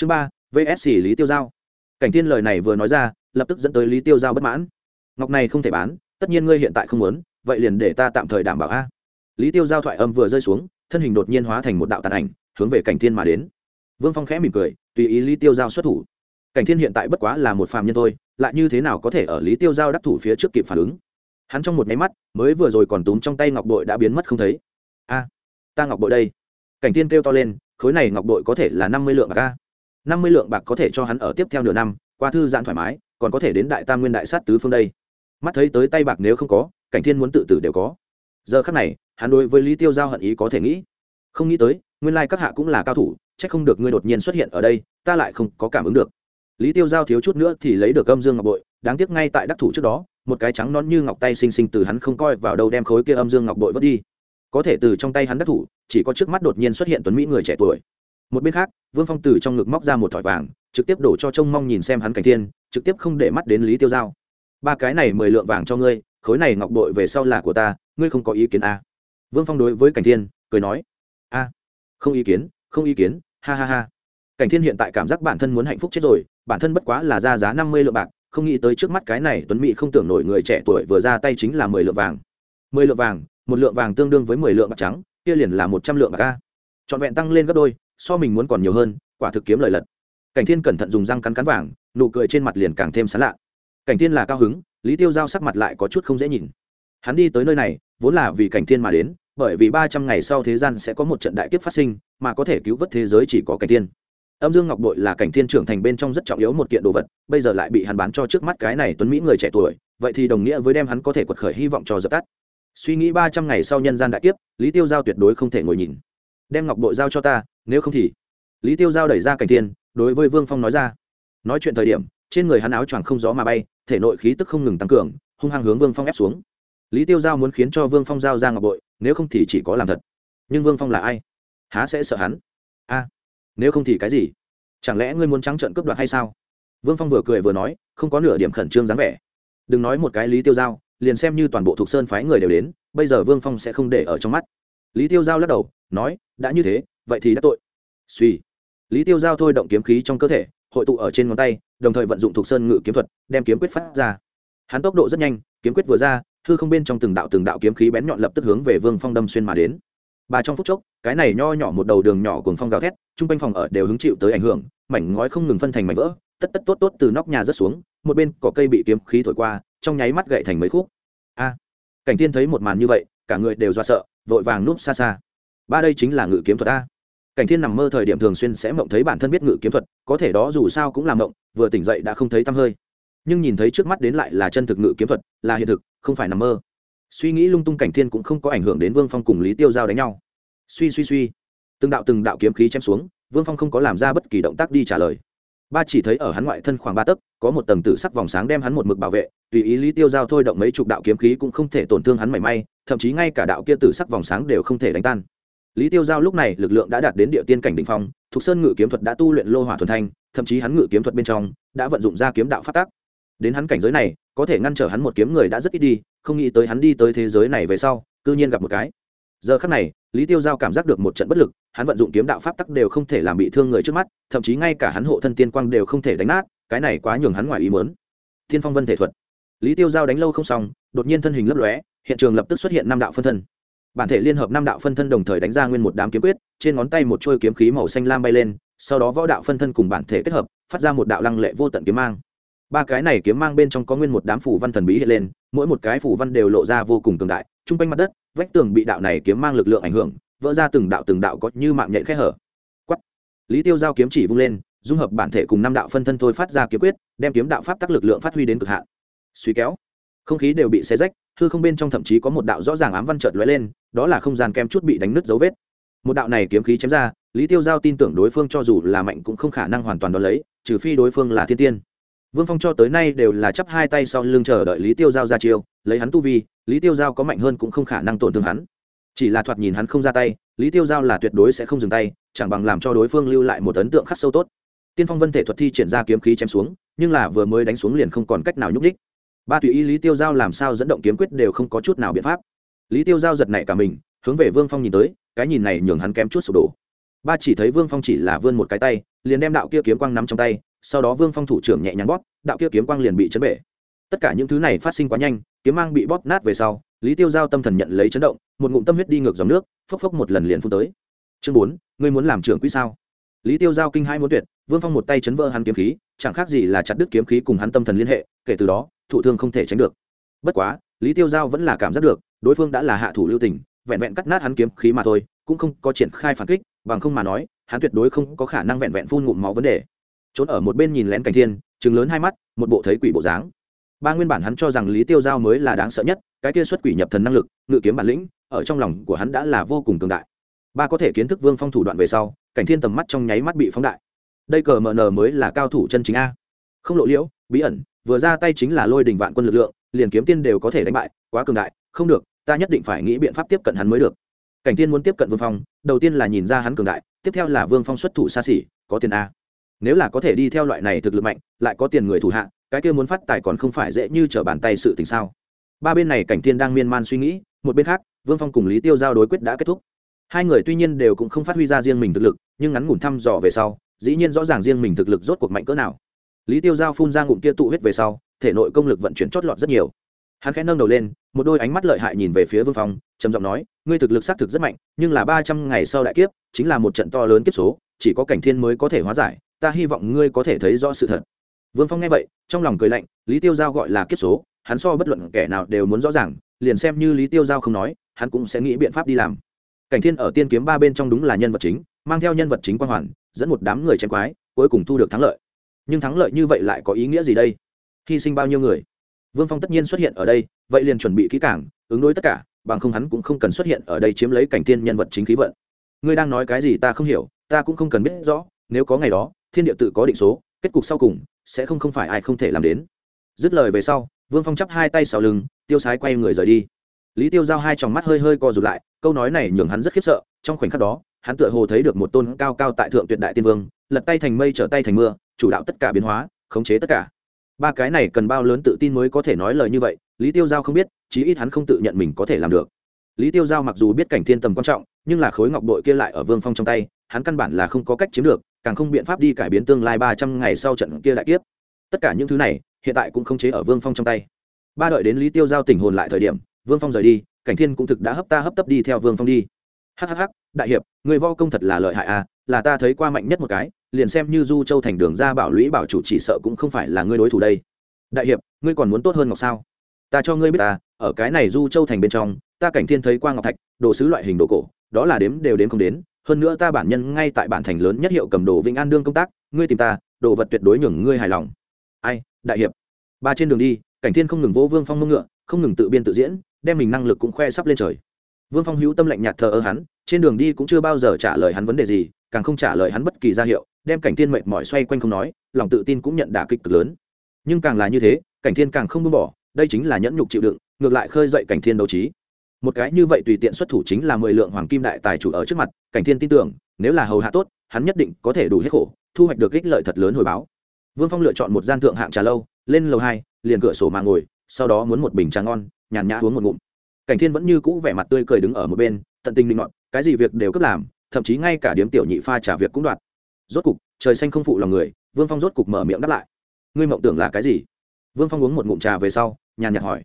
chương ba vs lý tiêu giao. Cảnh thiên lời này vừa nói ra, lập tức dẫn tới lý tiêu giao bất mãn. Ngọc này không thể bán, tất nhiên ngươi hiện tại không muốn, vậy liền để ta tạm thời đảm bảo a. Lý tiêu giao thoại âm vừa rơi xuống, thân hình đột nhiên hóa thành một đạo tàn ảnh, hướng về cảnh thiên mà đến. Vương phong khẽ mỉm cười, tùy ý lý tiêu giao xuất thủ. Cảnh thiên hiện tại bất quá là một phàm nhân thôi, lại như thế nào có thể ở lý tiêu giao đắc thủ phía trước kịp phản ứng? Hắn trong một nháy mắt, mới vừa rồi còn túm trong tay ngọc bội đã biến mất không thấy. A, ta ngọc bội đây. Cảnh thiên kêu to lên, khối này ngọc bội có thể là năm mươi lượng bạc a năm mươi lượng bạc có thể cho hắn ở tiếp theo nửa năm, qua thư giãn thoải mái, còn có thể đến đại tam nguyên đại sát tứ phương đây. Mắt thấy tới tay bạc nếu không có, cảnh thiên muốn tự tử đều có. Giờ khắc này, hắn đối với lý tiêu giao hận ý có thể nghĩ. Không nghĩ tới, nguyên lai các hạ cũng là cao thủ c h ắ c không được ngươi đột nhiên xuất hiện ở đây, ta lại không có cảm ứng được. Lý tiêu giao thiếu chút nữa thì lấy được âm dương ngọc bội, đáng tiếc ngay tại đắc thủ trước đó, một cái trắng nón như ngọc tay xinh xinh từ hắn không coi vào đâu đem khối kia âm dương ngọc bội vớt đi. Có thể từ trong tay hắn đắc thủ, chỉ có trước mắt đột nhiên xuất hiện tuấn mỹ người trẻ tuổi một bên khác, vương phong từ trong ngực móc ra một thỏi vàng, trực tiếp đổ cho trông mong nhìn xem hắn cảnh thiên, trực tiếp không để mắt đến lý tiêu giao. Ba cái này mười lượng vàng cho ngươi, khối này ngọc bội về sau là của ta, ngươi không có ý kiến à. vương phong đối với cảnh thiên, cười nói, a, không ý kiến, không ý kiến, ha ha ha. Cảnh thiên hiện tại cảm giác bản thân muốn hạnh phúc chết rồi, bản thân bất quá là ra giá năm mươi lượng bạc, không nghĩ tới trước mắt cái này tuấn mỹ không tưởng nổi người trẻ tuổi vừa ra tay chính là mười lượng vàng. Mười lượng vàng, một lượng vàng tương đương với mười lượng bạc trắng, kia liền là một trăm lượng bạc ca trọn vẹn tăng lên gấp đôi so mình muốn còn nhiều hơn, quả thực kiếm lời lật. Cảnh thiên cẩn thận dùng răng cắn cắn vàng, nụ cười trên mặt liền càng thêm sán lạ. Cảnh thiên là cao hứng, lý tiêu giao sắc mặt lại có chút không dễ nhìn. Hắn đi tới nơi này, vốn là vì cảnh thiên mà đến, bởi vì ba trăm ngày sau thế gian sẽ có một trận đại kiếp phát sinh, mà có thể cứu vớt thế giới chỉ có cảnh thiên. Âm dương ngọc bội là cảnh thiên trưởng thành bên trong rất trọng yếu một kiện đồ vật, bây giờ lại bị hắn bán cho trước mắt cái này tuấn mỹ người trẻ tuổi, vậy thì đồng nghĩa với đem hắn có thể quật khởi hy vọng cho dập tắt. Suy nghĩ ba trăm ngày sau nhân gian đại kiếp, lý tiêu giao tuyệt đối không thể ngồi nhìn. Đem ngọc bội giao cho ta nếu không thì lý tiêu giao đẩy ra cảnh thiên, đối với vương phong nói ra. Nói chuyện thời điểm, trên người hắn áo choàng không gió mà bay, thể nội khí tức không ngừng tăng cường, hung hăng hướng vương phong ép xuống. Lý tiêu giao muốn khiến cho vương phong giao ra ngọc bội, nếu không thì chỉ có làm thật. Nhưng vương phong là ai? Há sẽ sợ hắn? A, nếu không thì cái gì? Chẳng lẽ ngươi muốn trắng trợn cướp đoạt hay sao? Vương phong vừa cười vừa nói, không có nửa điểm khẩn trương dáng vẻ. Đừng nói một cái lý tiêu giao, liền xem như toàn bộ thuộc sơn phái người đều đến, bây giờ vương phong sẽ không để ở trong mắt. Lý tiêu giao lắc đầu, nói, đã như thế vậy thì đã tội. Suy. Lý tiêu giao thôi động kiếm khí trong cơ thể, hội tụ ở trên ngón tay, đồng thời vận dụng thuộc sơn ngự kiếm thuật, đem kiếm quyết phát ra. Hắn tốc độ rất nhanh, kiếm quyết vừa ra, hư không bên trong từng đạo từng đạo kiếm khí bén nhọn lập tức hướng về vương phong đâm xuyên mà đến. Ba trong phút chốc, cái này nho nhỏ một đầu đường nhỏ cùng phong gào thét chung quanh phòng ở đều hứng chịu tới ảnh hưởng, mảnh ngói không ngừng phân thành mảnh vỡ, tất tất tốt tốt từ nóc nhà rớt xuống, một bên cỏ cây bị kiếm khí thổi qua, trong nháy mắt gậy thành mấy khúc. A! À, cảnh tiên thấy một màn như vậy, cả người đều do sợ, vội vàng núp xa xa. Ba đây chính là ngự kiếm thuật a cảnh thiên nằm mơ thời điểm thường xuyên sẽ mộng thấy bản thân biết ngự kiếm thuật, có thể đó dù sao cũng là mộng, vừa tỉnh dậy đã không thấy tăm hơi. Nhưng nhìn thấy trước mắt đến lại là chân thực ngự kiếm thuật, là hiện thực, không phải nằm mơ. Suy nghĩ lung tung cảnh thiên cũng không có ảnh hưởng đến vương phong cùng lý tiêu giao đánh nhau. Suy suy suy. Từng đạo từng đạo kiếm khí chém xuống, vương phong không có làm ra bất kỳ động tác đi trả lời. Ba chỉ thấy ở hắn ngoại thân khoảng ba tấc, có một tầng tử sắc vòng sáng đem hắn một mực bảo vệ, tùy ý lý tiêu giao thôi động mấy chục đạo kiếm khí cũng không thể tổn thương hắn mảy may, thậm chí ngay cả đạo kia tử sắc vòng sáng đều không thể đánh tan lý tiêu giao lúc này lực lượng đã đạt đến địa tiên cảnh đ ỉ n h phong, thục sơn ngự kiếm thuật đã tu luyện lô hỏa thuần thanh, thậm chí hắn ngự kiếm thuật bên trong đã vận dụng ra kiếm đạo phát tác đến hắn cảnh giới này, có thể ngăn trở hắn một kiếm người đã rất ít đi, không nghĩ tới hắn đi tới thế giới này về sau, cư nhiên gặp một cái. Giờ khắc này, lý tiêu giao cảm giác được một trận bất lực, hắn vận dụng kiếm đạo pháp tắc đều không thể làm bị thương người trước mắt, thậm chí ngay cả hắn hộ thân tiên quang đều không thể đánh nát, cái này quá nhường hắn ngoài ý mớn thiên phong vân thể thuật. Lý tiêu giao đánh lâu không xong, đột nhiên thân hình lấp lóe, hiện trường lập tức xuất hiện năm đạo phân thân bản thể liên hợp năm đạo phân thân đồng thời đánh ra nguyên một đám kiếm quyết, trên ngón tay một chuôi kiếm khí màu xanh lam bay lên, sau đó võ đạo phân thân cùng bản thể kết hợp, phát ra một đạo lăng lệ vô tận kiếm mang. Ba cái này kiếm mang bên trong có nguyên một đám phủ văn thần bí hiện lên, mỗi một cái phủ văn đều lộ ra vô cùng cường đại t r u n g quanh mặt đất, vách tường bị đạo này kiếm mang lực lượng ảnh hưởng, vỡ ra từng đạo từng đạo có như mạng nhện khẽ hở. Quắt lý tiêu giao kiếm chỉ vung lên, dung hợp bản thể cùng năm đạo phân thân thôi phát ra kiếm quyết, đem kiếm đạo pháp tắc lực lượng phát huy đến cực hạn. Suy kéo không khí đều bị xé rách, hư không bên trong thậm chí có một đạo rõ ràng ám văn trợt lóe lên, đó là không gian kem chút bị đánh nứt dấu vết. Một đạo này kiếm khí chém ra, lý tiêu giao tin tưởng đối phương cho dù là mạnh cũng không khả năng hoàn toàn đón lấy, trừ phi đối phương là thiên tiên. Vương phong cho tới nay đều là chắp hai tay sau lưng chờ đợi lý tiêu giao ra chiêu, lấy hắn tu vi, lý tiêu giao có mạnh hơn cũng không khả năng tổn thương hắn. Chỉ là thoạt nhìn hắn không ra tay, lý tiêu giao là tuyệt đối sẽ không dừng tay, chẳng bằng làm cho đối phương lưu lại một ấn tượng khắc sâu tốt. Tiên phong vân thể thuật thi triển ra kiếm khí chém xuống, nhưng là vừa mới đánh xuống liền không còn cách nào nhúc đích ba tùy ý lý tiêu giao làm sao dẫn động kiếm quyết đều không có chút nào biện pháp. Lý tiêu giao giật nảy cả mình, hướng về vương phong nhìn tới, cái nhìn này nhường hắn kém chút sụp đổ. Ba chỉ thấy vương phong chỉ là vươn một cái tay, liền đem đạo kia kiếm quang nắm trong tay, sau đó vương phong thủ trưởng nhẹ nhàng bóp, đạo kia kiếm quang liền bị chấn bể. Tất cả những thứ này phát sinh quá nhanh, kiếm mang bị bóp nát về sau, lý tiêu giao tâm thần nhận lấy chấn động, một ngụm tâm huyết đi ngược dòng nước, phốc phốc một lần liền phun tới. Chương bốn, ngươi muốn làm trưởng quỹ sao? Lý tiêu giao kinh hai muốn tuyệt, vương phong một tay chấn vỡ hắn kiếm khí, chẳng khác gì là chặt đứt kiếm khí cùng hắn tâm thần liên hệ, kể từ đó, thụ thương không thể tránh được. Bất quá, lý tiêu giao vẫn là cảm giác được, đối phương đã là hạ thủ lưu tình, vẹn vẹn cắt nát hắn kiếm khí mà thôi, cũng không có triển khai phản kích, bằng không mà nói, hắn tuyệt đối không có khả năng vẹn vẹn phun ngụm máu vấn đề. Trốn ở một bên nhìn lén cảnh thiên chừng lớn hai mắt, một bộ thấy quỷ bộ dáng. Ba nguyên bản hắn cho rằng lý tiêu giao mới là đáng sợ nhất, cái kia xuất quỷ nhập thần năng lực, ngự kiếm bản lĩnh, ở trong lòng của hắn đã là vô cùng cường đại ba có thể kiến thức vương phong thủ đoạn về sau, cảnh thiên tầm mắt trong nháy mắt bị phóng đại. Đây cờ mờ nờ mới là cao thủ chân chính a. Không lộ liễu, bí ẩn, vừa ra tay chính là lôi đình vạn quân lực lượng, liền kiếm tiên đều có thể đánh bại, quá cường đại, không được, ta nhất định phải nghĩ biện pháp tiếp cận hắn mới được. Cảnh tiên muốn tiếp cận vương phong, đầu tiên là nhìn ra hắn cường đại, tiếp theo là vương phong xuất thủ xa xỉ, có tiền a. Nếu là có thể đi theo loại này thực lực mạnh, lại có tiền người thủ hạ, cái kia muốn phát tài còn không phải dễ như trở bàn tay sự tình sao? Ba bên này cảnh tiên đang miên man suy nghĩ, một bên khác, vương phong cùng lý tiêu giao đối quyết đã kết thúc hai người tuy nhiên đều cũng không phát huy ra riêng mình thực lực, nhưng ngắn ngủn thăm dò về sau, dĩ nhiên rõ ràng riêng mình thực lực rốt cuộc mạnh cỡ nào. Lý tiêu giao phun ra ngụm kia tụ huyết về sau, thể nội công lực vận chuyển chót lọt rất nhiều. Hắn khẽ nâng đầu lên, một đôi ánh mắt lợi hại nhìn về phía vương phong, trầm giọng nói, ngươi thực lực xác thực rất mạnh, nhưng là ba trăm ngày sau đại kiếp, chính là một trận to lớn kiếp số, chỉ có cảnh thiên mới có thể hóa giải, ta hy vọng ngươi có thể thấy rõ sự thật. Vương phong nghe vậy, trong lòng cười lạnh, lý tiêu giao gọi là kiếp số, hắn so bất luận kẻ nào đều muốn rõ ràng, liền xem như lý tiêu giao không nói, hắn cũng sẽ nghĩ biện pháp đi làm cảnh thiên ở tiên kiếm ba bên trong đúng là nhân vật chính, mang theo nhân vật chính quang hoàn, dẫn một đám người chém quái, cuối cùng thu được thắng lợi. Nhưng thắng lợi như vậy lại có ý nghĩa gì đây? Hy sinh bao nhiêu người? Vương phong tất nhiên xuất hiện ở đây, vậy liền chuẩn bị kỹ cảng ứng đối tất cả, bằng không hắn cũng không cần xuất hiện ở đây chiếm lấy cảnh thiên nhân vật chính khí vận. Ngươi đang nói cái gì ta không hiểu, ta cũng không cần biết rõ, nếu có ngày đó, thiên địa tự có định số, kết cục sau cùng, sẽ không không phải ai không thể làm đến. Dứt lời về sau, vương phong chắp hai tay sau lưng, tiêu sái quay người rời đi. Lý tiêu giao hai tròng mắt hơi hơi co rụt lại câu nói này nhường hắn rất khiếp sợ, trong khoảnh khắc đó, hắn tựa hồ thấy được một tôn cao cao tại thượng tuyệt đại tiên vương, lật tay thành mây trở tay thành mưa, chủ đạo tất cả biến hóa, khống chế tất cả. Ba cái này cần bao lớn tự tin mới có thể nói lời như vậy, lý tiêu giao không biết, chí ít hắn không tự nhận mình có thể làm được. Lý tiêu giao mặc dù biết cảnh thiên tầm quan trọng, nhưng là khối ngọc đội kia lại ở vương phong trong tay, hắn căn bản là không có cách chiếm được, càng không biện pháp đi cải biến tương lai ba trăm ngày sau trận kia đại kiếp. Tất cả những thứ này, hiện tại cũng không chế ở vương phong trong tay. Ba đợi đến lý tiêu giao tình hồn lại thời điểm, vương phong rời đi cảnh thiên cũng thực đã hấp ta hấp tấp đi theo vương phong đi. Hhh đại hiệp, người vo công thật là lợi hại à là ta thấy qua mạnh nhất một cái, liền xem như du châu thành đường ra bảo lũy bảo chủ chỉ sợ cũng không phải là ngươi đối thủ đây. Đại hiệp, ngươi còn muốn tốt hơn ngọc sao? Ta cho ngươi biết ta, ở cái này du châu thành bên trong, ta cảnh thiên thấy qua ngọc thạch, đồ sứ loại hình đồ cổ, đó là đếm đều đếm không đến, hơn nữa ta bản nhân ngay tại bản thành lớn nhất hiệu cầm đồ vĩnh an đương công tác, ngươi tìm ta, đồ vật tuyệt đối nhường ngươi hài lòng. Ai, đại hiệp, ba trên đường đi, cảnh thiên không ngừng vỗ vương phong mông ngựa, không ngừng tự biên tự diễn đem mình năng lực cũng khoe sắp lên trời. Vương phong hữu tâm lạnh nhạt thờ ơ hắn, trên đường đi cũng chưa bao giờ trả lời hắn vấn đề gì, càng không trả lời hắn bất kỳ ra hiệu, đem cảnh thiên mệt mỏi xoay quanh không nói, lòng tự tin cũng nhận đả kích cực lớn. Nhưng càng là như thế, cảnh thiên càng không buông bỏ, đây chính là nhẫn nhục chịu đựng, ngược lại khơi dậy cảnh thiên đấu trí. Một cái như vậy tùy tiện xuất thủ chính là mười lượng hoàng kim đại tài chủ ở trước mặt, cảnh thiên tin tưởng, nếu là hầu hạ tốt, hắn nhất định có thể đủ hết khổ, thu hoạch được ích lợi thật lớn hồi báo. Vương phong lựa chọn một gian thượng hạng trà lâu, lên lầu hai, liền cửa sổ mà ngồi, sau đó muốn một bình trà ngon, nhàn nhã uống một ngụm cảnh thiên vẫn như cũ vẻ mặt tươi cười đứng ở một bên, tận tình linh mọn cái gì việc đều cấp làm, thậm chí ngay cả điếm tiểu nhị pha trả việc cũng đoạt. Rốt cục, trời xanh không phụ lòng người, vương phong rốt cục mở miệng đáp lại. Ngươi mộng tưởng là cái gì? Vương phong uống một ngụm trà về sau, nhàn nhạt hỏi.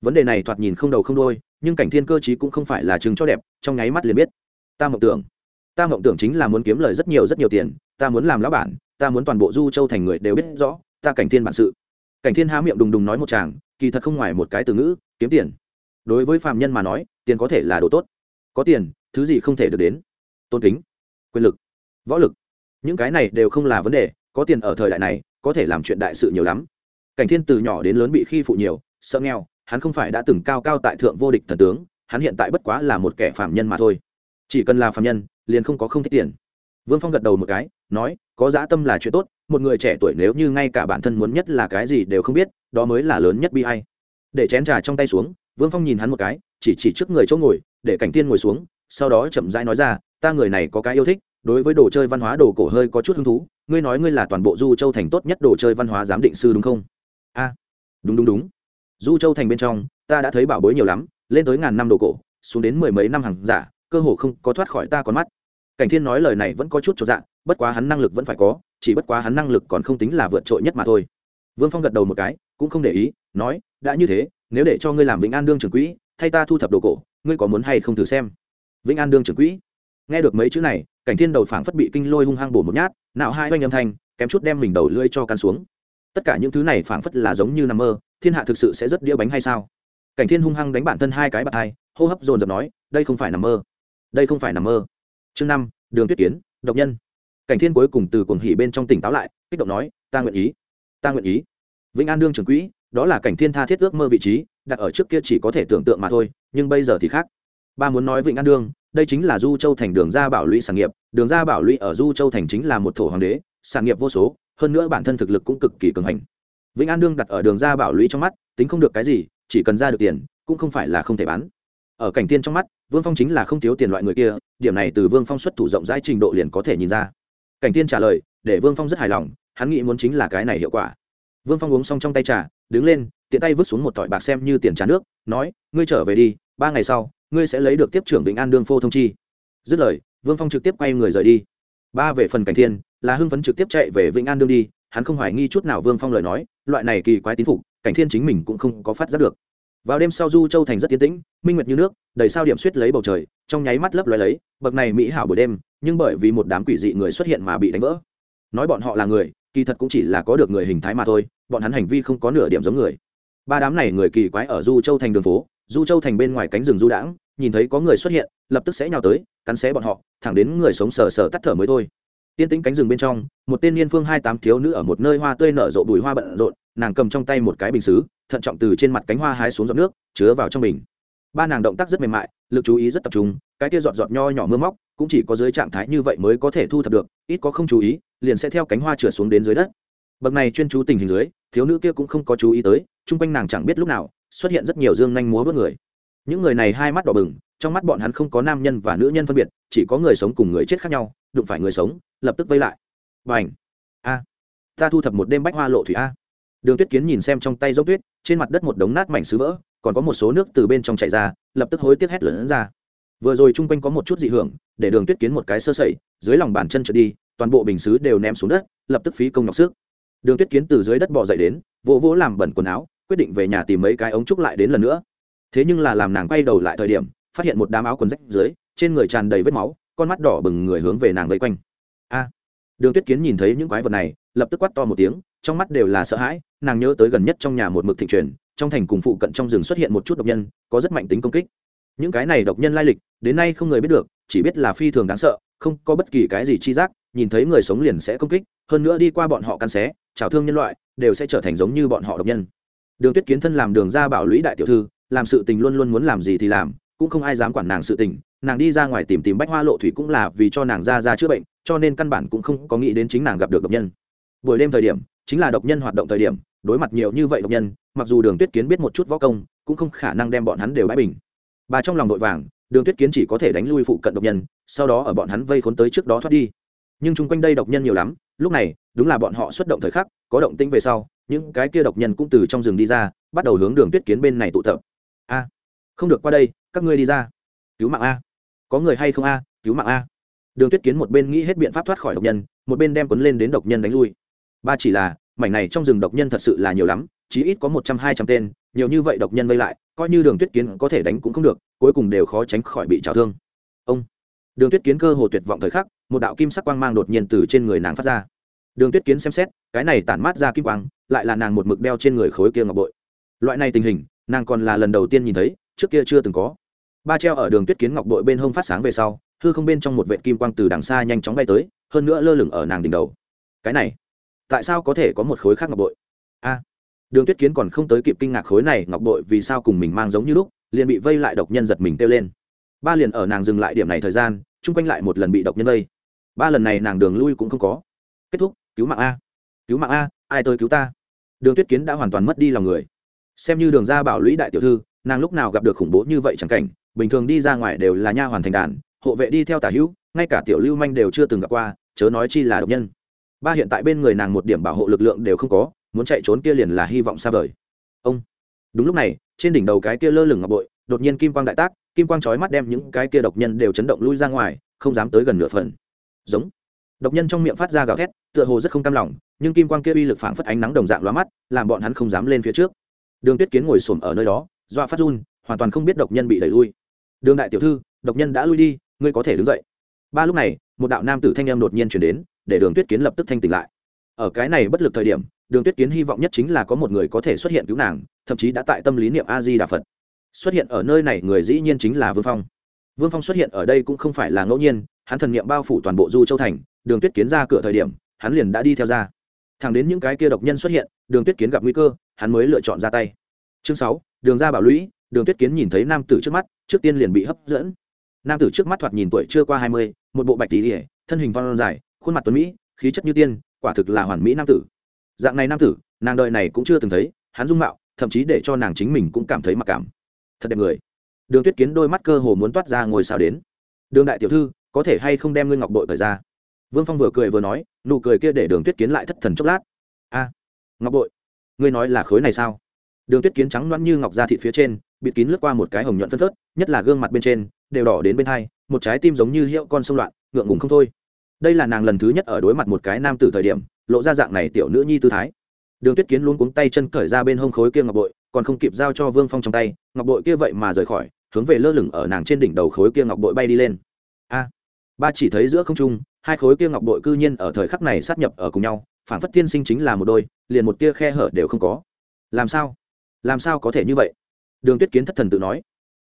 Vấn đề này thoạt nhìn không đầu không đôi nhưng cảnh thiên cơ chí cũng không phải là chứng cho đẹp, trong nháy mắt liền biết. Ta mộng tưởng. Ta mộng tưởng chính là muốn kiếm lời rất nhiều rất nhiều tiền, ta muốn làm lão bản, ta muốn toàn bộ du châu thành người đều biết rõ, ta cảnh thiên bản sự. Cảnh thiên há miệng đùng đùng nói một chàng, kỳ thật không ngoài một cái từ ngữ, kiếm tiền đối với phạm nhân mà nói, tiền có thể là đồ tốt. Có tiền, thứ gì không thể được đến. Tôn kính, quyền lực, võ lực. Những cái này đều không là vấn đề, có tiền ở thời đại này, có thể làm chuyện đại sự nhiều lắm. Cảnh thiên từ nhỏ đến lớn bị khi phụ nhiều, sợ nghèo, hắn không phải đã từng cao cao tại thượng vô địch thần tướng, hắn hiện tại bất quá là một kẻ phạm nhân mà thôi. Chỉ cần là phạm nhân, liền không có không thích tiền. Vương phong gật đầu một cái, nói, có dã tâm là chuyện tốt, một người trẻ tuổi nếu như ngay cả bản thân muốn nhất là cái gì đều không biết, đó mới là lớn nhất bi hay để chén trà trong tay xuống, vương phong nhìn hắn một cái, chỉ chỉ trước người chỗ ngồi, để cảnh tiên ngồi xuống, sau đó chậm rãi nói ra, ta người này có cái yêu thích, đối với đồ chơi văn hóa đồ cổ hơi có chút hứng thú, ngươi nói ngươi là toàn bộ du châu thành tốt nhất đồ chơi văn hóa giám định sư đúng không? A, đúng đúng đúng. Du châu thành bên trong, ta đã thấy bảo bối nhiều lắm, lên tới ngàn năm đồ cổ, xuống đến mười mấy năm hàng giả, cơ hồ không có thoát khỏi ta con mắt. Cảnh thiên nói lời này vẫn có chút cho dạng bất quá hắn năng lực vẫn phải có, chỉ bất quá hắn năng lực còn không tính là vượt trội nhất mà thôi vương phong gật đầu một cái, cũng không để ý, nói, đã như thế, nếu để cho ngươi làm vĩnh an đương trưởng quỹ, thay ta thu thập đồ cổ, ngươi có muốn hay không thử xem? Vĩnh an đương trưởng quỹ. Nghe được mấy chữ này, cảnh thiên đầu phảng phất bị kinh lôi hung hăng bổ một nhát não hai oanh âm thanh, kém chút đem mình đầu lưỡi cho căn xuống. Tất cả những thứ này phảng phất là giống như nằm mơ, thiên hạ thực sự sẽ rất đĩa bánh hay sao? Cảnh thiên hung hăng đánh bản thân hai cái bạt hai, hô hấp dồn dập nói, đây không phải nằm mơ. Đây không phải nằm mơ. Chương năm, đường tuyết kiến, độc nhân. Cảnh thiên cuối cùng từ cuồng hỉ bên trong tỉnh táo lại, kích động nói, ta nguyện ý ta nguyện ý. Vĩnh an đương trưởng quỹ, đó là cảnh thiên tha thiết ước mơ vị trí, đặt ở trước kia chỉ có thể tưởng tượng mà thôi, nhưng bây giờ thì khác. Ba muốn nói vĩnh an đương, đây chính là du châu thành đường gia bảo lũy sản nghiệp, đường gia bảo lũy ở du châu thành chính là một thổ hoàng đế, sản nghiệp vô số, hơn nữa bản thân thực lực cũng cực kỳ cường hành. Vĩnh an đương đặt ở đường gia bảo lũy trong mắt, tính không được cái gì, chỉ cần ra được tiền, cũng không phải là không thể bán. Ở cảnh tiên trong mắt, vương phong chính là không thiếu tiền loại người kia, điểm này từ vương phong xuất thủ rộng rãi trình độ liền có thể nhìn ra. Cảnh tiên trả lời, để vương phong rất hài lòng hắn nghĩ muốn chính là cái này hiệu quả. Vương phong uống xong trong tay trà, đứng lên, tiện tay vứt xuống một tỏi bạc xem như tiền trà nước, nói, ngươi trở về đi, ba ngày sau, ngươi sẽ lấy được tiếp trưởng vĩnh an đương phô thông chi. Dứt lời, vương phong trực tiếp quay người rời đi. Ba về phần cảnh thiên, là hưng phấn trực tiếp chạy về vĩnh an đương đi, hắn không hoài nghi chút nào vương phong lời nói, loại này kỳ quái tín phục, cảnh thiên chính mình cũng không có phát giác được. Vào đêm sau du châu thành rất tiến tĩnh, minh nguyệt như nước, đầy sao điểm suýt lấy bầu trời, trong nháy mắt lấp loé lấy, bậc này mỹ hảo buổi đêm, nhưng bởi vì một đám quỷ dị người xuất hiện mà bị đánh vỡ. Nói bọn họ là người kỳ thật cũng chỉ là có được người hình thái mà thôi, bọn hắn hành vi không có nửa điểm giống người. Ba đám này người kỳ quái ở du châu thành đường phố, du châu thành bên ngoài cánh rừng du đãng, nhìn thấy có người xuất hiện, lập tức sẽ nhào tới, cắn xé bọn họ, thẳng đến người sống sờ sờ tắt thở mới thôi. Tiên tĩnh cánh rừng bên trong, một tên niên phương hai tám thiếu nữ ở một nơi hoa tươi nở rộ bùi hoa bận rộn, nàng cầm trong tay một cái bình xứ, thận trọng từ trên mặt cánh hoa hái xuống giọt nước, chứa vào trong bình. Ba nàng động tác rất mềm mại, lực chú ý rất tập trung, cái kia giọt giọt nho nhỏ mưa móc, cũng chỉ có dưới trạng thái như vậy mới có thể thu thập được, ít có không chú ý liền sẽ theo cánh hoa trượt xuống đến dưới đất. Bậc này chuyên chú tình hình dưới, thiếu nữ kia cũng không có chú ý tới, chung quanh nàng chẳng biết lúc nào, xuất hiện rất nhiều dương nhanh múa vớt người. Những người này hai mắt đỏ bừng, trong mắt bọn hắn không có nam nhân và nữ nhân phân biệt, chỉ có người sống cùng người chết khác nhau, đụng phải người sống, lập tức vây lại. B à n h a! Ta thu thập một đêm bách hoa lộ thủy a. Đường tuyết kiến nhìn xem trong tay dốc tuyết, trên mặt đất một đống nát mảnh sứ vỡ, còn có một số nước từ bên trong chảy ra, lập tức hối tiếc hét lớn ra. Vừa rồi chung quanh có một chút dị hưởng, để đường tuyết kiến một cái sơ sẩy, dưới lòng bàn chân trượt đi toàn bộ bình xứ đều ném xuống đất, lập tức phí công nhọc sức. Đường tuyết kiến từ dưới đất bỏ dậy đến, vỗ vỗ làm bẩn quần áo, quyết định về nhà tìm mấy cái ống trúc lại đến lần nữa. Thế nhưng là làm nàng quay đầu lại thời điểm, phát hiện một đám áo quần rách dưới, trên người tràn đầy vết máu, con mắt đỏ bừng người hướng về nàng vây quanh. A! Đường tuyết kiến nhìn thấy những quái vật này, lập tức quát to một tiếng, trong mắt đều là sợ hãi, nàng nhớ tới gần nhất trong nhà một mực thị truyền, trong thành cùng phụ cận trong rừng xuất hiện một chút độc nhân, có rất mạnh tính công kích. Những cái này độc nhân lai lịch, đến nay không người biết được, chỉ biết là phi thường đáng sợ, không có bất kỳ cái gì chi giác nhìn thấy người sống liền sẽ công kích, hơn nữa đi qua bọn họ căn xé trào thương nhân loại đều sẽ trở thành giống như bọn họ độc nhân. Đường tuyết kiến thân làm đường ra bảo lũy đại tiểu thư, làm sự tình luôn luôn muốn làm gì thì làm, cũng không ai dám quản nàng sự tình, nàng đi ra ngoài tìm tìm bách hoa lộ thủy cũng là vì cho nàng ra ra chữa bệnh, cho nên căn bản cũng không có nghĩ đến chính nàng gặp được độc nhân. Buổi đêm thời điểm, chính là độc nhân hoạt động thời điểm, đối mặt nhiều như vậy độc nhân, mặc dù đường tuyết kiến biết một chút võ công, cũng không khả năng đem bọn hắn đều bãi bình. Bà trong lòng vội vàng, đường tuyết kiến chỉ có thể đánh lui phụ cận độc nhân, sau đó ở bọn hắn vây khốn tới trước đó thoát đi nhưng chung quanh đây độc nhân nhiều lắm, lúc này, đúng là bọn họ xuất động thời khắc, có động tĩnh về sau, những cái kia độc nhân cũng từ trong rừng đi ra, bắt đầu hướng đường tuyết kiến bên này tụ tập. A, không được qua đây, các ngươi đi ra. Cứu mạng a. Có người hay không a, cứu mạng a. Đường tuyết kiến một bên nghĩ hết biện pháp thoát khỏi độc nhân, một bên đem quấn lên đến độc nhân đánh lui. Ba chỉ là, mảnh này trong rừng độc nhân thật sự là nhiều lắm, chí ít có một trăm hai trăm tên, nhiều như vậy độc nhân vây lại, coi như đường tuyết kiến có thể đánh cũng không được, cuối cùng đều khó tránh khỏi bị trào thương. Ông, đường tuyết kiến cơ hồ tuyệt vọng thời khắc một đạo kim sắc quang mang đột nhiên từ trên người nàng phát ra. Đường tuyết kiến xem xét, cái này tản mát ra kim quang, lại là nàng một mực đeo trên người khối kia ngọc bội. Loại này tình hình, nàng còn là lần đầu tiên nhìn thấy, trước kia chưa từng có. Ba treo ở đường tuyết kiến ngọc bội bên hông phát sáng về sau, hư không bên trong một vệ kim quang từ đằng xa nhanh chóng bay tới, hơn nữa lơ lửng ở nàng đỉnh đầu. Cái này, tại sao có thể có một khối khác ngọc bội? A, đường tuyết kiến còn không tới kịp kinh ngạc khối này ngọc bội vì sao cùng mình mang giống như lúc, liền bị vây lại độc nhân giật mình kêu lên. Ba liền ở nàng dừng lại điểm này thời gian, chung quanh lại một lần bị độc nhân vây ba lần này nàng đường lui cũng không có. Kết thúc, cứu mạng a. Cứu mạng a, ai tôi cứu ta? Đường tuyết kiến đã hoàn toàn mất đi lòng người. Xem như đường ra bảo lũy đại tiểu thư, nàng lúc nào gặp được khủng bố như vậy chẳng cảnh, bình thường đi ra ngoài đều là nha hoàn thành đàn, hộ vệ đi theo tả hữu, ngay cả tiểu lưu manh đều chưa từng gặp qua, chớ nói chi là độc nhân. Ba hiện tại bên người nàng một điểm bảo hộ lực lượng đều không có, muốn chạy trốn kia liền là hy vọng xa vời. Ông. Đúng lúc này, trên đỉnh đầu cái kia lơ lửng ngọc bội, đột nhiên kim quang đại tác, kim quang chói mắt đem những cái kia độc nhân đều chấn động lui ra ngoài, không dám tới gần nửa phần giống. Độc nhân trong miệng phát ra gào thét, tựa hồ rất không cam lòng, nhưng kim quang kia uy lực phảng phất ánh nắng đồng dạng lóa mắt, làm bọn hắn không dám lên phía trước. Đường tuyết kiến ngồi xổm ở nơi đó dọa phát run, hoàn toàn không biết độc nhân bị đẩy lui. Đường đại tiểu thư, độc nhân đã lui đi, ngươi có thể đứng dậy. Ba lúc này, một đạo nam tử thanh em đột nhiên chuyển đến, để đường tuyết kiến lập tức thanh tỉnh lại. Ở cái này bất lực thời điểm, đường tuyết kiến hy vọng nhất chính là có một người có thể xuất hiện cứu nàng, thậm chí đã tại tâm lý niệm a di đà phật. Xuất hiện ở nơi này người dĩ nhiên chính là vương phong vương phong xuất hiện ở đây cũng không phải là ngẫu nhiên, hắn thần niệm bao phủ toàn bộ du châu thành, đường tuyết kiến ra cửa thời điểm, hắn liền đã đi theo ra. Thẳng đến những cái kia độc nhân xuất hiện, đường tuyết kiến gặp nguy cơ, hắn mới lựa chọn ra tay. Chương sáu, đường ra bảo lũy, đường tuyết kiến nhìn thấy nam tử trước mắt, trước tiên liền bị hấp dẫn. Nam tử trước mắt thoạt nhìn tuổi chưa qua hai mươi, một bộ bạch tỷ ỉa thân hình phong dài, khuôn mặt tuấn mỹ, khí chất như tiên, quả thực là hoàn mỹ nam tử. Dạng này nam tử, nàng đời này cũng chưa từng thấy, hắn dung mạo, thậm chí để cho nàng chính mình cũng cảm thấy mặc cảm. Thật đẹp người đường tuyết kiến đôi mắt cơ hồ muốn toát ra ngồi sao đến. Đường đại tiểu thư, có thể hay không đem ngươi ngọc bội cởi ra? Vương phong vừa cười vừa nói, nụ cười kia để đường tuyết kiến lại thất thần chốc lát. A, ngọc bội, ngươi nói là khối này sao? Đường tuyết kiến trắng loãng như ngọc da thị phía trên, bịt kín lướt qua một cái hồng nhuận phân phớt, nhất là gương mặt bên trên, đều đỏ đến bên hai, một trái tim giống như hiệu con sông loạn, ngượng ngùng không thôi. Đây là nàng lần thứ nhất ở đối mặt một cái nam tử thời điểm, lộ ra dạng này tiểu nữ nhi tư thái. Đường tuyết kiến luôn cuống tay chân cởi ra bên hông khối kia ngọc bội còn không kịp giao cho vương phong trong tay, ngọc bội kia vậy mà rời khỏi, hướng về lơ lửng ở nàng trên đỉnh đầu khối kia ngọc bội bay đi lên. A! Ba chỉ thấy giữa không trung, hai khối kia ngọc bội cư nhiên ở thời khắc này sát nhập ở cùng nhau, phản phất tiên sinh chính là một đôi, liền một tia khe hở đều không có. Làm sao? Làm sao có thể như vậy? Đường tuyết kiến thất thần tự nói.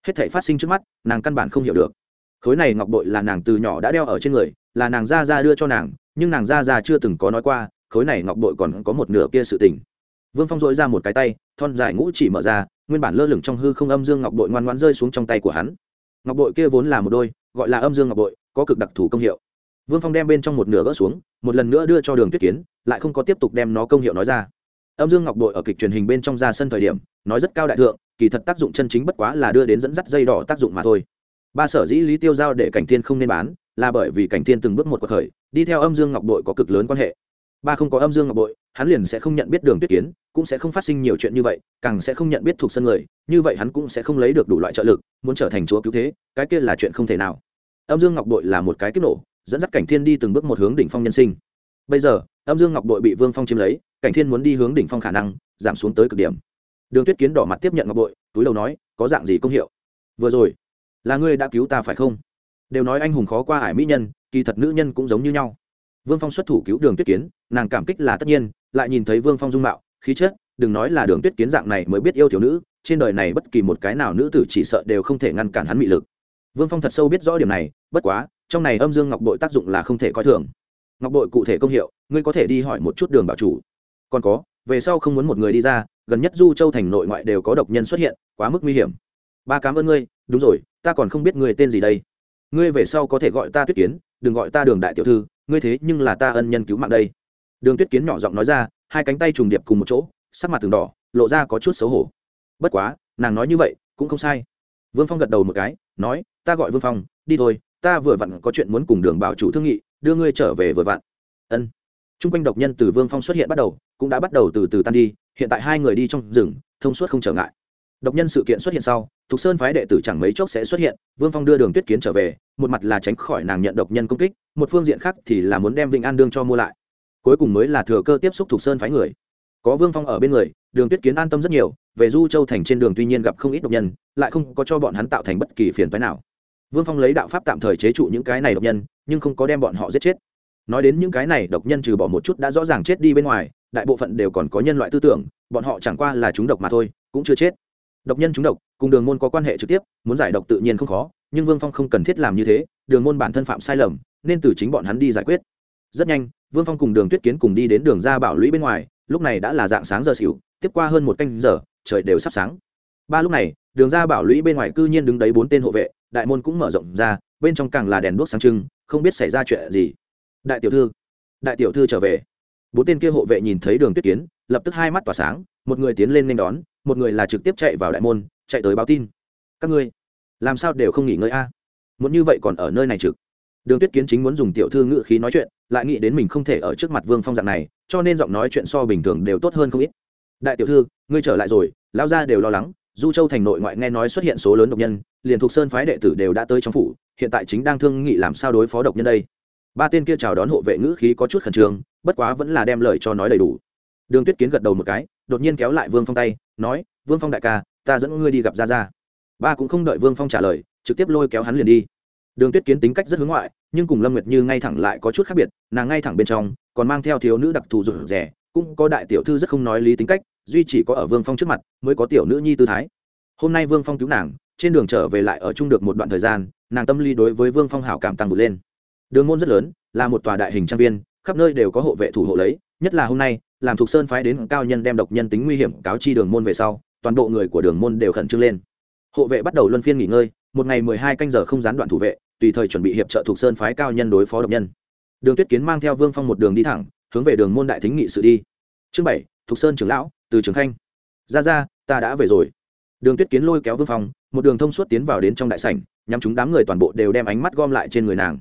Hết thể phát sinh trước mắt, nàng căn bản không hiểu được. Khối này ngọc bội là nàng từ nhỏ đã đeo ở trên người, là nàng ra ra đưa cho nàng, nhưng nàng ra ra chưa từng có nói qua, khối này ngọc bội còn có một nửa kia sự tình vương phong dội ra một cái tay, thon dài ngũ chỉ mở ra, nguyên bản lơ lửng trong hư không âm dương ngọc bội ngoan ngoãn rơi xuống trong tay của hắn. Ngọc bội kia vốn là một đôi, gọi là âm dương ngọc bội, có cực đặc thù công hiệu. Vương phong đem bên trong một nửa gỡ xuống, một lần nữa đưa cho đường tuyết kiến, lại không có tiếp tục đem nó công hiệu nói ra. Âm dương ngọc bội ở kịch truyền hình bên trong ra sân thời điểm, nói rất cao đại thượng, kỳ thật tác dụng chân chính bất quá là đưa đến dẫn dắt dây đỏ tác dụng mà thôi. Ba sở dĩ lý tiêu giao để cảnh thiên không nên bán, là bởi vì cảnh thiên từng bước một cuộc khởi, đi theo âm dương ngọc bội có cực lớn quan hệ ba không có âm dương ngọc bội, hắn liền sẽ không nhận biết đường tuyết kiến, cũng sẽ không phát sinh nhiều chuyện như vậy, càng sẽ không nhận biết thuộc sân người, như vậy hắn cũng sẽ không lấy được đủ loại trợ lực, muốn trở thành chúa cứu thế, cái kia là chuyện không thể nào. Âm dương ngọc bội là một cái kích nổ, dẫn dắt cảnh thiên đi từng bước một hướng đỉnh phong nhân sinh. Bây giờ, âm dương ngọc bội bị vương phong chiếm lấy, cảnh thiên muốn đi hướng đỉnh phong khả năng, giảm xuống tới cực điểm. Đường tuyết kiến đỏ mặt tiếp nhận ngọc bội, túi đầu nói, có dạng gì công hiệu? Vừa rồi, là ngươi đã cứu ta phải không? Đều nói anh hùng khó qua ải mỹ nhân, kỳ thật nữ nhân cũng giống như nhau vương phong xuất thủ cứu đường tuyết kiến, nàng cảm kích là tất nhiên, lại nhìn thấy vương phong dung mạo, khí chất, đừng nói là đường tuyết kiến dạng này mới biết yêu thiếu nữ, trên đời này bất kỳ một cái nào nữ tử chỉ sợ đều không thể ngăn cản hắn mị lực. Vương phong thật sâu biết rõ điểm này, bất quá, trong này âm dương ngọc bội tác dụng là không thể coi thường. Ngọc bội cụ thể công hiệu, ngươi có thể đi hỏi một chút đường bảo chủ. Còn có, về sau không muốn một người đi ra, gần nhất du châu thành nội ngoại đều có độc nhân xuất hiện, quá mức nguy hiểm. Ba cảm ơn ngươi, đúng rồi, ta còn không biết ngươi tên gì đây. Ngươi về sau có thể gọi ta tuyết kiến, đừng gọi ta đường đại tiểu thư ngươi thế nhưng là ta ân nhân cứu mạng đây. Đường tuyết kiến nhỏ giọng nói ra, hai cánh tay trùng điệp cùng một chỗ, sắc mặt từng đỏ, lộ ra có chút xấu hổ. Bất quá, nàng nói như vậy cũng không sai. Vương phong gật đầu một cái, nói, ta gọi vương phong, đi thôi, ta vừa vặn có chuyện muốn cùng đường bảo chủ thương nghị, đưa ngươi trở về vừa vặn. Ân. T r u n g quanh độc nhân từ vương phong xuất hiện bắt đầu, cũng đã bắt đầu từ từ tan đi, hiện tại hai người đi trong rừng, thông suốt không trở ngại độc nhân sự kiện xuất hiện sau, thục sơn phái đệ tử chẳng mấy chốc sẽ xuất hiện, vương phong đưa đường tuyết kiến trở về, một mặt là tránh khỏi nàng nhận độc nhân công kích, một phương diện khác thì là muốn đem vĩnh an đương cho mua lại. Cuối cùng mới là thừa cơ tiếp xúc thục sơn phái người. Có vương phong ở bên người, đường tuyết kiến an tâm rất nhiều, về du châu thành trên đường tuy nhiên gặp không ít độc nhân, lại không có cho bọn hắn tạo thành bất kỳ phiền phái nào. Vương phong lấy đạo pháp tạm thời chế trụ những cái này độc nhân, nhưng không có đem bọn họ giết chết. Nói đến những cái này, độc nhân trừ bỏ một chút đã rõ ràng chết đi bên ngoài, đại bộ phận đều còn có nhân loại tư tưởng, bọn họ chẳng qua là chúng độc mà thôi, cũng chưa chết độc nhân chúng độc, cùng đường môn có quan hệ trực tiếp, muốn giải độc tự nhiên không khó, nhưng vương phong không cần thiết làm như thế, đường môn bản thân phạm sai lầm, nên từ chính bọn hắn đi giải quyết. Rất nhanh, vương phong cùng đường tuyết kiến cùng đi đến đường ra bảo lũy bên ngoài, lúc này đã là dạng sáng giờ xỉu, tiếp qua hơn một canh giờ, trời đều sắp sáng. Ba lúc này, đường ra bảo lũy bên ngoài cư nhiên đứng đấy bốn tên hộ vệ, đại môn cũng mở rộng ra, bên trong càng là đèn đuốc sáng trưng, không biết xảy ra chuyện gì. Đại tiểu thư, đại tiểu thư trở về. Bốn tên kia hộ vệ nhìn thấy đường tuyết kiến, lập tức hai mắt tỏa sáng, một người tiến lên nên đón một người là trực tiếp chạy vào đại môn, chạy tới báo tin. Các ngươi, làm sao đều không nghỉ ngơi a? Muốn như vậy còn ở nơi này trực. Đường tuyết kiến chính muốn dùng tiểu thư ngự khí nói chuyện, lại nghĩ đến mình không thể ở trước mặt vương phong dạng này, cho nên giọng nói chuyện so bình thường đều tốt hơn không ít. Đại tiểu thư, ngươi trở lại rồi, lão gia đều lo lắng, du châu thành nội ngoại nghe nói xuất hiện số lớn độc nhân, liền thuộc sơn phái đệ tử đều đã tới trong phủ, hiện tại chính đang thương nghị làm sao đối phó độc nhân đây. Ba tên kia chào đón hộ vệ ngữ khí có chút khẩn trương, bất quá vẫn là đem lời cho nói đầy đủ. Đường tuyết kiến gật đầu một cái đột nhiên kéo lại vương phong tay, nói, vương phong đại ca, ta dẫn ngươi đi gặp ra ra ba cũng không đợi vương phong trả lời, trực tiếp lôi kéo hắn liền đi. Đường tuyết kiến tính cách rất hướng ngoại, nhưng cùng lâm nguyệt như ngay thẳng lại có chút khác biệt, nàng ngay thẳng bên trong, còn mang theo thiếu nữ đặc thù rụt rẻ, cũng có đại tiểu thư rất không nói lý tính cách, duy chỉ có ở vương phong trước mặt mới có tiểu nữ nhi tư thái. Hôm nay vương phong cứu nàng, trên đường trở về lại ở chung được một đoạn thời gian, nàng tâm lý đối với vương phong hảo cảm tăng vượt lên. Đường môn rất lớn, là một tòa đại hình trang viên, khắp nơi đều có hộ vệ thủ hộ lấy, nhất là hôm nay làm thuộc sơn phái đến cao nhân đem độc nhân tính nguy hiểm cáo chi đường môn về sau, toàn bộ người của đường môn đều khẩn trương lên. Hộ vệ bắt đầu luân phiên nghỉ ngơi, một ngày mười hai canh giờ không gián đoạn thủ vệ, tùy thời chuẩn bị hiệp trợ thuộc sơn phái cao nhân đối phó độc nhân. Đường tuyết kiến mang theo vương phong một đường đi thẳng, hướng về đường môn đại thính nghị sự đi. Chương bảy thuộc sơn trưởng lão, từ trường khanh. Ra ra, ta đã về rồi. Đường tuyết kiến lôi kéo vương phong, một đường thông suốt tiến vào đến trong đại sảnh nhằm chúng đám người toàn bộ đều đem ánh mắt gom lại trên người nàng.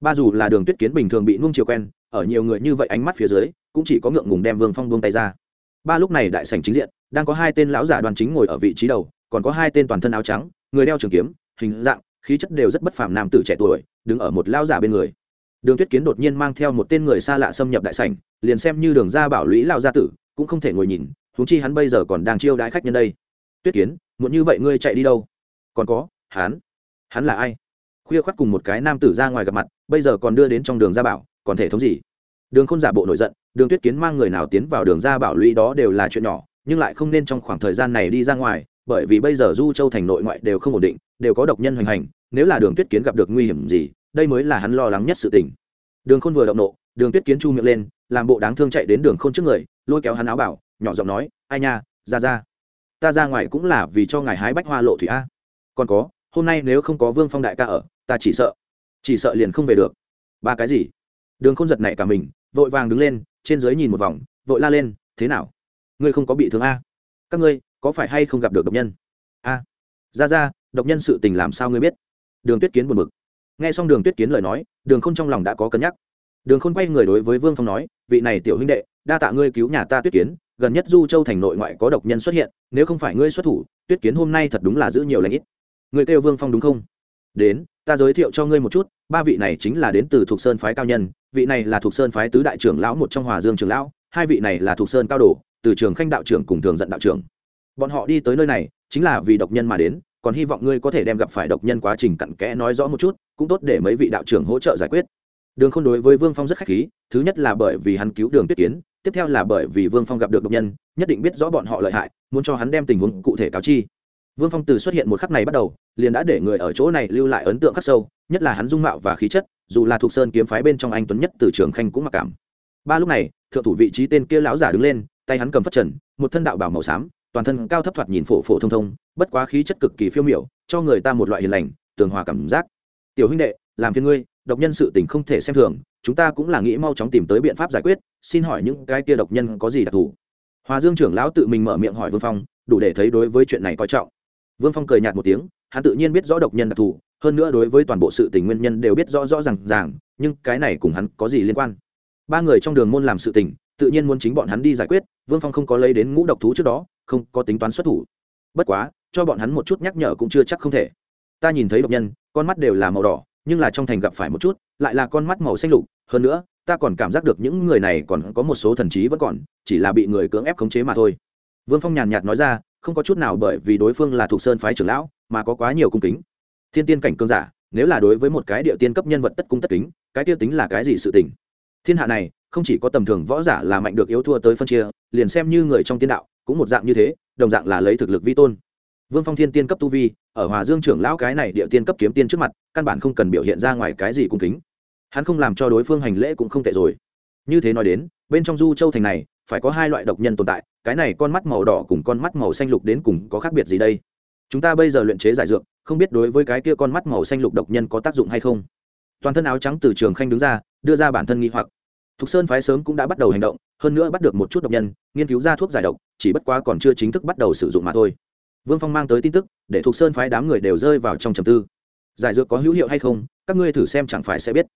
Ba dù là đường tuyết kiến bình thường bị nung chiều quen, ở nhiều người như vậy ánh mắt phía dưới cũng chỉ có ngượng ngùng đem vương phong buông tay ra. Ba lúc này đại sảnh chính diện, đang có hai tên lão giả đoàn chính ngồi ở vị trí đầu, còn có hai tên toàn thân áo trắng, người đeo trường kiếm, hình dạng, khí chất đều rất bất phàm nam tử trẻ tuổi, đứng ở một lão giả bên người. Đường tuyết kiến đột nhiên mang theo một tên người xa lạ xâm nhập đại sảnh, liền xem như đường ra bảo lũy lão gia tử, cũng không thể ngồi nhìn, huống chi hắn bây giờ còn đang chiêu đãi khách nhân đây. Tuyết kiến, muộn như vậy ngươi chạy đi đâu? Còn có, hắn? Hắn là ai? Khuya khoắt cùng một cái nam tử ra ngoài gặp mặt, bây giờ còn đưa đến trong đường gia bảo, còn thể thống gì? Đường khôn giả bộ nổi giận đường tuyết kiến mang người nào tiến vào đường gia bảo lũy đó đều là chuyện nhỏ, nhưng lại không nên trong khoảng thời gian này đi ra ngoài, bởi vì bây giờ du châu thành nội ngoại đều không ổn định, đều có độc nhân hoành hành, nếu là đường tuyết kiến gặp được nguy hiểm gì, đây mới là hắn lo lắng nhất sự tình. Đường khôn vừa động nộ, đường tuyết kiến chu miệng lên, làm bộ đáng thương chạy đến đường khôn trước người, lôi kéo hắn áo bảo, nhỏ giọng nói, ai nha, ra ra. Ta ra ngoài cũng là vì cho ngài hái bách hoa lộ thủy a. Còn có, hôm nay nếu không có vương phong đại ca ở, ta chỉ sợ chỉ sợ liền không về được. Ba cái gì? Đường Khôn giật nảy cả mình vội vàng đứng lên, trên dưới nhìn một vòng, vội la lên, thế nào? Ngươi không có bị thương a? Các ngươi có phải hay không gặp được độc nhân? A, ra ra, độc nhân sự tình làm sao ngươi biết? Đường tuyết kiến buồn bực. Nghe xong đường tuyết kiến lời nói, đường k h ô n trong lòng đã có cân nhắc. Đường khôn quay người đối với vương phong nói, vị này tiểu huynh đệ, đa tạ ngươi cứu nhà ta tuyết kiến, gần nhất du châu thành nội ngoại có độc nhân xuất hiện, nếu không phải ngươi xuất thủ, tuyết kiến hôm nay thật đúng là giữ nhiều lãnh ít. Người kêu vương phong đúng không? Đến, ta giới thiệu cho ngươi một chút, ba vị này chính là đến từ thuộc sơn phái cao nhân vị này là thuộc sơn phái tứ đại trưởng lão một trong hòa dương trưởng lão, hai vị này là thuộc sơn cao đồ, từ trường khanh đạo trưởng cùng thường dẫn đạo trưởng. Bọn họ đi tới nơi này, chính là vì độc nhân mà đến, còn hy vọng ngươi có thể đem gặp phải độc nhân quá trình cặn kẽ nói rõ một chút, cũng tốt để mấy vị đạo trưởng hỗ trợ giải quyết. Đường không đối với vương phong rất khách khí, thứ nhất là bởi vì hắn cứu đường tuyết kiến, tiếp theo là bởi vì vương phong gặp được độc nhân, nhất định biết rõ bọn họ lợi hại, muốn cho hắn đem tình huống cụ thể cáo chi. Vương phong từ xuất hiện một khắc này bắt đầu, liền đã để người ở chỗ này lưu lại ấn tượng khắc sâu, nhất là hắn dung mạo và khí chất dù là thuộc sơn kiếm phái bên trong anh tuấn nhất từ trường khanh cũng mặc cảm. Ba lúc này, thượng thủ vị trí tên kia lão giả đứng lên, tay hắn cầm phất trần, một thân đạo bảo màu xám, toàn thân cao thấp thoạt nhìn phổ phổ thông thông, bất quá khí chất cực kỳ phiêu miểu, cho người ta một loại hiền lành, tường hòa cảm giác. Tiểu huynh đệ, làm phiền ngươi, độc nhân sự tình không thể xem thường, chúng ta cũng là nghĩ mau chóng tìm tới biện pháp giải quyết, xin hỏi những cái kia độc nhân có gì đặc thù? Hòa dương trưởng lão tự mình mở miệng hỏi vương phong, đủ để thấy đối với chuyện này coi trọng. Vương phong cười nhạt một tiếng, hắn tự nhiên biết rõ độc nhân đặc thù hơn nữa đối với toàn bộ sự tình nguyên nhân đều biết rõ rõ r à n g ràng, nhưng cái này cùng hắn có gì liên quan? Ba người trong đường môn làm sự tình, tự nhiên muốn chính bọn hắn đi giải quyết, vương phong không có lấy đến ngũ độc thú trước đó, không có tính toán xuất thủ. Bất quá, cho bọn hắn một chút nhắc nhở cũng chưa chắc không thể. Ta nhìn thấy độc nhân, con mắt đều là màu đỏ, nhưng là trong thành gặp phải một chút, lại là con mắt màu xanh lục, hơn nữa, ta còn cảm giác được những người này còn có một số thần trí vẫn còn, chỉ là bị người cưỡng ép khống chế mà thôi. Vương phong nhàn nhạt nói ra, không có chút nào bởi vì đối phương là thuộc sơn phái trưởng lão, mà có quá nhiều cung kính thiên tiên cảnh cương giả, nếu là đối với một cái địa tiên cấp nhân vật tất cung tất kính, cái tiêu tính là cái gì sự tình? Thiên hạ này, không chỉ có tầm thường võ giả là mạnh được yếu thua tới phân chia, liền xem như người trong tiên đạo, cũng một dạng như thế, đồng dạng là lấy thực lực vi tôn. Vương phong thiên tiên cấp tu vi, ở hòa dương trưởng lão cái này địa tiên cấp kiếm tiên trước mặt, căn bản không cần biểu hiện ra ngoài cái gì cung kính. Hắn không làm cho đối phương hành lễ cũng không tệ rồi. Như thế nói đến, bên trong du châu thành này, phải có hai loại độc nhân tồn tại, cái này con mắt màu đỏ cùng con mắt màu xanh lục đến cùng có khác biệt gì đây? Chúng ta bây giờ luyện chế giải dược không biết đối với cái kia con mắt màu xanh lục độc nhân có tác dụng hay không. Toàn thân áo trắng từ trường khanh đứng ra, đưa ra bản thân nghi hoặc. Thục sơn phái sớm cũng đã bắt đầu hành động, hơn nữa bắt được một chút độc nhân, nghiên cứu ra thuốc giải độc, chỉ bất quá còn chưa chính thức bắt đầu sử dụng mà thôi. Vương phong mang tới tin tức, để thục sơn phái đám người đều rơi vào trong trầm tư. Giải dược có hữu hiệu hay không, các ngươi thử xem chẳng phải sẽ biết.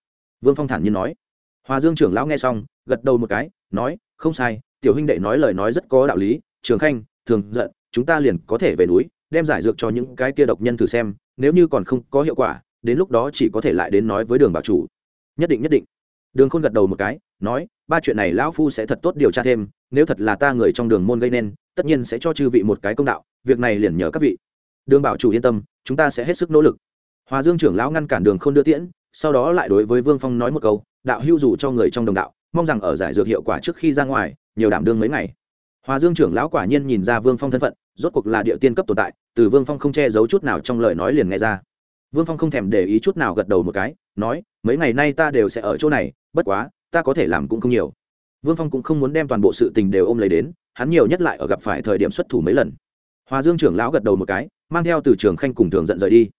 Vương phong thản nhiên nói. Hòa dương trưởng lão nghe xong, gật đầu một cái, nói, không sai, tiểu huynh đệ nói lời nói rất có đạo lý, trường khanh, thường giận, chúng ta liền có thể về núi đem giải dược cho những cái kia độc nhân thử xem, nếu như còn không có hiệu quả, đến lúc đó chỉ có thể lại đến nói với đường bảo chủ. Nhất định nhất định. Đường khôn gật đầu một cái, nói, ba chuyện này lão phu sẽ thật tốt điều tra thêm, nếu thật là ta người trong đường môn gây nên, tất nhiên sẽ cho chư vị một cái công đạo, việc này liền nhờ các vị. Đường bảo chủ yên tâm, chúng ta sẽ hết sức nỗ lực. Hòa dương trưởng lão ngăn cản đường không đưa tiễn, sau đó lại đối với vương phong nói một câu, đạo hưu dù cho người trong đồng đạo, mong rằng ở giải dược hiệu quả trước khi ra ngoài, nhiều đảm đương mấy ngày. Hòa dương trưởng lão quả nhiên nhìn ra vương phong thân phận rốt cuộc là địa tiên cấp tồn tại, từ vương phong không che giấu chút nào trong lời nói liền nghe ra. Vương phong không thèm để ý chút nào gật đầu một cái, nói, mấy ngày nay ta đều sẽ ở chỗ này, bất quá, ta có thể làm cũng không nhiều. Vương phong cũng không muốn đem toàn bộ sự tình đều ôm lấy đến, hắn nhiều nhất lại ở gặp phải thời điểm xuất thủ mấy lần. Hòa dương trưởng lão gật đầu một cái, mang theo từ trường khanh cùng thường giận rời đi.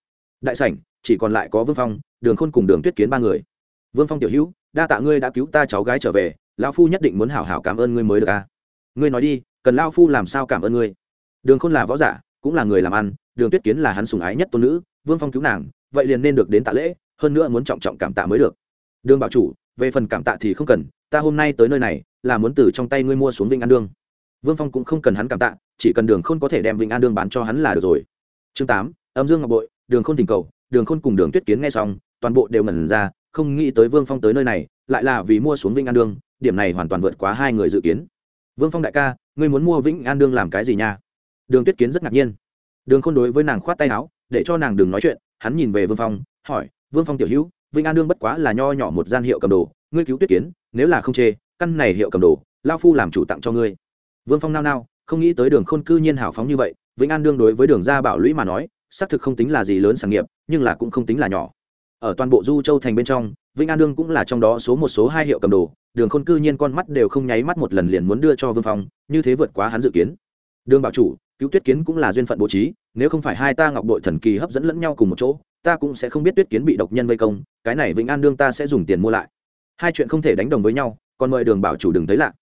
Đại sảnh, chỉ còn lại có vương phong, đường khôn cùng đường tuyết kiến ba người. Vương phong tiểu hữu, đa tạ ngươi đã cứu ta cháu gái trở về, lão phu nhất định muốn hảo hảo cảm ơn ngươi mới được à. ngươi nói đi, cần lao phu làm sao cảm ơn ngươi? Đường khôn là võ giả, cũng là người làm ăn, đường tuyết kiến là hắn sùng ái nhất tôn nữ, vương phong cứu nàng, vậy liền nên được đến tạ lễ, hơn nữa muốn trọng trọng cảm tạ mới được. Đường bảo chủ, về phần cảm tạ thì không cần, ta hôm nay tới nơi này, là muốn từ trong tay ngươi mua xuống vinh an đương. Vương phong cũng không cần hắn cảm tạ, chỉ cần đường khôn có thể đem vinh an đương bán cho hắn là được rồi. Chương tám, âm dương ngọc bội, đường khôn tình cầu, đường khôn cùng đường tuyết kiến nghe xong, toàn bộ đều ngẩn ra, không nghĩ tới vương phong tới nơi này, lại là vì mua xuống vinh an đương, điểm này hoàn toàn vượt quá hai người dự kiến. Vương phong đại ca, ngươi muốn mua vĩnh an đương làm cái gì nha? Đường tuyết kiến rất ngạc nhiên. Đường khôn đối với nàng khoát tay áo, để cho nàng đừng nói chuyện, hắn nhìn về vương phong, hỏi, vương phong tiểu hữu Vinh an đương bất quá là nho nhỏ một gian hiệu cầm đồ, ngươi cứu tuyết kiến, nếu là không chê, căn này hiệu cầm đồ lao phu làm chủ tặng cho ngươi. Vương phong nao nao, không nghĩ tới đường khôn cư nhiên hào phóng như vậy, vĩnh an đương đối với đường gia bảo lũy mà nói, xác thực không tính là gì lớn sản nghiệp, nhưng là cũng không tính là nhỏ. Ở toàn bộ du châu thành bên trong, vĩnh an đương cũng là trong đó số một số hai hiệu cầm đồ, đường khôn cư nhiên con mắt đều không nháy mắt một lần liền muốn đưa cho vương phong, như thế vượt quá hắn dự kiến. Đường bảo chủ cứu tuyết kiến cũng là duyên phận bố trí, nếu không phải hai ta ngọc đội thần kỳ hấp dẫn lẫn nhau cùng một chỗ, ta cũng sẽ không biết tuyết kiến bị độc nhân vây công, cái này vĩnh an đương ta sẽ dùng tiền mua lại. Hai chuyện không thể đánh đồng với nhau, còn mời đường bảo chủ đừng thấy lạ.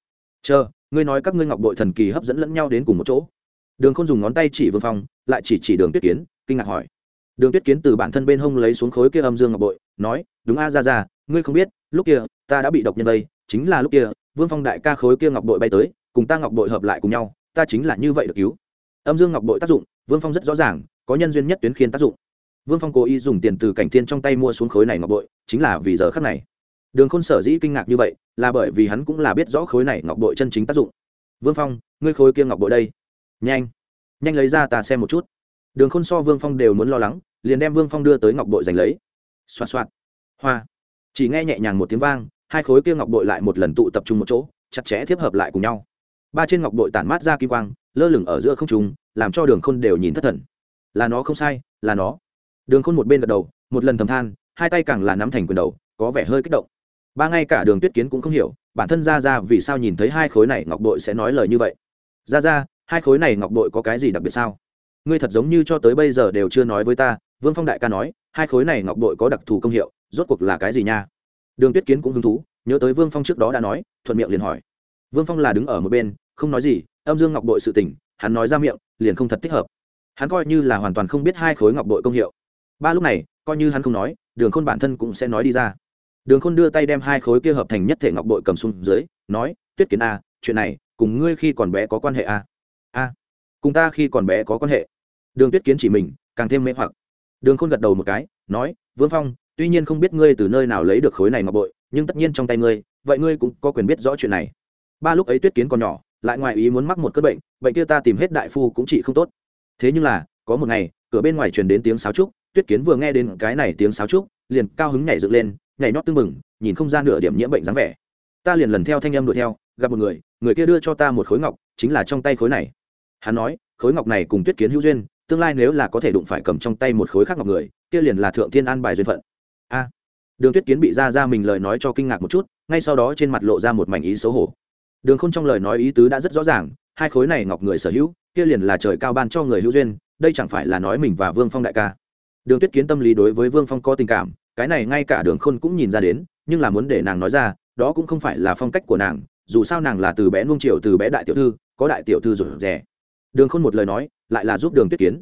Chờ, ngươi nói các ngươi ngọc đội thần kỳ hấp dẫn lẫn nhau đến cùng một chỗ. Đường không dùng ngón tay chỉ vương phong, lại chỉ chỉ đường tuyết kiến, kinh ngạc hỏi. Đường tuyết kiến từ bản thân bên hông lấy xuống khối kia âm dương ngọc bội, nói, đúng a, ra ra, ngươi không biết, lúc kia, ta đã bị độc nhân vây, chính là lúc kia, vương phong đại ca khối kia ngọc bội bay tới, cùng ta ngọc bội hợp lại cùng nhau, ta chính là như vậy được cứu âm dương ngọc bội tác dụng, vương phong rất rõ ràng, có nhân duyên nhất tuyến khiên tác dụng. Vương phong cố ý dùng tiền từ cảnh thiên trong tay mua xuống khối này ngọc bội, chính là vì giờ khắc này. Đường khôn sở dĩ kinh ngạc như vậy, là bởi vì hắn cũng là biết rõ khối này ngọc bội chân chính tác dụng. Vương phong, ngươi khối kia ngọc bội đây. Nhanh nhanh lấy ra ta xem một chút. Đường khôn so vương phong đều muốn lo lắng, liền đem vương phong đưa tới ngọc bội giành lấy. Xoạt xoạt. Hoa. Chỉ nghe nhẹ nhàng một tiếng vang, hai khối kia ngọc bội lại một lần tụ tập trung một chỗ, chặt chẽ tiếp hợp lại cùng nhau. Ba trên ngọc bội tản mát ra kim quang lơ lửng ở giữa không trung, làm cho đường khôn đều nhìn thất thần. Là nó không sai là nó. Đường khôn một bên gật đầu một lần thầm than hai tay càng là nắm thành quyền đầu có vẻ hơi kích động. Ba ngay cả đường tuyết kiến cũng không hiểu bản thân ra ra vì sao nhìn thấy hai khối này ngọc bội sẽ nói lời như vậy? Ra ra hai khối này ngọc bội có cái gì đặc biệt sao? Ngươi thật giống như cho tới bây giờ đều chưa nói với ta vương phong đại ca nói hai khối này ngọc bội có đặc thù công hiệu rốt cuộc là cái gì nha? Đường tuyết kiến cũng hứng thú nhớ tới vương phong trước đó đã nói thuận miệng liền hỏi. Vương phong là đứng ở một bên không nói gì, âm dương ngọc bội sự tình, hắn nói ra miệng, liền không thật thích hợp. Hắn coi như là hoàn toàn không biết hai khối ngọc bội công hiệu. Ba lúc này, coi như hắn không nói, đường khôn bản thân cũng sẽ nói đi ra. Đường khôn đưa tay đem hai khối kia hợp thành nhất thể ngọc bội cầm xuống dưới, nói, tuyết kiến a, chuyện này, cùng ngươi khi còn bé có quan hệ a? A, cùng ta khi còn bé có quan hệ. Đường tuyết kiến chỉ mình, càng thêm mê hoặc. Đường khôn gật đầu một cái, nói, vương phong, tuy nhiên không biết ngươi từ nơi nào lấy được khối này ngọc bội, nhưng tất nhiên trong tay ngươi, vậy ngươi cũng có quyền biết rõ chuyện này. Ba lúc ấy tuyết kiến còn nhỏ lại ngoài ý muốn mắc một cơn bệnh bệnh kia ta tìm hết đại phu cũng chỉ không tốt. Thế nhưng là, có một ngày, cửa bên ngoài truyền đến tiếng sáo trúc, tuyết kiến vừa nghe đến cái này tiếng sáo trúc, liền cao hứng nhảy dựng lên, nhảy nhót tưng mừng nhìn không ra nửa điểm nhiễm bệnh dáng vẻ. Ta liền lần theo thanh âm đuổi theo, gặp một người người kia đưa cho ta một khối ngọc, chính là trong tay khối này. Hắn nói, khối ngọc này cùng tuyết kiến hữu duyên, tương lai nếu là có thể đụng phải cầm trong tay một khối khác ngọc người, kia liền là thượng thiên an bài duyên phận. A. Đường tuyết kiến bị ra ra mình lời nói cho kinh ngạc một chút, ngay sau đó trên mặt lộ ra một mảnh ý xấu hổ đường Khôn trong lời nói ý tứ đã rất rõ ràng, hai khối này ngọc người sở hữu, kia liền là trời cao ban cho người hữu duyên, đây chẳng phải là nói mình và vương phong đại ca. Đường tuyết kiến tâm lý đối với vương phong có tình cảm, cái này ngay cả đường khôn cũng nhìn ra đến, nhưng là muốn để nàng nói ra, đó cũng không phải là phong cách của nàng, dù sao nàng là từ bé nuông triều từ bé đại tiểu thư, có đại tiểu thư rủ rẻ đường khôn một lời nói, lại là giúp đường tuyết kiến.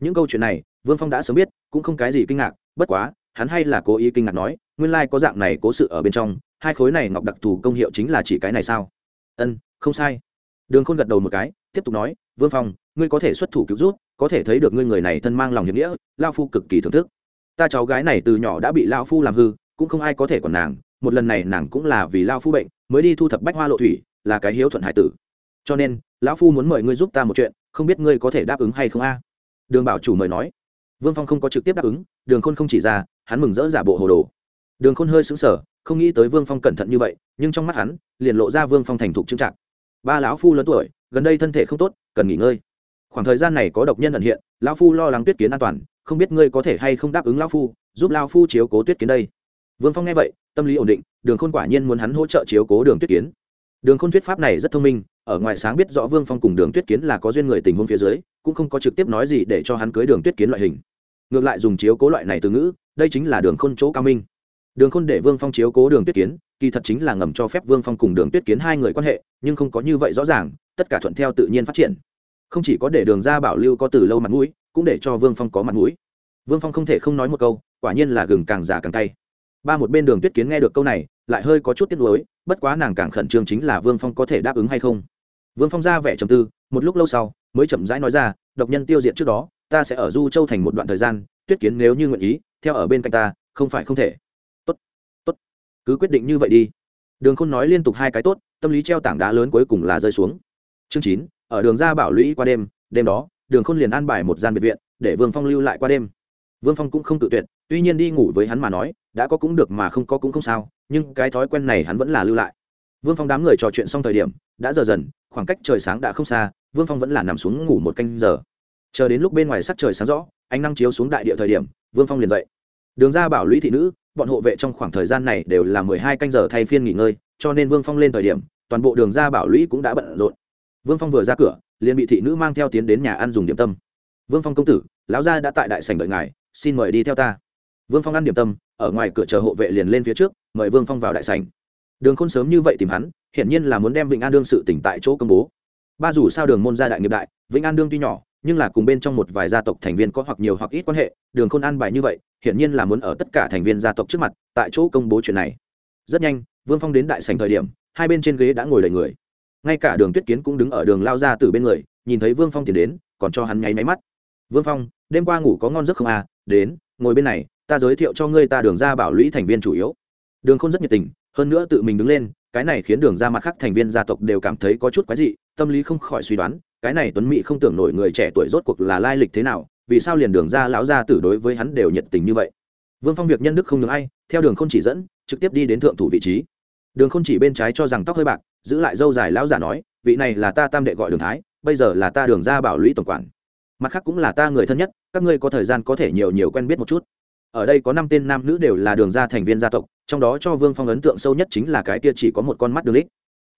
Những câu chuyện này, vương phong đã sớm biết, cũng không cái gì kinh ngạc, bất quá, hắn hay là cố ý kinh ngạc nói, nguyên lai có dạng này cố sự ở bên trong, hai khối này ngọc đặc thù công hiệu chính là chỉ cái này sao? Ân, không sai. Đường khôn gật đầu một cái, tiếp tục nói, vương phong, ngươi có thể xuất thủ cứu rút có thể thấy được ngươi người này thân mang lòng hiệp nghĩa lao phu cực kỳ thưởng thức. Ta cháu gái này từ nhỏ đã bị lao phu làm hư, cũng không ai có thể còn nàng, một lần này nàng cũng là vì lao phu bệnh, mới đi thu thập bách hoa lộ thủy, là cái hiếu thuận hải tử. Cho nên, lão phu muốn mời ngươi giúp ta một chuyện, không biết ngươi có thể đáp ứng hay không a? Đường bảo chủ mời nói. Vương phong không có trực tiếp đáp ứng, đường khôn không chỉ ra, hắn mừng rỡ giả bộ hồ đồ. Đường khôn hơi xứng sở không nghĩ tới vương phong cẩn thận như vậy nhưng trong mắt hắn liền lộ ra vương phong thành thục trưng trạng ba lão phu lớn tuổi gần đây thân thể không tốt cần nghỉ ngơi khoảng thời gian này có độc nhân ẩn hiện lão phu lo lắng tuyết kiến an toàn không biết ngươi có thể hay không đáp ứng lão phu giúp lão phu chiếu cố tuyết kiến đây vương phong nghe vậy tâm lý ổn định đường khôn quả nhiên muốn hắn hỗ trợ chiếu cố đường tuyết kiến đường khôn thuyết pháp này rất thông minh ở ngoài sáng biết rõ vương phong cùng đường tuyết kiến là có duyên người tình huống phía dưới cũng không có trực tiếp nói gì để cho hắn cưới đường tuyết kiến loại hình ngược lại dùng chiếu cố loại này từ ngữ đây chính là đường khôn chỗ cao minh đường khôn để vương phong chiếu cố đường tuyết kiến, kỳ thật chính là ngầm cho phép vương phong cùng đường tuyết kiến hai người quan hệ, nhưng không có như vậy rõ ràng, tất cả thuận theo tự nhiên phát triển. Không chỉ có để đường ra bảo lưu có từ lâu mặt mũi, cũng để cho vương phong có mặt mũi. Vương phong không thể không nói một câu, quả nhiên là gừng càng già càng tay ba một bên đường tuyết kiến nghe được câu này, lại hơi có chút tiếc nuối, bất quá nàng càng khẩn trương chính là vương phong có thể đáp ứng hay không. Vương phong ra vẻ trầm tư, một lúc lâu sau, mới chậm rãi nói ra, độc nhân tiêu diệt trước đó, ta sẽ ở du châu thành một đoạn thời gian, tuyết kiến nếu như nguyện ý, theo ở bên cạnh ta, không phải không thể cứ quyết định như vậy đi. Đường khôn nói liên tục hai cái tốt, tâm lý treo tảng đá lớn cuối cùng là rơi xuống. Chương chín, ở đường ra bảo lũy qua đêm đêm đó, đường khôn liền an bài một gian biệt viện, để vương phong lưu lại qua đêm. Vương phong cũng không tự tuyệt, tuy nhiên đi ngủ với hắn mà nói, đã có cũng được mà không có cũng không sao, nhưng cái thói quen này hắn vẫn là lưu lại. Vương phong đám người trò chuyện xong thời điểm, đã giờ dần, khoảng cách trời sáng đã không xa, vương phong vẫn là nằm xuống ngủ một canh giờ. Chờ đến lúc bên ngoài sắc trời sáng rõ, ánh năng chiếu xuống đại địa thời điểm, vương phong liền dậy. Đường ra bảo lũy thị nữ bọn hộ vệ trong khoảng thời gian này đều là mười hai canh giờ thay phiên nghỉ ngơi, cho nên vương phong lên thời điểm, toàn bộ đường ra bảo lũy cũng đã bận rộn. Vương phong vừa ra cửa, liền bị thị nữ mang theo tiến đến nhà ăn dùng điểm tâm. Vương phong công tử, lão gia đã tại đại sảnh đợi ngài, xin mời đi theo ta. Vương phong ăn điểm tâm, ở ngoài cửa chờ hộ vệ liền lên phía trước, mời vương phong vào đại sảnh. Đường khôn sớm như vậy tìm hắn, hiển nhiên là muốn đem vịnh an đương sự tỉnh tại chỗ công bố. Ba dù sao đường môn gia đại nghiệp đại vĩnh an đương tuy nhỏ nhưng là cùng bên trong một vài gia tộc thành viên có hoặc nhiều hoặc ít quan hệ, đường khôn an bài như vậy, hiển nhiên là muốn ở tất cả thành viên gia tộc trước mặt, tại chỗ công bố chuyện này. Rất nhanh, vương phong đến đại sảnh thời điểm, hai bên trên ghế đã ngồi đầy người. Ngay cả đường tuyết kiến cũng đứng ở đường lao ra từ bên người, nhìn thấy vương phong tiến đến, còn cho hắn nháy máy mắt. Vương phong, đêm qua ngủ có ngon giấc không à? Đến, ngồi bên này, ta giới thiệu cho ngươi ta đường ra bảo lũy thành viên chủ yếu. Đường không rất nhiệt tình, hơn nữa tự mình đứng lên, cái này khiến đường ra mặt khác thành viên gia tộc đều cảm thấy có chút quái dị, tâm lý không khỏi suy đoán cái này tuấn mỹ không tưởng nổi người trẻ tuổi rốt cuộc là lai lịch thế nào, vì sao liền đường ra lão gia tử đối với hắn đều nhiệt tình như vậy? Vương phong việc nhân đức không ngừng ai, theo đường không chỉ dẫn, trực tiếp đi đến thượng thủ vị trí. Đường không chỉ bên trái cho rằng tóc hơi bạc, giữ lại dâu dài lão giả nói, vị này là ta tam đệ gọi đường thái, bây giờ là ta đường ra bảo lũy tổng quản. Mặt khác cũng là ta người thân nhất, các ngươi có thời gian có thể nhiều nhiều quen biết một chút. Ở đây có năm tên nam nữ đều là đường gia thành viên gia tộc, trong đó cho vương phong ấn tượng sâu nhất chính là cái kia chỉ có một con mắt đường lích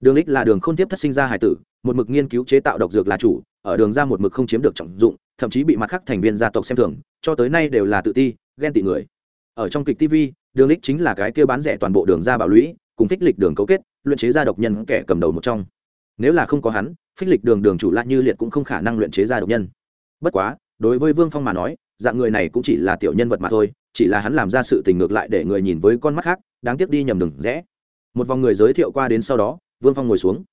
đường lích là đường k h ô n tiếp thất sinh ra hải tử, một mực nghiên cứu chế tạo độc dược là chủ, ở đường ra một mực không chiếm được trọng dụng, thậm chí bị mặt khác thành viên gia tộc xem thường, cho tới nay đều là tự ti, ghen tị người. Ở trong kịch tv đường lích chính là cái kia bán rẻ toàn bộ đường ra bảo lũy, cùng phích lịch đường cấu kết, luyện chế ra độc nhân kẻ cầm đầu một trong. Nếu là không có hắn, phích lịch đường đường chủ lại như liệt cũng không khả năng luyện chế ra độc nhân. Bất quá, đối với vương phong mà nói, dạng người này cũng chỉ là tiểu nhân vật mà thôi, chỉ là hắn làm ra sự tình ngược lại để người nhìn với con mắt khác, đáng tiếc đi nhầm đừng rẽ. Một vòng người giới thiệu qua đến sau đó vương phong ngồi xuống.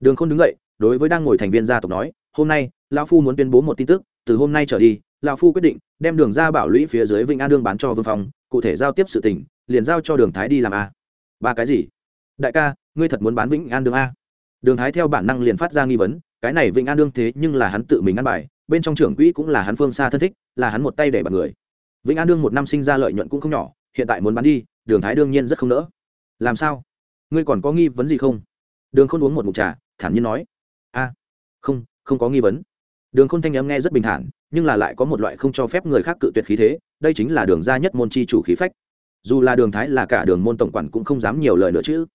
Đường không đứng dậy, đối với đang ngồi thành viên gia tộc nói, hôm nay, lão phu muốn tuyên bố một tin tức, từ hôm nay trở đi, lão phu quyết định đem đường ra bảo lũy phía dưới vĩnh an đương bán cho vương phong, cụ thể giao tiếp sự tình, liền giao cho đường thái đi làm a. Ba cái gì? Đại ca, ngươi thật muốn bán vĩnh an đương a? Đường thái theo bản năng liền phát ra nghi vấn, cái này vĩnh an đương thế nhưng là hắn tự mình ăn bài, bên trong trưởng quỹ cũng là hắn phương xa thân thích, là hắn một tay để bật người. Vĩnh an đương một năm sinh ra lợi nhuận cũng không nhỏ, hiện tại muốn bán đi, đường thái đương nhiên rất không nỡ. Làm sao? Ngươi còn có nghi vấn gì không? Đường Khôn uống một mục trà, thản nhiên nói, a, không không có nghi vấn. Đường khôn thanh âm nghe rất bình thản, nhưng là lại có một loại không cho phép người khác cự tuyệt khí thế, đây chính là đường gia nhất môn chi chủ khí phách. Dù là đường thái là cả đường môn tổng quản cũng không dám nhiều lời nữa chứ.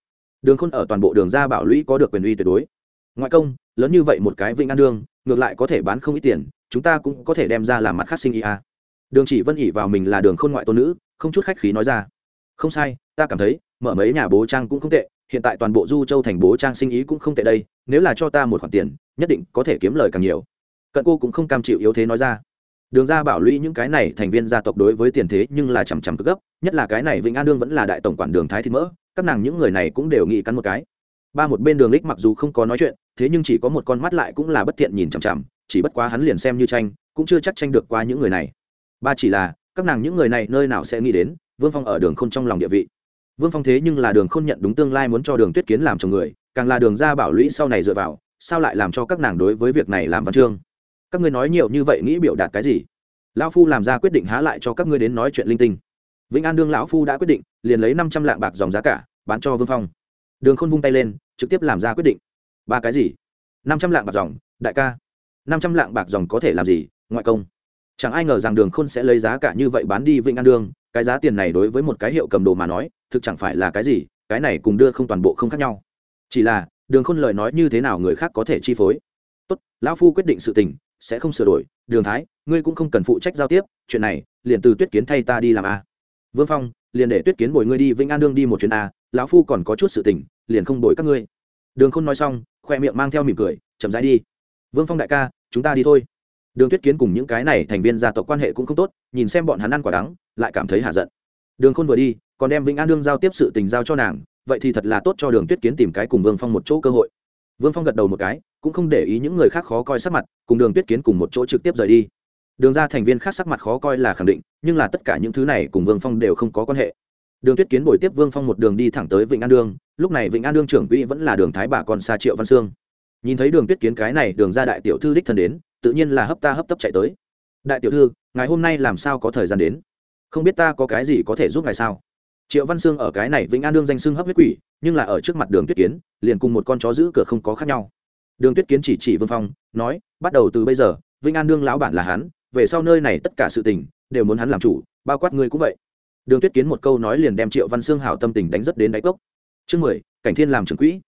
Đường khôn ở toàn bộ đường gia bảo lũy có được quyền uy tuyệt đối. Ngoại công, lớn như vậy một cái vĩnh an đương ngược lại có thể bán không ít tiền, chúng ta cũng có thể đem ra làm mặt khác sinh ý a đường chỉ vân ỉ vào mình là đường khôn ngoại tôn nữ, không chút khách khí nói ra, không sai, ta cảm thấy, mở mấy nhà bố trang cũng không tệ hiện tại toàn bộ du châu thành bố trang sinh ý cũng không tệ đây, nếu là cho ta một khoản tiền, nhất định có thể kiếm lời càng nhiều. Cận cô cũng không cam chịu yếu thế nói ra. Đường ra bảo lũy những cái này thành viên gia tộc đối với tiền thế nhưng là chằm chằm cực gấp, nhất là cái này vĩnh an đương vẫn là đại tổng quản đường thái thị mỡ, các nàng những người này cũng đều nghĩ cắn một cái. Ba một bên đường lích mặc dù không có nói chuyện, thế nhưng chỉ có một con mắt lại cũng là bất tiện nhìn chằm chằm, chỉ bất quá hắn liền xem như tranh, cũng chưa chắc tranh được qua những người này. Ba chỉ là, các nàng những người này nơi nào sẽ nghĩ đến, vương phong ở đường k h ô n trong lòng địa vị vương phong thế nhưng là đường Khôn nhận đúng tương lai muốn cho đường tuyết kiến làm chồng người, càng là đường ra bảo lũy sau này dựa vào, sao lại làm cho các nàng đối với việc này làm văn chương? Các ngươi nói nhiều như vậy nghĩ biểu đạt cái gì? Lão phu làm ra quyết định há lại cho các ngươi đến nói chuyện linh tinh. Vĩnh an đương lão phu đã quyết định, liền lấy năm trăm lạng bạc dòng giá cả, bán cho vương phong. Đường khôn vung tay lên, trực tiếp làm ra quyết định. Ba cái gì? Năm trăm lạng bạc dòng, đại ca. Năm trăm lạng bạc dòng có thể làm gì, ngoại công? Chẳng ai ngờ rằng đường khôn sẽ lấy giá cả như vậy bán đi vĩnh an đương, cái giá tiền này đối với một cái hiệu cầm đồ mà nói thực chẳng phải là cái gì, cái này cùng đưa không toàn bộ không khác nhau. Chỉ là, đường khôn lời nói như thế nào người khác có thể chi phối. Tốt, lão phu quyết định sự tình, sẽ không sửa đổi. Đường thái, ngươi cũng không cần phụ trách giao tiếp, chuyện này, liền từ tuyết kiến thay ta đi làm a. Vương phong, liền để tuyết kiến bồi ngươi đi vĩnh an đương đi một chuyến a, lão phu còn có chút sự tình, liền không đổi các ngươi. Đường khôn nói xong, khoe miệng mang theo mỉm cười, chậm rãi đi. Vương phong đại ca, chúng ta đi thôi. Đường tuyết kiến cùng những cái này thành viên gia tộc quan hệ cũng không tốt, nhìn xem bọn hắn ăn quả đắng, lại cảm thấy hạ giận. Đường khôn vừa đi còn đem vĩnh an đương giao tiếp sự tình giao cho nàng, vậy thì thật là tốt cho đường tuyết kiến tìm cái cùng vương phong một chỗ cơ hội. Vương phong gật đầu một cái, cũng không để ý những người khác khó coi sắc mặt, cùng đường tuyết kiến cùng một chỗ trực tiếp rời đi. Đường ra thành viên khác sắc mặt khó coi là khẳng định, nhưng là tất cả những thứ này cùng vương phong đều không có quan hệ. Đường tuyết kiến bồi tiếp vương phong một đường đi thẳng tới vịnh an đương, lúc này vịnh an đương trưởng quỹ vẫn là đường thái bà còn xa triệu văn sương. Nhìn thấy đường tuyết kiến cái này, đường ra đại tiểu thư đích thân đến, tự nhiên là hấp ta hấp tấp chạy tới. Đại tiểu thư, ngày hôm nay làm sao có thời gian đến? Không biết ta có cái gì có thể giúp ngài sao? Triệu văn sương ở cái này vĩnh an đương danh xưng hấp huyết quỷ, nhưng là ở trước mặt đường tuyết kiến, liền cùng một con chó giữ cửa không có khác nhau. Đường tuyết kiến chỉ chỉ vương phong, nói, bắt đầu từ bây giờ, vĩnh an đương lão bản là hắn, về sau nơi này tất cả sự tình, đều muốn hắn làm chủ, bao quát ngươi cũng vậy. Đường tuyết kiến một câu nói liền đem triệu văn sương hảo tâm tình đánh rất đến đáy cốc. Chương mười, cảnh thiên làm trưởng quỹ.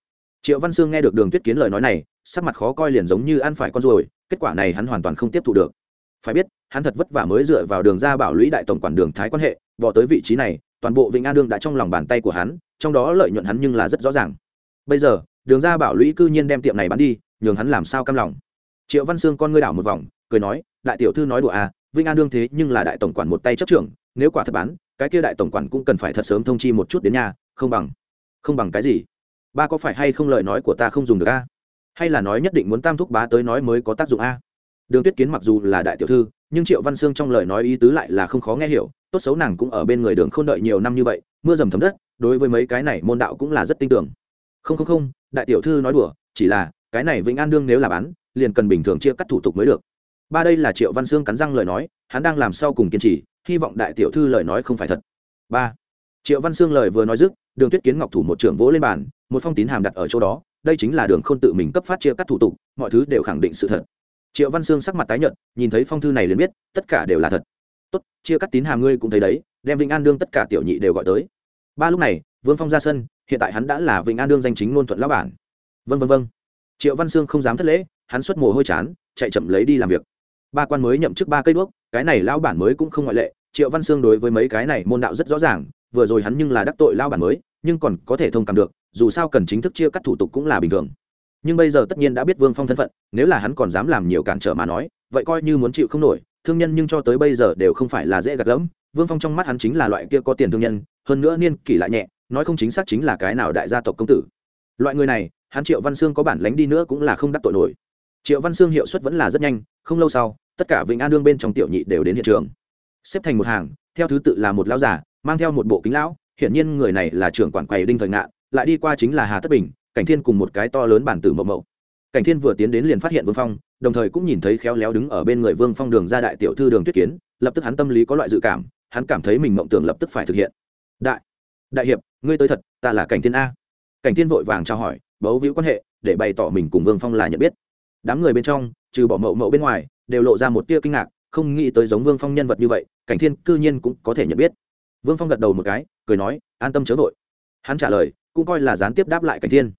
Triệu văn sương nghe được đường tuyết kiến lời nói này, sắc mặt khó coi liền giống như ăn phải con ruồi, kết quả này hắn hoàn toàn không tiếp thu được. Phải biết, hắn thật vất vả mới dựa vào đường ra bảo lũy đại tổng quản đường thái quan hệ, bỏ tới vị trí này toàn bộ vịnh an đương đã trong lòng bàn tay của hắn, trong đó lợi nhuận hắn nhưng là rất rõ ràng. Bây giờ, đường ra bảo lũy cư nhiên đem tiệm này bán đi, nhường hắn làm sao cam lòng. Triệu văn sương con ngươi đảo một vòng, cười nói, đại tiểu thư nói đùa à vinh an đương thế nhưng là đại tổng quản một tay chấp trưởng, nếu quả thật bán, cái kia đại tổng quản cũng cần phải thật sớm thông chi một chút đến nhà, không bằng không bằng cái gì. Ba có phải hay không lời nói của ta không dùng được a hay là nói nhất định muốn tam thúc bá tới nói mới có tác dụng a đường tuyết kiến mặc dù là đại tiểu thư, nhưng triệu văn sương trong lời nói ý tứ lại là không khó nghe hiểu tốt xấu nàng cũng ở bên người đường k h ô n đợi nhiều năm như vậy, mưa dầm thấm đất, đối với mấy cái này môn đạo cũng là rất tin tưởng. Không không không, đại tiểu thư nói đùa, chỉ là, cái này vĩnh an đương nếu là bán, liền cần bình thường chia cắt thủ tục mới được. Ba đây là triệu văn sương cắn răng lời nói, hắn đang làm sau cùng kiên trì, hy vọng đại tiểu thư lời nói không phải thật. Ba, triệu văn sương lời vừa nói dứt, đường tuyết kiến ngọc thủ một trưởng vỗ lên bàn, một phong tín hàm đặt ở chỗ đó, đây chính là đường k h ô n tự mình cấp phát chia cắt thủ tục, mọi thứ đều khẳng định sự thật. Triệu văn sương sắc mặt tái nhợt, nhìn thấy phong thư này liền biết, tất cả đều là thật tốt, chia cắt tín hàm ngươi cũng thấy đấy, đem vĩnh an đương tất cả tiểu nhị đều gọi tới. Ba lúc này, vương phong ra sân, hiện tại hắn đã là vĩnh an đương danh chính ngôn thuận lão bản. Vân vân vân triệu văn sương không dám thất lễ, hắn xuất mồ hôi chán, chạy chậm lấy đi làm việc. Ba quan mới nhậm chức ba cây đuốc, cái này lão bản mới cũng không ngoại lệ, triệu văn sương đối với mấy cái này môn đạo rất rõ ràng, vừa rồi hắn nhưng là đắc tội lão bản mới, nhưng còn có thể thông cảm được, dù sao cần chính thức chia cắt thủ tục cũng là bình thường. Nhưng bây giờ tất nhiên đã biết vương phong thân phận, nếu là hắn còn dám làm nhiều cản trở mà nói, vậy coi như muốn chịu không nổi thương nhân nhưng cho tới bây giờ đều không phải là dễ gạt lẫm vương phong trong mắt hắn chính là loại kia có tiền thương nhân, hơn nữa niên kỷ lại nhẹ, nói không chính xác chính là cái nào đại gia tộc công tử. Loại người này, hắn triệu văn sương có bản lánh đi nữa cũng là không đắc tội nổi. Triệu văn sương hiệu suất vẫn là rất nhanh, không lâu sau, tất cả vịnh an đương bên trong tiểu nhị đều đến hiện trường. Xếp thành một hàng, theo thứ tự là một lão giả mang theo một bộ kính lão, hiển nhiên người này là trưởng quản quầy đinh thời ngạn, lại đi qua chính là hà tất bình, cảnh thiên cùng một cái to lớn bản tử mậu mậu cảnh thiên vừa tiến đến liền phát hiện vương phong, đồng thời cũng nhìn thấy khéo léo đứng ở bên người vương phong đường ra đại tiểu thư đường tuyết kiến, lập tức hắn tâm lý có loại dự cảm, hắn cảm thấy mình mộng tưởng lập tức phải thực hiện. Đại đại hiệp, ngươi tới thật, ta là cảnh thiên a. Cảnh thiên vội vàng trao hỏi, bấu víu quan hệ, để bày tỏ mình cùng vương phong là nhận biết. Đám người bên trong, trừ bỏ mậu mậu bên ngoài, đều lộ ra một tia kinh ngạc, không nghĩ tới giống vương phong nhân vật như vậy, cảnh thiên cư nhiên cũng có thể nhận biết. Vương phong gật đầu một cái, cười nói, an tâm chớ vội. Hắn trả lời, cũng coi là gián tiếp đáp lại cảnh thiên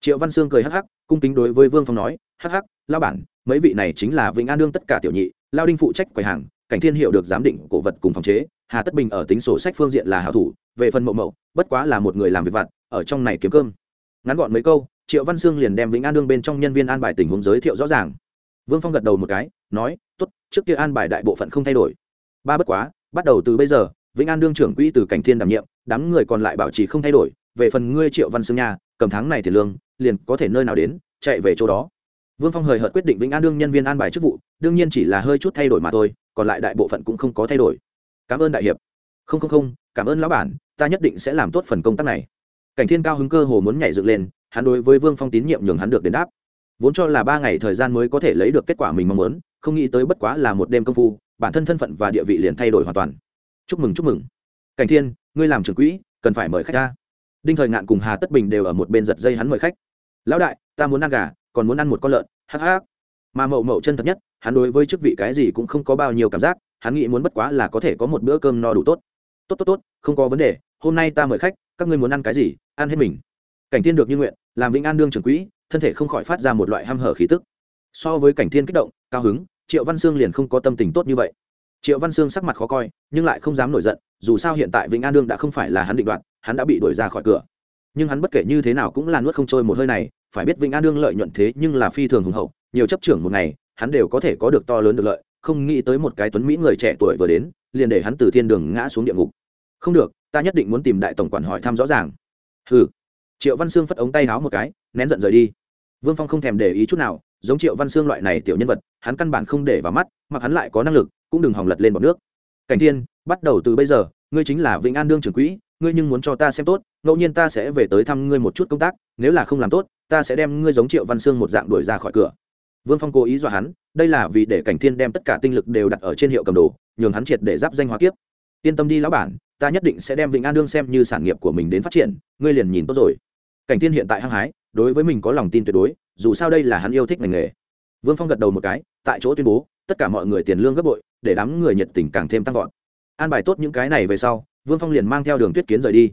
triệu văn sương cười hắc hắc, cung kính đối với vương phong nói, hắc hắc lao bản, mấy vị này chính là vĩnh an đương tất cả tiểu nhị, lao đinh phụ trách quầy hàng, cảnh thiên hiệu được giám định cổ vật cùng phòng chế, hà tất bình ở tính sổ sách phương diện là hảo thủ, về phần mậu mậu, bất quá là một người làm việc vặt, ở trong này kiếm cơm. Ngắn gọn mấy câu, triệu văn sương liền đem vĩnh an đương bên trong nhân viên an bài tình huống giới thiệu rõ ràng. Vương phong gật đầu một cái, nói t ố t trước kia an bài đại bộ phận không thay đổi. Ba bất quá, bắt đầu từ bây giờ, vĩnh an đương trưởng quỹ từ cảnh thiên đảm nhiệm, đám người còn lại bảo trì không thay đổi, về phần ngươi triệu văn sương nha cầm tháng này thì lương, liền có thể nơi nào đến, chạy về chỗ đó. Vương phong hời hợt quyết định vĩnh an đương nhân viên an bài chức vụ, đương nhiên chỉ là hơi chút thay đổi mà thôi, còn lại đại bộ phận cũng không có thay đổi. Cảm ơn đại hiệp. Không không không, cảm ơn lão bản, ta nhất định sẽ làm tốt phần công tác này. Cảnh thiên cao hứng cơ hồ muốn nhảy dựng lên, hắn đối với vương phong tín nhiệm nhường hắn được đền đáp. Vốn cho là ba ngày thời gian mới có thể lấy được kết quả mình mong muốn, không nghĩ tới bất quá là một đêm công phu, bản thân thân phận và địa vị liền thay đổi hoàn toàn. Chúc mừng chúc mừng. Cảnh thiên, ngươi làm trưởng quỹ, cần phải mời khách ta đinh thời ngạn cùng hà tất bình đều ở một bên giật dây hắn mời khách. Lão đại, ta muốn ăn gà, còn muốn ăn một con lợn. Hắc hắc. Mà mậu mậu chân thật nhất, hắn đối với chức vị cái gì cũng không có bao nhiêu cảm giác, hắn nghĩ muốn bất quá là có thể có một bữa cơm no đủ tốt. Tốt tốt tốt, không có vấn đề, hôm nay ta mời khách, các ngươi muốn ăn cái gì, ăn hết mình. Cảnh thiên được như nguyện, làm vĩnh an đương trưởng quỹ, thân thể không khỏi phát ra một loại ham hở khí tức. So với cảnh thiên kích động, cao hứng, triệu văn sương liền không có tâm tình tốt như vậy triệu văn sương sắc mặt khó coi nhưng lại không dám nổi giận dù sao hiện tại vĩnh an đương đã không phải là hắn định đoạt hắn đã bị đuổi ra khỏi cửa nhưng hắn bất kể như thế nào cũng là nuốt không trôi một hơi này phải biết vĩnh an đương lợi nhuận thế nhưng là phi thường hùng hậu nhiều chấp trưởng một ngày hắn đều có thể có được to lớn được lợi không nghĩ tới một cái tuấn mỹ người trẻ tuổi vừa đến liền để hắn từ thiên đường ngã xuống địa ngục không được ta nhất định muốn tìm đại tổng quản hỏi thăm rõ ràng hừ triệu văn sương phất ống tay háo một cái nén giận rời đi vương phong không thèm để ý chút nào giống triệu văn sương loại này tiểu nhân vật hắn căn bản không để vào mắt mặc hắn lại có năng lực cũng đừng hòng lật lên bọc nước. Cảnh thiên, bắt đầu từ bây giờ, ngươi chính là vĩnh an đương trưởng quỹ, ngươi nhưng muốn cho ta xem tốt, ngẫu nhiên ta sẽ về tới thăm ngươi một chút công tác, nếu là không làm tốt, ta sẽ đem ngươi giống triệu văn sương một dạng đuổi ra khỏi cửa. Vương phong cố ý dọa hắn, đây là vì để cảnh thiên đem tất cả tinh lực đều đặt ở trên hiệu cầm đồ, nhường hắn triệt để giáp danh hóa kiếp. Yên tâm đi lão bản, ta nhất định sẽ đem vĩnh an đương xem như sản nghiệp của mình đến phát triển, ngươi liền nhìn tốt rồi. Cảnh thiên hiện tại hăng hái, đối với mình có lòng tin tuyệt đối, dù sao đây là hắn yêu thích ngành nghề. Vương phong gật đầu một cái, tại chỗ tuyên bố tất cả mọi người tiền lương gấp bội, để đám người nhiệt tình càng thêm tăng vọt. An bài tốt những cái này về sau, vương phong liền mang theo đường tuyết kiến rời đi.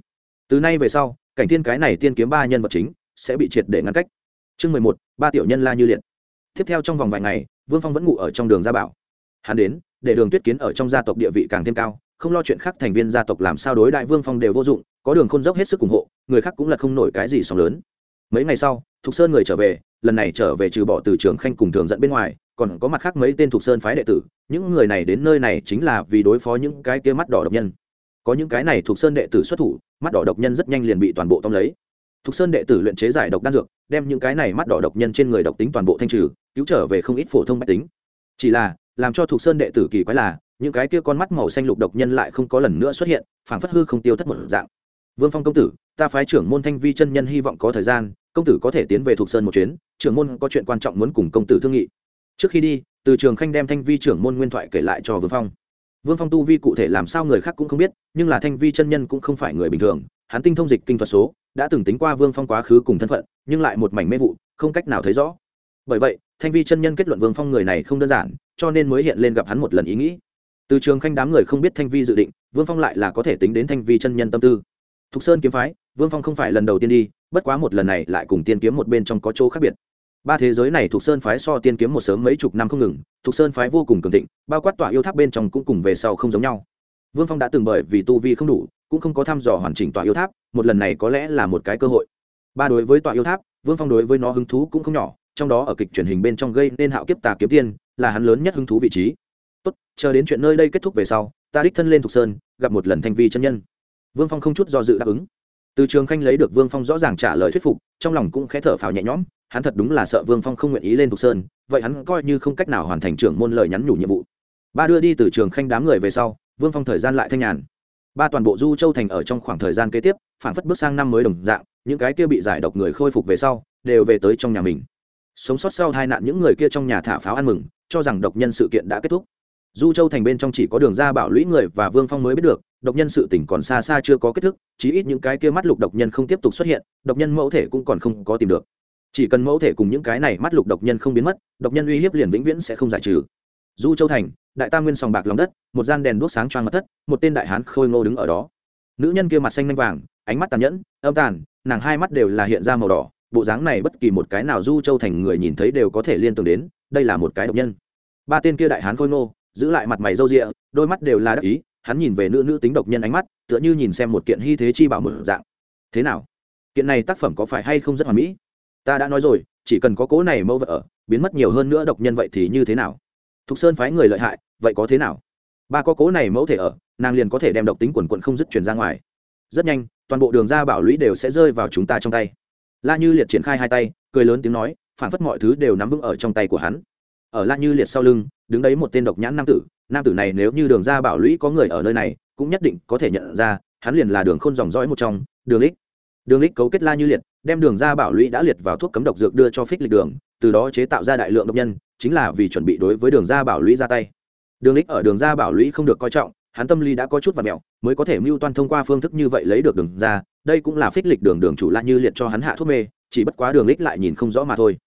Từ nay về sau, cảnh thiên cái này tiên kiếm ba nhân vật chính sẽ bị triệt để ngăn cách. Chương mười một, ba tiểu nhân la như liệt. Tiếp theo trong vòng vài ngày, vương phong vẫn ngủ ở trong đường gia bảo. Hắn đến, để đường tuyết kiến ở trong gia tộc địa vị càng thêm cao, không lo chuyện khác thành viên gia tộc làm sao đối đại vương phong đều vô dụng, có đường khôn dốc hết sức ủng hộ, người khác cũng là không nổi cái gì sóng lớn. Mấy ngày sau, thục sơn người trở về, lần này trở về trừ bỏ từ trường khanh cùng thường dẫn bên ngoài còn có mặt khác mấy tên thuộc sơn phái đệ tử, những người này đến nơi này chính là vì đối phó những cái kia mắt đỏ độc nhân. Có những cái này thuộc sơn đệ tử xuất thủ, mắt đỏ độc nhân rất nhanh liền bị toàn bộ tóm lấy. Thuộc sơn đệ tử luyện chế giải độc đan dược, đem những cái này mắt đỏ độc nhân trên người độc tính toàn bộ thanh trừ, cứu trở về không ít phổ thông mách tính. Chỉ là, làm cho thuộc sơn đệ tử kỳ quái là, những cái kia con mắt màu xanh lục độc nhân lại không có lần nữa xuất hiện, phảng phất hư không tiêu thất một dạng. Vương phong công tử, ta phái trưởng môn thanh vi chân nhân hy vọng có thời gian, công tử có thể tiến về thuộc sơn một chuyến, trưởng môn có chuyện quan trọng muốn cùng công tử thương nghị trước khi đi, từ trường khanh đem thanh vi trưởng môn nguyên thoại kể lại cho vương phong. Vương phong tu vi cụ thể làm sao người khác cũng không biết, nhưng là thanh vi chân nhân cũng không phải người bình thường. Hắn tinh thông dịch kinh thuật số, đã từng tính qua vương phong quá khứ cùng thân phận, nhưng lại một mảnh mê vụ, không cách nào thấy rõ. Bởi vậy, thanh vi chân nhân kết luận vương phong người này không đơn giản, cho nên mới hiện lên gặp hắn một lần ý nghĩ. Từ trường khanh đám người không biết thanh vi dự định, vương phong lại là có thể tính đến thanh vi chân nhân tâm tư. Thục sơn kiếm phái, vương phong không phải lần đầu tiên đi, bất quá một lần này lại cùng tiên kiếm một bên trong có chỗ khác biệt ba thế giới này thuộc sơn phái so tiên kiếm một sớm mấy chục năm không ngừng, thuộc sơn phái vô cùng cường thịnh, bao quát tọa yêu tháp bên trong cũng cùng về sau không giống nhau. Vương phong đã từng bởi vì tu vi không đủ, cũng không có thăm dò hoàn chỉnh tọa yêu tháp, một lần này có lẽ là một cái cơ hội. Ba đối với tọa yêu tháp, vương phong đối với nó hứng thú cũng không nhỏ, trong đó ở kịch truyền hình bên trong gây nên hạo kiếp tà kiếm tiên, là hắn lớn nhất hứng thú vị trí. Tốt, chờ đến chuyện nơi đây kết thúc về sau, ta đích thân lên thục sơn, gặp một lần thanh vi chân nhân. Vương phong không chút do dự đáp ứng. Từ trường khanh lấy được vương phong rõ ràng trả lời thuyết phục, trong lòng cũng khẽ thở phào nhẹ nhõm hắn thật đúng là sợ vương phong không nguyện ý lên thục sơn, vậy hắn coi như không cách nào hoàn thành trưởng môn lời nhắn nhủ nhiệm vụ. Ba đưa đi từ trường khanh đám người về sau, vương phong thời gian lại thanh nhàn. Ba toàn bộ du châu thành ở trong khoảng thời gian kế tiếp phản phất bước sang năm mới đồng dạng, những cái kia bị giải độc người khôi phục về sau, đều về tới trong nhà mình. Sống sót sau hai nạn những người kia trong nhà thả pháo ăn mừng, cho rằng độc nhân sự kiện đã kết thúc. Du châu thành bên trong chỉ có đường ra bảo lũy người và vương phong mới biết được, độc nhân sự tỉnh còn xa xa chưa có kết thúc, chí ít những cái kia mắt lục độc nhân không tiếp tục xuất hiện, độc nhân mẫu thể cũng còn không có tìm được chỉ cần mẫu thể cùng những cái này mắt lục độc nhân không biến mất, độc nhân uy hiếp liền vĩnh viễn sẽ không giải trừ. Du châu thành, đại tam nguyên sòng bạc lòng đất, một gian đèn đuốc sáng choang mặt thất, một tên đại hán khôi ngô đứng ở đó. Nữ nhân kia mặt xanh nanh vàng, ánh mắt tàn nhẫn, âm tàn, nàng hai mắt đều là hiện ra màu đỏ, bộ dáng này bất kỳ một cái nào du châu thành người nhìn thấy đều có thể liên tưởng đến, đây là một cái độc nhân. Ba tên kia đại hán khôi ngô, giữ lại mặt mày râu rịa đôi mắt đều là đắc ý, hắn nhìn về nữ nữ tính độc nhân ánh mắt, tựa như nhìn xem một kiện hy thế chi bảo một dạng. Thế nào? Kiện này tác phẩm có phải hay không rất hoàn mỹ? Ta đã nói rồi, chỉ cần có cố này mâu vợ ở, biến mất nhiều hơn nữa độc nhân vậy thì như thế nào? Thục sơn phái người lợi hại, vậy có thế nào? Ba có cố này mẫu thể ở, nàng liền có thể đem độc tính quần quận không dứt chuyển ra ngoài. Rất nhanh, toàn bộ đường ra bảo lũy đều sẽ rơi vào chúng ta trong tay. La như liệt triển khai hai tay, cười lớn tiếng nói, phản phất mọi thứ đều nắm vững ở trong tay của hắn. Ở la như liệt sau lưng, đứng đấy một tên độc nhãn nam tử. Nam tử này nếu như đường ra bảo lũy có người ở nơi này, cũng nhất định có thể nhận ra, hắn liền là đường khôn dòng dõi một trong, đường ích đường lích cấu kết la như liệt, đem đường ra bảo lũy đã liệt vào thuốc cấm độc dược đưa cho phích lịch đường, từ đó chế tạo ra đại lượng độc nhân, chính là vì chuẩn bị đối với đường ra bảo lũy ra tay. Đường lích ở đường ra bảo lũy không được coi trọng, hắn tâm lý đã có chút và mẹo, mới có thể mưu toan thông qua phương thức như vậy lấy được đường ra, đây cũng là phích lịch đường đường chủ la như liệt cho hắn hạ thuốc mê, chỉ bất quá đường lích lại nhìn không rõ mà thôi.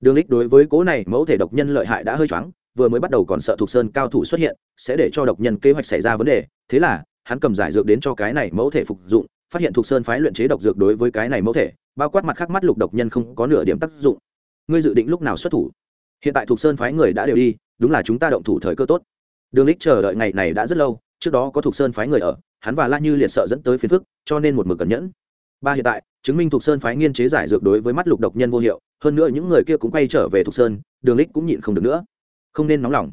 Đường lích đối với cố này mẫu thể độc nhân lợi hại đã hơi choáng, vừa mới bắt đầu còn sợ thuộc sơn cao thủ xuất hiện, sẽ để cho độc nhân kế hoạch xảy ra vấn đề, thế là hắn cầm giải dược đến cho cái này mẫu thể phục dụng phát hiện thuộc sơn phái luyện chế độc dược đối với cái này mẫu thể, bao quát mặt khác mắt lục độc nhân không có nửa điểm tác dụng. Ngươi dự định lúc nào xuất thủ? Hiện tại thuộc sơn phái người đã đều đi, đúng là chúng ta động thủ thời cơ tốt. Đường lích chờ đợi ngày này đã rất lâu, trước đó có thuộc sơn phái người ở, hắn và la như liệt sợ dẫn tới phiền phức, cho nên một mực cẩn nhẫn. Ba hiện tại, chứng minh thuộc sơn phái nghiên chế giải dược đối với mắt lục độc nhân vô hiệu, hơn nữa những người kia cũng quay trở về thuộc sơn, đường lích cũng nhịn không được nữa. Không nên nóng lòng.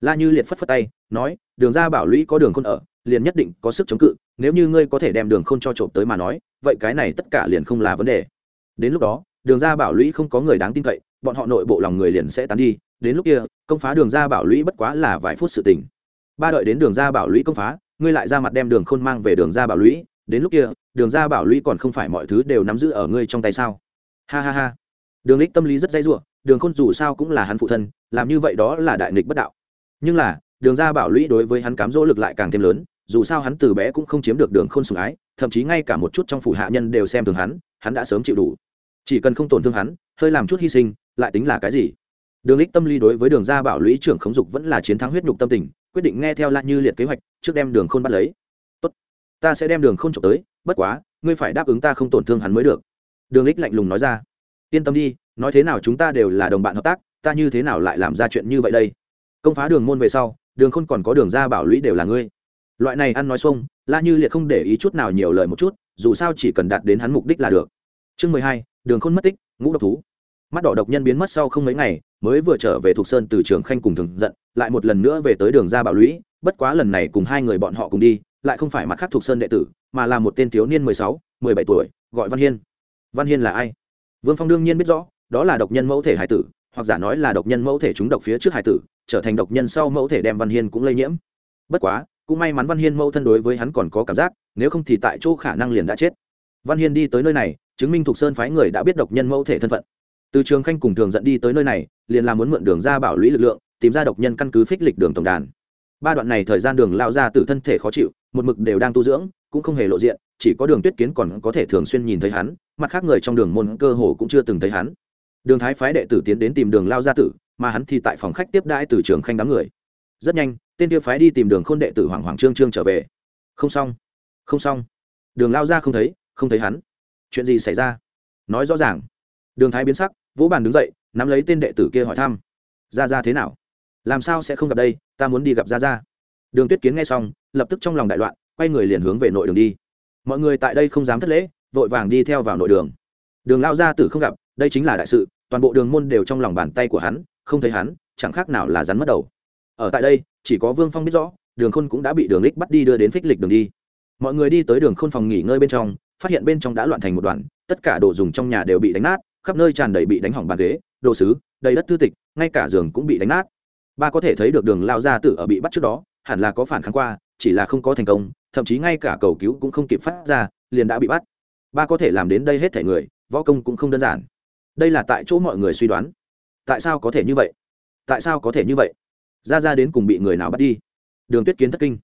La như liệt phất phất tay, nói, đường ra bảo lũy có đường khôn ở liền nhất định có sức chống cự, nếu như ngươi có thể đem đường khôn cho trộm tới mà nói, vậy cái này tất cả liền không là vấn đề. Đến lúc đó, đường ra bảo lũy không có người đáng tin cậy, bọn họ nội bộ lòng người liền sẽ tán đi. Đến lúc kia, công phá đường ra bảo lũy bất quá là vài phút sự tình. Ba đợi đến đường ra bảo lũy công phá, ngươi lại ra mặt đem đường khôn mang về đường ra bảo lũy. Đến lúc kia, đường ra bảo lũy còn không phải mọi thứ đều nắm giữ ở ngươi trong tay sao? Ha ha ha. Đường lích tâm lý rất dây dụa đường khôn dù sao cũng là hắn phụ thân, làm như vậy đó là đại nghịch bất đạo. Nhưng là, đường ra bảo lũy đối với hắn cám dỗ lực lại càng thêm lớn dù sao hắn từ bé cũng không chiếm được đường khôn sủng ái, thậm chí ngay cả một chút trong phủ hạ nhân đều xem thường hắn hắn đã sớm chịu đủ. Chỉ cần không tổn thương hắn, hơi làm chút hy sinh, lại tính là cái gì? Đường lích tâm lý đối với đường gia bảo lũy trưởng khống dục vẫn là chiến thắng huyết nhục tâm tình, quyết định nghe theo la như liệt kế hoạch, trước đem đường khôn bắt lấy. Tốt, ta sẽ đem đường khôn trộm tới, bất quá, ngươi phải đáp ứng ta không tổn thương hắn mới được. Đường lích lạnh lùng nói ra. Yên tâm đi, nói thế nào chúng ta đều là đồng bạn hợp tác, ta như thế nào lại làm ra chuyện như vậy đây? Công phá đường môn về sau, đường khôn còn có đường ra bảo lũy đều là ngươi loại này ăn nói xuông, la như liệt không để ý chút nào nhiều lời một chút, dù sao chỉ cần đạt đến hắn mục đích là được. Chương mười hai, đường khôn mất tích, ngũ độc thú. Mắt đỏ độc nhân biến mất sau không mấy ngày, mới vừa trở về thuộc sơn từ trường khanh cùng thường giận, lại một lần nữa về tới đường ra bảo lũy, bất quá lần này cùng hai người bọn họ cùng đi, lại không phải mặt khác thuộc sơn đệ tử, mà là một tên thiếu niên mười sáu, mười bảy tuổi, gọi văn hiên. Văn hiên là ai? Vương phong đương nhiên biết rõ, đó là độc nhân mẫu thể hải tử, hoặc giả nói là độc nhân mẫu thể chúng độc phía trước hải tử, trở thành độc nhân sau mẫu thể đem văn hiên cũng lây nhiễm. Bất quá cũng may mắn văn hiên mẫu thân đối với hắn còn có cảm giác, nếu không thì tại chỗ khả năng liền đã chết. Văn hiên đi tới nơi này, chứng minh thuộc sơn phái người đã biết độc nhân mẫu thể thân phận. Từ trường khanh cùng thường dẫn đi tới nơi này, liền là muốn mượn đường ra bảo lũy lực lượng, tìm ra độc nhân căn cứ phích lịch đường tổng đàn. Ba đoạn này thời gian đường lao ra từ thân thể khó chịu, một mực đều đang tu dưỡng, cũng không hề lộ diện, chỉ có đường tuyết kiến còn có thể thường xuyên nhìn thấy hắn, mặt khác người trong đường môn cơ hồ cũng chưa từng thấy hắn. Đường thái phái đệ tử tiến đến tìm đường lao gia tử, mà hắn thì tại phòng khách tiếp đãi từ trường khanh đám người. Rất nhanh tên kia phái đi tìm đường khôn đệ tử hoàng hoàng trương trương trở về. Không xong không xong. Đường lao ra không thấy không thấy hắn. Chuyện gì xảy ra? Nói rõ ràng. Đường thái biến sắc, vỗ bàn đứng dậy, nắm lấy tên đệ tử kia hỏi thăm. Ra ra thế nào? Làm sao sẽ không gặp đây? Ta muốn đi gặp ra ra đường tuyết kiến nghe xong, lập tức trong lòng đại loạn, quay người liền hướng về nội đường đi. Mọi người tại đây không dám thất lễ, vội vàng đi theo vào nội đường. Đường lao gia tử không gặp, đây chính là đại sự, toàn bộ đường môn đều trong lòng bàn tay của hắn, không thấy hắn, chẳng khác nào là rắn mất đầu. Ở tại đây chỉ có vương phong biết rõ, đường khôn cũng đã bị đường lích bắt đi đưa đến phích lịch đường đi. Mọi người đi tới đường khôn phòng nghỉ ngơi bên trong, phát hiện bên trong đã loạn thành một đoạn tất cả đồ dùng trong nhà đều bị đánh nát, khắp nơi tràn đầy bị đánh hỏng bàn ghế, đồ sứ, đầy đất thư tịch, ngay cả giường cũng bị đánh nát. Ba có thể thấy được đường lao gia tử ở bị bắt trước đó, hẳn là có phản kháng qua, chỉ là không có thành công, thậm chí ngay cả cầu cứu cũng không kịp phát ra, liền đã bị bắt. Ba có thể làm đến đây hết thể người, võ công cũng không đơn giản. Đây là tại chỗ mọi người suy đoán. Tại sao có thể như vậy? Tại sao có thể như vậy? Ra ra đến cùng bị người nào bắt đi. Đường tuyết kiến thất kinh.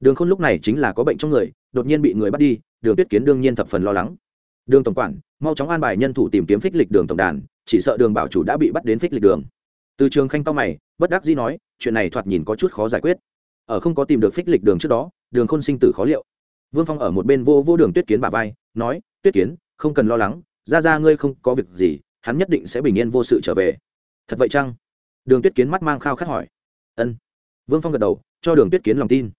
Đường khôn lúc này chính là có bệnh trong người, đột nhiên bị người bắt đi, đường tuyết kiến đương nhiên thập phần lo lắng. Đường tổng quản, mau chóng an bài nhân thủ tìm kiếm phích lịch đường tổng đàn, chỉ sợ đường bảo chủ đã bị bắt đến phích lịch đường. Từ trường khanh cao mày, bất đắc dĩ nói, chuyện này thoạt nhìn có chút khó giải quyết. Ở không có tìm được phích lịch đường trước đó, đường khôn sinh tử khó liệu. Vương phong ở một bên vô vô đường tuyết kiến bà vai, nói, tuyết kiến, không cần lo lắng, ra ra ngươi không có việc gì, hắn nhất định sẽ bình yên vô sự trở về. Thật vậy chăng? Đường tuyết kiến mắt mang khao khát hỏi ân. Vương phong gật đầu, cho đường tuyết kiến lòng tin.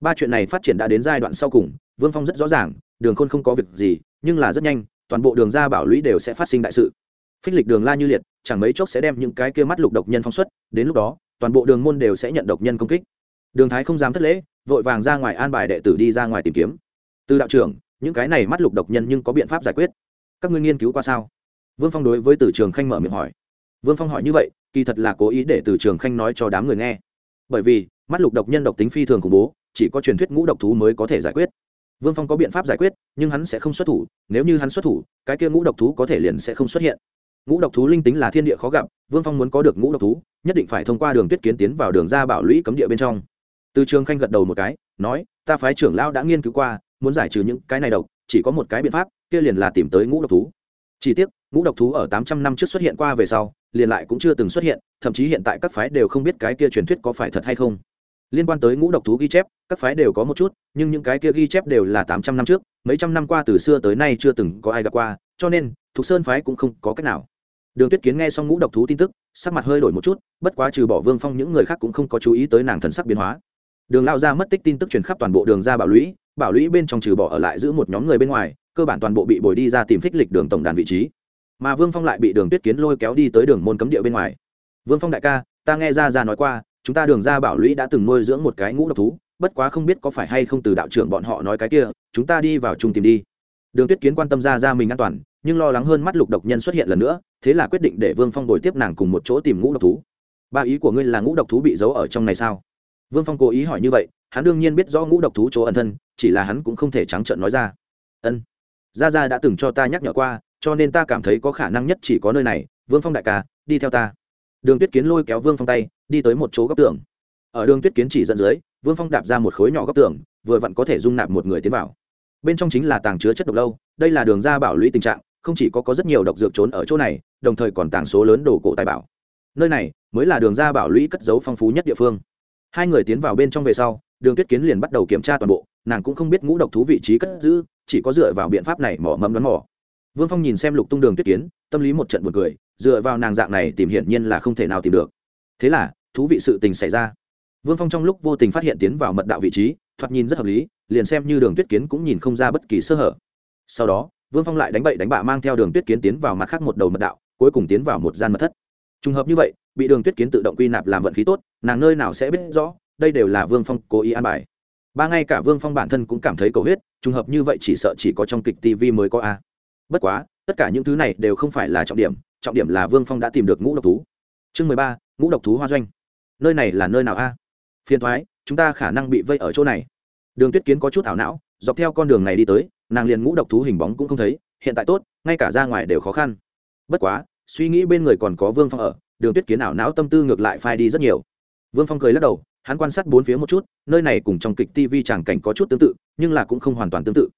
Ba chuyện này phát triển đã đến giai đoạn sau cùng, vương phong rất rõ ràng, đường khôn không có việc gì, nhưng là rất nhanh, toàn bộ đường ra bảo lũy đều sẽ phát sinh đại sự. Phích lịch đường la như liệt, chẳng mấy chốc sẽ đem những cái kia mắt lục độc nhân phóng xuất, đến lúc đó, toàn bộ đường môn đều sẽ nhận độc nhân công kích. Đường thái không dám thất lễ, vội vàng ra ngoài an bài đệ tử đi ra ngoài tìm kiếm. Từ đạo trưởng, những cái này mắt lục độc nhân nhưng có biện pháp giải quyết. Các ngươi nghiên cứu qua sao? Vương phong đối với từ trường khanh mở miệng hỏi vương phong hỏi như vậy, kỳ thật là cố ý để từ trường khanh nói cho đám người nghe. Bởi vì, mắt lục độc nhân độc tính phi thường khủng bố, chỉ có truyền thuyết ngũ độc thú mới có thể giải quyết. Vương phong có biện pháp giải quyết, nhưng hắn sẽ không xuất thủ, nếu như hắn xuất thủ, cái kia ngũ độc thú có thể liền sẽ không xuất hiện. Ngũ độc thú linh tính là thiên địa khó gặp, vương phong muốn có được ngũ độc thú, nhất định phải thông qua đường tuyết kiến tiến vào đường ra bảo lũy cấm địa bên trong. Từ trường khanh gật đầu một cái, nói, ta phái trưởng lão đã nghiên cứu qua, muốn giải trừ những cái này độc, chỉ có một cái biện pháp, kia liền là tìm tới ngũ độc thú. Chỉ tiếc ngũ độc thú ở tám trăm năm trước xuất hiện qua về sau, liền lại cũng chưa từng xuất hiện, thậm chí hiện tại các phái đều không biết cái kia truyền thuyết có phải thật hay không. Liên quan tới ngũ độc thú ghi chép, các phái đều có một chút, nhưng những cái kia ghi chép đều là tám trăm năm trước, mấy trăm năm qua từ xưa tới nay chưa từng có ai gặp qua, cho nên, thục sơn phái cũng không có cách nào. Đường tuyết kiến nghe xong ngũ độc thú tin tức, sắc mặt hơi đổi một chút, bất quá trừ bỏ vương phong những người khác cũng không có chú ý tới nàng thần sắc biến hóa. Đường lao ra mất tích tin tức truyền khắp toàn bộ đường ra bảo lũy bảo lũy bên trong trừ bỏ ở lại giữ một nhóm người bên ngoài, cơ bản toàn bộ bị bồi đi ra tìm phích lịch đường tổng đàn vị trí mà vương phong lại bị đường tuyết kiến lôi kéo đi tới đường môn cấm địa bên ngoài. Vương phong đại ca, ta nghe ra ra nói qua, chúng ta đường ra bảo lũy đã từng nuôi dưỡng một cái ngũ độc thú, bất quá không biết có phải hay không từ đạo trưởng bọn họ nói cái kia, chúng ta đi vào chung tìm đi. Đường tuyết kiến quan tâm ra ra mình an toàn, nhưng lo lắng hơn mắt lục độc nhân xuất hiện lần nữa, thế là quyết định để vương phong đổi tiếp nàng cùng một chỗ tìm ngũ độc thú. Ba ý của ngươi là ngũ độc thú bị giấu ở trong này sao? Vương phong cố ý hỏi như vậy, hắn đương nhiên biết do ngũ độc thú chỗ ẩn thân, chỉ là hắn cũng không thể trắng trợn nói ra. Ân, gia gia đã từng cho ta nhắc nhở qua cho nên ta cảm thấy có khả năng nhất chỉ có nơi này, vương phong đại ca, đi theo ta. Đường tuyết kiến lôi kéo vương phong tay, đi tới một chỗ góc tường. Ở đường tuyết kiến chỉ dẫn dưới, vương phong đạp ra một khối nhỏ góc tường, vừa vặn có thể dung nạp một người tiến vào. Bên trong chính là tàng chứa chất độc lâu, đây là đường ra bảo lũy tình trạng, không chỉ có có rất nhiều độc dược trốn ở chỗ này, đồng thời còn tàng số lớn đồ cổ tài bảo. Nơi này mới là đường ra bảo lũy cất giấu phong phú nhất địa phương. Hai người tiến vào bên trong về sau, đường tuyết kiến liền bắt đầu kiểm tra toàn bộ, nàng cũng không biết ngũ độc thú vị trí cất giữ, chỉ có dựa vào biện pháp này mỏ mẫm đoán mỏ vương phong nhìn xem lục tung đường tuyết kiến, tâm lý một trận buồn cười, dựa vào nàng dạng này tìm hiển nhiên là không thể nào tìm được. Thế là, thú vị sự tình xảy ra. Vương phong trong lúc vô tình phát hiện tiến vào mật đạo vị trí, thoạt nhìn rất hợp lý, liền xem như đường tuyết kiến cũng nhìn không ra bất kỳ sơ hở. Sau đó, vương phong lại đánh bậy đánh bạ mang theo đường tuyết kiến tiến vào mặt khác một đầu mật đạo, cuối cùng tiến vào một gian mật thất. Trùng hợp như vậy, bị đường tuyết kiến tự động quy nạp làm vận khí tốt, nàng nơi nào sẽ biết rõ, đây đều là vương phong cố ý an bài. Ba ngay cả vương phong bản thân cũng cảm thấy cầu huyết, trùng hợp như vậy chỉ sợ chỉ có trong kịch tv mới có a bất quá, tất cả những thứ này đều không phải là trọng điểm trọng điểm là vương phong đã tìm được ngũ độc thú. Chương mười ba, ngũ độc thú hoa doanh. Nơi này là nơi nào a? Phiền thoái, chúng ta khả năng bị vây ở chỗ này. Đường tuyết kiến có chút ảo não, dọc theo con đường này đi tới, nàng liền ngũ độc thú hình bóng cũng không thấy, hiện tại tốt, ngay cả ra ngoài đều khó khăn. Bất quá, suy nghĩ bên người còn có vương phong ở, đường tuyết kiến ảo não tâm tư ngược lại phai đi rất nhiều. Vương phong cười lắc đầu, hắn quan sát bốn phía một chút, nơi này cùng trong kịch tv tràng cảnh có chút tương tự, nhưng là cũng không hoàn toàn tương tự.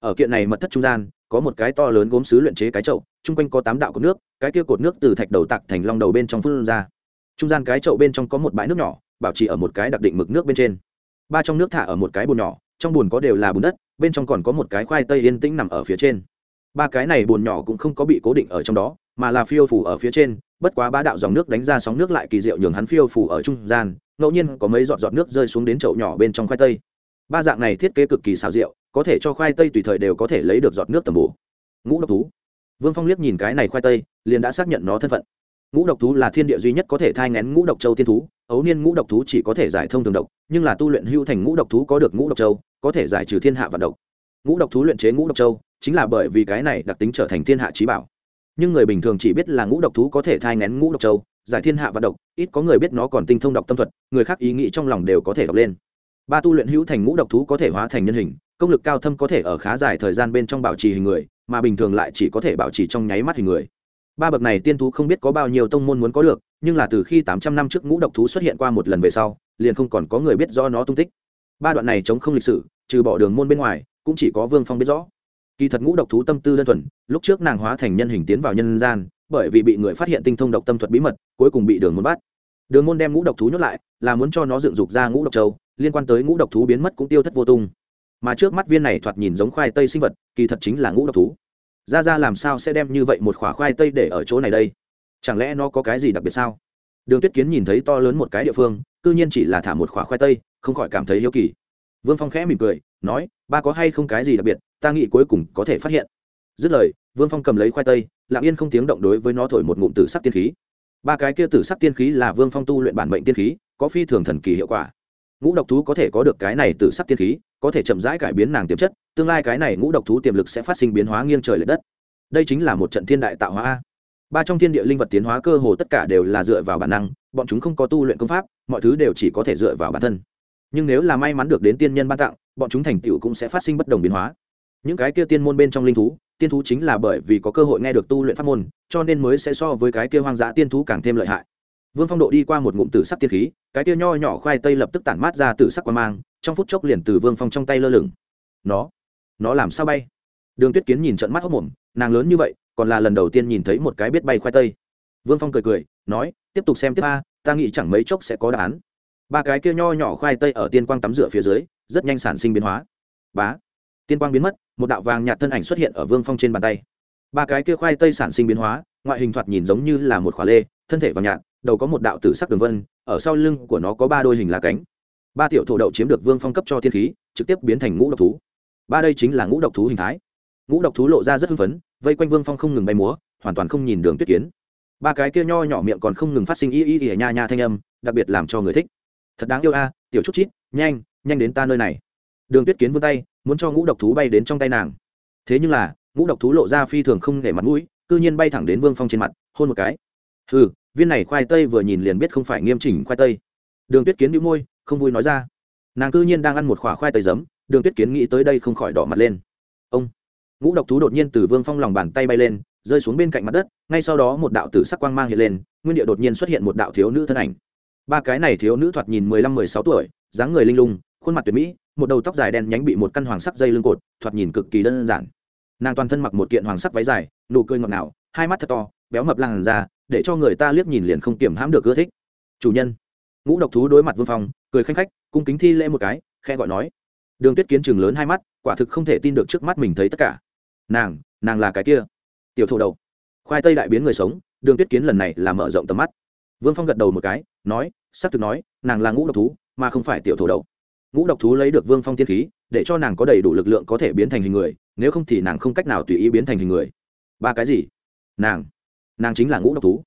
Ở kiện này mật thất trung gian có một cái to lớn gốm sứ luyện chế cái chậu, chung quanh có tám đạo cột nước, cái kia cột nước từ thạch đầu tặc thành long đầu bên trong phun ra. Trung gian cái chậu bên trong có một bãi nước nhỏ, bảo trì ở một cái đặc định mực nước bên trên. Ba trong nước thả ở một cái bồn nhỏ, trong bồn có đều là bùn đất, bên trong còn có một cái khoai tây yên tĩnh nằm ở phía trên. Ba cái này bồn nhỏ cũng không có bị cố định ở trong đó, mà là phiêu phủ ở phía trên, bất quá ba đạo dòng nước đánh ra sóng nước lại kỳ diệu nhường hắn phiêu phủ ở trung gian, ngẫu nhiên có mấy giọt giọt nước rơi xuống đến chậu nhỏ bên trong khoai tây. Ba dạng này thiết kế cực kỳ xào rượu có thể cho khoai tây tùy thời đều có thể lấy được giọt nước tầm bổ. Ngũ độc thú. Vương phong liếc nhìn cái này khoai tây, liền đã xác nhận nó thân phận. Ngũ độc thú là thiên địa duy nhất có thể thai ngén ngũ độc châu tiên thú, ấu niên ngũ độc thú chỉ có thể giải thông thường độc, nhưng là tu luyện hưu thành ngũ độc thú có được ngũ độc châu, có thể giải trừ thiên hạ vạn độc. Ngũ độc thú luyện chế ngũ độc châu, chính là bởi vì cái này đặc tính trở thành thiên hạ trí bảo. Nhưng người bình thường chỉ biết là ngũ độc thú có thể thai ngén ngũ độc châu, giải thiên hạ vạn độc, ít có người biết nó còn tinh thông độc tâm thuật, người khác ý nghĩ trong lòng đều có thể đọc lên. Ba tu luyện hữu thành ngũ độc thú có thể hóa thành nhân hình công lực cao thâm có thể ở khá dài thời gian bên trong bảo trì hình người, mà bình thường lại chỉ có thể bảo trì trong nháy mắt hình người. Ba bậc này tiên thú không biết có bao nhiêu tông môn muốn có được, nhưng là từ khi tám trăm năm trước ngũ độc thú xuất hiện qua một lần về sau, liền không còn có người biết do nó tung tích. Ba đoạn này chống không lịch sử, trừ bỏ đường môn bên ngoài, cũng chỉ có vương phong biết rõ. Kỳ thật ngũ độc thú tâm tư đơn thuần, lúc trước nàng hóa thành nhân hình tiến vào nhân gian, bởi vì bị người phát hiện tinh thông độc tâm thuật bí mật, cuối cùng bị đường môn bắt. Đường môn đem ngũ độc thú nhốt lại, là muốn cho nó dựng dục ra ngũ độc châu, liên quan tới ngũ độc thú biến mất cũng tiêu thất vô tung mà trước mắt viên này thoạt nhìn giống khoai tây sinh vật, kỳ thật chính là ngũ độc thú. Ra ra làm sao sẽ đem như vậy một khoả khoai tây để ở chỗ này đây? Chẳng lẽ nó có cái gì đặc biệt sao? Đường tuyết kiến nhìn thấy to lớn một cái địa phương c ư nhiên chỉ là thả một khoả khoai tây, không khỏi cảm thấy hiếu kỳ. Vương phong khẽ mỉm cười, nói, ba có hay không cái gì đặc biệt, ta nghĩ cuối cùng có thể phát hiện. Dứt lời, vương phong cầm lấy khoai tây, lặng yên không tiếng động đối với nó thổi một ngụm tử sắc tiên khí. Ba cái kia tử sắc tiên khí là vương phong tu luyện bản mệnh tiên khí, có phi thường thần kỳ hiệu quả ngũ độc thú có thể có được cái này từ sắc tiên khí, có thể chậm rãi cải biến nàng tiềm chất, tương lai cái này ngũ độc thú tiềm lực sẽ phát sinh biến hóa nghiêng trời l ệ đất. Đây chính là một trận thiên đại tạo hóa a. Ba trong thiên địa linh vật tiến hóa cơ hồ tất cả đều là dựa vào bản năng, bọn chúng không có tu luyện công pháp, mọi thứ đều chỉ có thể dựa vào bản thân. Nhưng nếu là may mắn được đến tiên nhân ban tặng, bọn chúng thành tựu cũng sẽ phát sinh bất đồng biến hóa. Những cái kia tiên môn bên trong linh thú, tiên thú chính là bởi vì có cơ hội nghe được tu luyện pháp môn, cho nên mới sẽ so với cái kia hoang dã tiên thú càng thêm lợi hại vương phong độ đi qua một ngụm tử sắc tiên khí, cái tia nho nhỏ khoai tây lập tức tản mát ra tử sắc quan mang, trong phút chốc liền từ vương phong trong tay lơ lửng. Nó nó làm sao bay? Đường tuyết kiến nhìn trận mắt hốc mồm, nàng lớn như vậy, còn là lần đầu tiên nhìn thấy một cái biết bay khoai tây. Vương phong cười cười, nói, tiếp tục xem tiếp a, ta nghĩ chẳng mấy chốc sẽ có đáp án. Ba cái kia nho nhỏ khoai tây ở tiên quang tắm rửa phía dưới, rất nhanh sản sinh biến hóa. Bá, tiên quang biến mất, một đạo vàng nhạt thân ảnh xuất hiện ở vương phong trên bàn tay. Ba cái kia khoai tây sản sinh biến hóa, ngoại hình thoạt nhìn giống như là một khóa lê, thân thể vàng nhạt đầu có một đạo tử sắc đường vân, ở sau lưng của nó có ba đôi hình lá cánh. Ba tiểu thổ đậu chiếm được vương phong cấp cho thiên khí, trực tiếp biến thành ngũ độc thú. Ba đây chính là ngũ độc thú hình thái. Ngũ độc thú lộ ra rất hưng phấn, vây quanh vương phong không ngừng bay múa, hoàn toàn không nhìn đường tuyết kiến. Ba cái kia nho nhỏ miệng còn không ngừng phát sinh y y y nha nha thanh âm, đặc biệt làm cho người thích. Thật đáng yêu a, tiểu chút chít, nhanh nhanh đến ta nơi này. Đường tuyết kiến vươn tay, muốn cho ngũ độc thú bay đến trong tay nàng. Thế nhưng là, ngũ độc thú lộ ra phi thường không để mặt mũi, cư nhiên bay thẳng đến vương phong trên mặt, hôn một cái. Hừ viên này khoai tây vừa nhìn liền biết không phải nghiêm chỉnh khoai tây. Đường tuyết kiến bị môi, không vui nói ra. Nàng cư nhiên đang ăn một khoả khoai tây giấm, đường tuyết kiến nghĩ tới đây không khỏi đỏ mặt lên. Ông, ngũ độc thú đột nhiên từ vương phong lòng bàn tay bay lên, rơi xuống bên cạnh mặt đất, ngay sau đó một đạo tử sắc quang mang hiện lên, nguyên địa đột nhiên xuất hiện một đạo thiếu nữ thân ảnh. Ba cái này thiếu nữ thoạt nhìn mười lăm, mười sáu tuổi, dáng người linh lung, khuôn mặt tuyệt mỹ, một đầu tóc dài đen nhánh bị một căn hoàng sắc dây lưng cột, thoạt nhìn cực kỳ đơn giản. Nàng toàn thân mặc một kiện hoàng sắc váy dài, nụ cười ngọt ngào, hai mắt thật to, béo mập làn da để cho người ta liếc nhìn liền không kiểm hãm được ưa thích. Chủ nhân. Ngũ độc thú đối mặt vương phong, cười khanh khách, cung kính thi lễ một cái khe gọi nói. Đường tuyết kiến chừng lớn hai mắt, quả thực không thể tin được trước mắt mình thấy tất cả. Nàng nàng là cái kia. Tiểu thổ đầu. Khoai tây đại biến người sống, đường tuyết kiến lần này là mở rộng tầm mắt. Vương phong gật đầu một cái, nói s ắ c thực nói, nàng là ngũ độc thú, mà không phải tiểu thổ đầu. Ngũ độc thú lấy được vương phong tiên khí, để cho nàng có đầy đủ lực lượng có thể biến thành hình người, nếu không thì nàng không cách nào tùy ý biến thành hình người. Ba cái gì? Nàng nàng chính là ngũ độc thú.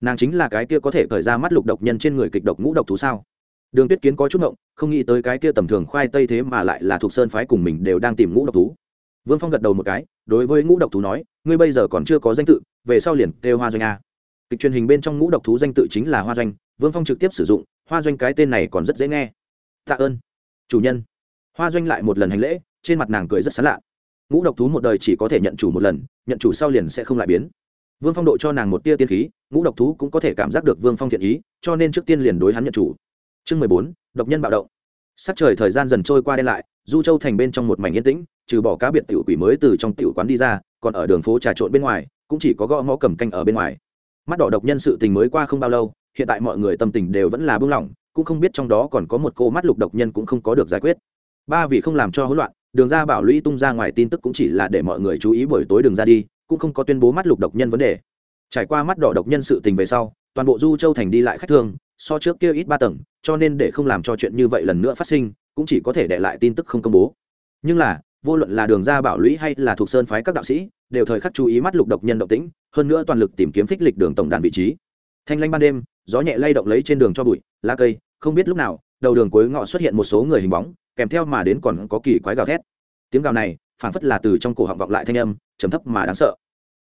Nàng chính là cái kia có thể cởi ra mắt lục độc nhân trên người kịch độc ngũ độc thú sao? Đường tuyết kiến có chút ngộng, không nghĩ tới cái kia tầm thường khoai tây thế mà lại là thuộc sơn phái cùng mình đều đang tìm ngũ độc thú. Vương phong gật đầu một cái, đối với ngũ độc thú nói, ngươi bây giờ còn chưa có danh tự, về sau liền kêu hoa doanh a. Kịch truyền hình bên trong ngũ độc thú danh tự chính là hoa doanh, vương phong trực tiếp sử dụng, hoa doanh cái tên này còn rất dễ nghe. Tạ ơn. Chủ nhân. Hoa doanh lại một lần hành lễ, trên mặt nàng cười rất sán lạ. Ngũ độc thú một đời chỉ có thể nhận chủ một lần, nhận chủ sau liền sẽ không lại biến vương phong độ cho nàng một tia tiên khí, ngũ độc thú cũng có thể cảm giác được vương phong thiện ý, cho nên trước tiên liền đối hắn nhận chủ. Chương mười bốn, độc nhân bạo động. Sắc trời thời gian dần trôi qua đen lại, du châu thành bên trong một mảnh yên tĩnh, trừ bỏ cá biệt tiểu quỷ mới từ trong tiểu quán đi ra, còn ở đường phố trà trộn bên ngoài, cũng chỉ có gõ ngõ cầm canh ở bên ngoài. Mắt đỏ độc nhân sự tình mới qua không bao lâu, hiện tại mọi người tâm tình đều vẫn là buông lỏng, cũng không biết trong đó còn có một cô mắt lục độc nhân cũng không có được giải quyết. Ba vì không làm cho hỗn loạn, đường ra bảo lũy tung ra ngoài tin tức cũng chỉ là để mọi người chú ý buổi tối đường ra đi cũng không có tuyên bố mắt lục độc nhân vấn đề. Trải qua mắt đỏ độc nhân sự tình về sau, toàn bộ du châu thành đi lại khách thương, so trước kia ít ba tầng, cho nên để không làm cho chuyện như vậy lần nữa phát sinh, cũng chỉ có thể để lại tin tức không công bố. Nhưng là, vô luận là đường ra bảo lũy hay là thuộc sơn phái các đạo sĩ, đều thời khắc chú ý mắt lục độc nhân động tĩnh, hơn nữa toàn lực tìm kiếm phích lịch đường tổng đàn vị trí. Thanh lanh ban đêm, gió nhẹ lay động lấy trên đường cho bụi, lá cây, không biết lúc nào, đầu đường cuối ngõ xuất hiện một số người hình bóng, kèm theo mà đến còn có kỳ quái gào thét. Tiếng gào này, phảng phất là từ trong cổ họng vọng lại thanh âm, trầm thấp mà đáng sợ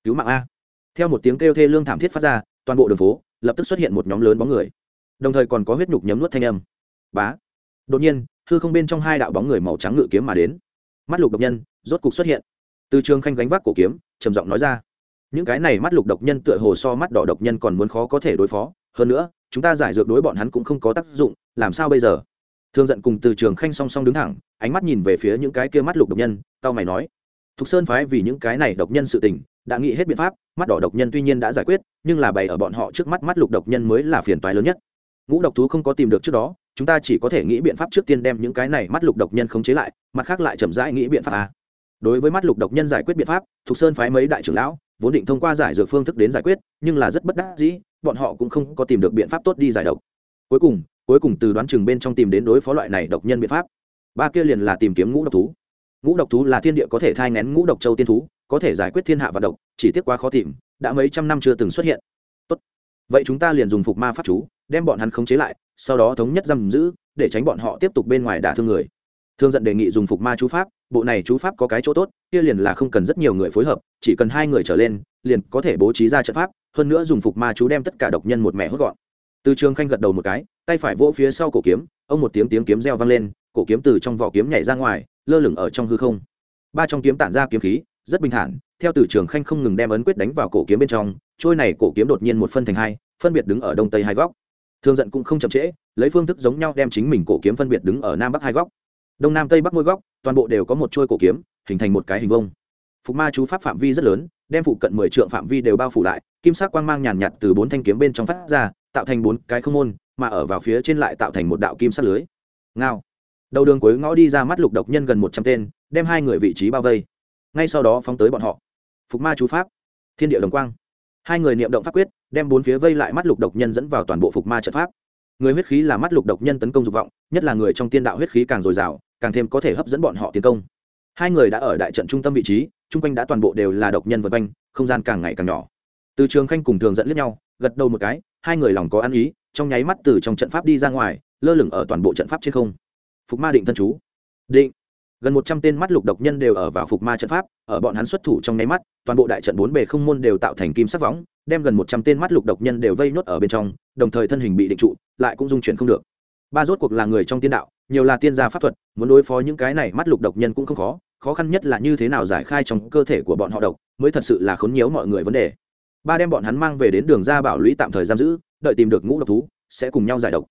cứu mạng a. Theo một tiếng kêu thê lương thảm thiết phát ra, toàn bộ đường phố lập tức xuất hiện một nhóm lớn bóng người. Đồng thời còn có huyết nhục nhấm nuốt thanh âm. Bá. Đột nhiên, hư không bên trong hai đạo bóng người màu trắng ngự kiếm mà đến. Mắt lục độc nhân, rốt cục xuất hiện. Từ trường khanh gánh vác cổ kiếm, trầm giọng nói ra. Những cái này mắt lục độc nhân tựa hồ so mắt đỏ độc nhân còn muốn khó có thể đối phó. Hơn nữa, chúng ta giải dược đối bọn hắn cũng không có tác dụng, làm sao bây giờ? Thương giận cùng từ trường khanh song song đứng thẳng, ánh mắt nhìn về phía những cái kia mắt lục độc nhân tao mày nói. Thục sơn phái vì những cái này độc nhân sự tình đã nghĩ hết biện pháp, mắt đỏ độc nhân tuy nhiên đã giải quyết, nhưng là bày ở bọn họ trước mắt mắt lục độc nhân mới là phiền toái lớn nhất. Ngũ độc thú không có tìm được trước đó, chúng ta chỉ có thể nghĩ biện pháp trước tiên đem những cái này mắt lục độc nhân khống chế lại, mặt khác lại chậm rãi nghĩ biện pháp à? đối với mắt lục độc nhân giải quyết biện pháp, thục sơn phái mấy đại trưởng lão, vốn định thông qua giải dược phương thức đến giải quyết, nhưng là rất bất đắc dĩ, bọn họ cũng không có tìm được biện pháp tốt đi giải độc. Cuối cùng cuối cùng từ đoán chừng bên trong tìm đến đối phó loại này độc nhân biện pháp. Ba kia liền là tìm kiếm ngũ độc thú. Ngũ độc thú là thiên địa có thể thai ngén ngũ độc châu tiên thú có thể giải quyết thiên hạ vận độc chỉ tiếc quá khó tìm, đã mấy trăm năm chưa từng xuất hiện. Tốt. Vậy chúng ta liền dùng phục ma pháp chú, đem bọn hắn khống chế lại, sau đó thống nhất giam giữ, để tránh bọn họ tiếp tục bên ngoài đả thương người. Thương dẫn đề nghị dùng phục ma chú pháp, bộ này chú pháp có cái chỗ tốt, kia liền là không cần rất nhiều người phối hợp, chỉ cần hai người trở lên, liền có thể bố trí ra trận pháp, hơn nữa dùng phục ma chú đem tất cả độc nhân một mẹ hốt gọn. Từ trường khanh gật đầu một cái, tay phải vỗ phía sau cổ kiếm, ông một tiếng tiếng kiếm reo vang lên, cổ kiếm từ trong vỏ kiếm nhảy ra ngoài, lơ lửng ở trong hư không. Ba trong kiếm tản ra kiếm khí rất bình thản, theo từ trường khanh không ngừng đem ấn quyết đánh vào cổ kiếm bên trong, trôi này cổ kiếm đột nhiên một phân thành hai, phân biệt đứng ở đông tây hai góc. Thương giận cũng không chậm trễ, lấy phương thức giống nhau đem chính mình cổ kiếm phân biệt đứng ở nam bắc hai góc. Đông nam tây bắc mỗi góc, toàn bộ đều có một trôi cổ kiếm, hình thành một cái hình vông phục ma chú pháp phạm vi rất lớn, đem phụ cận mười trượng phạm vi đều bao phủ lại, kim sắc quang mang nhàn nhạt từ bốn thanh kiếm bên trong phát ra, tạo thành bốn cái không môn, mà ở vào phía trên lại tạo thành một đạo kim sắc lưới. Ngao. Đầu đường cuối ngõ đi ra mắt lục độc nhân gần một trăm tên, đem hai người vị trí bao vây ngay sau đó phóng tới bọn họ. Phục ma chú pháp, thiên địa đồng quang. Hai người niệm động pháp quyết, đem bốn phía vây lại mắt lục độc nhân dẫn vào toàn bộ phục ma trận pháp. Người huyết khí là mắt lục độc nhân tấn công dục vọng, nhất là người trong tiên đạo huyết khí càng dồi dào, càng thêm có thể hấp dẫn bọn họ tiến công. Hai người đã ở đại trận trung tâm vị trí, chung quanh đã toàn bộ đều là độc nhân vân quanh, không gian càng ngày càng nhỏ. Từ trường khanh cùng thường dẫn lẫn nhau, gật đầu một cái, hai người lòng có ăn ý, trong nháy mắt từ trong trận pháp đi ra ngoài, lơ lửng ở toàn bộ trận pháp trên không. Phục ma định thân chú. Định gần một trăm tên mắt lục độc nhân đều ở vào phục ma trận pháp, ở bọn hắn xuất thủ trong nháy mắt, toàn bộ đại trận bốn bề không môn đều tạo thành kim sắc võng, đem gần một trăm tên mắt lục độc nhân đều vây nhốt ở bên trong, đồng thời thân hình bị định trụ, lại cũng dung chuyển không được. Ba rốt cuộc là người trong tiên đạo, nhiều là tiên gia pháp thuật, muốn đối phó những cái này mắt lục độc nhân cũng không khó khó khăn nhất là như thế nào giải khai trong cơ thể của bọn họ độc, mới thật sự là khốn nhiễu mọi người vấn đề. Ba đem bọn hắn mang về đến đường ra bảo lũy tạm thời giam giữ, đợi tìm được ngũ độc thú, sẽ cùng nhau giải độc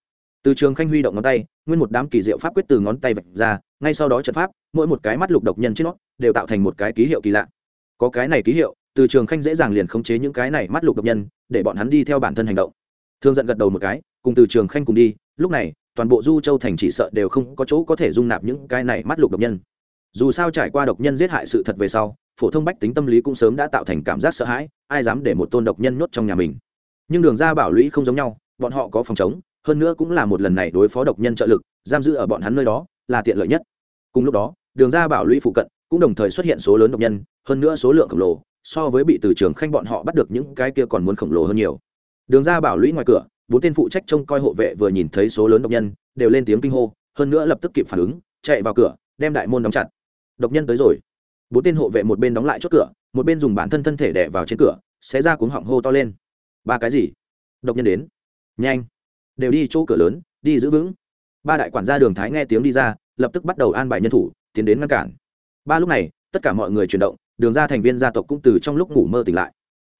từ trường khanh huy động ngón tay, nguyên một đám kỳ diệu pháp quyết từ ngón tay vạch ra, ngay sau đó trận pháp, mỗi một cái mắt lục độc nhân trên nó, đều tạo thành một cái ký hiệu kỳ lạ. Có cái này ký hiệu, từ trường khanh dễ dàng liền khống chế những cái này mắt lục độc nhân, để bọn hắn đi theo bản thân hành động. Thương giận gật đầu một cái, cùng từ trường khanh cùng đi, lúc này, toàn bộ du châu thành chỉ sợ đều không có chỗ có thể dung nạp những cái này mắt lục độc nhân. Dù sao trải qua độc nhân giết hại sự thật về sau, phổ thông bách tính tâm lý cũng sớm đã tạo thành cảm giác sợ hãi, ai dám để một tôn độc nhân nhốt trong nhà mình. Nhưng đường ra bảo lũy không giống nhau, bọn họ có phòng chống hơn nữa cũng là một lần này đối phó độc nhân trợ lực, giam giữ ở bọn hắn nơi đó là tiện lợi nhất. Cùng lúc đó, đường ra bảo lũy phụ cận cũng đồng thời xuất hiện số lớn độc nhân, hơn nữa số lượng khổng lồ, so với bị từ trường khanh bọn họ bắt được những cái kia còn muốn khổng lồ hơn nhiều. Đường ra bảo lũy ngoài cửa, bốn tên phụ trách trông coi hộ vệ vừa nhìn thấy số lớn độc nhân, đều lên tiếng kinh hô, hơn nữa lập tức kịp phản ứng, chạy vào cửa, đem đại môn đóng chặt. Độc nhân tới rồi. Bốn tên hộ vệ một bên đóng lại chốt cửa, một bên dùng bản thân thân thể đẻ vào trên cửa sẽ ra cuống họng hô to lên. Ba cái gì? Độc nhân đến. Nhanh đều đi chỗ cửa lớn, đi giữ vững. Ba đại quản gia đường thái nghe tiếng đi ra, lập tức bắt đầu an bài nhân thủ, tiến đến ngăn cản. Ba lúc này, tất cả mọi người chuyển động, đường ra thành viên gia tộc cũng từ trong lúc ngủ mơ tỉnh lại.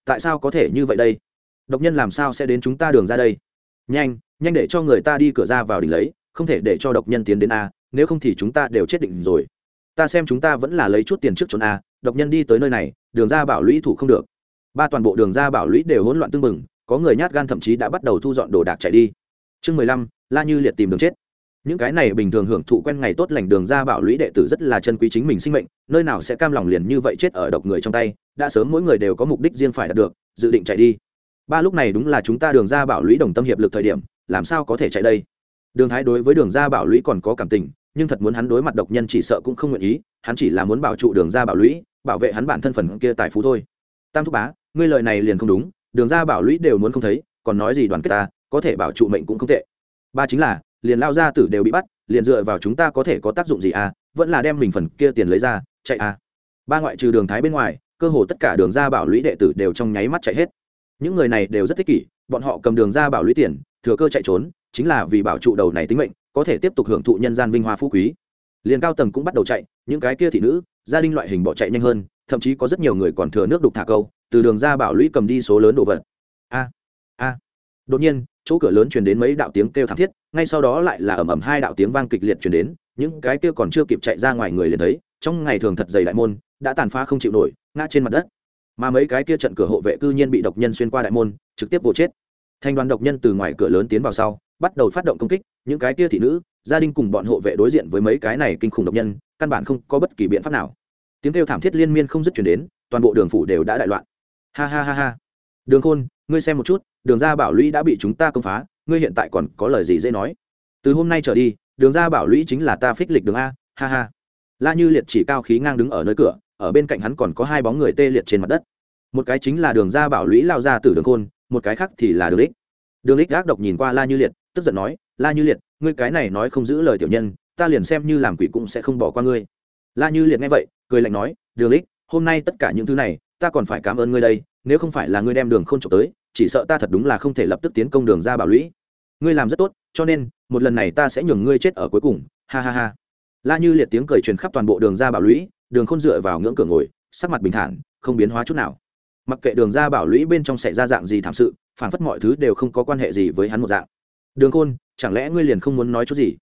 Tại sao có thể như vậy đây? Độc nhân làm sao sẽ đến chúng ta đường ra đây? Nhanh nhanh để cho người ta đi cửa ra vào đỉnh lấy, không thể để cho độc nhân tiến đến a, nếu không thì chúng ta đều chết định rồi. Ta xem chúng ta vẫn là lấy chút tiền trước trốn a, độc nhân đi tới nơi này, đường ra bảo lũy thủ không được. Ba toàn bộ đường ra bảo lũy đều hỗn loạn tương mừng có người nhát gan thậm chí đã bắt đầu thu dọn đồ đạc chạy đi chương mười lăm, la như liệt tìm đường chết. Những cái này bình thường hưởng thụ quen ngày tốt lành đường ra bảo lũy đệ tử rất là chân quý chính mình sinh mệnh, nơi nào sẽ cam lòng liền như vậy chết ở độc người trong tay, đã sớm mỗi người đều có mục đích riêng phải đạt được, dự định chạy đi. Ba lúc này đúng là chúng ta đường ra bảo lũy đồng tâm hiệp lực thời điểm, làm sao có thể chạy đây? Đường thái đối với đường ra bảo lũy còn có cảm tình, nhưng thật muốn hắn đối mặt độc nhân chỉ sợ cũng không nguyện ý, hắn chỉ là muốn bảo trụ đường ra bảo lũy, bảo vệ hắn bản thân phần kia tài phú thôi. Tam thúc bá, ngươi lời này liền không đúng, đường ra bảo lũy đều muốn không thấy, còn nói gì đoàn kết ta có thể bảo trụ mệnh cũng không tệ. Ba chính là, liền lao ra tử đều bị bắt, liền dựa vào chúng ta có thể có tác dụng gì à? Vẫn là đem mình phần kia tiền lấy ra, chạy à? Ba ngoại trừ đường thái bên ngoài, cơ hồ tất cả đường ra bảo lũy đệ tử đều trong nháy mắt chạy hết. Những người này đều rất thích kỷ, bọn họ cầm đường ra bảo lũy tiền, thừa cơ chạy trốn, chính là vì bảo trụ đầu này tính mệnh, có thể tiếp tục hưởng thụ nhân gian vinh hoa phú quý. Liền cao tầng cũng bắt đầu chạy, những cái kia thị nữ, gia đình loại hình bỏ chạy nhanh hơn, thậm chí có rất nhiều người còn thừa nước đục thả câu, từ đường ra bảo lũy cầm đi số lớn đồ vật. A a. Đột nhiên chỗ cửa lớn truyền đến mấy đạo tiếng kêu thảm thiết, ngay sau đó lại là ầm ầm hai đạo tiếng vang kịch liệt truyền đến, những cái kia còn chưa kịp chạy ra ngoài người liền thấy, trong ngày thường thật dày đại môn, đã tàn phá không chịu nổi, ngã trên mặt đất. Mà mấy cái kia trận cửa hộ vệ cư nhiên bị độc nhân xuyên qua đại môn, trực tiếp vô chết. Thành đoàn độc nhân từ ngoài cửa lớn tiến vào sau, bắt đầu phát động công kích, những cái kia thị nữ, gia đình cùng bọn hộ vệ đối diện với mấy cái này kinh khủng độc nhân, căn bản không có bất kỳ biện pháp nào. Tiếng kêu thảm thiết liên miên không dứt chuyển đến, toàn bộ đường phủ đều đã đại loạn. Ha ha ha ha. Đường khôn, ngươi xem một chút đường ra bảo lũy đã bị chúng ta công phá, ngươi hiện tại còn có lời gì dễ nói? Từ hôm nay trở đi, đường ra bảo lũy chính là ta phích lịch đường a, ha ha. La như liệt chỉ cao khí ngang đứng ở nơi cửa, ở bên cạnh hắn còn có hai bóng người tê liệt trên mặt đất. Một cái chính là đường ra bảo lũy lao ra từ đường khôn, một cái khác thì là đường ích. Đường ích gác độc nhìn qua la như liệt, tức giận nói, la như liệt, ngươi cái này nói không giữ lời tiểu nhân, ta liền xem như làm quỷ cũng sẽ không bỏ qua ngươi. La như liệt nghe vậy, cười lạnh nói, đường ích, hôm nay tất cả những thứ này, ta còn phải cảm ơn ngươi đây, nếu không phải là ngươi đem đường khôn trộm tới chỉ sợ ta thật đúng là không thể lập tức tiến công đường ra bảo lũy. Ngươi làm rất tốt, cho nên, một lần này ta sẽ nhường ngươi chết ở cuối cùng. Ha ha ha. La như liệt tiếng cười truyền khắp toàn bộ đường ra bảo lũy, đường không dựa vào ngưỡng cửa ngồi, sắc mặt bình thản, không biến hóa chút nào. Mặc kệ đường ra bảo lũy bên trong xảy ra dạng gì thảm sự phản phất mọi thứ đều không có quan hệ gì với hắn một dạng. Đường khôn, chẳng lẽ ngươi liền không muốn nói chút gì?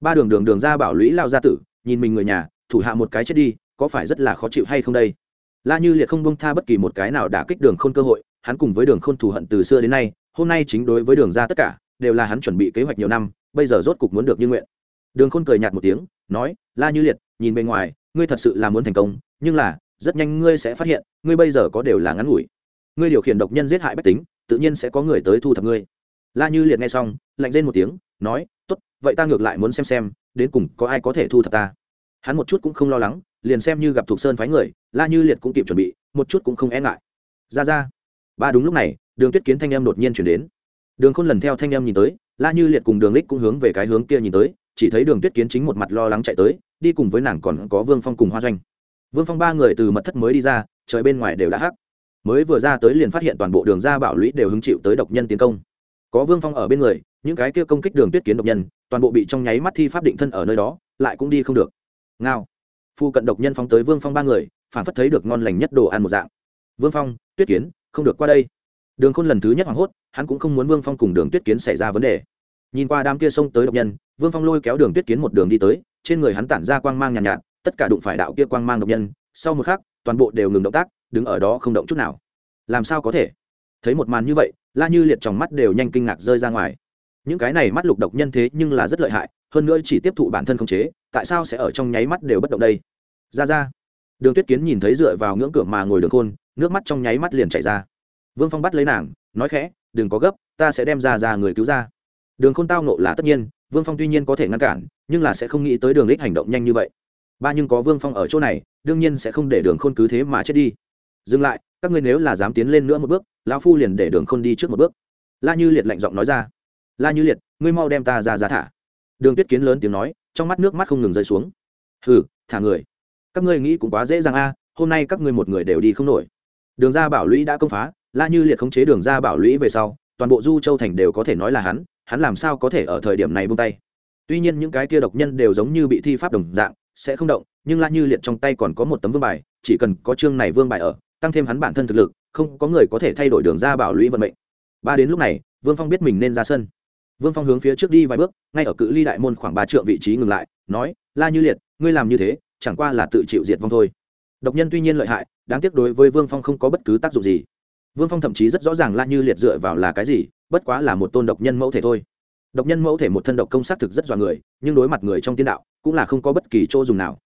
Ba đường đường đường ra bảo lũy lao ra tử, nhìn mình người nhà, thủ hạ một cái chết đi, có phải rất là khó chịu hay không đây? La như liệt không bông tha bất kỳ một cái nào đã kích đường khôn cơ hội hắn cùng với đường khôn thù hận từ xưa đến nay, hôm nay chính đối với đường ra tất cả, đều là hắn chuẩn bị kế hoạch nhiều năm, bây giờ rốt cục muốn được như nguyện. Đường khôn cười nhạt một tiếng, nói, la như liệt, nhìn bên ngoài, ngươi thật sự là muốn thành công, nhưng là, rất nhanh ngươi sẽ phát hiện, ngươi bây giờ có đều là ngắn ngủi. Ngươi điều khiển độc nhân giết hại bách tính, tự nhiên sẽ có người tới thu thập ngươi. La như liệt nghe xong, lạnh lên một tiếng, nói, tốt, vậy ta ngược lại muốn xem xem, đến cùng có ai có thể thu thập ta. Hắn một chút cũng không lo lắng, liền xem như gặp thuộc sơn phái người, la như liệt cũng kịp chuẩn bị, một chút cũng không e ngại. Ra ra ba đúng lúc này, đường tuyết kiến thanh em đột nhiên chuyển đến. Đường khôn lần theo thanh em nhìn tới, la như liệt cùng đường lích cũng hướng về cái hướng kia nhìn tới, chỉ thấy đường tuyết kiến chính một mặt lo lắng chạy tới, đi cùng với nàng còn có vương phong cùng hoa doanh. Vương phong ba người từ mật thất mới đi ra, trời bên ngoài đều đã hắc. Mới vừa ra tới liền phát hiện toàn bộ đường ra bảo lũy đều hứng chịu tới độc nhân tiến công. Có vương phong ở bên người, những cái kia công kích đường tuyết kiến độc nhân, toàn bộ bị trong nháy mắt thi pháp định thân ở nơi đó, lại cũng đi không được. Ngao. Phu cận độc nhân phóng tới vương phong ba người, phản phất thấy được ngon lành nhất đồ ăn một dạng. Vương phong, tuyết kiến không được qua đây. Đường khôn lần thứ nhất hoảng hốt hắn cũng không muốn vương phong cùng đường tuyết kiến xảy ra vấn đề. Nhìn qua đám kia sông tới độc nhân vương phong lôi kéo đường tuyết kiến một đường đi tới trên người hắn tản ra quang mang nhàn nhạt, nhạt tất cả đụng phải đạo kia quang mang độc nhân sau một khắc toàn bộ đều ngừng động tác đứng ở đó không động chút nào. Làm sao có thể? Thấy một màn như vậy la như liệt trong mắt đều nhanh kinh ngạc rơi ra ngoài. Những cái này mắt lục độc nhân thế nhưng là rất lợi hại hơn nữa chỉ tiếp thụ bản thân khống chế tại sao sẽ ở trong nháy mắt đều bất động đây? Ra ra đường tuyết kiến nhìn thấy dựa vào ngưỡng cửa mà ngồi đường khôn, nước mắt trong nháy mắt liền chảy ra. Vương phong bắt lấy nàng, nói khẽ, đừng có gấp, ta sẽ đem ra ra người cứu ra. Đường khôn tao nộ là tất nhiên, vương phong tuy nhiên có thể ngăn cản, nhưng là sẽ không nghĩ tới đường lích hành động nhanh như vậy. Ba nhưng có vương phong ở chỗ này, đương nhiên sẽ không để đường khôn cứ thế mà chết đi. Dừng lại, các ngươi nếu là dám tiến lên nữa một bước, lão phu liền để đường khôn đi trước một bước. La như liệt lạnh giọng nói ra. La như liệt, ngươi mau đem ta ra ra thả. Đường tuyết kiến lớn tiếng nói, trong mắt nước mắt không ngừng rơi xuống. Hừ, thả người các ngươi nghĩ cũng quá dễ dàng a, hôm nay các ngươi một người đều đi không nổi. Đường ra bảo lũy đã công phá, la như liệt khống chế đường ra bảo lũy về sau, toàn bộ du châu thành đều có thể nói là hắn hắn làm sao có thể ở thời điểm này buông tay. Tuy nhiên những cái kia độc nhân đều giống như bị thi pháp đồng dạng, sẽ không động, nhưng la như liệt trong tay còn có một tấm vương bài, chỉ cần có chương này vương bài ở, tăng thêm hắn bản thân thực lực, không có người có thể thay đổi đường ra bảo lũy vận mệnh. Ba đến lúc này, vương phong biết mình nên ra sân. Vương phong hướng phía trước đi vài bước, ngay ở cự ly đại môn khoảng ba trượng vị trí ngừng lại, nói, la như liệt, ngươi làm như thế chẳng qua là tự chịu diệt vong thôi. Độc nhân tuy nhiên lợi hại, đáng tiếc đối với vương phong không có bất cứ tác dụng gì. Vương phong thậm chí rất rõ ràng la như liệt dựa vào là cái gì, bất quá là một tôn độc nhân mẫu thể thôi. Độc nhân mẫu thể một thân độc công xác thực rất dọa người, nhưng đối mặt người trong tiên đạo, cũng là không có bất kỳ chỗ dùng nào.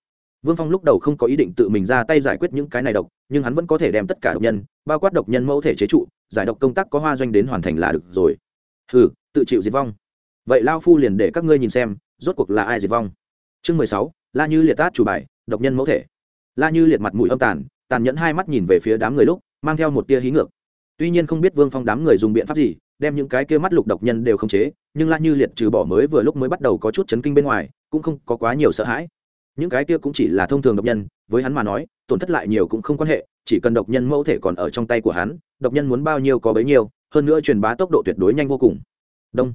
Vương phong lúc đầu không có ý định tự mình ra tay giải quyết những cái này độc, nhưng hắn vẫn có thể đem tất cả độc nhân, bao quát độc nhân mẫu thể chế trụ, giải độc công tác có hoa doanh đến hoàn thành là được rồi. Hừ, tự chịu diệt vong. Vậy lao phu liền để các ngươi nhìn xem, rốt cuộc là ai diệt vong? Chương mười sáu la như liệt tát chủ bài, độc nhân mẫu thể. La như liệt mặt mũi âm tàn tàn nhẫn hai mắt nhìn về phía đám người lúc, mang theo một tia hí ngược. Tuy nhiên không biết vương phong đám người dùng biện pháp gì, đem những cái kia mắt lục độc nhân đều không chế, nhưng la như liệt trừ bỏ mới vừa lúc mới bắt đầu có chút chấn kinh bên ngoài, cũng không có quá nhiều sợ hãi. Những cái kia cũng chỉ là thông thường độc nhân, với hắn mà nói, tổn thất lại nhiều cũng không quan hệ, chỉ cần độc nhân mẫu thể còn ở trong tay của hắn, độc nhân muốn bao nhiêu có bấy nhiêu, hơn nữa truyền bá tốc độ tuyệt đối nhanh vô cùng. Đông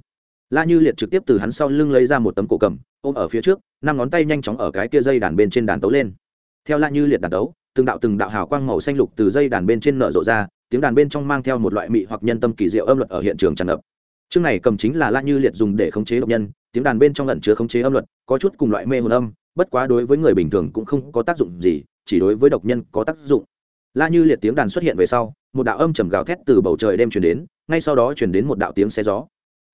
la như liệt trực tiếp từ hắn sau lưng lấy ra một tấm cổ cầm, ôm ở phía trước, năm ngón tay nhanh chóng ở cái kia dây đàn bên trên đàn tấu lên. Theo la như liệt đàn tấu, từng đạo từng đạo hào quang màu xanh lục từ dây đàn bên trên nở rộ ra, tiếng đàn bên trong mang theo một loại mị hoặc nhân tâm kỳ diệu âm luật ở hiện trường tràn ngập. Chương này cầm chính là la như liệt dùng để khống chế độc nhân, tiếng đàn bên trong lẩn chứa khống chế âm luật, có chút cùng loại mê hồn âm, bất quá đối với người bình thường cũng không có tác dụng gì, chỉ đối với độc nhân có tác dụng. La như liệt tiếng đàn xuất hiện về sau, một đạo âm trầm gào thét từ bầu trời đêm chuyển đến, ngay sau đó chuyển đến một đạo tiếng xe gió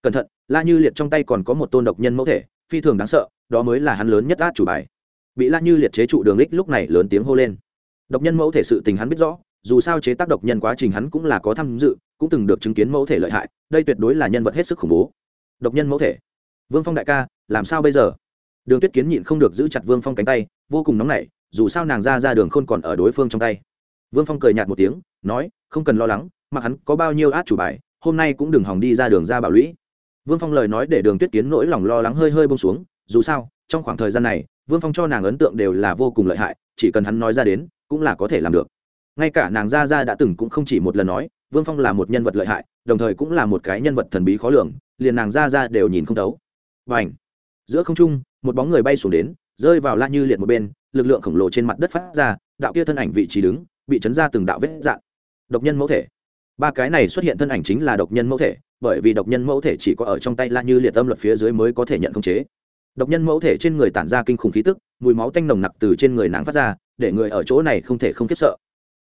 cẩn thận, la như liệt trong tay còn có một tôn độc nhân mẫu thể, phi thường đáng sợ, đó mới là hắn lớn nhất át chủ bài. Bị la như liệt chế trụ đường lích lúc này lớn tiếng hô lên. Độc nhân mẫu thể sự tình hắn biết rõ, dù sao chế tác độc nhân quá trình hắn cũng là có tham dự, cũng từng được chứng kiến mẫu thể lợi hại, đây tuyệt đối là nhân vật hết sức khủng bố. Độc nhân mẫu thể. Vương phong đại ca, làm sao bây giờ? Đường tuyết kiến nhịn không được giữ chặt vương phong cánh tay, vô cùng nóng nảy, dù sao nàng ra ra đường khôn còn ở đối phương trong tay. Vương phong cười nhạt một tiếng, nói, không cần lo lắng, mặc hắn có bao nhiêu át chủ bài, hôm nay cũng đừng hỏng đi ra đường ra bảo lũy vương phong lời nói để đường tuyết kiến nỗi lòng lo lắng hơi hơi bông xuống, dù sao, trong khoảng thời gian này, vương phong cho nàng ấn tượng đều là vô cùng lợi hại, chỉ cần hắn nói ra đến, cũng là có thể làm được. Ngay cả nàng ra ra đã từng cũng không chỉ một lần nói, vương phong là một nhân vật lợi hại, đồng thời cũng là một cái nhân vật thần bí khó lường, liền nàng ra ra đều nhìn không thấu. Và ảnh giữa không trung, một bóng người bay xuống đến, rơi vào la như liệt một bên, lực lượng khổng lồ trên mặt đất phát ra, đạo kia thân ảnh vị trí đứng, bị chấn ra từng đạo vết dạn độc nhân mẫu thể. Ba cái này xuất hiện thân ảnh chính là độc nhân mẫu thể bởi vì độc nhân mẫu thể chỉ có ở trong tay la như liệt tâm luật phía dưới mới có thể nhận khống chế. Độc nhân mẫu thể trên người tản ra kinh khủng khí tức, mùi máu tanh nồng nặc từ trên người nàng phát ra, để người ở chỗ này không thể không khiếp sợ.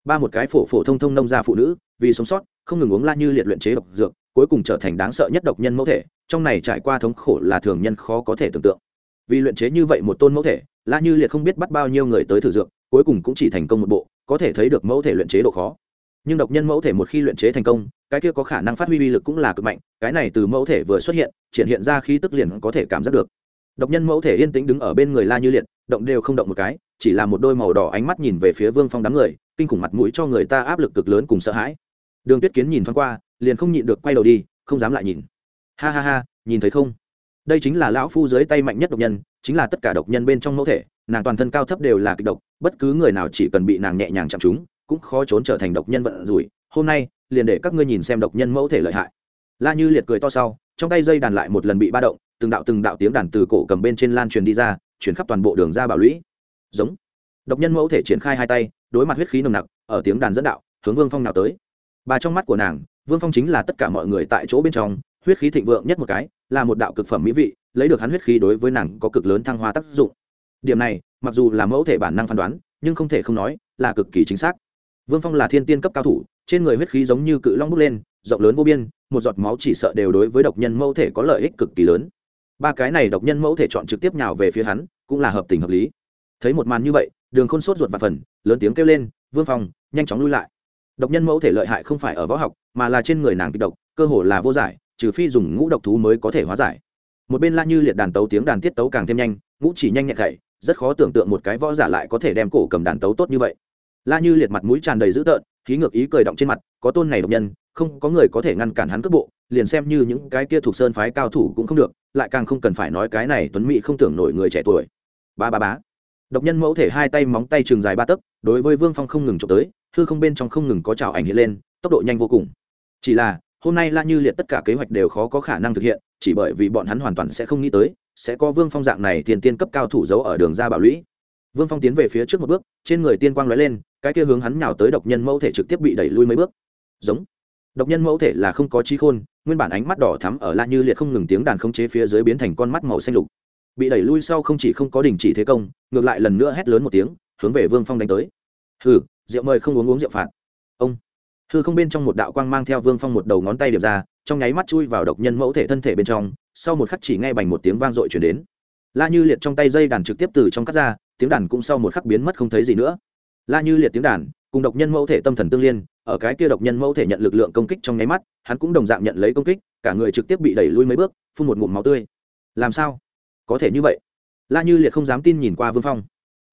Ba một cái phổ phổ thông thông nông gia phụ nữ, vì sống sót, không ngừng uống la như liệt luyện chế độc dược, cuối cùng trở thành đáng sợ nhất độc nhân mẫu thể, trong này trải qua thống khổ là thường nhân khó có thể tưởng tượng. Vì luyện chế như vậy một tôn mẫu thể, la như liệt không biết bắt bao nhiêu người tới thử dược, cuối cùng cũng chỉ thành công một bộ, có thể thấy được mẫu thể luyện chế độ khó nhưng độc nhân mẫu thể một khi luyện chế thành công, cái kia có khả năng phát huy uy lực cũng là cực mạnh, cái này từ mẫu thể vừa xuất hiện, triển hiện ra khi tức liền có thể cảm giác được. Độc nhân mẫu thể yên tĩnh đứng ở bên người la như liệt, động đều không động một cái, chỉ là một đôi màu đỏ ánh mắt nhìn về phía vương phong đám người, kinh khủng mặt mũi cho người ta áp lực cực lớn cùng sợ hãi. Đường tuyết kiến nhìn thoáng qua, liền không nhịn được quay đầu đi, không dám lại nhìn. Ha ha ha, nhìn thấy không? Đây chính là lão phu dưới tay mạnh nhất độc nhân, chính là tất cả độc nhân bên trong mẫu thể, nàng toàn thân cao thấp đều là kịch độc, bất cứ người nào chỉ cần bị nàng nhẹ nhàng chạm chúng cũng khó trốn trở thành độc nhân vận rủi. Hôm nay, liền để các ngươi nhìn xem độc nhân mẫu thể lợi hại. La như liệt cười to sau, trong tay dây đàn lại một lần bị ba động, từng đạo từng đạo tiếng đàn từ cổ cầm bên trên lan truyền đi ra, chuyển khắp toàn bộ đường ra bảo lũy. Giống. Độc nhân mẫu thể triển khai hai tay, đối mặt huyết khí nồng nặc, ở tiếng đàn dẫn đạo, hướng vương phong nào tới. Bà trong mắt của nàng, vương phong chính là tất cả mọi người tại chỗ bên trong, huyết khí thịnh vượng nhất một cái, là một đạo cực phẩm mỹ vị, lấy được hắn huyết khí đối với nàng có cực lớn thăng hoa tác dụng. Điểm này, mặc dù là mẫu thể bản năng phán đoán, nhưng không thể không nói là cực kỳ chính xác vương phong là thiên tiên cấp cao thủ, trên người huyết khí giống như cự long bốc lên, rộng lớn vô biên, một giọt máu chỉ sợ đều đối với độc nhân mẫu thể có lợi ích cực kỳ lớn. Ba cái này độc nhân mẫu thể chọn trực tiếp nhào về phía hắn, cũng là hợp tình hợp lý. Thấy một màn như vậy, đường khôn sốt ruột và phần, lớn tiếng kêu lên, vương phong, nhanh chóng lui lại. Độc nhân mẫu thể lợi hại không phải ở võ học, mà là trên người nàng kịch độc, cơ hồ là vô giải, trừ phi dùng ngũ độc thú mới có thể hóa giải. Một bên la như liệt đàn tấu tiếng đàn tiết tấu càng thêm nhanh, ngũ chỉ nhanh nhẹn thảy rất khó tưởng tượng một cái võ giả lại có thể đem cổ cầm đàn tấu tốt như vậy la như liệt mặt mũi tràn đầy dữ tợn, khí ngược ý cười động trên mặt, có tôn này độc nhân, không có người có thể ngăn cản hắn cước bộ, liền xem như những cái kia thuộc sơn phái cao thủ cũng không được, lại càng không cần phải nói cái này tuấn mỹ không tưởng nổi người trẻ tuổi. Ba ba bá độc nhân mẫu thể hai tay móng tay trường dài ba tấc, đối với vương phong không ngừng trộm tới, hư không bên trong không ngừng có trào ảnh hiện lên, tốc độ nhanh vô cùng. Chỉ là, hôm nay la như liệt tất cả kế hoạch đều khó có khả năng thực hiện, chỉ bởi vì bọn hắn hoàn toàn sẽ không nghĩ tới, sẽ có vương phong dạng này tiền tiên cấp cao thủ giấu ở đường ra bảo lũy. Vương phong tiến về phía trước một bước, trên người tiên quang lóe lên cái kia hướng hắn nhào tới độc nhân mẫu thể trực tiếp bị đẩy lui mấy bước. Giống. Độc nhân mẫu thể là không có trí khôn, nguyên bản ánh mắt đỏ thắm ở la như liệt không ngừng tiếng đàn không chế phía dưới biến thành con mắt màu xanh lục. Bị đẩy lui sau không chỉ không có đình chỉ thế công, ngược lại lần nữa hét lớn một tiếng, hướng về vương phong đánh tới. Hừ, rượu mời không uống uống rượu phạt. Ông. Hư không bên trong một đạo quang mang theo vương phong một đầu ngón tay điệp ra, trong nháy mắt chui vào độc nhân mẫu thể thân thể bên trong, sau một khắc chỉ nghe bành một tiếng vang dội chuyển đến. La như liệt trong tay dây đàn trực tiếp từ trong cắt ra, tiếng đàn cũng sau một khắc biến mất không thấy gì nữa la như liệt tiếng đàn, cùng độc nhân mẫu thể tâm thần tương liên, ở cái kia độc nhân mẫu thể nhận lực lượng công kích trong nháy mắt, hắn cũng đồng dạng nhận lấy công kích, cả người trực tiếp bị đẩy lui mấy bước, phun một ngụm máu tươi. Làm sao? Có thể như vậy. La như liệt không dám tin nhìn qua vương phong.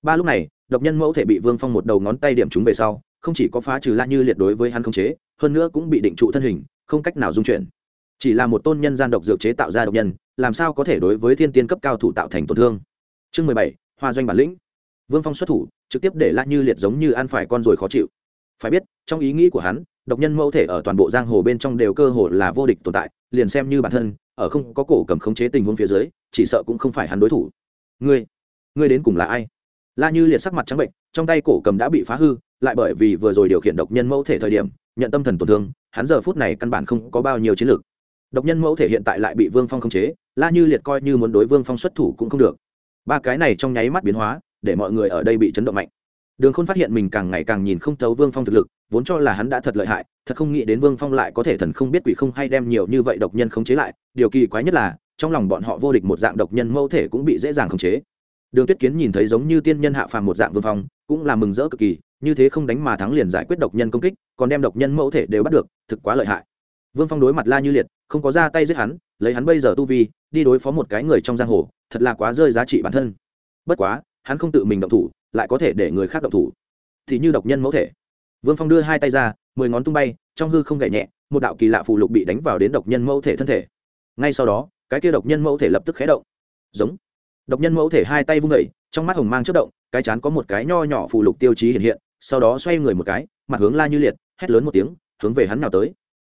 Ba lúc này, độc nhân mẫu thể bị vương phong một đầu ngón tay điểm trúng về sau, không chỉ có phá trừ la như liệt đối với hắn không chế, hơn nữa cũng bị định trụ thân hình, không cách nào dung chuyển. Chỉ là một tôn nhân gian độc dược chế tạo ra độc nhân, làm sao có thể đối với thiên tiên cấp cao thủ tạo thành tổn thương? Chương mười bảy, hoa doanh bản lĩnh. Vương phong xuất thủ trực tiếp để la như liệt giống như ăn phải con rồi khó chịu. Phải biết, trong ý nghĩ của hắn, độc nhân mẫu thể ở toàn bộ giang hồ bên trong đều cơ hồ là vô địch tồn tại, liền xem như bản thân, ở không có cổ cầm khống chế tình huống phía dưới, chỉ sợ cũng không phải hắn đối thủ. Ngươi ngươi đến cùng là ai? La như liệt sắc mặt trắng bệnh, trong tay cổ cầm đã bị phá hư, lại bởi vì vừa rồi điều khiển độc nhân mẫu thể thời điểm, nhận tâm thần tổn thương, hắn giờ phút này căn bản không có bao nhiêu chiến lược. Độc nhân mẫu thể hiện tại lại bị vương phong khống chế, la như liệt coi như muốn đối vương phong xuất thủ cũng không được. Ba cái này trong nháy mắt biến hóa để mọi người ở đây bị chấn động mạnh. Đường khôn phát hiện mình càng ngày càng nhìn không thấu vương phong thực lực, vốn cho là hắn đã thật lợi hại, thật không nghĩ đến vương phong lại có thể thần không biết quỷ không hay đem nhiều như vậy độc nhân khống chế lại, điều kỳ quái nhất là, trong lòng bọn họ vô địch một dạng độc nhân mẫu thể cũng bị dễ dàng khống chế. Đường tuyết kiến nhìn thấy giống như tiên nhân hạ phàm một dạng vương phong, cũng là mừng rỡ cực kỳ, như thế không đánh mà thắng liền giải quyết độc nhân công kích, còn đem độc nhân mẫu thể đều bắt được, thực quá lợi hại. Vương phong đối mặt la như liệt, không có ra tay giết hắn, lấy hắn bây giờ tu vi, đi đối phó một cái người trong giang hồ, thật là quá rơi giá trị bản thân. Bất quá hắn không tự mình động thủ, lại có thể để người khác động thủ. Thì như độc nhân mẫu thể. Vương phong đưa hai tay ra, mười ngón tung bay, trong hư không gậy nhẹ, một đạo kỳ lạ phù lục bị đánh vào đến độc nhân mẫu thể thân thể. Ngay sau đó, cái kia độc nhân mẫu thể lập tức khé động. Giống. Độc nhân mẫu thể hai tay vung vẩy trong mắt hồng mang chất động, cái chán có một cái nho nhỏ phù lục tiêu chí hiện hiện, sau đó xoay người một cái, mặt hướng la như liệt, hét lớn một tiếng, hướng về hắn nào tới.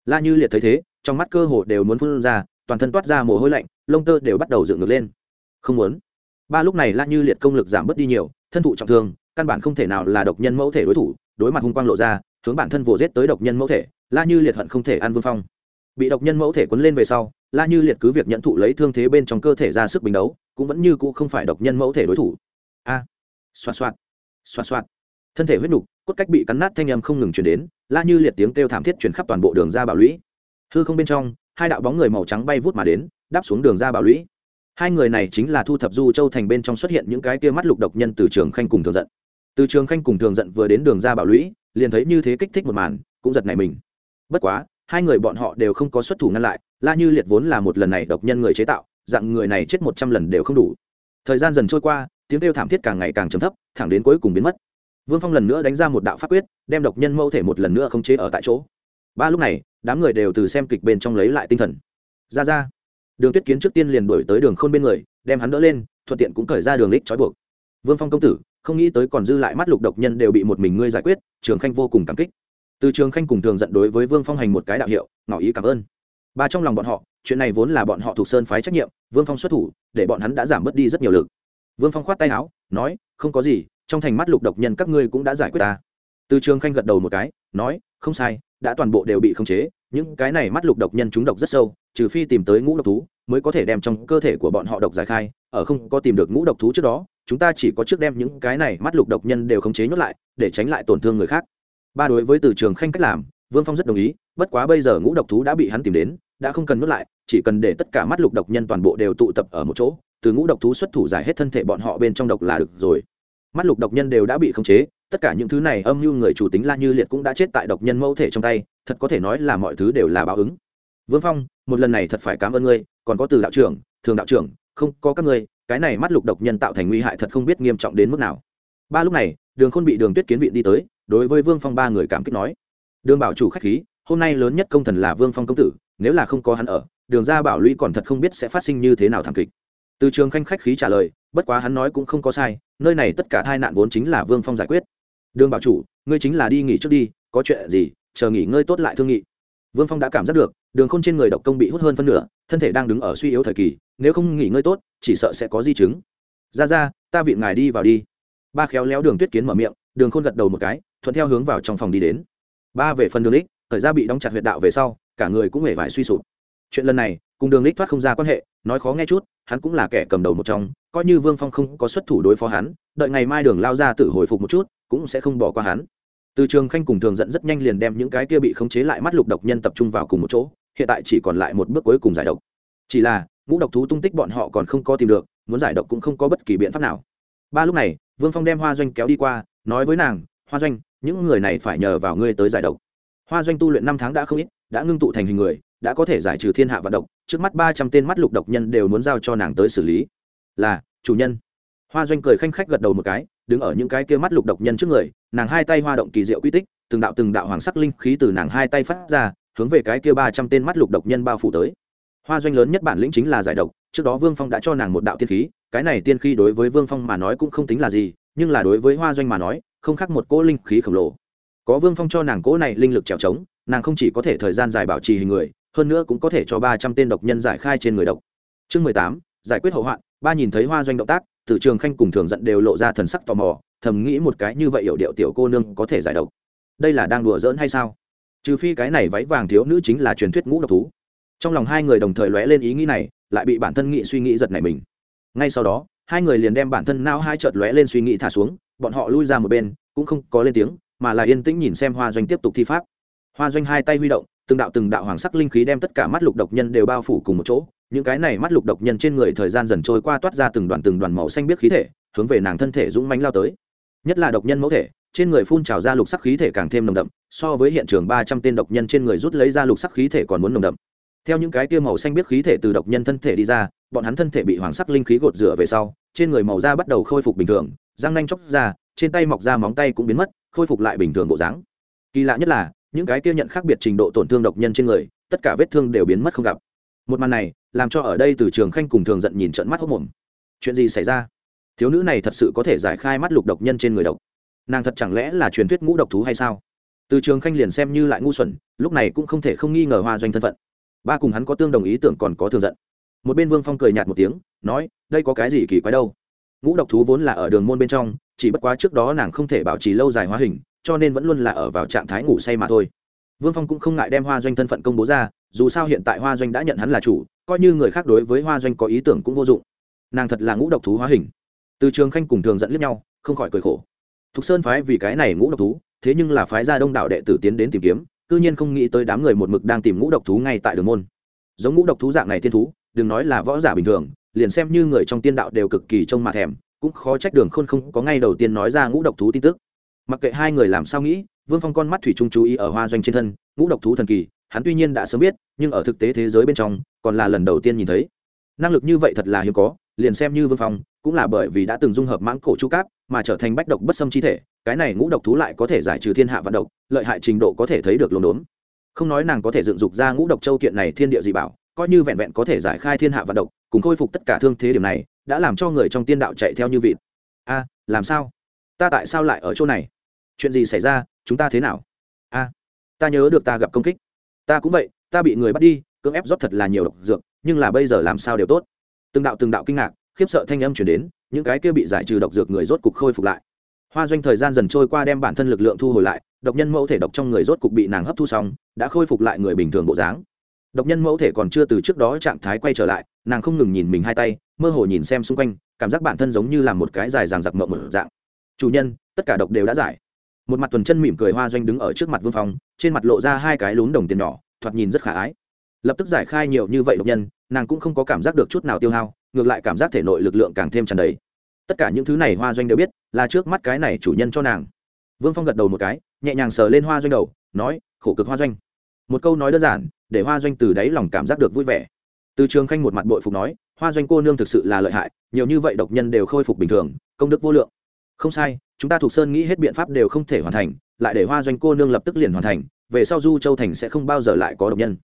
La như liệt thấy thế, trong mắt cơ hồ đều muốn phun ra, toàn thân toát ra mồ hôi lạnh, lông tơ đều bắt đầu dựng ngược lên. Không muốn ba lúc này la như liệt công lực giảm bớt đi nhiều thân thụ trọng thương căn bản không thể nào là độc nhân mẫu thể đối thủ đối mặt hung quang lộ ra hướng bản thân vồ giết tới độc nhân mẫu thể la như liệt hận không thể ăn vương phong. Bị độc nhân mẫu thể quấn lên về sau la như liệt cứ việc nhận thụ lấy thương thế bên trong cơ thể ra sức bình đấu cũng vẫn như cũ không phải độc nhân mẫu thể đối thủ. A! À, xoa, xoa xoa, thân thể huyết nục cốt cách bị cắn nát thanh âm không ngừng chuyển đến la như liệt tiếng kêu thảm thiết chuyển khắp toàn bộ đường ra bảo lũy. Hư không bên trong hai đạo bóng người màu trắng bay vút mà đến đáp xuống đường ra bảo lũy hai người này chính là thu thập du châu thành bên trong xuất hiện những cái kia mắt lục độc nhân từ trường khanh cùng thường giận. Từ trường khanh cùng thường giận vừa đến đường ra bảo lũy, liền thấy như thế kích thích một màn, cũng giật này mình. Bất quá, hai người bọn họ đều không có xuất thủ ngăn lại, la như liệt vốn là một lần này độc nhân người chế tạo, dạng người này chết một trăm lần đều không đủ. Thời gian dần trôi qua, tiếng kêu thảm thiết càng ngày càng chấm thấp, thẳng đến cuối cùng biến mất. Vương phong lần nữa đánh ra một đạo pháp quyết, đem độc nhân mâu thể một lần nữa không chế ở tại chỗ. Ba lúc này, đám người đều từ xem kịch bên trong lấy lại tinh thần. Ra ra đường tuyết kiến trước tiên liền đổi tới đường khôn bên người, đem hắn đỡ lên, thuận tiện cũng cởi ra đường lích trói buộc. Vương phong công tử, không nghĩ tới còn dư lại mắt lục độc nhân đều bị một mình ngươi giải quyết, trường khanh vô cùng cảm kích. Từ trường khanh cùng thường giận đối với vương phong hành một cái đạo hiệu, ngỏ ý cảm ơn. Ba trong lòng bọn họ, chuyện này vốn là bọn họ thuộc sơn phái trách nhiệm, vương phong xuất thủ, để bọn hắn đã giảm bớt đi rất nhiều lực. Vương phong khoát tay áo, nói, không có gì, trong thành mắt lục độc nhân các ngươi cũng đã giải quyết ta. Từ trường khanh gật đầu một cái, nói, không sai, đã toàn bộ đều bị khống chế, những cái này mắt lục độc nhân chúng độc rất sâu trừ phi tìm tới ngũ độc thú, mới có thể đem trong cơ thể của bọn họ độc giải khai, ở không có tìm được ngũ độc thú trước đó, chúng ta chỉ có trước đem những cái này mắt lục độc nhân đều khống chế nhốt lại, để tránh lại tổn thương người khác. Ba đối với từ trường khanh cách làm, vương phong rất đồng ý, bất quá bây giờ ngũ độc thú đã bị hắn tìm đến, đã không cần nhốt lại, chỉ cần để tất cả mắt lục độc nhân toàn bộ đều tụ tập ở một chỗ, từ ngũ độc thú xuất thủ giải hết thân thể bọn họ bên trong độc là được rồi. Mắt lục độc nhân đều đã bị khống chế, tất cả những thứ này âm mưu người chủ tính la như liệt cũng đã chết tại độc nhân mẫu thể trong tay, thật có thể nói là mọi thứ đều là báo ứng. Vương phong một lần này thật phải cảm ơn ngươi, còn có từ đạo trưởng, thường đạo trưởng, không, có các ngươi, cái này mắt lục độc nhân tạo thành nguy hại thật không biết nghiêm trọng đến mức nào. Ba lúc này, đường khôn bị đường tuyết kiến viện đi tới, đối với vương phong ba người cảm kích nói, đường bảo chủ khách khí, hôm nay lớn nhất công thần là vương phong công tử, nếu là không có hắn ở, đường ra bảo lũy còn thật không biết sẽ phát sinh như thế nào thảm kịch. Từ trường khanh khách khí trả lời, bất quá hắn nói cũng không có sai, nơi này tất cả tai nạn vốn chính là vương phong giải quyết. Đường bảo chủ, ngươi chính là đi nghỉ trước đi, có chuyện gì, chờ nghỉ ngơi tốt lại thương nghị. Vương phong đã cảm giác được đường khôn trên người độc công bị hút hơn phân nửa, thân thể đang đứng ở suy yếu thời kỳ, nếu không nghỉ ngơi tốt, chỉ sợ sẽ có di chứng. Ra ra, ta viện ngài đi vào đi. Ba khéo léo đường tuyết kiến mở miệng, đường khôn gật đầu một cái, thuận theo hướng vào trong phòng đi đến. Ba về phần đường lích thời ra bị đóng chặt huyệt đạo về sau, cả người cũng hề vải suy sụp. Chuyện lần này, cùng đường lích thoát không ra quan hệ, nói khó nghe chút, hắn cũng là kẻ cầm đầu một trong, coi như vương phong không có xuất thủ đối phó hắn, đợi ngày mai đường lao ra tự hồi phục một chút, cũng sẽ không bỏ qua hắn. Từ trường khanh cùng thường dẫn rất nhanh liền đem những cái kia bị khống chế lại mắt lục độc nhân tập trung vào cùng một chỗ hiện tại chỉ còn lại một bước cuối cùng giải độc. Chỉ là, ngũ độc thú tung tích bọn họ còn không có tìm được, muốn giải độc cũng không có bất kỳ biện pháp nào. Ba lúc này, vương phong đem hoa doanh kéo đi qua, nói với nàng, hoa doanh, những người này phải nhờ vào ngươi tới giải độc. Hoa doanh tu luyện năm tháng đã không ít, đã ngưng tụ thành hình người, đã có thể giải trừ thiên hạ vận độc, trước mắt ba trăm tên mắt lục độc nhân đều muốn giao cho nàng tới xử lý. Là, chủ nhân. Hoa doanh cười khanh khách gật đầu một cái, đứng ở những cái kia mắt lục độc nhân trước người, nàng hai tay hoa động kỳ diệu quy tích, từng đạo từng đạo hoàng sắc linh khí từ nàng hai tay phát ra hướng về cái kia ba trăm tên mắt lục độc nhân bao phủ tới. Hoa doanh lớn nhất bản lĩnh chính là giải độc, trước đó vương phong đã cho nàng một đạo tiên khí, cái này tiên khí đối với vương phong mà nói cũng không tính là gì, nhưng là đối với hoa doanh mà nói, không khác một cỗ linh khí khổng lồ. Có vương phong cho nàng cỗ này linh lực trèo trống, nàng không chỉ có thể thời gian dài bảo trì hình người, hơn nữa cũng có thể cho ba trăm tên độc nhân giải khai trên người độc. Chương mười tám, giải quyết hậu hoạn, ba nhìn thấy hoa doanh động tác từ trường khanh cùng thường giận đều lộ ra thần sắc tò mò, thầm nghĩ một cái như vậy hiểu điệu tiểu cô nương có thể giải độc. Đây là đang đùa giỡn hay sao? Trừ phi cái này váy vàng thiếu nữ chính là truyền thuyết ngũ độc thú. Trong lòng hai người đồng thời lóe lên ý nghĩ này, lại bị bản thân nghĩ suy nghĩ giật này mình. Ngay sau đó, hai người liền đem bản thân nao hai chợt lóe lên suy nghĩ thả xuống, bọn họ lui ra một bên, cũng không có lên tiếng, mà là yên tĩnh nhìn xem hoa doanh tiếp tục thi pháp. Hoa doanh hai tay huy động, từng đạo từng đạo hoàng sắc linh khí đem tất cả mắt lục độc nhân đều bao phủ cùng một chỗ. Những cái này mắt lục độc nhân trên người thời gian dần trôi qua toát ra từng đoàn từng đoàn màu xanh biếc khí thể, hướng về nàng thân thể dũng mánh lao tới. Nhất là độc nhân mẫu thể trên người phun trào ra lục sắc khí thể càng thêm nồng đậm, so với hiện trường ba trăm tên độc nhân trên người rút lấy ra lục sắc khí thể còn muốn nồng đậm. Theo những cái tiêu màu xanh biết khí thể từ độc nhân thân thể đi ra, bọn hắn thân thể bị hoàng sắc linh khí gột rửa về sau, trên người màu da bắt đầu khôi phục bình thường, răng nanh chóc ra, trên tay mọc ra móng tay cũng biến mất, khôi phục lại bình thường bộ dáng. Kỳ lạ nhất là, những cái kia nhận khác biệt trình độ tổn thương độc nhân trên người, tất cả vết thương đều biến mất không gặp. Một màn này, làm cho ở đây từ trường khanh cùng thường giận nhìn trận mắt hốc mồm. Chuyện gì xảy ra? Thiếu nữ này thật sự có thể giải khai mắt lục độc nhân trên người độc nàng thật chẳng lẽ là truyền thuyết ngũ độc thú hay sao? Từ trường khanh liền xem như lại ngu xuẩn, lúc này cũng không thể không nghi ngờ hoa doanh thân phận. Ba cùng hắn có tương đồng ý tưởng còn có thường giận. Một bên vương phong cười nhạt một tiếng, nói, đây có cái gì kỳ quái đâu? Ngũ độc thú vốn là ở đường môn bên trong, chỉ bất quá trước đó nàng không thể bảo trì lâu dài hóa hình, cho nên vẫn luôn là ở vào trạng thái ngủ say mà thôi. Vương phong cũng không ngại đem hoa doanh thân phận công bố ra, dù sao hiện tại hoa doanh đã nhận hắn là chủ, coi như người khác đối với hoa doanh có ý tưởng cũng vô dụng. Nàng thật là ngũ độc thú hóa hình. Từ trường khanh cùng thường dẫn liếc nhau, không khỏi cười khổ thục sơn phái vì cái này ngũ độc thú, thế nhưng là phái gia đông đảo đệ tử tiến đến tìm kiếm, cư nhiên không nghĩ tới đám người một mực đang tìm ngũ độc thú ngay tại đường môn. Giống ngũ độc thú dạng này tiên thú, đừng nói là võ giả bình thường, liền xem như người trong tiên đạo đều cực kỳ trông mà thèm, cũng khó trách đường khôn không có ngay đầu tiên nói ra ngũ độc thú tin tức. Mặc kệ hai người làm sao nghĩ, vương phong con mắt thủy chung chú ý ở hoa doanh trên thân, ngũ độc thú thần kỳ, hắn tuy nhiên đã sớm biết, nhưng ở thực tế thế giới bên trong, còn là lần đầu tiên nhìn thấy. Năng lực như vậy thật là hiếm có, liền xem như vương phong, cũng là bởi vì đã từng dung hợp mãng cổ chu cáp mà trở thành bách độc bất xâm chi thể, cái này ngũ độc thú lại có thể giải trừ thiên hạ vạn độc, lợi hại trình độ có thể thấy được lồn đốn. Không nói nàng có thể dựng dục ra ngũ độc châu kiện này thiên địa dị bảo, coi như vẹn vẹn có thể giải khai thiên hạ vạn độc, cùng khôi phục tất cả thương thế điểm này, đã làm cho người trong tiên đạo chạy theo như vịt. A, làm sao? Ta tại sao lại ở chỗ này? Chuyện gì xảy ra? Chúng ta thế nào? A, ta nhớ được ta gặp công kích. Ta cũng vậy, ta bị người bắt đi, cưỡng ép rót thật là nhiều độc dược, nhưng là bây giờ làm sao đều tốt. Từng đạo từng đạo kinh ngạc khiếp sợ thanh âm chuyển đến, những cái kia bị giải trừ độc dược người rốt cục khôi phục lại. Hoa doanh thời gian dần trôi qua đem bản thân lực lượng thu hồi lại, độc nhân mẫu thể độc trong người rốt cục bị nàng hấp thu xong, đã khôi phục lại người bình thường bộ dáng. Độc nhân mẫu thể còn chưa từ trước đó trạng thái quay trở lại, nàng không ngừng nhìn mình hai tay, mơ hồ nhìn xem xung quanh, cảm giác bản thân giống như là một cái dài ràng giặc mộng mở dạng. Chủ nhân, tất cả độc đều đã giải. Một mặt tuần chân mỉm cười hoa doanh đứng ở trước mặt vương phong trên mặt lộ ra hai cái lún đồng tiền nhỏ, thoạt nhìn rất khả ái. Lập tức giải khai nhiều như vậy độc nhân, nàng cũng không có cảm giác được chút nào tiêu hao ngược lại cảm giác thể nội lực lượng càng thêm tràn đầy. Tất cả những thứ này hoa doanh đều biết, là trước mắt cái này chủ nhân cho nàng. Vương phong gật đầu một cái, nhẹ nhàng sờ lên hoa doanh đầu, nói, khổ cực hoa doanh. Một câu nói đơn giản, để hoa doanh từ đáy lòng cảm giác được vui vẻ. Từ trường khanh một mặt bội phục nói, hoa doanh cô nương thực sự là lợi hại, nhiều như vậy độc nhân đều khôi phục bình thường, công đức vô lượng. Không sai, chúng ta thuộc sơn nghĩ hết biện pháp đều không thể hoàn thành, lại để hoa doanh cô nương lập tức liền hoàn thành, về sau du châu thành sẽ không bao giờ lại có độc nhân.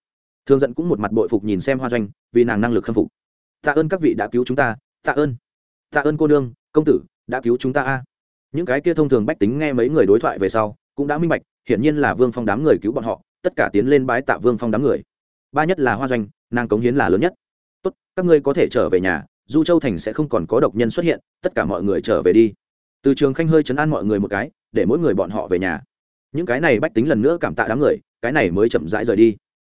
Thương dẫn cũng một mặt bội phục nhìn xem hoa doanh, vì nàng năng lực khâm phục tạ ơn các vị đã cứu chúng ta, tạ ơn. Tạ ơn cô nương, công tử, đã cứu chúng ta a. Những cái kia thông thường bách tính nghe mấy người đối thoại về sau, cũng đã minh bạch, hiển nhiên là vương phong đám người cứu bọn họ, tất cả tiến lên bái tạ vương phong đám người. Ba nhất là hoa doanh, nàng cống hiến là lớn nhất. Tốt, các ngươi có thể trở về nhà, du châu thành sẽ không còn có độc nhân xuất hiện, tất cả mọi người trở về đi. Từ trường khanh hơi chấn an mọi người một cái, để mỗi người bọn họ về nhà. Những cái này bách tính lần nữa cảm tạ đám người, cái này mới chậm rãi rời đi.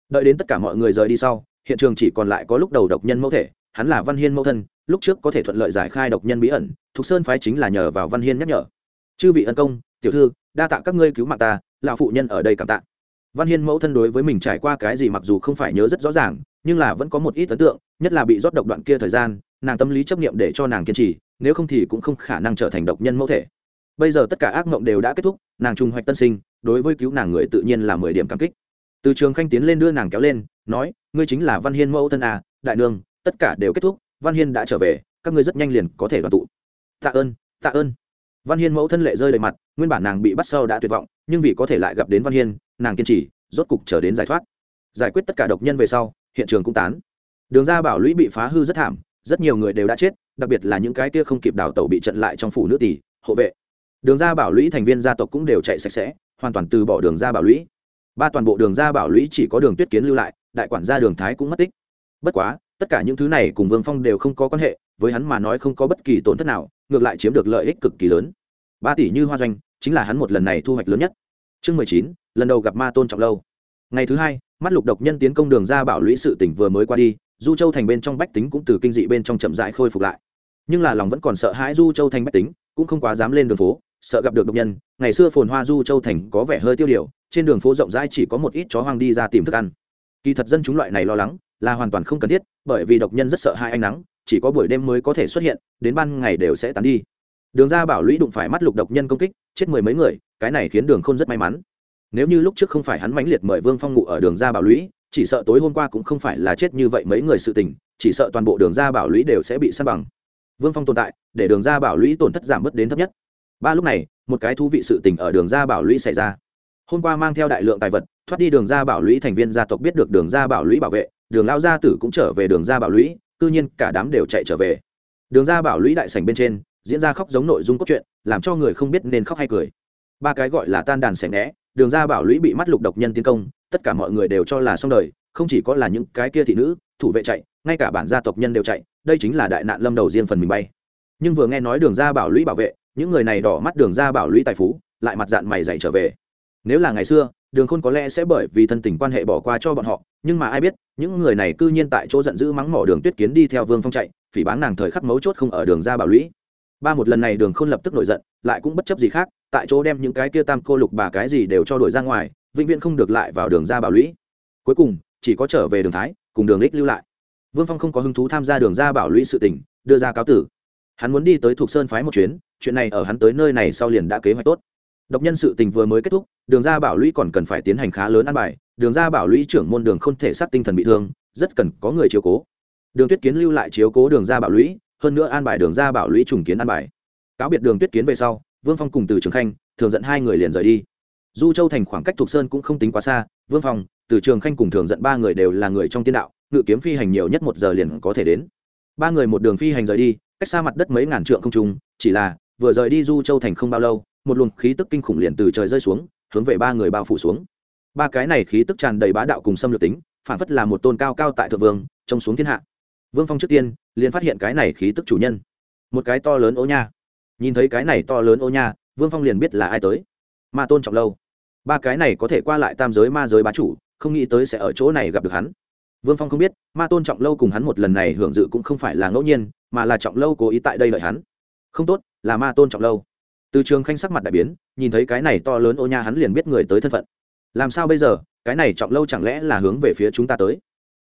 Đợi đến tất cả mọi người rời đi sau, hiện trường chỉ còn lại có lúc đầu độc nhân mẫu thể hắn là văn hiên mẫu thân, lúc trước có thể thuận lợi giải khai độc nhân bí ẩn, thục sơn phái chính là nhờ vào văn hiên nhắc nhở. Chư vị ân công, tiểu thư, đa tạ các ngươi cứu mạng ta, lão phụ nhân ở đây cảm tạ. Văn hiên mẫu thân đối với mình trải qua cái gì mặc dù không phải nhớ rất rõ ràng, nhưng là vẫn có một ít ấn tượng, nhất là bị rót độc đoạn kia thời gian, nàng tâm lý chấp nghiệm để cho nàng kiên trì, nếu không thì cũng không khả năng trở thành độc nhân mẫu thể. Bây giờ tất cả ác mộng đều đã kết thúc, nàng trung hoạch tân sinh, đối với cứu nàng người tự nhiên là mười điểm cảm kích. Từ trường khanh tiến lên đưa nàng kéo lên, nói, ngươi chính là văn hiên mẫu thân à đại nương tất cả đều kết thúc, văn hiên đã trở về, các ngươi rất nhanh liền có thể đoàn tụ. Tạ ơn tạ ơn. Văn hiên mẫu thân lệ rơi đầy mặt, nguyên bản nàng bị bắt sau đã tuyệt vọng, nhưng vì có thể lại gặp đến văn hiên, nàng kiên trì, rốt cục trở đến giải thoát. Giải quyết tất cả độc nhân về sau, hiện trường cũng tán. Đường ra bảo lũy bị phá hư rất thảm, rất nhiều người đều đã chết, đặc biệt là những cái kia không kịp đào tẩu bị trận lại trong phủ nữ tỷ, hộ vệ. Đường ra bảo lũy thành viên gia tộc cũng đều chạy sạch sẽ, hoàn toàn từ bỏ đường ra bảo lũy. Ba toàn bộ đường ra bảo lũy chỉ có đường tuyết kiến lưu lại, đại quản gia đường thái cũng mất tích. Bất quá tất cả những thứ này cùng vương phong đều không có quan hệ, với hắn mà nói không có bất kỳ tổn thất nào, ngược lại chiếm được lợi ích cực kỳ lớn. Ba tỷ như hoa doanh chính là hắn một lần này thu hoạch lớn nhất. Chương mười chín, lần đầu gặp ma tôn trọng lâu. Ngày thứ hai, mắt lục độc nhân tiến công đường ra bảo lũy sự tỉnh vừa mới qua đi, du châu thành bên trong bách tính cũng từ kinh dị bên trong chậm rãi khôi phục lại. Nhưng là lòng vẫn còn sợ hãi du châu thành bách tính, cũng không quá dám lên đường phố, sợ gặp được độc nhân. Ngày xưa phồn hoa du châu thành có vẻ hơi tiêu điều, trên đường phố rộng rãi chỉ có một ít chó hoang đi ra tìm thức ăn. Kỳ thật dân chúng loại này lo lắng là hoàn toàn không cần thiết, bởi vì độc nhân rất sợ hai ánh nắng, chỉ có buổi đêm mới có thể xuất hiện, đến ban ngày đều sẽ tán đi. Đường ra bảo lũy đụng phải mắt lục độc nhân công kích, chết mười mấy người, cái này khiến đường không rất may mắn. Nếu như lúc trước không phải hắn mãnh liệt mời vương phong ngụ ở đường ra bảo lũy, chỉ sợ tối hôm qua cũng không phải là chết như vậy mấy người sự tình, chỉ sợ toàn bộ đường ra bảo lũy đều sẽ bị săn bằng. Vương phong tồn tại, để đường ra bảo lũy tổn thất giảm bớt đến thấp nhất. Ba lúc này, một cái thú vị sự tình ở đường ra bảo lũy xảy ra. Hôm qua mang theo đại lượng tài vật, thoát đi đường ra bảo lũy thành viên gia tộc biết được đường ra bảo lũy bảo vệ đường lao gia tử cũng trở về đường ra bảo lũy, cư nhiên cả đám đều chạy trở về. Đường ra bảo lũy đại sảnh bên trên, diễn ra khóc giống nội dung cốt truyện, làm cho người không biết nên khóc hay cười. Ba cái gọi là tan đàn xẻ ngẽ đường ra bảo lũy bị mắt lục độc nhân tiến công, tất cả mọi người đều cho là xong đời, không chỉ có là những cái kia thị nữ, thủ vệ chạy, ngay cả bản gia tộc nhân đều chạy, đây chính là đại nạn lâm đầu riêng phần mình bay. Nhưng vừa nghe nói đường ra bảo lũy bảo vệ, những người này đỏ mắt đường ra bảo lũy tài phú, lại mặt dạng mày dạy trở về. Nếu là ngày xưa đường khôn có lẽ sẽ bởi vì thân tình quan hệ bỏ qua cho bọn họ, nhưng mà ai biết, những người này cư nhiên tại chỗ giận dữ mắng mỏ đường tuyết kiến đi theo vương phong chạy, phỉ báng nàng thời khắc mấu chốt không ở đường ra bảo lũy. Ba một lần này đường khôn lập tức nổi giận, lại cũng bất chấp gì khác, tại chỗ đem những cái kia tam cô lục bà cái gì đều cho đổi ra ngoài, vĩnh viễn không được lại vào đường ra bảo lũy. Cuối cùng, chỉ có trở về đường thái, cùng đường ích lưu lại. Vương phong không có hứng thú tham gia đường ra bảo lũy sự tỉnh đưa ra cáo tử. Hắn muốn đi tới thuộc sơn phái một chuyến, chuyện này ở hắn tới nơi này sau liền đã kế hoạch tốt độc nhân sự tình vừa mới kết thúc, đường ra bảo lũy còn cần phải tiến hành khá lớn ăn bài. Đường ra bảo lũy trưởng môn đường không thể sát tinh thần bị thương, rất cần có người chiếu cố. Đường tuyết kiến lưu lại chiếu cố đường ra bảo lũy, hơn nữa an bài đường ra bảo lũy trùng kiến an bài. Cáo biệt đường tuyết kiến về sau, vương phong cùng từ trường khanh, thường dẫn hai người liền rời đi. Du châu thành khoảng cách thuộc sơn cũng không tính quá xa, vương phong, từ trường khanh cùng thường dẫn ba người đều là người trong tiên đạo, ngự kiếm phi hành nhiều nhất một giờ liền có thể đến. Ba người một đường phi hành rời đi, cách xa mặt đất mấy ngàn trượng không trung, chỉ là vừa rời đi du châu thành không bao lâu, một luồng khí tức kinh khủng liền từ trời rơi xuống, hướng về ba người bao phủ xuống. Ba cái này khí tức tràn đầy bá đạo cùng xâm lược tính, phản phất là một tôn cao cao tại thượng vương, trông xuống thiên hạ. Vương phong trước tiên, liền phát hiện cái này khí tức chủ nhân. Một cái to lớn ô nha. Nhìn thấy cái này to lớn ô nha, vương phong liền biết là ai tới. Ma tôn trọng lâu. Ba cái này có thể qua lại tam giới ma giới bá chủ, không nghĩ tới sẽ ở chỗ này gặp được hắn. Vương phong không biết, ma tôn trọng lâu cùng hắn một lần này hưởng dự cũng không phải là ngẫu nhiên, mà là trọng lâu cố ý tại đây đợi hắn. Không tốt là ma tôn trọng lâu. Từ trường khanh sắc mặt đại biến, nhìn thấy cái này to lớn ô nha hắn liền biết người tới thân phận. Làm sao bây giờ, cái này trọng lâu chẳng lẽ là hướng về phía chúng ta tới?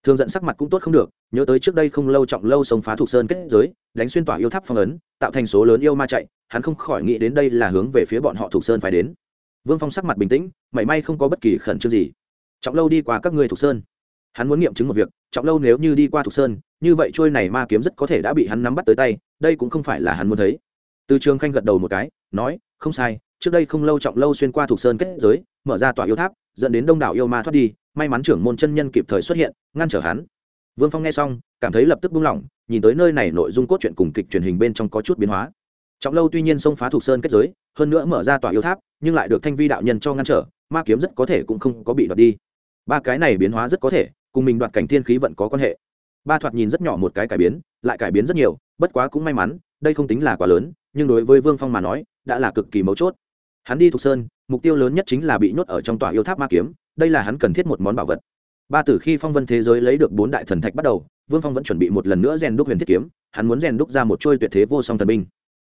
Thường giận sắc mặt cũng tốt không được, nhớ tới trước đây không lâu trọng lâu sông phá thục sơn kết giới, đánh xuyên tỏa yêu tháp phong ấn, tạo thành số lớn yêu ma chạy, hắn không khỏi nghĩ đến đây là hướng về phía bọn họ thục sơn phải đến. Vương phong sắc mặt bình tĩnh, mảy may không có bất kỳ khẩn trương gì. Trọng lâu đi qua các ngươi thục sơn. Hắn muốn nghiệm chứng một việc, trọng lâu nếu như đi qua thục sơn, như vậy trôi này ma kiếm rất có thể đã bị hắn nắm bắt tới tay, đây cũng không phải là hắn muốn thấy từ trường khanh gật đầu một cái, nói, không sai, trước đây không lâu trọng lâu xuyên qua thuộc sơn kết giới, mở ra tòa yêu tháp, dẫn đến đông đảo yêu ma thoát đi, may mắn trưởng môn chân nhân kịp thời xuất hiện, ngăn trở hắn. Vương phong nghe xong, cảm thấy lập tức buông lỏng, nhìn tới nơi này nội dung cốt truyện cùng kịch truyền hình bên trong có chút biến hóa. Trọng lâu tuy nhiên xông phá thuộc sơn kết giới, hơn nữa mở ra tòa yêu tháp, nhưng lại được thanh vi đạo nhân cho ngăn trở, ma kiếm rất có thể cũng không có bị đoạt đi. Ba cái này biến hóa rất có thể, cùng mình đoạt cảnh thiên khí vận có quan hệ. Ba thoạt nhìn rất nhỏ một cái cải biến, lại cải biến rất nhiều, bất quá cũng may mắn, đây không tính là quá lớn nhưng đối với vương phong mà nói, đã là cực kỳ mấu chốt. Hắn đi thục sơn, mục tiêu lớn nhất chính là bị nhốt ở trong tòa yêu tháp ma kiếm, đây là hắn cần thiết một món bảo vật. Ba từ khi phong vân thế giới lấy được bốn đại thần thạch bắt đầu, vương phong vẫn chuẩn bị một lần nữa rèn đúc huyền thiết kiếm, hắn muốn rèn đúc ra một trôi tuyệt thế vô song thần binh.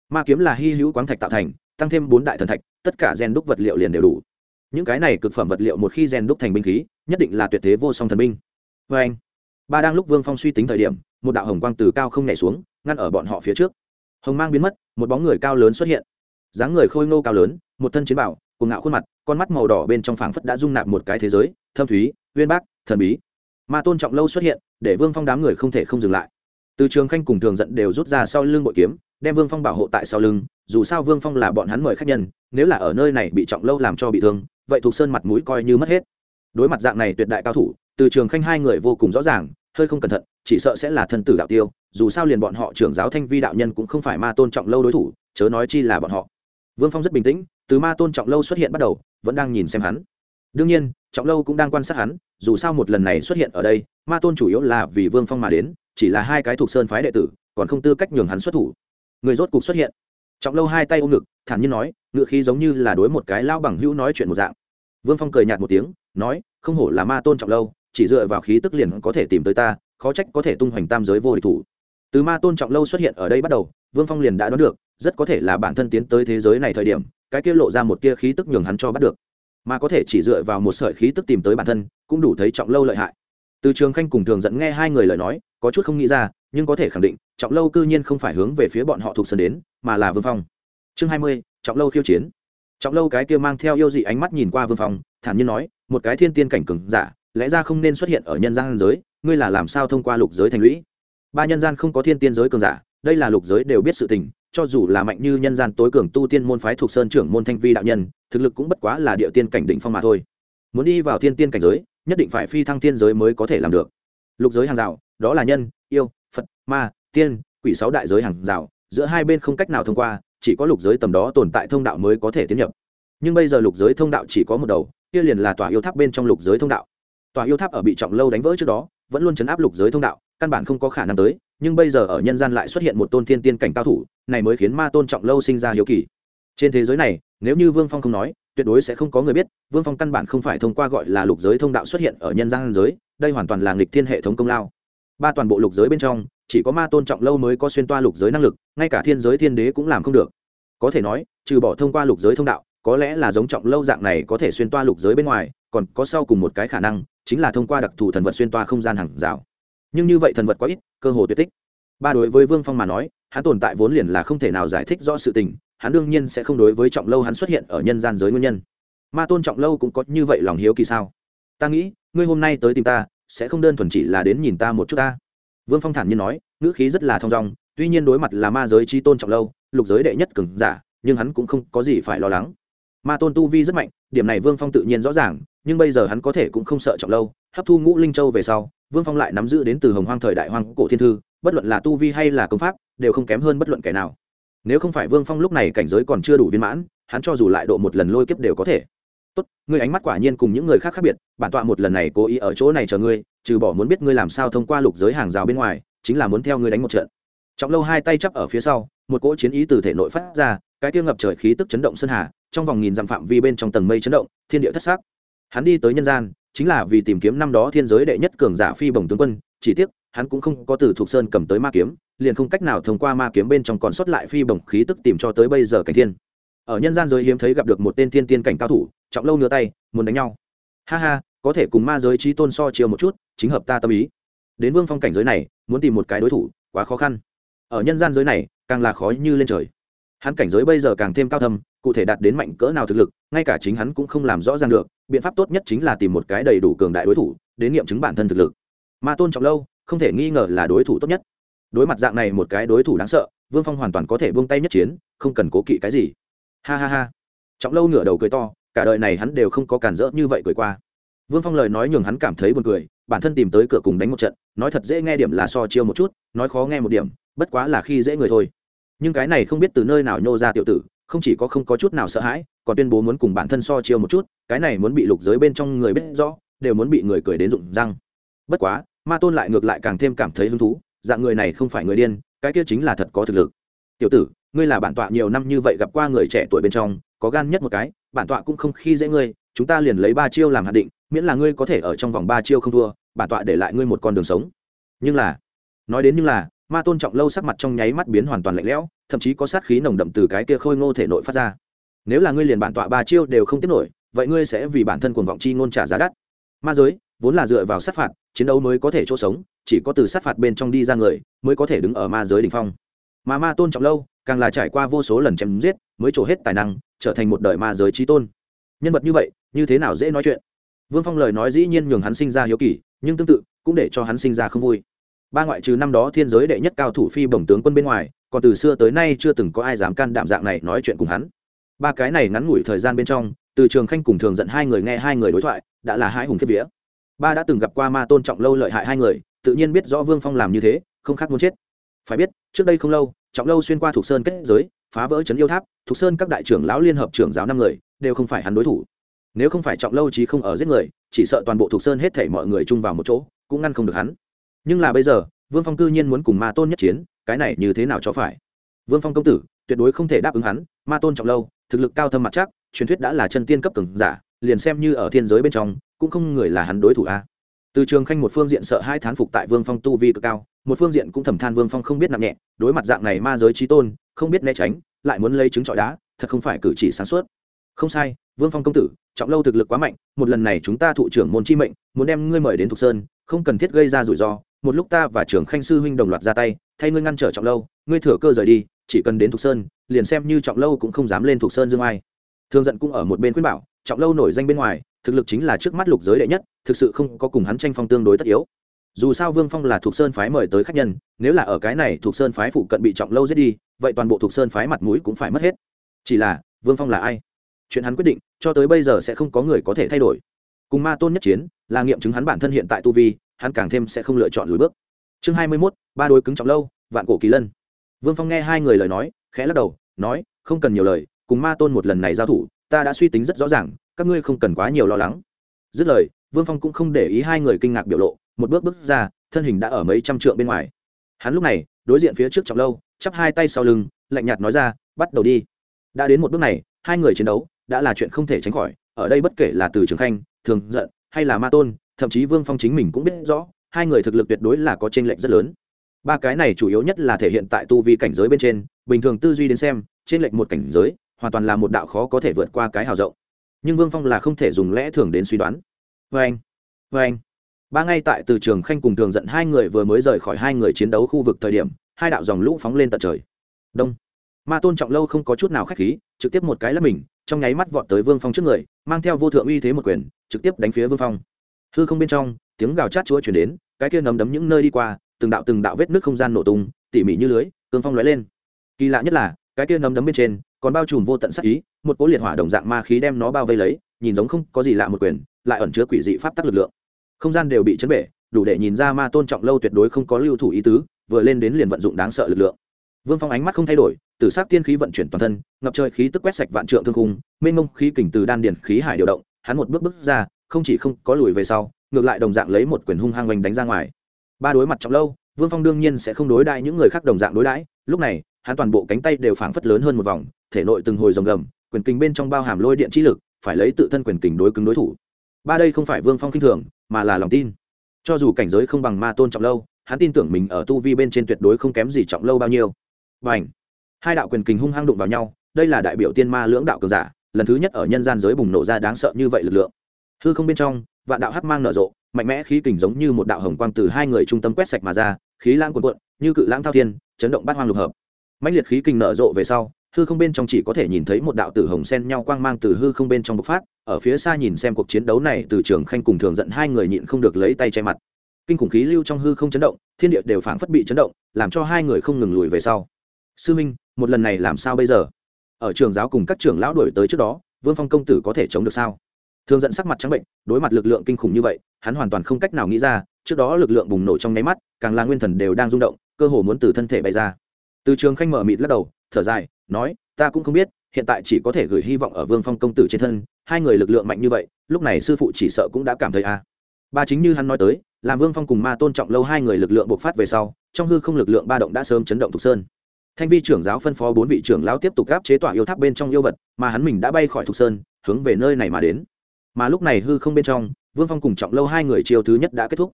Ma kiếm là hy hữu quáng thạch tạo thành, tăng thêm bốn đại thần thạch, tất cả rèn đúc vật liệu liền đều đủ. Những cái này cực phẩm vật liệu một khi rèn đúc thành binh khí, nhất định là tuyệt thế vô song thần binh. Vê anh ba đang lúc vương phong suy tính thời điểm, một đạo hồng quang từ cao không nhảy xuống, ngăn ở bọn họ phía trước hồng mang biến mất, một bóng người cao lớn xuất hiện. Dáng người khôi ngô cao lớn, một thân chiến bảo cùng ngạo khuôn mặt, con mắt màu đỏ bên trong phảng phất đã dung nạp một cái thế giới, thâm thúy, uyên bác, thần bí. Ma tôn trọng lâu xuất hiện, để vương phong đám người không thể không dừng lại. Từ trường khanh cùng thường giận đều rút ra sau lưng bội kiếm, đem vương phong bảo hộ tại sau lưng, dù sao vương phong là bọn hắn mời khách nhân, nếu là ở nơi này bị trọng lâu làm cho bị thương, vậy thuộc sơn mặt mũi coi như mất hết. Đối mặt dạng này tuyệt đại cao thủ, từ trường khanh hai người vô cùng rõ ràng, hơi không cẩn thận, chỉ sợ sẽ là thân tử đạo tiêu dù sao liền bọn họ trưởng giáo thanh vi đạo nhân cũng không phải ma tôn trọng lâu đối thủ, chớ nói chi là bọn họ. Vương phong rất bình tĩnh, từ ma tôn trọng lâu xuất hiện bắt đầu, vẫn đang nhìn xem hắn. Đương nhiên, trọng lâu cũng đang quan sát hắn, dù sao một lần này xuất hiện ở đây, ma tôn chủ yếu là vì vương phong mà đến, chỉ là hai cái thuộc sơn phái đệ tử, còn không tư cách nhường hắn xuất thủ. Người rốt cục xuất hiện. Trọng lâu hai tay ôm ngực, thản nhiên nói, ngựa khí giống như là đối một cái lao bằng hữu nói chuyện một dạng. Vương phong cười nhạt một tiếng, nói, không hổ là ma tôn trọng lâu, chỉ dựa vào khí tức liền có thể tìm tới ta, khó trách có thể tung hoành tam giới vô địch thủ từ ma tôn trọng lâu xuất hiện ở đây bắt đầu, vương phong liền đã đoán được, rất có thể là bản thân tiến tới thế giới này thời điểm, cái kia lộ ra một tia khí tức nhường hắn cho bắt được. Mà có thể chỉ dựa vào một sợi khí tức tìm tới bản thân, cũng đủ thấy trọng lâu lợi hại. Từ trường khanh cùng thường dẫn nghe hai người lời nói, có chút không nghĩ ra, nhưng có thể khẳng định, trọng lâu cư nhiên không phải hướng về phía bọn họ thuộc sân đến, mà là vương phong. Chương hai mươi, trọng lâu khiêu chiến. Trọng lâu cái kia mang theo yêu dị ánh mắt nhìn qua vương phong, thản nhiên nói, một cái thiên tiên cảnh cừng giả, lẽ ra không nên xuất hiện ở nhân gian giới, ngươi là làm sao thông qua lục giới thành lũy? Ba nhân gian không có thiên tiên giới cường giả, đây là lục giới đều biết sự tình, cho dù là mạnh như nhân gian tối cường tu tiên môn phái thuộc sơn trưởng môn thanh vi đạo nhân, thực lực cũng bất quá là địa tiên cảnh đỉnh phong mà thôi. Muốn đi vào thiên tiên cảnh giới, nhất định phải phi thăng tiên giới mới có thể làm được. Lục giới hàng rào, đó là nhân, yêu, phật, ma, tiên, quỷ sáu đại giới hàng rào, giữa hai bên không cách nào thông qua, chỉ có lục giới tầm đó tồn tại thông đạo mới có thể tiến nhập. Nhưng bây giờ lục giới thông đạo chỉ có một đầu, kia liền là tòa yêu tháp bên trong lục giới thông đạo. Tòa yêu tháp ở bị trọng lâu đánh vỡ trước đó, vẫn luôn chấn áp lục giới thông đạo căn bản không có khả năng tới, nhưng bây giờ ở nhân gian lại xuất hiện một tôn thiên tiên cảnh cao thủ, này mới khiến ma tôn trọng lâu sinh ra hiếu kỳ. Trên thế giới này, nếu như vương phong không nói, tuyệt đối sẽ không có người biết, vương phong căn bản không phải thông qua gọi là lục giới thông đạo xuất hiện ở nhân gian giới, đây hoàn toàn là nghịch thiên hệ thống công lao. Ba toàn bộ lục giới bên trong, chỉ có ma tôn trọng lâu mới có xuyên toa lục giới năng lực, ngay cả thiên giới thiên đế cũng làm không được. Có thể nói, trừ bỏ thông qua lục giới thông đạo, có lẽ là giống trọng lâu dạng này có thể xuyên toa lục giới bên ngoài, còn có sau cùng một cái khả năng, chính là thông qua đặc thù thần vật xuyên toa không gian hàng rào nhưng như vậy thần vật quá ít, cơ hồ tuyệt tích. Ba đối với vương phong mà nói, hắn tồn tại vốn liền là không thể nào giải thích rõ sự tình, hắn đương nhiên sẽ không đối với trọng lâu hắn xuất hiện ở nhân gian giới nguyên nhân. Ma tôn trọng lâu cũng có như vậy lòng hiếu kỳ sao? Ta nghĩ, ngươi hôm nay tới tìm ta, sẽ không đơn thuần chỉ là đến nhìn ta một chút ta. Vương phong thản nhiên nói, ngữ khí rất là thong dong, tuy nhiên đối mặt là ma giới chi tôn trọng lâu, lục giới đệ nhất cường giả, nhưng hắn cũng không có gì phải lo lắng. Ma tôn tu vi rất mạnh, điểm này vương phong tự nhiên rõ ràng, nhưng bây giờ hắn có thể cũng không sợ trọng lâu, hấp thu ngũ linh châu về sau vương phong lại nắm giữ đến từ hồng hoang thời đại hoang cổ thiên thư, bất luận là tu vi hay là công pháp, đều không kém hơn bất luận kẻ nào. Nếu không phải vương phong lúc này cảnh giới còn chưa đủ viên mãn, hắn cho dù lại độ một lần lôi kiếp đều có thể. Tốt, ngươi ánh mắt quả nhiên cùng những người khác khác biệt, bản tọa một lần này cố ý ở chỗ này chờ ngươi, trừ bỏ muốn biết ngươi làm sao thông qua lục giới hàng rào bên ngoài, chính là muốn theo ngươi đánh một trận. Trọng lâu hai tay chắp ở phía sau, một cỗ chiến ý từ thể nội phát ra, cái tiêu ngập trời khí tức chấn động sơn hà, trong vòng nghìn dặm phạm vi bên trong tầng mây chấn động, thiên địa thất sắc. Hắn đi tới nhân gian chính là vì tìm kiếm năm đó thiên giới đệ nhất cường giả phi bồng tướng quân, chỉ tiếc, hắn cũng không có từ thuộc sơn cầm tới ma kiếm, liền không cách nào thông qua ma kiếm bên trong còn sót lại phi bồng khí tức tìm cho tới bây giờ cảnh thiên. Ở nhân gian giới hiếm thấy gặp được một tên thiên tiên cảnh cao thủ, trọng lâu nửa tay, muốn đánh nhau. Ha ha, có thể cùng ma giới trí tôn so chiều một chút, chính hợp ta tâm ý. Đến vương phong cảnh giới này, muốn tìm một cái đối thủ, quá khó khăn. Ở nhân gian giới này, càng là khó như lên trời. Hắn cảnh giới bây giờ càng thêm cao thâm cụ thể đạt đến mạnh cỡ nào thực lực, ngay cả chính hắn cũng không làm rõ ràng được, biện pháp tốt nhất chính là tìm một cái đầy đủ cường đại đối thủ, đến nghiệm chứng bản thân thực lực. Ma tôn trọng lâu, không thể nghi ngờ là đối thủ tốt nhất. Đối mặt dạng này một cái đối thủ đáng sợ, vương phong hoàn toàn có thể buông tay nhất chiến, không cần cố kỵ cái gì. Ha ha ha. Trọng lâu ngửa đầu cười to, cả đời này hắn đều không có cản rỡ như vậy cười qua. Vương phong lời nói nhường hắn cảm thấy buồn cười, bản thân tìm tới cửa cùng đánh một trận, nói thật dễ nghe điểm là so chiêu một chút, nói khó nghe một điểm, bất quá là khi dễ người thôi. Nhưng cái này không biết từ nơi nào nhô ra tiểu tử không chỉ có không có chút nào sợ hãi, còn tuyên bố muốn cùng bản thân so chiêu một chút, cái này muốn bị lục giới bên trong người biết rõ, đều muốn bị người cười đến rụng răng. Bất quá, ma tôn lại ngược lại càng thêm cảm thấy hứng thú, dạng người này không phải người điên, cái kia chính là thật có thực lực. Tiểu tử, ngươi là bản tọa nhiều năm như vậy gặp qua người trẻ tuổi bên trong, có gan nhất một cái, bản tọa cũng không khi dễ ngươi, chúng ta liền lấy ba chiêu làm hạt định, miễn là ngươi có thể ở trong vòng ba chiêu không thua, bản tọa để lại ngươi một con đường sống. Nhưng là, nói đến nhưng là, ma tôn trọng lâu sắc mặt trong nháy mắt biến hoàn toàn lạnh lẽo thậm chí có sát khí nồng đậm từ cái kia khôi ngô thể nội phát ra. Nếu là ngươi liền bản tọa ba chiêu đều không tiếp nổi, vậy ngươi sẽ vì bản thân cuồng vọng chi ngôn trả giá đắt. Ma giới vốn là dựa vào sát phạt, chiến đấu mới có thể chỗ sống, chỉ có từ sát phạt bên trong đi ra người mới có thể đứng ở ma giới đ ỉ n h phong. Mà ma tôn trọng lâu, càng là trải qua vô số lần chém giết, mới trổ hết tài năng, trở thành một đời ma giới trí tôn. Nhân vật như vậy, như thế nào dễ nói chuyện? Vương phong lời nói dĩ nhiên nhường hắn sinh ra hiếu kỳ, nhưng tương tự, cũng để cho hắn sinh ra không vui ba ngoại trừ năm đó thiên giới đệ nhất cao thủ phi bổng tướng quân bên ngoài, còn từ xưa tới nay chưa từng có ai dám can đảm dạng này nói chuyện cùng hắn. Ba cái này ngắn ngủi thời gian bên trong, từ trường khanh cùng thường giận hai người nghe hai người đối thoại, đã là hai hùng kiếp vía. Ba đã từng gặp qua ma tôn trọng lâu lợi hại hai người, tự nhiên biết rõ vương phong làm như thế, không khác muốn chết. Phải biết, trước đây không lâu, trọng lâu xuyên qua thục sơn kết giới, phá vỡ trấn yêu tháp, thục sơn các đại trưởng lão liên hợp trưởng giáo năm người, đều không phải hắn đối thủ. Nếu không phải trọng lâu chí không ở giết người, chỉ sợ toàn bộ thục sơn hết thể mọi người chung vào một chỗ, cũng ngăn không được hắn nhưng là bây giờ, vương phong cư nhiên muốn cùng ma tôn nhất chiến, cái này như thế nào cho phải? Vương phong công tử, tuyệt đối không thể đáp ứng hắn, ma tôn trọng lâu, thực lực cao thâm mặt chắc, truyền thuyết đã là chân tiên cấp cường giả, liền xem như ở thiên giới bên trong, cũng không người là hắn đối thủ a. Từ trường khanh một phương diện sợ hai thán phục tại vương phong tu vi cực cao, một phương diện cũng thầm than vương phong không biết nặng nhẹ, đối mặt dạng này ma giới trí tôn, không biết né tránh, lại muốn lấy trứng trọi đá, thật không phải cử chỉ sáng suốt. Không sai, vương phong công tử, trọng lâu thực lực quá mạnh, một lần này chúng ta thụ trưởng môn chi mệnh, muốn đem ngươi mời đến thục sơn, không cần thiết gây ra rủi ro một lúc ta và trưởng khanh sư huynh đồng loạt ra tay, thay ngươi ngăn trở trọng lâu, ngươi thừa cơ rời đi, chỉ cần đến thục sơn, liền xem như trọng lâu cũng không dám lên thục sơn dương ai thương giận cũng ở một bên khuyên bảo, trọng lâu nổi danh bên ngoài, thực lực chính là trước mắt lục giới đệ nhất, thực sự không có cùng hắn tranh phong tương đối tất yếu. Dù sao vương phong là thuộc sơn phái mời tới khách nhân, nếu là ở cái này thuộc sơn phái phụ cận bị trọng lâu giết đi, vậy toàn bộ thuộc sơn phái mặt mũi cũng phải mất hết. Chỉ là, vương phong là ai? Chuyện hắn quyết định, cho tới bây giờ sẽ không có người có thể thay đổi. Cùng ma tôn nhất chiến, là nghiệm chứng hắn bản thân hiện tại tu vi hắn càng thêm sẽ không lựa chọn lùi bước. Chương hai mươi mốt, ba đôi cứng trọng lâu, vạn cổ kỳ lân. Vương phong nghe hai người lời nói, khẽ lắc đầu, nói, không cần nhiều lời, cùng ma tôn một lần này giao thủ, ta đã suy tính rất rõ ràng, các ngươi không cần quá nhiều lo lắng. Dứt lời, vương phong cũng không để ý hai người kinh ngạc biểu lộ, một bước bước ra, thân hình đã ở mấy trăm trượng bên ngoài. Hắn lúc này, đối diện phía trước trọng lâu, chắp hai tay sau lưng, lạnh nhạt nói ra, bắt đầu đi. Đã đến một bước này, hai người chiến đấu, đã là chuyện không thể tránh khỏi, ở đây bất kể là từ trường khanh, thường giận, hay là ma tôn thậm chí vương phong chính mình cũng biết rõ, hai người thực lực tuyệt đối là có t r ê n lệch rất lớn. Ba cái này chủ yếu nhất là thể hiện tại tu vi cảnh giới bên trên, bình thường tư duy đến xem trên lệch một cảnh giới, hoàn toàn là một đạo khó có thể vượt qua cái hào rộng. Nhưng vương phong là không thể dùng lẽ thường đến suy đoán. Vê anh vê anh ba ngay tại từ trường khanh cùng thường giận hai người vừa mới rời khỏi hai người chiến đấu khu vực thời điểm, hai đạo dòng lũ phóng lên tận trời. Đông. Ma tôn trọng lâu không có chút nào k h á c h khí, trực tiếp một cái là mình, trong nháy mắt vọt tới vương phong trước người, mang theo vô thượng uy thế một quyền, trực tiếp đánh phía vương phong hư không bên trong, tiếng gào chát chúa chuyển đến, cái kia nấm đấm những nơi đi qua, từng đạo từng đạo vết nước không gian nổ tung, tỉ mỉ như lưới, cương phong lóe lên. Kỳ lạ nhất là, cái kia nấm đấm bên trên, còn bao trùm vô tận sắc ý, một cỗ liệt hỏa đồng dạng ma khí đem nó bao vây lấy, nhìn giống không có gì lạ một quyền, lại ẩn chứa quỷ dị pháp tắc lực lượng. Không gian đều bị chấn bể, đủ để nhìn ra ma tôn trọng lâu tuyệt đối không có lưu thủ ý tứ, vừa lên đến liền vận dụng đáng sợ lực lượng. Vương phong ánh mắt không thay đổi, từ s tiên khí vận chuyển toàn thân, ngập trời khí tức quét sạch vạn trượng thương khung, mênh mông khí kình từ đan điền khí hải điều động, hắn một bước bước ra không chỉ không có lùi về sau, ngược lại đồng dạng lấy một quyền hung hăng oanh đánh ra ngoài. Ba đối mặt trọng lâu, vương phong đương nhiên sẽ không đối đãi những người khác đồng dạng đối đãi. Lúc này, hắn toàn bộ cánh tay đều phảng phất lớn hơn một vòng, thể nội từng hồi rồng gầm, quyền kình bên trong bao hàm lôi điện trí lực, phải lấy tự thân quyền kình đối cứng đối thủ. Ba đây không phải vương phong k i n h thường, mà là lòng tin. Cho dù cảnh giới không bằng ma tôn trọng lâu, hắn tin tưởng mình ở tu vi bên trên tuyệt đối không kém gì trọng lâu bao nhiêu. Và ảnh hai đạo quyền kình hung hăng đụng vào nhau, đây là đại biểu tiên ma lưỡng đạo cường giả, lần thứ nhất ở nhân gian giới bùng nổ ra đáng sợ như vậy lực lượng hư không bên trong, vạn đạo hắc mang nở rộ, mạnh mẽ khí kình giống như một đạo hồng quang từ hai người trung tâm quét sạch mà ra, khí lãng cuộn cuộn, như cự lãng thao thiên, chấn động bát hoang lục hợp. Mạnh liệt khí kình nở rộ về sau, hư không bên trong chỉ có thể nhìn thấy một đạo tử hồng sen nhau quang mang từ hư không bên trong bộc phát, ở phía xa nhìn xem cuộc chiến đấu này từ trường khanh cùng thường giận hai người nhịn không được lấy tay che mặt. Kinh khủng khí lưu trong hư không chấn động, thiên địa đều phảng phất bị chấn động, làm cho hai người không ngừng lùi về sau. Sư minh, một lần này làm sao bây giờ? Ở trường giáo cùng các trưởng lão đuổi tới trước đó, vương phong công tử có thể chống được sao? Thường dẫn sắc mặt trắng bệnh, đối mặt lực lượng kinh khủng như vậy, hắn hoàn toàn không cách nào nghĩ ra, trước đó lực lượng bùng nổ trong nháy mắt, càng là nguyên thần đều đang rung động, cơ hồ muốn từ thân thể bay ra. Từ trường khanh mở mịt lắc đầu, thở dài, nói, ta cũng không biết, hiện tại chỉ có thể gửi hy vọng ở vương phong công tử trên thân, hai người lực lượng mạnh như vậy, lúc này sư phụ chỉ sợ cũng đã cảm thấy a. À. ba chính như hắn nói tới, làm vương phong cùng ma tôn trọng lâu hai người lực lượng bộc phát về sau, trong hư không lực lượng ba động đã sớm chấn động thục sơn. Thanh vi trưởng giáo phân phó bốn vị trưởng lão tiếp tục gáp chế tỏa yêu tháp bên trong yêu vật, mà hắn mình đã bay khỏi thục sơn, hướng về nơi này mà đến mà lúc này hư không bên trong, vương phong cùng trọng lâu hai người chiều thứ nhất đã kết thúc.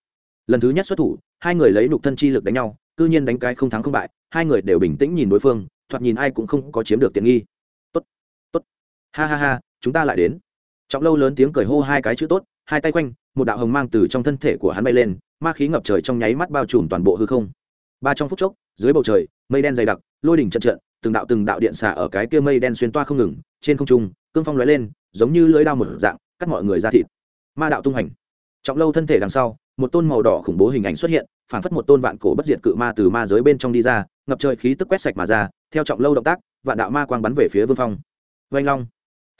Lần thứ nhất xuất thủ, hai người lấy nục thân chi lực đánh nhau c ư nhiên đánh cái không thắng không bại, hai người đều bình tĩnh nhìn đối phương, thoạt nhìn ai cũng không có chiếm được tiện nghi. Tốt tốt. Ha ha ha, chúng ta lại đến. Trọng lâu lớn tiếng cười hô hai cái chữ tốt, hai tay quanh, một đạo hồng mang từ trong thân thể của hắn bay lên, ma khí ngập trời trong nháy mắt bao trùm toàn bộ hư không. Ba trong phút chốc, dưới bầu trời, mây đen dày đặc, lôi đỉnh trận trận, từng đạo từng đạo điện xả ở cái kia mây đen xuyên toa không ngừng, trên không trung, cương phong lóe lên, giống như lưỡi đao một dạng cắt mọi người ra thịt. Ma đạo tung hành. Trọng lâu thân thể đằng sau, một tôn màu đỏ khủng bố hình ảnh xuất hiện phản phất một tôn vạn cổ bất diệt cự ma từ ma giới bên trong đi ra, ngập trời khí tức quét sạch mà ra, theo trọng lâu động tác, vạn đạo ma quang bắn về phía vương phong. Vanh long.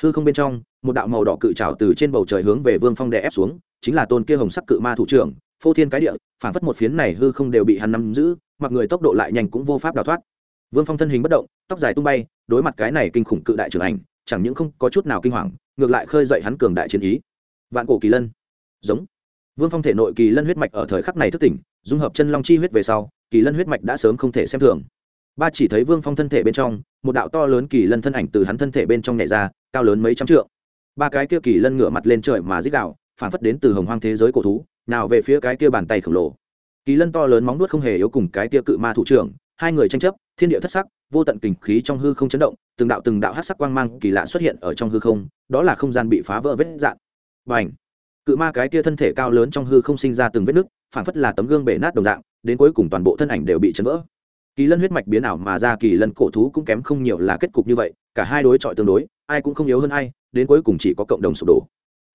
Hư không bên trong, một đạo màu đỏ cự trào từ trên bầu trời hướng về vương phong đè ép xuống, chính là tôn kia hồng sắc cự ma thủ trưởng, phô thiên cái địa phản phất một phiến này hư không đều bị hắn nắm giữ, mặc người tốc độ lại nhanh cũng vô pháp đào thoát. Vương phong thân hình bất động, tóc dài tung bay, đối mặt cái này kinh khủng cự đại trưởng ảnh, chẳng những không có chút nào kinh hoàng ngược lại khơi dậy hắn cường đại chiến ý. Vạn cổ kỳ lân. Giống. Vương phong thể nội kỳ lân huyết mạch ở thời khắc này thức tỉnh, dung hợp chân long chi huyết về sau, kỳ lân huyết mạch đã sớm không thể xem thường. Ba chỉ thấy vương phong thân thể bên trong, một đạo to lớn kỳ lân thân ảnh từ hắn thân thể bên trong nhảy ra, cao lớn mấy trăm trượng. Ba cái kia kỳ lân ngửa mặt lên trời mà dích đạo phản phất đến từ hồng hoang thế giới cổ thú, nào về phía cái kia bàn tay khổng lồ. Kỳ lân to lớn móng nuốt không hề yếu cùng cái kia cự ma thủ trưởng, hai người tranh chấp, thiên địa thất sắc vô tận kình khí trong hư không chấn động, từng đạo từng đạo hát sắc quang mang kỳ lạ xuất hiện ở trong hư không, đó là không gian bị phá vỡ vết dạn và ảnh cự ma cái kia thân thể cao lớn trong hư không sinh ra từng vết nứt phản phất là tấm gương bể nát đồng dạng, đến cuối cùng toàn bộ thân ảnh đều bị chấn vỡ. Kỳ lân huyết mạch biến ảo mà ra, kỳ lân cổ thú cũng kém không nhiều là kết cục như vậy, cả hai đối chọi tương đối, ai cũng không yếu hơn ai, đến cuối cùng chỉ có cộng đồng sụp đổ.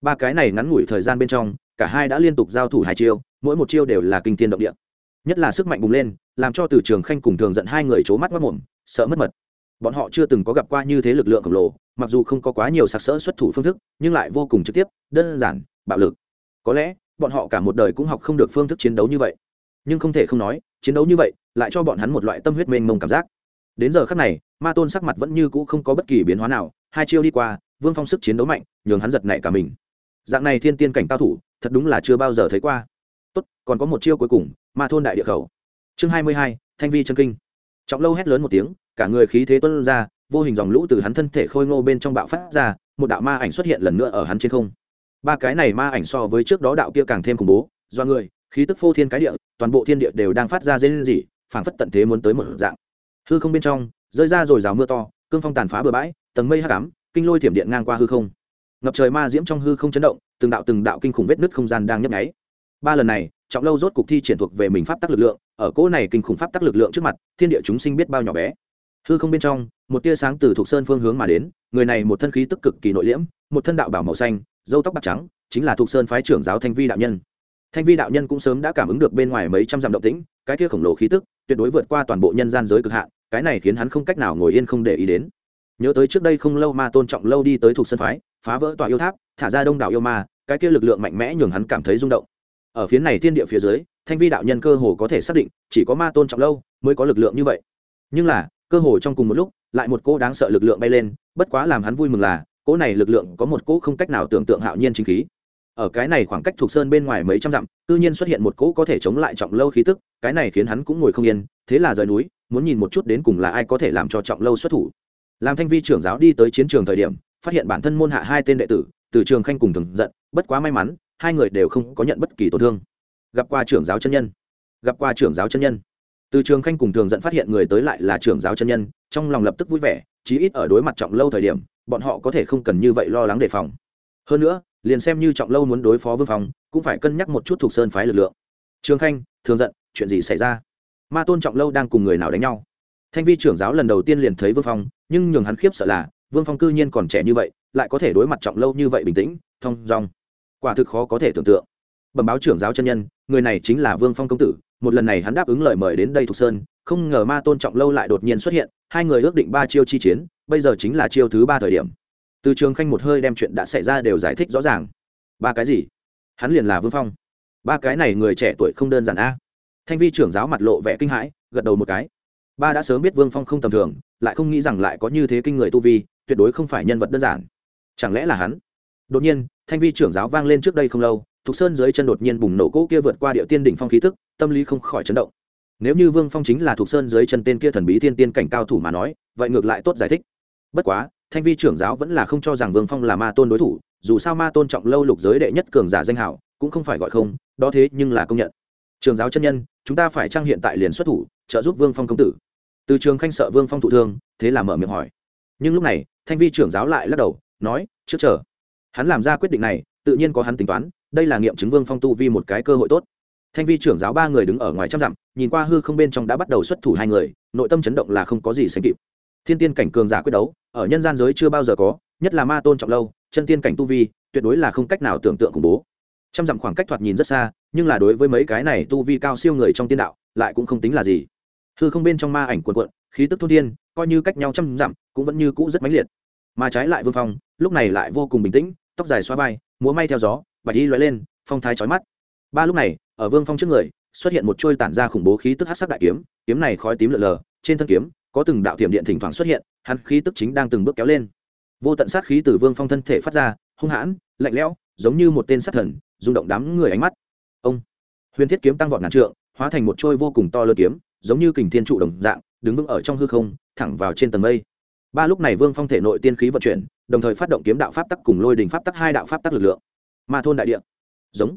Ba cái này ngắn ngủi thời gian bên trong, cả hai đã liên tục giao thủ hai chiêu, mỗi một chiêu đều là kinh tiên động địa nhất là sức mạnh bùng lên, làm cho từ trường khanh cùng thường giận hai người c h ố mắt mất mồm, sợ mất mật. Bọn họ chưa từng có gặp qua như thế lực lượng khổng lồ, mặc dù không có quá nhiều sặc sỡ xuất thủ phương thức, nhưng lại vô cùng trực tiếp, đơn giản, bạo lực. Có lẽ, bọn họ cả một đời cũng học không được phương thức chiến đấu như vậy. Nhưng không thể không nói, chiến đấu như vậy, lại cho bọn hắn một loại tâm huyết mênh mông cảm giác. Đến giờ khắc này, ma tôn sắc mặt vẫn như cũ không có bất kỳ biến hóa nào, hai chiêu đi qua, vương phong sức chiến đấu mạnh, nhường hắn giật nảy cả mình. Dạng này thiên tiên cảnh cao thủ, thật đúng là chưa bao giờ thấy qua. Tốt, còn có một chiêu cuối cùng ma thôn đại địa khẩu. Chương hai mươi hai, thanh vi chân kinh. Trọng lâu hét lớn một tiếng, cả người khí thế tuân ra, vô hình dòng lũ từ hắn thân thể khôi ngô bên trong bạo phát ra, một đạo ma ảnh xuất hiện lần nữa ở hắn trên không. Ba cái này ma ảnh so với trước đó đạo kia càng thêm khủng bố, do người, khí tức phô thiên cái địa, toàn bộ thiên địa đều đang phát ra dây lên gì phảng phất tận thế muốn tới một dạng. Hư không bên trong, rơi ra rồi rào mưa to, cương phong tàn phá bừa bãi, tầng mây hắc ám, kinh lôi thiểm điện ngang qua hư không. Ngập trời ma diễm trong hư không chấn động, từng đạo từng đạo kinh khủng vết nứt không gian đang nhấp nháy. Ba lần này trọng lâu rốt cục thi triển thuộc về mình pháp tắc lực lượng, ở cỗ này kinh khủng pháp tắc lực lượng trước mặt, thiên địa chúng sinh biết bao nhỏ bé. Hư không bên trong, một tia sáng từ thuộc sơn phương hướng mà đến, người này một thân khí tức cực kỳ nội liễm, một thân đạo bảo màu xanh dâu tóc bạc trắng, chính là thuộc sơn phái trưởng giáo thanh vi đạo nhân. Thanh vi đạo nhân cũng sớm đã cảm ứng được bên ngoài mấy trăm dặm động tĩnh, cái kia khổng lồ khí tức, tuyệt đối vượt qua toàn bộ nhân gian giới cực hạn, cái này khiến hắn không cách nào ngồi yên không để ý đến. Nhớ tới trước đây không lâu ma tôn trọng lâu đi tới thuộc sơn phái, phá vỡ tòa yêu tháp, thả ra đông đảo yêu ma, cái kia lực lượng mạnh mẽ nhường hắn cảm thấy rung động ở phía này thiên địa phía dưới, thanh vi đạo nhân cơ hồ có thể xác định, chỉ có ma tôn trọng lâu mới có lực lượng như vậy. Nhưng là, cơ hồ trong cùng một lúc, lại một cô đáng sợ lực lượng bay lên, bất quá làm hắn vui mừng là, cỗ này lực lượng có một cỗ không cách nào tưởng tượng hạo nhiên chính khí. Ở cái này khoảng cách thuộc sơn bên ngoài mấy trăm dặm tự nhiên xuất hiện một cỗ có thể chống lại trọng lâu khí tức, cái này khiến hắn cũng ngồi không yên, thế là rời núi, muốn nhìn một chút đến cùng là ai có thể làm cho trọng lâu xuất thủ. Làm thanh vi trưởng giáo đi tới chiến trường thời điểm, phát hiện bản thân môn hạ hai tên đệ tử, từ trường khanh cùng thường giận, bất quá may mắn hai người đều không có nhận bất kỳ tổn thương. Gặp qua trưởng giáo chân nhân. Gặp qua trưởng giáo chân nhân. Từ trường khanh cùng thường giận phát hiện người tới lại là trưởng giáo chân nhân, trong lòng lập tức vui vẻ, chí ít ở đối mặt trọng lâu thời điểm, bọn họ có thể không cần như vậy lo lắng đề phòng. Hơn nữa, liền xem như trọng lâu muốn đối phó vương phong cũng phải cân nhắc một chút thuộc sơn phái lực lượng. Trường khanh, thường giận, chuyện gì xảy ra? Ma tôn trọng lâu đang cùng người nào đánh nhau? Thanh vi trưởng giáo lần đầu tiên liền thấy vương phong nhưng nhường hắn khiếp sợ là, vương phong cư nhiên còn trẻ như vậy, lại có thể đối mặt trọng lâu như vậy bình tĩnh, thong dong quả thực khó có thể tưởng tượng. Bẩm báo trưởng giáo chân nhân, người này chính là vương phong công tử, một lần này hắn đáp ứng lời mời đến đây thục sơn, không ngờ ma tôn trọng lâu lại đột nhiên xuất hiện, hai người ước định ba chiêu chi chiến, bây giờ chính là chiêu thứ ba thời điểm. Từ trường khanh một hơi đem chuyện đã xảy ra đều giải thích rõ ràng. Ba cái gì? Hắn liền là vương phong. Ba cái này người trẻ tuổi không đơn giản a. Thanh vi trưởng giáo mặt lộ vẻ kinh hãi, gật đầu một cái. Ba đã sớm biết vương phong không tầm thường, lại không nghĩ rằng lại có như thế kinh người tu vi, tuyệt đối không phải nhân vật đơn giản. Chẳng lẽ là hắn? Đột nhiên, thanh vi trưởng giáo vang lên trước đây không lâu, thục sơn dưới chân đột nhiên bùng nổ cỗ kia vượt qua địa tiên đỉnh phong khí tức, tâm lý không khỏi chấn động. Nếu như vương phong chính là thục sơn dưới chân tên kia thần bí thiên tiên cảnh cao thủ mà nói, vậy ngược lại tốt giải thích. Bất quá, thanh vi trưởng giáo vẫn là không cho rằng vương phong là ma tôn đối thủ, dù sao ma tôn trọng lâu lục giới đệ nhất cường giả danh hảo, cũng không phải gọi không, đó thế nhưng là công nhận. Trường giáo chân nhân, chúng ta phải trang hiện tại liền xuất thủ, trợ giúp vương phong công tử. Từ trường khanh sợ vương phong thụ thương, thế là mở miệng hỏi. Nhưng lúc này, thanh vi trưởng giáo lại lắc đầu, nói, trước chờ hắn làm ra quyết định này, tự nhiên có hắn tính toán, đây là nghiệm chứng vương phong tu vi một cái cơ hội tốt. Thanh vi trưởng giáo ba người đứng ở ngoài trăm dặm, nhìn qua hư không bên trong đã bắt đầu xuất thủ hai người, nội tâm chấn động là không có gì sánh kịp. Thiên tiên cảnh cường giả quyết đấu, ở nhân gian giới chưa bao giờ có, nhất là ma tôn trọng lâu, chân tiên cảnh tu vi, tuyệt đối là không cách nào tưởng tượng khủng bố. Trăm dặm khoảng cách thoạt nhìn rất xa, nhưng là đối với mấy cái này tu vi cao siêu người trong tiên đạo, lại cũng không tính là gì. Hư không bên trong ma ảnh cuộn cuộn, khí tức thôn thiên, coi như cách nhau trăm dặm, cũng vẫn như cũ rất mãnh liệt. Mà trái lại vương phong, lúc này lại vô cùng bình tĩnh tóc dài xoa vai, múa may theo gió, và đi loay lên, phong thái trói mắt. Ba lúc này, ở vương phong trước người, xuất hiện một trôi tản ra khủng bố khí tức hát sắc đại kiếm kiếm này khói tím lợn lờ, trên thân kiếm, có từng đạo thiểm điện thỉnh thoảng xuất hiện, hắn khí tức chính đang từng bước kéo lên. Vô tận sát khí từ vương phong thân thể phát ra, hung hãn, lạnh lẽo, giống như một tên sát thần, rung động đám người ánh mắt. Ông! Huyền thiết kiếm tăng vọt ngàn trượng, hóa thành một trôi vô cùng to lớn kiếm, giống như kình thiên trụ đồng dạng, đứng vững ở trong hư không, thẳng vào trên tầng mây. Ba lúc này vương phong thể nội tiên khí vận chuyển đồng thời phát động kiếm đạo pháp tắc cùng lôi đình pháp tắc hai đạo pháp tắc lực lượng. Ma thôn đại địa. Giống.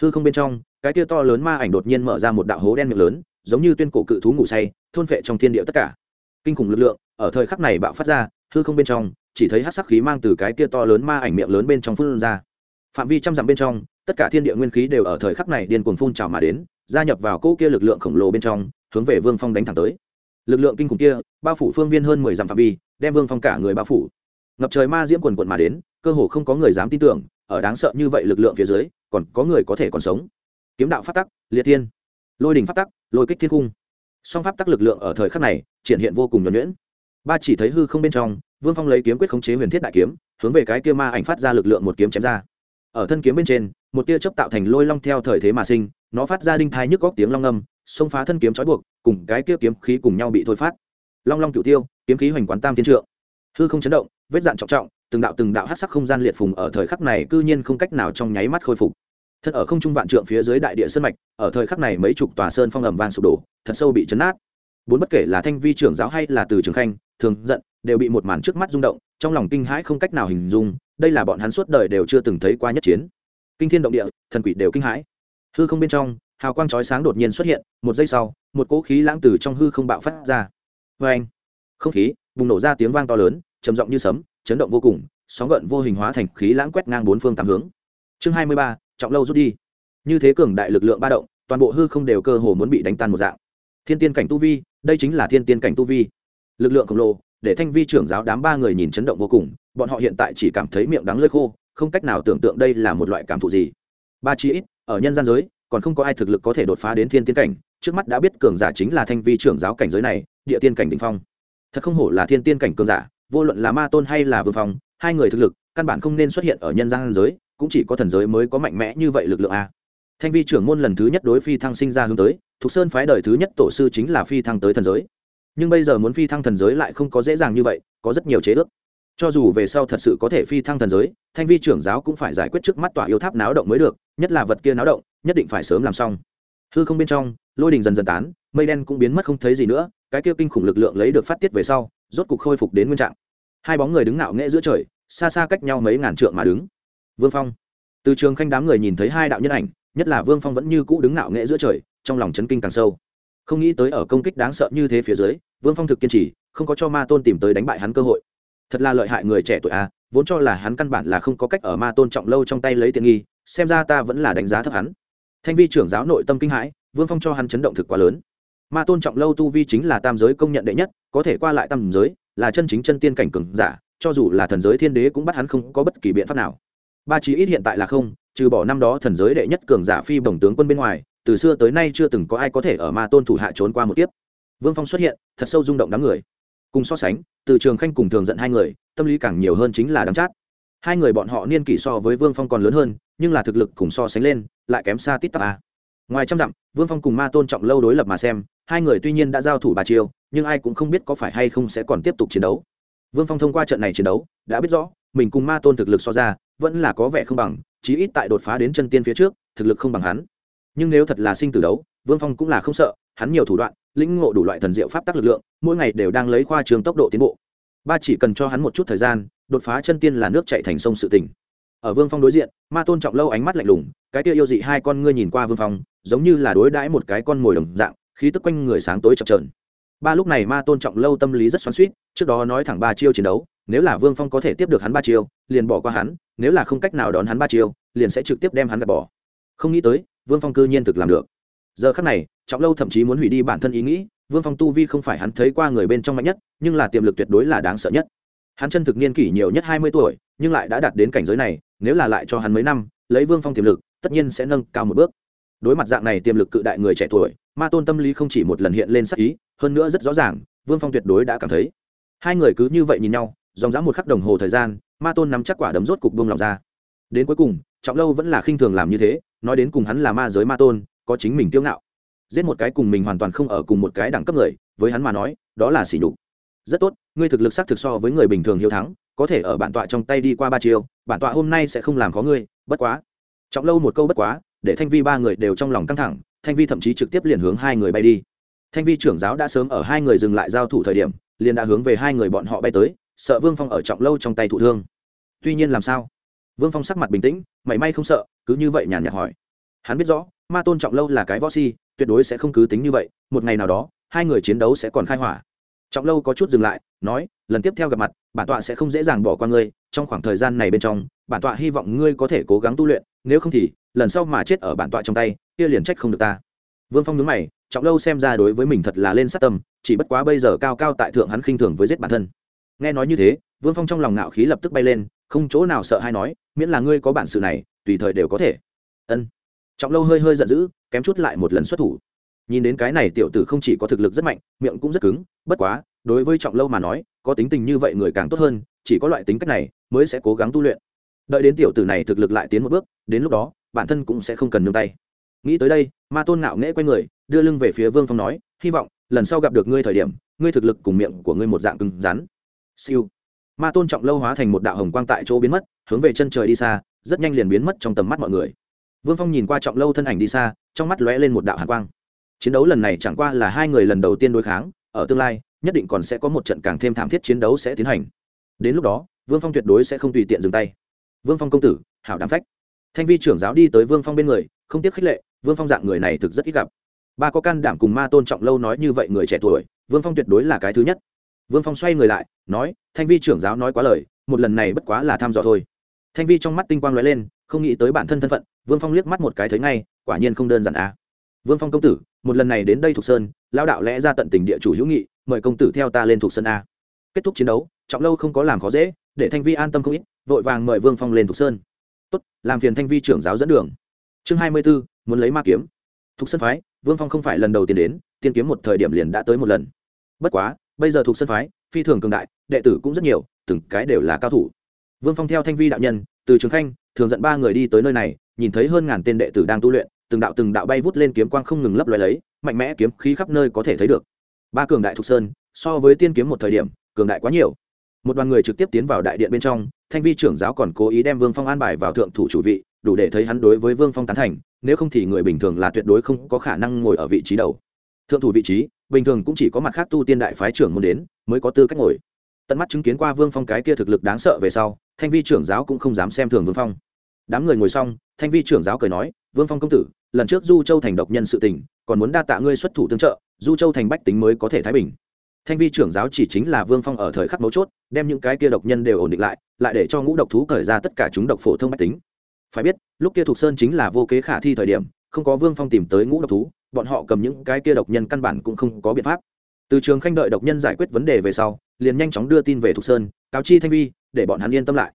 Hư không bên trong, cái tia to lớn ma ảnh đột nhiên mở ra một đạo hố đen miệng lớn, giống như tuyên cổ cự thú ngủ say, thôn phệ trong thiên địa tất cả. Kinh khủng lực lượng, ở thời khắc này bạo phát ra, hư không bên trong, chỉ thấy hát sắc khí mang từ cái kia to lớn ma ảnh miệng lớn bên trong phun ra. Phạm vi trăm dặm bên trong, tất cả thiên địa nguyên khí đều ở thời khắc này điên cuồng phun trào mà đến, gia nhập vào cỗ kia lực lượng khổng lồ bên trong, hướng về vương phong đánh thẳng tới. Lực lượng kinh khủng kia, bao phủ phương viên hơn mười dặm phạm vi, đem vương phong cả người bao phủ ngập trời ma diễm quần quận mà đến, cơ hồ không có người dám tin tưởng, ở đáng sợ như vậy lực lượng phía dưới, còn có người có thể còn sống. Kiếm đạo phát tắc, liệt tiên lôi đình phát tắc, lôi kích thiên cung. Song pháp tắc lực lượng ở thời khắc này, triển hiện vô cùng nhuẩn nhuyễn. Ba chỉ thấy hư không bên trong, vương phong lấy kiếm quyết khống chế huyền thiết đại kiếm, hướng về cái kia ma ảnh phát ra lực lượng một kiếm chém ra. Ở thân kiếm bên trên, một tia chớp tạo thành lôi long theo thời thế mà sinh, nó phát ra đinh thai nhức góc tiếng long âm xông phá thân kiếm trói buộc, cùng cái kia kiếm khí cùng nhau bị thôi phát. Long long cựu tiêu, kiếm khí hoành quán tam tiến trượng. Hư không chấn động vết dạn trọng trọng, từng đạo từng đạo hát sắc không gian liệt phùng ở thời khắc này cư nhiên không cách nào trong nháy mắt khôi phục. Thân ở không trung vạn trượng phía dưới đại địa sơn mạch, ở thời khắc này mấy chục tòa sơn phong ầm vang sụp đổ, thật sâu bị chấn nát. Bốn bất kể là thanh vi trưởng giáo hay là từ trường khanh, thường giận, đều bị một màn trước mắt rung động, trong lòng kinh hãi không cách nào hình dung, đây là bọn hắn suốt đời đều chưa từng thấy qua nhất chiến. Kinh thiên động địa, thần quỷ đều kinh hãi. Hư không bên trong, hào quang chói sáng đột nhiên xuất hiện, một giây sau, một cỗ khí lãng từ trong hư không bạo phát ra. Vê anh không khí, bùng nổ ra tiếng vang to lớn trầm giọng như sấm, chấn động vô cùng, sóng gợn vô hình hóa thành khí lãng quét ngang bốn phương tám hướng. Chương hai mươi ba, trọng lâu rút đi. Như thế cường đại lực lượng ba động, toàn bộ hư không đều cơ hồ muốn bị đánh tan một dạng. Thiên tiên cảnh tu vi, đây chính là thiên tiên cảnh tu vi. Lực lượng khổng lồ, để thanh vi trưởng giáo đám ba người nhìn chấn động vô cùng, bọn họ hiện tại chỉ cảm thấy miệng đắng lơi khô, không cách nào tưởng tượng đây là một loại cảm thụ gì. Ba chi ít, ở nhân gian giới, còn không có ai thực lực có thể đột phá đến thiên tiên cảnh, trước mắt đã biết cường giả chính là thanh vi trưởng giáo cảnh giới này, địa tiên cảnh đ ỉ n h phong. Thật không hổ là thiên tiên cảnh cường giả vô luận là ma tôn hay là vương phong, hai người thực lực, căn bản không nên xuất hiện ở nhân gian giới, cũng chỉ có thần giới mới có mạnh mẽ như vậy lực lượng a. Thanh vi trưởng môn lần thứ nhất đối phi thăng sinh ra hướng tới, thục sơn phái đời thứ nhất tổ sư chính là phi thăng tới thần giới. Nhưng bây giờ muốn phi thăng thần giới lại không có dễ dàng như vậy, có rất nhiều chế ước. Cho dù về sau thật sự có thể phi thăng thần giới, thanh vi trưởng giáo cũng phải giải quyết trước mắt tỏa yêu tháp náo động mới được, nhất là vật kia náo động, nhất định phải sớm làm xong. Hư không bên trong, lôi đình dần dần tán, mây đen cũng biến mất không thấy gì nữa, cái kia kinh khủng lực lượng lấy được phát tiết về sau rốt cục khôi phục đến nguyên trạng. Hai bóng người đứng ngạo nghễ giữa trời, xa xa cách nhau mấy ngàn trượng mà đứng. Vương phong. Từ trường khanh đám người nhìn thấy hai đạo nhân ảnh, nhất là vương phong vẫn như cũ đứng ngạo nghễ giữa trời, trong lòng chấn kinh càng sâu. Không nghĩ tới ở công kích đáng sợ như thế phía dưới, vương phong thực kiên trì, không có cho ma tôn tìm tới đánh bại hắn cơ hội. Thật là lợi hại người trẻ tuổi a, vốn cho là hắn căn bản là không có cách ở ma tôn trọng lâu trong tay lấy tiện nghi, xem ra ta vẫn là đánh giá thấp hắn. Thanh vi trưởng giáo nội tâm kinh hãi, vương phong cho hắn chấn động thực quá lớn ma tôn trọng lâu tu vi chính là tam giới công nhận đệ nhất, có thể qua lại tam giới, là chân chính chân tiên cảnh cường giả, cho dù là thần giới thiên đế cũng bắt hắn không có bất kỳ biện pháp nào. Ba chí ít hiện tại là không, trừ bỏ năm đó thần giới đệ nhất cường giả phi bổng tướng quân bên ngoài, từ xưa tới nay chưa từng có ai có thể ở ma tôn thủ hạ trốn qua một kiếp. Vương phong xuất hiện, thật sâu rung động đám người. Cùng so sánh, từ trường khanh cùng thường giận hai người, tâm lý càng nhiều hơn chính là đắng chát. Hai người bọn họ niên kỷ so với vương phong còn lớn hơn, nhưng là thực lực cùng so sánh lên, lại kém xa tít tắp a. Ngoài trăm dặm, vương phong cùng ma tôn trọng lâu đối lập mà xem hai người tuy nhiên đã giao thủ ba chiêu nhưng ai cũng không biết có phải hay không sẽ còn tiếp tục chiến đấu. Vương phong thông qua trận này chiến đấu, đã biết rõ, mình cùng ma tôn thực lực so ra, vẫn là có vẻ không bằng, chí ít tại đột phá đến chân tiên phía trước, thực lực không bằng hắn. Nhưng nếu thật là sinh tử đấu, vương phong cũng là không sợ, hắn nhiều thủ đoạn, lĩnh ngộ đủ loại thần diệu pháp tắc lực lượng, mỗi ngày đều đang lấy khoa trường tốc độ tiến bộ. Ba chỉ cần cho hắn một chút thời gian, đột phá chân tiên là nước chạy thành sông sự tình. Ở vương phong đối diện, ma tôn trọng lâu ánh mắt lạnh lùng, cái kia yêu dị hai con ngươi nhìn qua vương phong, giống như là đối đãi một cái con mồi đồng dạng khí tức quanh người sáng tối chập trờn ba lúc này ma tôn trọng lâu tâm lý rất xoắn suýt trước đó nói thẳng ba chiêu chiến đấu, nếu là vương phong có thể tiếp được hắn ba chiêu, liền bỏ qua hắn, nếu là không cách nào đón hắn ba chiêu, liền sẽ trực tiếp đem hắn gạt bỏ. Không nghĩ tới, vương phong cư nhiên thực làm được. Giờ khắc này, trọng lâu thậm chí muốn hủy đi bản thân ý nghĩ, vương phong tu vi không phải hắn thấy qua người bên trong mạnh nhất, nhưng là tiềm lực tuyệt đối là đáng sợ nhất. Hắn chân thực niên kỷ nhiều nhất hai mươi tuổi, nhưng lại đã đạt đến cảnh giới này, nếu là lại cho hắn mấy năm, lấy vương phong tiềm lực, tất nhiên sẽ nâng cao một bước đối mặt dạng này tiềm lực cự đại người trẻ tuổi, ma tôn tâm lý không chỉ một lần hiện lên sắc ý, hơn nữa rất rõ ràng, vương phong tuyệt đối đã cảm thấy. Hai người cứ như vậy nhìn nhau, dòng dã một khắc đồng hồ thời gian, ma tôn nắm chắc quả đấm rốt cục buông lòng ra. Đến cuối cùng, trọng lâu vẫn là khinh thường làm như thế, nói đến cùng hắn là ma giới ma tôn, có chính mình kiêu ngạo. Giết một cái cùng mình hoàn toàn không ở cùng một cái đẳng cấp người, với hắn mà nói, đó là xỉ nhục. Rất tốt, ngươi thực lực xác thực so với người bình thường hiếu thắng, có thể ở bản tọa trong tay đi qua ba chiều bản tọa hôm nay sẽ không làm khó ngươi, bất quá. Trọng lâu một câu bất quá để thanh vi ba người đều trong lòng căng thẳng, thanh vi thậm chí trực tiếp liền hướng hai người bay đi. Thanh vi trưởng giáo đã sớm ở hai người dừng lại giao thủ thời điểm, liền đã hướng về hai người bọn họ bay tới, sợ vương phong ở trọng lâu trong tay thụ thương. Tuy nhiên làm sao? Vương phong sắc mặt bình tĩnh, mảy may không sợ, cứ như vậy nhàn nhạt hỏi. Hắn biết rõ, ma tôn trọng lâu là cái võ si, tuyệt đối sẽ không cứ tính như vậy, một ngày nào đó, hai người chiến đấu sẽ còn khai hỏa. Trọng lâu có chút dừng lại, nói, lần tiếp theo gặp mặt, bản tọa sẽ không dễ dàng bỏ qua ngươi, trong khoảng thời gian này bên trong, bản tọa hy vọng ngươi có thể cố gắng tu luyện, nếu không thì lần sau mà chết ở bản tọa trong tay, kia liền trách không được ta. Vương phong nhớ mày, trọng lâu xem ra đối với mình thật là lên sát tâm, chỉ bất quá bây giờ cao cao tại thượng hắn khinh thường với giết bản thân. Nghe nói như thế, vương phong trong lòng ngạo khí lập tức bay lên, không chỗ nào sợ hay nói, miễn là ngươi có bản sự này, tùy thời đều có thể. Ân. Trọng lâu hơi hơi giận dữ, kém chút lại một lần xuất thủ. Nhìn đến cái này tiểu tử không chỉ có thực lực rất mạnh, miệng cũng rất cứng, bất quá, đối với trọng lâu mà nói, có tính tình như vậy người càng tốt hơn, chỉ có loại tính cách này mới sẽ cố gắng tu luyện. Đợi đến tiểu tử này thực lực lại tiến một bước, đến lúc đó bản thân cũng sẽ không cần nương tay. Nghĩ tới đây, ma tôn ngạo nghễ q u a y người, đưa lưng về phía vương phong nói, hy vọng, lần sau gặp được ngươi thời điểm, ngươi thực lực cùng miệng của ngươi một dạng cứng rắn. Siêu. Ma tôn trọng lâu hóa thành một đạo hồng quang tại chỗ biến mất, hướng về chân trời đi xa, rất nhanh liền biến mất trong tầm mắt mọi người. Vương phong nhìn qua trọng lâu thân ảnh đi xa, trong mắt lóe lên một đạo hàn quang. Chiến đấu lần này chẳng qua là hai người lần đầu tiên đối kháng, ở tương lai, nhất định còn sẽ có một trận càng thêm thảm thiết chiến đấu sẽ tiến hành. Đến lúc đó, vương phong tuyệt đối sẽ không tùy tiện dừng tay. Vương phong công tử, hảo đám phách thanh vi trưởng giáo đi tới vương phong bên người, không tiếc khích lệ, vương phong dạng người này thực rất ít gặp. Ba có can đảm cùng ma tôn trọng lâu nói như vậy người trẻ tuổi, vương phong tuyệt đối là cái thứ nhất. Vương phong xoay người lại, nói, thanh vi trưởng giáo nói quá lời, một lần này bất quá là thăm dò thôi. Thanh vi trong mắt tinh quang l ó e lên, không nghĩ tới bản thân thân phận, vương phong liếc mắt một cái thấy ngay, quả nhiên không đơn giản à. vương phong công tử, một lần này đến đây thuộc sơn lao đạo lẽ ra tận tình địa chủ hữu nghị, mời công tử theo ta lên thuộc sơn a. Kết thúc chiến đấu, trọng lâu không có làm khó dễ, để thanh vi an tâm không ít, vội vàng mời vương phong lên thuộc sơn tốt, làm phiền thanh vi trưởng giáo dẫn đường. Chương hai mươi b ố muốn lấy ma kiếm. Thuộc sơn phái, vương phong không phải lần đầu tiên đến, tiên kiếm một thời điểm liền đã tới một lần. Bất quá, bây giờ thuộc sơn phái, phi thường cường đại, đệ tử cũng rất nhiều, từng cái đều là cao thủ. Vương phong theo thanh vi đạo nhân, từ trường khanh, thường dẫn ba người đi tới nơi này, nhìn thấy hơn ngàn tên đệ tử đang tu luyện, từng đạo từng đạo bay vút lên kiếm quang không ngừng lấp loài lấy, mạnh mẽ kiếm khí khắp nơi có thể thấy được. Ba cường đại thục sơn, so với tiên kiếm một thời điểm, cường đại quá nhiều. Một đoàn người trực tiếp tiến vào đại điện bên trong thanh vi trưởng giáo còn cố ý đem vương phong an bài vào thượng thủ chủ vị, đủ để thấy hắn đối với vương phong tán thành, nếu không thì người bình thường là tuyệt đối không có khả năng ngồi ở vị trí đầu. Thượng thủ vị trí, bình thường cũng chỉ có mặt khác tu tiên đại phái trưởng muốn đến, mới có tư cách ngồi. Tận mắt chứng kiến qua vương phong cái kia thực lực đáng sợ về sau, thanh vi trưởng giáo cũng không dám xem thường vương phong. Đám người ngồi xong, thanh vi trưởng giáo cười nói, vương phong công tử, lần trước du châu thành độc nhân sự tình, còn muốn đa tạ ngươi xuất thủ tương trợ, du châu thành bách tính mới có thể thái bình thanh vi trưởng giáo chỉ chính là vương phong ở thời khắc mấu chốt, đem những cái kia độc nhân đều ổn định lại lại để cho ngũ độc thú cởi ra tất cả chúng độc phổ thông mách tính. Phải biết, lúc kia Thục sơn chính là vô kế khả thi thời điểm, không có vương phong tìm tới ngũ độc thú, bọn họ cầm những cái kia độc nhân căn bản cũng không có biện pháp. Từ trường khanh đợi độc nhân giải quyết vấn đề về sau, liền nhanh chóng đưa tin về Thục sơn, cáo chi thanh vi, để bọn hắn yên tâm lại.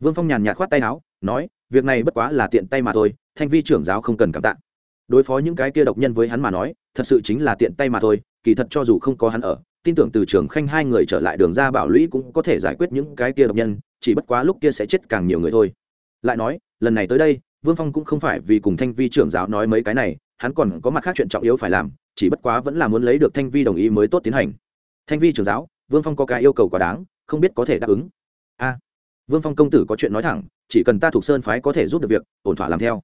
Vương phong nhàn nhạt khoát tay áo, nói, việc này bất quá là tiện tay mà thôi, thanh vi trưởng giáo không cần cảm tạ. Đối phó những cái kia độc nhân với hắn mà nói, thật sự chính là tiện tay mà thôi, kỳ thật cho dù không có hắn ở tin tưởng từ trường khanh hai người trở lại đường ra bảo lũy cũng có thể giải quyết những cái kia độc nhân, chỉ bất quá lúc kia sẽ chết càng nhiều người thôi. Lại nói, lần này tới đây, vương phong cũng không phải vì cùng thanh vi trưởng giáo nói mấy cái này, hắn còn có mặt khác chuyện trọng yếu phải làm, chỉ bất quá vẫn là muốn lấy được thanh vi đồng ý mới tốt tiến hành. Thanh vi trưởng giáo, vương phong có cái yêu cầu quá đáng, không biết có thể đáp ứng. A, vương phong công tử có chuyện nói thẳng, chỉ cần ta thuộc sơn phái có thể giúp được việc, ổn thỏa làm theo.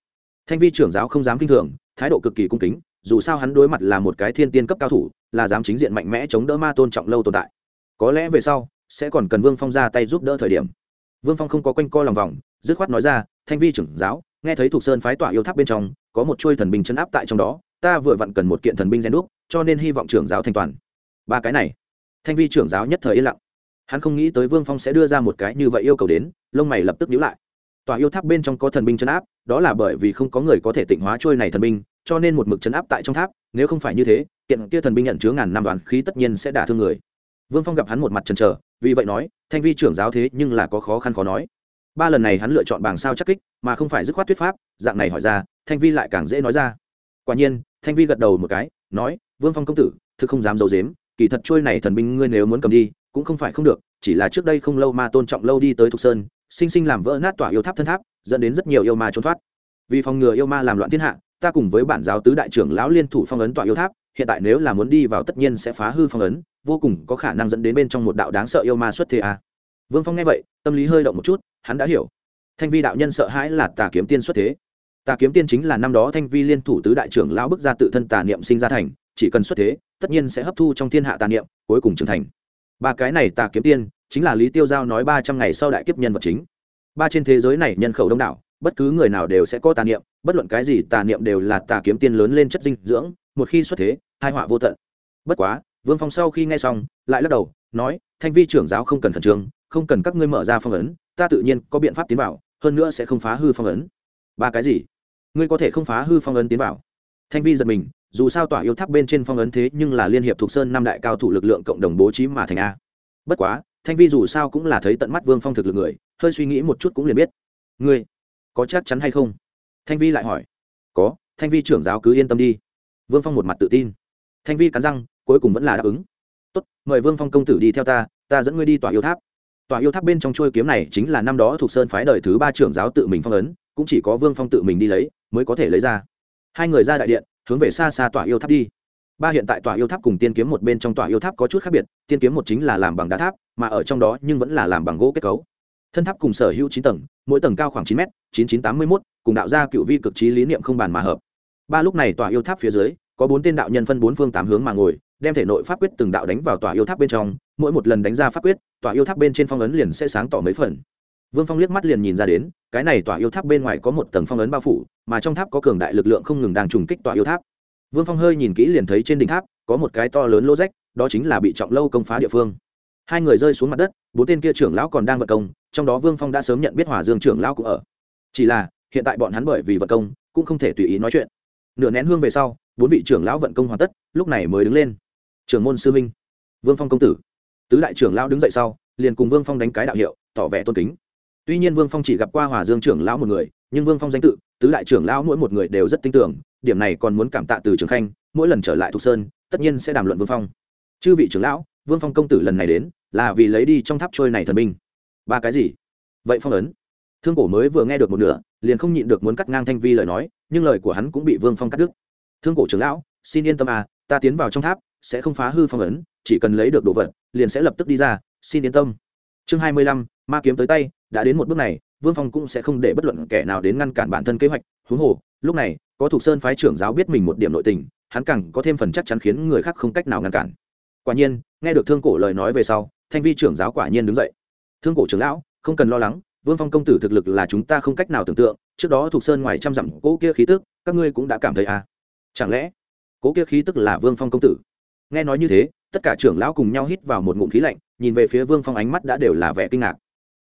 Thanh vi trưởng giáo không dám kinh thường, thái độ cực kỳ cung kính, dù sao hắn đối mặt là một cái thiên tiên cấp cao thủ là dám chính diện mạnh mẽ chống đỡ ma tôn trọng lâu tồn tại. Có lẽ về sau, sẽ còn cần vương phong ra tay giúp đỡ thời điểm. Vương phong không có quanh co lòng vòng, dứt khoát nói ra, thanh vi trưởng giáo, nghe thấy thuộc sơn phái tỏa yêu tháp bên trong, có một chuôi thần binh chấn áp tại trong đó, ta vừa vặn cần một kiện thần binh gen đúc, cho nên hy vọng trưởng giáo thanh toàn. Ba cái này, thanh vi trưởng giáo nhất thời yên lặng. Hắn không nghĩ tới vương phong sẽ đưa ra một cái như vậy yêu cầu đến, lông mày lập tức nhíu lại tòa yêu tháp bên trong có thần binh chấn áp, đó là bởi vì không có người có thể tịnh hóa trôi này thần binh, cho nên một mực chấn áp tại trong tháp, nếu không phải như thế, kiện kia thần binh nhận chứa ngàn năm đoàn khí tất nhiên sẽ đả thương người. Vương phong gặp hắn một mặt chần chờ, vì vậy nói, thanh vi trưởng giáo thế nhưng là có khó khăn khó nói. Ba lần này hắn lựa chọn bảng sao chắc kích, mà không phải dứt khoát thuyết pháp, dạng này hỏi ra, thanh vi lại càng dễ nói ra. Quả nhiên, thanh vi gật đầu một cái, nói, vương phong công tử, thực không dám d i ấ u dếm kỳ thật trôi này thần binh ngươi nếu muốn cầm đi, cũng không phải không được chỉ là trước đây không lâu mà tôn trọng lâu đi tới thục sơn, sinh sinh làm vỡ nát tỏa yêu tháp thân tháp, dẫn đến rất nhiều yêu ma trốn thoát. Vì phòng ngừa yêu ma làm loạn thiên hạ, ta cùng với bản giáo tứ đại trưởng lão liên thủ phong ấn tỏa yêu tháp, hiện tại nếu là muốn đi vào tất nhiên sẽ phá hư phong ấn, vô cùng có khả năng dẫn đến bên trong một đạo đáng sợ yêu ma xuất thế a. À. vương phong nghe vậy, tâm lý hơi động một chút, hắn đã hiểu. Thanh vi đạo nhân sợ hãi là tà kiếm tiên xuất thế. Tà kiếm tiên chính là năm đó thanh vi liên thủ tứ đại trưởng lão bước ra tự thân tà niệm sinh ra thành, chỉ cần xuất thế, tất nhiên sẽ hấp thu trong thiên hạ tà niệm, cuối cùng trưởng thành ba cái này tà kiếm tiên, chính là lý tiêu giao nói ba trăm ngày sau đại kiếp nhân vật chính. Ba trên thế giới này nhân khẩu đông đảo, bất cứ người nào đều sẽ có tà niệm, bất luận cái gì tà niệm đều là tà kiếm tiên lớn lên chất dinh dưỡng, một khi xuất thế, hai họa vô tận. Bất quá, vương phong sau khi nghe xong, lại lắc đầu, nói, thanh vi trưởng giáo không cần khẩn trương, không cần các ngươi mở ra phong ấn, ta tự nhiên có biện pháp tiến vào, hơn nữa sẽ không phá hư phong ấn. Ba cái gì? Ngươi có thể không phá hư phong ấn tiến vào? Thanh vi giật mình dù sao tỏa yêu tháp bên trên phong ấn thế nhưng là liên hiệp thuộc sơn năm đại cao thủ lực lượng cộng đồng bố trí mà thành a. Bất quá, thanh vi dù sao cũng là thấy tận mắt vương phong thực lực người, hơi suy nghĩ một chút cũng liền biết. Ngươi, có chắc chắn hay không? Thanh vi lại hỏi. Có, thanh vi trưởng giáo cứ yên tâm đi. Vương phong một mặt tự tin. Thanh vi cắn răng, cuối cùng vẫn là đáp ứng. Tốt, mời vương phong công tử đi theo ta ta dẫn ngươi đi tòa yêu tháp. Tòa yêu tháp bên trong chuôi kiếm này chính là năm đó thuộc sơn phái đời thứ ba trưởng giáo tự mình phong ấn, cũng chỉ có vương phong tự mình đi lấy, mới có thể lấy ra. Hai người ra đại điện hướng về xa xa tòa yêu tháp đi. Ba hiện tại tòa yêu tháp cùng tiên kiếm một bên trong tòa yêu tháp có chút khác biệt, tiên kiếm một chính là làm bằng đá tháp, mà ở trong đó nhưng vẫn là làm bằng gỗ kết cấu. Thân tháp cùng sở hữu chín tầng, mỗi tầng cao khoảng chín m chín chín, tám mươi mốt, cùng đạo gia cựu vi cực trí lý niệm không bàn mà hợp. Ba lúc này tòa yêu tháp phía dưới, có bốn tên đạo nhân phân bốn phương tám hướng mà ngồi, đem thể nội pháp quyết từng đạo đánh vào tòa yêu tháp bên trong, mỗi một lần đánh ra pháp quyết, tòa yêu tháp bên trên phong ấn liền sẽ sáng tỏ mấy phần. Vương phong liếc mắt liền nhìn ra đến cái này tòa yêu tháp bên ngoài có một tầng phong ấn bao phủ, mà trong tháp có cường đại lực lượng không ngừng đang trùng kích tòa yêu tháp. Vương phong hơi nhìn kỹ liền thấy trên đỉnh tháp có một cái to lớn lô rách, đó chính là bị trọng lâu công phá địa phương. Hai người rơi xuống mặt đất, bốn tên kia trưởng lão còn đang vận công, trong đó vương phong đã sớm nhận biết hòa dương trưởng lão cũng ở. Chỉ là, hiện tại bọn hắn bởi vì vận công, cũng không thể tùy ý nói chuyện. Nửa nén hương về sau, bốn vị trưởng lão vận công hoàn tất, lúc này mới đứng lên. Trưởng môn sư minh vương phong công tử. Tứ đại trưởng lão đứng dậy sau, liền cùng vương phong đánh cái đạo hiệu, tỏ vẻ tôn kính tuy nhiên vương phong chỉ gặp qua hòa dương trưởng lão một người, nhưng vương phong danh tự, tứ đại trưởng lão mỗi một người đều rất tin tưởng điểm này còn muốn cảm tạ từ trường khanh, mỗi lần trở lại thục sơn, tất nhiên sẽ đàm luận vương phong. Chư vị trưởng lão, vương phong công tử lần này đến, là vì lấy đi trong tháp trôi này thần binh. Ba cái gì? Vậy phong ấn. Thương cổ mới vừa nghe được một nửa, liền không nhịn được muốn cắt ngang thanh vi lời nói, nhưng lời của hắn cũng bị vương phong cắt đứt. Thương cổ trưởng lão, xin yên tâm à ta tiến vào trong tháp, sẽ không phá hư phong ấn, chỉ cần lấy được đồ vật, liền sẽ lập tức đi ra, xin yên tâm. Chương hai mươi lăm, ma kiếm tới tay đã đến một bước này, vương phong cũng sẽ không để bất luận kẻ nào đến ngăn cản bản thân kế hoạch. Huống hồ, lúc này, có thuộc sơn phái trưởng giáo biết mình một điểm nội tình, hắn càng có thêm phần chắc chắn khiến người khác không cách nào ngăn cản. Quả nhiên, nghe được thương cổ lời nói về sau, thanh vi trưởng giáo quả nhiên đứng dậy. Thương cổ trưởng lão, không cần lo lắng, vương phong công tử thực lực là chúng ta không cách nào tưởng tượng, trước đó thuộc sơn ngoài trăm dặm cỗ kia khí tức, các ngươi cũng đã cảm thấy à? Chẳng lẽ cỗ kia khí tức là vương phong công tử? Nghe nói như thế, tất cả trưởng lão cùng nhau hít vào một ngụm khí lạnh, nhìn về phía vương phong ánh mắt đã đều là vẻ kinh ngạc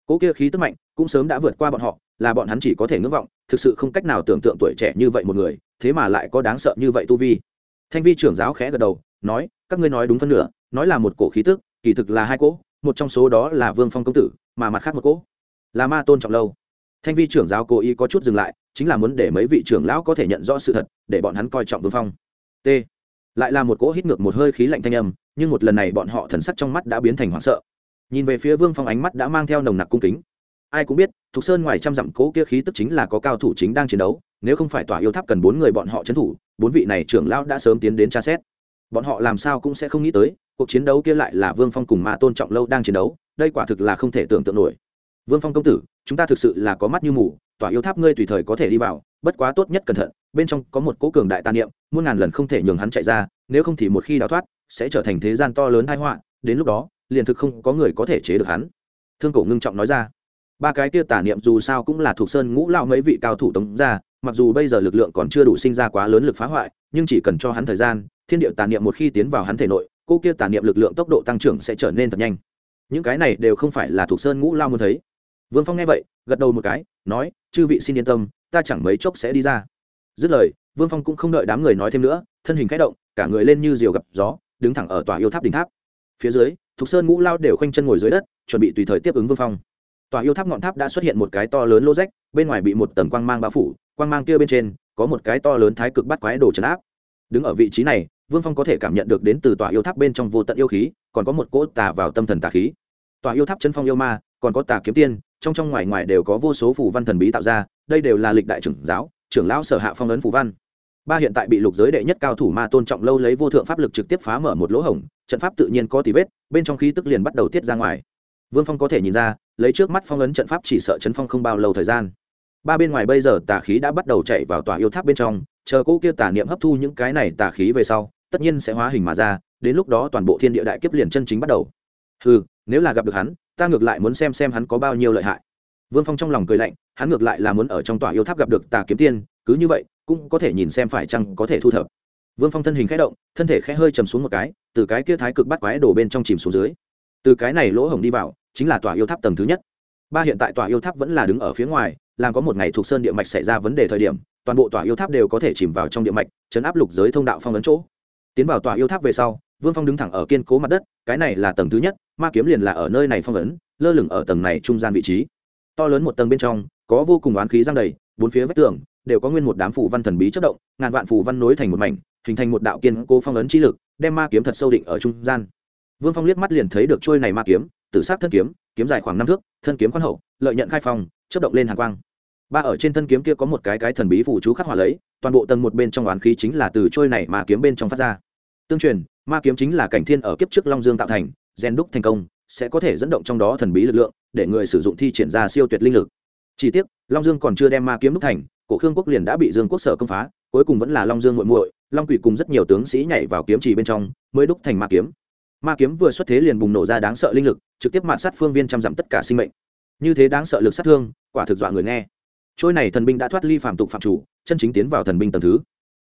cỗ kia khí tức mạnh, cũng sớm đã vượt qua bọn họ, là bọn hắn chỉ có thể ngưỡng vọng, thực sự không cách nào tưởng tượng tuổi trẻ như vậy một người, thế mà lại có đáng sợ như vậy tu vi. Thanh vi trưởng giáo khẽ gật đầu, nói, các ngươi nói đúng phân nửa, nói là một cổ khí tức, kỳ thực là hai cỗ, một trong số đó là vương phong công tử, mà mặt khác một cỗ là ma tôn trọng lâu. Thanh vi trưởng giáo cố ý có chút dừng lại, chính là muốn để mấy vị trưởng lão có thể nhận rõ sự thật, để bọn hắn coi trọng vương phong. T. Lại là một cỗ hít ngược một hơi khí lạnh thanh âm, nhưng một lần này bọn họ thần sắc trong mắt đã biến thành hoảng sợ nhìn về phía vương phong ánh mắt đã mang theo nồng nặc cung kính. Ai cũng biết, thục sơn ngoài trăm dặm cố kia khí tức chính là có cao thủ chính đang chiến đấu, nếu không phải tòa yêu tháp cần bốn người bọn họ trấn thủ, bốn vị này trưởng lão đã sớm tiến đến tra xét. Bọn họ làm sao cũng sẽ không nghĩ tới, cuộc chiến đấu kia lại là vương phong cùng ma tôn trọng lâu đang chiến đấu, đây quả thực là không thể tưởng tượng nổi. Vương phong công tử, chúng ta thực sự là có mắt như mù, tòa yêu tháp ngươi tùy thời có thể đi vào, bất quá tốt nhất cẩn thận, bên trong có một cố cường đại tàn niệm, muôn ngàn lần không thể nhường hắn chạy ra, nếu không thì một khi đào thoát, sẽ trở thành thế gian to lớn tai họa, đến lúc đó liền thực không có người có thể chế được hắn. Thương cổ ngưng trọng nói ra. Ba cái kia tả niệm dù sao cũng là thuộc sơn ngũ lao mấy vị cao thủ tống ra mặc dù bây giờ lực lượng còn chưa đủ sinh ra quá lớn lực phá hoại, nhưng chỉ cần cho hắn thời gian, thiên điệu tà niệm một khi tiến vào hắn thể nội, cô kia tà niệm lực lượng tốc độ tăng trưởng sẽ trở nên thật nhanh. Những cái này đều không phải là thuộc sơn ngũ lao muốn thấy. Vương phong nghe vậy, gật đầu một cái, nói, chư vị xin yên tâm, ta chẳng mấy chốc sẽ đi ra. Dứt lời, vương phong cũng không đợi đám người nói thêm nữa, thân hình k h ẽ động, cả người lên như diều gặp gió, đứng thẳng ở tòa yêu tháp đỉnh tháp phía dưới, thục sơn ngũ lao đều khoanh chân ngồi dưới đất, chuẩn bị tùy thời tiếp ứng vương phong. Tòa yêu tháp ngọn tháp đã xuất hiện một cái to lớn lô rách, bên ngoài bị một tầng quang mang bao phủ, quang mang kia bên trên có một cái to lớn thái cực bắt quái đồ trấn áp. Đứng ở vị trí này, vương phong có thể cảm nhận được đến từ tòa yêu tháp bên trong vô tận yêu khí, còn có một cỗ tà vào tâm thần tà khí. Tòa yêu tháp chân phong yêu ma, còn có tà kiếm tiên, trong trong ngoài ngoài đều có vô số phù văn thần bí tạo ra, đây đều là lịch đại trưởng giáo, trưởng lão sở hạ phong ấn phù văn ba hiện tại bị lục giới đệ nhất cao thủ ma tôn trọng lâu lấy vô thượng pháp lực trực tiếp phá mở một lỗ hổng, trận pháp tự nhiên có tí vết, bên trong khí tức liền bắt đầu tiết ra ngoài. Vương phong có thể nhìn ra, lấy trước mắt phong ấn trận pháp chỉ sợ chấn phong không bao lâu thời gian. Ba bên ngoài bây giờ tà khí đã bắt đầu chạy vào tòa yêu tháp bên trong, chờ cỗ kia tà niệm hấp thu những cái này tà khí về sau, tất nhiên sẽ hóa hình mà ra, đến lúc đó toàn bộ thiên địa đại kiếp liền chân chính bắt đầu. Ừ nếu là gặp được hắn, ta ngược lại muốn xem xem hắn có bao nhiêu lợi hại. Vương phong trong lòng cười lạnh, hắn ngược lại là muốn ở trong tòa yêu tháp gặp được tà kiếm tiên, cứ như vậy cũng có thể nhìn xem phải chăng có thể thu thập. Vương phong thân hình khẽ động, thân thể khẽ hơi chầm xuống một cái, từ cái kia thái cực bắt quái đổ bên trong chìm xuống dưới. Từ cái này lỗ hổng đi vào, chính là tòa yêu tháp tầng thứ nhất. Ba hiện tại tòa yêu tháp vẫn là đứng ở phía ngoài, làm có một ngày thuộc sơn địa mạch xảy ra vấn đề thời điểm, toàn bộ tòa yêu tháp đều có thể chìm vào trong địa mạch, chấn áp lục giới thông đạo phong ấn chỗ. Tiến vào tòa yêu tháp về sau, vương phong đứng thẳng ở kiên cố mặt đất, cái này là tầng thứ nhất, ma kiếm liền là ở nơi này phong ấn, lơ lửng ở tầng này trung gian vị trí. To lớn một tầng bên trong, có vô cùng oán khí giang đầy, bốn phía vách tường đều có nguyên một đám phù văn thần bí chất động, ngàn vạn phù văn nối thành một mảnh, hình thành một đạo kiên cố phong ấn chi lực, đem ma kiếm thật sâu định ở trung gian. Vương phong liếc mắt liền thấy được trôi này ma kiếm tự sát thân kiếm kiếm dài khoảng năm thước, thân kiếm khoan hậu, lợi nhận khai phong chất động lên hàng quang. Ba ở trên thân kiếm kia có một cái cái thần bí phù chú khắc hỏa lấy, toàn bộ tầng một bên trong oán khí chính là từ trôi này ma kiếm bên trong phát ra. Tương truyền, ma kiếm chính là cảnh thiên ở kiếp trước long dương tạo thành, gen đúc thành công, sẽ có thể dẫn động trong đó thần bí lực lượng, để người sử dụng thi triển ra siêu tuyệt linh lực. Chỉ tiếc, long dương còn chưa đem ma kiếm đúc thành cổ khương quốc liền đã bị dương quốc sở công phá, cuối cùng vẫn là long dương muội muội, long quỷ cùng rất nhiều tướng sĩ nhảy vào kiếm trì bên trong, mới đúc thành ma kiếm. Ma kiếm vừa xuất thế liền bùng nổ ra đáng sợ linh lực, trực tiếp mạn sát phương viên trăm dặm tất cả sinh mệnh. Như thế đáng sợ lực sát thương, quả thực dọa người nghe. Trôi này thần binh đã thoát ly phạm tục phạm chủ, chân chính tiến vào thần binh tầng thứ.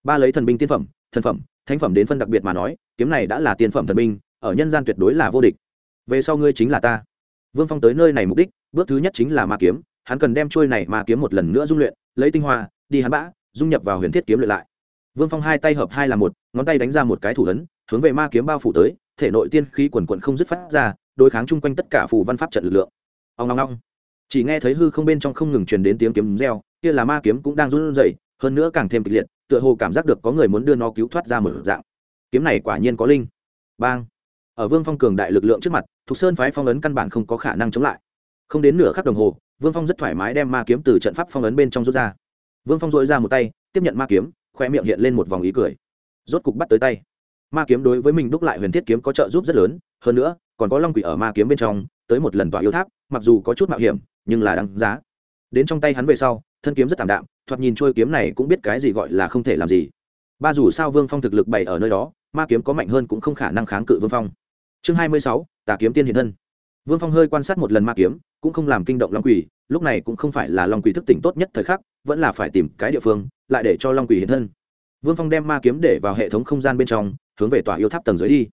Ba lấy thần binh tiên phẩm, thần phẩm, thánh phẩm đến phân đặc biệt mà nói, kiếm này đã là tiên phẩm thần binh, ở nhân gian tuyệt đối là vô địch. Về sau ngươi chính là ta. Vương phong tới nơi này mục đích, bước thứ nhất chính là ma kiếm hắn cần đem trôi này mà kiếm một lần nữa dung luyện, lấy tinh hoa, đi hắn bã, dung nhập vào huyền thiết kiếm luyện lại. Vương phong hai tay hợp hai là một, ngón tay đánh ra một cái thủ ấn, hướng về ma kiếm bao phủ tới, thể nội tiên khí quần quận không dứt phát ra, đối kháng chung quanh tất cả phù văn pháp trận lực lượng. Ông long long chỉ nghe thấy hư không bên trong không ngừng truyền đến tiếng kiếm reo, kia là ma kiếm cũng đang run rẩy, hơn nữa càng thêm kịch liệt, tựa hồ cảm giác được có người muốn đưa nó cứu thoát ra mở dạng. Kiếm này quả nhiên có linh. Bang. Ở vương phong cường đại lực lượng trước mặt, thục sơn phái phong ấn căn bản không có khả năng chống lại. Không đến nửa khắc đồng hồ vương phong rất thoải mái đem ma kiếm từ trận pháp phong ấn bên trong rút ra. Vương phong dội ra một tay, tiếp nhận ma kiếm khoe miệng hiện lên một vòng ý cười. Rốt cục bắt tới tay. Ma kiếm đối với mình đúc lại huyền thiết kiếm có trợ giúp rất lớn, hơn nữa, còn có long quỷ ở ma kiếm bên trong, tới một lần tỏa yêu tháp, mặc dù có chút mạo hiểm, nhưng là đáng giá. Đến trong tay hắn về sau, thân kiếm rất tảm đạm, thoạt nhìn trôi kiếm này cũng biết cái gì gọi là không thể làm gì. Ba dù sao vương phong thực lực bày ở nơi đó, ma kiếm có mạnh hơn cũng không khả năng kháng cự vương phong. Chương hai mươi sáu, tà kiếm tiên hiện thân. Vương phong hơi quan sát một lần ma kiếm cũng không làm kinh động long quỷ lúc này cũng không phải là long quỷ thức tỉnh tốt nhất thời khắc, vẫn là phải tìm cái địa phương, lại để cho long quỷ hiện thân. Vương phong đem ma kiếm để vào hệ thống không gian bên trong, hướng về tòa yêu tháp tầng dưới đi.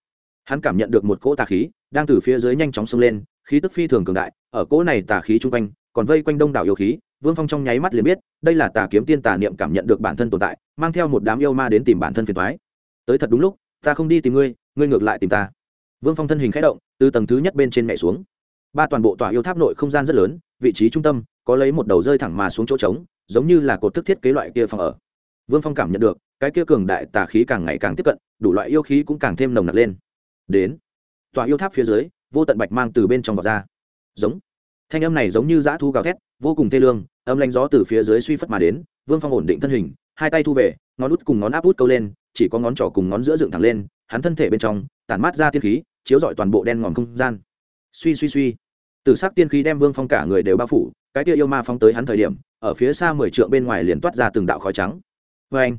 Hắn cảm nhận được một cỗ tà khí, đang từ phía dưới nhanh chóng xông lên, khí tức phi thường cường đại, ở cỗ này tà khí chung quanh, còn vây quanh đông đảo yêu khí, vương phong trong nháy mắt liền biết, đây là tà kiếm tiên tà niệm cảm nhận được bản thân tồn tại, mang theo một đám yêu ma đến tìm bản thân phiền thoái tới thật đúng lúc, ta không đi tìm ngươi ngươi ngược lại tìm ta. Vương phong thân hình k h ẽ động, từ tầng thứ nhất bên trên mẹ xuống ba toàn bộ tòa yêu tháp nội không gian rất lớn, vị trí trung tâm, có lấy một đầu rơi thẳng mà xuống chỗ trống, giống như là cột thức thiết kế loại kia phòng ở. Vương phong cảm nhận được, cái kia cường đại tà khí càng ngày càng tiếp cận, đủ loại yêu khí cũng càng thêm nồng nặc lên. Đến, tòa yêu tháp phía dưới, vô tận bạch mang từ bên trong vọt ra. Giống. Thanh âm này giống như dã thu gào thét, vô cùng thê lương, âm lanh gió từ phía dưới suy phất mà đến, vương phong ổn định thân hình, hai tay thu về, ngón út cùng ngón áp út câu lên, chỉ có ngón trỏ cùng ngón giữa dựng thẳng lên, hắn thân thể bên trong, tản mát ra tiên khí, chiếu rọi toàn bộ đen ngòm không gian. Suy suy suy tử sắc tiên khí đem vương phong cả người đều bao phủ, cái kia yêu ma phong tới hắn thời điểm, ở phía xa mười trượng bên ngoài liền toát ra từng đạo khói trắng. Vê anh,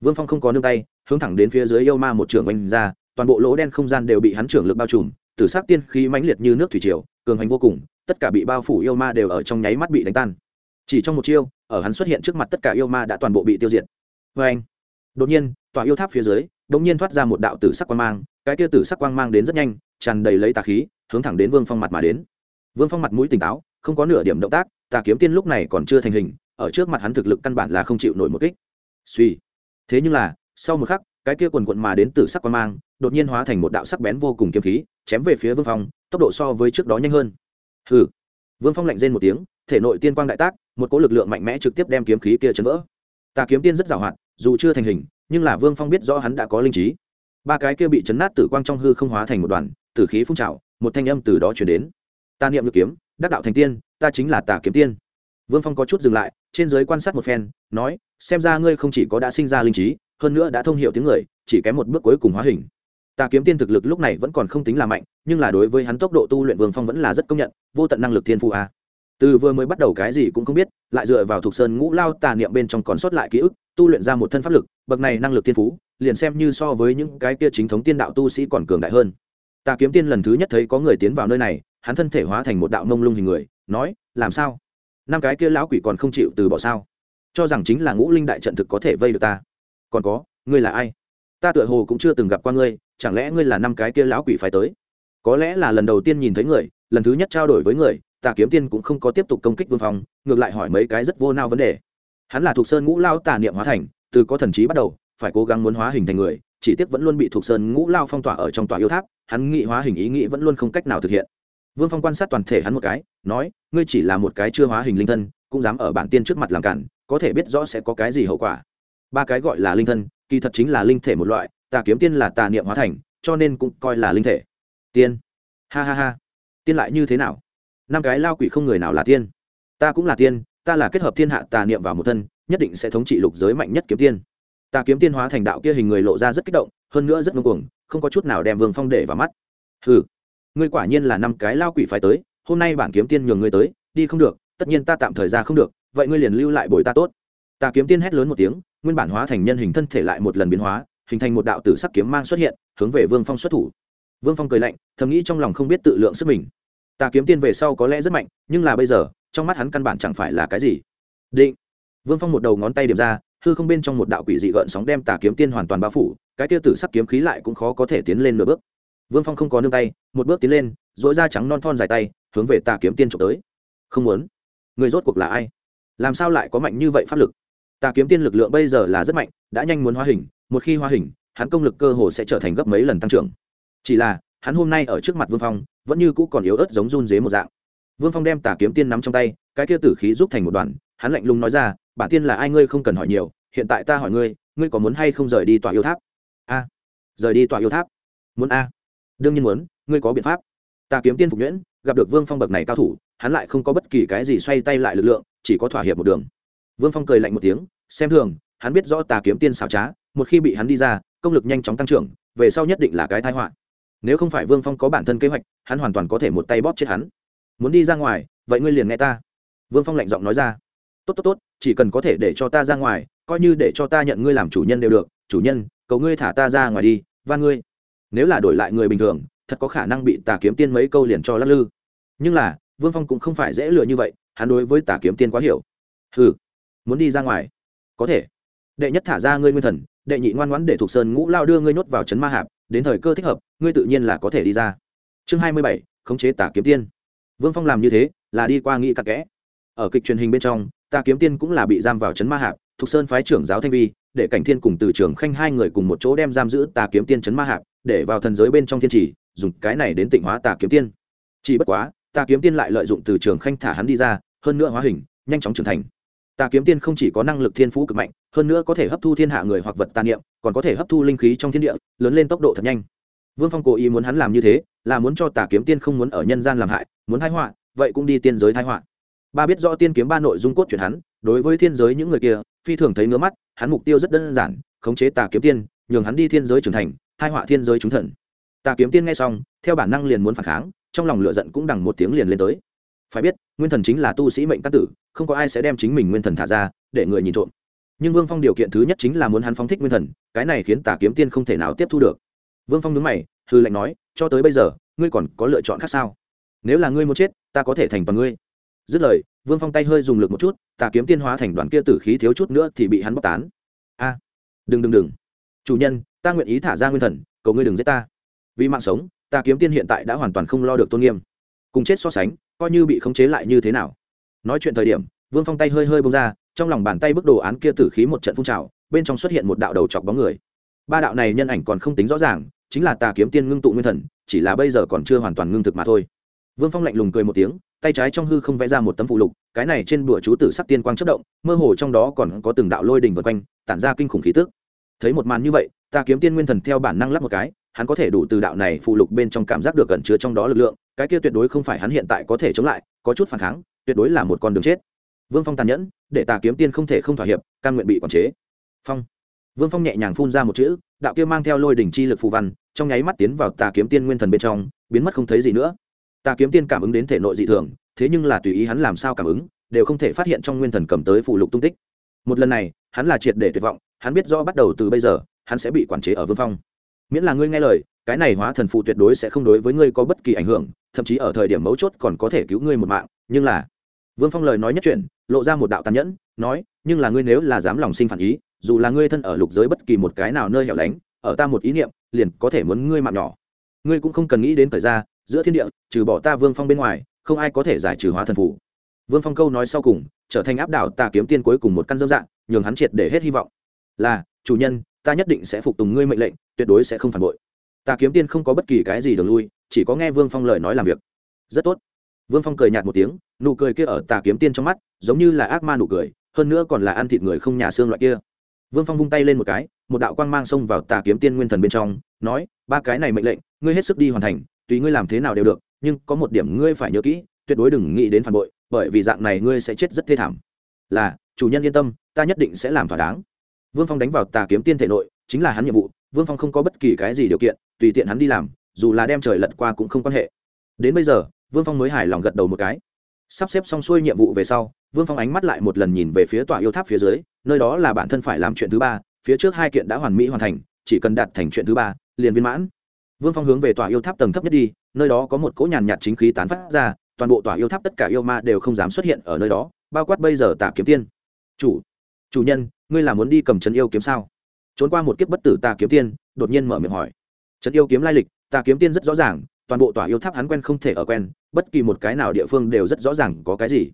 vương phong không có nương tay, hướng thẳng đến phía dưới yêu ma một trường oanh ra, toàn bộ lỗ đen không gian đều bị hắn trưởng lực bao trùm, tử sắc tiên khí mãnh liệt như nước thủy triều, cường hành vô cùng, tất cả bị bao phủ yêu ma đều ở trong nháy mắt bị đánh tan. Chỉ trong một chiêu, ở hắn xuất hiện trước mặt tất cả yêu ma đã toàn bộ bị tiêu diệt. Vê anh, đột nhiên, tòa yêu tháp phía dưới, đột nhiên thoát ra một đạo tử sắc quang mang, cái kia tử sắc quang mang đến rất nhanh, tràn đầy lấy tà khí, hướng thẳng đến vương phong mặt mà đến vương phong mặt mũi tỉnh táo, không có nửa điểm động tác, tà kiếm tiên lúc này còn chưa thành hình, ở trước mặt hắn thực lực căn bản là không chịu nổi một kích. Suy. Thế nhưng là, sau một khắc, cái kia quần quận mà đến từ sắc quang mang, đột nhiên hóa thành một đạo sắc bén vô cùng kiếm khí, chém về phía vương phong, tốc độ so với trước đó nhanh hơn. Hừ. Vương phong lạnh rên một tiếng, thể nội tiên quang đại tác, một cỗ lực lượng mạnh mẽ trực tiếp đem kiếm khí kia chấn vỡ. Tà kiếm tiên rất giàu hạn, dù chưa thành hình, nhưng là vương phong biết rõ hắn đã có linh trí. Ba cái kia bị chấn nát tử quang trong hư không hóa thành một đoàn, tử khí phun trào, một thanh âm từ đó chuyển đến ta niệm ngự kiếm, đắc đạo thành tiên, ta chính là tà kiếm tiên. Vương phong có chút dừng lại, trên giới quan sát một phen, nói, xem ra ngươi không chỉ có đã sinh ra linh trí, hơn nữa đã thông h i ể u tiếng người, chỉ kém một bước cuối cùng hóa hình. Tà kiếm tiên thực lực lúc này vẫn còn không tính là mạnh, nhưng là đối với hắn tốc độ tu luyện vương phong vẫn là rất công nhận, vô tận năng lực thiên phụ a. Từ vừa mới bắt đầu cái gì cũng không biết, lại dựa vào thuộc sơn ngũ lao tà niệm bên trong còn sót lại ký ức, tu luyện ra một thân pháp lực, bậc này năng lực thiên phú, liền xem như so với những cái kia chính thống tiên đạo tu sĩ còn cường đại hơn tà kiếm tiên lần thứ nhất thấy có người tiến vào nơi này, hắn thân thể hóa thành một đạo mông lung hình người, nói, làm sao? Năm cái kia lão quỷ còn không chịu từ bỏ sao? Cho rằng chính là ngũ linh đại trận thực có thể vây được ta. Còn có, ngươi là ai? Ta tựa hồ cũng chưa từng gặp qua ngươi, chẳng lẽ ngươi là năm cái kia lão quỷ phải tới? Có lẽ là lần đầu tiên nhìn thấy người, lần thứ nhất trao đổi với người tà kiếm tiên cũng không có tiếp tục công kích vương phong, ngược lại hỏi mấy cái rất vô nao vấn đề. Hắn là thuộc sơn ngũ lao tà niệm hóa thành, từ có thần trí bắt đầu, phải cố gắng muốn hóa hình thành người, chỉ tiếc vẫn luôn bị thuộc sơn ngũ lao phong tỏa ở trong tòa yêu tháp hắn nghị hóa hình ý nghĩ vẫn luôn không cách nào thực hiện. Vương phong quan sát toàn thể hắn một cái, nói, ngươi chỉ là một cái chưa hóa hình linh thân, cũng dám ở bản tiên trước mặt làm cản, có thể biết rõ sẽ có cái gì hậu quả. Ba cái gọi là linh thân, kỳ thật chính là linh thể một loại, tà kiếm tiên là tà niệm hóa thành, cho nên cũng coi là linh thể. Tiên. Ha ha ha. Tiên lại như thế nào? Năm cái lao quỷ không người nào là tiên. Ta cũng là tiên, ta là kết hợp thiên hạ tà niệm vào một thân, nhất định sẽ thống trị lục giới mạnh nhất kiếm tiên. Tà kiếm tiên hóa thành đạo kia hình người lộ ra rất kích động hơn nữa rất ngông cuồng, không có chút nào đem vương phong để vào mắt. Ừ ngươi quả nhiên là năm cái lao quỷ phải tới, hôm nay bản kiếm tiên nhường ngươi tới, đi không được, tất nhiên ta tạm thời ra không được, vậy ngươi liền lưu lại bồi ta tốt. Ta kiếm tiên hét lớn một tiếng, nguyên bản hóa thành nhân hình thân thể lại một lần biến hóa, hình thành một đạo tử sắc kiếm mang xuất hiện, hướng về vương phong xuất thủ. Vương phong cười lạnh, thầm nghĩ trong lòng không biết tự lượng sức mình. Ta kiếm tiên về sau có lẽ rất mạnh, nhưng là bây giờ, trong mắt hắn căn bản chẳng phải là cái gì. Định. Vương phong một đầu ngón tay điểm ra hư không bên trong một đạo quỷ dị gợn sóng đem tà kiếm tiên hoàn toàn bao phủ, cái tiêu tử sắc kiếm khí lại cũng khó có thể tiến lên nửa bước. Vương phong không có nương tay, một bước tiến lên dỗi da trắng non thon dài tay, hướng về tà kiếm tiên trộm tới. Không muốn. Người rốt cuộc là ai? Làm sao lại có mạnh như vậy pháp lực? Tà kiếm tiên lực lượng bây giờ là rất mạnh, đã nhanh muốn hóa hình, một khi hóa hình, hắn công lực cơ hồ sẽ trở thành gấp mấy lần tăng trưởng. Chỉ là, hắn hôm nay ở trước mặt vương phong, vẫn như cũ còn yếu ớt giống run dế một dạng. Vương phong đem tà kiếm tiên nắm trong tay, cái kia tử khí giúp thành một đoàn hắn lạnh lùng nói ra bản tiên là ai ngươi không cần hỏi nhiều, hiện tại ta hỏi ngươi ngươi có muốn hay không rời đi tòa yêu tháp? A. Rời đi tòa yêu tháp? Muốn a. Đương nhiên muốn, ngươi có biện pháp. Ta kiếm tiên phục nhuyễn, gặp được vương phong bậc này cao thủ, hắn lại không có bất kỳ cái gì xoay tay lại lực lượng, chỉ có thỏa hiệp một đường. Vương phong cười lạnh một tiếng, xem thường, hắn biết rõ tà kiếm tiên xảo trá, một khi bị hắn đi ra, công lực nhanh chóng tăng trưởng, về sau nhất định là cái thái họa. Nếu không phải vương phong có bản thân kế hoạch, hắn hoàn toàn có thể một tay bóp chết hắn. Muốn đi ra ngoài, vậy ngươi liền nghe ta. Vương phong lạnh giọng nói ra tốt tốt tốt, chỉ cần có thể để cho ta ra ngoài, coi như để cho ta nhận ngươi làm chủ nhân đều được. Chủ nhân, cầu ngươi thả ta ra ngoài đi, và ngươi. Nếu là đổi lại người bình thường, thật có khả năng bị tà kiếm tiên mấy câu liền cho lắc lư. Nhưng là, vương phong cũng không phải dễ lừa như vậy, hắn đối với tà kiếm tiên quá hiểu. Ừ muốn đi ra ngoài. Có thể. Đệ nhất thả ra ngươi nguyên thần, đệ nhị ngoan ngoãn để thuộc sơn ngũ lao đưa ngươi nhốt vào trấn ma hạp, đến thời cơ thích hợp, ngươi tự nhiên là có thể đi ra. Chương hai mươi bảy, khống chế tà kiếm tiên. Vương phong làm như thế, là đi qua nghĩ cặn kẽ. Ở kịch truyền hình bên trong Ta kiếm tiên cũng là bị giam vào trấn ma hạp thuộc sơn phái trưởng giáo thanh vi, để cảnh thiên cùng từ trường khanh hai người cùng một chỗ đem giam giữ Ta kiếm tiên trấn ma hạp, để vào thần giới bên trong thiên trì, dùng cái này đến tịnh hóa Ta kiếm tiên. Chỉ bất quá, Ta kiếm tiên lại lợi dụng từ trường khanh thả hắn đi ra, hơn nữa hóa hình, nhanh chóng trưởng thành. Ta kiếm tiên không chỉ có năng lực thiên phú cực mạnh, hơn nữa có thể hấp thu thiên hạ người hoặc vật tàn niệm, còn có thể hấp thu linh khí trong thiên địa, lớn lên tốc độ thật nhanh. Vương phong cố ý muốn hắn làm như thế, là muốn cho tà kiếm tiên không muốn ở nhân gian làm hại, muốn thái họa, vậy cũng đi tiên giới thái họa ba biết rõ tiên kiếm ba nội dung cốt truyện hắn, đối với thiên giới những người kia, phi thường thấy ngứa mắt, hắn mục tiêu rất đơn giản, khống chế tà kiếm tiên, nhường hắn đi thiên giới trưởng thành, hai họa thiên giới trúng thần. Tà kiếm tiên nghe xong, theo bản năng liền muốn phản kháng, trong lòng lửa giận cũng đằng một tiếng liền lên tới. Phải biết, nguyên thần chính là tu sĩ mệnh cát tử, không có ai sẽ đem chính mình nguyên thần thả ra, để người nhìn trộm. Nhưng vương phong điều kiện thứ nhất chính là muốn hắn phóng thích nguyên thần, cái này khiến tà kiếm tiên không thể nào tiếp thu được. Vương phong đứng mày hư lệnh nói, cho tới bây giờ, ngươi còn có lựa chọn khác sao? Nếu là ngươi muốn chết, ta có thể thành toàn ngươi dứt lời, vương phong tay hơi dùng lực một chút, tà kiếm tiên hóa thành đoàn kia tử khí thiếu chút nữa thì bị hắn bóc tán. A, đừng đừng đừng. Chủ nhân, ta nguyện ý thả ra nguyên thần, cầu ngươi đừng giết ta. Vì mạng sống, tà kiếm tiên hiện tại đã hoàn toàn không lo được tôn nghiêm. Cùng chết so sánh, coi như bị khống chế lại như thế nào. Nói chuyện thời điểm, vương phong tay hơi hơi bông ra, trong lòng bàn tay bức đồ án kia tử khí một trận phun trào, bên trong xuất hiện một đạo đầu chọc bóng người. Ba đạo này nhân ảnh còn không tính rõ ràng, chính là tà kiếm tiên ngưng tụ nguyên thần, chỉ là bây giờ còn chưa hoàn toàn ngưng thực mà thôi. Vương phong lạnh lùng cười một tiếng tay trái trong hư không vẽ ra một tấm phụ lục, cái này trên bụa chú tử sắc tiên quang chất động, mơ hồ trong đó còn có từng đạo lôi đình vượt quanh, tản ra kinh khủng khí tức. Thấy một màn như vậy, ta kiếm tiên nguyên thần theo bản năng lắp một cái, hắn có thể đủ từ đạo này phụ lục bên trong cảm giác được gần chứa trong đó lực lượng, cái kia tuyệt đối không phải hắn hiện tại có thể chống lại, có chút phản kháng, tuyệt đối là một con đường chết. Vương phong tàn nhẫn, để tà kiếm tiên không thể không thỏa hiệp căn nguyện bị quản chế. Phong. Vương phong nhẹ nhàng phun ra một chữ, đạo kia mang theo lôi đình chi lực phù văn, trong nháy mắt tiến vào tà kiếm tiên nguyên thần bên trong, biến mất không thấy gì nữa tà kiếm tiên cảm ứng đến thể nội dị thường, thế nhưng là tùy ý hắn làm sao cảm ứng, đều không thể phát hiện trong nguyên thần cầm tới phụ lục tung tích. Một lần này, hắn là triệt để tuyệt vọng, hắn biết rõ bắt đầu từ bây giờ, hắn sẽ bị quản chế ở vương phong. Miễn là ngươi nghe lời, cái này hóa thần phụ tuyệt đối sẽ không đối với ngươi có bất kỳ ảnh hưởng, thậm chí ở thời điểm mấu chốt còn có thể cứu ngươi một mạng, nhưng là vương phong lời nói nhất chuyện lộ ra một đạo tàn nhẫn, nói, nhưng là ngươi nếu là dám lòng sinh phản ý, dù là ngươi thân ở lục giới bất kỳ một cái nào nơi hẻo lánh, ở ta một ý niệm, liền có thể muốn ngươi mạng nhỏ. Ngươi cũng không cần nghĩ đến thời gian giữa thiên địa, trừ bỏ ta vương phong bên ngoài, không ai có thể giải trừ hóa thần phủ. Vương phong câu nói sau cùng, trở thành áp đảo tà kiếm tiên cuối cùng một căn dâm dạng, nhường hắn triệt để hết hy vọng. Là, chủ nhân, ta nhất định sẽ phục tùng ngươi mệnh lệnh, tuyệt đối sẽ không phản bội. Tà kiếm tiên không có bất kỳ cái gì đường lui, chỉ có nghe vương phong lời nói làm việc. Rất tốt. Vương phong cười nhạt một tiếng, nụ cười kia ở tà kiếm tiên trong mắt, giống như là ác ma nụ cười, hơn nữa còn là ăn thịt người không nhà xương loại kia. Vương phong vung tay lên một cái, một đạo quang mang xông vào tà kiếm tiên nguyên thần bên trong, nói, ba cái này mệnh lệnh, ngươi hết sức đi hoàn thành tùy ngươi làm thế nào đều được, nhưng có một điểm ngươi phải nhớ kỹ, tuyệt đối đừng nghĩ đến phản bội, bởi vì dạng này ngươi sẽ chết rất thê thảm. Là, chủ nhân yên tâm, ta nhất định sẽ làm thỏa đáng. Vương phong đánh vào tà kiếm tiên thể nội, chính là hắn nhiệm vụ, vương phong không có bất kỳ cái gì điều kiện, tùy tiện hắn đi làm, dù là đem trời lật qua cũng không quan hệ. Đến bây giờ, vương phong mới hài lòng gật đầu một cái. Sắp xếp xong xuôi nhiệm vụ về sau, vương phong ánh mắt lại một lần nhìn về phía tòa yêu tháp phía dưới, nơi đó là bản thân phải làm chuyện thứ ba, phía trước hai kiện đã hoàn mỹ hoàn thành, chỉ cần đạt thành chuyện thứ ba, liền viên mãn vương phong hướng về tòa yêu tháp tầng thấp nhất đi, nơi đó có một cỗ nhàn nhạt chính khí tán phát ra, toàn bộ tòa yêu tháp tất cả yêu ma đều không dám xuất hiện ở nơi đó, bao quát bây giờ tà kiếm tiên. Chủ chủ nhân, ngươi là muốn đi cầm trấn yêu kiếm sao? Trốn qua một kiếp bất tử tà kiếm tiên, đột nhiên mở miệng hỏi. Trấn yêu kiếm lai lịch, tà kiếm tiên rất rõ ràng, toàn bộ tòa yêu tháp hắn quen không thể ở quen, bất kỳ một cái nào địa phương đều rất rõ ràng có cái gì.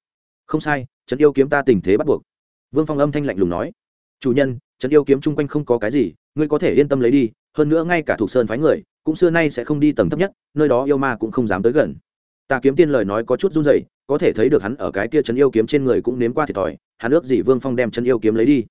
Không sai, trấn yêu kiếm ta tình thế bắt buộc. Vương phong âm thanh lạnh lùng nói. Chủ nhân, trấn yêu kiếm chung quanh không có cái gì, ngươi có thể yên tâm lấy đi, hơn nữa ngay cả thủ sơn phái người cũng xưa nay sẽ không đi tầng thấp nhất, nơi đó yêu ma cũng không dám tới gần. Tà kiếm tiên lời nói có chút run rẩy, có thể thấy được hắn ở cái kia chân yêu kiếm trên người cũng nếm qua thiệt thòi, hắn ước gì vương phong đem chân yêu kiếm lấy đi.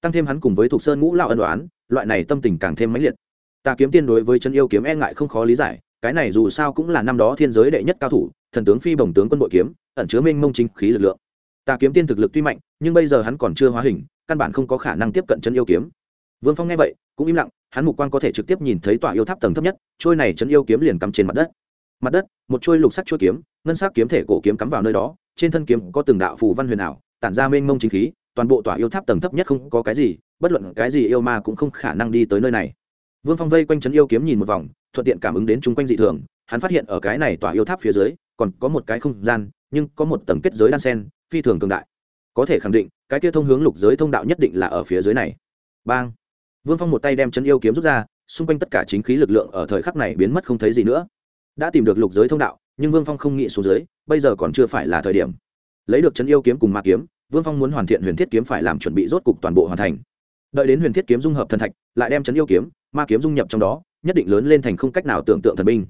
Tăng thêm hắn cùng với thục sơn ngũ lão ân đoán loại này tâm tình càng thêm mãnh liệt. Tà kiếm tiên đối với chân yêu kiếm e ngại không khó lý giải, cái này dù sao cũng là năm đó thiên giới đệ nhất cao thủ, thần tướng phi bồng tướng quân bội kiếm, ẩn chứa minh mông chính khí lực lượng. Tà kiếm tiên thực lực tuy mạnh, nhưng bây giờ hắn còn chưa hóa hình, căn bản không có khả năng tiếp cận chân yêu kiếm vương phong nghe vậy, cũng im lặng, hắn mục quan có thể trực tiếp nhìn thấy tòa yêu tháp tầng thấp nhất, trôi này chấn yêu kiếm liền cắm trên mặt đất. Mặt đất, một trôi lục sắc trôi kiếm, ngân sắc kiếm thể cổ kiếm cắm vào nơi đó, trên thân kiếm có từng đạo phù văn huyền ảo, tản ra mênh mông chính khí, toàn bộ tòa yêu tháp tầng thấp nhất không có cái gì, bất luận cái gì yêu ma cũng không khả năng đi tới nơi này. Vương phong vây quanh chấn yêu kiếm nhìn một vòng, thuận tiện cảm ứng đến chung quanh dị thường, hắn phát hiện ở cái này tòa yêu tháp phía dưới, còn có một cái không gian, nhưng có một tầng kết giới đan sen, phi thường cường đại. Có thể khẳng định, cái kia thông hướng lục giới thông đạo nhất định là ở phía dưới này. Bang! Vương phong một tay đem chân yêu kiếm rút ra, xung quanh tất cả chính khí lực lượng ở thời khắc này biến mất không thấy gì nữa. Đã tìm được lục giới thông đạo, nhưng vương phong không nghĩ xuống dưới, bây giờ còn chưa phải là thời điểm. Lấy được chân yêu kiếm cùng ma kiếm, vương phong muốn hoàn thiện huyền thiết kiếm phải làm chuẩn bị rốt cục toàn bộ hoàn thành. Đợi đến huyền thiết kiếm dung hợp thần thạch, lại đem chân yêu kiếm, ma kiếm dung nhập trong đó, nhất định lớn lên thành không cách nào tưởng tượng thần binh.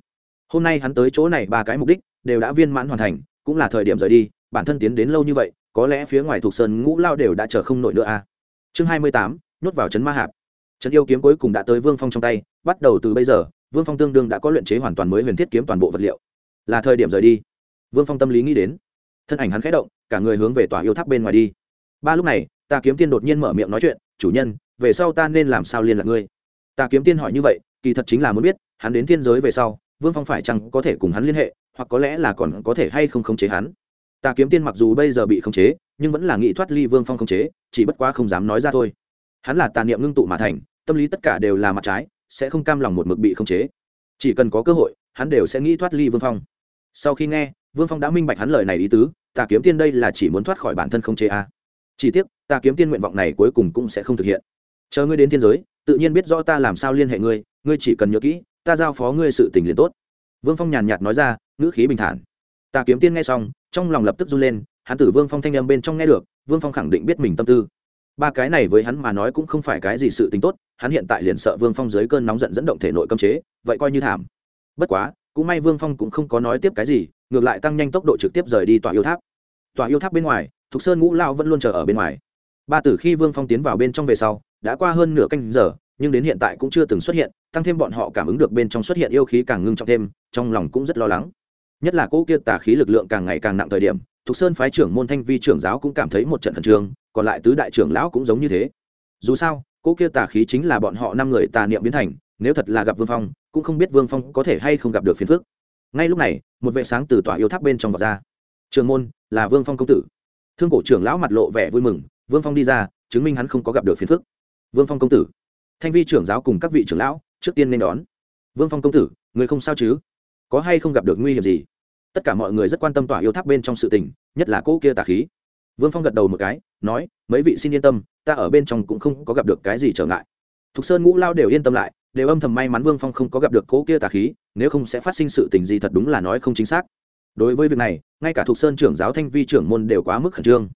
Hôm nay hắn tới chỗ này ba cái mục đích đều đã viên mãn hoàn thành, cũng là thời điểm rời đi, bản thân tiến đến lâu như vậy, có lẽ phía ngoài thuộc sơn ngũ lao đều đã chờ không nổi nữa a à. chương hai mươi tám, nhốt vào trấn ma hạp trấn yêu kiếm cuối cùng đã tới vương phong trong tay, bắt đầu từ bây giờ, vương phong tương đương đã có luyện chế hoàn toàn mới huyền thiết kiếm toàn bộ vật liệu. Là thời điểm rời đi. Vương phong tâm lý nghĩ đến. Thân ảnh hắn khẽ động, cả người hướng về tòa yêu tháp bên ngoài đi. Ba lúc này, ta kiếm tiên đột nhiên mở miệng nói chuyện, chủ nhân, về sau ta nên làm sao liên lạc ngươi? Ta kiếm tiên hỏi như vậy, kỳ thật chính là muốn biết, hắn đến thiên giới về sau, vương phong phải chăng có thể cùng hắn liên hệ, hoặc có lẽ là còn có thể hay không khống chế hắn. Ta kiếm tiên mặc dù bây giờ bị khống chế, nhưng vẫn là nghị thoát ly vương phong khống chế, chỉ bất quá không dám nói ra thôi hắn là tà niệm ngưng tụ mà thành, tâm lý tất cả đều là mặt trái, sẽ không cam lòng một mực bị khống chế. Chỉ cần có cơ hội, hắn đều sẽ nghĩ thoát ly vương phong. Sau khi nghe, vương phong đã minh bạch hắn lời này ý tứ, tà kiếm tiên đây là chỉ muốn thoát khỏi bản thân khống chế a. À. chỉ tiếc, tà kiếm tiên nguyện vọng này cuối cùng cũng sẽ không thực hiện. Chờ ngươi đến thiên giới, tự nhiên biết rõ ta làm sao liên hệ ngươi ngươi chỉ cần nhớ kỹ, ta giao phó ngươi sự tình liền tốt. Vương phong nhàn nhạt nói ra, ngữ khí bình thản. Tà kiếm tiên nghe xong, trong lòng lập tức run lên, hắn tử vương phong thanh â m bên trong nghe được, vương phong khẳng định biết mình tâm tư ba cái này với hắn mà nói cũng không phải cái gì sự tính tốt, hắn hiện tại liền sợ vương phong dưới cơn nóng giận dẫn động thể nội cơm chế, vậy coi như thảm. Bất quá, cũng may vương phong cũng không có nói tiếp cái gì, ngược lại tăng nhanh tốc độ trực tiếp rời đi tòa yêu tháp. Tòa yêu tháp bên ngoài, thục sơn ngũ lao vẫn luôn chờ ở bên ngoài. Ba tử khi vương phong tiến vào bên trong về sau, đã qua hơn nửa canh giờ, nhưng đến hiện tại cũng chưa từng xuất hiện, tăng thêm bọn họ cảm ứng được bên trong xuất hiện yêu khí càng ngưng trọng thêm, trong lòng cũng rất lo lắng. Nhất là cỗ kia tà khí lực lượng càng ngày càng nặng thời điểm, thục sơn phái trưởng môn thanh vi trưởng giáo cũng cảm thấy một trận khẩn trương còn lại tứ đại trưởng lão cũng giống như thế. Dù sao, cỗ kia tà khí chính là bọn họ năm người tà niệm biến thành, nếu thật là gặp vương phong, cũng không biết vương phong có thể hay không gặp được phiền phước ngay lúc này, một vệ sáng từ tòa yêu tháp bên trong vọt ra. Trường môn, là vương phong công tử. Thương cổ trưởng lão mặt lộ vẻ vui mừng, vương phong đi ra, chứng minh hắn không có gặp được phiền phức. Vương phong công tử. Thanh vi trưởng giáo cùng các vị trưởng lão, trước tiên nên đón. Vương phong công tử, người không sao chứ? Có hay không gặp được nguy hiểm gì? Tất cả mọi người rất quan tâm tỏa yêu tháp bên trong sự tình, nhất là cỗ kia tà khí vương phong gật đầu một cái, nói, mấy vị xin yên tâm, ta ở bên trong cũng không có gặp được cái gì trở ngại. Thục sơn ngũ lao đều yên tâm lại, đều âm thầm may mắn vương phong không có gặp được cỗ kia tà khí, nếu không sẽ phát sinh sự tình gì thật đúng là nói không chính xác. Đối với việc này, ngay cả thục sơn trưởng giáo thanh vi trưởng môn đều quá mức khẩn trương.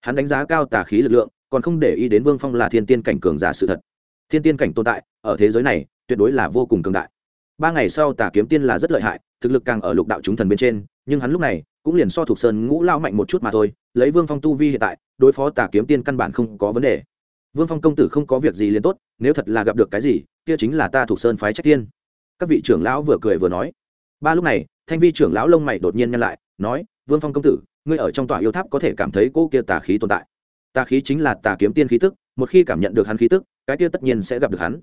Hắn đánh giá cao tà khí lực lượng, còn không để ý đến vương phong là thiên tiên cảnh cường giả sự thật. Thiên tiên cảnh tồn tại, ở thế giới này, tuyệt đối là vô cùng cường đại. Ba ngày sau tà kiếm tiên là rất lợi hại, thực lực càng ở lục đạo chúng thần bên trên, nhưng hắn lúc này cũng liền so thuộc sơn ngũ lao mạnh một chút mà thôi, lấy vương phong tu vi hiện tại, đối phó tà kiếm tiên căn bản không có vấn đề. Vương phong công tử không có việc gì liền tốt, nếu thật là gặp được cái gì, kia chính là ta thuộc sơn phái trách tiên các vị trưởng lão vừa cười vừa nói. Ba lúc này, thanh vi trưởng lão lông mày đột nhiên nhăn lại, nói, vương phong công tử, ngươi ở trong tòa yêu tháp có thể cảm thấy cô kia tà khí tồn tại. Tà khí chính là tà kiếm tiên khí tức, một khi cảm nhận được hắn khí tức, cái kia tất nhiên sẽ gặp được hắn.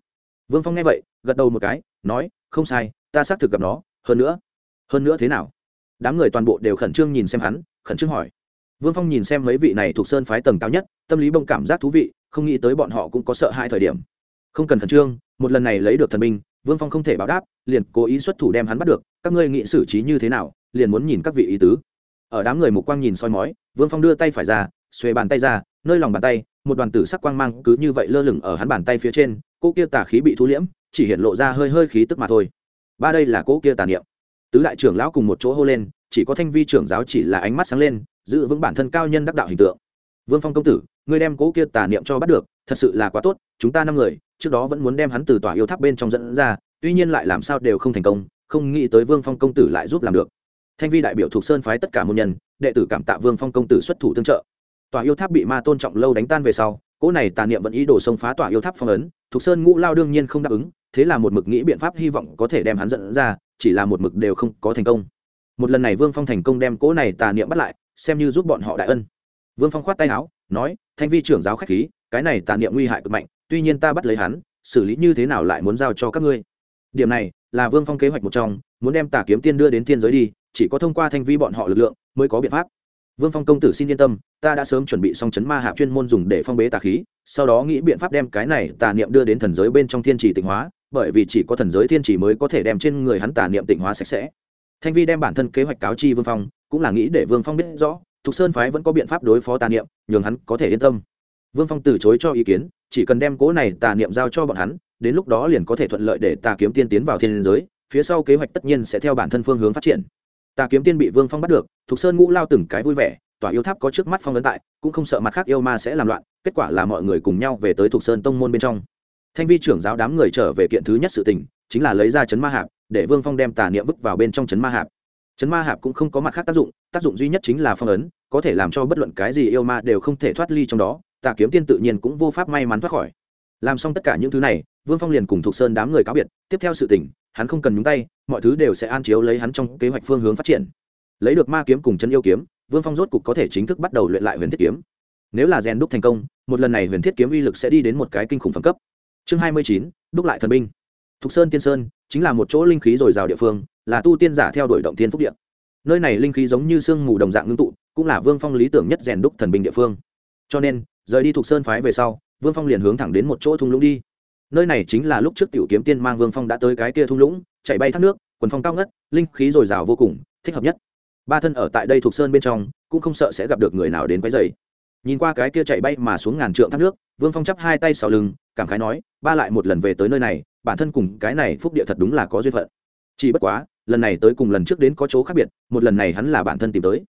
Vương phong nghe vậy, gật đầu một cái, nói, không sai, ta xác thực gặp nó, hơn nữa hơn nữa thế nào? Đám người toàn bộ đều khẩn trương nhìn xem hắn, khẩn trương hỏi. Vương phong nhìn xem mấy vị này thuộc sơn phái tầng cao nhất, tâm lý bông cảm giác thú vị, không nghĩ tới bọn họ cũng có sợ hai thời điểm. Không cần khẩn trương, một lần này lấy được thần binh, vương phong không thể báo đáp, liền cố ý xuất thủ đem hắn bắt được. Các ngươi nghĩ xử trí như thế nào, liền muốn nhìn các vị ý tứ. Ở đám người mục quang nhìn soi mói, vương phong đưa tay phải ra, xuề bàn tay ra, nơi lòng bàn tay, một đoàn tử sắc quang mang cứ như vậy lơ lửng ở hắn bàn tay phía trên, cỗ kia tà khí bị thu liễm, chỉ hiện lộ ra hơi hơi khí tức mà thôi. Ba đây là cỗ kia tà niệm tứ đại trưởng lão cùng một chỗ hô lên, chỉ có thanh vi trưởng giáo chỉ là ánh mắt sáng lên, giữ vững bản thân cao nhân đắc đạo hình tượng. Vương phong công tử, ngươi đem cỗ kia tà niệm cho bắt được, thật sự là quá tốt, chúng ta năm người, trước đó vẫn muốn đem hắn từ tòa yêu tháp bên trong dẫn ra, tuy nhiên lại làm sao đều không thành công, không nghĩ tới vương phong công tử lại giúp làm được. Thanh vi đại biểu thuộc sơn phái tất cả môn nhân, đệ tử cảm tạ vương phong công tử xuất thủ tương trợ. Tòa yêu tháp bị ma tôn trọng lâu đánh tan về sau cỗ này tà niệm vẫn ý đồ xông phá tòa yêu tháp phong ấn, thuộc sơn ngũ lao đương nhiên không đáp ứng thế là một mực nghĩ biện pháp hy vọng có thể đem hắn dẫn ra, chỉ là một mực đều không có thành công. Một lần này vương phong thành công đem cỗ này tà niệm bắt lại, xem như giúp bọn họ đại ân. Vương phong khoát tay áo, nói, thanh vi trưởng giáo khách khí, cái này tà niệm nguy hại cực mạnh, tuy nhiên ta bắt lấy hắn, xử lý như thế nào lại muốn giao cho các ngươi? Điểm này là vương phong kế hoạch một trong, muốn đem tà kiếm tiên đưa đến thiên giới đi, chỉ có thông qua thanh vi bọn họ lực lượng mới có biện pháp. Vương phong công tử xin yên tâm, ta đã sớm chuẩn bị xong chấn ma hạ chuyên môn dùng để phong bế tà khí, sau đó nghĩ biện pháp đem cái này tà niệm đưa đến thần giới bên trong thiên trì tịnh hóa bởi vì chỉ có thần giới thiên chỉ mới có thể đem trên người hắn tà niệm tịnh hóa sạch sẽ. Thanh vi đem bản thân kế hoạch cáo chi vương phong, cũng là nghĩ để vương phong biết rõ, thục sơn phái vẫn có biện pháp đối phó tà niệm, nhường hắn có thể yên tâm. Vương phong từ chối cho ý kiến, chỉ cần đem cố này tà niệm giao cho bọn hắn, đến lúc đó liền có thể thuận lợi để tà kiếm tiên tiến vào thiên giới, phía sau kế hoạch tất nhiên sẽ theo bản thân phương hướng phát triển. Tà kiếm tiên bị vương phong bắt được, thục sơn ngũ lao từng cái vui vẻ, tòa yêu tháp có trước mắt phong ấn tại, cũng không sợ mặt khác yêu ma sẽ làm loạn, kết quả là mọi người cùng nhau về tới thục sơn tông môn bên trong thanh vi trưởng giáo đám người trở về kiện thứ nhất sự tình chính là lấy ra chấn ma hạp để vương phong đem tà niệm vứt vào bên trong chấn ma hạp. Chấn ma hạp cũng không có mặt khác tác dụng tác dụng duy nhất chính là phong ấn có thể làm cho bất luận cái gì yêu ma đều không thể thoát ly trong đó tà kiếm tiên tự nhiên cũng vô pháp may mắn thoát khỏi. Làm xong tất cả những thứ này vương phong liền cùng thục sơn đám người cáo biệt tiếp theo sự tình, hắn không cần nhúng tay mọi thứ đều sẽ an chiếu lấy hắn trong kế hoạch phương hướng phát triển. Lấy được ma kiếm cùng chân yêu kiếm vương phong rốt cục có thể chính thức bắt đầu luyện lại huyền thiết kiếm. Nếu là rèn đúc thành công một lần này huyền thiết kiếm uy lực sẽ đi đến một cái kinh khủng phẩm cấp chương hai mươi chín, đúc lại thần binh. Thục sơn tiên sơn chính là một chỗ linh khí dồi dào địa phương, là tu tiên giả theo đuổi động tiên phúc điện nơi này linh khí giống như sương mù đồng dạng ngưng tụ, cũng là vương phong lý tưởng nhất rèn đúc thần binh địa phương. Cho nên, rời đi Thục sơn phái về sau, vương phong liền hướng thẳng đến một chỗ thung lũng đi. Nơi này chính là lúc trước tiểu kiếm tiên mang vương phong đã tới cái kia thung lũng, chạy bay thác nước, quần phong cao ngất, linh khí dồi dào vô cùng, thích hợp nhất. Ba thân ở tại đây thuộc sơn bên trong, cũng không sợ sẽ gặp được người nào đến quấy dày nhìn qua cái kia chạy bay mà xuống ngàn trượng thác nước, vương phong chắp hai tay sau lưng, cảm khái nói, ba lại một lần về tới nơi này, bản thân cùng cái này phúc địa thật đúng là có duyên phận. Chỉ bất quá, lần này tới cùng lần trước đến có chỗ khác biệt, một lần này hắn là bản thân tìm tới.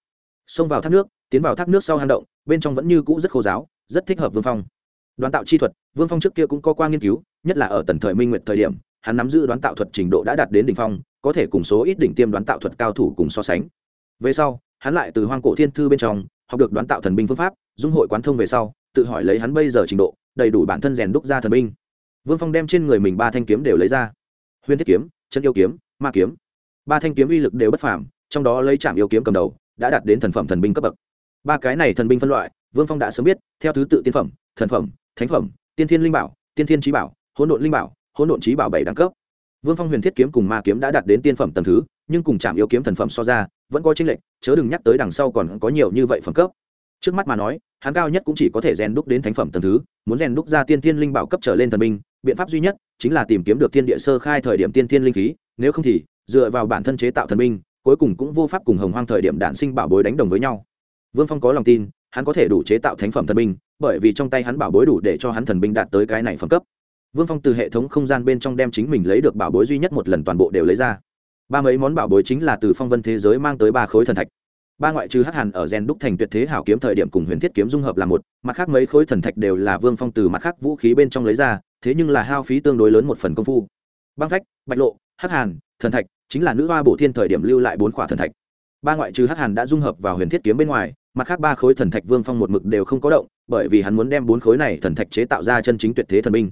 Xông vào thác nước, tiến vào thác nước sau hang động, bên trong vẫn như cũ rất khô giáo, rất thích hợp vương phong. Đoán tạo chi thuật, vương phong trước kia cũng có qua nghiên cứu, nhất là ở tần thời minh nguyệt thời điểm, hắn nắm giữ đoán tạo thuật trình độ đã đạt đến đ ỉ n h phong, có thể cùng số ít đỉnh tiêm đoán tạo thuật cao thủ cùng so sánh. Về sau, hắn lại từ hoang cổ thiên thư bên trong học được đoán tạo thần binh phương pháp, dung hội quán thông về sau, tự hỏi lấy hắn bây giờ trình độ, đầy đủ bản thân rèn đúc ra thần binh. Vương phong đem trên người mình ba thanh kiếm đều lấy ra. Huyên thiết kiếm, chân yêu kiếm, ma kiếm. Ba thanh kiếm uy lực đều bất phàm, trong đó lấy trạm yêu kiếm cầm đầu, đã đạt đến thần phẩm thần binh cấp bậc. Ba cái này thần binh phân loại, vương phong đã sớm biết, theo thứ tự tiên phẩm, thần phẩm, thánh phẩm, tiên thiên linh bảo, tiên thiên trí bảo, hỗn độn linh bảo, hỗn độn trí bảo bảy đẳng cấp. Vương phong huyền thiết kiếm cùng ma kiếm đã đạt đến tiên phẩm tầm thứ nhưng cùng chạm yêu kiếm thần phẩm so ra vẫn có tranh lệch chớ đừng nhắc tới đằng sau còn có nhiều như vậy phẩm cấp. Trước mắt mà nói hắn cao nhất cũng chỉ có thể rèn đúc đến thánh phẩm tầm thứ muốn rèn đúc ra tiên thiên linh bảo cấp trở lên thần minh, biện pháp duy nhất chính là tìm kiếm được thiên địa sơ khai thời điểm tiên thiên linh khí nếu không thì dựa vào bản thân chế tạo thần minh, cuối cùng cũng vô pháp cùng hồng hoang thời điểm đạn sinh bảo bối đánh đồng với nhau. Vương phong có lòng tin hắn có thể đủ chế tạo thánh phẩm thần binh bởi vì trong tay hắn bảo bối đủ để cho hắn thần binh đạt tới cái này phẩm cấp. Vương phong từ hệ thống không gian bên trong đem chính mình lấy được bảo bối duy nhất một lần toàn bộ đều lấy ra ba mấy món bảo bối chính là từ phong vân thế giới mang tới ba khối thần thạch. Ba ngoại trừ hắc hàn ở gen đúc thành tuyệt thế hảo kiếm thời điểm cùng huyền thiết kiếm dung hợp là một, mặt khác mấy khối thần thạch đều là vương phong từ mặt khác vũ khí bên trong lấy ra, thế nhưng là hao phí tương đối lớn một phần công phu. Băng phách, bạch lộ, hắc hàn, thần thạch, chính là nữ hoa bổ thiên thời điểm lưu lại bốn khỏa thần thạch. Ba ngoại trừ hắc hàn đã dung hợp vào huyền thiết kiếm bên ngoài, mặt khác ba khối thần thạch vương phong một mực đều không có động, bởi vì hắn muốn đem bốn khối này thần thạch chế tạo ra chân chính tuyệt thế thần binh.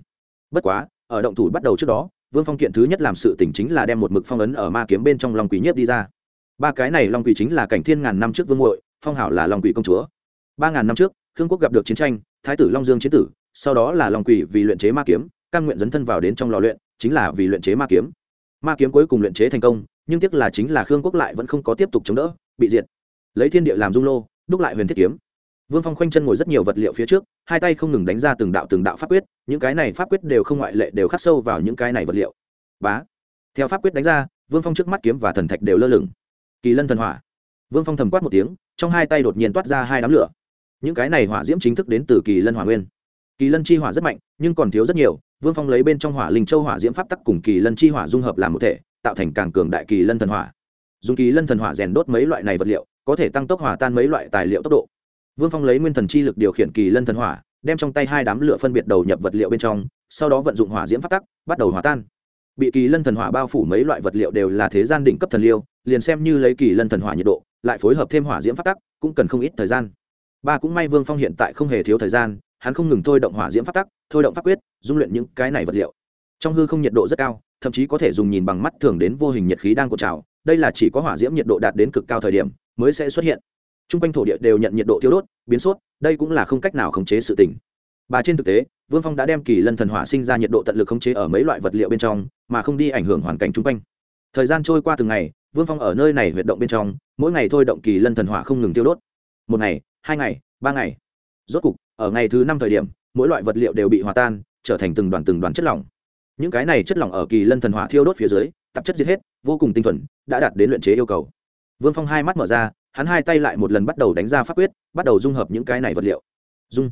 Bất quá, ở động thủ bắt đầu trước đó vương phong kiện thứ nhất làm sự tỉnh chính là đem một mực phong ấn ở ma kiếm bên trong long quỷ nhiếp đi ra. Ba cái này long quỷ chính là cảnh thiên ngàn năm trước vương hội phong hảo là long quỷ công chúa. Ba ngàn năm trước, khương quốc gặp được chiến tranh, thái tử long dương chiến tử, sau đó là long quỷ vì luyện chế ma kiếm căn nguyện dấn thân vào đến trong lò luyện, chính là vì luyện chế ma kiếm. Ma kiếm cuối cùng luyện chế thành công, nhưng tiếc là chính là khương quốc lại vẫn không có tiếp tục chống đỡ, bị diệt. Lấy thiên địa làm dung lô, đúc lại huyền thiết kiếm vương phong khoanh chân ngồi rất nhiều vật liệu phía trước, hai tay không ngừng đánh ra từng đạo từng đạo pháp quyết, những cái này pháp quyết đều không ngoại lệ đều khắc sâu vào những cái này vật liệu. Bá. Theo pháp quyết đánh ra, vương phong trước mắt kiếm và thần thạch đều lơ lửng. Kỳ lân thần hỏa. Vương phong thầm quát một tiếng, trong hai tay đột nhiên toát ra hai đám lửa. Những cái này hỏa diễm chính thức đến từ kỳ lân hỏa nguyên. Kỳ lân chi hỏa rất mạnh, nhưng còn thiếu rất nhiều, vương phong lấy bên trong hỏa linh châu hỏa diễm pháp tắc cùng kỳ lân chi hỏa dung hợp làm một thể, tạo thành càng cường đại kỳ lân thần hỏa. Dùng kỳ lân thần hỏa rèn đốt mấy loại này vật liệu, có thể tăng tốc hỏa tan mấy loại tài liệu tốc độ vương phong lấy nguyên thần chi lực điều khiển kỳ lân thần hỏa, đem trong tay hai đám lửa phân biệt đầu nhập vật liệu bên trong, sau đó vận dụng hỏa diễm pháp tắc, bắt đầu hòa tan. Bị kỳ lân thần hỏa bao phủ mấy loại vật liệu đều là thế gian đỉnh cấp thần liêu, liền xem như lấy kỳ lân thần hỏa nhiệt độ, lại phối hợp thêm hỏa diễm pháp tắc, cũng cần không ít thời gian. Ba cũng may vương phong hiện tại không hề thiếu thời gian, hắn không ngừng thôi động hỏa diễm pháp tắc, thôi động pháp quyết, dung luyện những cái này vật liệu. Trong hư không nhiệt độ rất cao, thậm chí có thể dùng nhìn bằng mắt thường đến vô hình nhiệt khí đang cột trào, đây là chỉ có hỏa diễm nhiệt độ đạt đến cực cao thời điểm mới sẽ xuất hiện t r u n g quanh thổ địa đều nhận nhiệt độ thiêu đốt, biến sốt, đây cũng là không cách nào khống chế sự tình. bà trên thực tế, vương phong đã đem kỳ lân thần hỏa sinh ra nhiệt độ tận lực khống chế ở mấy loại vật liệu bên trong, mà không đi ảnh hưởng hoàn cảnh chung quanh. Thời gian trôi qua từng ngày, vương phong ở nơi này huyệt động bên trong, mỗi ngày thôi động kỳ lân thần hỏa không ngừng tiêu đốt. Một ngày, hai ngày, ba ngày. Rốt cục, ở ngày thứ năm thời điểm, mỗi loại vật liệu đều bị hòa tan, trở thành từng đoàn từng đoàn chất lỏng. Những cái này chất lỏng ở kỳ lân thần hỏa thiêu đốt phía dưới, tạp chất giết hết, vô cùng tinh thuần, đã đạt đến luyện chế yêu cầu. Vương phong hai mắt mở ra hắn hai tay lại một lần bắt đầu đánh ra pháp quyết, bắt đầu dung hợp những cái này vật liệu. Dung.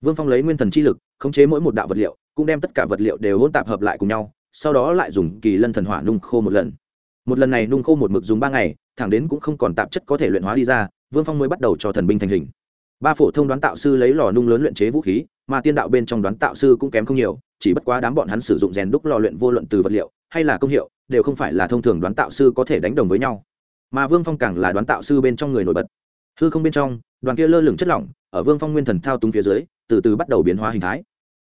Vương phong lấy nguyên thần chi lực, khống chế mỗi một đạo vật liệu, cũng đem tất cả vật liệu đều hỗn tạp hợp lại cùng nhau, sau đó lại dùng kỳ lân thần hỏa nung khô một lần. Một lần này nung khô một mực dùng ba ngày, thẳng đến cũng không còn tạp chất có thể luyện hóa đi ra, vương phong mới bắt đầu cho thần binh thành hình. Ba phổ thông đoán tạo sư lấy lò nung lớn luyện chế vũ khí, mà tiên đạo bên trong đoán tạo sư cũng kém không nhiều, chỉ bất quá đám bọn hắn sử dụng rèn đúc lò luyện vô luận từ vật liệu hay là công hiệu, đều không phải là thông thường đoán tạo sư có thể đánh đồng với nhau mà vương phong càng là đoán tạo sư bên trong người nổi bật hư không bên trong đoàn kia lơ lửng chất lỏng ở vương phong nguyên thần thao túng phía dưới từ từ bắt đầu biến hóa hình thái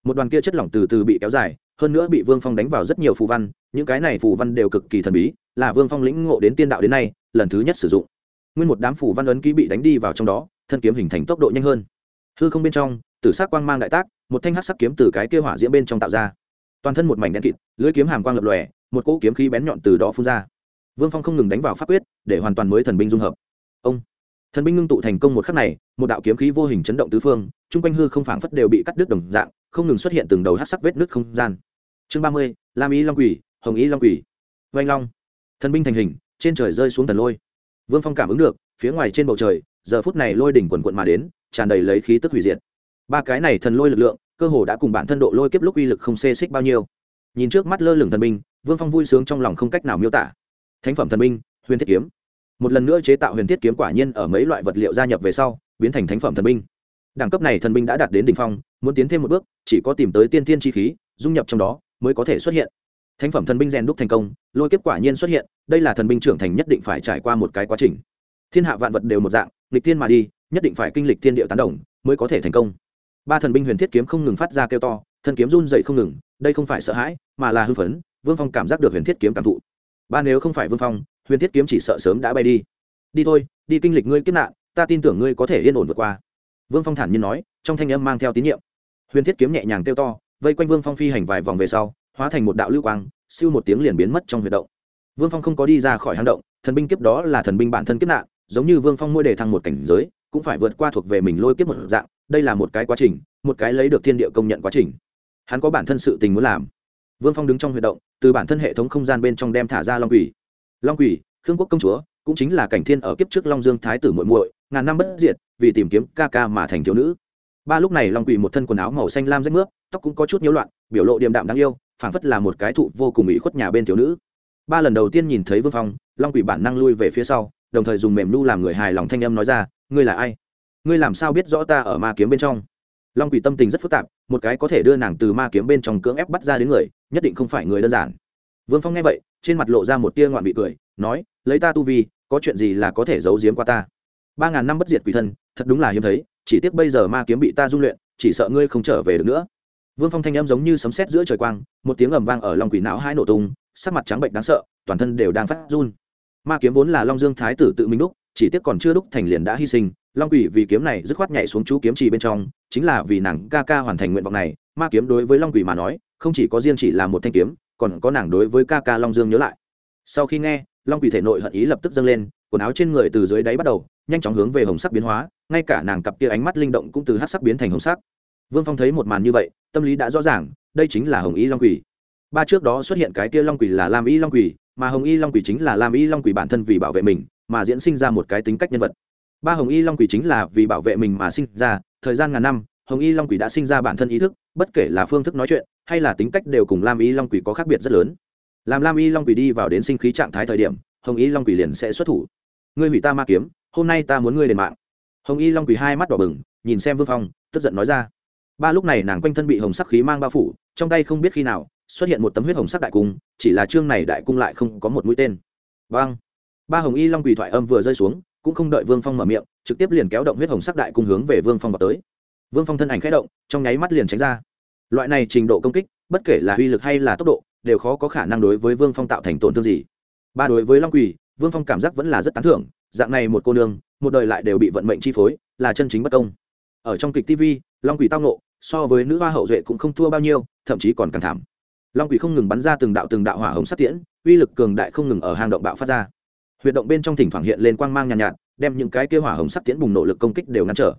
một đoàn kia chất lỏng từ từ bị kéo dài hơn nữa bị vương phong đánh vào rất nhiều phù văn những cái này phù văn đều cực kỳ thần bí là vương phong lĩnh ngộ đến tiên đạo đến nay lần thứ nhất sử dụng nguyên một đám phù văn ấn ký bị đánh đi vào trong đó thân kiếm hình thành tốc độ nhanh hơn hư không bên trong tử sắc quang mang đại tác một thanh hắc sắc kiếm từ cái kia hỏa diễm bên trong tạo ra toàn thân một mảnh đen kịt lưỡi kiếm hàm quang lập lòe một cỗ kiếm khí bén nhọn từ đó phun ra vương phong không ngừng đánh vào pháp quyết, để hoàn toàn mới thần binh dung hợp. Ông, thần binh ngưng tụ thành công một khắc này, một đạo kiếm khí vô hình chấn động tứ phương, chung quanh hư không phảng phất đều bị cắt đứt đồng dạng, không ngừng xuất hiện từng đầu hắc sắc vết nứt không gian. Chương ba mươi, lam ý long quỷ, hồng ý long quỷ. Oanh long. Thần binh thành hình, trên trời rơi xuống thần lôi. Vương phong cảm ứng được, phía ngoài trên bầu trời, giờ phút này lôi đỉnh quần quận mà đến, tràn đầy lấy khí tức hủy diệt. Ba cái này thần lôi lực lượng, cơ hồ đã cùng bản thân độ lôi kiếp lúc uy lực không xê xích bao nhiêu. Nhìn trước mắt lơ lửng thần binh, vương phong vui sướng trong lòng không cách nào miêu tả thánh phẩm thần binh huyền thiết kiếm. Một lần nữa chế tạo huyền thiết kiếm quả nhiên ở mấy loại vật liệu gia nhập về sau, biến thành thánh phẩm thần binh đẳng cấp này thần binh đã đạt đến đ ỉ n h phong, muốn tiến thêm một bước, chỉ có tìm tới tiên thiên chi khí, dung nhập trong đó, mới có thể xuất hiện. Thánh phẩm thần binh rèn đúc thành công, lôi kiếp quả nhiên xuất hiện, đây là thần binh trưởng thành nhất định phải trải qua một cái quá trình. Thiên hạ vạn vật đều một dạng lịch thiên mà đi, nhất định phải kinh lịch thiên địa tán đồng, mới có thể thành công. Ba thần binh huyền thiết kiếm không ngừng phát ra kêu to, thân kiếm run dậy không ngừng, đây không phải sợ hãi, mà là hư phấn, vương phong cảm giác được huyền thiết kiếm cảm thụ ba nếu không phải vương phong, huyền thiết kiếm chỉ sợ sớm đã bay đi. Đi thôi, đi kinh lịch ngươi kiếp nạn, ta tin tưởng ngươi có thể yên ổn vượt qua. Vương phong thản nhiên nói, trong thanh âm mang theo tín nhiệm. Huyền thiết kiếm nhẹ nhàng kêu to, vây quanh vương phong phi hành vài vòng về sau, hóa thành một đạo lưu quang, siêu một tiếng liền biến mất trong huyệt động. Vương phong không có đi ra khỏi hang động, thần binh kiếp đó là thần binh bản thân kiếp nạn, giống như vương phong môi đề thăng một cảnh giới, cũng phải vượt qua thuộc về mình lôi kiếp một dạng, đây là một cái quá trình, một cái lấy được thiên địa công nhận quá trình. Hắn có bản thân sự tình muốn làm vương phong đứng trong huy động, từ bản thân hệ thống không gian bên trong đem thả ra long quỷ. Long quỷ, khương quốc công chúa, cũng chính là cảnh thiên ở kiếp trước long dương thái tử muội muội, ngàn năm bất diệt, vì tìm kiếm ca ca mà thành thiếu nữ. Ba lúc này long quỷ một thân quần áo màu xanh lam rách nước tóc cũng có chút nhiễu loạn, biểu lộ điềm đạm đáng yêu, phảng phất là một cái thụ vô cùng ủy khuất nhà bên thiếu nữ. Ba lần đầu tiên nhìn thấy vương phong, long quỷ bản năng lui về phía sau, đồng thời dùng mềm nu làm người hài lòng thanh âm nói ra, ngươi là ai? Ngươi làm sao biết rõ ta ở ma kiếm bên trong? Long quỷ tâm tình rất phức tạp, một cái có thể đưa nàng từ ma kiếm bên trong cưỡng ép bắt ra đến người nhất định không phải người đơn giản. Vương phong nghe vậy, trên mặt lộ ra một tia ngoạn vị cười, nói, lấy ta tu vi, có chuyện gì là có thể giấu giếm qua ta? Ba ngàn năm bất diệt quỷ thân, thật đúng là hiếm thấy, chỉ tiếc bây giờ ma kiếm bị ta dung luyện, chỉ sợ ngươi không trở về được nữa. Vương phong thanh âm giống như sấm sét giữa trời quang, một tiếng ầm vang ở lòng quỷ não hai nổ tung, sắc mặt trắng bệnh đáng sợ, toàn thân đều đang phát run. Ma kiếm vốn là long dương thái tử tự mình đúc, chỉ tiếc còn chưa đúc thành liền đã hy sinh, long quỷ vì kiếm này dứt khoát nhảy xuống chú kiếm trì bên trong, chính là vì nàng ca ca hoàn thành nguyện vọng này, ma kiếm đối với long quỷ mà nói không chỉ có riêng chỉ là một thanh kiếm, còn có nàng đối với ca ca long dương nhớ lại. Sau khi nghe, long quỷ thể nội hận ý lập tức dâng lên, quần áo trên người từ dưới đáy bắt đầu, nhanh chóng hướng về hồng sắc biến hóa, ngay cả nàng cặp kia ánh mắt linh động cũng từ hát sắc biến thành hồng sắc. Vương phong thấy một màn như vậy, tâm lý đã rõ ràng, đây chính là hồng y long quỷ. Ba trước đó xuất hiện cái kia long quỷ là lam y long quỷ, mà hồng y long quỷ chính là lam y long quỷ bản thân vì bảo vệ mình mà diễn sinh ra một cái tính cách nhân vật. Ba hồng y long quỷ chính là vì bảo vệ mình mà sinh ra, thời gian ngàn năm, hồng y long quỷ đã sinh ra bản thân ý thức bất kể là phương thức nói chuyện hay là tính cách đều cùng lam y long quỷ có khác biệt rất lớn. Làm lam y long quỷ đi vào đến sinh khí trạng thái thời điểm, hồng y long quỷ liền sẽ xuất thủ. Ngươi hủy ta ma kiếm, hôm nay ta muốn ngươi đền mạng. Hồng y long quỷ hai mắt đỏ bừng, nhìn xem vương phong, tức giận nói ra. Ba lúc này nàng quanh thân bị hồng sắc khí mang bao phủ, trong tay không biết khi nào xuất hiện một tấm huyết hồng sắc đại cung, chỉ là chương này đại cung lại không có một mũi tên. Vâng. Ba hồng y long quỷ thoại âm vừa rơi xuống, cũng không đợi vương phong mở miệng, trực tiếp liền kéo động huyết hồng sắc đại cung hướng về vương phong vào tới vương phong thân ảnh khẽ động trong nháy mắt liền tránh ra. Loại này trình độ công kích bất kể là uy lực hay là tốc độ đều khó có khả năng đối với vương phong tạo thành tổn thương gì. Ba đối với long quỷ vương phong cảm giác vẫn là rất tán thưởng dạng này một cô nương một đời lại đều bị vận mệnh chi phối là chân chính bất công. Ở trong kịch tv long quỷ tao nộ so với nữ hoa hậu duệ cũng không thua bao nhiêu thậm chí còn càng thảm. Long quỷ không ngừng bắn ra từng đạo từng đạo hỏa hồng sắt tiễn uy lực cường đại không ngừng ở hang động bạo phát ra. Huyệt động bên trong thỉnh thoảng hiện lên quang mang nhàn nhạt, nhạt đem những cái kêu hỏa hồng sắt tiễn bùng nổ lực công kích đều ngăn trở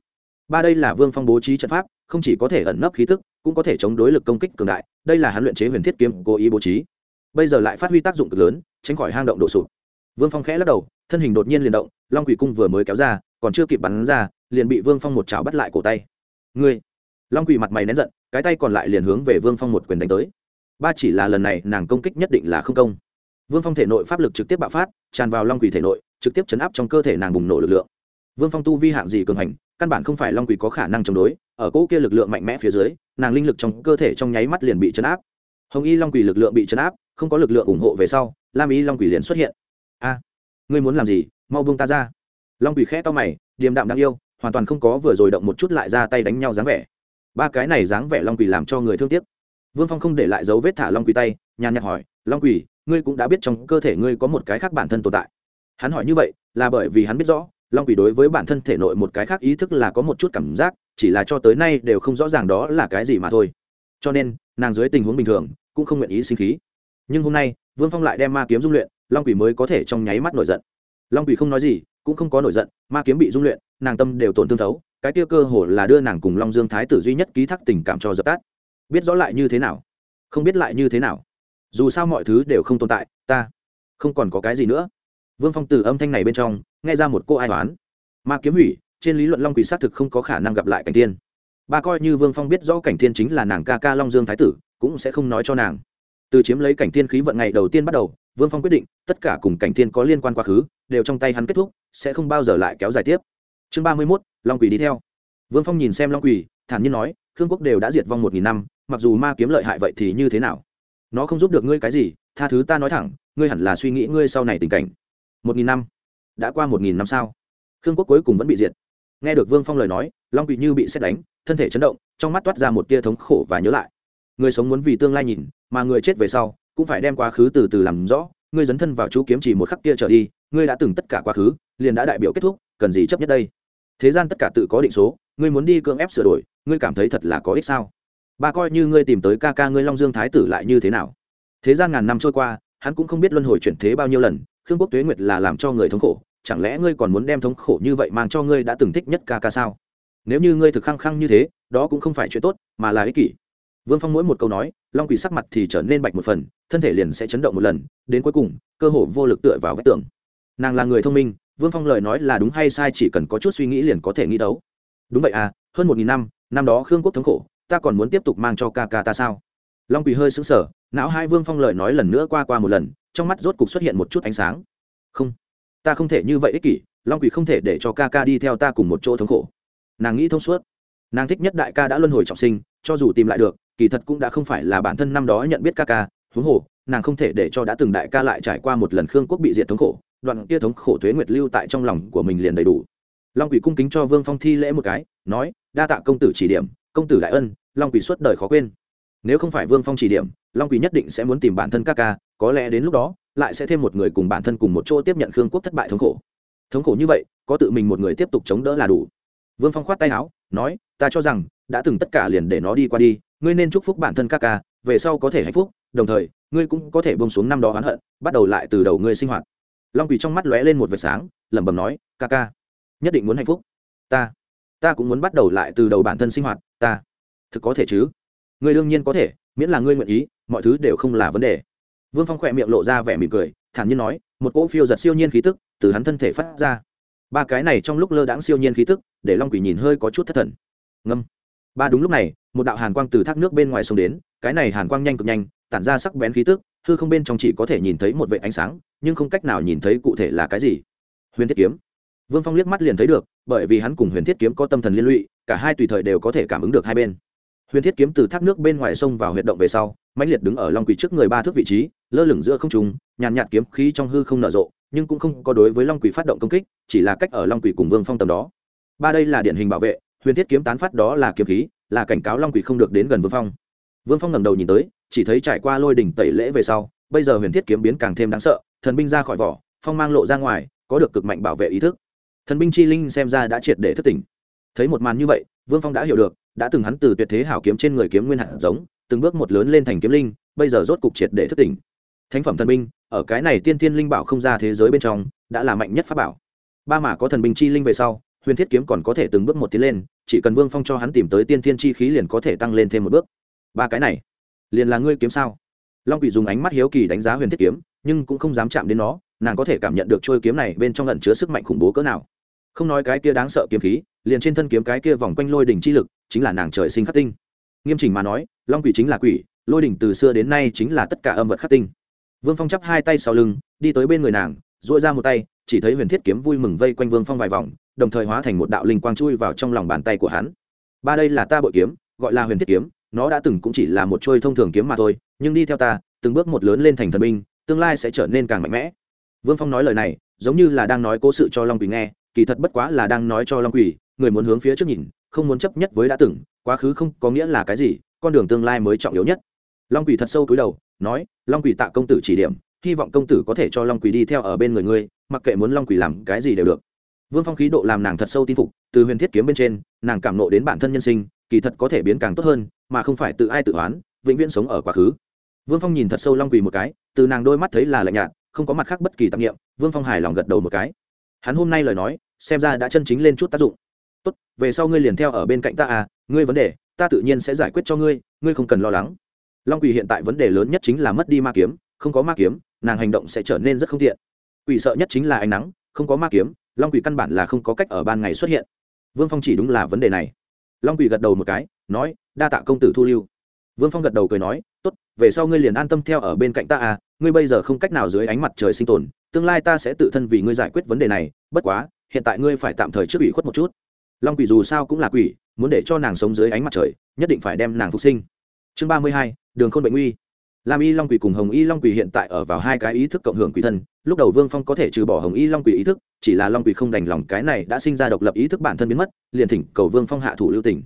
ba đây là vương phong bố trí trận pháp, không chỉ có thể ẩn nấp khí tức cũng có thể chống đối lực công kích cường đại, đây là hắn luyện chế huyền thiết kiếm cố ý bố trí. Bây giờ lại phát huy tác dụng cực lớn, tránh khỏi hang động đổ sụp. Vương phong khẽ lắc đầu, thân hình đột nhiên liền động, long quỷ cung vừa mới kéo ra, còn chưa kịp bắn ra, liền bị vương phong một chảo bắt lại cổ tay. Ngươi! Long quỷ mặt mày nén giận, cái tay còn lại liền hướng về vương phong một quyền đánh tới. Ba chỉ là lần này, nàng công kích nhất định là không công. Vương phong thể nội pháp lực trực tiếp bạo phát, tràn vào long quỷ thể nội, trực tiếp chấn áp trong cơ thể nàng bùng nổ lực lượng. Vương phong tu vi hạng gì cường hành căn bản không phải long quỷ có khả năng chống đối, ở cỗ kia lực lượng mạnh mẽ phía dưới, nàng linh lực trong cơ thể trong nháy mắt liền bị chấn áp. Hồng y long quỷ lực lượng bị chấn áp, không có lực lượng ủng hộ về sau, lam y long quỷ liền xuất hiện. A, ngươi muốn làm gì? Mau buông ta ra. Long quỷ khẽ to mày, điềm đạm đáng yêu, hoàn toàn không có vừa rồi động một chút lại ra tay đánh nhau dáng vẻ. Ba cái này dáng vẻ long quỷ làm cho người thương tiếc. Vương phong không để lại dấu vết thả long quỷ tay, nhàn nhạt hỏi, long quỷ, ngươi cũng đã biết trong cơ thể ngươi có một cái khác bản thân tồn tại? Hắn hỏi như vậy, là bởi vì hắn biết rõ long quỷ đối với bản thân thể nội một cái khác ý thức là có một chút cảm giác, chỉ là cho tới nay đều không rõ ràng đó là cái gì mà thôi. Cho nên, nàng dưới tình huống bình thường, cũng không nguyện ý sinh khí. Nhưng hôm nay, vương phong lại đem ma kiếm dung luyện, long quỷ mới có thể trong nháy mắt nổi giận. Long quỷ không nói gì, cũng không có nổi giận, ma kiếm bị dung luyện, nàng tâm đều tổn thương thấu, cái kia cơ hồ là đưa nàng cùng long dương thái tử duy nhất ký thác tình cảm cho dập tắt. Biết rõ lại như thế nào? Không biết lại như thế nào? Dù sao mọi thứ đều không tồn tại, ta không còn có cái gì nữa vương phong từ âm thanh này bên trong, nghe ra một cô ai toán ma kiếm hủy, trên lý luận long quỷ xác thực không có khả năng gặp lại cảnh thiên. Ba coi như vương phong biết rõ cảnh thiên chính là nàng ca ca long dương thái tử, cũng sẽ không nói cho nàng. Từ chiếm lấy cảnh thiên khí vận ngày đầu tiên bắt đầu, vương phong quyết định, tất cả cùng cảnh thiên có liên quan quá khứ, đều trong tay hắn kết thúc, sẽ không bao giờ lại kéo dài tiếp. Chương ba mươi mốt, long quỷ đi theo. Vương phong nhìn xem long quỷ, thản nhiên nói, khương quốc đều đã diệt vong một nghìn năm, mặc dù ma kiếm lợi hại vậy thì như thế nào? Nó không giúp được ngươi cái gì, tha thứ ta nói thẳng, ngươi hẳn là suy nghĩ ngươi sau này tình cảnh một nghìn năm. Đã qua một nghìn năm sao? Khương quốc cuối cùng vẫn bị diệt. Nghe được vương phong lời nói, long Bị như bị xét đánh, thân thể chấn động, trong mắt toát ra một tia thống khổ và nhớ lại. Người sống muốn vì tương lai nhìn, mà người chết về sau, cũng phải đem quá khứ từ từ làm rõ. Ngươi dấn thân vào chú kiếm chỉ một khắc kia trở đi, ngươi đã từng tất cả quá khứ, liền đã đại biểu kết thúc, cần gì chấp nhất đây? Thế gian tất cả tự có định số, ngươi muốn đi cưỡng ép sửa đổi, ngươi cảm thấy thật là có ích sao? Ba coi như ngươi tìm tới ca ca ngươi long dương thái tử lại như thế nào? Thế gian ngàn năm trôi qua, hắn cũng không biết luân hồi chuyển thế bao nhiêu lần khương quốc tuế nguyệt là làm cho người thống khổ, chẳng lẽ ngươi còn muốn đem thống khổ như vậy mang cho ngươi đã từng thích nhất ca ca sao? Nếu như ngươi thực khăng khăng như thế, đó cũng không phải chuyện tốt, mà là ích kỷ. Vương phong mỗi một câu nói, long quỷ sắc mặt thì trở nên bạch một phần, thân thể liền sẽ chấn động một lần, đến cuối cùng, cơ hồ vô lực tựa vào vách tường. Nàng là người thông minh, vương phong lời nói là đúng hay sai chỉ cần có chút suy nghĩ liền có thể nghĩ đấu. Đúng vậy à hơn một nghìn năm năm đó khương quốc thống khổ, ta còn muốn tiếp tục mang cho ca ca ta sao? Long quỳ hơi sững sờ não hai vương phong lời nói lần nữa qua qua một lần, trong mắt rốt cục xuất hiện một chút ánh sáng. Không, ta không thể như vậy ích kỷ, long quỷ không thể để cho ca ca đi theo ta cùng một chỗ thống khổ. Nàng nghĩ thông suốt. Nàng thích nhất đại ca đã luân hồi trọng sinh, cho dù tìm lại được, kỳ thật cũng đã không phải là bản thân năm đó nhận biết ca ca, huống hồ, nàng không thể để cho đã từng đại ca lại trải qua một lần khương quốc bị diệt thống khổ, đoạn kia thống khổ thuế nguyệt lưu tại trong lòng của mình liền đầy đủ. Long quỷ cung kính cho vương phong thi lễ một cái, nói, đa tạ công tử chỉ điểm, công tử đại ân, long quỷ suốt đời khó quên nếu không phải vương phong chỉ điểm, long quý nhất định sẽ muốn tìm bản thân các ca, có lẽ đến lúc đó, lại sẽ thêm một người cùng bản thân cùng một chỗ tiếp nhận khương quốc thất bại thống khổ. Thống khổ như vậy, có tự mình một người tiếp tục chống đỡ là đủ. Vương phong khoát tay áo, nói, ta cho rằng, đã từng tất cả liền để nó đi qua đi, ngươi nên chúc phúc bản thân các ca, về sau có thể hạnh phúc, đồng thời, ngươi cũng có thể bông xuống năm đó oán hận, bắt đầu lại từ đầu ngươi sinh hoạt. Long quỳ trong mắt lóe lên một vệt sáng, lẩm bẩm nói, ca ca, nhất định muốn hạnh phúc. Ta ta cũng muốn bắt đầu lại từ đầu bản thân sinh hoạt, ta, thực có thể chứ? Ngươi đương nhiên có thể, miễn là ngươi nguyện ý, mọi thứ đều không là vấn đề. Vương phong khỏe miệng lộ ra vẻ mỉm cười, thản nhiên nói, một cỗ phiêu giật siêu nhiên khí tức từ hắn thân thể phát ra. Ba cái này trong lúc lơ đãng siêu nhiên khí tức, để long quỷ nhìn hơi có chút thất thần. Ngâm. Ba đúng lúc này, một đạo hàn quang từ thác nước bên ngoài sông đến, cái này hàn quang nhanh cực nhanh, tản ra sắc bén khí tức, hư không bên trong chỉ có thể nhìn thấy một vệ ánh sáng, nhưng không cách nào nhìn thấy cụ thể là cái gì. Huyền thiết kiếm. Vương phong liếc mắt liền thấy được, bởi vì hắn cùng huyền thiết kiếm có tâm thần liên lụy, cả hai tùy thời đều có thể cảm ứng được hai bên huyền thiết kiếm từ thác nước bên ngoài sông vào huyệt động về sau, mãnh liệt đứng ở long quỷ trước người ba thước vị trí, lơ lửng giữa không trùng nhàn nhạt kiếm khí trong hư không nở rộ, nhưng cũng không có đối với long quỷ phát động công kích, chỉ là cách ở long quỷ cùng vương phong tầm đó. Ba đây là điển hình bảo vệ, huyền thiết kiếm tán phát đó là kiếm khí, là cảnh cáo long quỷ không được đến gần vương phong. Vương phong ngẩng đầu nhìn tới, chỉ thấy trải qua lôi đỉnh tẩy lễ về sau, bây giờ huyền thiết kiếm biến càng thêm đáng sợ, thần binh ra khỏi vỏ, phong mang lộ ra ngoài, có được cực mạnh bảo vệ ý thức. Thần binh chi linh xem ra đã triệt để thức tỉnh. Thấy một màn như vậy, vương phong đã hiểu được đã từng hắn từ tuyệt thế hảo kiếm trên người kiếm nguyên hạt giống, từng bước một lớn lên thành kiếm linh, bây giờ rốt cục triệt để thức tỉnh. Thánh phẩm thần binh, ở cái này tiên tiên linh bảo không ra thế giới bên trong, đã là mạnh nhất pháp bảo. Ba mà có thần binh chi linh về sau, huyền thiết kiếm còn có thể từng bước một tiến lên, chỉ cần vương phong cho hắn tìm tới tiên tiên chi khí liền có thể tăng lên thêm một bước. Ba cái này, liền là ngươi kiếm sao? Long quỷ dùng ánh mắt hiếu kỳ đánh giá huyền thiết kiếm, nhưng cũng không dám chạm đến nó, nàng có thể cảm nhận được trôi kiếm này bên trong lẩn chứa sức mạnh khủng bố cỡ nào. Không nói cái kia đáng sợ kiếm khí liền trên thân kiếm cái kia vòng quanh lôi đỉnh chi lực, chính là nàng trời sinh khắc tinh. Nghiêm chỉnh mà nói, long quỷ chính là quỷ, lôi đỉnh từ xưa đến nay chính là tất cả âm vật khắc tinh. Vương phong chắp hai tay sau lưng, đi tới bên người nàng dội ra một tay, chỉ thấy huyền thiết kiếm vui mừng vây quanh vương phong vài vòng, đồng thời hóa thành một đạo linh quang chui vào trong lòng bàn tay của hắn. Ba đây là ta bội kiếm, gọi là huyền thiết kiếm, nó đã từng cũng chỉ là một trôi thông thường kiếm mà thôi, nhưng đi theo ta, từng bước một lớn lên thành thần binh, tương lai sẽ trở nên càng mạnh mẽ. Vương phong nói lời này, giống như là đang nói cố sự cho long quỷ nghe, kỳ thật bất quá là đang nói cho long quỷ người muốn hướng phía trước nhìn, không muốn chấp nhất với đã từng, quá khứ không có nghĩa là cái gì, con đường tương lai mới trọng yếu nhất. Long quỷ thật sâu cúi đầu, nói, long quỷ tạ công tử chỉ điểm, hy vọng công tử có thể cho long quỷ đi theo ở bên người ngươi, mặc kệ muốn long quỷ làm cái gì đều được. Vương phong khí độ làm nàng thật sâu tin phục, từ huyền thiết kiếm bên trên, nàng cảm nộ đến bản thân nhân sinh, kỳ thật có thể biến càng tốt hơn, mà không phải tự ai tự oán, vĩnh viễn sống ở quá khứ. Vương phong nhìn thật sâu long quỳ một cái, từ nàng đôi mắt thấy là lạnh nhạt, không có mặt khác bất kỳ tạp nghiệm vương phong hài lòng gật đầu một cái. Hắn hôm nay lời nói, xem ra đã chân chính lên chút tác dụng tốt, về sau ngươi liền theo ở bên cạnh ta à ngươi vấn đề, ta tự nhiên sẽ giải quyết cho ngươi ngươi không cần lo lắng. Long quỳ hiện tại vấn đề lớn nhất chính là mất đi ma kiếm, không có ma kiếm, nàng hành động sẽ trở nên rất không tiện. Quỷ sợ nhất chính là ánh nắng, không có ma kiếm, long quỷ căn bản là không có cách ở ban ngày xuất hiện. Vương phong chỉ đúng là vấn đề này. Long quỷ gật đầu một cái, nói, đa tạ công tử thu lưu. Vương phong gật đầu cười nói, tốt, về sau ngươi liền an tâm theo ở bên cạnh ta à ngươi bây giờ không cách nào dưới ánh mặt trời sinh tồn, tương lai ta sẽ tự thân vì ngươi giải quyết vấn đề này, bất quá, hiện tại ngươi phải tạm thời trước ủy khuất một chút long quỷ dù sao cũng là quỷ, muốn để cho nàng sống dưới ánh mặt trời, nhất định phải đem nàng phục sinh. Chương ba mươi hai, đường khôn bệnh nguy. Lam y long quỷ cùng hồng y long quỷ hiện tại ở vào hai cái ý thức cộng hưởng quỷ thân, lúc đầu vương phong có thể trừ bỏ hồng y long quỷ ý thức, chỉ là long quỷ không đành lòng cái này đã sinh ra độc lập ý thức bản thân biến mất, liền thỉnh cầu vương phong hạ thủ lưu tỉnh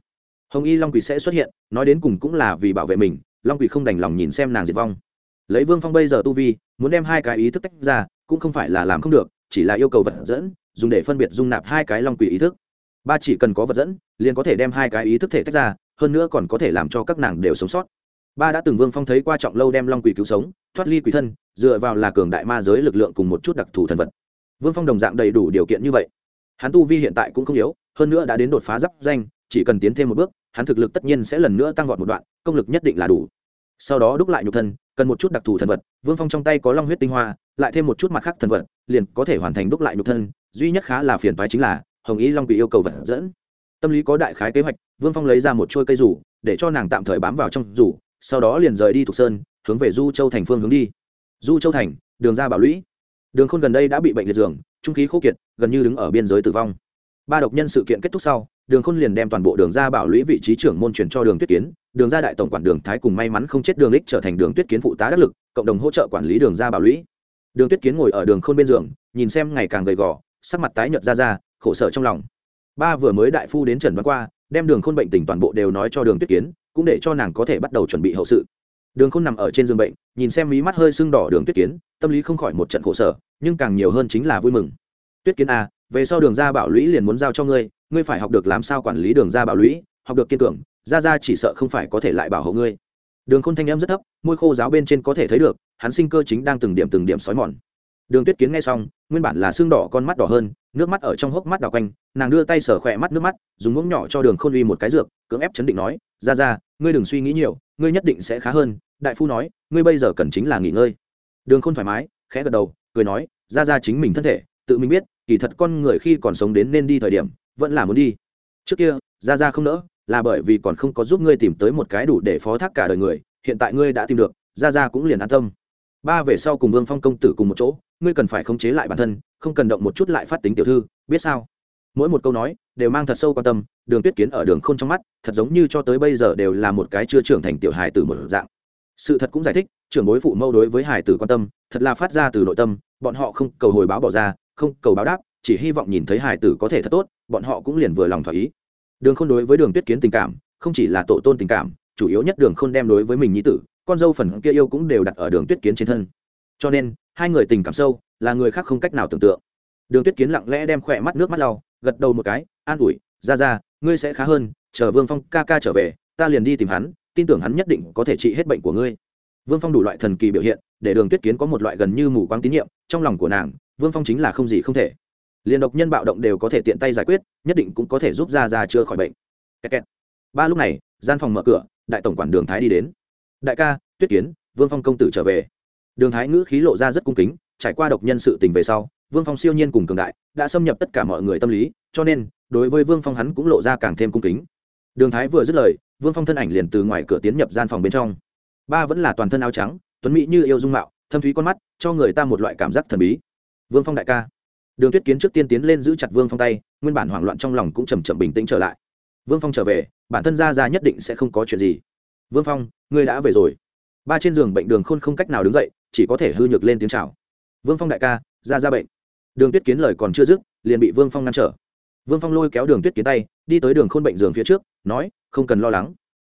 hồng y long quỷ sẽ xuất hiện, nói đến cùng cũng là vì bảo vệ mình, long quỷ không đành lòng nhìn xem nàng diệt vong. Lấy vương phong bây giờ tu vi, muốn đem hai cái ý thức tách ra, cũng không phải là làm không được, chỉ là yêu cầu vật dẫn, dùng để phân biệt dung nạp hai cái long quỷ ý thức ba chỉ cần có vật dẫn, liền có thể đem hai cái ý thức thể tách ra, hơn nữa còn có thể làm cho các nàng đều sống sót. Ba đã từng vương phong thấy qua trọng lâu đem long quỷ cứu sống, thoát ly quỷ thân, dựa vào là cường đại ma giới lực lượng cùng một chút đặc thù thần vật. Vương phong đồng dạng đầy đủ điều kiện như vậy. Hắn tu vi hiện tại cũng không yếu, hơn nữa đã đến đột phá giáp danh, chỉ cần tiến thêm một bước, hắn thực lực tất nhiên sẽ lần nữa tăng vọt một đoạn, công lực nhất định là đủ. Sau đó đúc lại nhục thân, cần một chút đặc thù thần vật, vương phong trong tay có long huyết tinh hoa, lại thêm một chút mặt khác thần vật, liền có thể hoàn thành đúc lại nhục thân, duy nhất khá là phiền toái chính là hồng ý long quỷ yêu cầu vật dẫn. Tâm lý có đại khái kế hoạch, vương phong lấy ra một trôi cây rủ, để cho nàng tạm thời bám vào trong rủ, sau đó liền rời đi thuộc sơn, hướng về du châu thành phương hướng đi. Du châu thành, đường ra bảo lũy. Đường khôn gần đây đã bị bệnh liệt giường, trung khí khô kiệt, gần như đứng ở biên giới tử vong. Ba độc nhân sự kiện kết thúc sau, đường khôn liền đem toàn bộ đường ra bảo lũy vị trí trưởng môn truyền cho đường tuyết kiến. Đường ra đại tổng quản đường thái cùng may mắn không chết đường ích trở thành đường tuyết kiến phụ tá đắc lực, cộng đồng hỗ trợ quản lý đường ra bảo lũy. Đường tuyết kiến ngồi ở đường khôn bên giường, nhìn xem ngày càng gầy gò, sắc mặt tái nhợt ra ra khổ sở trong lòng. Ba vừa mới đại phu đến trần đoán qua, đem đường khôn bệnh tình toàn bộ đều nói cho đường tuyết kiến, cũng để cho nàng có thể bắt đầu chuẩn bị hậu sự. Đường khôn nằm ở trên giường bệnh, nhìn xem mí mắt hơi sưng đỏ đường tuyết kiến, tâm lý không khỏi một trận khổ sở, nhưng càng nhiều hơn chính là vui mừng. Tuyết kiến a về sau đường ra bảo lũy liền muốn giao cho ngươi ngươi phải học được làm sao quản lý đường ra bảo lũy, học được kiên cường ra ra chỉ sợ không phải có thể lại bảo hộ ngươi. Đường khôn thanh em rất thấp, môi khô giáo bên trên có thể thấy được, hắn sinh cơ chính đang từng điểm từng điểm xói mòn đường tuyết kiến nghe xong, nguyên bản là xương đỏ con mắt đỏ hơn, nước mắt ở trong hốc mắt đỏ quanh, nàng đưa tay sờ khỏe mắt nước mắt, dùng muỗng nhỏ cho đường khôn uy một cái dược, cưỡng ép chấn định nói, ra ra, ngươi đừng suy nghĩ nhiều, ngươi nhất định sẽ khá hơn, đại phu nói, ngươi bây giờ cần chính là nghỉ ngơi. Đường khôn thoải mái, khẽ gật đầu, cười nói, ra ra chính mình thân thể, tự mình biết, kỳ thật con người khi còn sống đến nên đi thời điểm, vẫn là muốn đi. Trước kia, ra ra không nỡ, là bởi vì còn không có giúp ngươi tìm tới một cái đủ để phó thác cả đời người, hiện tại ngươi đã tìm được, ra ra cũng liền an tâm ba về sau cùng vương phong công tử cùng một chỗ ngươi cần phải khống chế lại bản thân không cần động một chút lại phát tính tiểu thư biết sao mỗi một câu nói đều mang thật sâu quan tâm đường tuyết kiến ở đường k h ô n trong mắt thật giống như cho tới bây giờ đều là một cái chưa trưởng thành tiểu hài từ một dạng sự thật cũng giải thích trưởng bối phụ mâu đối với hài tử quan tâm thật là phát ra từ nội tâm bọn họ không cầu hồi báo bỏ ra không cầu báo đáp chỉ hy vọng nhìn thấy hài tử có thể thật tốt bọn họ cũng liền vừa lòng thỏa ý đường k h ô n đối với đường tuyết kiến tình cảm không chỉ là tổ tôn tình cảm chủ yếu nhất đường k h ô n đem đối với mình nhi tử con dâu phần kia yêu cũng đều đặt ở đường tuyết kiến trên thân. Cho nên, hai người tình cảm sâu là người khác không cách nào tưởng tượng. Đường tuyết kiến lặng lẽ đem khỏe mắt nước mắt lau, gật đầu một cái, an ủi, ra ra, ngươi sẽ khá hơn, chờ vương phong ca ca trở về, ta liền đi tìm hắn, tin tưởng hắn nhất định có thể trị hết bệnh của ngươi. Vương phong đủ loại thần kỳ biểu hiện, để đường tuyết kiến có một loại gần như mù quáng tín nhiệm, trong lòng của nàng, vương phong chính là không gì không thể. Liền độc nhân bạo động đều có thể tiện tay giải quyết, nhất định cũng có thể giúp ra ra chữa khỏi bệnh. Kẹt kẹt. ba lúc này, gian phòng mở cửa, đại tổng quản đường thái đi đến đại ca, tuyết kiến, vương phong công tử trở về. Đường thái ngữ khí lộ ra rất cung kính, trải qua độc nhân sự tình về sau, vương phong siêu nhiên cùng cường đại, đã xâm nhập tất cả mọi người tâm lý, cho nên, đối với vương phong hắn cũng lộ ra càng thêm cung kính. Đường thái vừa dứt lời, vương phong thân ảnh liền từ ngoài cửa tiến nhập gian phòng bên trong. Ba vẫn là toàn thân áo trắng, tuấn mỹ như yêu dung mạo, thâm thúy con mắt, cho người ta một loại cảm giác thần bí. Vương phong đại ca. Đường tuyết kiến trước tiên tiến lên giữ chặt vương phong tay, nguyên bản hoảng loạn trong lòng cũng chầm chậm bình tĩnh trở lại. Vương phong trở về, bản thân ra ra nhất định sẽ không có chuyện gì vương phong, ngươi đã về rồi. Ba trên giường bệnh đường khôn không cách nào đứng dậy, chỉ có thể hư nhược lên tiếng chào. Vương phong đại ca, ra ra bệnh. Đường tuyết kiến lời còn chưa dứt, liền bị vương phong ngăn trở. Vương phong lôi kéo đường tuyết kiến tay, đi tới đường khôn bệnh giường phía trước, nói, không cần lo lắng.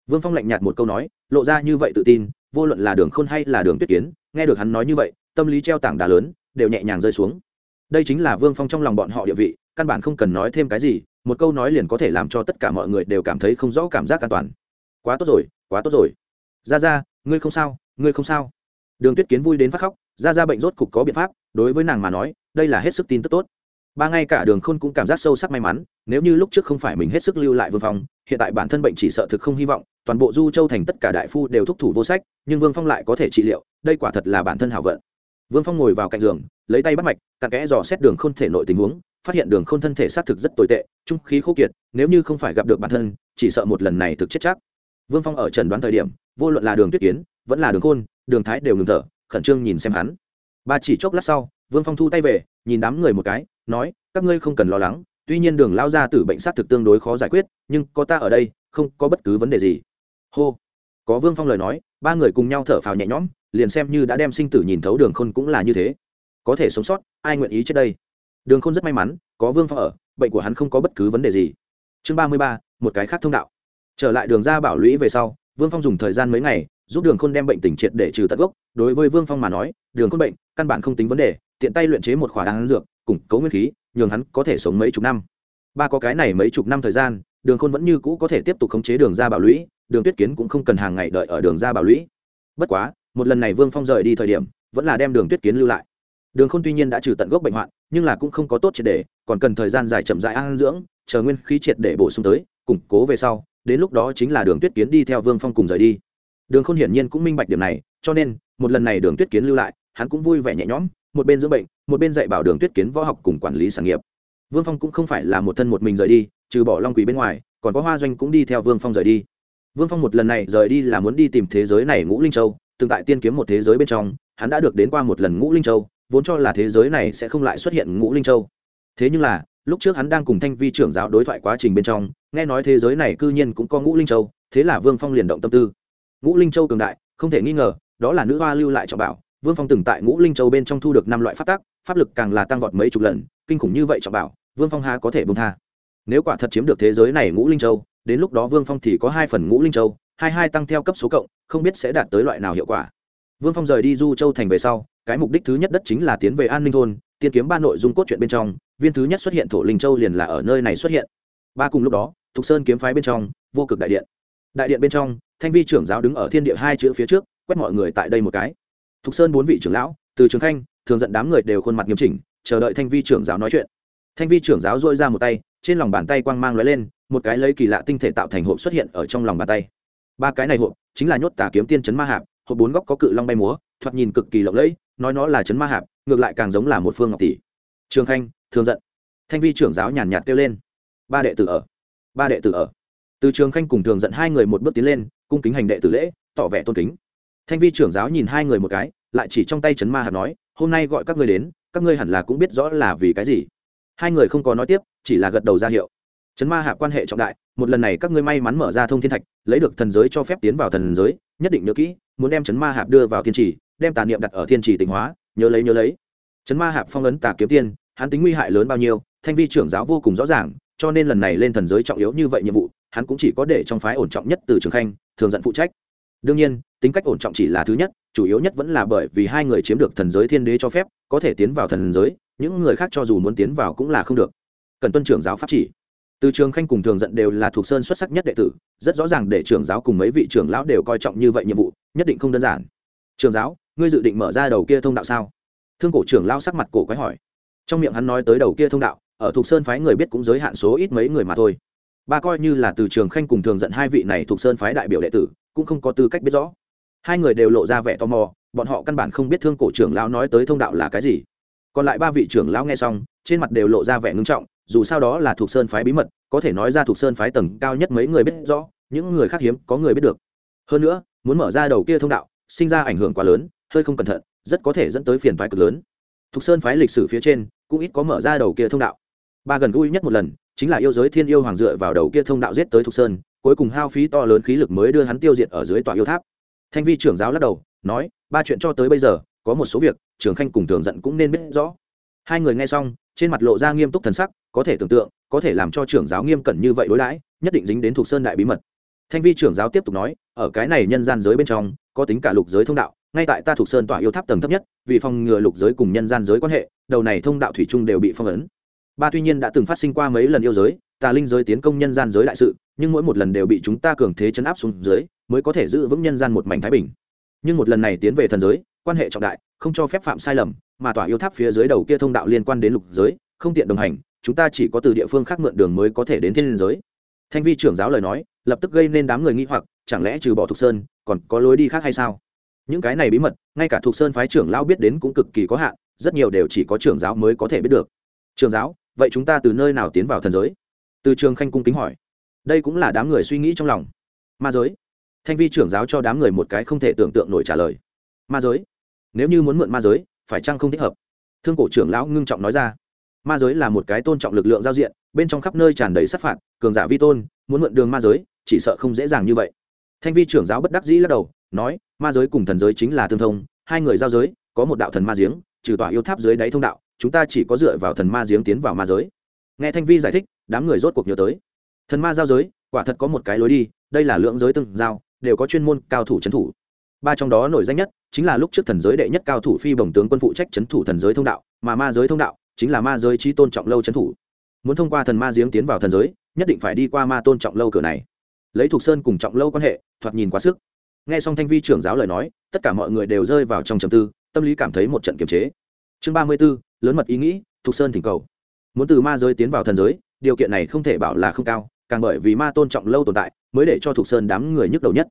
Vương phong lạnh nhạt một câu nói, lộ ra như vậy tự tin, vô luận là đường khôn hay là đường tuyết kiến, nghe được hắn nói như vậy, tâm lý treo tảng đá lớn, đều nhẹ nhàng rơi xuống. Đây chính là vương phong trong lòng bọn họ địa vị, căn bản không cần nói thêm cái gì, một câu nói liền có thể làm cho tất cả mọi người đều cảm thấy không rõ cảm giác an toàn quá tốt rồi, quá tốt rồi. Ra ra ngươi không sao, ngươi không sao. Đường tuyết kiến vui đến phát khóc ra ra bệnh rốt cục có biện pháp, đối với nàng mà nói, đây là hết sức tin tức tốt. Ba ngay cả đường khôn cũng cảm giác sâu sắc may mắn, nếu như lúc trước không phải mình hết sức lưu lại vương phong, hiện tại bản thân bệnh chỉ sợ thực không hy vọng, toàn bộ du châu thành tất cả đại phu đều thúc thủ vô sách, nhưng vương phong lại có thể trị liệu, đây quả thật là bản thân hảo vận. Vương phong ngồi vào cạnh giường, lấy tay bắt mạch, cặn kẽ dò xét đường khôn thể nội tình huống, phát hiện đường khôn thân thể xác thực rất tồi tệ, trung khí khô kiệt, nếu như không phải gặp được bản thân, chỉ sợ một lần này thực chết chắc vương phong ở trần đoán thời điểm, vô luận là đường tuyết kiến, vẫn là đường khôn, đường thái đều ngừng thở, khẩn trương nhìn xem hắn. Ba chỉ chốc lát sau, vương phong thu tay về, nhìn đám người một cái, nói, các ngươi không cần lo lắng, tuy nhiên đường lao ra từ bệnh sát thực tương đối khó giải quyết, nhưng có ta ở đây, không có bất cứ vấn đề gì. Hô. Có vương phong lời nói, ba người cùng nhau thở phào nhẹ nhõm, liền xem như đã đem sinh tử nhìn thấu đường khôn cũng là như thế. Có thể sống sót, ai nguyện ý chết đây? Đường khôn rất may mắn, có vương phong ở, bệnh của hắn không có bất cứ vấn đề gì. Chương ba mươi ba, một cái khác thông đạo trở lại đường ra bảo lũy về sau, vương phong dùng thời gian mấy ngày, giúp đường khôn đem bệnh tỉnh triệt để trừ tận gốc. Đối với vương phong mà nói, đường khôn bệnh, căn bản không tính vấn đề, tiện tay luyện chế một khỏa đan dược, củng cố nguyên khí, nhường hắn có thể sống mấy chục năm. Ba có cái này mấy chục năm thời gian, đường khôn vẫn như cũ có thể tiếp tục khống chế đường ra bảo lũy, đường tuyết kiến cũng không cần hàng ngày đợi ở đường ra bảo lũy. Bất quá, một lần này vương phong rời đi thời điểm, vẫn là đem đường tuyết kiến lưu lại. Đường khôn tuy nhiên đã trừ tận gốc bệnh hoạn, nhưng là cũng không có tốt triệt để, còn cần thời gian dài chậm dài an dưỡng, chờ nguyên khí triệt để bổ sung tới, củng cố về sau đến lúc đó chính là đường tuyết kiến đi theo vương phong cùng rời đi đường khôn hiển nhiên cũng minh bạch điểm này cho nên một lần này đường tuyết kiến lưu lại hắn cũng vui vẻ nhẹ nhõm một bên dưỡng bệnh một bên dạy bảo đường tuyết kiến võ học cùng quản lý sản nghiệp vương phong cũng không phải là một thân một mình rời đi trừ bỏ long quỷ bên ngoài còn có hoa doanh cũng đi theo vương phong rời đi vương phong một lần này rời đi là muốn đi tìm thế giới này ngũ linh châu từng tại tiên kiếm một thế giới bên trong hắn đã được đến qua một lần ngũ linh châu vốn cho là thế giới này sẽ không lại xuất hiện ngũ linh châu thế nhưng là lúc trước hắn đang cùng thanh vi trưởng giáo đối thoại quá trình bên trong, nghe nói thế giới này cư nhiên cũng có ngũ linh châu, thế là vương phong liền động tâm tư. Ngũ linh châu cường đại, không thể nghi ngờ, đó là nữ hoa lưu lại cho bảo. Vương phong từng tại ngũ linh châu bên trong thu được năm loại pháp tắc, pháp lực càng là tăng vọt mấy chục lần, kinh khủng như vậy cho bảo, vương phong ha có thể bông tha. Nếu quả thật chiếm được thế giới này ngũ linh châu, đến lúc đó vương phong thì có hai phần ngũ linh châu, hai hai tăng theo cấp số cộng, không biết sẽ đạt tới loại nào hiệu quả. Vương phong rời đi du châu thành về sau, cái mục đích thứ nhất đất chính là tiến về an ninh thôn, tiên kiếm ba nội dung cốt truyện bên trong viên thứ nhất xuất hiện thổ linh châu liền là ở nơi này xuất hiện. Ba cùng lúc đó, thục sơn kiếm phái bên trong, vô cực đại điện. Đại điện bên trong, thanh vi trưởng giáo đứng ở thiên địa hai chữ phía trước, quét mọi người tại đây một cái. Thục sơn bốn vị trưởng lão, từ trường khanh, thường dẫn đám người đều khuôn mặt nghiêm chỉnh, chờ đợi thanh vi trưởng giáo nói chuyện. Thanh vi trưởng giáo dôi ra một tay, trên lòng bàn tay quang mang lóe lên, một cái lấy kỳ lạ tinh thể tạo thành hộp xuất hiện ở trong lòng bàn tay. Ba cái này hộp, chính là nhốt tà kiếm tiên chấn ma hạp, hộp bốn góc có cự long bay múa, thoạt nhìn cực kỳ lộng lẫy, nói nó là chấn ma hạp, ngược lại càng giống là một phương ngọc tỷ. Trường khanh thường giận. Thanh vi trưởng giáo nhàn nhạt kêu lên. Ba đệ tử ở. Ba đệ tử ở. Từ trường khanh cùng thường giận hai người một bước tiến lên, cung kính hành đệ tử lễ, tỏ vẻ tôn kính. Thanh vi trưởng giáo nhìn hai người một cái, lại chỉ trong tay chấn ma hạp nói, hôm nay gọi các ngươi đến, các ngươi hẳn là cũng biết rõ là vì cái gì. Hai người không có nói tiếp, chỉ là gật đầu ra hiệu. Chấn ma hạp quan hệ trọng đại, một lần này các ngươi may mắn mở ra thông thiên thạch, lấy được thần giới cho phép tiến vào thần giới, nhất định nhớ kỹ, muốn đem chấn ma hạp đưa vào thiên trì, đem tà niệm đặt ở thiên trì tịnh hóa, nhớ lấy nhớ lấy. Chấn ma hạp phong ấn tà kiếm tiên hắn tính nguy hại lớn bao nhiêu, thanh vi trưởng giáo vô cùng rõ ràng, cho nên lần này lên thần giới trọng yếu như vậy nhiệm vụ, hắn cũng chỉ có để trong phái ổn trọng nhất từ trường khanh, thường dẫn phụ trách. Đương nhiên, tính cách ổn trọng chỉ là thứ nhất, chủ yếu nhất vẫn là bởi vì hai người chiếm được thần giới thiên đế cho phép, có thể tiến vào thần giới, những người khác cho dù muốn tiến vào cũng là không được. Cần tuân trưởng giáo pháp chỉ. Từ trường khanh cùng thường dẫn đều là thuộc sơn xuất sắc nhất đệ tử, rất rõ ràng để trưởng giáo cùng mấy vị trưởng lão đều coi trọng như vậy nhiệm vụ, nhất định không đơn giản. Trường giáo, ngươi dự định mở ra đầu kia thông đạo sao? Thương cổ trưởng lão sắc mặt cổ quái hỏi trong miệng hắn nói tới đầu kia thông đạo, ở thuộc sơn phái người biết cũng giới hạn số ít mấy người mà thôi. Ba coi như là từ trường khanh cùng thường dẫn hai vị này thuộc sơn phái đại biểu đệ tử, cũng không có tư cách biết rõ. Hai người đều lộ ra vẻ tò mò, bọn họ căn bản không biết thương cổ trưởng lão nói tới thông đạo là cái gì. Còn lại ba vị trưởng lão nghe xong, trên mặt đều lộ ra vẻ ngưng trọng, dù sao đó là thuộc sơn phái bí mật, có thể nói ra thuộc sơn phái tầng cao nhất mấy người biết rõ, những người khác hiếm, có người biết được. Hơn nữa, muốn mở ra đầu kia thông đạo, sinh ra ảnh hưởng quá lớn, hơi không cẩn thận, rất có thể dẫn tới phiền phái cực lớn. Thuộc sơn phái lịch sử phía trên cũng ít có mở ra đầu kia thông đạo. Ba gần gũi nhất một lần, chính là yêu giới thiên yêu hoàng dựa vào đầu kia thông đạo giết tới thuộc sơn, cuối cùng hao phí to lớn khí lực mới đưa hắn tiêu diệt ở dưới tòa yêu tháp. Thanh vi trưởng giáo lắc đầu, nói, ba chuyện cho tới bây giờ, có một số việc trường khanh cùng thường giận cũng nên biết rõ. Hai người nghe xong, trên mặt lộ ra nghiêm túc thần sắc, có thể tưởng tượng, có thể làm cho trưởng giáo nghiêm cẩn như vậy đối đãi, nhất định dính đến thuộc sơn đại bí mật. Thanh vi trưởng giáo tiếp tục nói, ở cái này nhân gian giới bên trong, có tính cả lục giới thông đạo ngay tại ta thuộc sơn tỏa yêu tháp tầng thấp nhất, vì phòng ngừa lục giới cùng nhân gian giới quan hệ, đầu này thông đạo thủy chung đều bị phong ấn. Ba tuy nhiên đã từng phát sinh qua mấy lần yêu giới, tà linh giới tiến công nhân gian giới đại sự, nhưng mỗi một lần đều bị chúng ta cường thế chấn áp xuống dưới, mới có thể giữ vững nhân gian một mảnh thái bình. Nhưng một lần này tiến về thần giới, quan hệ trọng đại, không cho phép phạm sai lầm, mà tỏa yêu tháp phía dưới đầu kia thông đạo liên quan đến lục giới, không tiện đồng hành, chúng ta chỉ có từ địa phương khác mượn đường mới có thể đến thiên liên giới. Thanh vi trưởng giáo lời nói, lập tức gây nên đám người nghi hoặc, chẳng lẽ trừ bỏ thục sơn, còn có lối đi khác hay sao? Những cái này bí mật, ngay cả thuộc sơn phái trưởng lão biết đến cũng cực kỳ có hạn, rất nhiều đều chỉ có trưởng giáo mới có thể biết được. Trường giáo, vậy chúng ta từ nơi nào tiến vào thần giới? Từ trường khanh cung kính hỏi. Đây cũng là đám người suy nghĩ trong lòng. Ma giới. Thanh vi trưởng giáo cho đám người một cái không thể tưởng tượng nổi trả lời. Ma giới. Nếu như muốn mượn ma giới, phải chăng không thích hợp? Thương cổ trưởng lão ngưng trọng nói ra. Ma giới là một cái tôn trọng lực lượng giao diện, bên trong khắp nơi tràn đầy sát phạt, cường giả vi tôn, muốn mượn đường ma giới, chỉ sợ không dễ dàng như vậy. Thanh vi trưởng giáo bất đắc dĩ lắc đầu nói, ma giới cùng thần giới chính là tương thông, hai người giao giới, có một đạo thần ma giếng, trừ tỏa yêu tháp dưới đáy thông đạo, chúng ta chỉ có dựa vào thần ma giếng tiến vào ma giới. Nghe thanh vi giải thích, đám người rốt cuộc nhớ tới. Thần ma giao giới, quả thật có một cái lối đi, đây là lượng giới tương giao, đều có chuyên môn cao thủ trấn thủ. Ba trong đó nổi danh nhất chính là lúc trước thần giới đệ nhất cao thủ phi bồng tướng quân phụ trách trấn thủ thần giới thông đạo, mà ma giới thông đạo chính là ma giới trí tôn trọng lâu trấn thủ. Muốn thông qua thần ma giếng tiến vào thần giới, nhất định phải đi qua ma tôn trọng lâu cửa này. Lấy thục sơn cùng trọng lâu quan hệ, thoạt nhìn quá sức nghe xong thanh vi trưởng giáo lời nói, tất cả mọi người đều rơi vào trong trầm tư, tâm lý cảm thấy một trận kiềm chế. Chương ba mươi b ố lớn mật ý nghĩ, thục sơn thỉnh cầu. Muốn từ ma giới tiến vào thần giới, điều kiện này không thể bảo là không cao, càng bởi vì ma tôn trọng lâu tồn tại, mới để cho thục sơn đám người nhức đầu nhất.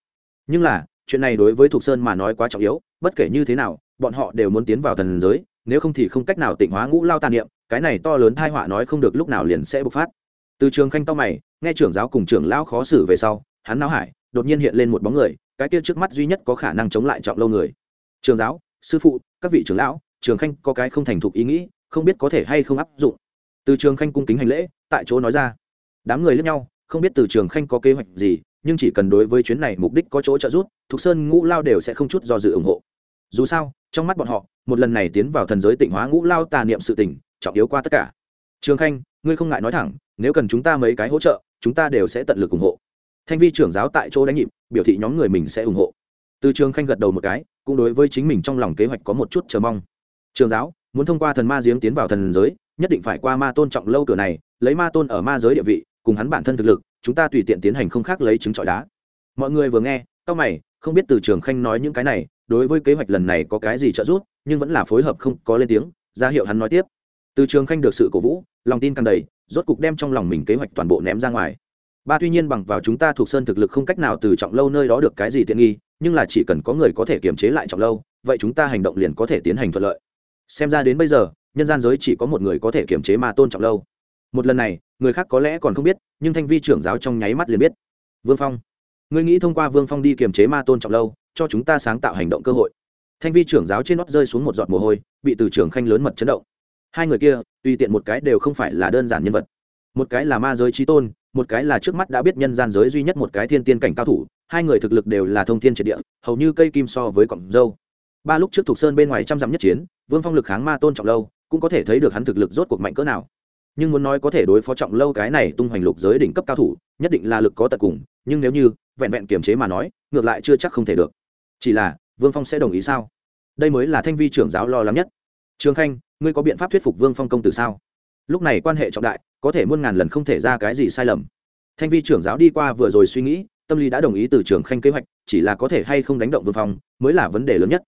Nhưng là, chuyện này đối với thục sơn mà nói quá trọng yếu, bất kể như thế nào, bọn họ đều muốn tiến vào thần giới, nếu không thì không cách nào tịnh hóa ngũ lao tàn niệm, cái này to lớn thai họa nói không được lúc nào liền sẽ bộc phát. Từ trường khanh to mày, nghe trưởng giáo cùng trưởng lão khó xử về sau, hắn não hải đột nhiên hiện lên một bóng người, cái kia trước mắt duy nhất có khả năng chống lại trọng lâu người. Trường giáo, sư phụ, các vị trưởng lão, trường khanh có cái không thành thục ý nghĩ, không biết có thể hay không áp dụng. Từ trường khanh cung kính hành lễ, tại chỗ nói ra. Đám người lẫn nhau, không biết từ trường khanh có kế hoạch gì, nhưng chỉ cần đối với chuyến này mục đích có chỗ trợ giúp, thục sơn ngũ lao đều sẽ không chút do dự ủng hộ. Dù sao, trong mắt bọn họ, một lần này tiến vào thần giới tịnh hóa ngũ lao tà niệm sự tỉnh trọng yếu qua tất cả. Trường khanh, ngươi không ngại nói thẳng, nếu cần chúng ta mấy cái hỗ trợ, chúng ta đều sẽ tận lực ủng hộ thanh vi trưởng giáo tại chỗ đánh nhịp, biểu thị nhóm người mình sẽ ủng hộ. Từ trường khanh gật đầu một cái, cũng đối với chính mình trong lòng kế hoạch có một chút chờ mong. Trường giáo, muốn thông qua thần ma giếng tiến vào thần giới, nhất định phải qua ma tôn trọng lâu cửa này, lấy ma tôn ở ma giới địa vị, cùng hắn bản thân thực lực, chúng ta tùy tiện tiến hành không khác lấy chứng trọi đá. Mọi người vừa nghe tao mày, không biết từ trường khanh nói những cái này, đối với kế hoạch lần này có cái gì trợ giúp, nhưng vẫn là phối hợp không có lên tiếng, ra hiệu hắn nói tiếp. Từ trường khanh được sự cổ vũ, lòng tin càng đầy, rốt cục đem trong lòng mình kế hoạch toàn bộ ném ra ngoài ba tuy nhiên bằng vào chúng ta thuộc sơn thực lực không cách nào từ trọng lâu nơi đó được cái gì tiện nghi, nhưng là chỉ cần có người có thể kiềm chế lại trọng lâu, vậy chúng ta hành động liền có thể tiến hành thuận lợi. Xem ra đến bây giờ, nhân gian giới chỉ có một người có thể kiềm chế ma tôn trọng lâu. Một lần này, người khác có lẽ còn không biết, nhưng thanh vi trưởng giáo trong nháy mắt liền biết. Vương phong, ngươi nghĩ thông qua vương phong đi kiềm chế ma tôn trọng lâu, cho chúng ta sáng tạo hành động cơ hội. Thanh vi trưởng giáo trên nót rơi xuống một giọt mồ hôi, bị từ trưởng khanh lớn mật chấn động. Hai người kia, tùy tiện một cái đều không phải là đơn giản nhân vật một cái là ma giới trí tôn, một cái là trước mắt đã biết nhân gian giới duy nhất một cái thiên tiên cảnh cao thủ, hai người thực lực đều là thông thiên triệt địa, hầu như cây kim so với cọng dâu. Ba lúc trước thuộc sơn bên ngoài trăm dặm nhất chiến, vương phong lực kháng ma tôn trọng lâu, cũng có thể thấy được hắn thực lực rốt cuộc mạnh cỡ nào. Nhưng muốn nói có thể đối phó trọng lâu cái này tung hoành lục giới đỉnh cấp cao thủ, nhất định là lực có tận cùng, nhưng nếu như, vẹn vẹn kiềm chế mà nói, ngược lại chưa chắc không thể được. Chỉ là, vương phong sẽ đồng ý sao? Đây mới là thanh vi trưởng giáo lo lắng nhất. Trường khanh, ngươi có biện pháp thuyết phục vương phong công tử sao? Lúc này quan hệ trọng đại có thể muôn ngàn lần không thể ra cái gì sai lầm. Thanh vi trưởng giáo đi qua vừa rồi suy nghĩ, tâm lý đã đồng ý từ trường khanh kế hoạch, chỉ là có thể hay không đánh động vương phong mới là vấn đề lớn nhất.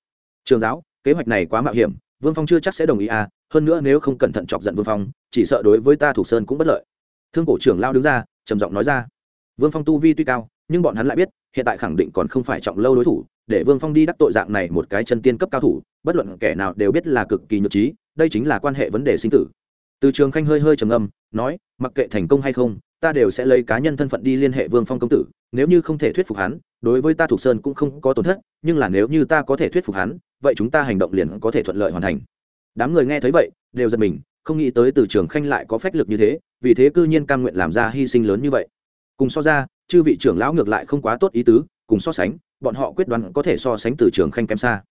Trường giáo, kế hoạch này quá mạo hiểm, vương phong chưa chắc sẽ đồng ý à hơn nữa nếu không cẩn thận chọc giận vương phong, chỉ sợ đối với ta thủ sơn cũng bất lợi. Thương cổ trưởng lao đứng ra, trầm giọng nói ra. Vương phong tu vi tuy cao, nhưng bọn hắn lại biết, hiện tại khẳng định còn không phải trọng lâu đối thủ, để vương phong đi đắc tội dạng này một cái chân tiên cấp cao thủ, bất luận kẻ nào đều biết là cực kỳ nhược trí, đây chính là quan hệ vấn đề sinh tử từ trường khanh hơi hơi trầm âm nói, mặc kệ thành công hay không, ta đều sẽ lấy cá nhân thân phận đi liên hệ vương phong công tử, nếu như không thể thuyết phục hắn, đối với ta thuộc sơn cũng không có tổn thất, nhưng là nếu như ta có thể thuyết phục hắn, vậy chúng ta hành động liền có thể thuận lợi hoàn thành. Đám người nghe thấy vậy, đều giật mình, không nghĩ tới từ trường khanh lại có phách lực như thế, vì thế cư nhiên cam nguyện làm ra hy sinh lớn như vậy. Cùng so ra, chư vị trưởng lão ngược lại không quá tốt ý tứ, cùng so sánh, bọn họ quyết đoán có thể so sánh từ trường khanh kém xa.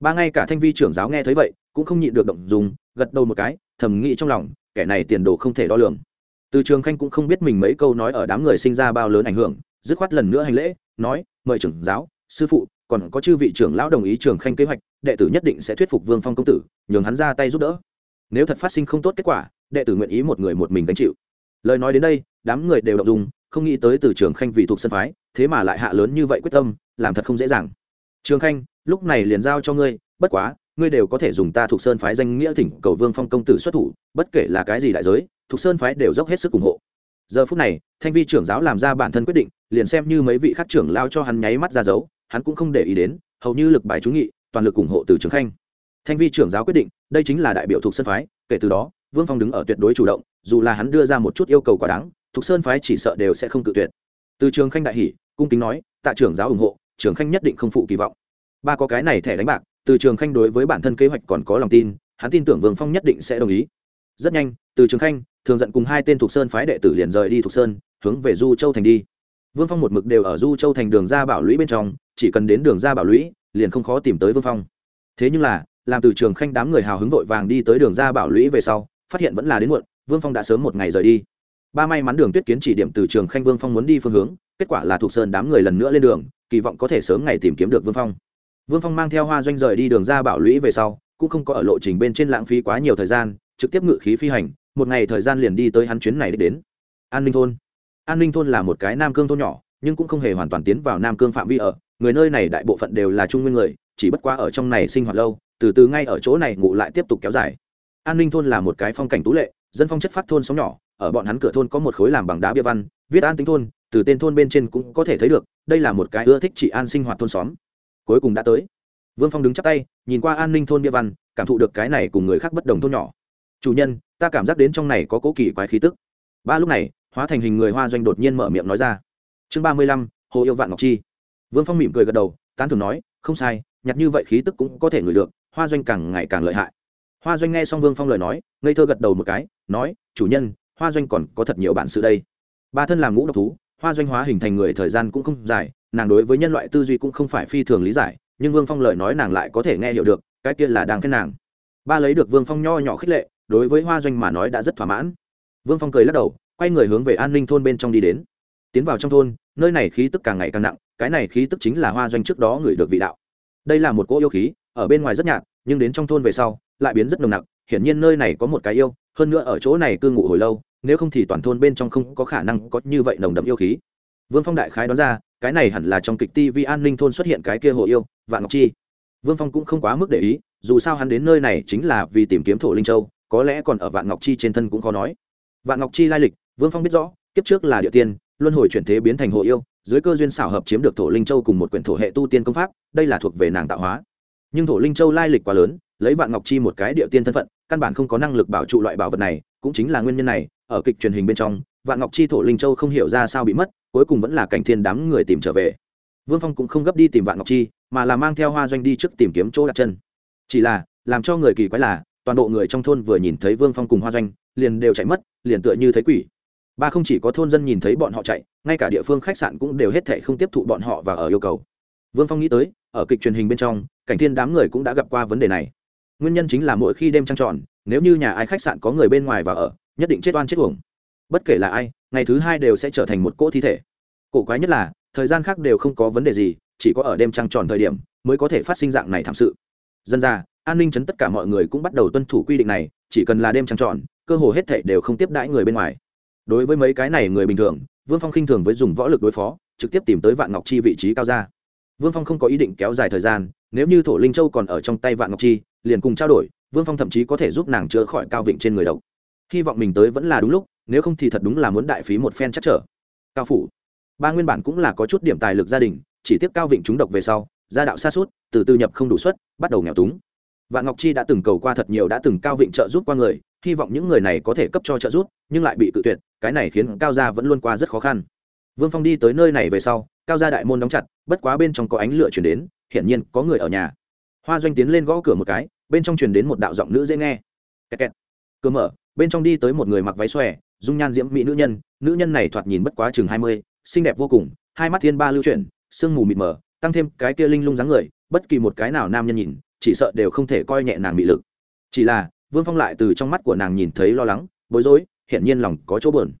Ba ngay cả thanh vi trưởng giáo nghe thấy vậy, cũng không nhịn được động dùng, gật đầu một cái, thầm nghĩ trong lòng kẻ này tiền đồ không thể đo lường. Từ trường khanh cũng không biết mình mấy câu nói ở đám người sinh ra bao lớn ảnh hưởng, dứt khoát lần nữa hành lễ, nói, mời trưởng giáo, sư phụ, còn có chư vị trưởng lão đồng ý trường khanh kế hoạch, đệ tử nhất định sẽ thuyết phục vương phong công tử, nhường hắn ra tay giúp đỡ. Nếu thật phát sinh không tốt kết quả, đệ tử nguyện ý một người một mình gánh chịu. Lời nói đến đây, đám người đều đọc dùng không nghĩ tới từ trường khanh vì thuộc sân phái, thế mà lại hạ lớn như vậy quyết tâm, làm thật không dễ dàng. Trường khanh, lúc này liền giao cho ngươi, bất quá ngươi đều có thể dùng ta thuộc sơn phái danh nghĩa thỉnh cầu vương phong công tử xuất thủ, bất kể là cái gì đại giới, thuộc sơn phái đều dốc hết sức ủng hộ. Giờ phút này, thanh vi trưởng giáo làm ra bản thân quyết định, liền xem như mấy vị khác trưởng lao cho hắn nháy mắt ra dấu, hắn cũng không để ý đến, hầu như lực bài chú nghị, toàn lực ủng hộ từ trường khanh. Thanh vi trưởng giáo quyết định, đây chính là đại biểu thuộc sơn phái, kể từ đó, vương phong đứng ở tuyệt đối chủ động, dù là hắn đưa ra một chút yêu cầu quá đáng, thuộc sơn phái chỉ sợ đều sẽ không cự tuyệt. Từ trường khanh đại hỷ cung kính nói, tạ trưởng giáo ủng hộ, trường khanh nhất định không phụ kỳ vọng. Ba có cái này thẻ đánh bạc từ trường khanh đối với bản thân kế hoạch còn có lòng tin, hắn tin tưởng vương phong nhất định sẽ đồng ý. Rất nhanh, từ trường khanh, thường giận cùng hai tên thuộc sơn phái đệ tử liền rời đi thuộc sơn, hướng về du châu thành đi. Vương phong một mực đều ở du châu thành đường ra bảo lũy bên trong, chỉ cần đến đường ra bảo lũy, liền không khó tìm tới vương phong. Thế nhưng là, làm từ trường khanh đám người hào hứng vội vàng đi tới đường ra bảo lũy về sau, phát hiện vẫn là đến muộn, vương phong đã sớm một ngày rời đi. Ba may mắn đường tuyết kiến chỉ điểm từ trường khanh vương phong muốn đi phương hướng, kết quả là thuộc sơn đám người lần nữa lên đường, kỳ vọng có thể sớm ngày tìm kiếm được vương phong vương phong mang theo hoa doanh rời đi đường ra bảo lũy về sau, cũng không có ở lộ trình bên trên lãng phí quá nhiều thời gian, trực tiếp ngự khí phi hành, một ngày thời gian liền đi tới hắn chuyến này đến. An ninh thôn. An ninh thôn là một cái nam cương thôn nhỏ, nhưng cũng không hề hoàn toàn tiến vào nam cương phạm vi ở. Người nơi này đại bộ phận đều là trung nguyên người, chỉ bất quá ở trong này sinh hoạt lâu, từ từ ngay ở chỗ này ngủ lại tiếp tục kéo dài. An ninh thôn là một cái phong cảnh tú lệ, dân phong chất phát thôn sống nhỏ, ở bọn hắn cửa thôn có một khối làm bằng đá bia văn, viết an tính thôn, từ tên thôn bên trên cũng có thể thấy được, đây là một cái ưa thích chị an sinh hoạt thôn xóm cuối cùng đã tới. Vương phong đứng chắp tay, nhìn qua an ninh thôn bia văn, cảm thụ được cái này cùng người khác bất đồng thôn nhỏ. Chủ nhân, ta cảm giác đến trong này có cố kỳ quái khí tức. Ba lúc này, hóa thành hình người hoa doanh đột nhiên mở miệng nói ra. Chương ba mươi lăm, hồ yêu vạn ngọc chi. Vương phong mỉm cười gật đầu, tán thường nói, không sai, nhặt như vậy khí tức cũng có thể ngửi được, hoa doanh càng ngày càng lợi hại. Hoa doanh nghe xong vương phong lời nói, ngây thơ gật đầu một cái, nói, chủ nhân, hoa doanh còn có thật nhiều bản sự đây. Ba thân làm ngũ độc thú, hoa doanh hóa hình thành người thời gian cũng không dài nàng đối với nhân loại tư duy cũng không phải phi thường lý giải, nhưng vương phong lời nói nàng lại có thể nghe hiểu được, cái kia là đang khen nàng. Ba lấy được vương phong nho nhỏ khích lệ, đối với hoa doanh mà nói đã rất thỏa mãn. Vương phong cười lắc đầu, quay người hướng về an ninh thôn bên trong đi đến. Tiến vào trong thôn, nơi này khí tức càng ngày càng nặng, cái này khí tức chính là hoa doanh trước đó ngửi được vị đạo. Đây là một cỗ yêu khí, ở bên ngoài rất nhạt, nhưng đến trong thôn về sau, lại biến rất nồng nặc, hiển nhiên nơi này có một cái yêu, hơn nữa ở chỗ này cư ngụ hồi lâu, nếu không thì toàn thôn bên trong không có khả năng có như vậy nồng đậm yêu khí. Vương phong đại khái đó ra cái này hẳn là trong kịch ti vi an ninh thôn xuất hiện cái kia hồ yêu, vạn ngọc chi. Vương phong cũng không quá mức để ý, dù sao hắn đến nơi này chính là vì tìm kiếm thổ linh châu, có lẽ còn ở vạn ngọc chi trên thân cũng khó nói. Vạn ngọc chi lai lịch, vương phong biết rõ, kiếp trước là địa tiên, luân hồi chuyển thế biến thành hồ yêu, dưới cơ duyên xảo hợp chiếm được thổ linh châu cùng một quyển thổ hệ tu tiên công pháp, đây là thuộc về nàng tạo hóa. Nhưng thổ linh châu lai lịch quá lớn, lấy vạn ngọc chi một cái địa tiên thân phận, căn bản không có năng lực bảo trụ loại bảo vật này, cũng chính là nguyên nhân này, ở kịch truyền hình bên trong vạn ngọc chi thổ linh châu không hiểu ra sao bị mất, cuối cùng vẫn là cảnh thiên đám người tìm trở về. Vương phong cũng không gấp đi tìm vạn ngọc chi, mà là mang theo hoa doanh đi trước tìm kiếm chỗ đặt chân. Chỉ là, làm cho người kỳ quái là, toàn bộ người trong thôn vừa nhìn thấy vương phong cùng hoa doanh, liền đều chạy mất, liền tựa như thấy quỷ. Ba không chỉ có thôn dân nhìn thấy bọn họ chạy, ngay cả địa phương khách sạn cũng đều hết thệ không tiếp thụ bọn họ và ở yêu cầu. Vương phong nghĩ tới, ở kịch truyền hình bên trong, cảnh thiên đám người cũng đã gặp qua vấn đề này. Nguyên nhân chính là mỗi khi đêm trăng tròn, nếu như nhà ai khách sạn có người bên ngoài và ở, nhất định chết oan chết uổng bất kể là ai, ngày thứ hai đều sẽ trở thành một cỗ thi thể. Cổ quái nhất là, thời gian khác đều không có vấn đề gì, chỉ có ở đêm trăng tròn thời điểm mới có thể phát sinh dạng này thảm sự. Dân ra, an ninh chấn tất cả mọi người cũng bắt đầu tuân thủ quy định này, chỉ cần là đêm trăng tròn, cơ hồ hết thể đều không tiếp đãi người bên ngoài. Đối với mấy cái này người bình thường, vương phong khinh thường với dùng võ lực đối phó, trực tiếp tìm tới vạn ngọc chi vị trí cao ra. Vương phong không có ý định kéo dài thời gian, nếu như thổ linh châu còn ở trong tay vạn ngọc chi, liền cùng trao đổi, vương phong thậm chí có thể giúp nàng chữa khỏi cao vịnh trên người độc. Hy vọng mình tới vẫn là đúng lúc nếu không thì thật đúng là muốn đại phí một phen chắc trở. Cao phủ, ba nguyên bản cũng là có chút điểm tài lực gia đình, chỉ tiếp cao vịnh trúng độc về sau, gia đạo xa suốt, từ từ nhập không đủ suất, bắt đầu nghèo túng. Vạn ngọc chi đã từng cầu qua thật nhiều, đã từng cao vịnh trợ giúp qua người, hy vọng những người này có thể cấp cho trợ giúp, nhưng lại bị tự tuyệt, cái này khiến cao gia vẫn luôn qua rất khó khăn. Vương phong đi tới nơi này về sau, cao gia đại môn đóng chặt, bất quá bên trong có ánh lửa chuyển đến, hiển nhiên có người ở nhà. Hoa doanh tiến lên gõ cửa một cái, bên trong truyền đến một đạo giọng nữ dễ nghe. Kẹt kẹt. cửa mở, bên trong đi tới một người mặc váy xòe dung nhan diễm mỹ nữ nhân nữ nhân này thoạt nhìn bất quá chừng hai mươi, xinh đẹp vô cùng, hai mắt thiên ba lưu chuyển, sương mù mịt mờ, tăng thêm cái kia linh lung dáng người, bất kỳ một cái nào nam nhân nhìn, chỉ sợ đều không thể coi nhẹ nàng bị lực. Chỉ là, vương phong lại từ trong mắt của nàng nhìn thấy lo lắng, bối rối, hiển nhiên lòng có chỗ bờn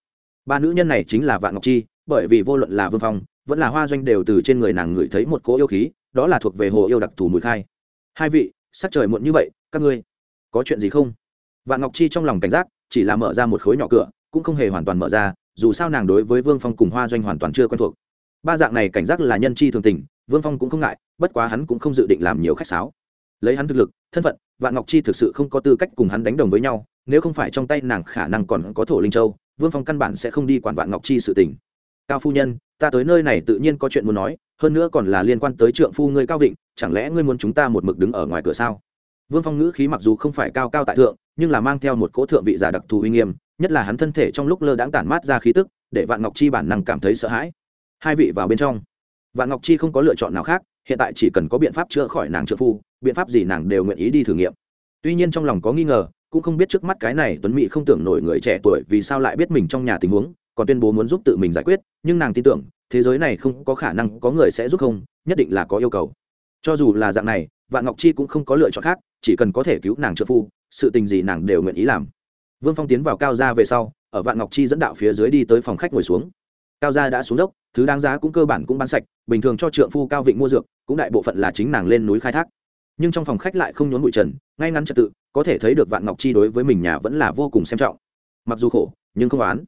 ba nữ nhân này chính là vạn ngọc chi, bởi vì vô luận là vương phong, vẫn là hoa doanh đều từ trên người nàng ngửi thấy một cỗ yêu khí, đó là thuộc về hồ yêu đặc thù mùi khai. Hai vị, sắc trời muộn như vậy, các ngươi, có chuyện gì không? Vạn ngọc chi trong lòng cảnh giác, chỉ là mở ra một khối nhỏ cửa cũng không hề hoàn toàn mở ra, dù sao nàng đối với vương phong cùng hoa doanh hoàn toàn chưa quen thuộc. Ba dạng này cảnh giác là nhân chi thường tình, vương phong cũng không ngại, bất quá hắn cũng không dự định làm nhiều khách sáo. Lấy hắn thực lực, thân phận, vạn ngọc chi thực sự không có tư cách cùng hắn đánh đồng với nhau, nếu không phải trong tay nàng khả năng còn có thổ linh châu, vương phong căn bản sẽ không đi quản vạn ngọc chi sự tình. Cao phu nhân, ta tới nơi này tự nhiên có chuyện muốn nói, hơn nữa còn là liên quan tới trượng phu ngươi cao vịnh, chẳng lẽ ngươi muốn chúng ta một mực đứng ở ngoài cửa sao? Vương phong ngữ khí mặc dù không phải cao cao tại thượng nhưng là mang theo một cỗ thượng vị giả đặc thù uy nghiêm, nhất là hắn thân thể trong lúc lơ đãng tản mát ra khí tức, để vạn ngọc chi bản năng cảm thấy sợ hãi. Hai vị vào bên trong. Vạn ngọc chi không có lựa chọn nào khác, hiện tại chỉ cần có biện pháp chữa khỏi nàng trợ phu, biện pháp gì nàng đều nguyện ý đi thử nghiệm. Tuy nhiên trong lòng có nghi ngờ, cũng không biết trước mắt cái này tuấn mỹ không tưởng nổi người trẻ tuổi vì sao lại biết mình trong nhà tình huống, còn tuyên bố muốn giúp tự mình giải quyết, nhưng nàng tin tưởng, thế giới này không có khả năng có người sẽ giúp không, nhất định là có yêu cầu. Cho dù là dạng này, vạn ngọc chi cũng không có lựa chọn khác, chỉ cần có thể cứu nàng trợ phu sự tình gì nàng đều nguyện ý làm. Vương phong tiến vào cao gia về sau, ở vạn ngọc chi dẫn đạo phía dưới đi tới phòng khách ngồi xuống. Cao gia đã xuống dốc, thứ đáng giá cũng cơ bản cũng bán sạch, bình thường cho trượng phu cao vịnh mua dược, cũng đại bộ phận là chính nàng lên núi khai thác. Nhưng trong phòng khách lại không nhốn bụi trần, ngay ngắn trật tự, có thể thấy được vạn ngọc chi đối với mình nhà vẫn là vô cùng xem trọng. Mặc dù khổ, nhưng không oán.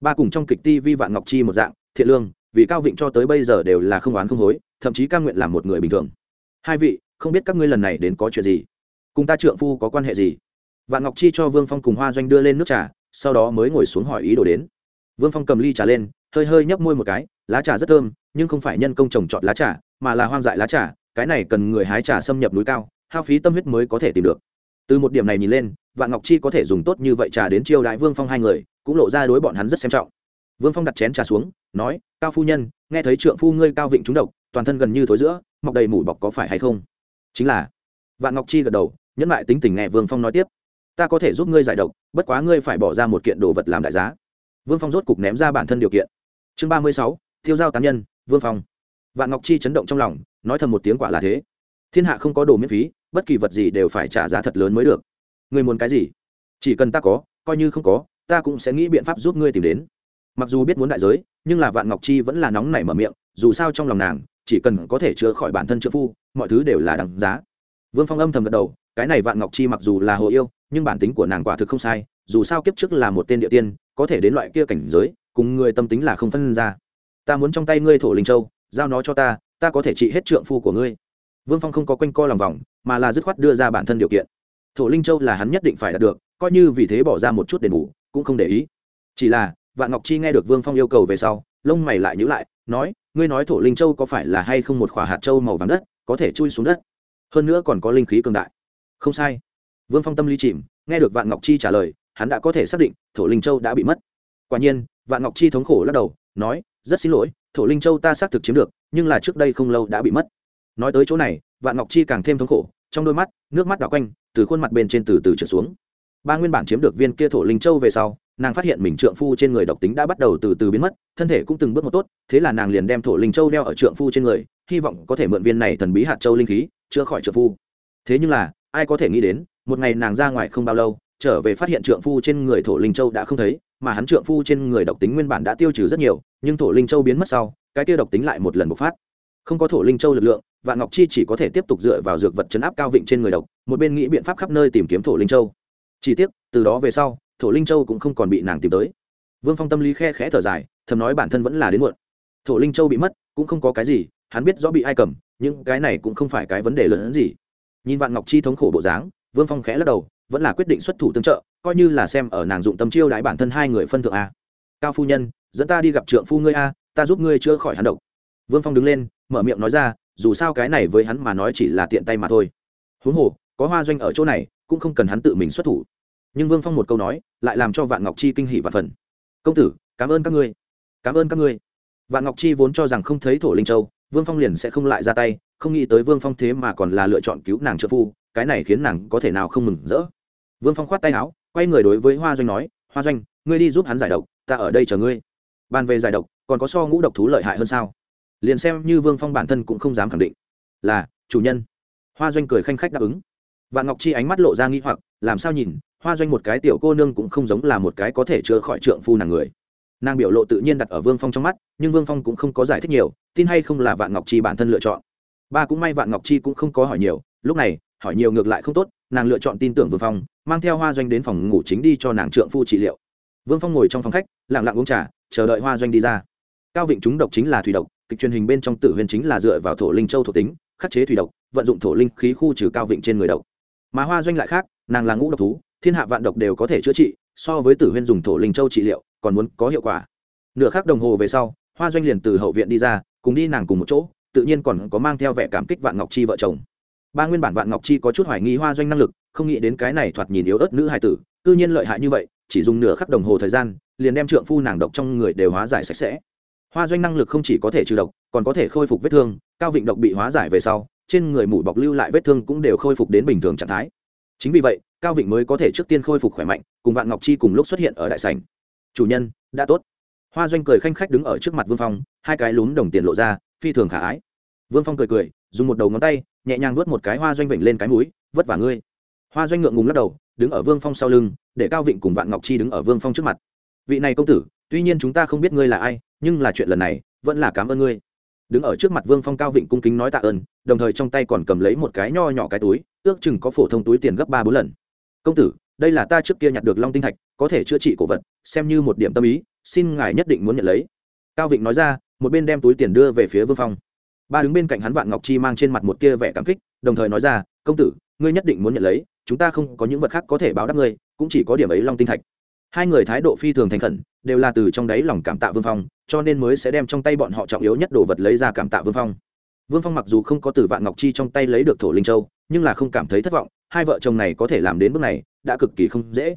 Ba cùng trong kịch ti vi vạn ngọc chi một dạng, thiện lương, vì cao vịnh cho tới bây giờ đều là không oán không hối, thậm chí c nguyện làm một người bình thường. Hai vị, không biết các ngươi lần này đến có chuyện gì? Cùng ta trượng phu có quan hệ gì? Vạn ngọc chi cho vương phong cùng hoa doanh đưa lên nước trà, sau đó mới ngồi xuống hỏi ý đồ đến. Vương phong cầm ly trà lên, hơi hơi nhấp môi một cái, lá trà rất thơm, nhưng không phải nhân công trồng trọt lá trà, mà là hoang dại lá trà, cái này cần người hái trà xâm nhập núi cao, hao phí tâm huyết mới có thể tìm được. Từ một điểm này nhìn lên, vạn ngọc chi có thể dùng tốt như vậy trà đến chiêu đại vương phong hai người, cũng lộ ra đối bọn hắn rất xem trọng. Vương phong đặt chén trà xuống, nói, cao phu nhân, nghe thấy trượng phu ngươi cao vịnh trúng độc, toàn thân gần như thối giữa, mọc đầy mủ bọc có phải hay không? Chính là, vạn ngọc chi gật đầu, nhẫn lại tính tình nghe vương phong nói tiếp ta có thể giúp ngươi giải độc, bất quá ngươi phải bỏ ra một kiện đồ vật làm đại giá. Vương phong rốt cục ném ra bản thân điều kiện. Chương ba mươi sáu tiêu giao tán nhân, vương phong. Vạn ngọc chi chấn động trong lòng, nói thầm một tiếng quả là thế. Thiên hạ không có đồ miễn phí, bất kỳ vật gì đều phải trả giá thật lớn mới được. Ngươi muốn cái gì? Chỉ cần ta có, coi như không có, ta cũng sẽ nghĩ biện pháp giúp ngươi tìm đến. Mặc dù biết muốn đại giới, nhưng là vạn ngọc chi vẫn là nóng nảy mở miệng, dù sao trong lòng nàng, chỉ cần có thể chữa khỏi bản thân trợ phu, mọi thứ đều là đằng giá. Vương phong âm thầm gật đầu, cái này vạn ngọc chi mặc dù là hồ yêu nhưng bản tính của nàng quả thực không sai, dù sao kiếp trước là một tên địa tiên, có thể đến loại kia cảnh giới, cùng người tâm tính là không phân ra. Ta muốn trong tay ngươi thổ linh châu, giao nó cho ta ta có thể trị hết trượng phu của ngươi. Vương phong không có quanh co lòng vòng, mà là dứt khoát đưa ra bản thân điều kiện. Thổ linh châu là hắn nhất định phải đạt được, coi như vì thế bỏ ra một chút đền bù, cũng không để ý. Chỉ là, vạn ngọc chi nghe được vương phong yêu cầu về sau, lông mày lại nhữ lại, nói, ngươi nói thổ linh châu có phải là hay không một khỏa hạt châu màu vàng đất, có thể chui xuống đất? Hơn nữa còn có linh khí cường đại. Không sai vương phong tâm lý chìm, nghe được vạn ngọc chi trả lời, hắn đã có thể xác định thổ linh châu đã bị mất. Quả nhiên, vạn ngọc chi thống khổ lắc đầu, nói, rất xin lỗi, thổ linh châu ta xác thực chiếm được, nhưng là trước đây không lâu đã bị mất. Nói tới chỗ này, vạn ngọc chi càng thêm thống khổ, trong đôi mắt, nước mắt đảo quanh, từ khuôn mặt bên trên từ từ trở xuống. Ba nguyên bản chiếm được viên kia thổ linh châu về sau, nàng phát hiện mình trượng phu trên người độc tính đã bắt đầu từ từ biến mất, thân thể cũng từng bước một tốt, thế là nàng liền đem thổ linh châu đeo ở trượng phu trên người, hy vọng có thể mượn viên này thần bí hạt châu linh khí, chữa khỏi trượng phu. Thế nhưng là, ai có thể nghĩ đến một ngày nàng ra ngoài không bao lâu, trở về phát hiện trượng phu trên người thổ linh châu đã không thấy, mà hắn trượng phu trên người độc tính nguyên bản đã tiêu trừ rất nhiều, nhưng thổ linh châu biến mất sau, cái tiêu độc tính lại một lần bộc phát. Không có thổ linh châu lực lượng, vạn ngọc chi chỉ có thể tiếp tục dựa vào dược vật chấn áp cao vịnh trên người độc, một bên nghĩ biện pháp khắp nơi tìm kiếm thổ linh châu. Chỉ tiếc, từ đó về sau, thổ linh châu cũng không còn bị nàng tìm tới. Vương phong tâm lý khe khẽ thở dài, thầm nói bản thân vẫn là đến muộn. Thổ linh châu bị mất, cũng không có cái gì, hắn biết rõ bị ai cầm, nhưng cái này cũng không phải cái vấn đề lớn hơn gì. Nhìn vạn ngọc chi thống khổ bộ dáng vương phong khẽ lắc đầu, vẫn là quyết định xuất thủ tương trợ, coi như là xem ở nàng dụng tâm chiêu đãi bản thân hai người phân thượng a. Cao phu nhân, dẫn ta đi gặp trượng phu ngươi a, ta giúp ngươi chữa khỏi hắn độc. Vương phong đứng lên, mở miệng nói ra, dù sao cái này với hắn mà nói chỉ là tiện tay mà thôi. Huống hồ, có hoa doanh ở chỗ này, cũng không cần hắn tự mình xuất thủ. Nhưng vương phong một câu nói, lại làm cho vạn ngọc chi kinh hỉ và phần. Công tử, cảm ơn các ngươi. Cảm ơn các ngươi. Vạn ngọc chi vốn cho rằng không thấy thổ linh châu, vương phong liền sẽ không lại ra tay, không nghĩ tới vương phong thế mà còn là lựa chọn cứu nàng trợ phu cái này khiến nàng có thể nào không mừng rỡ. Vương phong khoát tay áo, quay người đối với hoa doanh nói, hoa doanh, ngươi đi giúp hắn giải độc, ta ở đây chờ ngươi. Bàn về giải độc, còn có so ngũ độc thú lợi hại hơn sao? Liền xem như vương phong bản thân cũng không dám khẳng định. Là, chủ nhân. Hoa doanh cười khanh khách đáp ứng. Vạn ngọc chi ánh mắt lộ ra nghi hoặc, làm sao nhìn, hoa doanh một cái tiểu cô nương cũng không giống là một cái có thể chữa khỏi trượng phu nàng người. Nàng biểu lộ tự nhiên đặt ở vương phong trong mắt, nhưng vương phong cũng không có giải thích nhiều, tin hay không là vạn ngọc chi bản thân lựa chọn. Ba cũng may vạn ngọc chi cũng không có hỏi nhiều, lúc này hỏi nhiều ngược lại không tốt, nàng lựa chọn tin tưởng vương phong, mang theo hoa doanh đến phòng ngủ chính đi cho nàng trượng phu trị liệu. Vương phong ngồi trong phòng khách, lặng lặng uống trà, chờ đợi hoa doanh đi ra. Cao vịnh chúng độc chính là thủy độc, kịch truyền hình bên trong tử huyền chính là dựa vào thổ linh châu thuộc tính, khắc chế thủy độc, vận dụng thổ linh khí khu trừ cao vịnh trên người độc. Mà hoa doanh lại khác, nàng là ngũ độc thú, thiên hạ vạn độc đều có thể chữa trị, so với tử huyên dùng thổ linh châu trị liệu, còn muốn có hiệu quả. Nửa khắc đồng hồ về sau, hoa doanh liền từ hậu viện đi ra, cùng đi nàng cùng một chỗ, tự nhiên còn có mang theo vẻ cảm kích vạn ngọc chi vợ chồng ba nguyên bản vạn ngọc chi có chút hoài nghi hoa doanh năng lực, không nghĩ đến cái này thoạt nhìn yếu ớt nữ hài tử, cư nhiên lợi hại như vậy, chỉ dùng nửa khắc đồng hồ thời gian, liền đem trượng phu nàng độc trong người đều hóa giải sạch sẽ. Hoa doanh năng lực không chỉ có thể trừ độc, còn có thể khôi phục vết thương, cao vịnh độc bị hóa giải về sau, trên người mủ bọc lưu lại vết thương cũng đều khôi phục đến bình thường trạng thái. Chính vì vậy, cao vịnh mới có thể trước tiên khôi phục khỏe mạnh, cùng vạn ngọc chi cùng lúc xuất hiện ở đại sảnh. Chủ nhân, đã tốt. Hoa doanh cười khanh khách đứng ở trước mặt vương phong, hai cái lún đồng tiền lộ ra, phi thường khả ái vương phong cười cười, dùng một đầu ngón tay, nhẹ nhàng vớt một cái hoa doanh vịnh lên cái mũi, vất vả ngươi. Hoa doanh ngượng ngùng lắc đầu, đứng ở vương phong sau lưng, để cao vịnh cùng vạn ngọc chi đứng ở vương phong trước mặt. Vị này công tử, tuy nhiên chúng ta không biết ngươi là ai, nhưng là chuyện lần này, vẫn là cảm ơn ngươi. Đứng ở trước mặt vương phong cao vịnh cung kính nói tạ ơn, đồng thời trong tay còn cầm lấy một cái nho nhỏ cái túi, ước chừng có phổ thông túi tiền gấp ba bốn lần. Công tử, đây là ta trước kia nhặt được long tinh thạch, có thể chữa trị cổ vật, xem như một điểm tâm ý, xin ngài nhất định muốn nhận lấy. Cao vịnh nói ra, một bên đem túi tiền đưa về phía vương phong ba đứng bên cạnh hắn vạn ngọc chi mang trên mặt một tia vẻ cảm kích, đồng thời nói ra, công tử, ngươi nhất định muốn nhận lấy, chúng ta không có những vật khác có thể báo đáp ngươi, cũng chỉ có điểm ấy long tinh thạch. Hai người thái độ phi thường thành khẩn, đều là từ trong đáy lòng cảm tạ vương phong, cho nên mới sẽ đem trong tay bọn họ trọng yếu nhất đồ vật lấy ra cảm tạ vương phong. Vương phong mặc dù không có từ vạn ngọc chi trong tay lấy được thổ linh châu, nhưng là không cảm thấy thất vọng, hai vợ chồng này có thể làm đến bước này, đã cực kỳ không dễ.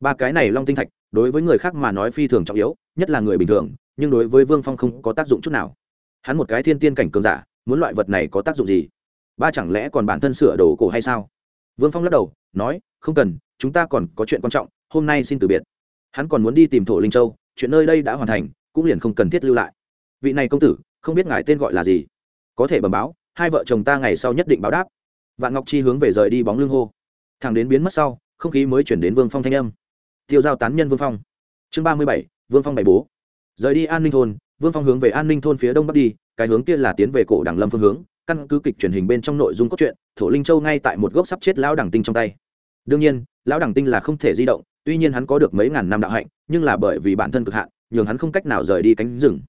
Ba cái này long tinh thạch, đối với người khác mà nói phi thường trọng yếu, nhất là người bình thường, nhưng đối với vương phong không có tác dụng chút nào hắn một cái thiên tiên cảnh cường giả, muốn loại vật này có tác dụng gì? Ba chẳng lẽ còn bản thân sửa đồ cổ hay sao? Vương phong lắc đầu, nói, không cần, chúng ta còn có chuyện quan trọng, hôm nay xin từ biệt. Hắn còn muốn đi tìm thổ linh châu, chuyện nơi đây đã hoàn thành, cũng liền không cần thiết lưu lại. Vị này công tử, không biết ngài tên gọi là gì? Có thể bẩm báo, hai vợ chồng ta ngày sau nhất định báo đáp. Vạn ngọc chi hướng về rời đi bóng lưng hô. Thằng đến biến mất sau, không khí mới chuyển đến vương phong thanh âm. Tiêu giao tán nhân vương phong. Chương ba mươi bảy, vương phong bảy bố. Rời đi an ninh thôn vương phong hướng về an ninh thôn phía đông bắc đi, cái hướng kia là tiến về cổ đằng lâm phương hướng, căn cứ kịch truyền hình bên trong nội dung cốt truyện, thổ linh châu ngay tại một gốc sắp chết lão đẳng tinh trong tay. Đương nhiên, lão đẳng tinh là không thể di động, tuy nhiên hắn có được mấy ngàn năm đạo hạnh, nhưng là bởi vì bản thân cực hạn, nhường hắn không cách nào rời đi cánh rừng.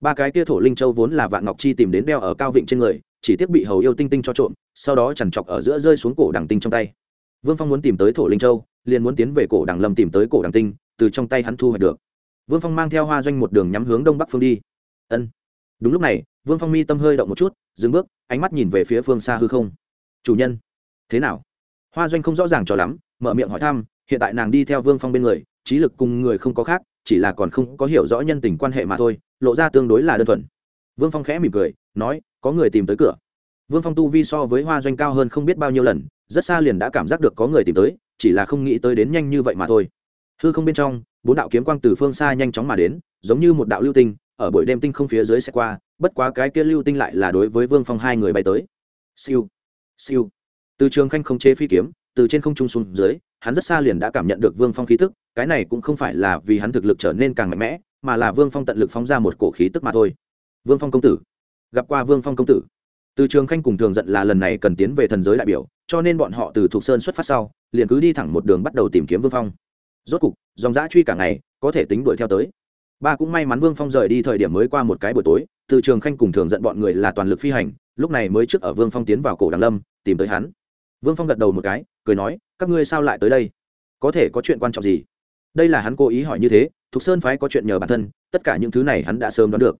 Ba cái kia thổ linh châu vốn là vạn ngọc chi tìm đến đeo ở cao vịnh trên người, chỉ tiếc bị hầu yêu tinh tinh cho trộm, sau đó chằn chọc ở giữa rơi xuống cổ đằng tinh trong tay. Vương phong muốn tìm tới thổ linh châu, liền muốn tiến về cổ đằng lâm tìm tới cổ đằng tinh, từ trong tay hắn thu hoạch được vương phong mang theo hoa doanh một đường nhắm hướng đông bắc phương đi. Ân. Đúng lúc này, vương phong mi tâm hơi động một chút, dừng bước, ánh mắt nhìn về phía phương xa hư không. Chủ nhân. Thế nào? Hoa doanh không rõ ràng cho lắm, mở miệng hỏi thăm, hiện tại nàng đi theo vương phong bên người, trí lực cùng người không có khác, chỉ là còn không có hiểu rõ nhân tình quan hệ mà thôi, lộ ra tương đối là đơn thuần. Vương phong khẽ mỉm cười, nói, có người tìm tới cửa. Vương phong tu vi so với hoa doanh cao hơn không biết bao nhiêu lần, rất xa liền đã cảm giác được có người tìm tới, chỉ là không nghĩ tới đến nhanh như vậy mà thôi. Hư không bên trong bốn đạo kiếm quang từ phương xa nhanh chóng mà đến, giống như một đạo lưu tinh, ở buổi đêm tinh không phía dưới sẽ qua, bất quá cái kia lưu tinh lại là đối với vương phong hai người bay tới. Siêu siêu. Từ trường khanh không chế phi kiếm, từ trên không trung xuống dưới, hắn rất xa liền đã cảm nhận được vương phong khí tức, cái này cũng không phải là vì hắn thực lực trở nên càng mạnh mẽ, mà là vương phong tận lực phóng ra một cổ khí tức mà thôi. Vương phong công tử, gặp qua vương phong công tử. Từ trường khanh cùng thường giận là lần này cần tiến về thần giới đại biểu, cho nên bọn họ từ thục sơn xuất phát sau, liền cứ đi thẳng một đường bắt đầu tìm kiếm vương phong rốt cục, dòng dã truy cả ngày, có thể tính đuổi theo tới. Ba cũng may mắn vương phong rời đi thời điểm mới qua một cái buổi tối, từ trường khanh cùng thường giận bọn người là toàn lực phi hành, lúc này mới trước ở vương phong tiến vào cổ đằng lâm, tìm tới hắn. Vương phong gật đầu một cái, cười nói, các ngươi sao lại tới đây? Có thể có chuyện quan trọng gì? Đây là hắn cố ý hỏi như thế, thục sơn phái có chuyện nhờ bản thân, tất cả những thứ này hắn đã sớm đoán được.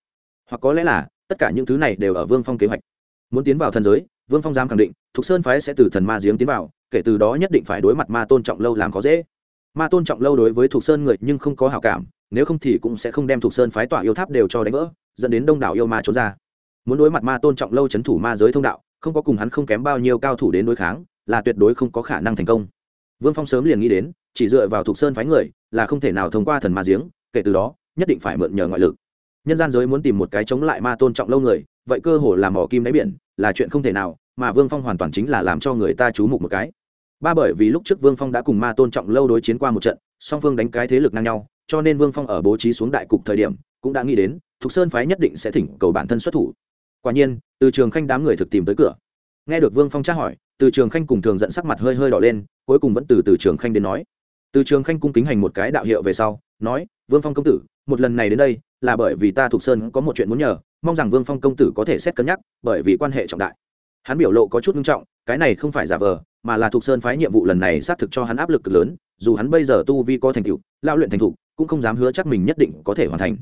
Hoặc có lẽ là, tất cả những thứ này đều ở vương phong kế hoạch. Muốn tiến vào thần giới, vương phong dám khẳng định, thục sơn phái sẽ từ thần ma giếng tiến vào, kể từ đó nhất định phải đối mặt ma tôn trọng lâu làm khó dễ ma tôn trọng lâu đối với thục sơn người nhưng không có hảo cảm, nếu không thì cũng sẽ không đem thục sơn phái tỏa yêu tháp đều cho đánh vỡ, dẫn đến đông đảo yêu ma trốn ra. Muốn đối mặt ma tôn trọng lâu c h ấ n thủ ma giới thông đạo, không có cùng hắn không kém bao nhiêu cao thủ đến đối kháng, là tuyệt đối không có khả năng thành công. Vương phong sớm liền nghĩ đến, chỉ dựa vào thục sơn phái người, là không thể nào thông qua thần ma giếng, kể từ đó, nhất định phải mượn nhờ ngoại lực. Nhân gian giới muốn tìm một cái chống lại ma tôn trọng lâu người, vậy cơ hồ là mỏ kim đáy biển, là chuyện không thể nào, mà vương phong hoàn toàn chính là làm cho người ta chú mục một cái ba bởi vì lúc trước vương phong đã cùng ma tôn trọng lâu đối chiến qua một trận, song phương đánh cái thế lực ngang nhau, cho nên vương phong ở bố trí xuống đại cục thời điểm, cũng đã nghĩ đến, thục sơn phái nhất định sẽ thỉnh cầu bản thân xuất thủ. Quả nhiên, từ trường khanh đám người thực tìm tới cửa. Nghe được vương phong tra hỏi, từ trường khanh cùng thường dẫn sắc mặt hơi hơi đỏ lên, cuối cùng vẫn từ từ trường khanh đến nói. Từ trường khanh cung kính hành một cái đạo hiệu về sau, nói, vương phong công tử, một lần này đến đây, là bởi vì ta thục sơn có một chuyện muốn nhờ, mong rằng vương phong công tử có thể xét cân nhắc, bởi vì quan hệ trọng đại. Hắn biểu lộ có chút nghiêm trọng, cái này không phải giả vờ mà là thuộc sơn phái nhiệm vụ lần này xác thực cho hắn áp lực cực lớn, dù hắn bây giờ tu vi có thành tựu, lao luyện thành thục, cũng không dám hứa chắc mình nhất định có thể hoàn thành.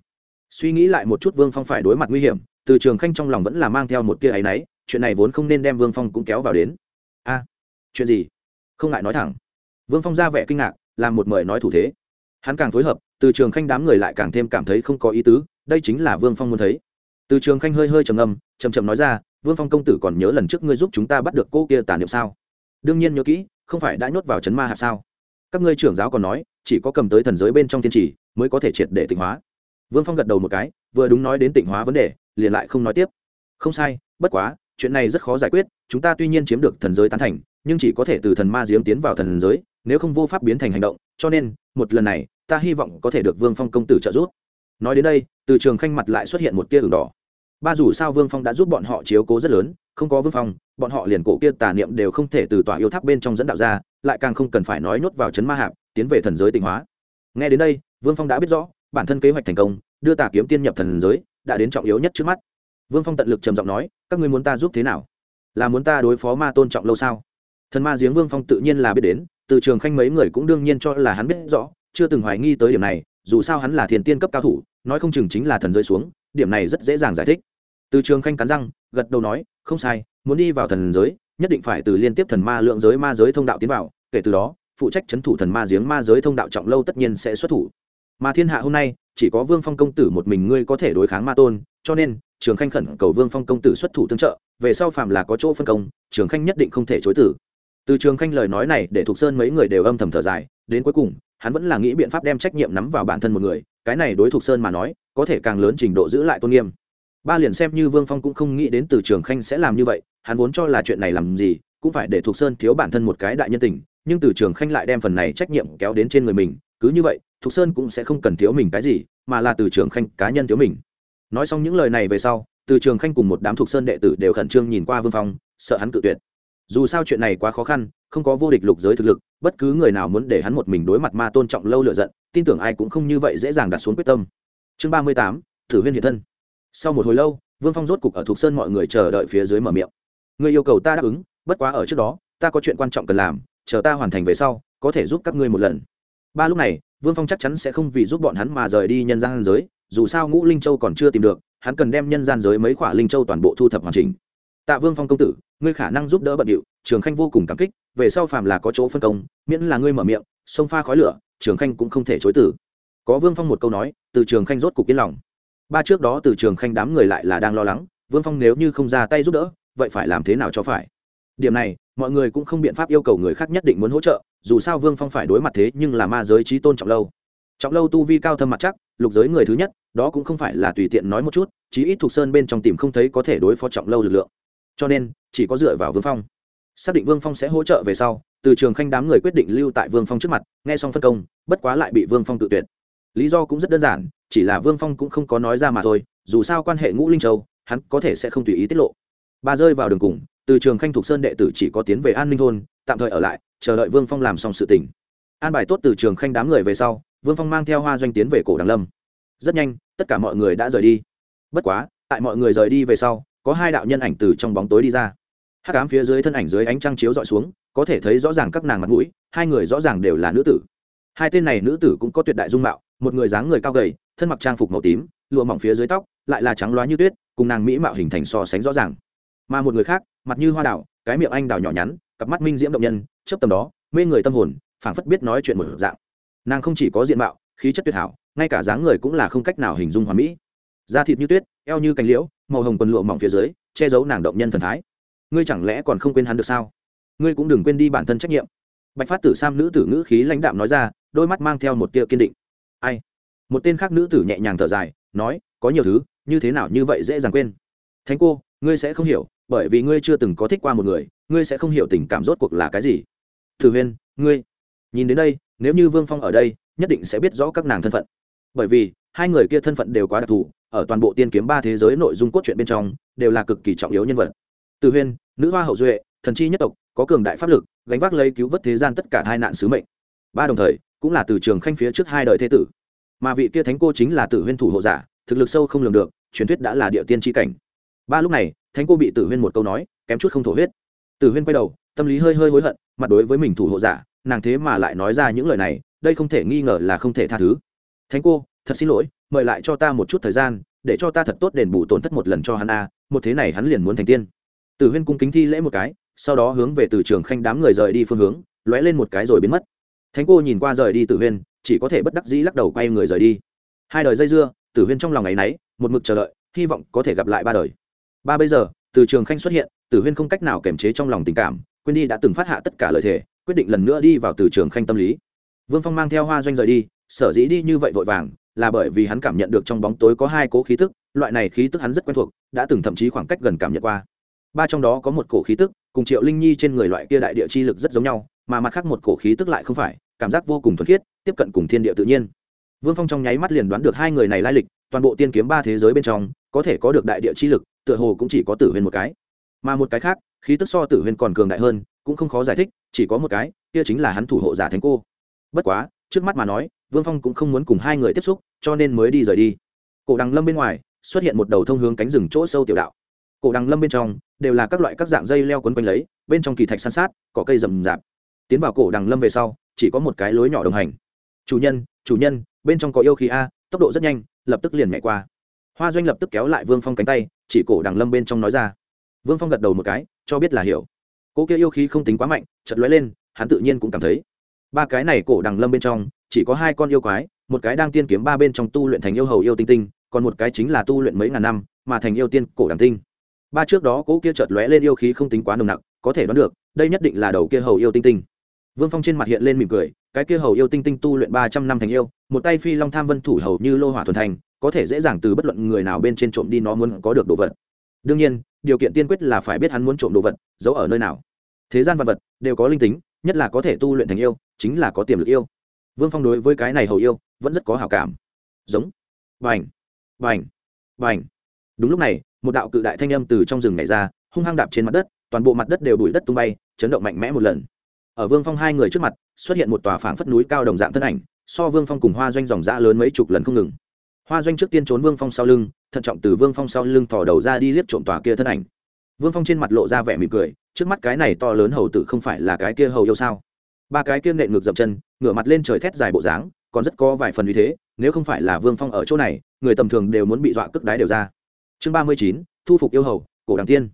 Suy nghĩ lại một chút vương phong phải đối mặt nguy hiểm, từ trường khanh trong lòng vẫn là mang theo một tia áy náy, chuyện này vốn không nên đem vương phong cũng kéo vào đến. A à, chuyện gì? Không ngại nói thẳng. Vương phong ra vẻ kinh ngạc, làm một mời nói thủ thế. Hắn càng phối hợp, từ trường khanh đám người lại càng thêm cảm thấy không có ý tứ, đây chính là vương phong muốn thấy. Từ trường khanh hơi hơi trầm ngâm chầm chầm nói ra, vương phong công tử còn nhớ lần trước ngươi giúp chúng ta bắt được cô kia tàn niệm sao? Đương nhiên nhớ kỹ, không phải đã nhốt vào c ma hạp sao? Các ngươi trưởng giáo còn nói, chỉ có cầm tới thần giới bên trong thiên trì mới có thể triệt để tịnh hóa. Vương phong gật đầu một cái, vừa đúng nói đến tịnh hóa vấn đề, liền lại không nói tiếp. Không sai, bất quá, chuyện này rất khó giải quyết, chúng ta tuy nhiên chiếm được thần giới tán thành, nhưng chỉ có thể từ thần ma giếng tiến vào thần giới, nếu không vô pháp biến thành hành động, cho nên, một lần này, ta hy vọng có thể được vương phong công tử trợ giúp. Nói đến đây, từ trường khanh mặt lại xuất hiện một tia đường đỏ. Ba dù sao vương phong đã giúp bọn họ chiếu cố rất lớn, không có vương phong bọn họ liền cổ kia tà niệm đều không thể từ tòa yêu tháp bên trong dẫn đạo ra, lại càng không cần phải nói nhốt vào chấn ma hạp, tiến về thần giới tịnh hóa. Nghe đến đây, vương phong đã biết rõ, bản thân kế hoạch thành công, đưa tà kiếm tiên nhập thần giới, đã đến trọng yếu nhất trước mắt. Vương phong tận lực trầm giọng nói, các ngươi muốn ta giúp thế nào? Là muốn ta đối phó ma tôn trọng lâu sao? Thần ma giếng vương phong tự nhiên là biết đến, từ trường khanh mấy người cũng đương nhiên cho là hắn biết rõ, chưa từng hoài nghi tới điểm này, dù sao hắn là thiền tiên cấp cao thủ, nói không chừng chính là thần rơi xuống, điểm này rất dễ dàng giải thích. Từ trường khanh cắn răng, gật đầu nói, không sai muốn đi vào thần giới, nhất định phải từ liên tiếp thần ma lượng giới, ma giới thông đạo tiến vào, kể từ đó, phụ trách c h ấ n thủ thần ma giếng, ma giới thông đạo trọng lâu tất nhiên sẽ xuất thủ. Mà thiên hạ hôm nay, chỉ có vương phong công tử một mình ngươi có thể đối kháng ma tôn, cho nên, trường khanh khẩn cầu vương phong công tử xuất thủ tương trợ, về sau phạm là có chỗ phân công, trường khanh nhất định không thể chối tử từ trường khanh lời nói này để thục sơn mấy người đều âm thầm thở dài, đến cuối cùng, hắn vẫn là nghĩ biện pháp đem trách nhiệm nắm vào bản thân một người, cái này đối thục sơn mà nói, có thể càng lớn trình độ giữ lại tôn nghiêm ba liền xem như vương phong cũng không nghĩ đến từ trường khanh sẽ làm như vậy, hắn vốn cho là chuyện này làm gì, cũng phải để thục sơn thiếu bản thân một cái đại nhân tình, nhưng từ trường khanh lại đem phần này trách nhiệm kéo đến trên người mình, cứ như vậy, thục sơn cũng sẽ không cần thiếu mình cái gì, mà là từ trường khanh cá nhân thiếu mình. Nói xong những lời này về sau, từ trường khanh cùng một đám thục sơn đệ tử đều khẩn trương nhìn qua vương phong, sợ hắn cự tuyệt. Dù sao chuyện này quá khó khăn, không có vô địch lục giới thực lực, bất cứ người nào muốn để hắn một mình đối mặt ma tôn trọng lâu lựa giận, tin tưởng ai cũng không như vậy dễ dàng đặt xuống quyết tâm. Chương ba mươi tám, thử huyên hiện thân sau một hồi lâu, vương phong rốt cục ở thục sơn mọi người chờ đợi phía dưới mở miệng. Người yêu cầu ta đáp ứng, bất quá ở trước đó, ta có chuyện quan trọng cần làm, chờ ta hoàn thành về sau, có thể giúp các ngươi một lần. Ba lúc này, vương phong chắc chắn sẽ không vì giúp bọn hắn mà rời đi nhân gian giới, dù sao ngũ linh châu còn chưa tìm được, hắn cần đem nhân gian giới mấy khỏa linh châu toàn bộ thu thập hoàn chỉnh. Tạ vương phong công tử, ngươi khả năng giúp đỡ bận điệu, trường khanh vô cùng cảm kích, về sau phàm là có chỗ phân công, miễn là ngươi mở miệng, sông pha khói lửa, trường khanh cũng không thể chối tử có vương phong một câu nói, từ trường khanh rốt cục yên lòng ba trước đó từ trường khanh đám người lại là đang lo lắng, vương phong nếu như không ra tay giúp đỡ, vậy phải làm thế nào cho phải? Điểm này, mọi người cũng không biện pháp yêu cầu người khác nhất định muốn hỗ trợ, dù sao vương phong phải đối mặt thế nhưng là ma giới trí tôn trọng lâu. Trọng lâu tu vi cao thâm mặt chắc, lục giới người thứ nhất, đó cũng không phải là tùy tiện nói một chút, chí ít thuộc sơn bên trong tìm không thấy có thể đối phó trọng lâu lực lượng. Cho nên, chỉ có dựa vào vương phong. Xác định vương phong sẽ hỗ trợ về sau, từ trường khanh đám người quyết định lưu tại vương phong trước mặt, nghe xong phân công, bất quá lại bị vương phong tự tuyệt. Lý do cũng rất đơn giản chỉ là vương phong cũng không có nói ra mà thôi dù sao quan hệ ngũ linh châu hắn có thể sẽ không tùy ý tiết lộ. Ba rơi vào đường cùng từ trường khanh thuộc sơn đệ tử chỉ có tiến về an ninh thôn tạm thời ở lại chờ đợi vương phong làm xong sự tình, an bài tốt từ trường khanh đám người về sau vương phong mang theo hoa doanh tiến về cổ đằng lâm. Rất nhanh tất cả mọi người đã rời đi. Bất quá tại mọi người rời đi về sau có hai đạo nhân ảnh từ trong bóng tối đi ra. Hát cám phía dưới thân ảnh dưới ánh trăng chiếu d ọ i xuống có thể thấy rõ ràng các nàng mặt mũi hai người rõ ràng đều là nữ tử. Hai tên này nữ tử cũng có tuyệt đại dung mạo một người dáng người cao gầy thân mặc trang phục màu tím, lụa mỏng phía dưới tóc, lại là trắng loá như tuyết, cùng nàng mỹ mạo hình thành so sánh rõ ràng. Mà một người khác, mặt như hoa đảo cái miệng anh đào nhỏ nhắn, cặp mắt minh diễm động nhân chấp tầm đó, mê người tâm hồn, phảng phất biết nói chuyện một dạng. Nàng không chỉ có diện mạo, khí chất tuyệt hảo, ngay cả dáng người cũng là không cách nào hình dung hoàn mỹ. Da thịt như tuyết, eo như cánh liễu, màu hồng quần lụa mỏng phía dưới, che giấu nàng động nhân thần thái. Ngươi chẳng lẽ còn không quên hắn được sao? Ngươi cũng đừng quên đi bản thân trách nhiệm. Bạch phát tử sam nữ tử ngữ khí lãnh đạm nói ra, đôi mắt mang theo một tia kiên định. Ai? Một tên khác nữ tử nhẹ nhàng thở dài, nói, có nhiều thứ, như thế nào như vậy dễ dàng quên? Thánh cô, ngươi sẽ không hiểu, bởi vì ngươi chưa từng có thích qua một người, ngươi sẽ không hiểu tình cảm rốt cuộc là cái gì. Thử huyên, ngươi, nhìn đến đây, nếu như vương phong ở đây, nhất định sẽ biết rõ các nàng thân phận. Bởi vì, hai người kia thân phận đều quá đặc thù, ở toàn bộ tiên kiếm ba thế giới nội dung cốt truyện bên trong, đều là cực kỳ trọng yếu nhân vật. Từ huyên, nữ hoa hậu duệ, thần chi nhất tộc, có cường đại pháp lực, gánh vác lấy cứu vớt thế gian tất cả hai nạn sứ mệnh. Ba đồng thời, cũng là từ trường khanh phía trước hai đời thế tử mà vị kia thánh cô chính là tử huyên thủ hộ giả, thực lực sâu không lường được, truyền thuyết đã là địa tiên tri cảnh. Ba lúc này, thánh cô bị tử huyên một câu nói, kém chút không thổ huyết. Tử huyên quay đầu, tâm lý hơi hơi hối hận, mặt đối với mình thủ hộ giả, nàng thế mà lại nói ra những lời này, đây không thể nghi ngờ là không thể tha thứ. Thánh cô, thật xin lỗi, mời lại cho ta một chút thời gian, để cho ta thật tốt đền bù tổn thất một lần cho hắn a, một thế này hắn liền muốn thành tiên. Tử huyên cung kính thi lễ một cái, sau đó hướng về từ trường khanh đám người rời đi phương hướng, lóe lên một cái rồi biến mất. Thánh cô nhìn qua rời đi tử huyên chỉ có thể bất đắc dĩ lắc đầu quay người rời đi. Hai đời dây dưa, tử huyên trong lòng ngày náy, một mực chờ đợi, hy vọng có thể gặp lại ba đời. Ba bây giờ, từ trường khanh xuất hiện, tử huyên không cách nào kiềm chế trong lòng tình cảm, quên đi đã từng phát hạ tất cả lời thề, quyết định lần nữa đi vào từ trường khanh tâm lý. Vương phong mang theo hoa doanh rời đi, sở dĩ đi như vậy vội vàng, là bởi vì hắn cảm nhận được trong bóng tối có hai cố khí tức, loại này khí tức hắn rất quen thuộc, đã từng thậm chí khoảng cách gần cảm nhận qua. Ba trong đó có một cổ khí tức, cùng triệu linh nhi trên người loại kia đại địa chi lực rất giống nhau, mà mặt khác một cổ khí tức lại không phải, cảm giác vô cùng thuần khiết tiếp cận cùng thiên địa tự nhiên. Vương phong trong nháy mắt liền đoán được hai người này lai lịch, toàn bộ tiên kiếm ba thế giới bên trong, có thể có được đại địa chi lực, tựa hồ cũng chỉ có tử huyền một cái. Mà một cái khác, khí tức so tử huyền còn cường đại hơn, cũng không khó giải thích, chỉ có một cái, kia chính là hắn thủ hộ giả thánh cô. Bất quá, trước mắt mà nói, vương phong cũng không muốn cùng hai người tiếp xúc, cho nên mới đi rời đi. Cổ đằng lâm bên ngoài, xuất hiện một đầu thông hướng cánh rừng chỗ sâu tiểu đạo. Cổ đằng lâm bên trong, đều là các loại các dạng dây leo quấn quanh lấy, bên trong kỳ thạch san sát có cây rầm rạp. Tiến vào cổ đằng lâm về sau, chỉ có một cái lối nhỏ đồng hành chủ nhân chủ nhân, bên trong có yêu khí a, tốc độ rất nhanh, lập tức liền nhảy qua. Hoa doanh lập tức kéo lại vương phong cánh tay, chỉ cổ đằng lâm bên trong nói ra. Vương phong gật đầu một cái, cho biết là hiểu. Cỗ kia yêu khí không tính quá mạnh chật lóe lên, hắn tự nhiên cũng cảm thấy. Ba cái này cổ đằng lâm bên trong, chỉ có hai con yêu quái, một cái đang tiên kiếm ba bên trong tu luyện thành yêu hầu yêu tinh tinh, còn một cái chính là tu luyện mấy ngàn năm, mà thành yêu tiên cổ đằng tinh. Ba trước đó cỗ kia chợt lóe lên yêu khí không tính quá nồng nặc, có thể đoán được, đây nhất định là đầu kia hầu yêu tinh tinh vương phong trên mặt hiện lên mỉm cười, cái kia hầu yêu tinh tinh tu luyện ba trăm năm thành yêu, một tay phi long tham vân thủ hầu như lô hỏa thuần thành, có thể dễ dàng từ bất luận người nào bên trên trộm đi nó muốn có được đồ vật. Đương nhiên, điều kiện tiên quyết là phải biết hắn muốn trộm đồ vật, giấu ở nơi nào. Thế gian vật vật đều có linh tính, nhất là có thể tu luyện thành yêu, chính là có tiềm lực yêu. Vương phong đối với cái này hầu yêu vẫn rất có hảo cảm. Giống. Vành vành vành đúng lúc này, một đạo cự đại thanh âm từ trong rừng này ra, hung hăng đạp trên mặt đất, toàn bộ mặt đất đều bụi đất tung bay, chấn động mạnh mẽ một lần ở vương phong hai người trước mặt, xuất hiện một tòa phảng phất núi cao đồng dạng thân ảnh, so vương phong cùng hoa doanh dòng dã lớn mấy chục lần không ngừng. Hoa doanh trước tiên trốn vương phong sau lưng, thận trọng từ vương phong sau lưng thò đầu ra đi liếc trộm tòa kia thân ảnh. Vương phong trên mặt lộ ra vẻ mỉm cười, trước mắt cái này to lớn hầu tử không phải là cái kia hầu yêu sao? Ba cái kia nện ngược dập chân, ngửa mặt lên trời thét dài bộ dáng, còn rất có vài phần uy thế, nếu không phải là vương phong ở chỗ này, người tầm thường đều muốn bị dọa cước đái đều ra. Chương ba mươi chín, thu phục yêu hầu, cổ đằng tiên.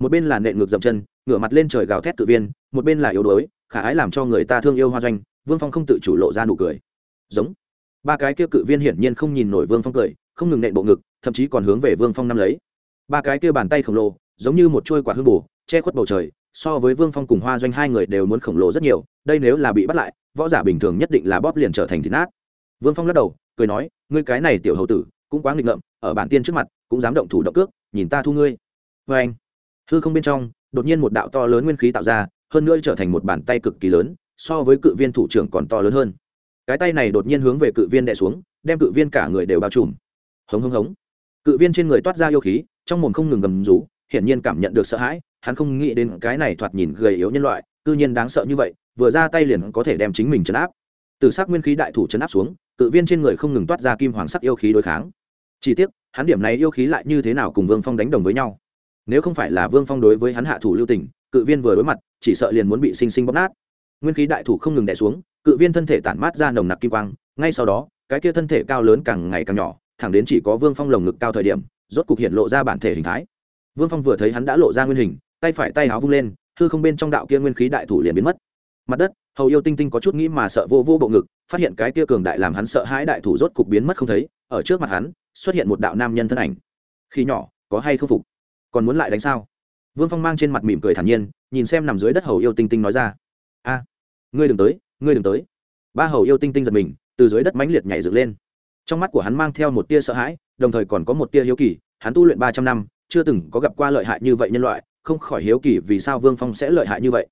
Một bên là nện ngược dập chân, ngửa mặt lên trời gào thét tự viên một bên là yếu đuối, khả ái làm cho người ta thương yêu hoa doanh, vương phong không tự chủ lộ ra nụ cười. Giống. Ba cái kia cự viên hiển nhiên không nhìn nổi vương phong cười, không ngừng nện bộ ngực, thậm chí còn hướng về vương phong năm lấy. Ba cái kia bàn tay khổng lồ, giống như một chuôi quả hương bù che khuất bầu trời, so với vương phong cùng hoa doanh hai người đều muốn khổng lồ rất nhiều, đây nếu là bị bắt lại, võ giả bình thường nhất định là bóp liền trở thành thịt nát. Vương phong lắc đầu, cười nói, ngươi cái này tiểu hầu tử, cũng quá nghịch ngợm, ở bản tiên trước mặt, cũng dám động thủ động cước, nhìn ta thu ngươi. Vê anh hư không bên trong, đột nhiên một đạo to lớn nguyên khí tạo ra hơn nữa trở thành một bàn tay cực kỳ lớn, so với cự viên thủ trưởng còn to lớn hơn. Cái tay này đột nhiên hướng về cự viên đè xuống, đem cự viên cả người đều bao trùm. Hống hống hống. Cự viên trên người toát ra yêu khí, trong mồm không ngừng gầm rú, hiển nhiên cảm nhận được sợ hãi, hắn không nghĩ đến cái này thoạt nhìn gầy yếu nhân loại, cư nhiên đáng sợ như vậy, vừa ra tay liền có thể đem chính mình chấn áp. Từ sắc nguyên khí đại thủ chấn áp xuống, cự viên trên người không ngừng toát ra kim hoàng sắc yêu khí đối kháng. Chỉ tiếc, hắn điểm này yêu khí lại như thế nào cùng vương phong đánh đồng với nhau? Nếu không phải là vương phong đối với hắn hạ thủ lưu tình, cự viên vừa đối mặt chỉ sợ liền muốn bị sinh sinh bóp nát. Nguyên khí đại thủ không ngừng đè xuống, cự viên thân thể tản mát ra nồng nặc kim quang, ngay sau đó, cái kia thân thể cao lớn càng ngày càng nhỏ, thẳng đến chỉ có vương phong lồng ngực cao thời điểm, rốt cục hiện lộ ra bản thể hình thái. Vương phong vừa thấy hắn đã lộ ra nguyên hình, tay phải tay áo vung lên, hư không bên trong đạo kia nguyên khí đại thủ liền biến mất. Mặt đất, hầu yêu tinh tinh có chút nghĩ mà sợ vô vô bộ ngực, phát hiện cái kia cường đại làm hắn sợ hãi đại thủ rốt cục biến mất không thấy, ở trước mặt hắn, xuất hiện một đạo nam nhân thân ảnh. Khi nhỏ, có hay không phục? Còn muốn lại đánh sao? Vương phong mang trên mặt mỉm cười thản nhiên, nhìn xem nằm dưới đất hầu yêu tinh tinh nói ra. A, ngươi đừng tới, ngươi đừng tới. Ba hầu yêu tinh tinh giật mình, từ dưới đất mãnh liệt nhảy dựng lên. Trong mắt của hắn mang theo một tia sợ hãi, đồng thời còn có một tia hiếu kỳ, hắn tu luyện ba trăm năm, chưa từng có gặp qua lợi hại như vậy nhân loại, không khỏi hiếu kỳ vì sao vương phong sẽ lợi hại như vậy.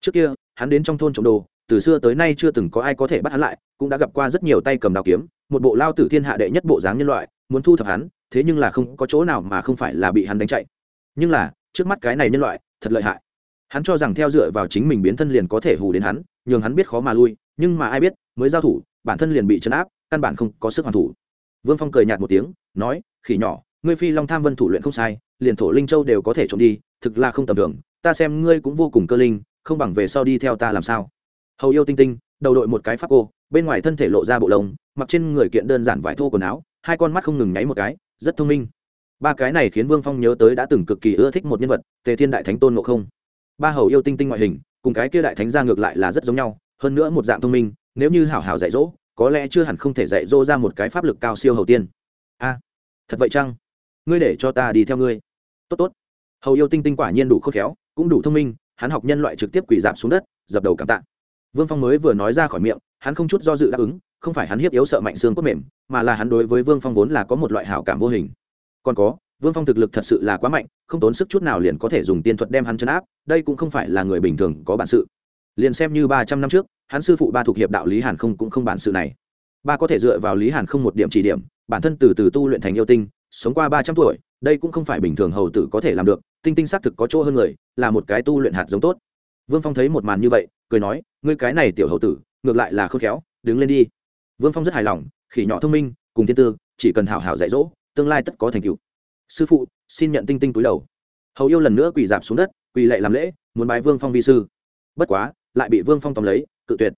Trước kia, hắn đến trong thôn trộm đồ, từ xưa tới nay chưa từng có ai có thể bắt hắn lại, cũng đã gặp qua rất nhiều tay cầm đào kiếm, một bộ lao tử thiên hạ đệ nhất bộ dáng nhân loại, muốn thu thập hắn, thế nhưng là không có chỗ nào mà không phải là bị hắn đánh chạy. Nhưng là trước mắt cái này nhân loại, thật lợi hại. Hắn cho rằng theo dựa vào chính mình biến thân liền có thể hù đến hắn, nhường hắn biết khó mà lui, nhưng mà ai biết, mới giao thủ, bản thân liền bị chấn áp, căn bản không có sức hoàn thủ. Vương phong cười nhạt một tiếng, nói, khỉ nhỏ, ngươi phi long tham vân thủ luyện không sai, liền thổ linh châu đều có thể trộm đi, thực là không tầm thường, ta xem ngươi cũng vô cùng cơ linh, không bằng về sau đi theo ta làm sao? Hầu yêu tinh tinh, đầu đội một cái pháp cô, bên ngoài thân thể lộ ra bộ lông, mặc trên người kiện đơn giản vải thô quần áo, hai con mắt không ngừng nháy một cái, rất thông minh ba cái này khiến vương phong nhớ tới đã từng cực kỳ ưa thích một nhân vật, tề thiên đại thánh tôn ngộ không. Ba hầu yêu tinh tinh ngoại hình, cùng cái kia đại thánh ra ngược lại là rất giống nhau, hơn nữa một dạng thông minh, nếu như hảo hảo dạy dỗ, có lẽ chưa hẳn không thể dạy dỗ ra một cái pháp lực cao siêu hầu tiên. A, thật vậy chăng? Ngươi để cho ta đi theo ngươi. Tốt tốt. Hầu yêu tinh tinh quả nhiên đủ khôn khéo, cũng đủ thông minh, hắn học nhân loại trực tiếp quỷ dạp xuống đất, dập đầu cảm tạ. Vương phong mới vừa nói ra khỏi miệng, hắn không chút do dự đáp ứng, không phải hắn hiếp yếu sợ mạnh xương cốt mềm, mà là hắn đối với vương phong vốn là có một loại hảo cảm vô hình còn có, vương phong thực lực thật sự là quá mạnh, không tốn sức chút nào liền có thể dùng tiên thuật đem hắn chấn áp, đây cũng không phải là người bình thường có bản sự. Liền xem như ba trăm năm trước, hắn sư phụ ba thuộc hiệp đạo lý hàn không cũng không bản sự này. Ba có thể dựa vào lý hàn không một điểm chỉ điểm, bản thân từ từ tu luyện thành yêu tinh, sống qua ba trăm tuổi, đây cũng không phải bình thường hầu tử có thể làm được, tinh tinh xác thực có chỗ hơn người, là một cái tu luyện hạt giống tốt. Vương phong thấy một màn như vậy, cười nói, ngươi cái này tiểu hầu tử, ngược lại là khôn khéo, đứng lên đi. Vương phong rất hài lòng, khỉ nhỏ thông minh, cùng thiên tư, chỉ cần hảo hảo dạy dỗ tương lai tất có thành tựu. Sư phụ, xin nhận tinh tinh túi đầu. Hầu yêu lần nữa quỳ dạp xuống đất, quỳ lệ làm lễ, muốn bái vương phong vi sư. Bất quá, lại bị vương phong tóm lấy, cự tuyệt.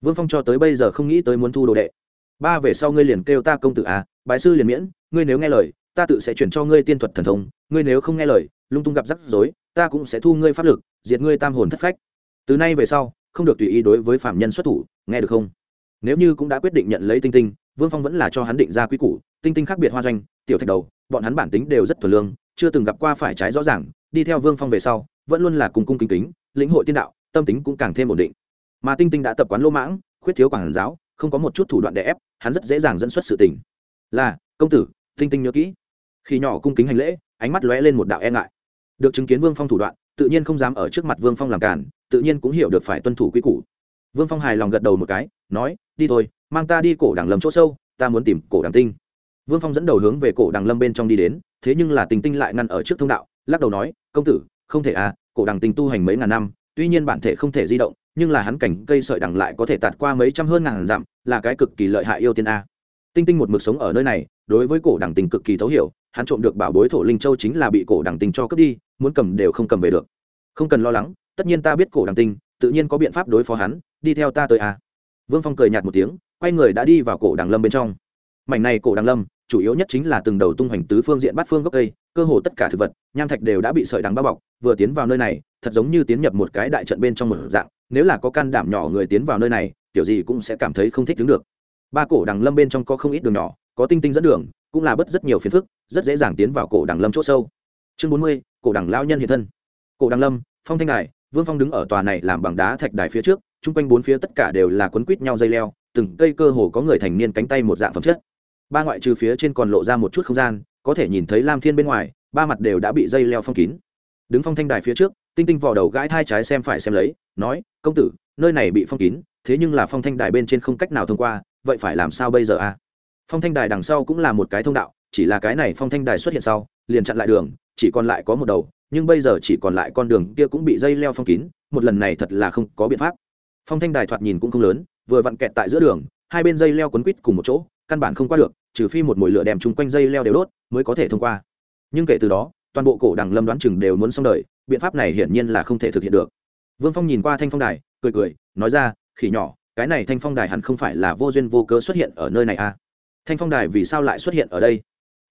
Vương phong cho tới bây giờ không nghĩ tới muốn thu đồ đệ. Ba về sau ngươi liền kêu ta công tử à bái sư liền miễn, ngươi nếu nghe lời, ta tự sẽ chuyển cho ngươi tiên thuật thần thông, ngươi nếu không nghe lời, lung tung gặp rắc rối, ta cũng sẽ thu ngươi pháp lực, diệt ngươi tam hồn thất phách. Từ nay về sau, không được tùy ý đối với phạm nhân xuất thủ, nghe được không? Nếu như cũng đã quyết định nhận lấy tinh tinh, vương phong vẫn là cho hắn định ra quy củ, tinh tinh khác biệt hoa doanh tiểu thạch đầu, bọn hắn bản tính đều rất thuần lương, chưa từng gặp qua phải trái rõ ràng, đi theo vương phong về sau, vẫn luôn là cùng cung kính kính, lĩnh hội tiên đạo, tâm tính cũng càng thêm ổn định. Mà tinh tinh đã tập quán lô mãng, khuyết thiếu quảng giáo, không có một chút thủ đoạn để ép, hắn rất dễ dàng dẫn xuất sự tình. Là, công tử, tinh tinh nhớ kỹ. Khi nhỏ cung kính hành lễ, ánh mắt lóe lên một đạo e ngại. Được chứng kiến vương phong thủ đoạn, tự nhiên không dám ở trước mặt vương phong làm cản tự nhiên cũng hiểu được phải tuân thủ quy củ. Vương phong hài lòng gật đầu một cái, nói, đi thôi, mang ta đi cổ đảng lâm chỗ sâu, ta muốn tìm cổ đảng tinh vương phong dẫn đầu hướng về cổ đằng lâm bên trong đi đến, thế nhưng là tình tinh lại ngăn ở trước thông đạo, lắc đầu nói, công tử, không thể à cổ đằng tinh tu hành mấy ngàn năm, tuy nhiên bản thể không thể di động, nhưng là hắn cảnh cây sợi đằng lại có thể tạt qua mấy trăm hơn ngàn dặm, là cái cực kỳ lợi hại yêu tiên a. Tinh tinh một mực sống ở nơi này, đối với cổ đằng tinh cực kỳ thấu hiểu, hắn trộm được bảo bối thổ linh châu chính là bị cổ đằng tinh cho cướp đi, muốn cầm đều không cầm về được. Không cần lo lắng, tất nhiên ta biết cổ đằng tinh tự nhiên có biện pháp đối phó hắn, đi theo ta tới a. Vương phong cười nhạt một tiếng, quay người đã đi vào cổ đằng lâm bên trong. Mảnh này cổ đằng lâm chủ yếu nhất chính là từng đầu tung hoành tứ phương diện bát phương gốc cây, cơ hồ tất cả thực vật, nham thạch đều đã bị sợi đằng bao bọc, vừa tiến vào nơi này, thật giống như tiến nhập một cái đại trận bên trong một dạng, nếu là có can đảm nhỏ người tiến vào nơi này kiểu gì cũng sẽ cảm thấy không thích đứng được. Ba cổ đằng lâm bên trong có không ít đường nhỏ, có tinh tinh dẫn đường, cũng là bất rất nhiều phiền phức, rất dễ dàng tiến vào cổ đằng lâm c h ỗ sâu. Chương bốn mươi, cổ đằng lao nhân hiện thân. Cổ đằng lâm, phong thanh đài, vương phong đứng ở tòa này làm bằng đá thạch đài phía trước, chung quanh bốn phía tất cả đều là quấn quít nhau dây leo, từng cây cơ hồ có người thành niên cánh tay một dạng phẩm chất ba ngoại trừ phía trên còn lộ ra một chút không gian, có thể nhìn thấy lam thiên bên ngoài, ba mặt đều đã bị dây leo phong kín đứng phong thanh đài phía trước, tinh tinh vò đầu gãi thai trái xem phải xem lấy, nói, công tử, nơi này bị phong kín, thế nhưng là phong thanh đài bên trên không cách nào thông qua, vậy phải làm sao bây giờ a à? phong thanh đài đằng sau cũng là một cái thông đạo, chỉ là cái này phong thanh đài xuất hiện sau, liền chặn lại đường, chỉ còn lại có một đầu, nhưng bây giờ chỉ còn lại con đường kia cũng bị dây leo phong kín, một lần này thật là không có biện pháp phong thanh đài thoạt nhìn cũng không lớn, vừa vặn kẹt tại giữa đường, hai bên dây leo quấn quít cùng một chỗ căn bản không qua được, trừ phi một mồi lửa đem chung quanh dây leo đều đốt mới có thể thông qua. Nhưng kể từ đó, toàn bộ cổ đằng lâm đoán chừng đều muốn xong đời, biện pháp này hiển nhiên là không thể thực hiện được. Vương phong nhìn qua thanh phong đài, cười cười, nói ra, khỉ nhỏ, cái này thanh phong đài hẳn không phải là vô duyên vô cớ xuất hiện ở nơi này à? Thanh phong đài vì sao lại xuất hiện ở đây?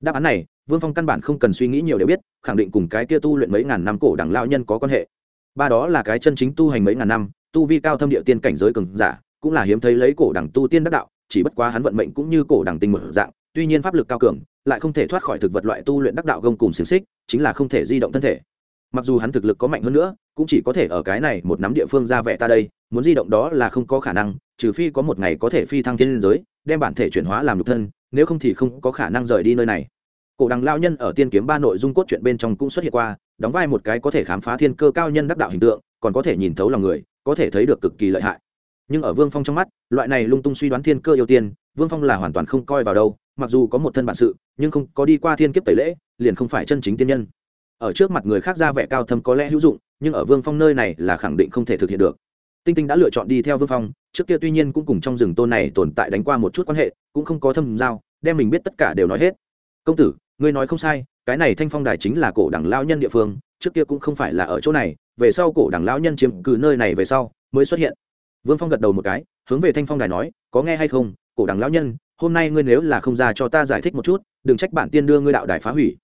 Đáp án này, vương phong căn bản không cần suy nghĩ nhiều đều biết, khẳng định cùng cái kia tu luyện mấy ngàn năm cổ đẳng lao nhân có quan hệ. Ba đó là cái chân chính tu hành mấy ngàn năm, tu vi cao thâm địa tiên cảnh giới cường giả, cũng là hiếm thấy lấy cổ đẳng tu tiên đắc đạo chỉ bất quá hắn vận mệnh cũng như cổ đẳng tinh một dạng, tuy nhiên pháp lực cao cường, lại không thể thoát khỏi thực vật loại tu luyện đắc đạo gông cùng xiềng xích, chính là không thể di động thân thể. Mặc dù hắn thực lực có mạnh hơn nữa, cũng chỉ có thể ở cái này một nắm địa phương ra vẻ ta đây, muốn di động đó là không có khả năng, trừ phi có một ngày có thể phi thăng thiên liên giới, đem bản thể chuyển hóa làm lục thân, nếu không thì không có khả năng rời đi nơi này. Cổ đằng lao nhân ở tiên kiếm ba nội dung cốt truyện bên trong cũng xuất hiện qua, đóng vai một cái có thể khám phá thiên cơ cao nhân đắc đạo hình tượng, còn có thể nhìn thấu lòng người, có thể thấy được cực kỳ lợi hại nhưng ở vương phong trong mắt, loại này lung tung suy đoán thiên cơ ưu tiên, vương phong là hoàn toàn không coi vào đâu, mặc dù có một thân bản sự, nhưng không có đi qua thiên kiếp tẩy lễ, liền không phải chân chính tiên nhân. Ở trước mặt người khác ra vẻ cao thâm có lẽ hữu dụng, nhưng ở vương phong nơi này là khẳng định không thể thực hiện được. Tinh tinh đã lựa chọn đi theo vương phong, trước kia tuy nhiên cũng cùng trong rừng tôn này tồn tại đánh qua một chút quan hệ, cũng không có thâm giao, đem mình biết tất cả đều nói hết. Công tử, ngươi nói không sai, cái này thanh phong đài chính là cổ đẳng lao nhân địa phương, trước kia cũng không phải là ở chỗ này, về sau cổ đẳng lao nhân chiếm cứ nơi này về sau, mới xuất hiện vương phong gật đầu một cái, hướng về thanh phong đài nói, có nghe hay không, cổ đẳng lão nhân, hôm nay ngươi nếu là không ra cho ta giải thích một chút, đừng trách bản tiên đưa ngươi đạo đài phá hủy.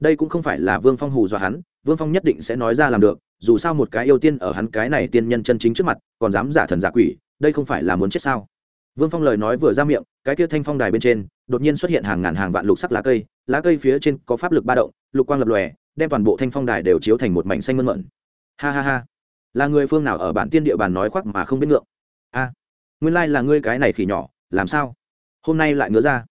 Đây cũng không phải là vương phong hù dọa hắn, vương phong nhất định sẽ nói ra làm được, dù sao một cái yêu tiên ở hắn cái này tiên nhân chân chính trước mặt, còn dám giả thần giả quỷ, đây không phải là muốn chết sao? Vương phong lời nói vừa ra miệng, cái kia thanh phong đài bên trên, đột nhiên xuất hiện hàng ngàn hàng vạn lục sắc lá cây lá cây phía trên có pháp lực ba động, lục quang lập lòe, đem toàn bộ thanh phong đài đều chiếu thành một mảnh xanh mơn mận ha ha ha là người phương nào ở bản tiên địa bàn nói khoác mà không biết ngượng? A, nguyên lai là ngươi cái này khỉ nhỏ, làm sao? Hôm nay lại ngứa ra.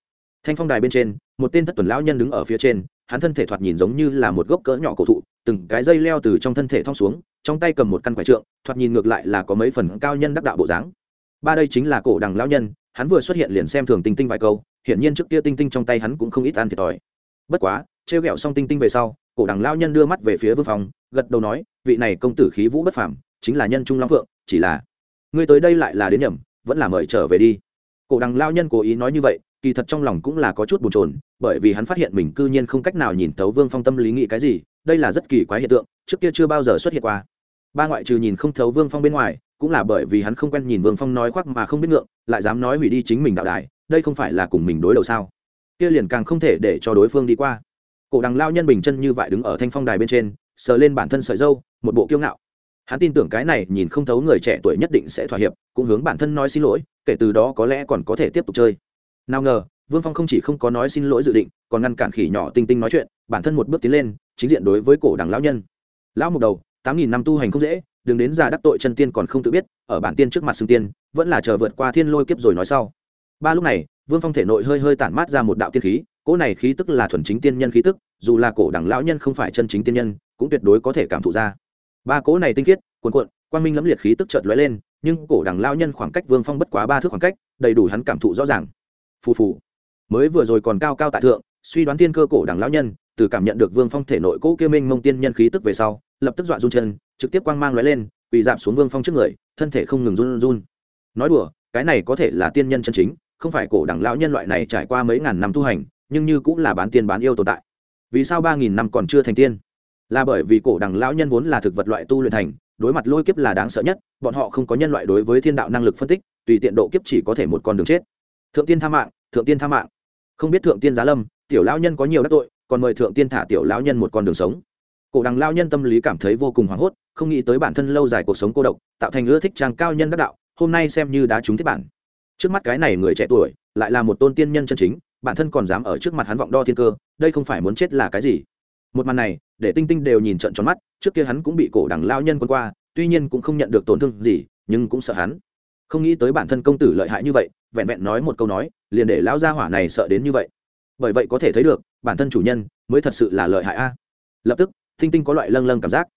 Thanh phong đài bên trên, một tên thất tuần lão nhân đứng ở phía trên, hắn thân thể thoạt nhìn giống như là một gốc cỡ nhỏ cổ thụ, từng cái dây leo từ trong thân thể thong xuống, trong tay cầm một căn quải trượng, thoạt nhìn ngược lại là có mấy phần cao nhân đắc đạo bộ dáng. Ba đây chính là cổ đằng lão nhân, hắn vừa xuất hiện liền xem thường tinh tinh vài câu, hiển nhiên trước kia tinh tinh trong tay hắn cũng không ít ăn thiệt thòi. Bất quá, trêu ghẹo xong tinh tinh về sau, cổ đằng lão nhân đưa mắt về phía vương phòng, gật đầu nói vị này công tử khí vũ bất phàm, chính là nhân trung long phượng, chỉ là, ngươi tới đây lại là đến nhầm, vẫn là mời trở về đi. Cổ đằng lao nhân cố ý nói như vậy, kỳ thật trong lòng cũng là có chút bồn chồn, bởi vì hắn phát hiện mình cư nhiên không cách nào nhìn thấu vương phong tâm lý nghĩ cái gì, đây là rất kỳ quái hiện tượng, trước kia chưa bao giờ xuất hiện qua. Ba ngoại trừ nhìn không thấu vương phong bên ngoài, cũng là bởi vì hắn không quen nhìn vương phong nói khoác mà không biết ngượng, lại dám nói hủy đi chính mình đạo đài, đây không phải là cùng mình đối đầu sao? Kia liền càng không thể để cho đối phương đi qua. Cổ đằng lao nhân bình chân như vậy đứng ở thanh phong đài bên trên, sờ lên bản thân sợi dâu một bộ kiêu ngạo. Hắn tin tưởng cái này nhìn không thấu người trẻ tuổi nhất định sẽ thỏa hiệp, cũng hướng bản thân nói xin lỗi, kể từ đó có lẽ còn có thể tiếp tục chơi. Nào ngờ, vương phong không chỉ không có nói xin lỗi dự định, còn ngăn cản khỉ nhỏ tinh tinh nói chuyện, bản thân một bước tiến lên, chính diện đối với cổ đằng lão nhân. Lão mục đầu, tám nghìn năm tu hành không dễ, đừng đến già đắc tội chân tiên còn không tự biết, ở bản tiên trước mặt xưng tiên, vẫn là chờ vượt qua thiên lôi kiếp rồi nói sau. Ba lúc này, vương phong thể nội hơi hơi tản mát ra một đạo tiên khí, cỗ này khí tức là thuần chính tiên nhân khí tức, dù là cổ đẳng lão nhân không phải chân chính tiên nhân, cũng tuyệt đối có thể cảm thụ ra ba cỗ này tinh khiết, cuồn cuộn, quang minh lẫm liệt khí tức chợt lóe lên, nhưng cổ đẳng lão nhân khoảng cách vương phong bất quá ba thước khoảng cách, đầy đủ hắn cảm thụ rõ ràng. Phù phù. Mới vừa rồi còn cao cao tại thượng, suy đoán tiên cơ cổ đẳng lão nhân, từ cảm nhận được vương phong thể nội cỗ kia minh mông tiên nhân khí tức về sau, lập tức dọa run chân, trực tiếp quang mang lóe lên, quỳ dạp xuống vương phong trước người, thân thể không ngừng run run nói đùa, cái này có thể là tiên nhân chân chính, không phải cổ đẳng lão nhân loại này trải qua mấy ngàn năm tu hành, nhưng như cũng là bán tiên bán yêu tồn tại. Vì sao ba nghìn năm còn chưa thành tiên? Là bởi vì cổ đằng lão nhân vốn là thực vật loại tu luyện thành, đối mặt lôi kiếp là đáng sợ nhất, bọn họ không có nhân loại đối với thiên đạo năng lực phân tích, tùy tiện độ kiếp chỉ có thể một con đường chết. Thượng tiên tha mạng, thượng tiên tha mạng. Không biết thượng tiên giá lâm, tiểu lão nhân có nhiều đắc tội, còn mời thượng tiên thả tiểu lão nhân một con đường sống. Cổ đằng lão nhân tâm lý cảm thấy vô cùng hoảng hốt, không nghĩ tới bản thân lâu dài cuộc sống cô độc, tạo thành ưa thích trang cao nhân đắc đạo, hôm nay xem như đã trúng thiết bản. Trước mắt cái này người trẻ tuổi, lại là một tôn tiên nhân chân chính, bản thân còn dám ở trước mặt hắn vọng đo thiên cơ, đây không phải muốn chết là cái gì? Một màn này, để tinh tinh đều nhìn trận tròn mắt, trước kia hắn cũng bị cổ đằng lao nhân quân qua, tuy nhiên cũng không nhận được tổn thương gì, nhưng cũng sợ hắn. Không nghĩ tới bản thân công tử lợi hại như vậy, vẹn vẹn nói một câu nói, liền để lão gia hỏa này sợ đến như vậy. Bởi vậy có thể thấy được, bản thân chủ nhân mới thật sự là lợi hại a. À. Lập tức, tinh tinh có loại lâng lâng cảm giác.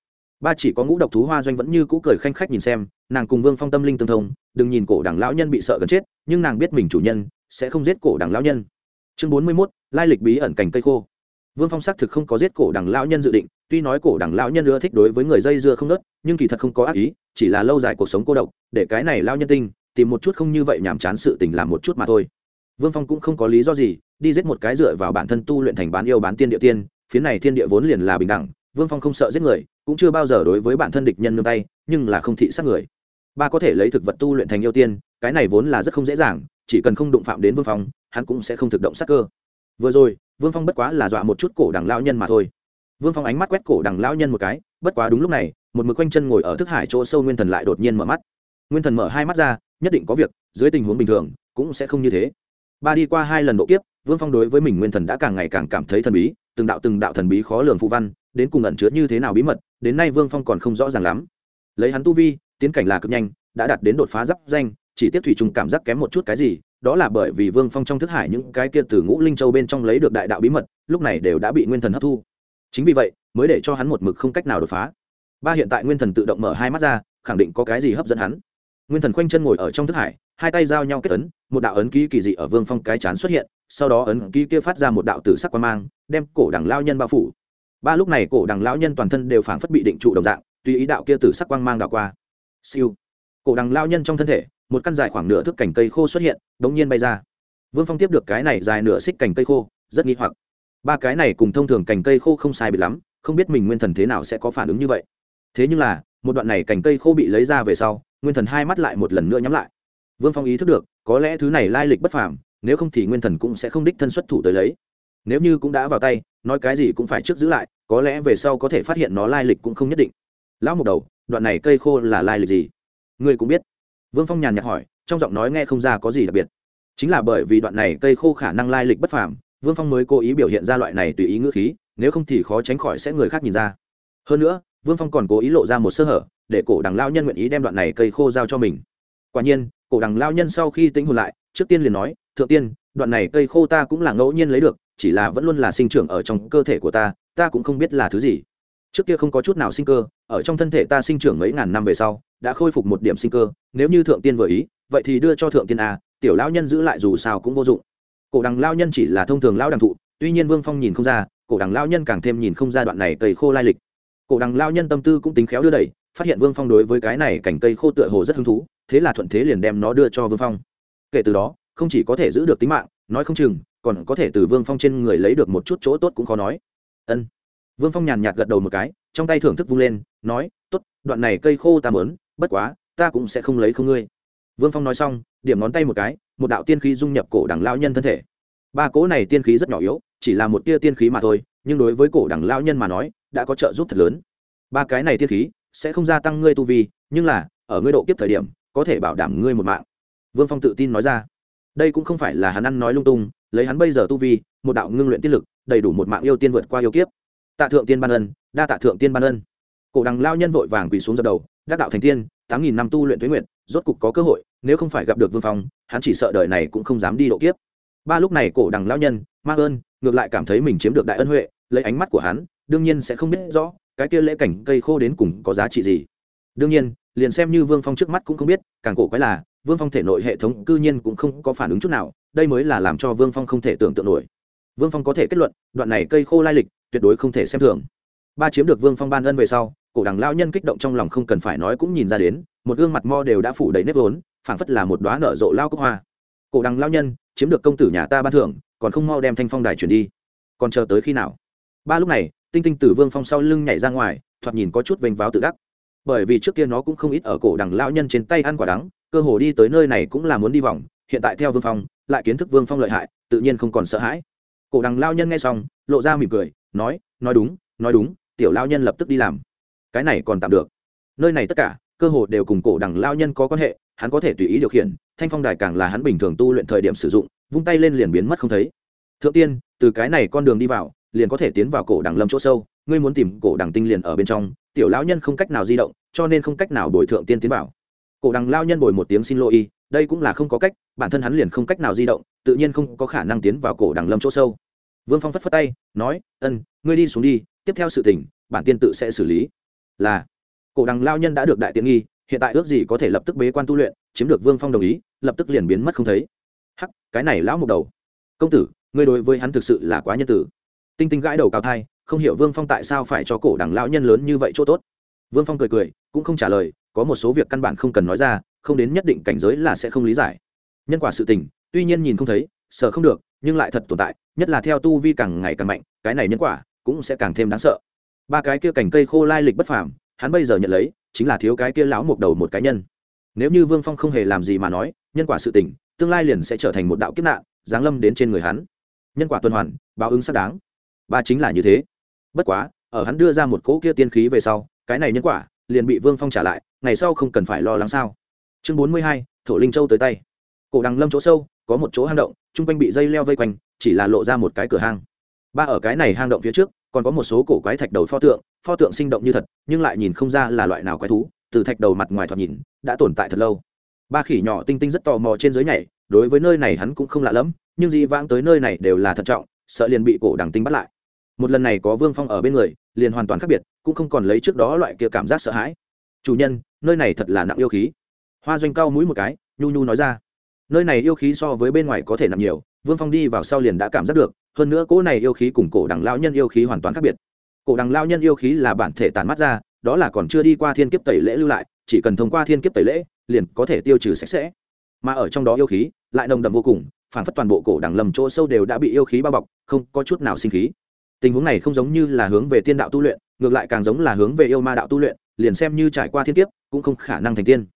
Ba chỉ có ngũ độc thú hoa doanh vẫn như cũ cười khanh khách nhìn xem, nàng cùng vương phong tâm linh tương thông, đừng nhìn cổ đằng lão nhân bị sợ gần chết, nhưng nàng biết mình chủ nhân sẽ không giết cổ đằng lão nhân. Chương bốn mươi mốt, lai lịch bí ẩn cành cây khô vương phong xác thực không có giết cổ đằng lão nhân dự định, tuy nói cổ đằng lão nhân ưa thích đối với người dây dưa không nớt, nhưng kỳ thật không có ác ý, chỉ là lâu dài cuộc sống cô độc, để cái này lao nhân tinh, tìm một chút không như vậy nhàm chán sự tình làm một chút mà thôi. Vương phong cũng không có lý do gì, đi giết một cái dựa vào bản thân tu luyện thành bán yêu bán tiên địa tiên, phía này thiên địa vốn liền là bình đẳng, vương phong không sợ giết người, cũng chưa bao giờ đối với bản thân địch nhân nương tay, nhưng là không thị sát người. Ba có thể lấy thực vật tu luyện thành yêu tiên, cái này vốn là rất không dễ dàng, chỉ cần không đụng phạm đến vương phong, hắn cũng sẽ không thực động sát cơ. Vừa rồi vương phong bất quá là dọa một chút cổ đằng lao nhân mà thôi. Vương phong ánh mắt quét cổ đằng lao nhân một cái, bất quá đúng lúc này, một mực quanh chân ngồi ở thức hải chỗ sâu nguyên thần lại đột nhiên mở mắt. Nguyên thần mở hai mắt ra, nhất định có việc, dưới tình huống bình thường, cũng sẽ không như thế. Ba đi qua hai lần độ kiếp, vương phong đối với mình nguyên thần đã càng ngày càng cảm thấy thần bí, từng đạo từng đạo thần bí khó lường phụ văn, đến cùng ẩn chứa như thế nào bí mật, đến nay vương phong còn không rõ ràng lắm. Lấy hắn tu vi, tiến cảnh là cực nhanh, đã đạt đến đột phá giáp danh, chỉ tiếp thủy trùng cảm giác kém một chút cái gì đó là bởi vì vương phong trong thức hải những cái kia từ ngũ linh châu bên trong lấy được đại đạo bí mật, lúc này đều đã bị nguyên thần hấp thu. Chính vì vậy, mới để cho hắn một mực không cách nào đột phá. Ba hiện tại nguyên thần tự động mở hai mắt ra, khẳng định có cái gì hấp dẫn hắn. Nguyên thần khoanh chân ngồi ở trong thức hải, hai tay giao nhau kết ấn, một đạo ấn ký kỳ dị ở vương phong cái chán xuất hiện, sau đó ấn ký kia phát ra một đạo tử sắc quan mang, đem cổ đằng lao nhân bao phủ. Ba lúc này cổ đằng lão nhân toàn thân đều phảng phất bị định trụ đồng dạng, tùy ý đạo kia tử sắc quang mang đạo qua. Siêu. Cổ đằng lao nhân trong thân thể một căn dài khoảng nửa thước cành cây khô xuất hiện, đống nhiên bay ra. Vương phong tiếp được cái này dài nửa xích cành cây khô, rất nghi hoặc. Ba cái này cùng thông thường cành cây khô không sai biệt lắm, không biết mình nguyên thần thế nào sẽ có phản ứng như vậy. Thế nhưng là, một đoạn này cành cây khô bị lấy ra về sau, nguyên thần hai mắt lại một lần nữa nhắm lại. Vương phong ý thức được, có lẽ thứ này lai lịch bất phàm, nếu không thì nguyên thần cũng sẽ không đích thân xuất thủ tới lấy. Nếu như cũng đã vào tay, nói cái gì cũng phải trước giữ lại, có lẽ về sau có thể phát hiện nó lai lịch cũng không nhất định. Lão một đầu, đoạn này cây khô là lai lịch gì? Ngươi cũng biết vương phong nhàn nhạt hỏi, trong giọng nói nghe không ra có gì đặc biệt. Chính là bởi vì đoạn này cây khô khả năng lai lịch bất phàm, vương phong mới cố ý biểu hiện ra loại này tùy ý ngữ khí, nếu không thì khó tránh khỏi sẽ người khác nhìn ra. Hơn nữa, vương phong còn cố ý lộ ra một sơ hở, để cổ đằng lao nhân nguyện ý đem đoạn này cây khô giao cho mình. Quả nhiên, cổ đằng lao nhân sau khi tính hồn lại, trước tiên liền nói, thượng tiên, đoạn này cây khô ta cũng là ngẫu nhiên lấy được, chỉ là vẫn luôn là sinh trưởng ở trong cơ thể của ta ta cũng không biết là thứ gì trước kia không có chút nào sinh cơ, ở trong thân thể ta sinh trưởng mấy ngàn năm về sau, đã khôi phục một điểm sinh cơ, nếu như thượng tiên vừa ý, vậy thì đưa cho thượng tiên a, tiểu lão nhân giữ lại dù sao cũng vô dụng. Cổ đằng lao nhân chỉ là thông thường lao đằng thụ, tuy nhiên vương phong nhìn không ra, cổ đằng lao nhân càng thêm nhìn không ra đoạn này cây khô lai lịch. Cổ đằng lao nhân tâm tư cũng tính khéo đưa đẩy, phát hiện vương phong đối với cái này cảnh cây khô tựa hồ rất hứng thú, thế là thuận thế liền đem nó đưa cho vương phong. Kể từ đó, không chỉ có thể giữ được tính mạng, nói không chừng, còn có thể từ vương phong trên người lấy được một chút chỗ tốt cũng khó nói. Ân vương phong nhàn nhạt gật đầu một cái, trong tay thưởng thức vung lên, nói t ố t đoạn này cây khô ta mớn bất quá, ta cũng sẽ không lấy không ngươi. Vương phong nói xong, điểm ngón tay một cái, một đạo tiên khí dung nhập cổ đằng lao nhân thân thể. Ba cỗ này tiên khí rất nhỏ yếu, chỉ là một tia tiên khí mà thôi, nhưng đối với cổ đằng lao nhân mà nói, đã có trợ giúp thật lớn. Ba cái này tiên khí sẽ không gia tăng ngươi tu vi, nhưng là, ở ngươi độ kiếp thời điểm, có thể bảo đảm ngươi một mạng. Vương phong tự tin nói ra. Đây cũng không phải là hắn ăn nói lung tung, lấy hắn bây giờ tu vi, một đạo ngưng luyện tiết lực, đầy đủ một mạng yêu tiên vượt qua yêu kiếp tạ thượng tiên ban ân, đa tạ thượng tiên ban ân. Cổ đằng lao nhân vội vàng quỳ xuống dập đầu, đắc đạo thành tiên, tám nghìn năm tu luyện tuế nguyện rốt cục có cơ hội, nếu không phải gặp được vương phong, hắn chỉ sợ đời này cũng không dám đi độ kiếp. Ba lúc này cổ đằng lao nhân, ma ơn, ngược lại cảm thấy mình chiếm được đại ân huệ, lấy ánh mắt của hắn, đương nhiên sẽ không biết rõ, cái kia lễ cảnh cây khô đến cùng có giá trị gì. Đương nhiên, liền xem như vương phong trước mắt cũng không biết, càng cổ quái là, vương phong thể nội hệ thống cư nhiên cũng không có phản ứng chút nào, đây mới là làm cho vương phong không thể tưởng tượng nổi. Vương phong có thể kết luận, đoạn này cây khô lai lịch tuyệt đối không thể xem thường. Ba chiếm được vương phong ban ân về sau, cổ đằng lao nhân kích động trong lòng không cần phải nói cũng nhìn ra đến, một gương mặt mo đều đã phủ đầy nếp vốn, phảng phất là một đoá nở rộ lao cốc hoa. Cổ đằng lao nhân, chiếm được công tử nhà ta ban thưởng, còn không mau đem thanh phong đài chuyển đi. Còn chờ tới khi nào? Ba lúc này, tinh tinh từ vương phong sau lưng nhảy ra ngoài, thoạt nhìn có chút vênh váo tự đắc. Bởi vì trước kia nó cũng không ít ở cổ đằng lao nhân trên tay ăn quả đắng, cơ hồ đi tới nơi này cũng là muốn đi vòng, hiện tại theo vương phong, lại kiến thức vương phong lợi hại, tự nhiên không còn sợ hãi. Cổ đằng lao nhân nghe xong, lộ ra mỉm cười nói nói đúng nói đúng, tiểu lao nhân lập tức đi làm. Cái này còn tạm được. Nơi này tất cả, cơ hồ đều cùng cổ đẳng lao nhân có quan hệ, hắn có thể tùy ý điều khiển, thanh phong đài càng là hắn bình thường tu luyện thời điểm sử dụng, vung tay lên liền biến mất không thấy. Thượng tiên, từ cái này con đường đi vào, liền có thể tiến vào cổ đẳng lâm chỗ sâu, ngươi muốn tìm cổ đẳng tinh liền ở bên trong, tiểu lão nhân không cách nào di động, cho nên không cách nào đổi thượng tiên tiến vào. Cổ đằng lao nhân bồi một tiếng xin lỗi y, đây cũng là không có cách, bản thân hắn liền không cách nào di động, tự nhiên không có khả năng tiến vào cổ đằng lâm chỗ sâu vương phong phất phất tay, nói, ân, ngươi đi xuống đi, tiếp theo sự tình, bản tiên tự sẽ xử lý. Là, cổ đằng lao nhân đã được đại tiện nghi, hiện tại ước gì có thể lập tức bế quan tu luyện, chiếm được vương phong đồng ý, lập tức liền biến mất không thấy. Hắc, cái này lão mục đầu. Công tử, ngươi đối với hắn thực sự là quá nhân tử. Tinh tinh gãi đầu cao thai, không hiểu vương phong tại sao phải cho cổ đằng lão nhân lớn như vậy chỗ tốt. Vương phong cười cười, cũng không trả lời, có một số việc căn bản không cần nói ra, không đến nhất định cảnh giới là sẽ không lý giải. Nhân quả sự tình, tuy nhiên nhìn không thấy sợ không được, nhưng lại thật tồn tại, nhất là theo tu vi càng ngày càng mạnh, cái này nhân quả cũng sẽ càng thêm đáng sợ. Ba cái kia cành cây khô lai lịch bất phàm, hắn bây giờ nhận lấy, chính là thiếu cái kia lão mục đầu một cá nhân. Nếu như vương phong không hề làm gì mà nói, nhân quả sự tình, tương lai liền sẽ trở thành một đạo kiếp nạn, giáng lâm đến trên người hắn. Nhân quả tuần hoàn, báo ứng xác đáng. Ba chính là như thế. Bất quá, ở hắn đưa ra một cỗ kia tiên khí về sau, cái này nhân quả liền bị vương phong trả lại, ngày sau không cần phải lo lắng sao. Chương bốn mươi hai, thổ linh châu tới tay cổ đằng lâm chỗ sâu, có một chỗ hang động, chung quanh bị dây leo vây quanh, chỉ là lộ ra một cái cửa hang. Ba ở cái này hang động phía trước, còn có một số cổ quái thạch đầu pho tượng pho tượng sinh động như thật, nhưng lại nhìn không ra là loại nào quái thú, từ thạch đầu mặt ngoài thoạt nhìn, đã tồn tại thật lâu. Ba khỉ nhỏ tinh tinh rất tò mò trên dưới nhảy, đối với nơi này hắn cũng không lạ lẫm, nhưng dĩ vãng tới nơi này đều là thận trọng, sợ liền bị cổ đằng tinh bắt lại. Một lần này có vương phong ở bên người, liền hoàn toàn khác biệt, cũng không còn lấy trước đó loại kia cảm giác sợ hãi. Chủ nhân, nơi này thật là nặng yêu khí. Hoa doanh cao mũi một cái, nhu nhu nói ra nơi này yêu khí so với bên ngoài có thể nằm nhiều, vương phong đi vào sau liền đã cảm giác được, hơn nữa cỗ này yêu khí cùng cổ đằng lao nhân yêu khí hoàn toàn khác biệt. Cổ đằng lao nhân yêu khí là bản thể tản mắt ra, đó là còn chưa đi qua thiên kiếp tẩy lễ lưu lại, chỉ cần thông qua thiên kiếp tẩy lễ, liền có thể tiêu trừ sạch sẽ. Mà ở trong đó yêu khí, lại nồng đậm vô cùng, phản phất toàn bộ cổ đằng lầm chỗ sâu đều đã bị yêu khí bao bọc, không có chút nào sinh khí. Tình huống này không giống như là hướng về tiên đạo tu luyện, ngược lại càng giống là hướng về yêu ma đạo tu luyện, liền xem như trải qua thiên kiếp, cũng không khả năng thành tiên.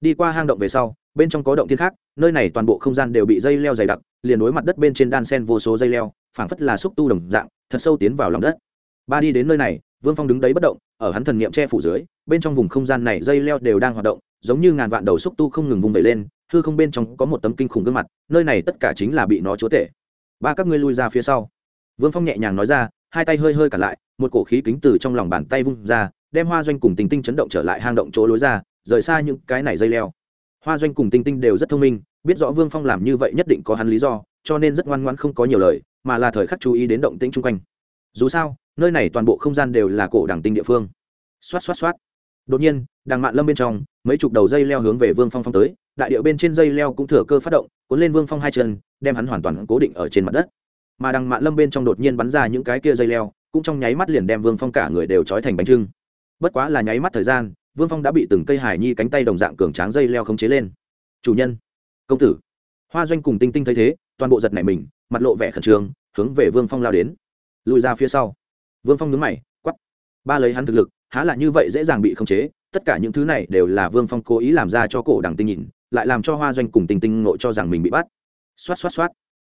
Đi qua hang động về sau bên trong có động thiên khác, nơi này toàn bộ không gian đều bị dây leo dày đặc, liền đối mặt đất bên trên đan sen vô số dây leo, phảng phất là xúc tu đồng dạng, thật sâu tiến vào lòng đất. Ba đi đến nơi này, vương phong đứng đấy bất động, ở hắn thần niệm che phủ dưới, bên trong vùng không gian này dây leo đều đang hoạt động, giống như ngàn vạn đầu xúc tu không ngừng vùng vẩy lên, hư không bên trong có một tấm kinh khủng gương mặt, nơi này tất cả chính là bị nó chúa tể. Ba các ngươi lui ra phía sau. Vương phong nhẹ nhàng nói ra, hai tay hơi hơi cả lại, một cổ khí kính từ trong lòng bàn tay vung ra, đem hoa doanh cùng tình tinh chấn động trở lại hang động chỗ lối ra, rời xa những cái này dây leo hoa doanh cùng tinh tinh đều rất thông minh, biết rõ vương phong làm như vậy nhất định có hắn lý do, cho nên rất ngoan ngoãn không có nhiều lời, mà là thời khắc chú ý đến động tĩnh chung quanh. Dù sao, nơi này toàn bộ không gian đều là cổ đảng tinh địa phương. Xoát xoát xoát. Đột nhiên đàng mạn lâm bên trong, mấy chục đầu dây leo hướng về vương phong phong tới, đại điệu bên trên dây leo cũng thừa cơ phát động, cuốn lên vương phong hai chân, đem hắn hoàn toàn cố định ở trên mặt đất. Mà đằng mạn lâm bên trong đột nhiên bắn ra những cái kia dây leo, cũng trong nháy mắt liền đem vương phong cả người đều trói thành bánh trưng. Bất quá là nháy mắt thời gian vương phong đã bị từng cây hải nhi cánh tay đồng dạng cường tráng dây leo khống chế lên. Chủ nhân, công tử. Hoa doanh cùng tinh tinh thấy thế, toàn bộ giật nảy mình, mặt lộ vẻ khẩn trương, hướng về vương phong lao đến. Lùi ra phía sau. Vương phong nhướng mày quắp ba lấy hắn thực lực, há là như vậy dễ dàng bị khống chế, tất cả những thứ này đều là vương phong cố ý làm ra cho cổ đằng tinh nhìn, lại làm cho hoa doanh cùng tinh tinh ngộ cho rằng mình bị bắt. Xoát xoát xoát.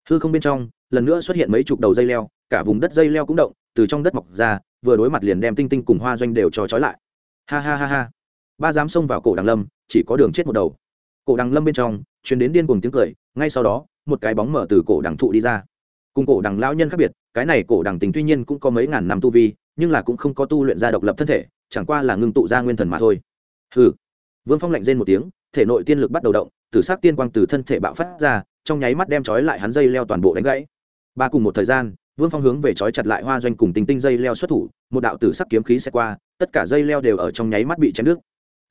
Hư không bên trong, lần nữa xuất hiện mấy chục đầu dây leo, cả vùng đất dây leo cũng động, từ trong đất mọc ra, vừa đối mặt liền đem tinh tinh cùng hoa doanh đều cho trói lại ha ha ha ha. Ba dám xông vào cổ đằng lâm, chỉ có đường chết một đầu. Cổ đằng lâm bên trong chuyển đến điên cùng tiếng cười, ngay sau đó, một cái bóng mở từ cổ đằng thụ đi ra. Cùng cổ đằng lão nhân khác biệt, cái này cổ đằng tình tuy nhiên cũng có mấy ngàn năm tu vi, nhưng là cũng không có tu luyện ra độc lập thân thể, chẳng qua là ngưng tụ ra nguyên thần mà thôi. Hừ. Vương phong lạnh rên một tiếng, thể nội tiên lực bắt đầu động từ s tiên quang từ thân thể bạo phát ra, trong nháy mắt đem trói lại hắn dây leo toàn bộ đánh gãy. Ba cùng một thời gian, vương phong hướng về trói chặt lại hoa doanh cùng tình tinh dây leo xuất thủ, một đạo tử sắc kiếm khí sẽ qua tất cả dây leo đều ở trong nháy mắt bị chém nước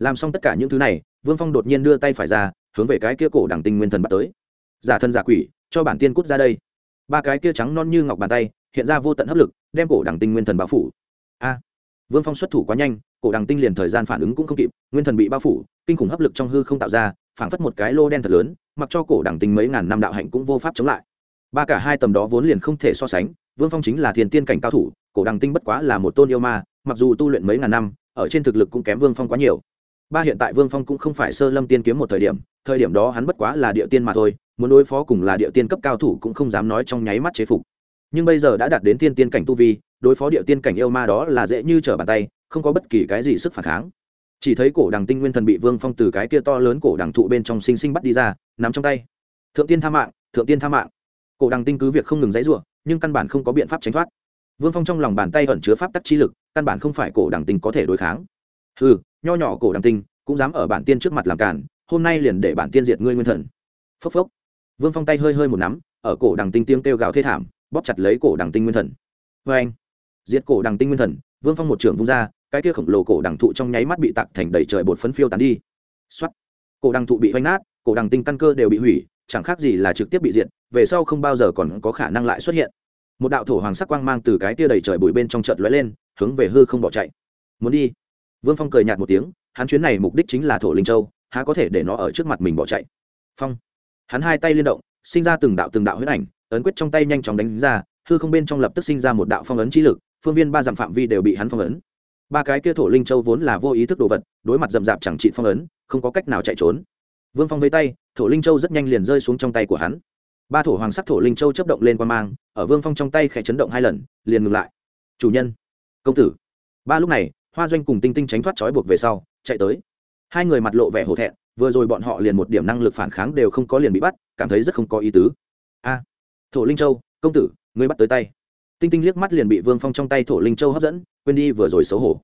làm xong tất cả những thứ này, vương phong đột nhiên đưa tay phải ra, hướng về cái kia cổ đằng tinh nguyên thần bắt tới. Giả thân giả quỷ, cho bản tiên cút ra đây. Ba cái kia trắng non như ngọc bàn tay, hiện ra vô tận hấp lực, đem cổ đằng tinh nguyên thần bao phủ. A! Vương phong xuất thủ quá nhanh, cổ đằng tinh liền thời gian phản ứng cũng không kịp, nguyên thần bị bao phủ, kinh khủng hấp lực trong hư không tạo ra, phảng phất một cái lô đen thật lớn, mặc cho cổ đằng tinh mấy ngàn năm đạo hạnh cũng vô pháp chống lại. Ba cả hai tầm đó vốn liền không thể so sánh, vương phong chính là thiền tiên cảnh cao thủ cổ đằng tinh bất quá là một tôn yêu ma, mặc dù tu luyện mấy ngàn năm, ở trên thực lực cũng kém vương phong quá nhiều. Ba hiện tại vương phong cũng không phải sơ lâm tiên kiếm một thời điểm thời điểm đó hắn bất quá là địa tiên mà thôi, muốn đối phó cùng là địa tiên cấp cao thủ cũng không dám nói trong nháy mắt chế phục. Nhưng bây giờ đã đạt đến tiên tiên cảnh tu vi, đối phó địa tiên cảnh yêu ma đó là dễ như trở bàn tay, không có bất kỳ cái gì sức phản kháng. Chỉ thấy cổ đằng tinh nguyên thần bị vương phong từ cái kia to lớn cổ đằng thụ bên trong sinh sinh bắt đi ra, nắm trong tay. Thượng tiên tha mạng, thượng tiên tha mạng. Cổ đằng tinh cứ việc không ngừng dãy rủa, nhưng căn bản không có biện pháp tránh thoát vương phong trong lòng bàn tay ẩn chứa pháp tắc chi lực, căn bản không phải cổ đẳng tinh có thể đối kháng. Ừ nho nhỏ cổ đẳng tinh, cũng dám ở bản tiên trước mặt làm cản hôm nay liền để bản tiên diệt ngươi nguyên thần. Phốc phốc. Vương phong tay hơi hơi một nắm, ở cổ đằng tinh tiếng kêu gào thê thảm, bóp chặt lấy cổ đằng tinh nguyên thần. Vê anh diệt cổ đằng tinh nguyên thần, vương phong một trưởng vung ra, cái kia khổng lồ cổ đằng thụ trong nháy mắt bị tạc thành đầy trời bột phấn phiêu tán đi. X cổ đằng thụ bị vanh nát, cổ đằng tinh căn cơ đều bị hủy, chẳng khác gì là trực tiếp bị diệt, về sau không bao giờ còn có khả năng lại xuất hiện một đạo thổ hoàng sắc quang mang từ cái tia đầy trời bụi bên trong chợt lóe lên, hướng về hư không bỏ chạy. Muốn đi? Vương phong cười nhạt một tiếng, hắn chuyến này mục đích chính là thổ linh châu, há có thể để nó ở trước mặt mình bỏ chạy. Phong. Hắn hai tay liên động, sinh ra từng đạo từng đạo huyết ảnh, ấn quyết trong tay nhanh chóng đánh ra, hư không bên trong lập tức sinh ra một đạo phong ấn trí lực, phương viên ba dặm phạm vi đều bị hắn phong ấn. Ba cái kia thổ linh châu vốn là vô ý thức đồ vật, đối mặt rậm rạp chẳng trị phong ấn, không có cách nào chạy trốn. Vương phong với tay, thổ linh châu rất nhanh liền rơi xuống trong tay của hắn ba thổ hoàng sắc thổ linh châu chấp động lên qua mang, ở vương phong trong tay khẽ chấn động hai lần, liền ngừng lại. Chủ nhân, công tử. Ba lúc này, hoa doanh cùng tinh tinh tránh thoát trói buộc về sau, chạy tới. Hai người mặt lộ vẻ hổ thẹn, vừa rồi bọn họ liền một điểm năng lực phản kháng đều không có liền bị bắt, cảm thấy rất không có ý tứ. A, thổ linh châu, công tử, ngươi bắt tới tay. Tinh tinh liếc mắt liền bị vương phong trong tay thổ linh châu hấp dẫn, quên đi vừa rồi xấu hổ.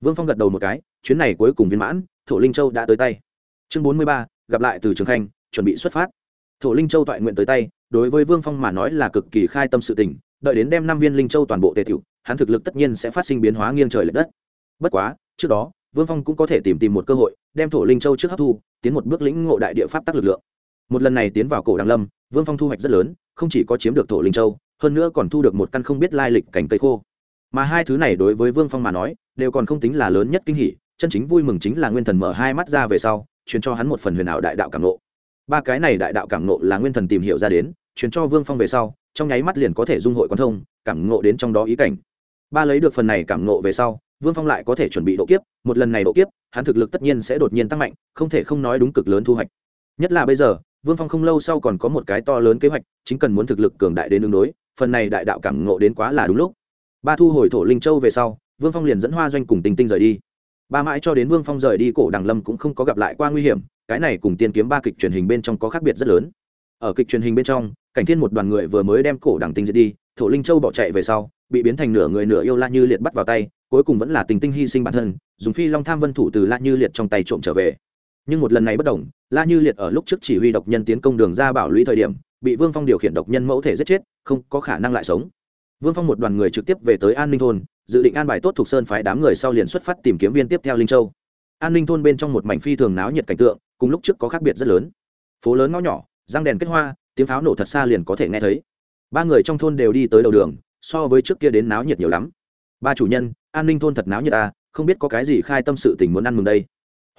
Vương phong gật đầu một cái, chuyến này cuối cùng viên mãn, thổ linh châu đã tới tay. Chương bốn mươi ba, gặp lại từ trường khanh, chuẩn bị xuất phát thổ linh châu toại nguyện tới tay, đối với vương phong mà nói là cực kỳ khai tâm sự tình, đợi đến đem năm viên linh châu toàn bộ tề tiểu hắn thực lực tất nhiên sẽ phát sinh biến hóa nghiêng trời l ệ đất. Bất quá, trước đó, vương phong cũng có thể tìm tìm một cơ hội, đem thổ linh châu trước hấp thu, tiến một bước lĩnh ngộ đại địa pháp tắc lực lượng. Một lần này tiến vào cổ đằng lâm, vương phong thu hoạch rất lớn, không chỉ có chiếm được thổ linh châu, hơn nữa còn thu được một căn không biết lai lịch cành cây khô. Mà hai thứ này đối với vương phong mà nói, đều còn không tính là lớn nhất kinh hỷ chân chính vui mừng chính là nguyên thần mở hai mắt ra về sau, truyền cho hắn một phần huyền ảo đại đạo cảm lộ ba cái này đại đạo cảm nộ là nguyên thần tìm hiểu ra đến chuyển cho vương phong về sau, trong nháy mắt liền có thể dung hội quan thông, cảm ngộ đến trong đó ý cảnh. Ba lấy được phần này cảm ngộ về sau, vương phong lại có thể chuẩn bị độ kiếp, một lần này độ kiếp, hắn thực lực tất nhiên sẽ đột nhiên tăng mạnh, không thể không nói đúng cực lớn thu hoạch. Nhất là bây giờ, vương phong không lâu sau còn có một cái to lớn kế hoạch, chính cần muốn thực lực cường đại đến ứng đối, phần này đại đạo cảm ngộ đến quá là đúng lúc. Ba thu hồi thổ linh châu về sau, vương phong liền dẫn hoa doanh cùng tình tinh rời đi. Ba mãi cho đến vương phong rời đi, cổ đằng lâm cũng không có gặp lại qua nguy hiểm cái này cùng tiên kiếm ba kịch truyền hình bên trong có khác biệt rất lớn. Ở kịch truyền hình bên trong, cảnh thiên một đoàn người vừa mới đem cổ đằng tinh diệt đi, thổ linh châu bỏ chạy về sau, bị biến thành nửa người nửa yêu la như liệt bắt vào tay, cuối cùng vẫn là tình tinh hy sinh bản thân, dùng phi long tham vân thủ từ la như liệt trong tay trộm trở về. Nhưng một lần này bất đồng la như liệt ở lúc trước chỉ huy độc nhân tiến công đường ra bảo lũy thời điểm, bị vương phong điều khiển độc nhân mẫu thể giết chết, không có khả năng lại sống. Vương phong một đoàn người trực tiếp về tới an ninh thôn, dự định an bài tốt thuộc sơn phái đám người sau liền xuất phát tìm kiếm viên tiếp theo linh châu. An ninh thôn bên trong một mảnh phi thường náo nhiệt cảnh tượng cùng lúc trước có khác biệt rất lớn. Phố lớn ngõ nhỏ, răng đèn kết hoa, tiếng pháo nổ thật xa liền có thể nghe thấy. Ba người trong thôn đều đi tới đầu đường, so với trước kia đến náo nhiệt nhiều lắm. Ba chủ nhân, an ninh thôn thật náo nhiệt à không biết có cái gì khai tâm sự tình muốn ăn mừng đây.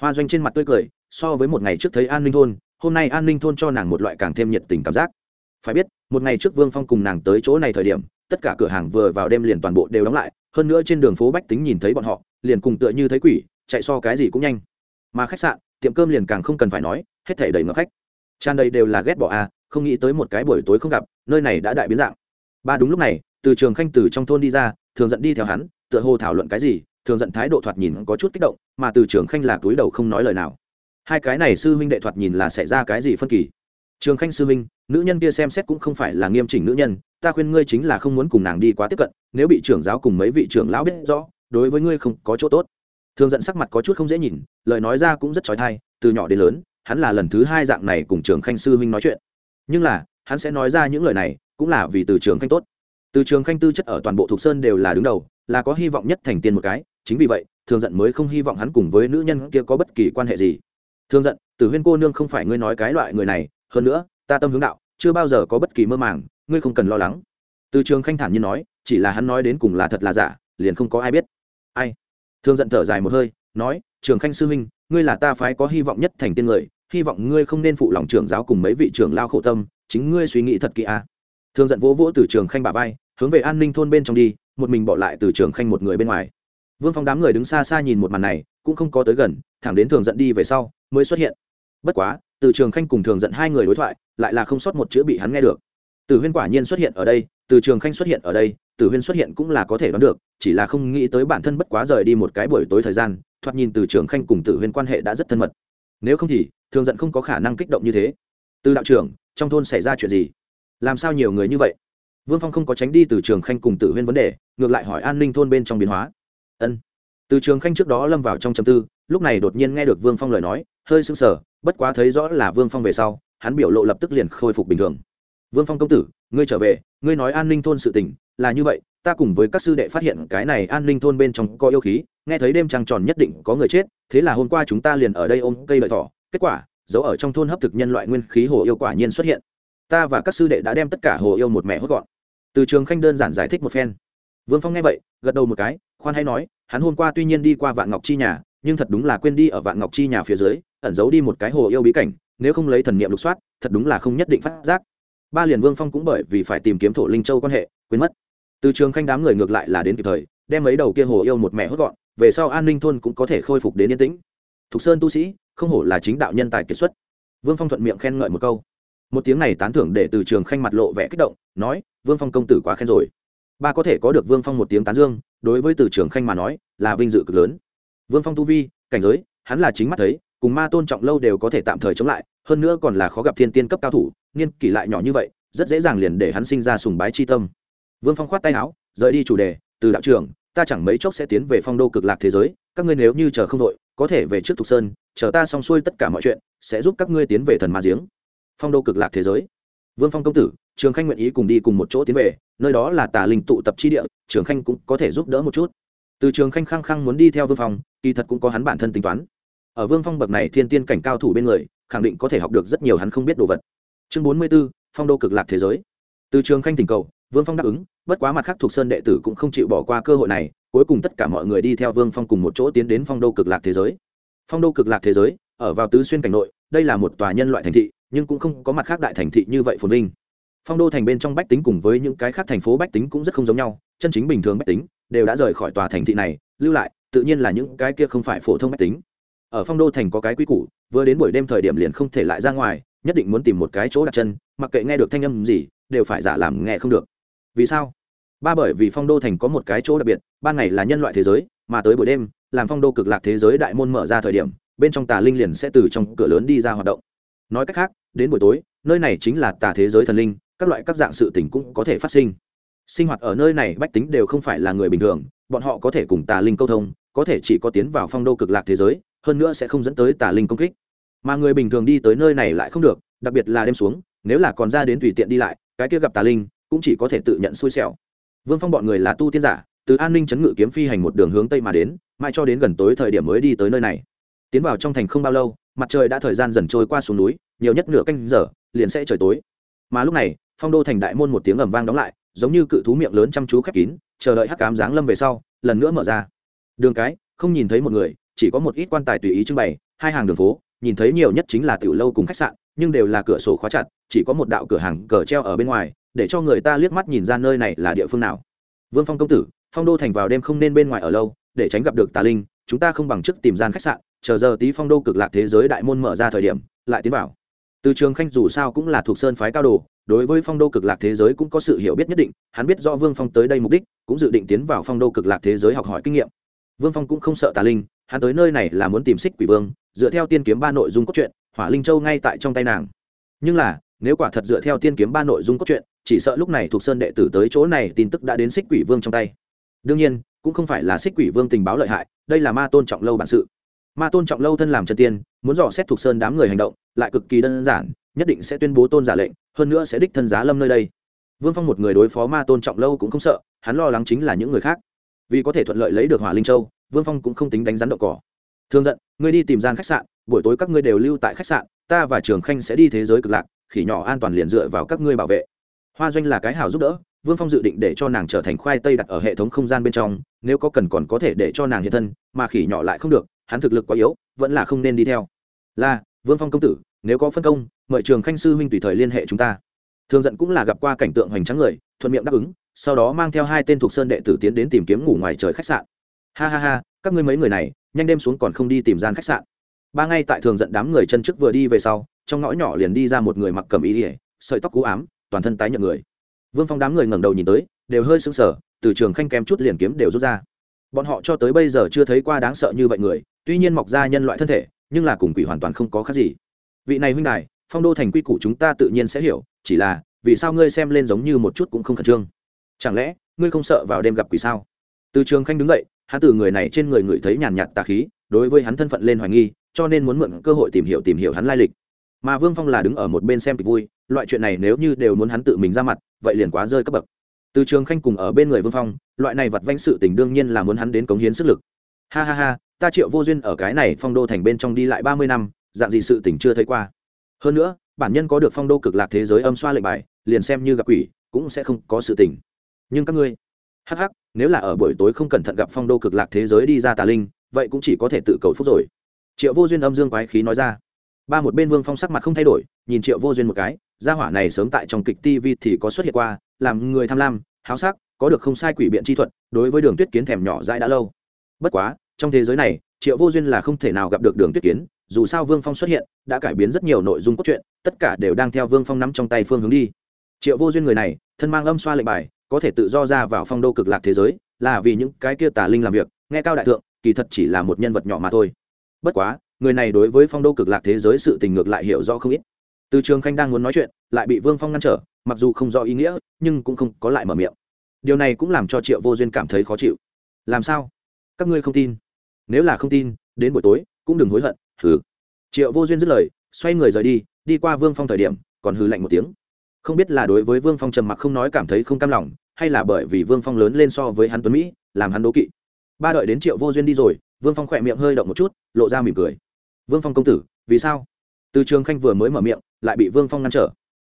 Hoa doanh trên mặt tươi cười, so với một ngày trước thấy an ninh thôn, hôm nay an ninh thôn cho nàng một loại càng thêm nhiệt tình cảm giác. Phải biết, một ngày trước vương phong cùng nàng tới chỗ này thời điểm, tất cả cửa hàng vừa vào đêm liền toàn bộ đều đóng lại, hơn nữa trên đường phố bách tính nhìn thấy bọn họ, liền cùng tựa như thấy quỷ, chạy so cái gì cũng nhanh. Mà khách sạn tiệm cơm liền càng không cần phải nói hết thể đầy ngập khách. Tràn đầy đều là ghét bỏ a à, không nghĩ tới một cái buổi tối không gặp nơi này đã đại biến dạng. Ba đúng lúc này từ trường khanh từ trong thôn đi ra thường dẫn đi theo hắn tựa hồ thảo luận cái gì thường dẫn thái độ thoạt nhìn có chút kích động mà từ trường khanh là túi đầu không nói lời nào. Hai cái này sư huynh đệ thoạt nhìn là xảy ra cái gì phân kỳ? Trường khanh sư huynh nữ nhân kia xem xét cũng không phải là nghiêm chỉnh nữ nhân ta khuyên ngươi chính là không muốn cùng nàng đi quá tiếp cận nếu bị trưởng giáo cùng mấy vị trưởng lão biết rõ đối với ngươi không có chỗ tốt thường dẫn sắc mặt có chút không dễ nhìn, lời nói ra cũng rất trói thai, từ nhỏ đến lớn, hắn là lần thứ hai dạng này cùng trường khanh sư huynh nói chuyện. Nhưng là, hắn sẽ nói ra những lời này, cũng là vì từ trường khanh tốt. Từ trường khanh tư chất ở toàn bộ Thục sơn đều là đứng đầu, là có hy vọng nhất thành tiên một cái, chính vì vậy thường giận mới không hy vọng hắn cùng với nữ nhân kia có bất kỳ quan hệ gì. Thường giận từ huyên cô nương không phải ngươi nói cái loại người này, hơn nữa, ta tâm hướng đạo, chưa bao giờ có bất kỳ mơ màng, ngươi không cần lo lắng. Từ trường khanh thản nhiên nói, chỉ là hắn nói đến cùng là thật là giả, liền không có ai biết. Ai? Thường giận thở dài một hơi, nói, trường khanh sư huynh, ngươi là ta phái có hy vọng nhất thành tiên người, hy vọng ngươi không nên phụ lòng trưởng giáo cùng mấy vị trưởng lao khổ tâm, chính ngươi suy nghĩ thật kỹ a à. thường giận vỗ vỗ từ trường khanh bà vai, hướng về an ninh thôn bên trong đi, một mình bỏ lại từ trường khanh một người bên ngoài. Vương phong đám người đứng xa xa nhìn một màn này, cũng không có tới gần, thẳng đến thường giận đi về sau, mới xuất hiện. Bất quá, từ trường khanh cùng thường giận hai người đối thoại, lại là không sót một chữ bị hắn nghe được. Từ huyên quả nhiên xuất hiện ở đây, từ trường khanh xuất hiện ở đây Tử huyên xuất hiện cũng là có thể đoán được, chỉ là không nghĩ tới bản thân bất quá rời đi một cái buổi tối thời gian, thoạt nhìn từ trường khanh cùng Tử huyên quan hệ đã rất thân mật. Nếu không thì, thường giận không có khả năng kích động như thế. Từ đạo trưởng, trong thôn xảy ra chuyện gì? Làm sao nhiều người như vậy? Vương phong không có tránh đi từ trường khanh cùng tử huyên vấn đề, ngược lại hỏi an ninh thôn bên trong biến hóa. Ân. Từ trường khanh trước đó lâm vào trong châm tư, lúc này đột nhiên nghe được vương phong lời nói, hơi sững sờ, bất quá thấy rõ là vương phong về sau, hắn biểu lộ lập tức liền khôi phục bình thường. Vương phong công tử, ngươi trở về, ngươi nói an ninh thôn sự tình là như vậy, ta cùng với các sư đệ phát hiện cái này an ninh thôn bên trong có yêu khí, nghe thấy đêm trăng tròn nhất định có người chết, thế là hôm qua chúng ta liền ở đây ôm cây lợi thỏ, kết quả, giấu ở trong thôn hấp thực nhân loại nguyên khí hồ yêu quả nhiên xuất hiện. Ta và các sư đệ đã đem tất cả hồ yêu một mẹ hốt gọn. Từ trường khanh đơn giản giải thích một phen. Vương phong nghe vậy, gật đầu một cái, khoan hay nói, hắn hôm qua tuy nhiên đi qua vạn ngọc chi nhà, nhưng thật đúng là quên đi ở vạn ngọc chi nhà phía dưới, ẩn giấu đi một cái hồ yêu bí cảnh, nếu không lấy thần niệm lục soát, thật đúng là không nhất định phát giác. Ba liền vương phong cũng bởi vì phải tìm kiếm thổ linh châu quan hệ, quên mất từ trường khanh đám người ngược lại là đến kịp thời, đem mấy đầu kia hồ yêu một mẹ hốt gọn, về sau an ninh thôn cũng có thể khôi phục đến yên tĩnh. Thục sơn tu sĩ, không hổ là chính đạo nhân tài kiệt xuất. Vương phong thuận miệng khen ngợi một câu. Một tiếng này tán thưởng để từ trường khanh mặt lộ vẻ kích động, nói, vương phong công tử quá khen rồi. Ba có thể có được vương phong một tiếng tán dương, đối với từ trường khanh mà nói, là vinh dự cực lớn. Vương phong tu vi, cảnh giới, hắn là chính mắt thấy, cùng ma tôn trọng lâu đều có thể tạm thời chống lại, hơn nữa còn là khó gặp thiên tiên cấp cao thủ, niên kỷ lại nhỏ như vậy, rất dễ dàng liền để hắn sinh ra sùng bái chi tâm vương phong khoát tay áo, rời đi chủ đề, từ đạo trưởng ta chẳng mấy chốc sẽ tiến về phong đô cực lạc thế giới, các ngươi nếu như chờ không đội có thể về trước thục sơn, chờ ta xong xuôi tất cả mọi chuyện, sẽ giúp các ngươi tiến về thần ma giếng. Phong đô cực lạc thế giới. Vương phong công tử, trường khanh nguyện ý cùng đi cùng một chỗ tiến về, nơi đó là tà linh tụ tập chi địa, trường khanh cũng có thể giúp đỡ một chút. Từ trường khanh khăng khăng muốn đi theo vương phong, kỳ thật cũng có hắn bản thân tính toán. Ở vương phong bậc này thiên tiên cảnh cao thủ bên người, khẳng định có thể học được rất nhiều hắn không biết đồ vật. Chương bốn mươi b ố phong đô cực lạc thế giới. Từ trường khanh thỉnh cầu vương phong đáp ứng, bất quá mặt khác thuộc sơn đệ tử cũng không chịu bỏ qua cơ hội này, cuối cùng tất cả mọi người đi theo vương phong cùng một chỗ tiến đến phong đô cực lạc thế giới. Phong đô cực lạc thế giới, ở vào tứ xuyên cảnh nội, đây là một tòa nhân loại thành thị, nhưng cũng không có mặt khác đại thành thị như vậy phồn vinh. Phong đô thành bên trong bách tính cùng với những cái khác thành phố bách tính cũng rất không giống nhau, chân chính bình thường bách tính đều đã rời khỏi tòa thành thị này, lưu lại, tự nhiên là những cái kia không phải phổ thông bách tính. Ở phong đô thành có cái quy củ, vừa đến buổi đêm thời điểm liền không thể lại ra ngoài, nhất định muốn tìm một cái chỗ đặt chân, mặc kệ nghe được thanh âm gì, đều phải giả làm nghe không được vì sao? Ba bởi vì phong đô thành có một cái chỗ đặc biệt, ban ngày là nhân loại thế giới, mà tới buổi đêm, làm phong đô cực lạc thế giới đại môn mở ra thời điểm, bên trong tà linh liền sẽ từ trong cửa lớn đi ra hoạt động. Nói cách khác, đến buổi tối, nơi này chính là tà thế giới thần linh, các loại các dạng sự tình cũng có thể phát sinh. Sinh hoạt ở nơi này bách tính đều không phải là người bình thường, bọn họ có thể cùng tà linh câu thông, có thể chỉ có tiến vào phong đô cực lạc thế giới, hơn nữa sẽ không dẫn tới tà linh công kích. Mà người bình thường đi tới nơi này lại không được, đặc biệt là đêm xuống, nếu là còn ra đến tùy tiện đi lại, cái kia gặp tà linh cũng chỉ có thể tự nhận xui xẻo. Vương phong bọn người là tu tiên giả, từ an ninh chấn ngự kiếm phi hành một đường hướng tây mà đến mai cho đến gần tối thời điểm mới đi tới nơi này. Tiến vào trong thành không bao lâu, mặt trời đã thời gian dần trôi qua xuống núi, nhiều nhất nửa canh giờ, liền sẽ trời tối. Mà lúc này, phong đô thành đại môn một tiếng ầm vang đóng lại, giống như cự thú miệng lớn chăm chú khép kín, chờ đợi hắc cám giáng lâm về sau, lần nữa mở ra. Đường cái, không nhìn thấy một người, chỉ có một ít quan tài tùy ý trưng bày, hai hàng đường phố, nhìn thấy nhiều nhất chính là tiểu lâu cùng khách sạn, nhưng đều là cửa sổ khóa chặt, chỉ có một đạo cửa hàng cờ treo ở bên ngoài để cho người ta liếc mắt nhìn ra nơi này là địa phương nào. Vương phong công tử, phong đô thành vào đêm không nên bên ngoài ở lâu, để tránh gặp được tà linh, chúng ta không bằng chức tìm gian khách sạn, chờ giờ tí phong đô cực lạc thế giới đại môn mở ra thời điểm, lại tiến vào. Từ trường khanh dù sao cũng là thuộc sơn phái cao đồ, đối với phong đô cực lạc thế giới cũng có sự hiểu biết nhất định, hắn biết do vương phong tới đây mục đích, cũng dự định tiến vào phong đô cực lạc thế giới học hỏi kinh nghiệm. Vương phong cũng không sợ tà linh, hắn tới nơi này là muốn tìm xích quỷ vương, dựa theo tiên kiếm ba nội dung cốt truyện, hỏa linh châu ngay tại trong tay nàng. Nhưng là, nếu quả thật dựa theo tiên kiếm ba nội dung cốt truyện chỉ sợ lúc này thuộc sơn đệ tử tới chỗ này tin tức đã đến xích quỷ vương trong tay. Đương nhiên, cũng không phải là xích quỷ vương tình báo lợi hại, đây là ma tôn trọng lâu bản sự. Ma tôn trọng lâu thân làm chân tiên, muốn dò xét thuộc sơn đám người hành động, lại cực kỳ đơn giản, nhất định sẽ tuyên bố tôn giả lệnh, hơn nữa sẽ đích thân giá lâm nơi đây. Vương phong một người đối phó ma tôn trọng lâu cũng không sợ, hắn lo lắng chính là những người khác. Vì có thể thuận lợi lấy được hỏa linh châu, vương phong cũng không tính đánh rắn đậu cỏ. Thương giận, ngươi đi tìm gian khách sạn, buổi tối các ngươi đều lưu tại khách sạn, ta và trường khanh sẽ đi thế giới cực lạc, khỉ nhỏ an toàn liền dựa vào các ngươi bảo vệ hoa doanh là cái hào giúp đỡ, vương phong dự định để cho nàng trở thành khoai tây đặt ở hệ thống không gian bên trong, nếu có cần còn có thể để cho nàng hiện thân, mà khỉ nhỏ lại không được, hắn thực lực quá yếu, vẫn là không nên đi theo. Là, vương phong công tử, nếu có phân công, mời trường khanh sư huynh tùy thời liên hệ chúng ta. Thường giận cũng là gặp qua cảnh tượng hoành tráng người, thuận miệng đáp ứng, sau đó mang theo hai tên thuộc sơn đệ tử tiến đến tìm kiếm ngủ ngoài trời khách sạn. Ha ha ha, các ngươi mấy người này, nhanh đêm xuống còn không đi tìm gian khách sạn. Ba ngay tại thường giận đám người chân trước vừa đi về sau, trong ngõ nhỏ liền đi ra một người mặc cầm ý ỉa sợi tóc cú ám toàn thân tái nhợt người. Vương phong đám người ngẩng đầu nhìn tới, đều hơi sững sờ, từ trường khanh kém chút liền kiếm đều rút ra. Bọn họ cho tới bây giờ chưa thấy qua đáng sợ như vậy người, tuy nhiên mọc ra nhân loại thân thể, nhưng là cùng quỷ hoàn toàn không có khác gì. Vị này huynh đài, phong đô thành quy củ chúng ta tự nhiên sẽ hiểu, chỉ là, vì sao ngươi xem lên giống như một chút cũng không khẩn trương? Chẳng lẽ, ngươi không sợ vào đêm gặp quỷ sao? Từ trường khanh đứng dậy, hắn từ người này trên người người thấy nhàn nhạt tà khí, đối với hắn thân phận lên hoài nghi, cho nên muốn mượn cơ hội tìm hiểu tìm hiểu hắn lai lịch mà vương phong là đứng ở một bên xem kịch vui loại chuyện này nếu như đều muốn hắn tự mình ra mặt vậy liền quá rơi cấp bậc từ trường khanh cùng ở bên người vương phong loại này vặt vanh sự tình đương nhiên là muốn hắn đến cống hiến sức lực ha ha ha ta triệu vô duyên ở cái này phong đô thành bên trong đi lại ba mươi năm dạng gì sự tình chưa thấy qua hơn nữa bản nhân có được phong đô cực lạc thế giới âm xoa lệnh bài liền xem như gặp quỷ cũng sẽ không có sự tình nhưng các ngươi hắc hắc nếu là ở buổi tối không cẩn thận gặp phong đô cực lạc thế giới đi ra tà linh vậy cũng chỉ có thể tự cầu phúc rồi triệu vô duyên âm dương quái khí nói ra ba một bên vương phong sắc mặt không thay đổi, nhìn triệu vô duyên một cái, gia hỏa này sớm tại trong kịch tv thì có xuất hiện qua, làm người tham lam, háo sắc, có được không sai quỷ biện chi thuật, đối với đường tuyết kiến thèm nhỏ dãi đã lâu. Bất quá, trong thế giới này, triệu vô duyên là không thể nào gặp được đường tuyết kiến, dù sao vương phong xuất hiện, đã cải biến rất nhiều nội dung cốt truyện, tất cả đều đang theo vương phong nắm trong tay phương hướng đi. Triệu vô duyên người này, thân mang âm xoa lệnh bài, có thể tự do ra vào phong đô cực lạc thế giới, là vì những cái kia tà linh làm việc, nghe cao đại thượng, kỳ thật chỉ là một nhân vật nhỏ mà thôi. Bất quá người này đối với phong đô cực lạc thế giới sự tình ngược lại hiểu rõ không ít. Từ trường khanh đang muốn nói chuyện, lại bị vương phong ngăn trở, mặc dù không rõ ý nghĩa, nhưng cũng không có lại mở miệng. Điều này cũng làm cho triệu vô duyên cảm thấy khó chịu. Làm sao? Các ngươi không tin. Nếu là không tin, đến buổi tối, cũng đừng hối hận, hừ. Triệu vô duyên dứt lời, xoay người rời đi đi qua vương phong thời điểm, còn hư lạnh một tiếng. Không biết là đối với vương phong trầm mặc không nói cảm thấy không cam lòng, hay là bởi vì vương phong lớn lên so với hắn tuấn mỹ, làm hắn đố kỵ. Ba đợi đến triệu vô duyên đi rồi, vương phong khỏe miệng hơi động một chút, lộ ra mỉm cười vương phong công tử, vì sao? Từ trường khanh vừa mới mở miệng, lại bị vương phong ngăn trở.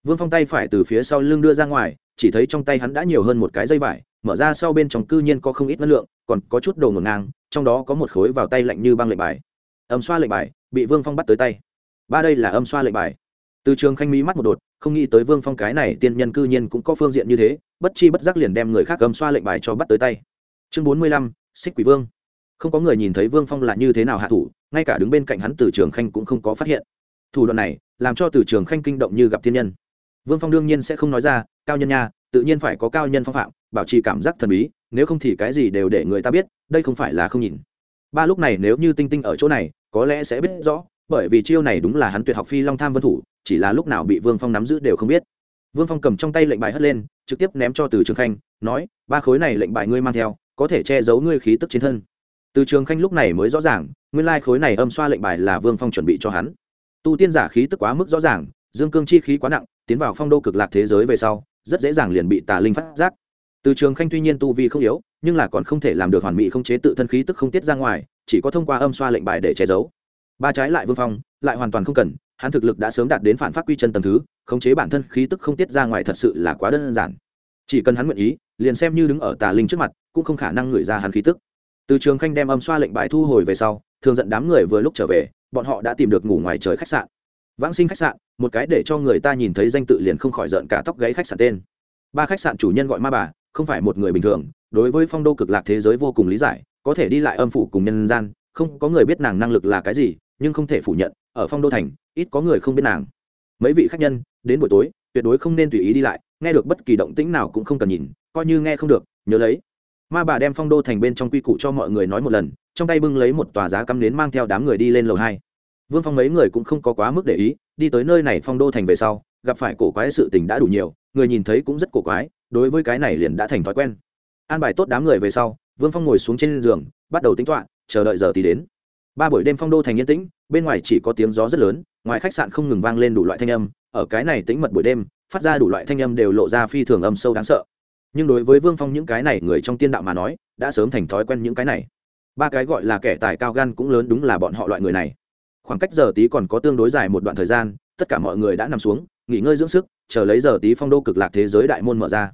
Vương phong tay phải từ phía sau lưng đưa ra ngoài, chỉ thấy trong tay hắn đã nhiều hơn một cái dây vải, mở ra sau bên trong cư nhiên có không ít năng lượng, còn có chút đồ ngổn ngang, trong đó có một khối vào tay lạnh như băng lệnh bài. Âm xoa lệnh bài, bị vương phong bắt tới tay. Ba đây là âm xoa lệnh bài. Từ trường khanh mỹ mắt một đột, không nghĩ tới vương phong cái này tiên nhân cư nhiên cũng có phương diện như thế, bất chi bất giác liền đem người khác âm xoa lệnh bài cho bắt tới tay. Chương bốn mươi lăm, xích quỷ vương. Không có người nhìn thấy vương phong là như thế nào hạ thủ ngay cả đứng bên cạnh hắn từ trường khanh cũng không có phát hiện. Thủ đoạn này, làm cho từ trường khanh kinh động như gặp thiên nhân. Vương phong đương nhiên sẽ không nói ra, cao nhân nha, tự nhiên phải có cao nhân phong phạm, bảo trì cảm giác thần bí, nếu không thì cái gì đều để người ta biết, đây không phải là không nhìn. Ba lúc này nếu như tinh tinh ở chỗ này, có lẽ sẽ biết rõ, bởi vì chiêu này đúng là hắn tuyệt học phi long tham vân thủ, chỉ là lúc nào bị vương phong nắm giữ đều không biết. Vương phong cầm trong tay lệnh bài hất lên, trực tiếp ném cho từ trường khanh, nói, ba khối này lệnh bài ngươi mang theo, có thể che giấu ngươi khí tức chiến thân từ trường khanh lúc này mới rõ ràng, nguyên lai khối này âm xoa lệnh bài là vương phong chuẩn bị cho hắn. Tu tiên giả khí tức quá mức rõ ràng, dương cương chi khí quá nặng, tiến vào phong đô cực lạc thế giới về sau, rất dễ dàng liền bị tà linh phát giác. Từ trường khanh tuy nhiên tu vi không yếu, nhưng là còn không thể làm được hoàn mỹ không chế tự thân khí tức không tiết ra ngoài, chỉ có thông qua âm xoa lệnh bài để che giấu. Ba trái lại vương phong, lại hoàn toàn không cần, hắn thực lực đã sớm đạt đến phản phát quy chân tầm thứ, khống chế bản thân khí tức không tiết ra ngoài thật sự là quá đơn giản. Chỉ cần hắn nguyện ý, liền xem như đứng ở tà linh trước mặt, cũng không khả năng ngửi ra hắn khí tức từ trường khanh đem âm xoa lệnh bài thu hồi về sau, thường dẫn đám người vừa lúc trở về, bọn họ đã tìm được ngủ ngoài trời khách sạn. Vãng sinh khách sạn, một cái để cho người ta nhìn thấy danh tự liền không khỏi giận cả tóc gáy khách sạn tên. Ba khách sạn chủ nhân gọi ma bà, không phải một người bình thường, đối với phong đô cực lạc thế giới vô cùng lý giải, có thể đi lại âm phủ cùng nhân gian, không có người biết nàng năng lực là cái gì, nhưng không thể phủ nhận, ở phong đô thành, ít có người không biết nàng. Mấy vị khách nhân, đến buổi tối, tuyệt đối không nên tùy ý đi lại, nghe được bất kỳ động tĩnh nào cũng không cần nhìn, coi như nghe không được, nhớ lấy ma bà đem phong đô thành bên trong quy củ cho mọi người nói một lần, trong tay bưng lấy một tòa giá cắm nến mang theo đám người đi lên lầu hai. Vương phong mấy người cũng không có quá mức để ý, đi tới nơi này phong đô thành về sau, gặp phải cổ quái sự tình đã đủ nhiều, người nhìn thấy cũng rất cổ quái, đối với cái này liền đã thành thói quen. An bài tốt đám người về sau, vương phong ngồi xuống trên giường, bắt đầu tính toạ chờ đợi giờ thì đến. Ba buổi đêm phong đô thành yên tĩnh, bên ngoài chỉ có tiếng gió rất lớn, ngoài khách sạn không ngừng vang lên đủ loại thanh âm, ở cái này tĩnh mật buổi đêm, phát ra đủ loại thanh âm đều lộ ra phi thường âm sâu đáng sợ nhưng đối với vương phong những cái này người trong tiên đạo mà nói, đã sớm thành thói quen những cái này. Ba cái gọi là kẻ tài cao gan cũng lớn đúng là bọn họ loại người này. Khoảng cách giờ tí còn có tương đối dài một đoạn thời gian, tất cả mọi người đã nằm xuống, nghỉ ngơi dưỡng sức, chờ lấy giờ tí phong đô cực lạc thế giới đại môn mở ra.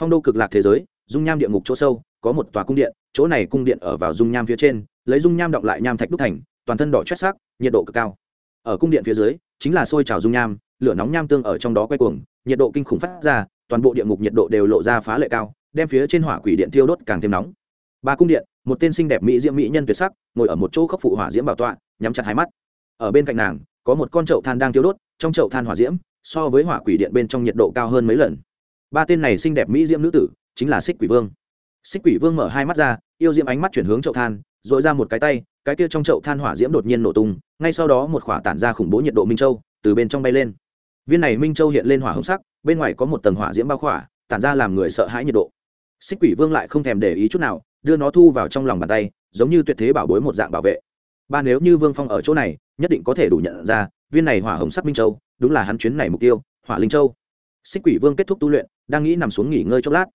Phong đô cực lạc thế giới, dung nham địa ngục chỗ sâu, có một tòa cung điện, chỗ này cung điện ở vào dung nham phía trên, lấy dung nham động lại nham thạch đúc thành, toàn thân đỏ chét sắc, nhiệt độ cực cao. Ở cung điện phía dưới, chính là sôi trào dung nham, lửa nóng nham tương ở trong đó quay cuồng, nhiệt độ kinh khủng phát ra toàn bộ địa ngục nhiệt độ đều lộ ra phá lệ cao, đem phía trên hỏa quỷ điện thiêu đốt càng thêm nóng. Ba cung điện, một tên xinh đẹp mỹ diễm mỹ nhân tuyệt sắc, ngồi ở một chỗ khắc phụ hỏa diễm bảo tọa, nhắm chặt hai mắt. Ở bên cạnh nàng, có một con chậu than đang thiêu đốt, trong chậu than hỏa diễm, so với hỏa quỷ điện bên trong nhiệt độ cao hơn mấy lần. Ba tên này xinh đẹp mỹ diễm nữ tử, chính là xích quỷ vương. Xích quỷ vương mở hai mắt ra, yêu diễm ánh mắt chuyển hướng chậu than dội ra một cái tay, cái kia trong chậu than hỏa diễm đột nhiên nổ tung, ngay sau đó một khỏa tản ra khủng bố nhiệt độ minh châu, từ bên trong bay lên. Viên này minh châu hiện lên hỏa hồng sắc bên ngoài có một tầng hỏa diễm bao khỏa, tản ra làm người sợ hãi nhiệt độ. Xích quỷ vương lại không thèm để ý chút nào, đưa nó thu vào trong lòng bàn tay, giống như tuyệt thế bảo bối một dạng bảo vệ. Ba nếu như vương phong ở chỗ này, nhất định có thể đủ nhận ra, viên này hỏa hồng sắc minh châu, đúng là hắn chuyến này mục tiêu, hỏa linh châu. Xích quỷ vương kết thúc tu luyện, đang nghĩ nằm xuống nghỉ ngơi chốc lát.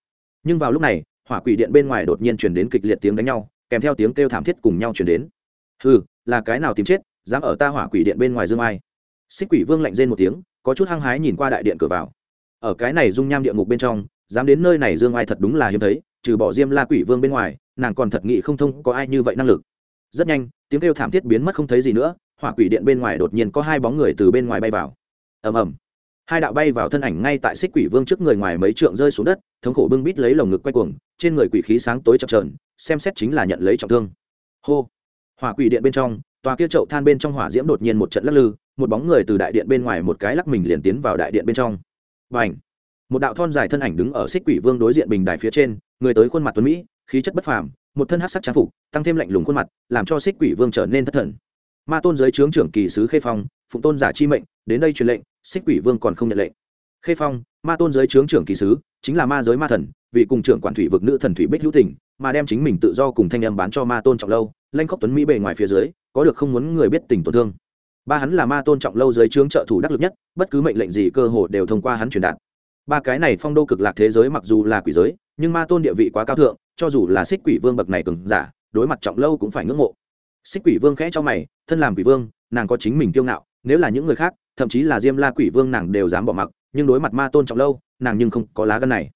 Nhưng vào lúc này, hỏa quỷ điện bên ngoài đột nhiên chuyển đến kịch liệt tiếng đánh nhau, kèm theo tiếng kêu thảm thiết cùng nhau chuyển đến. Ừ là cái nào tìm chết, dám ở ta hỏa quỷ điện bên ngoài dương ai? Xích quỷ vương lạnh rên một tiếng, có chút hăng hái nhìn qua đại điện cửa vào ở cái này dung nham địa ngục bên trong, dám đến nơi này dương ai thật đúng là hiếm thấy, trừ bỏ diêm la quỷ vương bên ngoài, nàng còn thật nghị không thông có ai như vậy năng lực. Rất nhanh, tiếng kêu thảm thiết biến mất không thấy gì nữa, hỏa quỷ điện bên ngoài đột nhiên có hai bóng người từ bên ngoài bay vào. Ầm ầm. Hai đạo bay vào thân ảnh ngay tại xích quỷ vương trước người ngoài mấy trượng rơi xuống đất, thống khổ bưng bít lấy lồng ngực quay cuồng, trên người quỷ khí sáng tối chập trờn xem xét chính là nhận lấy trọng thương. Hô. Hỏa quỷ điện bên trong, tòa kia chậu than bên trong hỏa diễm đột nhiên một trận lắc lư, một bóng người từ đại điện bên ngoài một cái lắc mình liền tiến vào đại điện bên trong và một đạo thon dài thân ảnh đứng ở xích quỷ vương đối diện bình đài phía trên, người tới khuôn mặt tuấn mỹ, khí chất bất phàm, một thân hát sắc trang phục, tăng thêm lạnh lùng khuôn mặt, làm cho xích quỷ vương trở nên thất thần. Ma tôn giới trướng trưởng kỳ sứ khê phong, phụng tôn giả chi mệnh, đến đây truyền lệnh, xích quỷ vương còn không nhận lệnh. Khê phong, ma tôn giới trướng trưởng kỳ sứ, chính là ma giới ma thần, vì cùng trưởng quản thủy vực nữ thần thủy bích hữu tình, mà đem chính mình tự do cùng thanh âm bán cho ma tôn trọng lâu, lanh khóc tuấn mỹ bề ngoài phía dưới, có được không muốn người biết tình tổn thương ba hắn là ma tôn trọng lâu dưới trướng trợ thủ đắc lực nhất, bất cứ mệnh lệnh gì cơ hồ đều thông qua hắn truyền đạt. Ba cái này phong đô cực lạc thế giới mặc dù là quỷ giới, nhưng ma tôn địa vị quá cao thượng, cho dù là xích quỷ vương bậc này cường giả, đối mặt trọng lâu cũng phải ngưỡng mộ. Xích quỷ vương khẽ cho mày, thân làm quỷ vương, nàng có chính mình kiêu ngạo, nếu là những người khác, thậm chí là diêm la quỷ vương nàng đều dám bỏ mặc, nhưng đối mặt ma tôn trọng lâu, nàng nhưng không có lá gân này.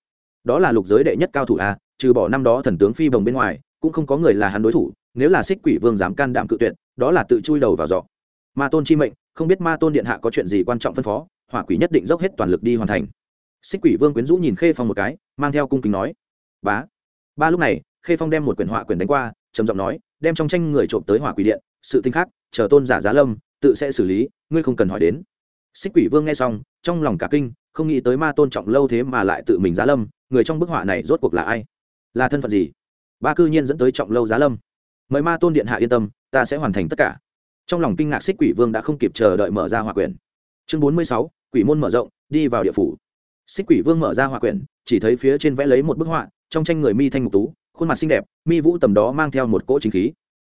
Đó là lục giới đệ nhất cao thủ a, trừ bỏ năm đó thần tướng phi bồng bên ngoài, cũng không có người là hắn đối thủ, nếu là xích quỷ vương dám can đảm cự tuyệt, đó là tự chui đầu vào giọ ma tôn chi mệnh, không biết ma tôn điện hạ có chuyện gì quan trọng phân phó, hỏa quỷ nhất định dốc hết toàn lực đi hoàn thành. Xích quỷ vương quyến rũ nhìn khê phong một cái, mang theo cung kính nói, bá. Ba lúc này, khê phong đem một quyển họa quyển đánh qua, trầm giọng nói, đem trong tranh người trộm tới hỏa quỷ điện, sự tinh khác, chờ tôn giả giá lâm, tự sẽ xử lý, ngươi không cần hỏi đến. Xích quỷ vương nghe xong, trong lòng cả kinh, không nghĩ tới ma tôn trọng lâu thế mà lại tự mình giá lâm, người trong bức họa này rốt cuộc là ai? Là thân phận gì? Ba cư nhiên dẫn tới trọng lâu giá lâm. Mời ma tôn điện hạ yên tâm, ta sẽ hoàn thành tất cả trong lòng kinh ngạc xích quỷ vương đã không kịp chờ đợi mở ra hỏa quyển. Chương bốn mươi sáu, quỷ môn mở rộng, đi vào địa phủ. Xích quỷ vương mở ra hỏa quyển, chỉ thấy phía trên vẽ lấy một bức họa, trong tranh người mi thanh ngục tú, khuôn mặt xinh đẹp, mi vũ tầm đó mang theo một cỗ chính khí.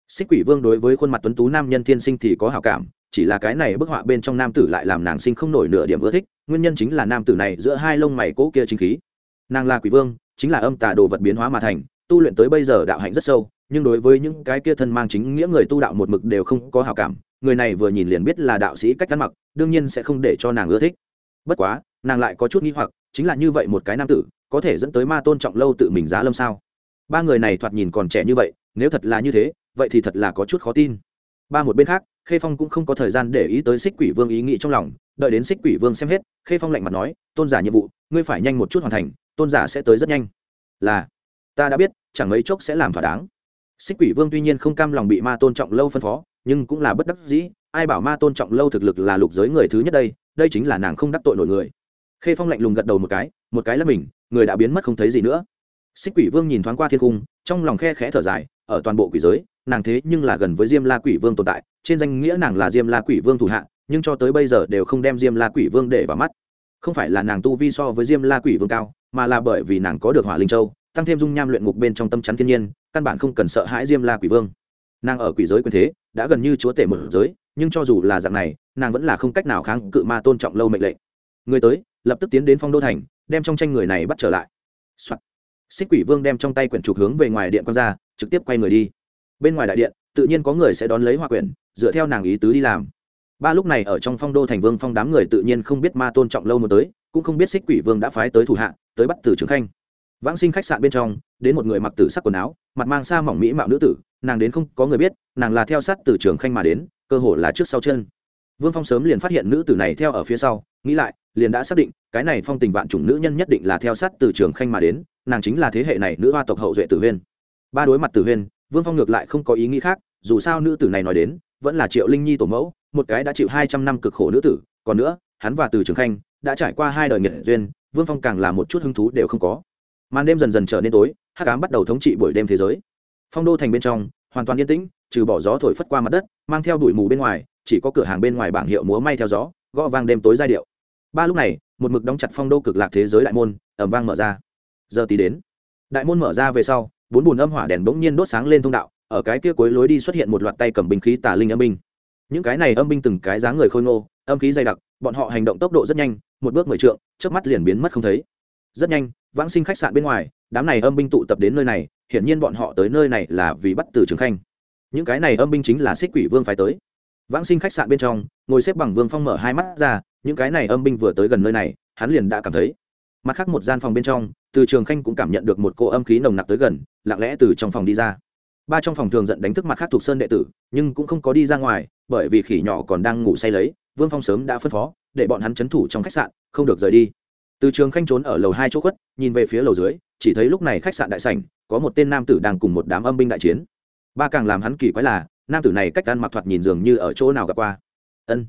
Xích quỷ vương đối với khuôn mặt tuấn tú nam nhân thiên sinh thì có hảo cảm, chỉ là cái này bức họa bên trong nam tử lại làm nàng sinh không nổi nửa điểm ưa thích, nguyên nhân chính là nam tử này giữa hai lông mày cỗ kia chính khí. Nàng là quỷ vương, chính là âm tà đồ vật biến hóa mà thành, tu luyện tới bây giờ đạo hạnh rất sâu nhưng đối với những cái kia thân mang chính nghĩa người tu đạo một mực đều không có hảo cảm, người này vừa nhìn liền biết là đạo sĩ cách ăn mặc, đương nhiên sẽ không để cho nàng ưa thích. Bất quá, nàng lại có chút nghi hoặc, chính là như vậy một cái nam tử, có thể dẫn tới ma tôn trọng lâu tự mình giá lâm sao? Ba người này thoạt nhìn còn trẻ như vậy, nếu thật là như thế, vậy thì thật là có chút khó tin. Ba một bên khác, khê phong cũng không có thời gian để ý tới xích quỷ vương ý nghĩ trong lòng, đợi đến xích quỷ vương xem hết, khê phong lạnh mặt nói, tôn giả nhiệm vụ, ngươi phải nhanh một chút hoàn thành, tôn giả sẽ tới rất nhanh. Là, ta đã biết, chẳng mấy chốc sẽ làm thỏa đáng xích quỷ vương tuy nhiên không cam lòng bị ma tôn trọng lâu phân phó, nhưng cũng là bất đắc dĩ, ai bảo ma tôn trọng lâu thực lực là lục giới người thứ nhất đây đây chính là nàng không đắc tội nổi người. Khê phong lạnh lùng gật đầu một cái một cái là mình, người đã biến mất không thấy gì nữa. Xích quỷ vương nhìn thoáng qua thiên cung, trong lòng khe khẽ thở dài, ở toàn bộ quỷ giới, nàng thế nhưng là gần với diêm la quỷ vương tồn tại, trên danh nghĩa nàng là diêm la quỷ vương thủ hạ, nhưng cho tới bây giờ đều không đem diêm la quỷ vương để vào mắt. Không phải là nàng tu vi so với diêm la quỷ vương cao, mà là bởi vì nàng có được hỏa linh châu, tăng thêm dung nham luyện ngục bên trong tâm chắn thiên nhiên căn bản không cần sợ hãi diêm la quỷ vương. Nàng ở quỷ giới quyền thế, đã gần như chúa tể một giới, nhưng cho dù là dạng này, nàng vẫn là không cách nào kháng cự ma tôn trọng lâu mệnh lệnh. Người tới, lập tức tiến đến phong đô thành, đem trong tranh người này bắt trở lại、Soạn. xích quỷ vương đem trong tay quyển trục hướng về ngoài điện quan ra, trực tiếp quay người đi. Bên ngoài đại điện, tự nhiên có người sẽ đón lấy hoa quyển, dựa theo nàng ý tứ đi làm. Ba lúc này ở trong phong đô thành vương phong đám người tự nhiên không biết ma tôn trọng lâu một tới, cũng không biết xích quỷ vương đã phái tới thủ hạ, tới bắt từ trường khanh vãng sinh khách sạn bên trong, đến một người mặc tử sắc quần áo, mặt mang xa mỏng mỹ mạo nữ tử, nàng đến không có người biết, nàng là theo sát từ trường khanh mà đến, cơ hồ là trước sau chân. Vương phong sớm liền phát hiện nữ tử này theo ở phía sau, nghĩ lại, liền đã xác định, cái này phong tình vạn chủng nữ nhân nhất định là theo sát từ trường khanh mà đến, nàng chính là thế hệ này nữ hoa tộc hậu duệ tử huyên. Ba đối mặt tử huyên, vương phong ngược lại không có ý nghĩ khác, dù sao nữ tử này nói đến, vẫn là triệu linh nhi tổ mẫu, một cái đã chịu hai trăm năm cực khổ nữ tử, còn nữa, hắn và từ trường khanh, đã trải qua hai đời nghiệt duyên, vương phong càng là một chút hứng thú đều không có màn đêm dần dần trở nên tối hát cám bắt đầu thống trị buổi đêm thế giới. Phong đô thành bên trong, hoàn toàn yên tĩnh, trừ bỏ gió thổi phất qua mặt đất, mang theo đuổi mù bên ngoài, chỉ có cửa hàng bên ngoài bảng hiệu múa may theo gió, gõ vang đêm tối giai điệu. Ba lúc này, một mực đóng chặt phong đô cực lạc thế giới đại môn ẩm vang mở ra. Giờ tí đến. Đại môn mở ra về sau, bốn bùn âm hỏa đèn bỗng nhiên đốt sáng lên thông đạo, ở cái kia cuối lối đi xuất hiện một loạt tay cầm binh khí tả linh âm binh. Những cái này âm binh từng cái dáng người khôi ngô, âm khí dày đặc, bọn họ hành động tốc độ rất nhanh, một bước mười trượng trước mắt liền biến mất không thấy. Rất nhanh vãng sinh khách sạn bên ngoài, đám này âm binh tụ tập đến nơi này, hiển nhiên bọn họ tới nơi này là vì bắt từ trường khanh. Những cái này âm binh chính là xích quỷ vương phải tới. Vãng sinh khách sạn bên trong, ngồi xếp bằng vương phong mở hai mắt ra, những cái này âm binh vừa tới gần nơi này, hắn liền đã cảm thấy. Mặt khác một gian phòng bên trong, từ trường khanh cũng cảm nhận được một cô âm khí nồng nặc tới gần, lặng lẽ từ trong phòng đi ra. Ba trong phòng thường giận đánh thức mặt khác thuộc sơn đệ tử, nhưng cũng không có đi ra ngoài, bởi vì khỉ nhỏ còn đang ngủ say lấy, vương phong sớm đã phân phó, để bọn hắn c h ấ n thủ trong khách sạn, không được rời đi từ trường khanh trốn ở lầu hai chỗ khuất, nhìn về phía lầu dưới, chỉ thấy lúc này khách sạn đại sảnh, có một tên nam tử đang cùng một đám âm binh đại chiến. Ba càng làm hắn kỳ quái là, nam tử này cách ăn mặc thoạt nhìn dường như ở chỗ nào gặp qua. Ân.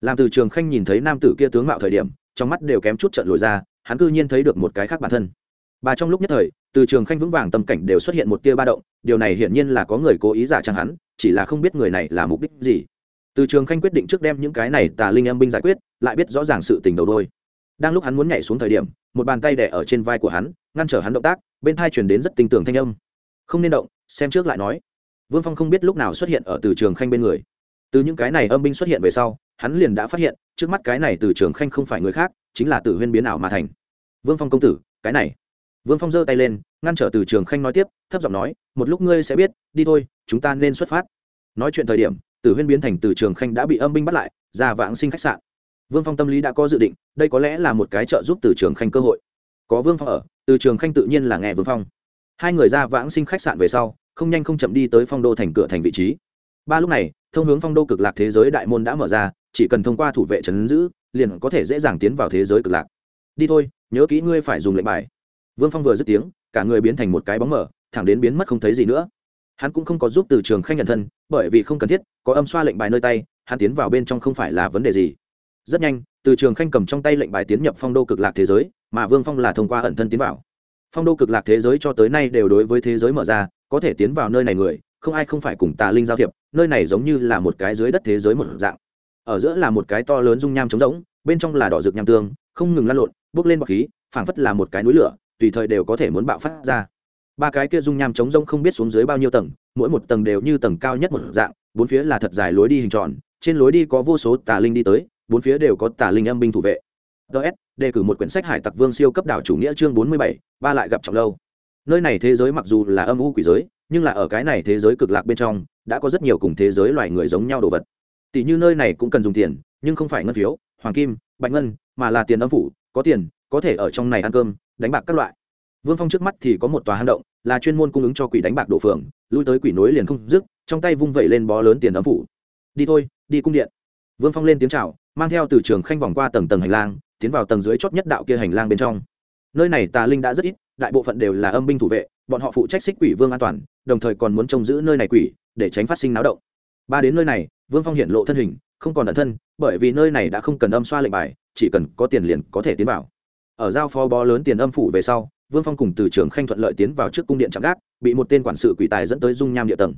Làm từ trường khanh nhìn thấy nam tử kia tướng mạo thời điểm, trong mắt đều kém chút trận lồi ra, hắn cư nhiên thấy được một cái khác bản thân. Ba trong lúc nhất thời, từ trường khanh vững vàng tâm cảnh đều xuất hiện một tia ba động, điều này hiển nhiên là có người cố ý giả trang hắn, chỉ là không biết người này là mục đích gì. Từ trường khanh quyết định trước đem những cái này tà linh âm binh giải quyết, lại biết rõ ràng sự tình đầu đôi đang lúc hắn muốn nhảy xuống thời điểm, một bàn tay đẻ ở trên vai của hắn, ngăn trở hắn động tác, bên thai truyền đến rất tinh tường thanh âm. Không nên động, xem trước lại nói. Vương phong không biết lúc nào xuất hiện ở từ trường khanh bên người. Từ những cái này âm binh xuất hiện về sau, hắn liền đã phát hiện, trước mắt cái này từ trường khanh không phải người khác, chính là tử huyên biến ảo mà thành. Vương phong công tử, cái này. Vương phong giơ tay lên, ngăn trở từ trường khanh nói tiếp, thấp giọng nói, một lúc ngươi sẽ biết, đi thôi, chúng ta nên xuất phát. Nói chuyện thời điểm, tử huyên biến thành từ trường khanh đã bị âm binh bắt lại, ra vãng sinh khách sạn vương phong tâm lý đã có dự định, đây có lẽ là một cái trợ giúp từ trường khanh cơ hội. Có vương phong ở, từ trường khanh tự nhiên là nghe vương phong. Hai người ra vãng sinh khách sạn về sau, không nhanh không chậm đi tới phong đô thành cửa thành vị trí. Ba lúc này, thông hướng phong đô cực lạc thế giới đại môn đã mở ra, chỉ cần thông qua thủ vệ trấn giữ, liền có thể dễ dàng tiến vào thế giới cực lạc. Đi thôi, nhớ kỹ ngươi phải dùng lệnh bài. Vương phong vừa dứt tiếng, cả người biến thành một cái bóng mở thẳng đến biến mất không thấy gì nữa. Hắn cũng không có giúp từ trường khanh nhận thân, bởi vì không cần thiết, có âm xoa lệnh bài nơi tay, hắn tiến vào bên trong không phải là vấn đề gì rất nhanh, từ trường khanh cầm trong tay lệnh bài tiến nhập phong đô cực lạc thế giới, mà vương phong là thông qua ẩn thân tiến vào. Phong đô cực lạc thế giới cho tới nay đều đối với thế giới mở ra, có thể tiến vào nơi này người, không ai không phải cùng tà linh giao thiệp, nơi này giống như là một cái dưới đất thế giới một dạng. Ở giữa là một cái to lớn dung nham trống rỗng, bên trong là đỏ rực nham tương, không ngừng lăn lộn, bước lên bọc khí, phảng phất là một cái núi lửa, tùy thời đều có thể muốn bạo phát ra. Ba cái kia dung nham trống rỗng không biết xuống dưới bao nhiêu tầng, mỗi một tầng đều như tầng cao nhất một dạng, bốn phía là thật dài lối đi hình tròn, trên lối đi có vô số tà linh đi tới bốn phía đều có tà linh âm binh thủ vệ. Ts đề cử một quyển sách hải tặc vương siêu cấp đảo chủ nghĩa chương bốn mươi bảy, ba lại gặp trọng lâu. Nơi này thế giới mặc dù là âm u quỷ giới, nhưng là ở cái này thế giới cực lạc bên trong, đã có rất nhiều cùng thế giới loài người giống nhau đồ vật. Tỷ như nơi này cũng cần dùng tiền, nhưng không phải ngân phiếu, hoàng kim, bạch ngân, mà là tiền âm phủ, có tiền, có thể ở trong này ăn cơm, đánh bạc các loại. Vương phong trước mắt thì có một tòa hang động, là chuyên môn cung ứng cho quỷ đánh bạc đổ phường, lui tới quỷ nối liền không dứt, trong tay vung vẩy lên bó lớn tiền âm phủ. Đi thôi, đi cung điện. Vương phong lên tiếng chào mang theo từ trường khanh vòng qua tầng tầng hành lang, tiến vào tầng dưới chót nhất đạo kia hành lang bên trong. Nơi này tà linh đã rất ít, đại bộ phận đều là âm binh thủ vệ, bọn họ phụ trách xích quỷ vương an toàn, đồng thời còn muốn trông giữ nơi này quỷ, để tránh phát sinh náo động. Ba đến nơi này, vương phong hiện lộ thân hình, không còn ẩn thân, bởi vì nơi này đã không cần âm xoa lệnh bài, chỉ cần có tiền liền có thể tiến vào. Ở giao phó bó lớn tiền âm phủ về sau, vương phong cùng từ trường khanh thuận lợi tiến vào trước cung điện trạm gác, bị một tên quản sự quỷ tài dẫn tới dung nham địa tầng.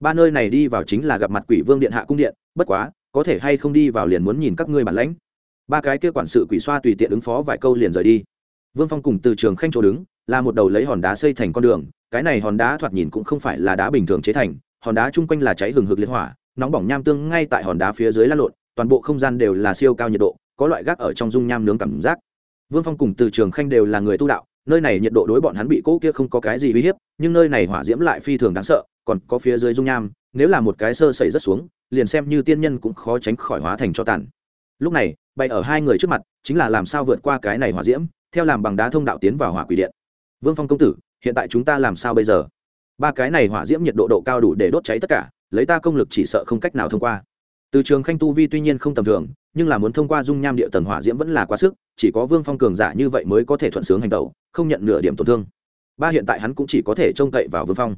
Ba nơi này đi vào chính là gặp mặt quỷ vương điện hạ cung điện, bất quá có thể hay không đi vào liền muốn nhìn các ngươi bản lãnh. Ba cái kia quản sự quỷ xoa tùy tiện ứng phó vài câu liền rời đi. Vương phong cùng từ trường khanh chỗ đứng, là một đầu lấy hòn đá xây thành con đường, cái này hòn đá thoạt nhìn cũng không phải là đá bình thường chế thành, hòn đá chung quanh là cháy hừng hực liên hỏa, nóng bỏng nham tương ngay tại hòn đá phía dưới lăn lộn, toàn bộ không gian đều là siêu cao nhiệt độ, có loại gác ở trong dung nham nướng cảm giác. Vương phong cùng từ trường khanh đều là người tu đạo, nơi này nhiệt độ đối bọn hắn bị cỗ kia không có cái gì uy hiếp, nhưng nơi này hỏa diễm lại phi thường đáng sợ, còn có phía dưới dung nham nếu là một cái sơ xảy rất xuống, liền xem như tiên nhân cũng khó tránh khỏi hóa thành cho tàn. Lúc này bay ở hai người trước mặt, chính là làm sao vượt qua cái này hỏa diễm, theo làm bằng đá thông đạo tiến vào hỏa quỷ điện. Vương phong công tử, hiện tại chúng ta làm sao bây giờ? Ba cái này hỏa diễm nhiệt độ độ cao đủ để đốt cháy tất cả, lấy ta công lực chỉ sợ không cách nào thông qua. Từ trường khanh tu vi tuy nhiên không tầm thường, nhưng là muốn thông qua dung nham địa tầng hỏa diễm vẫn là quá sức, chỉ có vương phong cường giả như vậy mới có thể thuận sướng hành tẩu không nhận nửa điểm tổn thương. Ba hiện tại hắn cũng chỉ có thể trông cậy vào vương phong.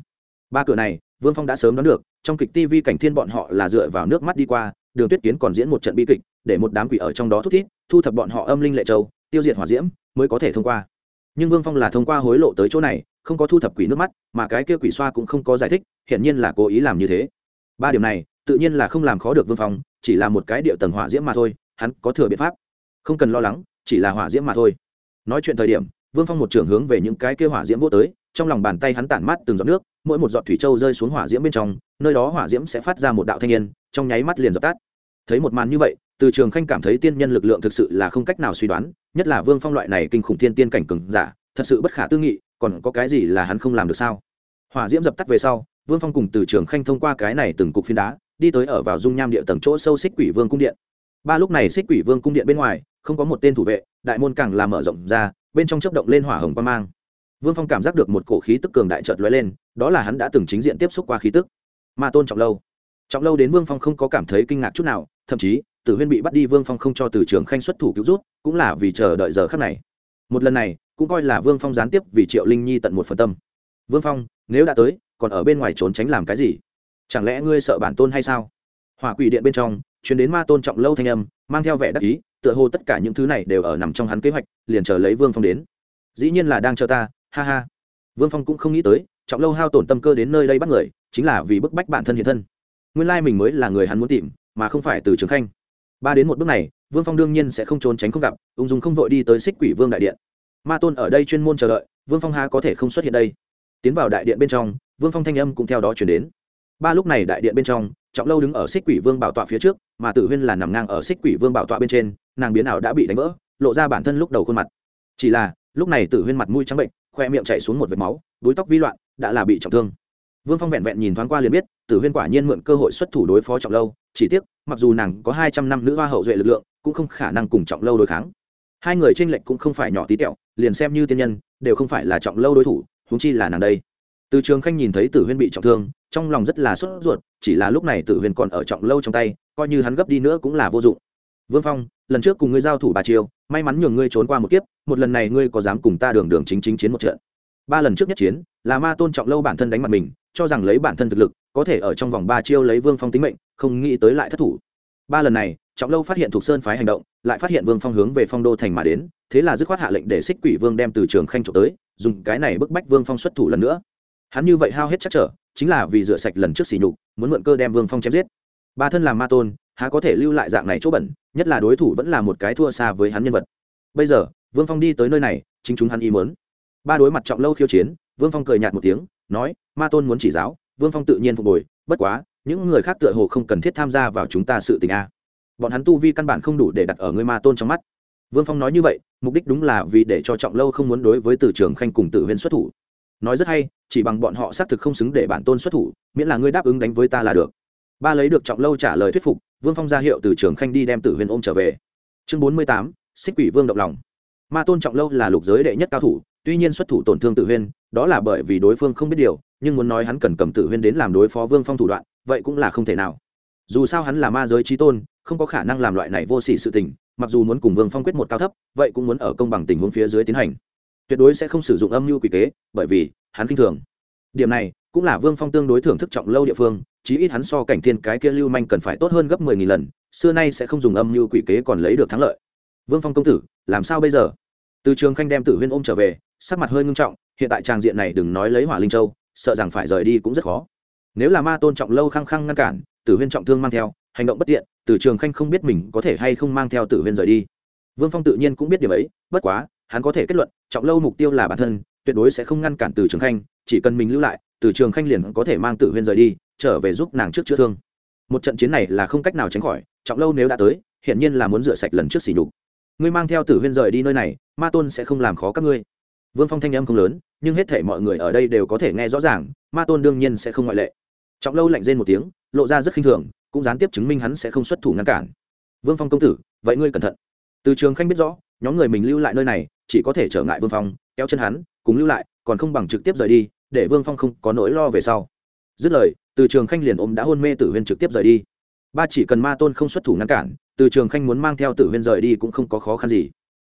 Ba cửa này vương phong đã sớm đoán được, trong kịch tv cảnh thiên bọn họ là dựa vào nước mắt đi qua, đường tuyết kiến còn diễn một trận bi kịch, để một đám quỷ ở trong đó thúc thiết thu thập bọn họ âm linh lệ châu, tiêu diệt hỏa diễm, mới có thể thông qua. Nhưng vương phong là thông qua hối lộ tới chỗ này, không có thu thập quỷ nước mắt, mà cái kia quỷ xoa cũng không có giải thích, hiển nhiên là cố ý làm như thế. Ba điểm này, tự nhiên là không làm khó được vương phong, chỉ là một cái điệu tầng hỏa diễm mà thôi, hắn có thừa biện pháp. Không cần lo lắng, chỉ là hỏa diễm mà thôi. Nói chuyện thời điểm, vương phong một trưởng hướng về những cái kia hỏa diễm vô tới, trong lòng bàn tay hắn tản mát từng giọt nước mỗi một giọt thủy châu rơi xuống hỏa diễm bên trong, nơi đó hỏa diễm sẽ phát ra một đạo thanh niên, trong nháy mắt liền dập tắt. Thấy một màn như vậy, từ trường khanh cảm thấy tiên nhân lực lượng thực sự là không cách nào suy đoán, nhất là vương phong loại này kinh khủng thiên tiên cảnh cừng giả, thật sự bất khả tư nghị, còn có cái gì là hắn không làm được sao? Hỏa diễm dập tắt về sau, vương phong cùng từ trường khanh thông qua cái này từng cục phiến đá, đi tới ở vào dung nham địa tầng chỗ sâu xích quỷ vương cung điện. Ba lúc này xích quỷ vương cung điện bên ngoài, không có một tên thủ vệ, đại môn càng làm mở rộng ra, bên trong chấp động lên hỏa hồng quan mang vương phong cảm giác được một cổ khí tức cường đại trợt lóe lên, đó là hắn đã từng chính diện tiếp xúc qua khí tức. Ma tôn trọng lâu. Trọng lâu đến vương phong không có cảm thấy kinh ngạc chút nào, thậm chí, tử huyên bị bắt đi vương phong không cho từ trường khanh xuất thủ cứu rút cũng là vì chờ đợi giờ khắc này. Một lần này, cũng coi là vương phong gián tiếp vì triệu linh nhi tận một phần tâm. Vương phong, nếu đã tới, còn ở bên ngoài trốn tránh làm cái gì? Chẳng lẽ ngươi sợ bản tôn hay sao? Hỏa quỷ điện bên trong chuyến đến ma tôn trọng lâu thanh âm, mang theo vẻ đắc ý, tựa hồ tất cả những thứ này đều ở nằm trong hắn kế hoạch, liền chờ lấy vương phong đến. Dĩ nhiên là đang chờ ta ha ha. Vương phong cũng không nghĩ tới, trọng lâu hao tổn tâm cơ đến nơi đây bắt người, chính là vì bức bách bản thân hiện thân. Nguyên lai mình mới là người hắn muốn tìm, mà không phải từ trường khanh. Ba đến một bước này, vương phong đương nhiên sẽ không trốn tránh không gặp, ung dung không vội đi tới xích quỷ vương đại điện. Ma tôn ở đây chuyên môn chờ đợi, vương phong ha có thể không xuất hiện đây. Tiến vào đại điện bên trong, vương phong thanh âm cũng theo đó chuyển đến. Ba lúc này đại điện bên trong, trọng lâu đứng ở xích quỷ vương bảo tọa phía trước, mà tử huyên là nằm ngang ở xích quỷ vương bảo tọa bên trên, nàng biến ảo đã bị đánh vỡ, lộ ra bản thân lúc đầu khuôn mặt. Chỉ là, lúc này tử huyên mặt mũi trắng bệnh khoe miệng chảy xuống một vệt máu đuối tóc vi loạn, đã là bị trọng thương. Vương phong vẹn vẹn nhìn thoáng qua liền biết, tử huyên quả nhiên mượn cơ hội xuất thủ đối phó trọng lâu, chỉ tiếc, mặc dù nàng có hai trăm năm nữ hoa hậu duệ lực lượng, cũng không khả năng cùng trọng lâu đối kháng. Hai người tranh lệch cũng không phải nhỏ tí tẹo, liền xem như tiên nhân, đều không phải là trọng lâu đối thủ húng chi là nàng đây. Từ trường khanh nhìn thấy tử huyên bị trọng thương, trong lòng rất là sốt ruột, chỉ là lúc này tử huyên còn ở trọng lâu trong tay, coi như hắn gấp đi nữa cũng là vô dụng vương phong, lần trước cùng ngươi giao thủ bà chiêu may mắn nhường ngươi trốn qua một kiếp, một lần này ngươi có dám cùng ta đường đường chính chính chiến một trận. Ba lần trước nhất chiến, là ma tôn trọng lâu bản thân đánh mặt mình, cho rằng lấy bản thân thực lực, có thể ở trong vòng ba chiêu lấy vương phong tính mệnh, không nghĩ tới lại thất thủ. Ba lần này, trọng lâu phát hiện thuộc sơn phái hành động, lại phát hiện vương phong hướng về phong đô thành mà đến, thế là dứt khoát hạ lệnh để xích quỷ vương đem từ trường khanh trộm tới, dùng cái này bức bách vương phong xuất thủ lần nữa. Hắn như vậy hao hết chắc trở, chính là vì rửa sạch lần trước xỉ nhục, muốn mượn cơ đem vương phong chém giết ba thân làm ma tôn, há có thể lưu lại dạng này chỗ bẩn, nhất là đối thủ vẫn là một cái thua xa với hắn nhân vật. Bây giờ, vương phong đi tới nơi này, chính chúng hắn ý mớn ba đối mặt trọng lâu khiêu chiến, vương phong cười nhạt một tiếng, nói, ma tôn muốn chỉ giáo, vương phong tự nhiên phục hồi, bất quá, những người khác tựa hồ không cần thiết tham gia vào chúng ta sự tình a. Bọn hắn tu vi căn bản không đủ để đặt ở người ma tôn trong mắt. Vương phong nói như vậy, mục đích đúng là vì để cho trọng lâu không muốn đối với từ trường khanh cùng tử huyên xuất thủ. Nói rất hay, chỉ bằng bọn họ xác thực không xứng để bản tôn xuất thủ, miễn là ngươi đáp ứng đánh với ta là được ba lấy được trọng lâu trả lời thuyết phục, vương phong ra hiệu từ trường khanh đi đem tử huyền ôm trở về. Chương bốn mươi tám, xích quỷ vương động lòng. Ma tôn trọng lâu là lục giới đệ nhất cao thủ, tuy nhiên xuất thủ tổn thương tử huyên đó là bởi vì đối phương không biết điều, nhưng muốn nói hắn cần cầm tử huyên đến làm đối phó vương phong thủ đoạn, vậy cũng là không thể nào. Dù sao hắn là ma giới trí tôn, không có khả năng làm loại này vô s ỉ sự tình, mặc dù muốn cùng vương phong quyết một cao thấp, vậy cũng muốn ở công bằng tình huống phía dưới tiến hành. Tuyệt đối sẽ không sử dụng âm mưu quỷ kế, bởi vì hắn k i n h thường. Điểm này cũng là vương phong tương đối thưởng thức trọng lâu địa phương chí ít hắn so cảnh thiên cái kia lưu manh cần phải tốt hơn gấp mười nghìn lần, xưa nay sẽ không dùng âm mưu quỷ kế còn lấy được thắng lợi. Vương phong công tử, làm sao bây giờ? Từ trường khanh đem tử huyên ôm trở về, sắc mặt hơi ngưng trọng, hiện tại tràng diện này đừng nói lấy hỏa linh châu, sợ rằng phải rời đi cũng rất khó. Nếu là ma tôn trọng lâu khăng khăng ngăn cản, tử huyên trọng thương mang theo, hành động bất tiện, từ trường khanh không biết mình có thể hay không mang theo tử huyên rời đi. Vương phong tự nhiên cũng biết điểm ấy, bất quá, hắn có thể kết luận, trọng lâu mục tiêu là bản thân, tuyệt đối sẽ không ngăn cản từ trường khanh, chỉ cần mình lưu lại, từ trường khanh liền có thể mang tử huyên rời đi trở về giúp nàng trước chữa thương. Một trận chiến này là không cách nào tránh khỏi, trọng lâu nếu đã tới hiện nhiên là muốn rửa sạch lần trước xỉ nhục. Ngươi mang theo tử huyên rời đi nơi này, ma tôn sẽ không làm khó các ngươi. Vương phong thanh âm không lớn, nhưng hết thể mọi người ở đây đều có thể nghe rõ ràng, ma tôn đương nhiên sẽ không ngoại lệ. Trọng lâu lạnh rên một tiếng, lộ ra rất khinh thường, cũng gián tiếp chứng minh hắn sẽ không xuất thủ ngăn cản. Vương phong công tử, vậy ngươi cẩn thận. Từ trường khanh biết rõ, nhóm người mình lưu lại nơi này, chỉ có thể trở ngại vương phong, kéo chân hắn, cùng lưu lại, còn không bằng trực tiếp rời đi, để vương phong không có nỗi lo về sau. Dứt lời từ trường khanh liền ôm đã hôn mê tử huyên trực tiếp rời đi. Ba chỉ cần ma tôn không xuất thủ ngăn cản, từ trường khanh muốn mang theo tử huyên rời đi cũng không có khó khăn gì.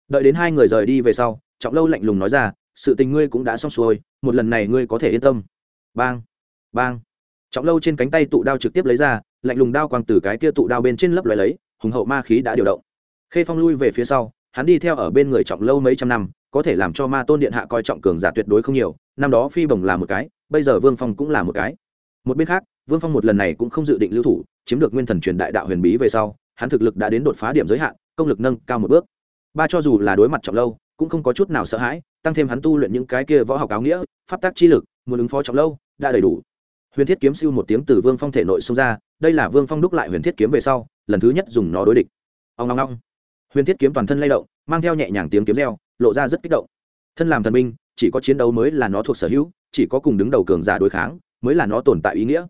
Đợi đến hai người rời đi về sau, trọng lâu lạnh lùng nói ra, sự tình ngươi cũng đã xong xuôi, một lần này ngươi có thể yên tâm. Bang bang. Trọng lâu trên cánh tay tụ đao trực tiếp lấy ra, lạnh lùng đao quang từ cái kia tụ đao bên trên lấp loại lấy, hùng hậu ma khí đã điều động. Khê phong lui về phía sau, hắn đi theo ở bên người trọng lâu mấy trăm năm, có thể làm cho ma tôn điện hạ coi trọng cường giả tuyệt đối không nhiều, năm đó phi bồng là một cái, bây giờ vương phong cũng là một cái một bên khác, vương phong một lần này cũng không dự định lưu thủ, chiếm được nguyên thần truyền đại đạo huyền bí về sau, hắn thực lực đã đến đột phá điểm giới hạn, công lực nâng cao một bước. Ba cho dù là đối mặt trọng lâu, cũng không có chút nào sợ hãi, tăng thêm hắn tu luyện những cái kia võ học áo nghĩa, pháp tác chi lực, muốn ứng phó trọng lâu, đã đầy đủ. Huyền thiết kiếm siêu một tiếng từ vương phong thể nội xông ra, đây là vương phong đúc lại huyền thiết kiếm về sau, lần thứ nhất dùng nó đối địch. Ông long long huyền thiết kiếm toàn thân lay động, mang theo nhẹ nhàng tiếng kiếm reo, lộ ra rất kích động. Thân làm thần minh chỉ có chiến đấu mới là nó thuộc sở hữu, chỉ có cùng đứng đầu cường giả đối kháng mới là nó tồn tại ý nghĩa.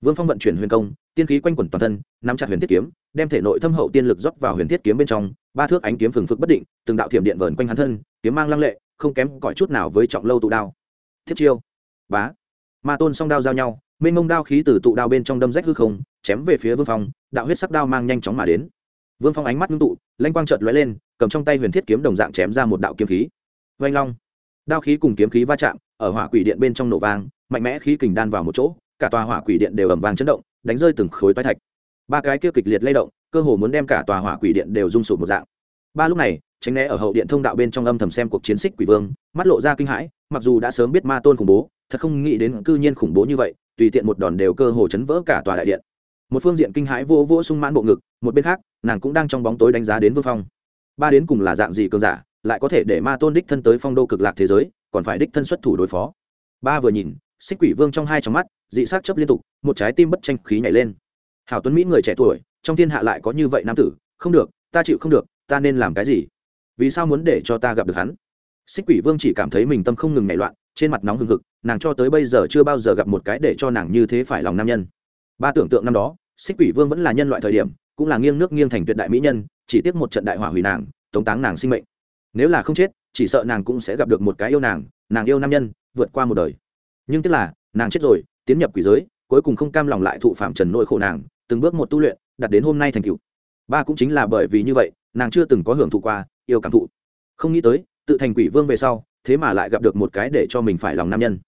Vương phong vận chuyển huyền công, tiên khí quanh quẩn toàn thân, nắm chặt huyền thiết kiếm, đem thể nội thâm hậu tiên lực rót vào huyền thiết kiếm bên trong, ba thước ánh kiếm phừng phực bất định, từng đạo thiểm điện vờn quanh hắn thân, kiếm mang lăng lệ, không kém cỏi chút nào với trọng lâu tụ đao. Thiết chiêu. Bá. Ma tôn song đao giao nhau, mênh mông đao khí từ tụ đao bên trong đâm rách hư không, chém về phía vương phong, đạo huyết sắc đao mang nhanh chóng mà đến. Vương phong ánh mắt ngưng tụ, lanh quang trợt lóe lên, cầm trong tay huyền thiết kiếm đồng dạng chém ra một đạo kiếm khí. Vanh long. Đao khí cùng kiếm khí va chạm, ở hỏa quỷ điện bên trong nổ vang mạnh mẽ khí kình đan vào một chỗ, cả tòa hỏa quỷ điện đều ầm vang chấn động, đánh rơi từng khối toái thạch. Ba cái kia kịch liệt lay động, cơ hồ muốn đem cả tòa hỏa quỷ điện đều rung sụp một dạng. Ba lúc này, tránh né ở hậu điện thông đạo bên trong âm thầm xem cuộc chiến xích quỷ vương, mắt lộ ra kinh hãi, mặc dù đã sớm biết ma tôn khủng bố, thật không nghĩ đến cư nhiên khủng bố như vậy, tùy tiện một đòn đều cơ hồ chấn vỡ cả tòa đại điện. Một phương diện kinh hãi vô vô sung mãn bộ ngực, một bên khác, nàng cũng đang trong bóng tối đánh giá đến vương phong. Ba đến cùng là dạng gì cường giả, lại có thể để ma tôn đích thân tới phong đô cực lạc thế giới, còn phải đích thân xuất thủ đối phó. Ba vừa nhìn xích quỷ vương trong hai trong mắt, dị sắc chấp liên tục, một trái tim bất tranh khí nhảy lên. Hảo tuấn mỹ người trẻ tuổi, trong thiên hạ lại có như vậy nam tử, không được, ta chịu không được, ta nên làm cái gì? Vì sao muốn để cho ta gặp được hắn? Xích quỷ vương chỉ cảm thấy mình tâm không ngừng nhảy loạn, trên mặt nóng hừng hực, nàng cho tới bây giờ chưa bao giờ gặp một cái để cho nàng như thế phải lòng nam nhân. Ba tưởng tượng năm đó, xích quỷ vương vẫn là nhân loại thời điểm, cũng là nghiêng nước nghiêng thành tuyệt đại mỹ nhân, chỉ tiếc một trận đại hỏa hủy nàng, tống táng nàng sinh mệnh. Nếu là không chết, chỉ sợ nàng cũng sẽ gặp được một cái yêu nàng nàng yêu nam nhân, vượt qua một đời nhưng tức là, nàng chết rồi, tiến nhập quỷ giới, cuối cùng không cam lòng lại thụ phạm trần nội khổ nàng, từng bước một tu luyện đặt đến hôm nay thành cựu ba cũng chính là bởi vì như vậy, nàng chưa từng có hưởng thụ qua, yêu cảm thụ. Không nghĩ tới, tự thành quỷ vương về sau, thế mà lại gặp được một cái để cho mình phải lòng nam nhân.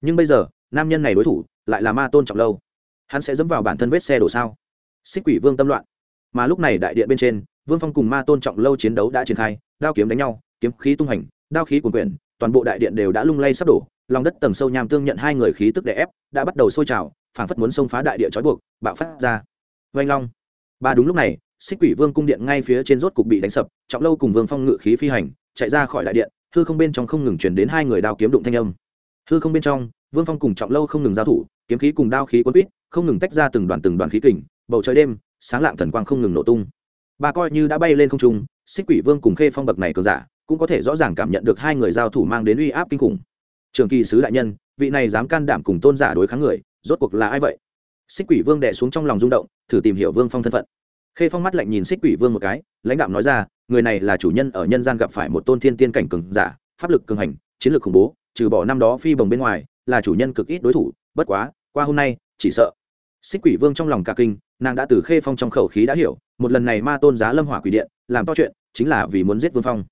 Nhưng bây giờ, nam nhân này đối thủ, lại là ma tôn trọng lâu. Hắn sẽ dẫm vào bản thân vết xe đổ sao? Xích quỷ vương tâm loạn. Mà lúc này đại điện bên trên, vương phong cùng ma tôn trọng lâu chiến đấu đã triển khai, đao kiếm đánh nhau, kiếm khí tung hành, đao khí cuồn quyển toàn bộ đại điện đều đã lung lay sắp đổ lòng đất tầng sâu nham tương nhận hai người khí tức đè ép, đã bắt đầu sôi trào, phảng phất muốn xông phá đại địa trói buộc, bạo phát ra. Vanh long. Ba đúng lúc này, xích quỷ vương cung điện ngay phía trên rốt cục bị đánh sập, trọng lâu cùng vương phong ngự khí phi hành, chạy ra khỏi đại điện, hư không bên trong không ngừng chuyển đến hai người đao kiếm đụng thanh âm. Hư không bên trong, vương phong cùng trọng lâu không ngừng giao thủ, kiếm khí cùng đao khí quân quýt không ngừng tách ra từng đoàn từng đoàn khí kình, bầu trời đêm, sáng lạng thần quang không ngừng nổ tung. Bà coi như đã bay lên không trung, xích quỷ vương cùng khê phong bậc này cường giả, cũng có thể rõ ràng cảm nhận được hai người giao thủ mang đến uy áp kinh khủng trường kỳ sứ đại nhân, vị này dám can đảm cùng tôn giả đối kháng người, rốt cuộc là ai vậy? Xích quỷ vương đẻ xuống trong lòng rung động, thử tìm hiểu vương phong thân phận. Khê phong mắt lạnh nhìn xích quỷ vương một cái, lãnh đạo nói ra, người này là chủ nhân ở nhân gian gặp phải một tôn thiên tiên cảnh cường giả, pháp lực cường hành, chiến lược khủng bố, trừ bỏ năm đó phi bồng bên ngoài, là chủ nhân cực ít đối thủ, bất quá, qua hôm nay, chỉ sợ. Xích quỷ vương trong lòng cả kinh, nàng đã từ khê phong trong khẩu khí đã hiểu, một lần này ma tôn giá lâm hỏa quỷ điện, làm to chuyện, chính là vì muốn giết vương phong.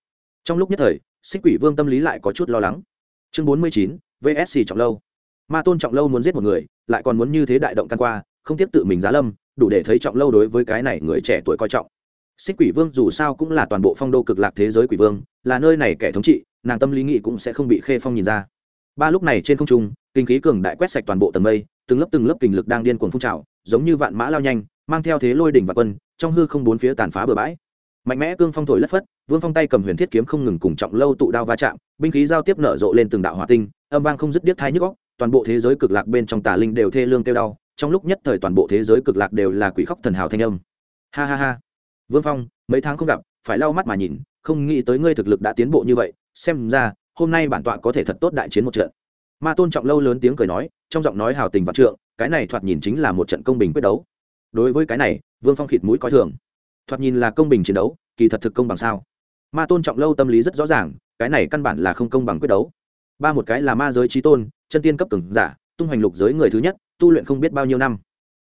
Trong lúc nhất thời, xích quỷ vương tâm lý lại có chút lo lắng chương bốn mươi chín vsc trọng lâu. Ma tôn trọng lâu muốn giết một người, lại còn muốn như thế đại động can qua, không tiếp tự mình giá lâm, đủ để thấy trọng lâu đối với cái này người trẻ tuổi coi trọng. Xích quỷ vương dù sao cũng là toàn bộ phong đô cực lạc thế giới quỷ vương, là nơi này kẻ thống trị, nàng tâm lý nghị cũng sẽ không bị khê phong nhìn ra. Ba lúc này trên không trung, kinh khí cường đại quét sạch toàn bộ tầng mây, từng lớp từng lớp kinh lực đang điên cuồng phun trào, giống như vạn mã lao nhanh, mang theo thế lôi đỉnh và quân, trong hư không bốn phía tàn phá bừa bãi mạnh mẽ cương phong thổi lất phất, vương phong tay cầm huyền thiết kiếm không ngừng cùng trọng lâu tụ đao va chạm, binh khí giao tiếp nở rộ lên từng đạo hỏa tinh, âm vang không dứt điếc thai nhức góc toàn bộ thế giới cực lạc bên trong tà linh đều thê lương kêu đau, trong lúc nhất thời toàn bộ thế giới cực lạc đều là quỷ khóc thần hào thanh âm. Ha ha ha. Vương phong, mấy tháng không gặp, phải lau mắt mà nhìn, không nghĩ tới ngươi thực lực đã tiến bộ như vậy, xem ra, hôm nay bản tọa có thể thật tốt đại chiến một trận. Ma tôn trọng lâu lớn tiếng cười nói, trong giọng nói hào tình vạn trượng, cái này thoạt nhìn chính là một trận công bình quyết đấu. Đối với cái này, vương phong khịt mũi coi thường thoạt nhìn là công bình chiến đấu, kỳ thật thực công bằng sao? Ma tôn trọng lâu tâm lý rất rõ ràng, cái này căn bản là không công bằng quyết đấu. Ba một cái là ma giới trí tôn, chân tiên cấp cường giả, tung hoành lục giới người thứ nhất, tu luyện không biết bao nhiêu năm.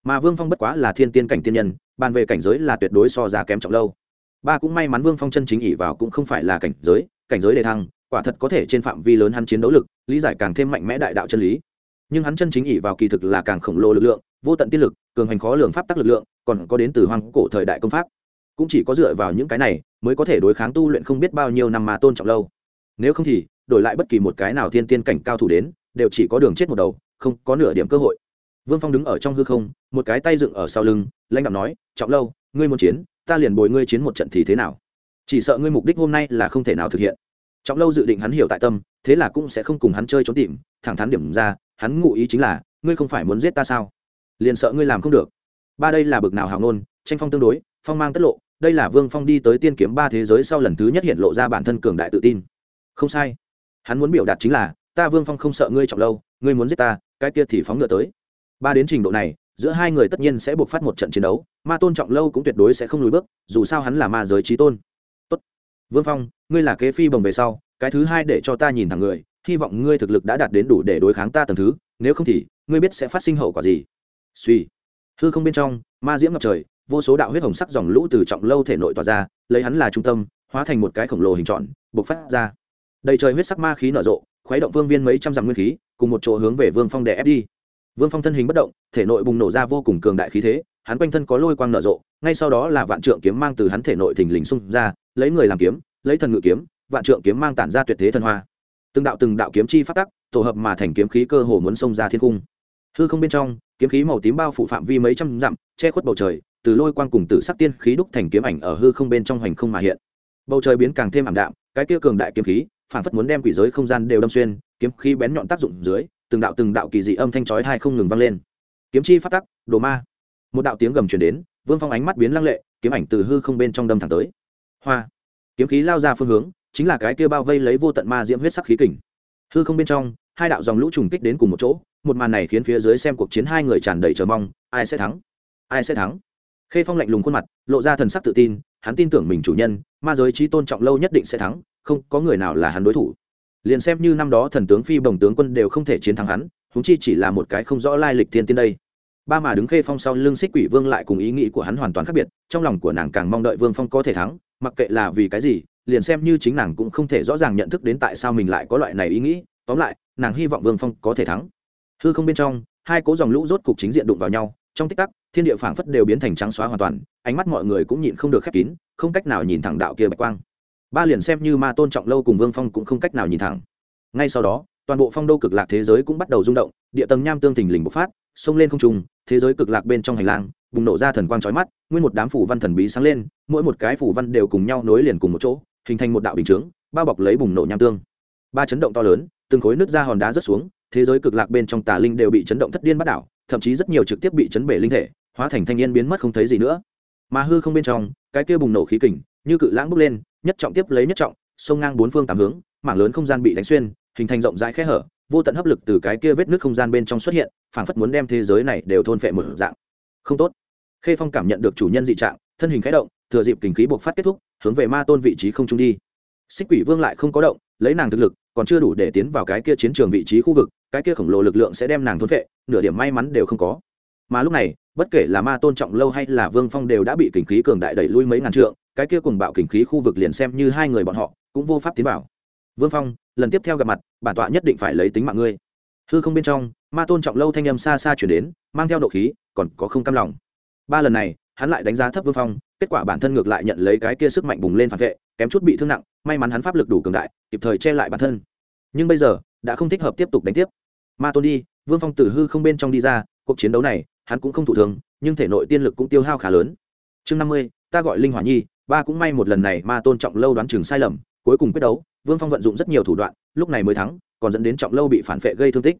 Mà vương phong bất quá là thiên tiên cảnh tiên nhân, bàn về cảnh giới là tuyệt đối so ra kém trọng lâu. Ba cũng may mắn vương phong chân chính ỉ vào cũng không phải là cảnh giới cảnh giới đề thăng, quả thật có thể trên phạm vi lớn hắn chiến đấu lực, lý giải càng thêm mạnh mẽ đại đạo chân lý. Nhưng hắn chân chính ỉ vào kỳ thực là càng khổng lồ lực lượng, vô tận tiên lực, cường hành khó lường pháp tắc lực lượng, còn có đến từ hoang cổ thời đại công pháp cũng chỉ có dựa vào những cái này mới có thể đối kháng tu luyện không biết bao nhiêu năm mà tôn trọng lâu. Nếu không thì, đổi lại bất kỳ một cái nào thiên tiên cảnh cao thủ đến, đều chỉ có đường chết một đầu, không có nửa điểm cơ hội. Vương phong đứng ở trong hư không, một cái tay dựng ở sau lưng, lãnh đạo nói, trọng lâu, ngươi muốn chiến, ta liền bồi ngươi chiến một trận thì thế nào? Chỉ sợ ngươi mục đích hôm nay là không thể nào thực hiện. Trọng lâu dự định hắn hiểu tại tâm, thế là cũng sẽ không cùng hắn chơi trốn tìm, thẳng thắn điểm ra, hắn ngụ ý chính là, ngươi không phải muốn giết ta sao? Liền sợ ngươi làm không được. Ba đây là bực nào hào ngôn, tranh phong tương đối, phong mang tất lộ đây là vương phong đi tới tiên kiếm ba thế giới sau lần thứ nhất hiện lộ ra bản thân cường đại tự tin. Không sai. Hắn muốn biểu đạt chính là, ta vương phong không sợ ngươi trọng lâu, ngươi muốn giết ta, cái kia thì phóng ngựa tới. Ba đến trình độ này, giữa hai người tất nhiên sẽ buộc phát một trận chiến đấu, ma tôn trọng lâu cũng tuyệt đối sẽ không lùi bước, dù sao hắn là ma giới trí tôn. Tốt. vương phong, ngươi là kế phi bồng về sau, cái thứ hai để cho ta nhìn thẳng người, hy vọng ngươi thực lực đã đạt đến đủ để đối kháng ta tầm thứ, nếu không thì, ngươi biết sẽ phát sinh hậu quả gì. Suy hư không bên trong, ma diễm ngập trời vô số đạo huyết hồng sắc dòng lũ từ trọng lâu thể nội tỏa ra, lấy hắn là trung tâm, hóa thành một cái khổng lồ hình tròn, bộc phát ra. Đầy trời huyết sắc ma khí nở rộ, khuấy động vương viên mấy trăm dặm nguyên khí, cùng một chỗ hướng về vương phong đè ép đi. Vương phong thân hình bất động, thể nội bùng nổ ra vô cùng cường đại khí thế, hắn quanh thân có lôi quang nở rộ, ngay sau đó là vạn trượng kiếm mang từ hắn thể nội thình lình xung ra, lấy người làm kiếm, lấy thần ngự kiếm, vạn trượng kiếm mang tản ra tuyệt thế thần hoa. Từng đạo từng đạo kiếm chi phát tắc, tổ hợp mà thành kiếm khí cơ hồ muốn xông ra thiên cung. Hư không bên trong, kiếm khí màu tím bao phủ phạm vi mấy trăm dặm, che khuất bầu trời từ lôi quang cùng tử sắc tiên khí đúc thành kiếm ảnh ở hư không bên trong hoành không mà hiện. Bầu trời biến càng thêm ảm đạm, cái kia cường đại kiếm khí, phản phất muốn đem quỷ giới không gian đều đâm xuyên, kiếm khí bén nhọn tác dụng dưới, từng đạo từng đạo kỳ dị âm thanh chói tai không ngừng vang lên. Kiếm chi phát tắc, đồ ma. Một đạo tiếng gầm truyền đến, vương phong ánh mắt biến lăng lệ, kiếm ảnh từ hư không bên trong đâm thẳng tới. Hoa. Kiếm khí lao ra phương hướng, chính là cái kia bao vây lấy vô tận ma diễm huyết sắc khí kình. Hư không bên trong, hai đạo dòng lũ trùng kích đến cùng một chỗ, một màn này khiến phía dưới xem cuộc chiến hai người tràn đầy chờ mong, ai sẽ thắng? Ai sẽ thắng? Khê phong lạnh lùng khuôn mặt, lộ ra thần sắc tự tin, hắn tin tưởng mình chủ nhân, ma giới trí tôn trọng lâu nhất định sẽ thắng, không có người nào là hắn đối thủ. Liền xem như năm đó thần tướng phi bồng tướng quân đều không thể chiến thắng hắn húng chi chỉ là một cái không rõ lai lịch thiên tiên đây. Ba mà đứng khê phong sau lưng xích quỷ vương lại cùng ý nghĩ của hắn hoàn toàn khác biệt, trong lòng của nàng càng mong đợi vương phong có thể thắng, mặc kệ là vì cái gì, liền xem như chính nàng cũng không thể rõ ràng nhận thức đến tại sao mình lại có loại này ý nghĩ, tóm lại, nàng hy vọng vương phong có thể thắng. Hư không bên trong, hai cố dòng lũ rốt cục chính diện đụng vào nhau, trong tích tắc thiên địa phảng phất đều biến thành trắng xóa hoàn toàn, ánh mắt mọi người cũng nhịn không được khép kín, không cách nào nhìn thẳng đạo kia bạch quang. Ba liền xem như ma tôn trọng lâu cùng vương phong cũng không cách nào nhìn thẳng. Ngay sau đó, toàn bộ phong đô cực lạc thế giới cũng bắt đầu rung động, địa tầng nham tương thình lình bộc phát xông lên không trùng thế giới cực lạc bên trong hành lang, bùng nổ ra thần quang trói mắt, nguyên một đám phủ văn thần bí sáng lên, mỗi một cái phủ văn đều cùng nhau nối liền cùng một chỗ, hình thành một đạo bình chướng, bao bọc lấy bùng nổ nham tương. Ba chấn động to lớn, từng khối nước ra hòn đá rớt xuống, thế giới cực lạc bên trong tà linh đều bị chấn động thất điên bắt đảo, thậm chí rất nhiều trực tiếp bị chấn bể linh thể hóa thành thanh niên biến mất không thấy gì nữa. Mà hư không bên trong, cái kia bùng nổ khí kình, như cự lãng bốc lên, nhất trọng tiếp lấy nhất trọng, sông ngang bốn phương tám hướng, mảng lớn không gian bị đánh xuyên, hình thành rộng rãi khe hở, vô tận hấp lực từ cái kia vết nước không gian bên trong xuất hiện, phảng phất muốn đem thế giới này đều thôn phệ một dạng. Không tốt. Khê phong cảm nhận được chủ nhân dị trạng, thân hình khẽ động, thừa dịp kình khí buộc phát kết thúc, hướng về ma tôn vị trí không trung đi. Xích quỷ vương lại không có động, lấy nàng thực lực, còn chưa đủ để tiến vào cái kia chiến trường vị trí khu vực, cái kia khổng lồ lực lượng sẽ đem nàng thôn phệ, nửa điểm may mắn đều không có mà lúc này, bất kể là ma tôn trọng lâu hay là vương phong đều đã bị kình khí cường đại đẩy lui mấy ngàn trượng, cái kia cùng bạo kình khí khu vực liền xem như hai người bọn họ cũng vô pháp tiến vào. Vương phong, lần tiếp theo gặp mặt, bản tọa nhất định phải lấy tính mạng ngươi. Hư không bên trong, ma tôn trọng lâu thanh âm xa xa chuyển đến, mang theo độ khí, còn có không cam lòng. Ba lần này, hắn lại đánh giá thấp vương phong, kết quả bản thân ngược lại nhận lấy cái kia sức mạnh bùng lên phản vệ, kém chút bị thương nặng, may mắn hắn pháp lực đủ cường đại, kịp thời che lại bản thân. Nhưng bây giờ, đã không thích hợp tiếp tục đánh tiếp. Ma tôn đi, vương phong từ hư không bên trong đi ra, cuộc chiến đấu này hắn cũng không thụ thường nhưng thể nội tiên lực cũng tiêu hao khá lớn. Chương năm mươi, ta gọi linh hỏa nhi, ba cũng may một lần này ma tôn trọng lâu đoán chừng sai lầm, cuối cùng quyết đấu, vương phong vận dụng rất nhiều thủ đoạn, lúc này mới thắng, còn dẫn đến trọng lâu bị phản vệ gây thương tích.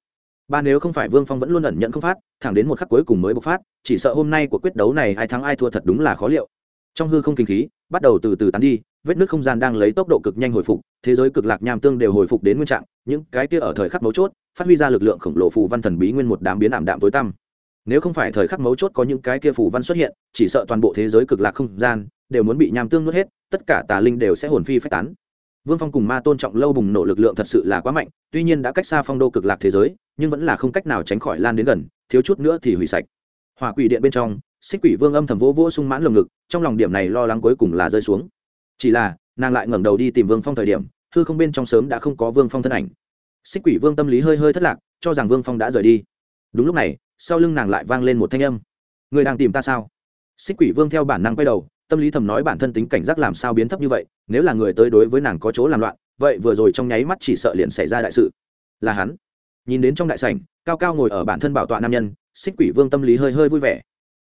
Ba nếu không phải vương phong vẫn luôn ẩn nhận không phát, thẳng đến một khắc cuối cùng mới bộc phát, chỉ sợ hôm nay của quyết đấu này ai thắng ai thua thật đúng là khó liệu. Trong hư không kinh khí, bắt đầu từ từ tán đi, vết nước không gian đang lấy tốc độ cực nhanh hồi phục, thế giới cực lạc nham tương đều hồi phục đến nguyên trạng, những cái kia ở thời khắc mấu chốt, phát huy ra lực lượng khổng lồ phù văn thần bí nguyên một đám biến ảm đạm tối tăm nếu không phải thời khắc mấu chốt có những cái kia phù văn xuất hiện, chỉ sợ toàn bộ thế giới cực lạc không gian đều muốn bị nham tương nuốt hết, tất cả tà linh đều sẽ hồn phi phách tán. Vương phong cùng ma tôn trọng lâu bùng nổ lực lượng thật sự là quá mạnh, tuy nhiên đã cách xa phong đô cực lạc thế giới, nhưng vẫn là không cách nào tránh khỏi lan đến gần, thiếu chút nữa thì hủy sạch. Hỏa quỷ điện bên trong, xích quỷ vương âm thầm vỗ vỗ sung mãn lồng ngực, trong lòng điểm này lo lắng cuối cùng là rơi xuống. Chỉ là, nàng lại ngẩng đầu đi tìm vương phong thời điểm, hư không bên trong sớm đã không có vương phong thân ảnh. Xích quỷ vương tâm lý hơi hơi thất lạc, cho rằng vương phong đã rời đi. Đúng lúc này sau lưng nàng lại vang lên một thanh âm. Người đang tìm ta sao? Xích quỷ vương theo bản năng quay đầu, tâm lý thầm nói bản thân tính cảnh giác làm sao biến thấp như vậy, nếu là người tới đối với nàng có chỗ làm loạn, vậy vừa rồi trong nháy mắt chỉ sợ liền xảy ra đại sự. Là hắn. Nhìn đến trong đại sảnh, cao cao ngồi ở bản thân bảo tọa nam nhân, xích quỷ vương tâm lý hơi hơi vui vẻ.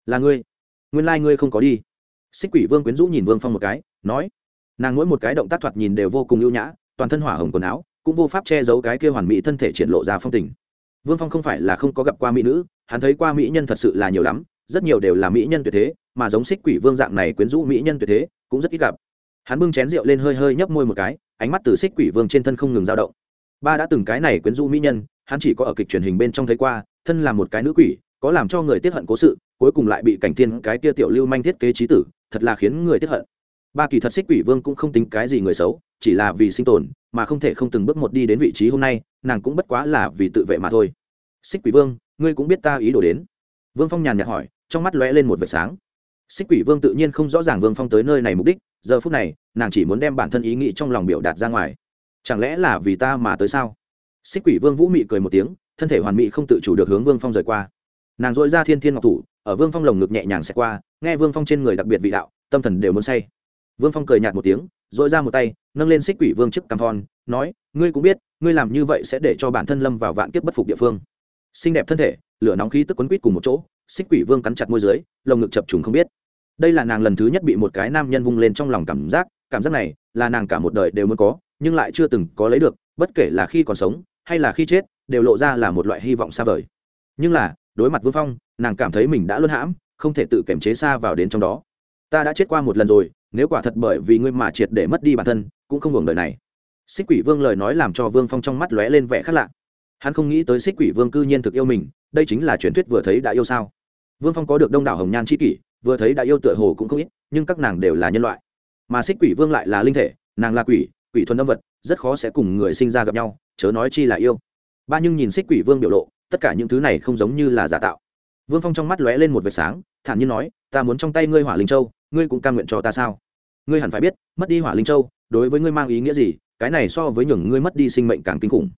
Là ngươi. Nguyên lai、like、ngươi không có đi. Xích quỷ vương quyến rũ nhìn vương phong một cái, nói. Nàng mỗi một cái động tác thoạt nhìn đều vô cùng ưu nhã, toàn thân hỏa hồng quần áo, cũng vô pháp che giấu cái kia hoàn mỹ thân thể triển lộ ra phong tình. Vương phong không phải là không có gặp qua mỹ nữ hắn thấy qua mỹ nhân thật sự là nhiều lắm, rất nhiều đều là mỹ nhân tuyệt thế, mà giống xích quỷ vương dạng này quyến rũ mỹ nhân tuyệt thế, cũng rất ít gặp. Hắn bưng chén rượu lên hơi hơi nhấp môi một cái, ánh mắt từ xích quỷ vương trên thân không ngừng dao động. Ba đã từng cái này quyến rũ mỹ nhân, hắn chỉ có ở kịch truyền hình bên trong thấy qua, thân là một cái nữ quỷ, có làm cho người tiết hận cố sự, cuối cùng lại bị cảnh tiên cái kia tiểu lưu manh thiết kế trí tử, thật là khiến người tiết hận. Ba kỳ thật xích quỷ vương cũng không tính cái gì người xấu, chỉ là vì sinh tồn, mà không thể không từng bước một đi đến vị trí hôm nay, nàng cũng bất quá là vì tự vệ mà thôi. Xích quỷ vương ngươi cũng biết ta ý đồ đến. Vương phong nhàn nhạt hỏi, trong mắt lóe lên một vệt sáng. Xích quỷ vương tự nhiên không rõ ràng vương phong tới nơi này mục đích, giờ phút này, nàng chỉ muốn đem bản thân ý nghĩ trong lòng biểu đạt ra ngoài. Chẳng lẽ là vì ta mà tới sao? Xích quỷ vương vũ mị cười một tiếng, thân thể hoàn mỹ không tự chủ được hướng vương phong rời qua. Nàng dội ra thiên thiên ngọc thủ, ở vương phong lồng ngực nhẹ nhàng xẹt qua, nghe vương phong trên người đặc biệt vị đạo, tâm thần đều muốn say. Vương phong cười nhạt một tiếng dội ra một tay, nâng lên xích quỷ vương trước cằm thon, nói, ngươi cũng biết, ngươi làm như vậy sẽ để cho bản thân lâm vào vạn kiếp bất phục địa phương xinh đẹp thân thể, lửa nóng khí tức quấn quýt cùng một chỗ, xích quỷ vương cắn chặt môi dưới, lồng ngực chập trùng không biết. Đây là nàng lần thứ nhất bị một cái nam nhân vung lên trong lòng cảm giác cảm giác này là nàng cả một đời đều muốn có, nhưng lại chưa từng có lấy được, bất kể là khi còn sống hay là khi chết, đều lộ ra là một loại hy vọng xa vời. Nhưng là, đối mặt vương phong, nàng cảm thấy mình đã luân hãm, không thể tự kiềm chế xa vào đến trong đó. Ta đã chết qua một lần rồi, nếu quả thật bởi vì ngươi mà triệt để mất đi bản thân, cũng không hưởng đời này. Xích quỷ vương lời nói làm cho vương phong trong mắt lóe lên vẻ khác lạ hắn không nghĩ tới xích quỷ vương cư nhiên thực yêu mình, đây chính là truyền thuyết vừa thấy đã yêu sao. Vương phong có được đông đảo hồng nhan c h i kỷ, vừa thấy đã yêu tựa hồ cũng không ít, nhưng các nàng đều là nhân loại. Mà xích quỷ vương lại là linh thể, nàng là quỷ quỷ thuần âm vật, rất khó sẽ cùng người sinh ra gặp nhau, chớ nói chi là yêu. Ba nhưng nhìn xích quỷ vương biểu lộ, tất cả những thứ này không giống như là giả tạo. Vương phong trong mắt lóe lên một vệt sáng, thản nhiên nói, ta muốn trong tay ngươi hỏa linh châu, ngươi cũng cam nguyện cho ta sao? Ngươi hẳn phải biết, mất đi hỏa linh châu, đối với ngươi mang ý nghĩa gì, cái này so với nhường ngươi mất đi sinh mệnh càng kinh khủng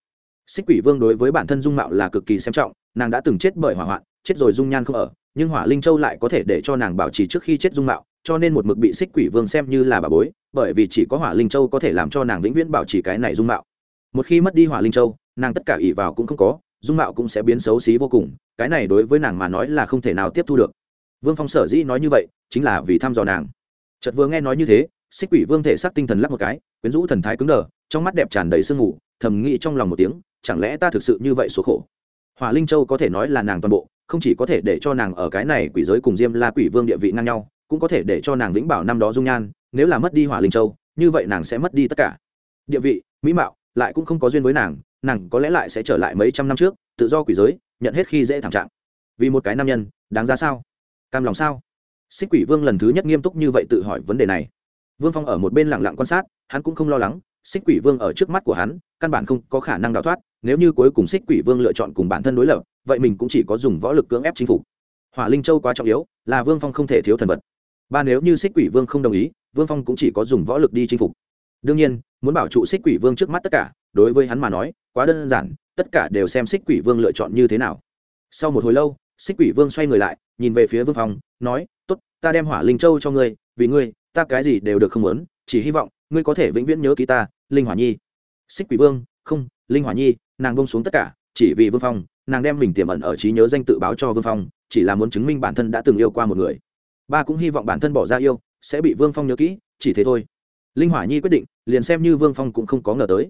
xích quỷ vương đối với bản thân dung mạo là cực kỳ xem trọng, nàng đã từng chết bởi hỏa hoạn, chết rồi dung nhan không ở, nhưng hỏa linh châu lại có thể để cho nàng bảo trì trước khi chết dung mạo, cho nên một mực bị xích quỷ vương xem như là bà bối, bởi vì chỉ có hỏa linh châu có thể làm cho nàng vĩnh viễn bảo trì cái này dung mạo. Một khi mất đi hỏa linh châu, nàng tất cả ỷ vào cũng không có, dung mạo cũng sẽ biến xấu xí vô cùng, cái này đối với nàng mà nói là không thể nào tiếp thu được. Vương phong sở dĩ nói như vậy, chính là vì thăm dò nàng. Chợt vừa nghe nói như thế, xích quỷ vương thể xác tinh thần lắp một cái, quyến rũ thần thái cứng đờ, trong mắt đẹp tràn đầy sương mù, thầm nghĩ trong lòng một tiếng chẳng lẽ ta thực sự như vậy số khổ? Hỏa linh châu có thể nói là nàng toàn bộ, không chỉ có thể để cho nàng ở cái này quỷ giới cùng diêm la quỷ vương địa vị ngang nhau, cũng có thể để cho nàng vĩnh bảo năm đó dung nhan, nếu là mất đi hỏa linh châu, như vậy nàng sẽ mất đi tất cả. Địa vị, mỹ mạo, lại cũng không có duyên với nàng nàng có lẽ lại sẽ trở lại mấy trăm năm trước, tự do quỷ giới, nhận hết khi dễ thảm trạng. Vì một cái nam nhân, đáng ra sao? Cam lòng sao? Xích quỷ vương lần thứ nhất nghiêm túc như vậy tự hỏi vấn đề này. Vương phong ở một bên lặng lặng quan sát, hắn cũng không lo lắng, xích quỷ vương ở trước mắt của hắn, căn bản không có khả năng đào thoát nếu như cuối cùng xích quỷ vương lựa chọn cùng bản thân đối lập, vậy mình cũng chỉ có dùng võ lực cưỡng ép chinh phục. Hỏa linh châu quá trọng yếu, là vương phong không thể thiếu thần vật. Ba nếu như xích quỷ vương không đồng ý, vương phong cũng chỉ có dùng võ lực đi chinh phục. Đương nhiên, muốn bảo trụ xích quỷ vương trước mắt tất cả, đối với hắn mà nói, quá đơn giản, tất cả đều xem xích quỷ vương lựa chọn như thế nào. Sau một hồi lâu xích quỷ vương xoay người lại, nhìn về phía vương phong, nói t ố t ta đem hỏa linh châu cho ngươi, vì ngươi, ta cái gì đều được không muốn, chỉ hy vọng ngươi có thể vĩnh viễn nhớ ký ta, linh hỏa nhi. Xích quỷ vương, không, linh hỏa nhi nàng bông xuống tất cả, chỉ vì vương phong, nàng đem mình tiềm ẩn ở trí nhớ danh tự báo cho vương phong, chỉ là muốn chứng minh bản thân đã từng yêu qua một người. Ba cũng hy vọng bản thân bỏ ra yêu, sẽ bị vương phong nhớ kỹ, chỉ thế thôi. Linh hỏa nhi quyết định, liền xem như vương phong cũng không có ngờ tới.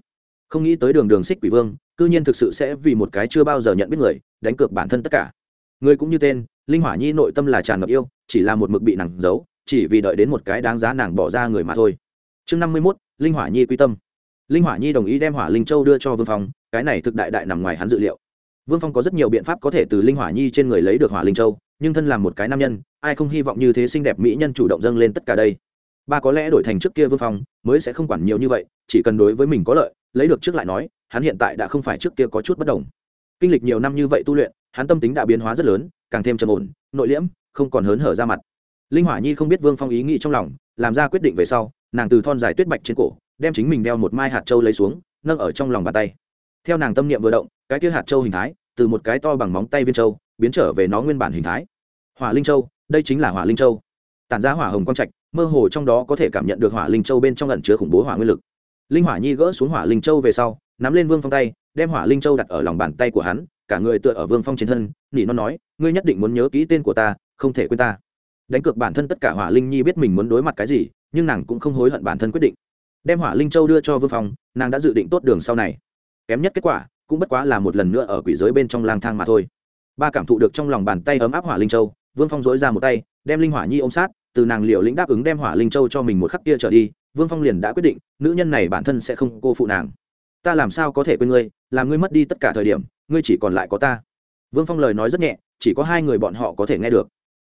Không nghĩ tới đường đường xích quỷ vương, cư nhiên thực sự sẽ vì một cái chưa bao giờ nhận biết người, đánh cược bản thân tất cả. Người cũng như tên, linh hỏa nhi nội tâm là tràn ngập yêu, chỉ là một mực bị nàng giấu, chỉ vì đợi đến một cái đáng giá nàng bỏ ra người mà thôi. Chương năm mươi mốt, linh hỏa nhi quy tâm linh hỏa nhi đồng ý đem hỏa linh châu đưa cho vương phong, cái này thực đại đại nằm ngoài hắn dự liệu. Vương phong có rất nhiều biện pháp có thể từ linh hỏa nhi trên người lấy được hỏa linh châu, nhưng thân làm một cái nam nhân, ai không hy vọng như thế xinh đẹp mỹ nhân chủ động dâng lên tất cả đây? Ba có lẽ đổi thành trước kia vương phong, mới sẽ không quản nhiều như vậy, chỉ cần đối với mình có lợi, lấy được trước lại nói, hắn hiện tại đã không phải trước kia có chút bất đồng. Kinh lịch nhiều năm như vậy tu luyện, hắn tâm tính đã biến hóa rất lớn, càng thêm trầm ổn, nội liễm, không còn hớn hở ra mặt. Linh hỏa nhi không biết vương phong ý nghĩ trong lòng, làm ra quyết định về sau, nàng từ thon dài tuyết bạch trên cổ đem chính mình đeo một mai hạt trâu lấy xuống, nâng ở trong lòng bàn tay. Theo nàng tâm niệm vừa động, cái kia hạt trâu hình thái, từ một cái to bằng móng tay viên trâu, biến trở về nó nguyên bản hình thái. Hỏa linh châu, đây chính là hỏa linh châu. Tản ra hỏa hồng quang trạch, mơ hồ trong đó có thể cảm nhận được hỏa linh châu bên trong ẩn chứa khủng bố hỏa nguyên lực. Linh hỏa nhi gỡ xuống hỏa linh châu về sau, nắm lên vương phong tay, đem hỏa linh châu đặt ở lòng bàn tay của hắn, cả người tựa ở vương phong trên thân, nỉ non nói, ngươi nhất định muốn nhớ kỹ tên của ta, không thể quên ta. Đánh cược bản thân tất cả hỏa linh nhi biết mình muốn đối mặt cái gì, nhưng nàng cũng không hối hận bản thân quyết định đem hỏa linh châu đưa cho vương phong, nàng đã dự định tốt đường sau này. Kém nhất kết quả, cũng bất quá là một lần nữa ở quỷ giới bên trong lang thang mà thôi. Ba cảm thụ được trong lòng bàn tay ấm áp hỏa linh châu, vương phong dối ra một tay, đem linh hỏa nhi ôm sát, từ nàng liệu lĩnh đáp ứng đem hỏa linh châu cho mình một khắc kia trở đi, vương phong liền đã quyết định, nữ nhân này bản thân sẽ không cô phụ nàng. Ta làm sao có thể quên ngươi, làm ngươi mất đi tất cả thời điểm, ngươi chỉ còn lại có ta. Vương phong lời nói rất nhẹ, chỉ có hai người bọn họ có thể nghe được.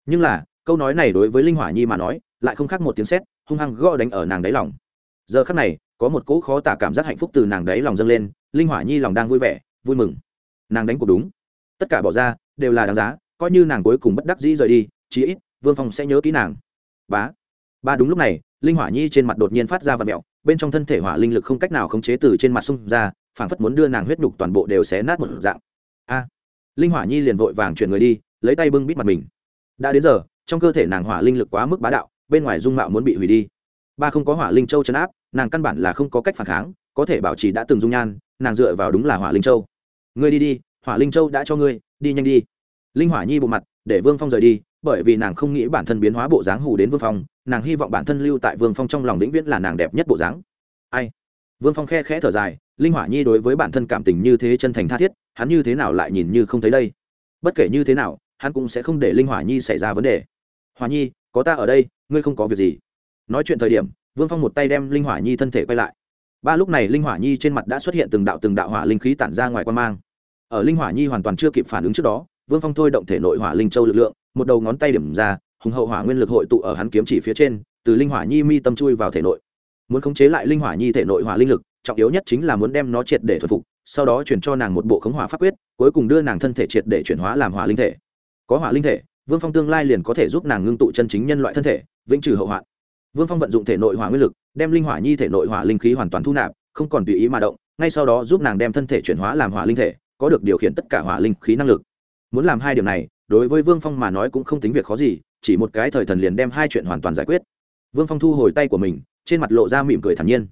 Nhưng là, câu nói này đối với linh hỏa nhi mà nói, lại không khác một tiếng sét, hung hăng gõ đánh ở nàng đáy lòng giờ khắc này, có một cỗ khó tả cảm giác hạnh phúc từ nàng đáy lòng dâng lên, linh hỏa nhi lòng đang vui vẻ, vui mừng. Nàng đánh cuộc đúng. Tất cả bỏ ra, đều là đáng giá, coi như nàng cuối cùng bất đắc dĩ rời đi, chí ít, vương phong sẽ nhớ kỹ nàng. Bá. Ba đúng lúc này, linh hỏa nhi trên mặt đột nhiên phát ra và mẹo, bên trong thân thể hỏa linh lực không cách nào khống chế từ trên mặt xung ra, phảng phất muốn đưa nàng huyết nhục toàn bộ đều xé nát một dạng. A. Linh hỏa nhi liền vội vàng chuyển người đi, lấy tay bưng bít mặt mình. Đã đến giờ, trong cơ thể nàng hỏa linh lực quá mức bá đạo, bên ngoài dung mạo muốn bị hủy đi ba không có hỏa linh châu chấn áp, nàng căn bản là không có cách phản kháng, có thể bảo trì đã từng dung nhan, nàng dựa vào đúng là hỏa linh châu. Ngươi đi đi, hỏa linh châu đã cho ngươi, đi nhanh đi. Linh hỏa nhi bộ mặt, để vương phong rời đi, bởi vì nàng không nghĩ bản thân biến hóa bộ dáng hù đến vương phong, nàng hy vọng bản thân lưu tại vương phong trong lòng vĩnh viễn là nàng đẹp nhất bộ dáng. Ai? Vương phong khe khẽ thở dài, linh hỏa nhi đối với bản thân cảm tình như thế chân thành tha thiết, hắn như thế nào lại nhìn như không thấy đây? Bất kể như thế nào, hắn cũng sẽ không để linh hỏa nhi xảy ra vấn đề. Hòa nhi, có ta ở đây, ngươi không có việc gì nói chuyện thời điểm, vương phong một tay đem linh hỏa nhi thân thể quay lại. Ba lúc này linh hỏa nhi trên mặt đã xuất hiện từng đạo từng đạo hỏa linh khí tản ra ngoài quan mang. Ở linh hỏa nhi hoàn toàn chưa kịp phản ứng trước đó, vương phong thôi động thể nội hỏa linh châu lực lượng, một đầu ngón tay điểm ra, hùng hậu hỏa nguyên lực hội tụ ở hắn kiếm chỉ phía trên, từ linh hỏa nhi mi tâm chui vào thể nội. Muốn khống chế lại linh hỏa nhi thể nội hỏa linh lực, trọng yếu nhất chính là muốn đem nó triệt để thuần phục, sau đó chuyển cho nàng một bộ khống hỏa pháp quyết, cuối cùng đưa nàng thân thể triệt để chuyển hóa làm hỏa linh thể. Có hỏa linh thể, vương phong tương lai liền có thể giúp nàng ngưng tụ chân chính nhân loại thân thể, vĩnh trừ hậu hoạn vương phong vận dụng thể nội hỏa nguyên lực, đem linh hỏa nhi thể nội hỏa linh khí hoàn toàn thu nạp, không còn tùy ý mà động, ngay sau đó giúp nàng đem thân thể chuyển hóa làm hỏa linh thể, có được điều khiển tất cả hỏa linh khí năng lực. Muốn làm hai điều này, đối với vương phong mà nói cũng không tính việc khó gì, chỉ một cái thời thần liền đem hai chuyện hoàn toàn giải quyết. Vương phong thu hồi tay của mình, trên mặt lộ ra mỉm cười thản nhiên.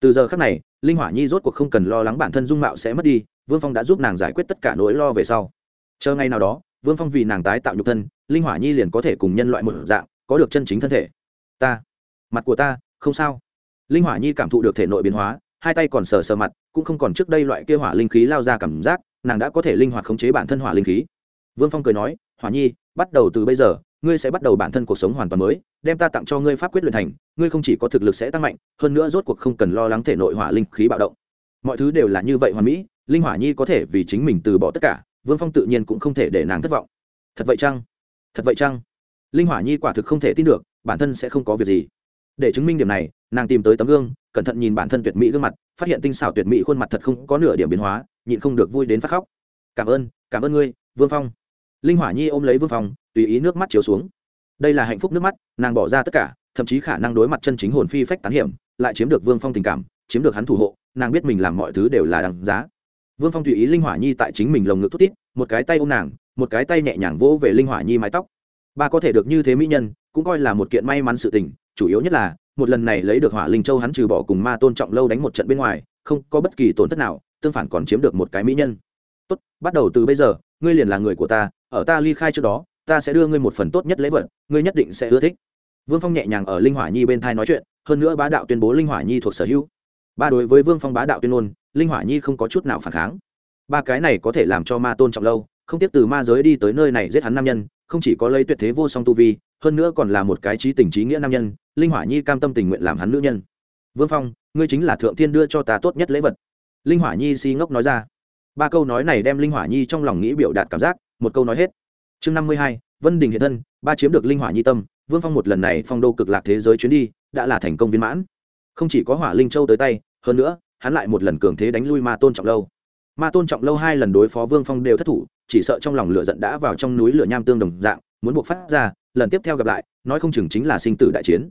Từ giờ khác này, linh hỏa nhi rốt cuộc không cần lo lắng bản thân dung mạo sẽ mất đi, vương phong đã giúp nàng giải quyết tất cả nỗi lo về sau. Chờ ngày nào đó, vương phong vì nàng tái tạo nhục thân, linh hỏa nhi liền có thể cùng nhân loại một dạng, có được chân chính thân thể. Ta mặt của ta, không sao. Linh hỏa nhi cảm thụ được thể nội biến hóa, hai tay còn sờ sờ mặt, cũng không còn trước đây loại kia hỏa linh khí lao ra cảm giác, nàng đã có thể linh hoạt khống chế bản thân hỏa linh khí. Vương phong cười nói, hỏa nhi, bắt đầu từ bây giờ, ngươi sẽ bắt đầu bản thân cuộc sống hoàn toàn mới, đem ta tặng cho ngươi pháp quyết luyện thành, ngươi không chỉ có thực lực sẽ tăng mạnh, hơn nữa rốt cuộc không cần lo lắng thể nội hỏa linh khí bạo động. Mọi thứ đều là như vậy hoàn mỹ, linh hỏa nhi có thể vì chính mình từ bỏ tất cả, vương phong tự nhiên cũng không thể để nàng thất vọng. Thật vậy chăng? Thật vậy chăng? Linh hỏa nhi quả thực không thể tin được, bản thân sẽ không có việc gì để chứng minh điểm này, nàng tìm tới tấm gương, cẩn thận nhìn bản thân tuyệt mỹ gương mặt, phát hiện tinh xảo tuyệt mỹ khuôn mặt thật không có nửa điểm biến hóa, nhịn không được vui đến phát khóc. Cảm ơn cảm ơn ngươi, vương phong. Linh hỏa nhi ôm lấy vương phong, tùy ý nước mắt chiếu xuống. Đây là hạnh phúc nước mắt, nàng bỏ ra tất cả, thậm chí khả năng đối mặt chân chính hồn phi phách tán hiểm, lại chiếm được vương phong tình cảm, chiếm được hắn thủ hộ, nàng biết mình làm mọi thứ đều là đằng giá. Vương phong tùy ý linh hỏa nhi tại chính mình lồng ngực thút tít một cái tay ôm nàng, một cái tay nhẹ nhàng vỗ về linh hỏa nhi mái tóc. Ba có thể được như thế mỹ nhân cũng coi là một kiện may mắn sự tình, chủ yếu nhất là, một lần này lấy được hỏa linh châu hắn trừ bỏ cùng ma tôn trọng lâu đánh một trận bên ngoài, không có bất kỳ tổn thất nào, tương phản còn chiếm được một cái mỹ nhân. Tốt, bắt đầu từ bây giờ, ngươi liền là người của ta, ở ta ly khai trước đó, ta sẽ đưa ngươi một phần tốt nhất lễ vật, ngươi nhất định sẽ ưa thích. Vương phong nhẹ nhàng ở linh hỏa nhi bên thai nói chuyện, hơn nữa bá đạo tuyên bố linh hỏa nhi thuộc sở hữu. Ba đối với vương phong bá đạo tuyên ngôn, linh hỏa nhi không có chút nào phản kháng. Ba cái này có thể làm cho ma tôn trọng lâu, không tiếp từ ma giới đi tới nơi này giết hắn nam nhân, không chỉ có lấy tuyệt thế vô song tu vi hơn nữa còn là một cái trí tình trí nghĩa nam nhân, linh hỏa nhi cam tâm tình nguyện làm hắn nữ nhân. Vương phong, ngươi chính là thượng thiên đưa cho ta tốt nhất lễ vật. Linh hỏa nhi si ngốc nói ra. Ba câu nói này đem linh hỏa nhi trong lòng nghĩ biểu đạt cảm giác, một câu nói hết. Chương năm mươi hai, vân đình hiện thân, ba chiếm được linh hỏa nhi tâm, vương phong một lần này phong đô cực lạc thế giới chuyến đi, đã là thành công viên mãn. Không chỉ có hỏa linh châu tới tay, hơn nữa, hắn lại một lần cường thế đánh lui ma tôn trọng lâu. Ma tôn trọng lâu hai lần đối phó vương phong đều thất thủ chỉ sợ trong lòng lửa giận đã vào trong núi lửa nham tương đồng dạng, muốn buộc phát ra, lần tiếp theo gặp lại, nói không chừng chính là sinh tử đại chiến.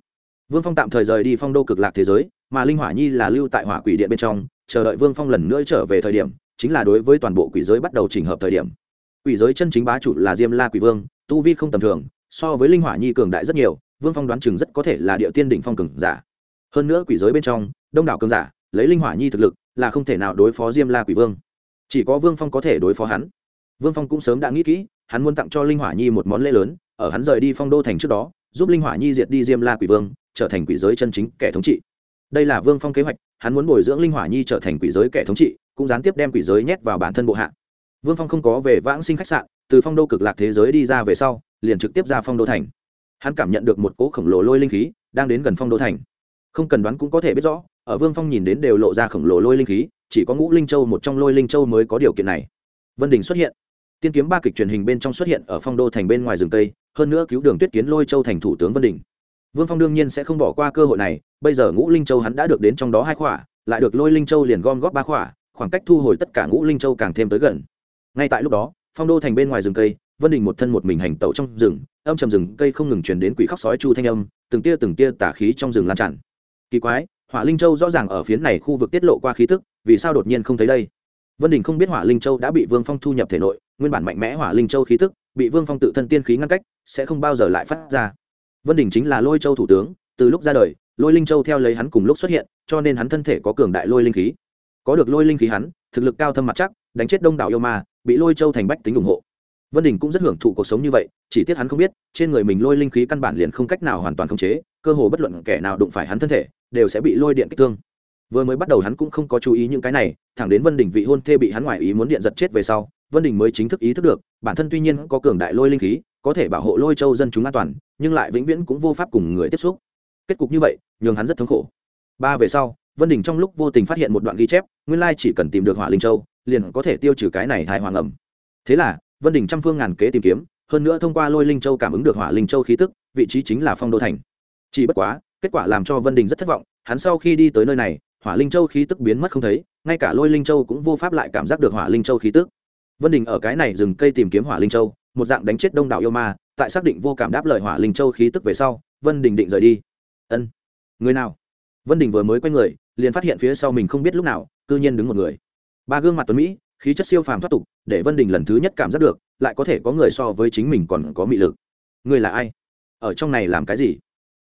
Vương phong tạm thời rời đi phong đô cực lạc thế giới, mà linh hỏa nhi là lưu tại hỏa quỷ điện bên trong, chờ đợi vương phong lần nữa trở về thời điểm, chính là đối với toàn bộ quỷ giới bắt đầu chỉnh hợp thời điểm. Quỷ giới chân chính bá chủ là diêm la quỷ vương, tu vi không tầm thường, so với linh hỏa nhi cường đại rất nhiều, vương phong đoán chừng rất có thể là địa tiên đỉnh phong cường giả. Hơn nữa quỷ giới bên trong, đông đảo cường giả, lấy linh hỏa nhi thực lực, là không thể nào đối phó diêm la quỷ vương. Chỉ có vương phong có thể đối phó hắn vương phong cũng sớm đã nghĩ kỹ, hắn muốn tặng cho linh hỏa nhi một món lễ lớn, ở hắn rời đi phong đô thành trước đó, giúp linh hỏa nhi diệt đi diêm la quỷ vương, trở thành quỷ giới chân chính kẻ thống trị. Đây là vương phong kế hoạch, hắn muốn bồi dưỡng linh hỏa nhi trở thành quỷ giới kẻ thống trị, cũng gián tiếp đem quỷ giới nhét vào bản thân bộ hạ. Vương phong không có về vãng sinh khách sạn, từ phong đô cực lạc thế giới đi ra về sau, liền trực tiếp ra phong đô thành. Hắn cảm nhận được một cỗ khổng lồ lôi linh khí, đang đến gần phong đô thành. Không cần đoán cũng có thể biết rõ, ở vương phong nhìn đến đều lộ ra khổng lồ lôi linh khí, chỉ có ngũ linh châu một trong lôi linh châu mới có điều kiện này. Vân đình xuất hiện tiên kiếm ba kịch truyền hình bên trong xuất hiện ở phong đô thành bên ngoài rừng tây, hơn nữa cứu đường tuyết kiến lôi châu thành thủ tướng vân đình. Vương phong đương nhiên sẽ không bỏ qua cơ hội này, bây giờ ngũ linh châu hắn đã được đến trong đó hai khỏa, lại được lôi linh châu liền gom góp ba khỏa, khoảng cách thu hồi tất cả ngũ linh châu càng thêm tới gần. Ngay tại lúc đó, phong đô thành bên ngoài rừng cây vân đình một thân một mình hành tẩu trong rừng, âm trầm rừng cây không ngừng truyền đến quỷ khóc sói chu thanh âm, từng tia từng tia tả khí trong rừng lan tràn. Kỳ quái, hỏa linh châu rõ ràng ở phía này khu vực tiết lộ qua khí tức, vì sao đột nhiên không thấy đây? Vân đình không biết hỏa linh châu đã bị vương phong thu nhập thể nội nguyên bản mạnh mẽ hỏa linh châu khí tức, bị vương phong tự thân tiên khí ngăn cách, sẽ không bao giờ lại phát ra. Vân đình chính là lôi châu thủ tướng, từ lúc ra đời, lôi linh châu theo lấy hắn cùng lúc xuất hiện, cho nên hắn thân thể có cường đại lôi linh khí. Có được lôi linh khí hắn, thực lực cao thâm mặt chắc, đánh chết đông đảo yêu ma, bị lôi châu thành bách tính ủng hộ. Vân đình cũng rất hưởng thụ cuộc sống như vậy, chỉ tiếc hắn không biết, trên người mình lôi linh khí căn bản liền không cách nào hoàn toàn khống chế, cơ hồ bất luận kẻ nào đụng phải hắn thân thể, đều sẽ bị lôi điện kích thương. Vừa mới bắt đầu hắn cũng không có chú ý những cái này, thẳng đến vân đình vị hôn thê bị hắn ngoài ý muốn điện giật chết về sau vân đình mới chính thức ý thức được, bản thân tuy nhiên có cường đại lôi linh khí, có thể bảo hộ lôi châu dân chúng an toàn, nhưng lại vĩnh viễn cũng vô pháp cùng người tiếp xúc. Kết cục như vậy, nhường hắn rất thống khổ. Ba về sau, vân đình trong lúc vô tình phát hiện một đoạn ghi chép, nguyên lai chỉ cần tìm được hỏa linh châu, liền có thể tiêu trừ cái này thai hoàng ẩm. Thế là, vân đình trăm phương ngàn kế tìm kiếm, hơn nữa thông qua lôi linh châu cảm ứng được hỏa linh châu khí tức, vị trí chính là phong đô thành. Chỉ bất quá, kết quả làm cho vân đình rất thất vọng, hắn sau khi đi tới nơi này, hỏa linh châu khí tức biến mất không thấy, ngay cả lôi linh châu cũng vô pháp lại cảm giác được hỏa linh châu khí tức vân đình ở cái này dừng cây tìm kiếm hỏa linh châu, một dạng đánh chết đông đảo yêu ma, tại xác định vô cảm đáp lời hỏa linh châu khí tức về sau, vân đình định rời đi. Ân. Người nào? Vân đình vừa mới quay người, liền phát hiện phía sau mình không biết lúc nào, cư nhiên đứng một người. Ba gương mặt tuấn mỹ, khí chất siêu phàm thoát tục, để vân đình lần thứ nhất cảm giác được, lại có thể có người so với chính mình còn có mị lực. Người là ai? Ở trong này làm cái gì?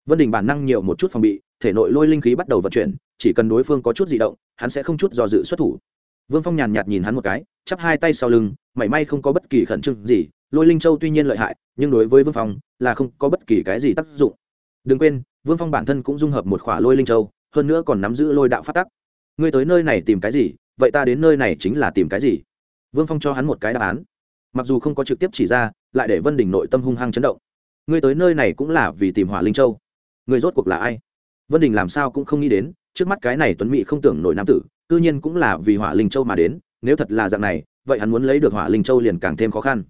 Vân đình bản năng nhiều một chút phòng bị, thể nội lôi linh khí bắt đầu vận chuyển, chỉ cần đối phương có chút di động, hắn sẽ không chút do dự xuất thủ vương phong nhàn nhạt nhìn hắn một cái, chắp hai tay sau lưng, mảy may không có bất kỳ khẩn trương gì, lôi linh châu tuy nhiên lợi hại, nhưng đối với vương phong là không có bất kỳ cái gì tác dụng. Đừng quên, vương phong bản thân cũng dung hợp một khỏa lôi linh châu, hơn nữa còn nắm giữ lôi đạo phát tắc. Ngươi tới nơi này tìm cái gì? Vậy ta đến nơi này chính là tìm cái gì? Vương phong cho hắn một cái đáp án. Mặc dù không có trực tiếp chỉ ra, lại để vân đình nội tâm hung hăng chấn động. Ngươi tới nơi này cũng là vì tìm hỏa linh châu. Người rốt cuộc là ai? Vân đình làm sao cũng không nghĩ đến, trước mắt cái này tuấn mỹ không tưởng nổi nam tử cư nhiên cũng là vì hỏa linh châu mà đến, nếu thật là dạng này, vậy hắn muốn lấy được hỏa linh châu liền càng thêm khó khăn.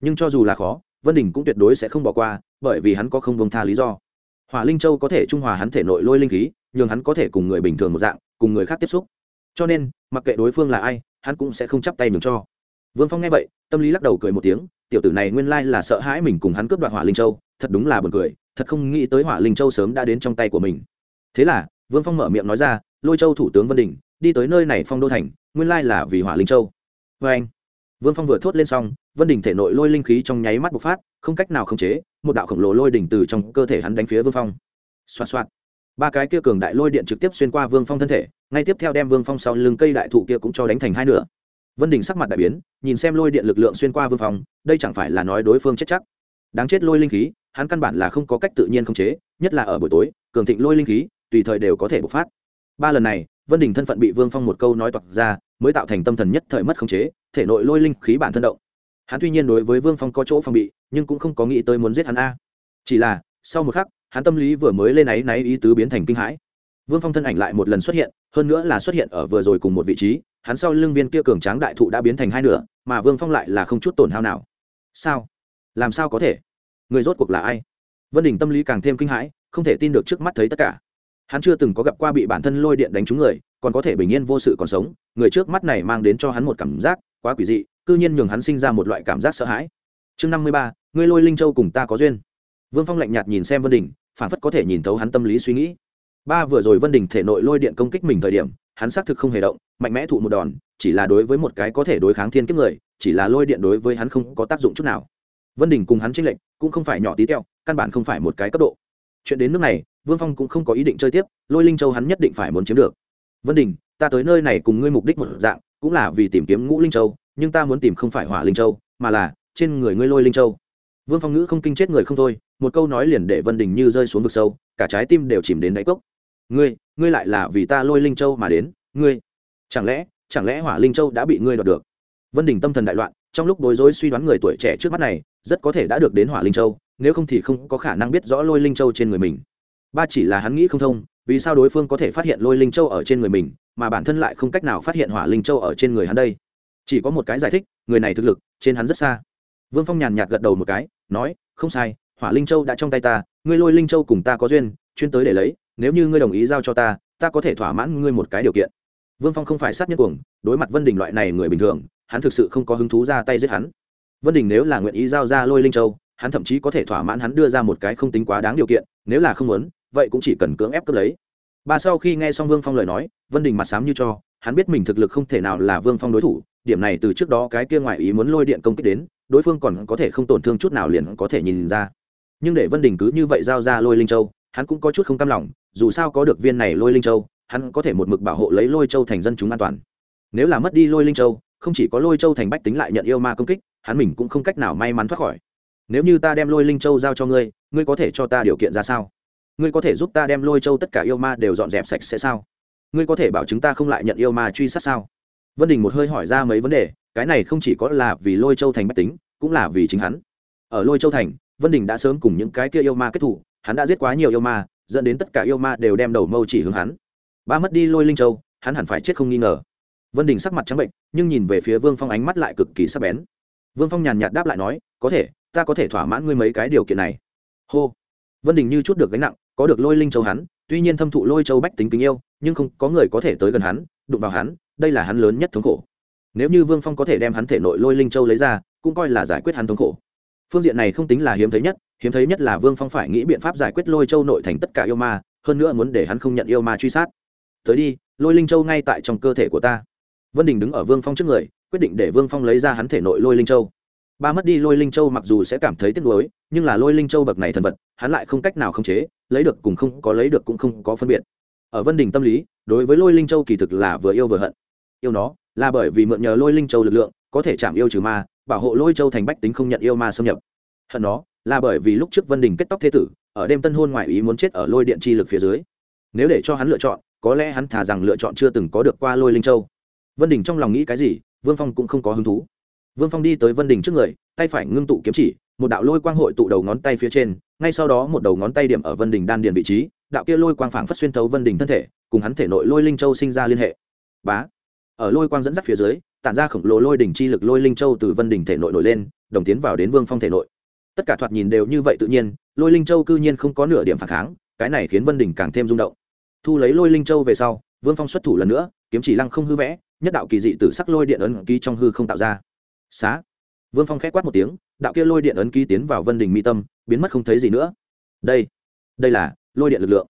Nhưng cho dù là khó, vân đình cũng tuyệt đối sẽ không bỏ qua, bởi vì hắn có không bông tha lý do. Hỏa linh châu có thể trung hòa hắn thể nội lôi linh khí nhưng hắn có thể cùng người bình thường một dạng, cùng người khác tiếp xúc. Cho nên, mặc kệ đối phương là ai, hắn cũng sẽ không chắp tay nhường cho. Vương phong nghe vậy, tâm lý lắc đầu cười một tiếng, tiểu tử này nguyên lai là sợ hãi mình cùng hắn cướp đoạt hỏa linh châu, thật đúng là buồn cười, thật không nghĩ tới hỏa linh châu sớm đã đến trong tay của mình. Thế là, vương phong mở miệng nói ra, lôi châu thủ tướng vân đình đi tới nơi này phong đô thành, nguyên lai là vì hỏa linh châu. Vê anh, vương phong vừa thốt lên xong, vân đình thể nội lôi linh khí trong nháy mắt bộc phát, không cách nào khống chế, một đạo khổng lồ lôi đỉnh từ trong cơ thể hắn đánh phía vương phong. Xoạt xoạt. Ba cái kia cường đại lôi điện trực tiếp xuyên qua vương phong thân thể, ngay tiếp theo đem vương phong sau lưng cây đại thụ kia cũng cho đánh thành hai nửa. Vân đình sắc mặt đại biến, nhìn xem lôi điện lực lượng xuyên qua vương phong, đây chẳng phải là nói đối phương chết chắc. Đáng chết lôi linh khí, hắn căn bản là không có cách tự nhiên khống chế, nhất là ở buổi tối, cường thịnh lôi linh khí, tùy thời đều có thể bộc phát. Ba lần này vân đình thân phận bị vương phong một câu nói toạc ra, mới tạo thành tâm thần nhất thời mất khống chế, thể nội lôi linh khí bản thân động. Hắn tuy nhiên đối với vương phong có chỗ phòng bị, nhưng cũng không có nghĩ tới muốn giết hắn a. Chỉ là, sau một khắc, hắn tâm lý vừa mới lên áy náy ý tứ biến thành kinh hãi. Vương phong thân ảnh lại một lần xuất hiện, hơn nữa là xuất hiện ở vừa rồi cùng một vị trí, hắn sau lưng viên kia cường tráng đại thụ đã biến thành hai nửa, mà vương phong lại là không chút tổn hao nào. Sao? Làm sao có thể? Người rốt cuộc là ai? Vân đình tâm lý càng thêm kinh hãi, không thể tin được trước mắt thấy tất cả hắn chưa từng có gặp qua bị bản thân lôi điện đánh trúng người, còn có thể bình yên vô sự còn sống, người trước mắt này mang đến cho hắn một cảm giác quá quỷ dị, cư nhiên nhường hắn sinh ra một loại cảm giác sợ hãi. Chương năm mươi ba, ngươi lôi linh châu cùng ta có duyên. Vương phong lạnh nhạt nhìn xem vân đình, phản phất có thể nhìn thấu hắn tâm lý suy nghĩ. Ba vừa rồi vân đình thể nội lôi điện công kích mình thời điểm, hắn xác thực không hề động, mạnh mẽ thụ một đòn, chỉ là đối với một cái có thể đối kháng thiên kiếp người, chỉ là lôi điện đối với hắn không có tác dụng chút nào. Vân đình cùng hắn tranh lệnh cũng không phải nhỏ tí teo, căn bản không phải một cái cấp độ. Chuyện đến nước này vương phong cũng không có ý định chơi tiếp, lôi linh châu hắn nhất định phải muốn chiếm được. Vân đình, ta tới nơi này cùng ngươi mục đích một dạng, cũng là vì tìm kiếm ngũ linh châu, nhưng ta muốn tìm không phải hỏa linh châu, mà là trên người ngươi lôi linh châu. Vương phong ngữ không kinh chết người không thôi, một câu nói liền để vân đình như rơi xuống vực sâu, cả trái tim đều chìm đến đáy cốc. Ngươi ngươi lại là vì ta lôi linh châu mà đến, ngươi, chẳng lẽ chẳng lẽ hỏa linh châu đã bị ngươi đoạt được? Vân đình tâm thần đại loạn, trong lúc bối rối suy đoán người tuổi trẻ trước mắt này, rất có thể đã được đến hỏa linh châu, nếu không thì không có khả năng biết rõ lôi linh châu trên người mình ba chỉ là hắn nghĩ không thông, vì sao đối phương có thể phát hiện lôi linh châu ở trên người mình, mà bản thân lại không cách nào phát hiện hỏa linh châu ở trên người hắn đây? Chỉ có một cái giải thích, người này thực lực, trên hắn rất xa. Vương phong nhàn nhạt gật đầu một cái, nói, không sai, hỏa linh châu đã trong tay ta, ngươi lôi linh châu cùng ta có duyên, chuyên tới để lấy, nếu như ngươi đồng ý giao cho ta ta có thể thỏa mãn ngươi một cái điều kiện. Vương phong không phải sát nhân cuồng, đối mặt vân đình loại này người bình thường, hắn thực sự không có hứng thú ra tay giết hắn. Vân đình nếu là nguyện ý giao ra lôi linh châu, hắn thậm chí có thể thỏa mãn hắn đưa ra một cái không tính quá đáng điều kiện, nếu là không muốn vậy cũng chỉ cần cưỡng ép cướp lấy. Bà sau khi nghe xong vương phong lời nói, vân đình mặt sám như cho, hắn biết mình thực lực không thể nào là vương phong đối thủ, điểm này từ trước đó cái kia ngoại ý muốn lôi điện công kích đến, đối phương còn có thể không tổn thương chút nào liền có thể nhìn ra. Nhưng để vân đình cứ như vậy giao ra lôi linh châu, hắn cũng có chút không cam lòng, dù sao có được viên này lôi linh châu, hắn có thể một mực bảo hộ lấy lôi châu thành dân chúng an toàn. Nếu là mất đi lôi linh châu, không chỉ có lôi châu thành bách tính lại nhận yêu ma công kích, hắn mình cũng không cách nào may mắn thoát khỏi. Nếu như ta đem lôi linh châu giao cho ngươi ngươi có thể cho ta điều kiện ra sao? Ngươi có thể giúp ta đem lôi châu tất cả yêu ma đều dọn dẹp sạch sẽ sao? Ngươi có thể bảo chúng ta không lại nhận yêu ma truy sát sao? Vân đình một hơi hỏi ra mấy vấn đề, cái này không chỉ có là vì lôi châu thành bách tính, cũng là vì chính hắn. Ở lôi châu thành, vân đình đã sớm cùng những cái kia yêu ma kết thủ, hắn đã giết quá nhiều yêu ma, dẫn đến tất cả yêu ma đều đem đầu mâu chỉ hướng hắn. Ba mất đi lôi linh châu, hắn hẳn phải chết không nghi ngờ. Vân đình sắc mặt trắng bệnh, nhưng nhìn về phía vương phong ánh mắt lại cực kỳ sắc bén. Vương phong nhàn nhạt đáp lại nói, có thể, ta có thể thỏa mãn ngươi mấy cái điều kiện này. Hô vân đình như chút được gánh nặng, có được lôi linh châu hắn, tuy nhiên thâm thụ lôi châu bách tính kính yêu, nhưng không có người có thể tới gần hắn, đụng vào hắn, đây là hắn lớn nhất thống khổ. Nếu như vương phong có thể đem hắn thể nội lôi linh châu lấy ra, cũng coi là giải quyết hắn thống khổ. Phương diện này không tính là hiếm thấy nhất, hiếm thấy nhất là vương phong phải nghĩ biện pháp giải quyết lôi châu nội thành tất cả yêu ma, hơn nữa muốn để hắn không nhận yêu ma truy sát. Tới đi, lôi linh châu ngay tại trong cơ thể của ta. Vân đình đứng ở vương phong trước người, quyết định để vương phong lấy ra hắn thể nội lôi linh châu ba mất đi lôi linh châu mặc dù sẽ cảm thấy tiếc nuối, nhưng là lôi linh châu bậc này thần vật, hắn lại không cách nào khống chế, lấy được cùng không có lấy được cũng không có phân biệt. Ở vân đình tâm lý, đối với lôi linh châu kỳ thực là vừa yêu vừa hận. Yêu nó, là bởi vì mượn nhờ lôi linh châu lực lượng, có thể chạm yêu trừ ma, bảo hộ lôi châu thành bách tính không nhận yêu ma xâm nhập. Hận nó, là bởi vì lúc trước vân đình kết tóc thế tử, ở đêm tân hôn ngoại ý muốn chết ở lôi điện chi lực phía dưới. Nếu để cho hắn lựa chọn, có lẽ hắn thả rằng lựa chọn chưa từng có được qua lôi linh châu. Vân đình trong lòng nghĩ cái gì, vương phong cũng không có hứng thú vương phong đi tới vân đình trước người, tay phải ngưng tụ kiếm chỉ, một đạo lôi quang hội tụ đầu ngón tay phía trên, ngay sau đó một đầu ngón tay điểm ở vân đình đan điền vị trí, đạo kia lôi quang phảng phất xuyên thấu vân đình thân thể, cùng hắn thể nội lôi linh châu sinh ra liên hệ. Bá! Ở lôi quang dẫn dắt phía dưới, tản ra khổng lồ lôi đỉnh chi lực lôi linh châu từ vân đỉnh thể nội nổi lên, đồng tiến vào đến vương phong thể nội. Tất cả thoạt nhìn đều như vậy tự nhiên, lôi linh châu cư nhiên không có nửa điểm phản kháng, cái này khiến vân đỉnh càng thêm rung động. Thu lấy lôi linh châu về sau, vương phong xuất thủ lần nữa, kiếm chỉ lăng không hư vẽ, nhất đạo kỳ dị từ sắc lôi điện ấn ký trong hư không tạo ra xá. Vương phong k h ẽ quát một tiếng, đạo kia lôi điện ấn ký tiến vào vân đình mi tâm, biến mất không thấy gì nữa. Đây đây là lôi điện lực lượng.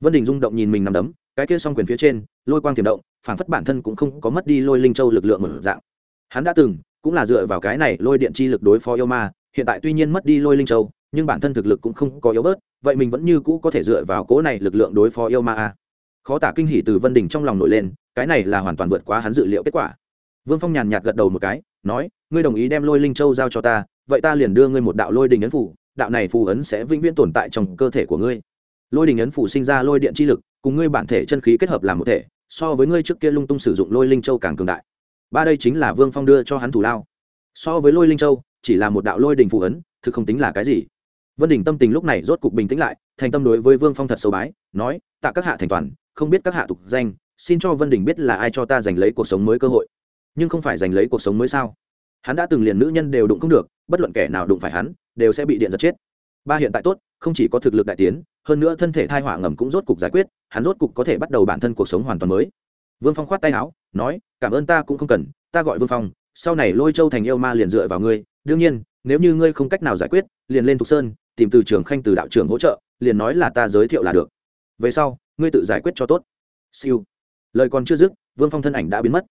Vân đình rung động nhìn mình nằm đấm, cái kia s o n g quyền phía trên, lôi quang tiềm động phản phất bản thân cũng không có mất đi lôi linh châu lực lượng một dạng. Hắn đã từng cũng là dựa vào cái này lôi điện chi lực đối phó yêu ma, hiện tại tuy nhiên mất đi lôi linh châu, nhưng bản thân thực lực cũng không có yếu bớt, vậy mình vẫn như cũ có thể dựa vào cố này lực lượng đối phó yêu ma a khó tả kinh hỉ từ vân đình trong lòng nổi lên, cái này là hoàn toàn vượt quá hắn dự liệu kết quả. Vương phong nhàn nhạt gật đầu một cái, nói ngươi đồng ý đem lôi linh châu giao cho ta, vậy ta liền đưa ngươi một đạo lôi đình ấn phủ, đạo này phù ấn sẽ vĩnh viễn tồn tại trong cơ thể của ngươi. Lôi đình ấn phủ sinh ra lôi điện chi lực, cùng ngươi bản thể chân khí kết hợp làm một thể, so với ngươi trước kia lung tung sử dụng lôi linh châu càng cường đại. Ba đây chính là vương phong đưa cho hắn thủ lao. So với lôi linh châu, chỉ là một đạo lôi đình phù ấn, thực không tính là cái gì. Vân đình tâm tình lúc này rốt cục bình tĩnh lại, thành tâm đối với vương phong thật sâu bái, nói, tạ các hạ thành toàn, không biết các hạ tục danh, xin cho vân đình biết là ai cho ta giành lấy cuộc sống mới cơ hội. Nhưng không phải giành lấy cuộc sống mới sao? Hắn đã từng liền nữ nhân đều đụng không được, bất luận kẻ nào đụng phải hắn, đều sẽ bị điện giật chết. Ba hiện tại tốt, không chỉ có thực lực đại tiến, hơn nữa thân thể thai hỏa ngầm cũng rốt cục giải quyết, hắn rốt cục có thể bắt đầu bản thân cuộc sống hoàn toàn mới. Vương phong khoát tay áo, nói, cảm ơn ta cũng không cần, ta gọi vương phong, sau này lôi châu thành yêu ma liền dựa vào ngươi. Đương nhiên, nếu như ngươi không cách nào giải quyết, liền lên thục sơn, tìm từ trường khanh từ đạo trưởng hỗ trợ, liền nói là ta giới thiệu là được. Về sau, ngươi tự giải quyết cho tốt. Siêu. Lời còn chưa dứt, vương phong thân ảnh đã biến mất.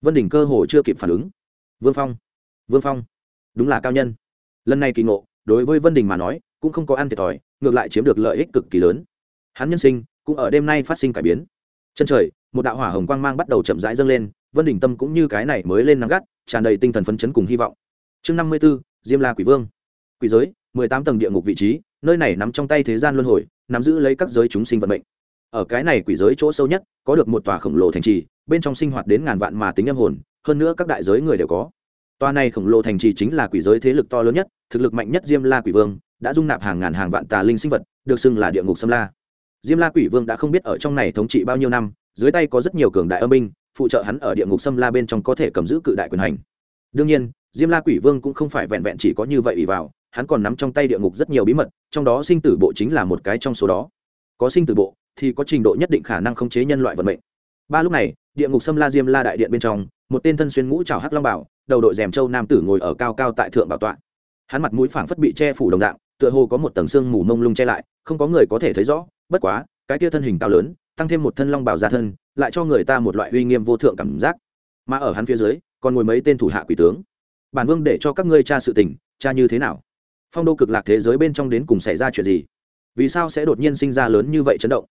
Vân đình cơ hồ chưa kịp phản ứng. Vương phong vương phong, đúng là cao nhân. Lần này kỳ ngộ, đối với vân đình mà nói, cũng không có ăn thiệt thòi, ngược lại chiếm được lợi ích cực kỳ lớn. Hắn nhân sinh, cũng ở đêm nay phát sinh cải biến. Chân trời, một đạo hỏa hồng quang mang bắt đầu chậm rãi dâng lên, vân đình tâm cũng như cái này mới lên nắng gắt, tràn đầy tinh thần phấn chấn cùng hy vọng. Chương năm mươi b ố diêm la quỷ vương. Quỷ giới, mười tám tầng địa ngục vị trí, nơi này nằm trong tay thế gian luân hồi, nắm giữ lấy các giới chúng sinh vận mệnh. Ở cái này quỷ giới chỗ sâu nhất, có được một tòa khổng lồ thành trì, bên trong sinh hoạt đến ngàn vạn mà tính âm hồn, hơn nữa các đại giới người đều có. Toa này khổng lồ thành trì chính là quỷ giới thế lực to lớn nhất, thực lực mạnh nhất diêm la quỷ vương, đã dung nạp hàng ngàn hàng vạn tà linh sinh vật, được xưng là địa ngục xâm la. Diêm la quỷ vương đã không biết ở trong này thống trị bao nhiêu năm, dưới tay có rất nhiều cường đại âm binh, phụ trợ hắn ở địa ngục xâm la bên trong có thể cầm giữ cự đại quyền hành. Đương nhiên, diêm la quỷ vương cũng không phải vẹn vẹn chỉ có như vậy ỷ vào, hắn còn nắm trong tay địa ngục rất nhiều bí mật, trong đó sinh tử bộ chính là một cái trong số đó. Có sinh tử bộ thì có trình độ nhất định khả năng khống chế nhân loại vận mệnh. Ba lúc này, địa ngục xâm la diêm la đại điện bên trong, một tên thân xuyên ngũ trảo hắc long bảo đầu đội rèm châu nam tử ngồi ở cao cao tại thượng bảo tọa. Hắn mặt mũi phảng phất bị che phủ đồng dạng, tựa hồ có một tầng xương mù mông lung che lại, không có người có thể thấy rõ, bất quá, cái kia thân hình cao lớn, tăng thêm một thân long bảo gia thân, lại cho người ta một loại uy nghiêm vô thượng cảm giác. Mà ở hắn phía dưới, còn ngồi mấy tên thủ hạ quỷ tướng. Bản vương để cho các ngươi tra sự tình, tra như thế nào? Phong đô cực lạc thế giới bên trong đến cùng xảy ra chuyện gì? Vì sao sẽ đột nhiên sinh ra lớn như vậy chấn động?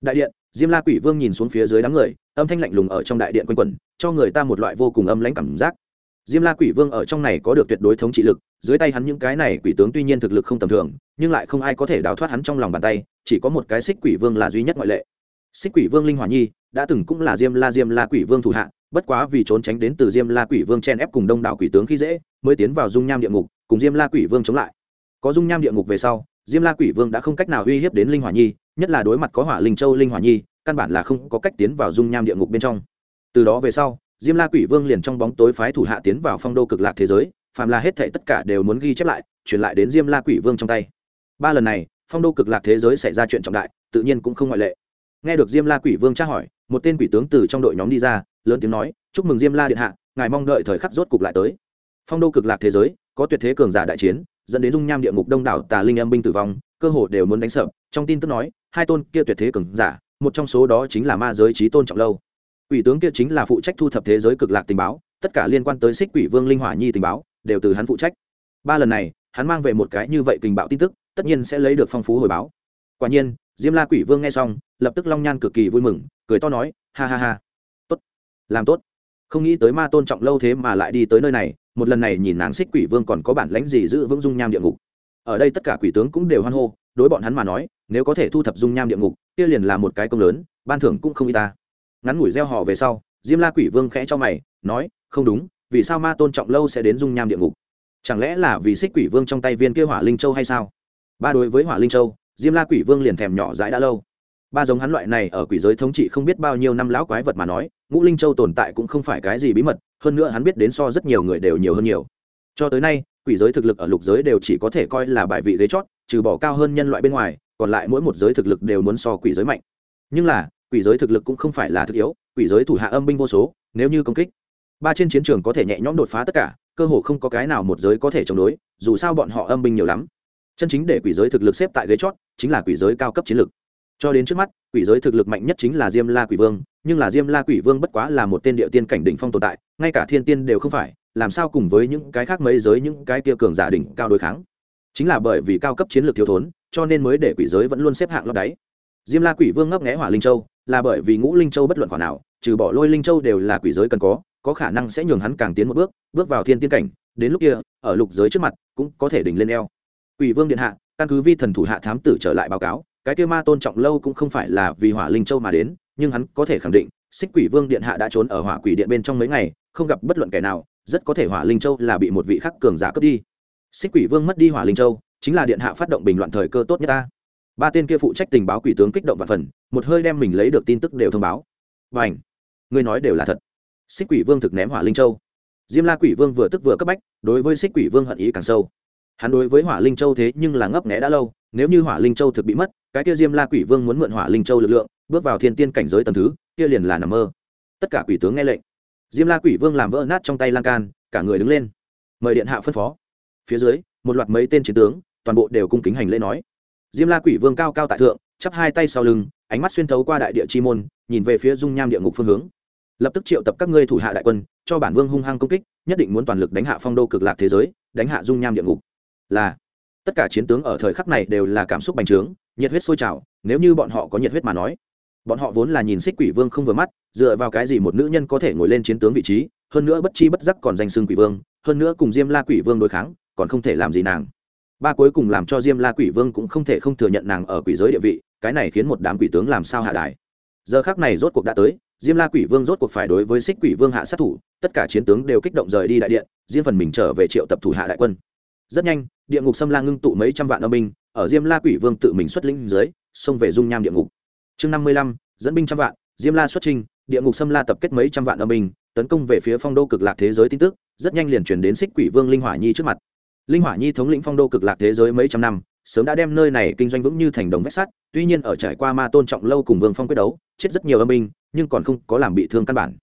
Đại điện, diêm la quỷ vương nhìn xuống phía dưới đám người, âm thanh lạnh lùng ở trong đại điện quanh quẩn, cho người ta một loại vô cùng âm lãnh cảm giác diêm la quỷ vương ở trong này có được tuyệt đối thống trị lực, dưới tay hắn những cái này quỷ tướng tuy nhiên thực lực không tầm thường, nhưng lại không ai có thể đào thoát hắn trong lòng bàn tay, chỉ có một cái xích quỷ vương là duy nhất ngoại lệ. Xích quỷ vương linh hỏa nhi đã từng cũng là diêm la diêm la quỷ vương thủ hạ, bất quá vì trốn tránh đến từ diêm la quỷ vương chen ép cùng đông đảo quỷ tướng khi dễ, mới tiến vào dung nham địa ngục, cùng diêm la quỷ vương chống lại. Có dung nham địa ngục về sau, diêm la quỷ vương đã không cách nào uy hiếp đến linh hỏa nhi, nhất là đối mặt có hỏa linh châu linh hỏa nhi, căn bản là không có cách tiến vào dung nham địa ngục bên trong. Từ đó về sau diêm la quỷ vương liền trong bóng tối phái thủ hạ tiến vào phong đô cực lạc thế giới, phàm là hết thệ tất cả đều muốn ghi chép lại, truyền lại đến diêm la quỷ vương trong tay. Ba lần này, phong đô cực lạc thế giới xảy ra chuyện trọng đại, tự nhiên cũng không ngoại lệ. Nghe được diêm la quỷ vương tra hỏi, một tên quỷ tướng từ trong đội nhóm đi ra, lớn tiếng nói, chúc mừng diêm la điện hạ, ngài mong đợi thời khắc rốt cục lại tới. Phong đô cực lạc thế giới, có tuyệt thế cường giả đại chiến, dẫn đến dung nham địa ngục đông đảo tà linh âm binh tử vong, cơ hồ đều muốn đánh sập. trong tin tức nói, hai tôn kia tuyệt thế cường giả, một trong số đó chính là ma giới trí tôn trọng lâu quỷ tướng kia chính là phụ trách thu thập thế giới cực lạc tình báo, tất cả liên quan tới xích quỷ vương linh hỏa nhi tình báo, đều từ hắn phụ trách. Ba lần này, hắn mang về một cái như vậy tình báo tin tức, tất nhiên sẽ lấy được phong phú hồi báo. Quả nhiên, diêm la quỷ vương nghe xong, lập tức long nhan cực kỳ vui mừng, cười to nói, ha ha ha, tốt, làm tốt. Không nghĩ tới ma tôn trọng lâu thế mà lại đi tới nơi này, một lần này nhìn nàng xích quỷ vương còn có bản lãnh gì giữ vững dung nham địa ngục. Ở đây tất cả quỷ tướng cũng đều hoan hô, đối bọn hắn mà nói, nếu có thể thu thập dung nham địa ngục, kia liền là một cái công lớn, ban thưởng cũng không y ta ngắn ngủi gieo họ về sau, diêm la quỷ vương khẽ cho mày, nói, không đúng, vì sao ma tôn trọng lâu sẽ đến dung nham địa ngục? Chẳng lẽ là vì xích quỷ vương trong tay viên kia hỏa linh châu hay sao? Ba đối với hỏa linh châu, diêm la quỷ vương liền thèm nhỏ dãi đã lâu. Ba giống hắn loại này ở quỷ giới thống trị không biết bao nhiêu năm lão quái vật mà nói, ngũ linh châu tồn tại cũng không phải cái gì bí mật, hơn nữa hắn biết đến so rất nhiều người đều nhiều hơn nhiều. Cho tới nay, quỷ giới thực lực ở lục giới đều chỉ có thể coi là bài vị ghế chót, trừ bỏ cao hơn nhân loại bên ngoài, còn lại mỗi một giới thực lực đều muốn so quỷ giới mạnh. Nhưng là quỷ giới thực lực cũng không phải là thực yếu, quỷ giới thủ hạ âm binh vô số, nếu như công kích, ba trên chiến trường có thể nhẹ nhõm đột phá tất cả, cơ hồ không có cái nào một giới có thể chống đối, dù sao bọn họ âm binh nhiều lắm. Chân chính để quỷ giới thực lực xếp tại ghế chót, chính là quỷ giới cao cấp chiến lực. Cho đến trước mắt, quỷ giới thực lực mạnh nhất chính là diêm la quỷ vương, nhưng là diêm la quỷ vương bất quá là một tên địa tiên cảnh đỉnh phong tồn tại, ngay cả thiên tiên đều không phải, làm sao cùng với những cái khác mấy giới, những cái kia cường giả đỉnh cao đối kháng. Chính là bởi vì cao cấp chiến lược thiếu thốn, cho nên mới để quỷ giới vẫn luôn xếp hạng lót đáy. Diêm la quỷ vương ngấp nghẽ hỏa linh châu là bởi vì ngũ linh châu bất luận khoản nào, trừ bỏ lôi linh châu đều là quỷ giới cần có có khả năng sẽ nhường hắn càng tiến một bước bước vào thiên tiên cảnh, đến lúc kia, ở lục giới trước mặt, cũng có thể đỉnh lên eo. Quỷ vương điện hạ, căn cứ vi thần thủ hạ thám tử trở lại báo cáo, cái kia ma tôn trọng lâu cũng không phải là vì hỏa linh châu mà đến, nhưng hắn có thể khẳng định, xích quỷ vương điện hạ đã trốn ở hỏa quỷ điện bên trong mấy ngày, không gặp bất luận kẻ nào, rất có thể hỏa linh châu là bị một vị khắc cường giả cướp đi. Xích quỷ vương mất đi hỏa linh châu, chính là điện hạ phát động bình loạn thời cơ tốt nhất ta ba tên kia phụ trách tình báo quỷ tướng kích động và phần, một hơi đem mình lấy được tin tức đều thông báo. Và ảnh người nói đều là thật. Xích quỷ vương thực ném hỏa linh châu. Diêm la quỷ vương vừa tức vừa cấp bách, đối với xích quỷ vương hận ý càng sâu. Hắn đối với hỏa linh châu thế nhưng là ngấp nghẽ đã lâu, nếu như hỏa linh châu thực bị mất, cái kia diêm la quỷ vương muốn mượn hỏa linh châu lực lượng, bước vào thiên tiên cảnh giới tầm thứ, kia liền là nằm mơ. Tất cả quỷ tướng nghe lệnh. Diêm la quỷ vương làm vỡ nát trong tay lan can, cả người đứng lên. Mời điện hạ phân phó. Phía dưới, một loạt mấy tên chiến tướng, toàn bộ đều cung kính hành lễ nói diêm la quỷ vương cao cao tại thượng, chắp hai tay sau lưng, ánh mắt xuyên thấu qua đại địa chi môn, nhìn về phía dung nham địa ngục phương hướng. Lập tức triệu tập các ngươi thủ hạ đại quân, cho bản vương hung hăng công kích, nhất định muốn toàn lực đánh hạ phong đô cực lạc thế giới, đánh hạ dung nham địa ngục. Là, tất cả chiến tướng ở thời khắc này đều là cảm xúc bành trướng, nhiệt huyết sôi trào, nếu như bọn họ có nhiệt huyết mà nói. Bọn họ vốn là nhìn xích quỷ vương không vừa mắt, dựa vào cái gì một nữ nhân có thể ngồi lên chiến tướng vị trí, hơn nữa bất chi bất giác còn danh xưng quỷ vương, hơn nữa cùng diêm la quỷ vương đối kháng, còn không thể làm gì nàng ba cuối cùng làm cho diêm la quỷ vương cũng không thể không thừa nhận nàng ở quỷ giới địa vị cái này khiến một đám quỷ tướng làm sao hạ đài. Giờ khác này rốt cuộc đã tới diêm la quỷ vương rốt cuộc phải đối với xích quỷ vương hạ sát thủ tất cả chiến tướng đều kích động rời đi đại điện riêng phần mình trở về triệu tập thủ hạ đại quân. Rất nhanh địa ngục xâm la ngưng tụ mấy trăm vạn âm binh ở diêm la quỷ vương tự mình xuất lĩnh dưới xông về dung nham địa ngục. Chương năm mươi lăm dẫn binh trăm vạn diêm la xuất trình, địa ngục xâm la tập kết mấy trăm vạn âm binh tấn công về phía phong đô cực lạc thế giới tin tức rất nhanh liền chuyển đến xích quỷ vương linh hỏa nhi trước mặt linh hỏa nhi thống lĩnh phong đô cực lạc thế giới mấy trăm năm, sớm đã đem nơi này kinh doanh vững như thành đồng vách sắt, tuy nhiên ở trải qua ma tôn trọng lâu cùng vương phong quyết đấu, chết rất nhiều âm binh, nhưng còn không có làm bị thương căn bản.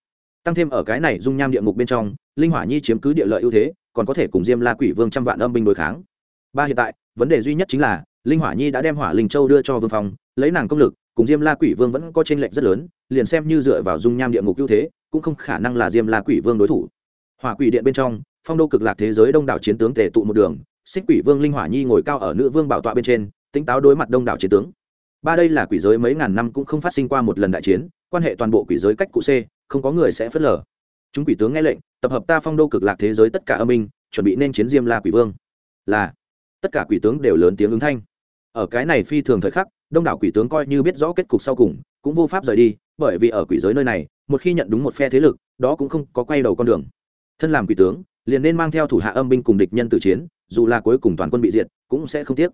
Tăng thêm ở cái này dung nham địa ngục bên trong, linh hỏa nhi chiếm cứ địa lợi ưu thế, còn có thể cùng diêm la quỷ vương trăm vạn âm binh đối kháng. Ba hiện tại, vấn đề duy nhất chính là, linh hỏa nhi đã đem hỏa linh châu đưa cho vương phong, lấy nàng công lực, cùng diêm la quỷ vương vẫn có tranh lệch rất lớn, liền xem như dựa vào dung nham địa ngục ưu thế, cũng không khả năng là diêm la quỷ vương đối thủ. Hỏa quỷ điện bên trong phong đô cực lạc thế giới đông đảo chiến tướng tề tụ một đường, xích quỷ vương linh hỏa nhi ngồi cao ở nữ vương bảo tọa bên trên, tính táo đối mặt đông đảo chiến tướng. Ba đây là quỷ giới mấy ngàn năm cũng không phát sinh qua một lần đại chiến, quan hệ toàn bộ quỷ giới cách cụ c, không có người sẽ phớt lờ. Chúng quỷ tướng nghe lệnh, tập hợp ta phong đô cực lạc thế giới tất cả âm minh chuẩn bị nên chiến diêm la quỷ vương. Là, tất cả quỷ tướng đều lớn tiếng ứng thanh. Ở cái này phi thường thời khắc, đông đảo quỷ tướng coi như biết rõ kết cục sau cùng, cũng vô pháp rời đi, bởi vì ở quỷ giới nơi này, một khi nhận đúng một phe thế lực, đó cũng không có quay đầu con đường. Thân làm quỷ tướng liền nên mang theo thủ hạ âm binh cùng địch nhân tử chiến, dù là cuối cùng toàn quân bị diệt, cũng sẽ không tiếc.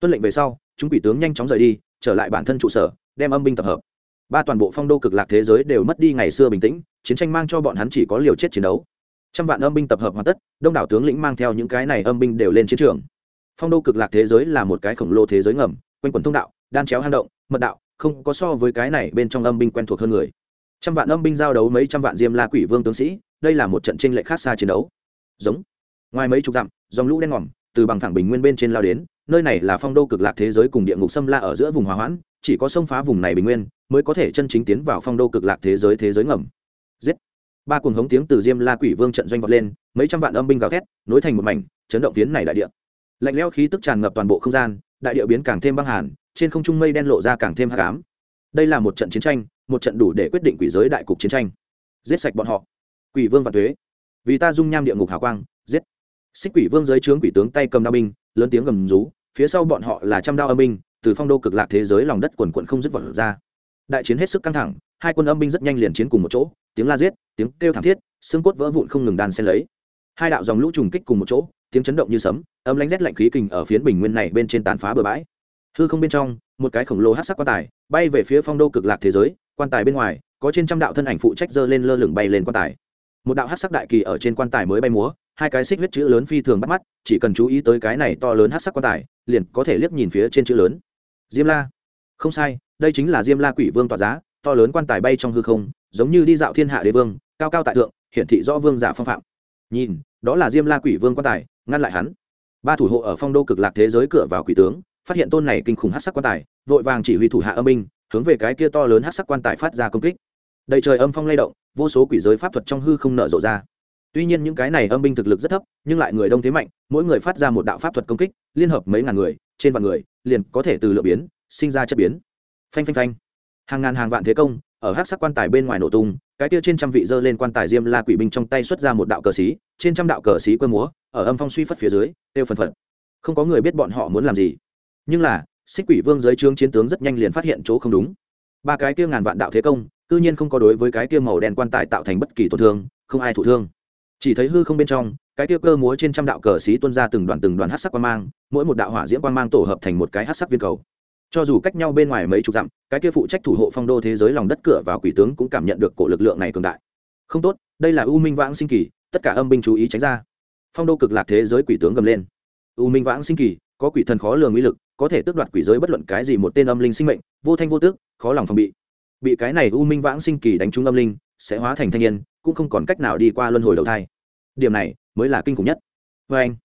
Tuân lệnh về sau, chúng quỷ tướng nhanh chóng rời đi, trở lại bản thân trụ sở, đem âm binh tập hợp. Ba toàn bộ phong đô cực lạc thế giới đều mất đi ngày xưa bình tĩnh, chiến tranh mang cho bọn hắn chỉ có liều chết chiến đấu. Trăm vạn âm binh tập hợp hoàn tất, đông đảo tướng lĩnh mang theo những cái này âm binh đều lên chiến trường. Phong đô cực lạc thế giới là một cái khổng lồ thế giới ngầm, quanh quần thông đạo, đan chéo hang động, mật đạo, không có so với cái này bên trong âm binh quen thuộc hơn người. Trăm vạn âm binh giao đấu mấy trăm vạn diêm la quỷ vương tướng sĩ, đây là một trận tranh lệch khác xa chiến đấu giống. Ngoài mấy chục dặm, dòng lũ đen ngòm, từ bằng thẳng bình nguyên bên trên lao đến, nơi này là phong đô cực lạc thế giới cùng địa ngục xâm la ở giữa vùng hòa hoãn, chỉ có sông phá vùng này bình nguyên, mới có thể chân chính tiến vào phong đô cực lạc thế giới thế giới ngầm. Giết. Ba cuồng hống tiếng từ diêm la quỷ vương trận doanh vọt lên, mấy trăm vạn âm binh gào thét, nối thành một mảnh, chấn động tiến này đại địa. Lạnh lẽo khí tức tràn ngập toàn bộ không gian, đại địa biến càng thêm băng hàn, trên không trung mây đen lộ ra càng thêm hắc ám. Đây là một trận chiến tranh, một trận đủ để quyết định quỷ giới đại cục chiến tranh. Giết sạch bọn họ. Quỷ vương và thuế vì ta dung nham địa ngục hào quang, giết. Xích quỷ vương giới trướng quỷ tướng tay cầm đao binh, lớn tiếng gầm rú, phía sau bọn họ là trăm đao âm binh, từ phong đô cực lạc thế giới lòng đất quần quận không dứt vật ra. Đại chiến hết sức căng thẳng, hai quân âm binh rất nhanh liền chiến cùng một chỗ, tiếng la giết, tiếng kêu thảm thiết, xương cốt vỡ vụn không ngừng đan xen lấy. Hai đạo dòng lũ trùng kích cùng một chỗ, tiếng chấn động như sấm, âm lãnh rét lạnh khí kình ở phiến bình nguyên này bên trên tàn phá bờ bãi. Hư không bên trong, một cái khổng lồ hát sắc quan tài, bay về phía phong đô cực lạc thế giới, quan tài bên ngoài, có trên trăm đạo thân ảnh phụ trách dơ lên lơ lửng bay lên quan tài một đạo hát sắc đại kỳ ở trên quan tài mới bay múa, hai cái xích huyết chữ lớn phi thường bắt mắt, chỉ cần chú ý tới cái này to lớn hát sắc quan tài, liền có thể liếc nhìn phía trên chữ lớn. Diêm la. Không sai, đây chính là diêm la quỷ vương tỏa giá, to lớn quan tài bay trong hư không, giống như đi dạo thiên hạ đế vương, cao cao tại thượng, hiển thị rõ vương giả phong phạm. Nhìn, đó là diêm la quỷ vương quan tài, ngăn lại hắn. Ba thủ hộ ở phong đô cực lạc thế giới cửa vào quỷ tướng, phát hiện tôn này kinh khủng hát sắc quan tài, vội vàng chỉ huy thủ hạ âm minh hướng về cái kia to lớn hát sắc quan tài phát ra công kích đầy trời âm phong lay động, vô số quỷ giới pháp thuật trong hư không nở rộ ra. Tuy nhiên những cái này âm binh thực lực rất thấp, nhưng lại người đông thế mạnh, mỗi người phát ra một đạo pháp thuật công kích, liên hợp mấy ngàn người, trên vạn người, liền có thể từ lựa biến, sinh ra chất biến. Phanh phanh phanh. Hàng ngàn hàng vạn thế công, ở hát sắc quan tài bên ngoài nổ tung, cái kia trên trăm vị dơ lên quan tài diêm la quỷ binh trong tay xuất ra một đạo cờ xí, trên trăm đạo cờ xí quơ múa, ở âm phong suy phất phía dưới têu phần phật. Không có người biết bọn họ muốn làm gì. Nhưng là, xích quỷ vương giới trướng chiến tướng rất nhanh liền phát hiện chỗ không đúng. Ba cái kia ngàn vạn đạo thế công cư nhiên không có đối với cái kia màu đen quan tài tạo thành bất kỳ tổn thương, không ai thụ thương. Chỉ thấy hư không bên trong, cái kia cơ múa trên trăm đạo cờ xí tuôn ra từng đoàn từng đoàn hát sắc quan mang, mỗi một đạo hỏa diễm quan mang tổ hợp thành một cái hát sắc viên cầu. Cho dù cách nhau bên ngoài mấy chục dặm, cái kia phụ trách thủ hộ phong đô thế giới lòng đất cửa và quỷ tướng cũng cảm nhận được cổ lực lượng này cường đại. Không tốt, đây là u minh vãng sinh kỳ, tất cả âm binh chú ý tránh ra. Phong đô cực lạc thế giới quỷ tướng gầm lên. U minh vãng sinh kỳ, có quỷ thần khó lường uy lực, có thể tước đoạt quỷ giới bất luận cái gì một tên âm linh sinh mệnh, vô thanh vô tước, khó lòng phòng bị bị cái này u minh vãng sinh kỳ đánh trúng âm linh, sẽ hóa thành thanh niên, cũng không còn cách nào đi qua luân hồi đầu thai. Điểm này mới là kinh khủng nhất. Vê anh,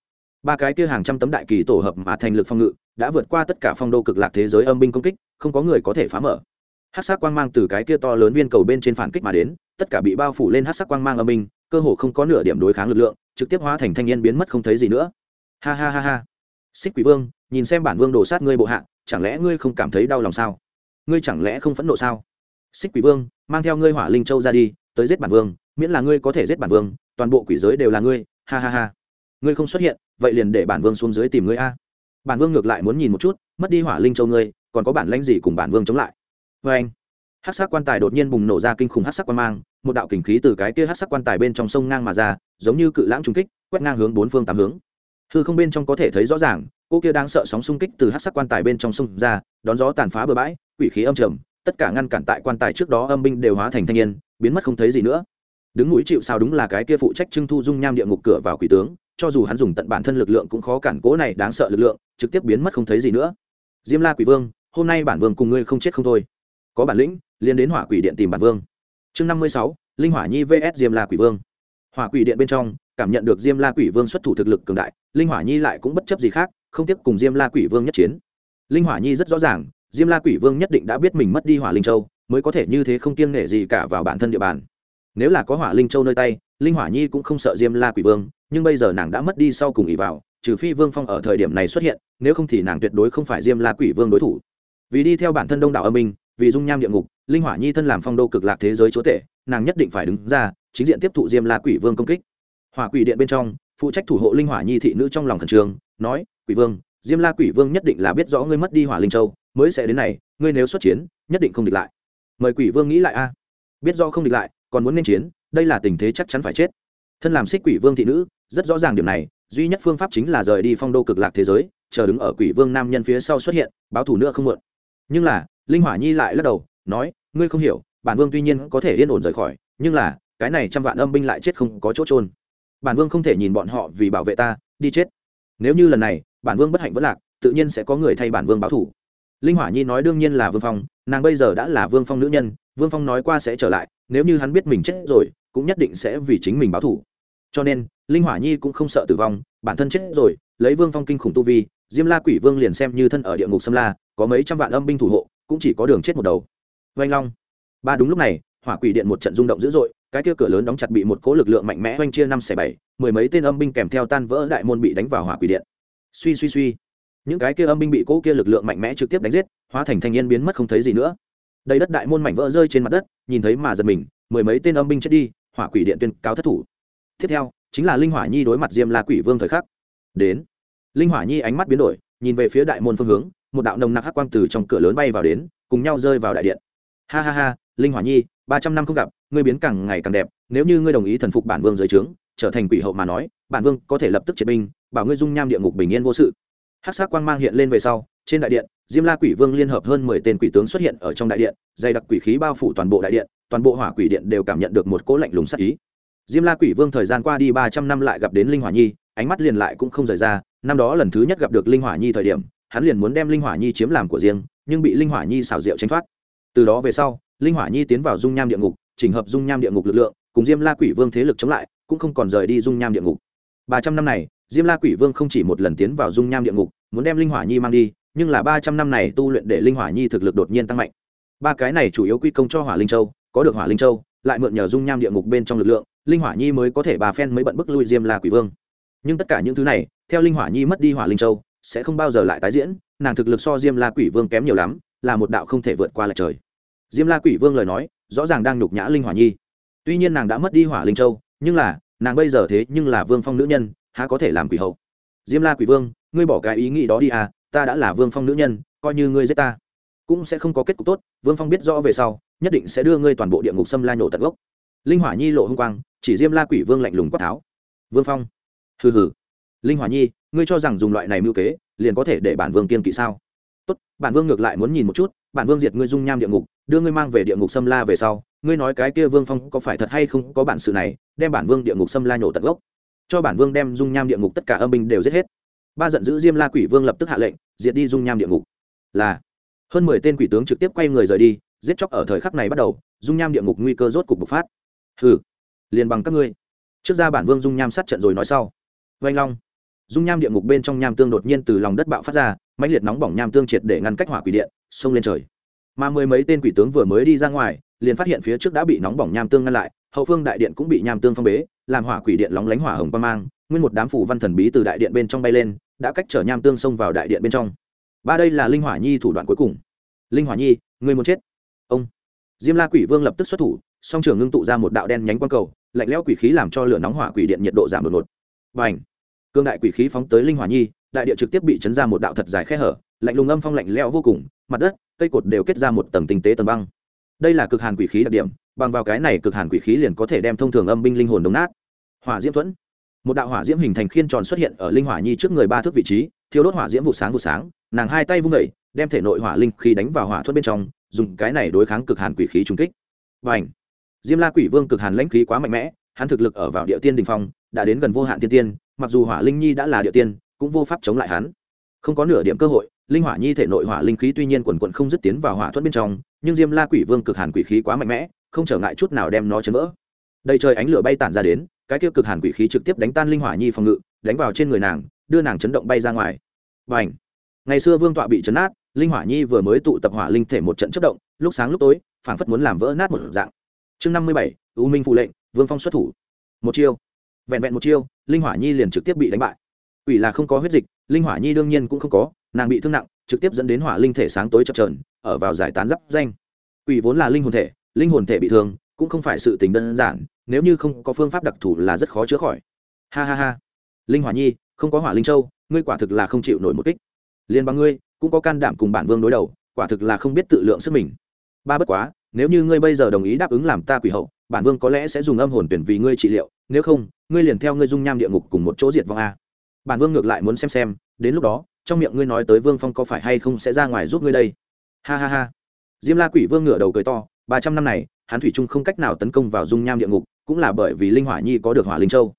ba cái kia hàng trăm tấm đại kỳ tổ hợp mà thành lực phong ngự, đã vượt qua tất cả phong đô cực lạc thế giới âm binh công kích, không có người có thể phá mở. Hát sắc quang mang từ cái kia to lớn viên cầu bên trên phản kích mà đến, tất cả bị bao phủ lên hát sắc quang mang âm binh, cơ hồ không có nửa điểm đối kháng lực lượng, trực tiếp hóa thành thanh niên biến mất không thấy gì nữa. Ha ha ha ha. Xích quỷ vương, nhìn xem bản vương đổ sát ngươi bộ hạ, chẳng lẽ ngươi không cảm thấy đau lòng sao? Ngươi chẳng lẽ không phẫn nộ sao? Xích quỷ vương, mang theo ngươi hỏa linh châu ra đi, tới giết bản vương, miễn là ngươi có thể giết bản vương, toàn bộ quỷ giới đều là ngươi, ha ha ha. Ngươi không xuất hiện, vậy liền để bản vương xuống dưới tìm ngươi a. Bản vương ngược lại muốn nhìn một chút, mất đi hỏa linh châu ngươi, còn có bản lãnh gì cùng bản vương chống lại. Vê anh hát sắc quan tài đột nhiên bùng nổ ra kinh khủng hát sắc quan mang, một đạo kình khí từ cái kia hát sắc quan tài bên trong sông ngang mà ra, giống như cự lãng trung kích, quét ngang hướng bốn phương tám hướng. Hư không bên trong có thể thấy rõ ràng, cô kia đang sợ sóng xung kích từ hát sắc quan tài bên trong sông ra, đón gió tàn phá bừa bãi, quỷ khí âm trầm tất cả ngăn cản tại quan tài trước đó âm binh đều hóa thành thanh niên, biến mất không thấy gì nữa. Đứng mũi chịu sao đúng là cái kia phụ trách trưng thu dung nham địa ngục cửa vào quỷ tướng, cho dù hắn dùng tận bản thân lực lượng cũng khó cản cố này đáng sợ lực lượng, trực tiếp biến mất không thấy gì nữa. Diêm la quỷ vương, hôm nay bản vương cùng ngươi không chết không thôi. Có bản lĩnh, liền đến hỏa quỷ điện tìm bản vương. Chương năm mươi sáu, linh hỏa nhi vs diêm la quỷ vương. Hỏa quỷ điện bên trong, cảm nhận được diêm la quỷ vương xuất thủ thực lực cường đại, linh hỏa nhi lại cũng bất chấp gì khác, không tiếp cùng diêm la quỷ vương nhất chiến. Linh hỏa nhi rất rõ ràng diêm la quỷ vương nhất định đã biết mình mất đi hỏa linh châu, mới có thể như thế không kiêng nể gì cả vào bản thân địa bàn. Nếu là có hỏa linh châu nơi tay, linh hỏa nhi cũng không sợ diêm la quỷ vương, nhưng bây giờ nàng đã mất đi sau cùng ỉ vào, trừ phi vương phong ở thời điểm này xuất hiện, nếu không thì nàng tuyệt đối không phải diêm la quỷ vương đối thủ. Vì đi theo bản thân đông đảo âm minh vì dung nham địa ngục, linh hỏa nhi thân làm phong đô cực lạc thế giới chúa tể, nàng nhất định phải đứng ra, chính diện tiếp thụ diêm la quỷ vương công kích. Hỏa quỷ điện bên trong, phụ trách thủ hộ linh hỏa nhi thị nữ trong lòng khẩn trương, nói, quỷ vương, diêm la quỷ vương nhất định là biết rõ ngươi mất đi hỏa linh châu mới sẽ đến này, ngươi nếu xuất chiến, nhất định không địch lại. Mời quỷ vương nghĩ lại a. À. Biết do không địch lại, còn muốn nên chiến, đây là tình thế chắc chắn phải chết. Thân làm xích quỷ vương thị nữ, rất rõ ràng điểm này, duy nhất phương pháp chính là rời đi phong đô cực lạc thế giới, chờ đứng ở quỷ vương nam nhân phía sau xuất hiện, báo thủ nữa không muộn. Nhưng là, linh hỏa nhi lại lắc đầu, nói, ngươi không hiểu, bản vương tuy nhiên có thể yên ổn rời khỏi, nhưng là, cái này trăm vạn âm binh lại chết không có chỗ trôn bản vương không thể nhìn bọn họ vì bảo vệ ta, đi chết. Nếu như lần này, bản vương bất hạnh vẫn lạc, tự nhiên sẽ có người thay bản vương báo thủ linh hỏa nhi nói đương nhiên là vương phong, nàng bây giờ đã là vương phong nữ nhân, vương phong nói qua sẽ trở lại, nếu như hắn biết mình chết rồi, cũng nhất định sẽ vì chính mình báo thủ cho nên, linh hỏa nhi cũng không sợ tử vong, bản thân chết rồi, lấy vương phong kinh khủng tu vi, diêm la quỷ vương liền xem như thân ở địa ngục sâm la, có mấy trăm vạn âm binh thủ hộ, cũng chỉ có đường chết một đầu. Vanh long. Ba đúng lúc này, hỏa quỷ điện một trận rung động dữ dội, cái kia cửa lớn đóng chặt bị một cố lực lượng mạnh mẽ oanh chia năm xẻ bảy, mười mấy tên âm binh kèm theo tan vỡ đại môn bị đánh vào hỏa quỷ điện. Suy suy suy những cái kia âm binh bị cỗ kia lực lượng mạnh mẽ trực tiếp đánh giết, hóa thành thanh niên biến mất không thấy gì nữa. Đầy đất đại môn mảnh vỡ rơi trên mặt đất, nhìn thấy mà giật mình, mười mấy tên âm binh chết đi, hỏa quỷ điện tuyên cáo thất thủ. Tiếp theo, chính là linh hỏa nhi đối mặt diêm la quỷ vương thời khắc. Đến, linh hỏa nhi ánh mắt biến đổi, nhìn về phía đại môn phương hướng, một đạo nồng nặc hắc quang từ trong cửa lớn bay vào đến, cùng nhau rơi vào đại điện. Ha ha ha, linh hỏa nhi, ba trăm năm không gặp, ngươi biến càng ngày càng đẹp, nếu như ngươi đồng ý thần phục bản vương dưới trướng, trở thành quỷ hậu mà nói, bản vương có thể lập tức triệt binh, bảo ngươi dung nham địa ngục bình yên vô sự hắc sắc quang mang hiện lên về sau, trên đại điện, diêm la quỷ vương liên hợp hơn mười tên quỷ tướng xuất hiện ở trong đại điện, dày đặc quỷ khí bao phủ toàn bộ đại điện, toàn bộ hỏa quỷ điện đều cảm nhận được một cỗ lạnh lùng sắc ý. Diêm la quỷ vương thời gian qua đi ba trăm năm lại gặp đến linh hỏa nhi, ánh mắt liền lại cũng không rời ra, năm đó lần thứ nhất gặp được linh hỏa nhi thời điểm, hắn liền muốn đem linh hỏa nhi chiếm làm của riêng, nhưng bị linh hỏa nhi xảo diệu tránh thoát. Từ đó về sau, linh hỏa nhi tiến vào dung nham địa ngục, chỉnh hợp dung nham địa ngục lực lượng, cùng diêm la quỷ vương thế lực chống lại, cũng không còn rời đi dung nham địa ngục. Ba trăm năm này diêm la quỷ vương không chỉ một lần tiến vào dung nham địa ngục, muốn đem linh hỏa nhi mang đi, nhưng là ba trăm năm này tu luyện để linh hỏa nhi thực lực đột nhiên tăng mạnh. Ba cái này chủ yếu quy công cho hỏa linh châu, có được hỏa linh châu, lại mượn nhờ dung nham địa ngục bên trong lực lượng, linh hỏa nhi mới có thể bà phen mới bận bức lui diêm la quỷ vương. Nhưng tất cả những thứ này, theo linh hỏa nhi mất đi hỏa linh châu, sẽ không bao giờ lại tái diễn, nàng thực lực so diêm la quỷ vương kém nhiều lắm, là một đạo không thể vượt qua lại trời. Diêm la quỷ vương lời nói, rõ ràng đang nhục nhã linh hỏa nhi. Tuy nhiên nàng đã mất đi hỏa linh châu, nhưng là, nàng bây giờ thế nhưng là vương phong nữ nhân há có thể làm quỷ hậu? Diêm la quỷ vương, ngươi bỏ cái ý nghĩ đó đi à ta đã là vương phong nữ nhân, coi như ngươi giết ta, cũng sẽ không có kết cục tốt, vương phong biết rõ về sau, nhất định sẽ đưa ngươi toàn bộ địa ngục xâm la nhổ tận gốc. Linh hỏa nhi lộ h ư n g quang, chỉ diêm la quỷ vương lạnh lùng quát tháo. Vương phong, hừ hừ. Linh hỏa nhi, ngươi cho rằng dùng loại này mưu kế, liền có thể để bản vương kiên kỵ sao? Tốt, bản vương ngược lại muốn nhìn một chút, bản vương diệt ngươi dung nham địa ngục, đưa ngươi mang về địa ngục xâm la về sau, ngươi nói cái kia vương phong có phải thật hay không có bản sự này, đem bản vương địa ngục xâm la nhổ tận gốc cho bản vương đem dung nham địa ngục tất cả âm binh đều giết hết. Ba giận dữ diêm la quỷ vương lập tức hạ lệnh, diệt đi dung nham địa ngục. Là, hơn mười tên quỷ tướng trực tiếp quay người rời đi, giết chóc ở thời khắc này bắt đầu, dung nham địa ngục nguy cơ rốt cục bộc phát. Hừ, liền bằng các ngươi. Trước ra bản vương dung nham sát trận rồi nói sau. Vanh long. Dung nham địa ngục bên trong nham tương đột nhiên từ lòng đất bạo phát ra, mãnh liệt nóng bỏng nham tương triệt để ngăn cách hỏa quỷ điện, xông lên trời. Mà mười mấy tên quỷ tướng vừa mới đi ra ngoài, liền phát hiện phía trước đã bị nóng bỏng nham tương ngăn lại hậu phương đại điện cũng bị nham tương phong bế, làm hỏa quỷ điện lóng lánh hỏa hồng quan mang, nguyên một đám phủ văn thần bí từ đại điện bên trong bay lên, đã cách trở nham tương xông vào đại điện bên trong. Ba đây là linh hỏa nhi thủ đoạn cuối cùng. Linh hỏa nhi người muốn chết? Ông. Diêm la quỷ vương lập tức xuất thủ, song trường ngưng tụ ra một đạo đen nhánh quang cầu, lạnh lẽo quỷ khí làm cho lửa nóng hỏa quỷ điện nhiệt độ giảm đột ngột. Và ảnh cương đại quỷ khí phóng tới linh hỏa nhi, đại địa trực tiếp bị chấn ra một đạo thật dài khe hở, lạnh lùng âm phong lạnh lẽo vô cùng, mặt đất, cây cột đều kết ra một tầng tinh tế tầng băng. Đây là cực hàn quỷ khí đặc điểm bằng vào cái này cực hàn quỷ khí liền có thể đem thông thường âm binh linh hồn đống nát. Hỏa diễm thuẫn. Một đạo hỏa diễm hình thành khiên tròn xuất hiện ở linh hỏa nhi trước người ba thước vị trí thiếu đốt hỏa diễm vụ sáng vụ sáng, nàng hai tay vung vẩy đem thể nội hỏa linh khí đánh vào hỏa thuẫn bên trong, dùng cái này đối kháng cực hàn quỷ khí trung kích. Và ảnh diêm la quỷ vương cực hàn lãnh khí quá mạnh mẽ, hắn thực lực ở vào địa tiên đình phong, đã đến gần vô hạn tiên tiên, mặc dù hỏa linh nhi đã là địa tiên, cũng vô pháp chống lại hắn. Không có nửa điểm cơ hội, linh hỏa nhi thể nội hỏa linh khí tuy nhiên quần quận không dứt tiến vào hỏa thuẫn bên trong, nhưng diêm la quỷ vương cực hàn quỷ khí quá mạnh mẽ không trở ngại chút nào đem nó chấn vỡ. Đầy trời ánh lửa bay tản ra đến, cái tiêu cực hàn quỷ khí trực tiếp đánh tan linh hỏa nhi phòng ngự, đánh vào trên người nàng, đưa nàng chấn động bay ra ngoài. Và ảnh ngày xưa vương tọa bị chấn át, linh hỏa nhi vừa mới tụ tập hỏa linh thể một trận chất động, lúc sáng lúc tối, phảng phất muốn làm vỡ nát một dạng. Chương năm mươi bảy, u minh phụ lệnh, vương phong xuất thủ. Một chiêu. Vẹn vẹn một chiêu, linh hỏa nhi liền trực tiếp bị đánh bại. Ủy là không có huyết dịch, linh hỏa nhi đương nhiên cũng không có, nàng bị thương nặng, trực tiếp dẫn đến hỏa linh thể sáng tối chập trờn ở vào giải tán giáp danh. Ủy vốn là linh hồn thể linh hồn thể bị thương, cũng không phải sự tình đơn giản, nếu như không có phương pháp đặc thù là rất khó chữa khỏi. Ha ha ha. Linh hỏa nhi, không có hỏa linh châu, ngươi quả thực là không chịu nổi một kích. Liên bằng ngươi, cũng có can đảm cùng bản vương đối đầu, quả thực là không biết tự lượng sức mình. Ba bất quá, nếu như ngươi bây giờ đồng ý đáp ứng làm ta quỷ hậu, bản vương có lẽ sẽ dùng âm hồn tuyển vì ngươi trị liệu, nếu không, ngươi liền theo ngươi dung nham địa ngục cùng một chỗ diệt vong a. Bản vương ngược lại muốn xem xem, đến lúc đó, trong miệng ngươi nói tới vương phong có phải hay không sẽ ra ngoài giúp ngươi đây. Ha ha ha. Diêm la quỷ vương ngửa đầu cười to ba trăm năm này, hắn thủy trung không cách nào tấn công vào dung nham địa ngục, cũng là bởi vì linh hỏa nhi có được hỏa linh châu.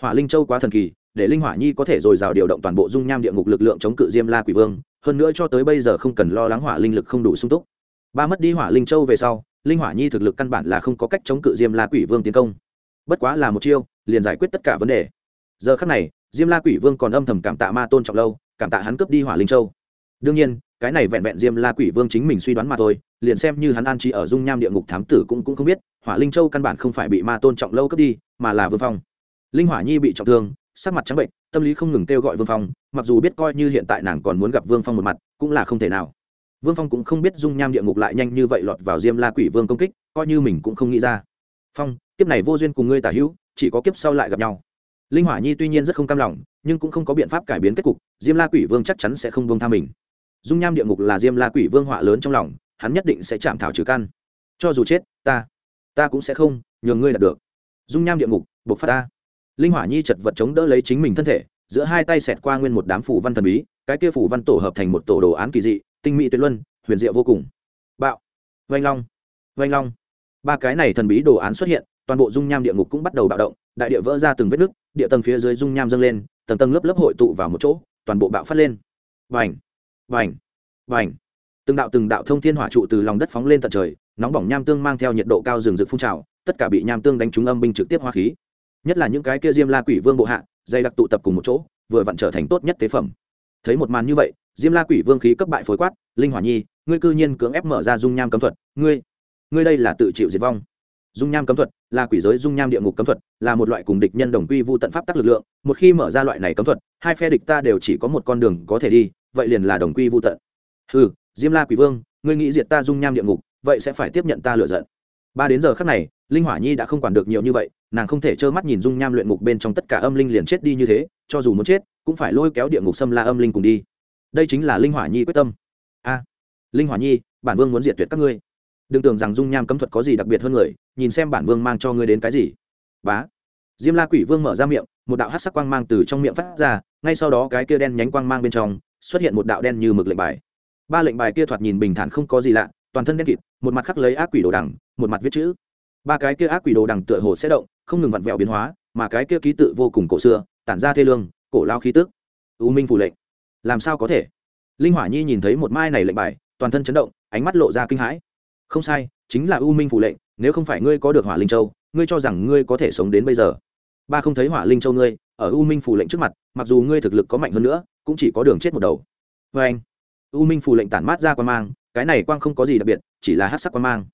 Hỏa linh châu quá thần kỳ, để linh hỏa nhi có thể dồi dào điều động toàn bộ dung nham địa ngục lực lượng chống cự diêm la quỷ vương, hơn nữa cho tới bây giờ không cần lo lắng hỏa linh lực không đủ sung túc. Ba mất đi hỏa linh châu về sau, linh hỏa nhi thực lực căn bản là không có cách chống cự diêm la quỷ vương tiến công. Bất quá là một chiêu, liền giải quyết tất cả vấn đề. Giờ khắc này, diêm la quỷ vương còn âm thầm cảm tạ ma tôn trọng lâu, cảm tạ hắn cướp đi hỏa linh châu. Đương nhiên cái này vẹn vẹn diêm la quỷ vương chính mình suy đoán mà thôi, liền xem như hắn an trí ở dung nham địa ngục thám tử cũng cũng không biết, hỏa linh châu căn bản không phải bị ma tôn trọng lâu cướp đi, mà là vương phong. Linh hỏa nhi bị trọng thương, sắc mặt trắng bệnh, tâm lý không ngừng kêu gọi vương phong, mặc dù biết coi như hiện tại nàng còn muốn gặp vương phong một mặt, cũng là không thể nào. Vương phong cũng không biết dung nham địa ngục lại nhanh như vậy lọt vào diêm la quỷ vương công kích, coi như mình cũng không nghĩ ra. Phong, kiếp này vô duyên cùng ngươi tả hữu, chỉ có kiếp sau lại gặp nhau. Linh hỏa nhi tuy nhiên rất không cam lòng, nhưng cũng không có biện pháp cải biến kết cục, diêm la quỷ vương chắc chắn sẽ không buông tha mình dung nham địa ngục là diêm la quỷ vương họa lớn trong lòng, hắn nhất định sẽ chạm thảo trừ căn. Cho dù chết, ta ta cũng sẽ không nhường ngươi đạt được. Dung nham địa ngục, buộc phát ta. Linh hỏa nhi chật vật chống đỡ lấy chính mình thân thể, giữa hai tay xẹt qua nguyên một đám phủ văn thần bí, cái kia phủ văn tổ hợp thành một tổ đồ án kỳ dị, tinh mỹ tuyệt luân, huyền diệu vô cùng. Bạo. Vanh long. Vanh long. Ba cái này thần bí đồ án xuất hiện, toàn bộ dung nham địa ngục cũng bắt đầu bạo động, đại địa vỡ ra từng vết nứt, địa tầng phía dưới dung nham dâng lên, tầng tầng lớp lớp hội tụ vào một chỗ, toàn bộ bạo phát lên. Vành vành. Vành. Từng đạo từng đạo thông thiên hỏa trụ từ lòng đất phóng lên tận trời, nóng bỏng nham tương mang theo nhiệt độ cao rừng rực phun trào, tất cả bị nham tương đánh trúng âm binh trực tiếp hoa khí. Nhất là những cái kia diêm la quỷ vương bộ hạ dày đặc tụ tập cùng một chỗ, vừa vặn trở thành tốt nhất tế phẩm. Thấy một màn như vậy, diêm la quỷ vương khí cấp bại phối quát, linh hỏa nhi, ngươi cư nhiên cưỡng ép mở ra dung nham cấm thuật, ngươi ngươi đây là tự chịu diệt vong. Dung nham cấm thuật là quỷ giới dung nham địa ngục cấm thuật, là một loại cùng địch nhân đồng quy vu tận pháp tắc lực lượng, một khi mở ra loại này cấm thuật, hai phe địch ta đều chỉ có một con đường có thể đi vậy liền là đồng quy vu tận. Ừ diêm la quỷ vương, ngươi nghĩ diệt ta dung nham địa ngục, vậy sẽ phải tiếp nhận ta lựa giận. Ba đến giờ khắc này, linh hỏa nhi đã không quản được nhiều như vậy, nàng không thể trơ mắt nhìn dung nham luyện ngục bên trong tất cả âm linh liền chết đi như thế, cho dù muốn chết, cũng phải lôi kéo địa ngục xâm la âm linh cùng đi. Đây chính là linh hỏa nhi quyết tâm. A, linh hỏa nhi, bản vương muốn diệt tuyệt các ngươi. Đừng tưởng rằng dung nham cấm thuật có gì đặc biệt hơn người, nhìn xem bản vương mang cho ngươi đến cái gì. Bá, diêm la quỷ vương mở ra miệng, một đạo hát sắc quang mang từ trong miệng phát ra, ngay sau đó cái kia đen nhánh quang mang bên trong xuất hiện một đạo đen như mực lệnh bài. Ba lệnh bài kia thoạt nhìn bình thản không có gì lạ, toàn thân đen kịt, một mặt khắc lấy ác quỷ đồ đằng, một mặt viết chữ. Ba cái kia ác quỷ đồ đằng tựa hồ sẽ động, không ngừng vặn vẹo biến hóa, mà cái kia ký tự vô cùng cổ xưa, tản ra thê lương, cổ lao khí tức. U minh phủ lệnh. Làm sao có thể? Linh hỏa nhi nhìn thấy một mai này lệnh bài, toàn thân chấn động, ánh mắt lộ ra kinh hãi. Không sai, chính là u minh phủ lệnh, nếu không phải ngươi có được hỏa linh châu, ngươi cho rằng ngươi có thể sống đến bây giờ. Ba không thấy hỏa linh châu ngươi, ở u minh phủ lệnh trước mặt, mặc dù ngươi thực lực có mạnh hơn nữa cũng chỉ có đường chết một đầu. Vê anh. U minh phù lệnh tản mát ra quan mang, cái này quang không có gì đặc biệt, chỉ là hát sắc quan mang.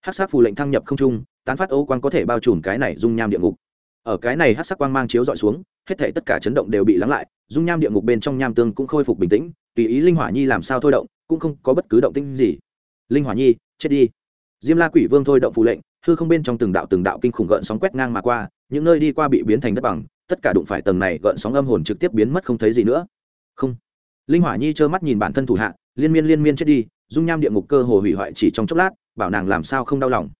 Hát sắc phù lệnh thăng nhập không trung, tán phát ô quang có thể bao trùm cái này dung nham địa ngục. Ở cái này hát sắc quang mang chiếu dọi xuống, hết thể tất cả chấn động đều bị lắng lại, dung nham địa ngục bên trong nham tương cũng khôi phục bình tĩnh, tùy ý linh hỏa nhi làm sao thôi động, cũng không có bất cứ động tĩnh gì. Linh hỏa nhi, chết đi. Diêm la quỷ vương thôi động phù lệnh, hư không bên trong từng đạo từng đạo kinh khủng gợn sóng quét ngang mà qua, những nơi đi qua bị biến thành đất bằng, tất cả đụng phải tầng này gợn sóng âm hồn trực tiếp biến mất không thấy gì nữa không. Linh hỏa nhi trơ mắt nhìn bản thân thủ hạ, liên miên liên miên chết đi, dung nham địa ngục cơ hồ hủy hoại chỉ trong chốc lát, bảo nàng làm sao không đau lòng.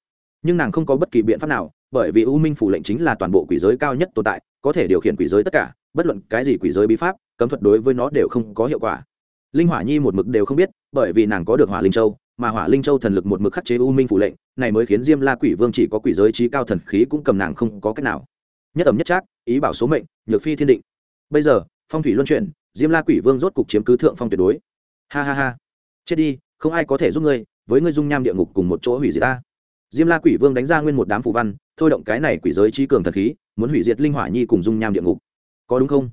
Nhưng nàng không có bất kỳ biện pháp nào, bởi vì u minh phủ lệnh chính là toàn bộ quỷ giới cao nhất tồn tại, có thể điều khiển quỷ giới tất cả, bất luận cái gì quỷ giới bí pháp, cấm thuật đối với nó đều không có hiệu quả. Linh hỏa nhi một mực đều không biết, bởi vì nàng có được hỏa linh châu, mà hỏa linh châu thần lực một mực khắc chế u minh phủ lệnh, này mới khiến diêm la quỷ vương chỉ có quỷ giới trí cao thần khí cũng cầm nàng không có cách nào. Nhất ẩm nhất trác, ý bảo số mệnh, nhược phi thiên định. Bây giờ, phong thủy luân chuyển diêm la quỷ vương rốt cục chiếm cứ thượng phong tuyệt đối. Ha ha ha. Chết đi, không ai có thể giúp ngươi, với ngươi dung nham địa ngục cùng một chỗ hủy diệt ta. Diêm la quỷ vương đánh ra nguyên một đám phù văn, thôi động cái này quỷ giới trí cường thần khí, muốn hủy diệt linh hỏa nhi cùng dung nham địa ngục. Có đúng không?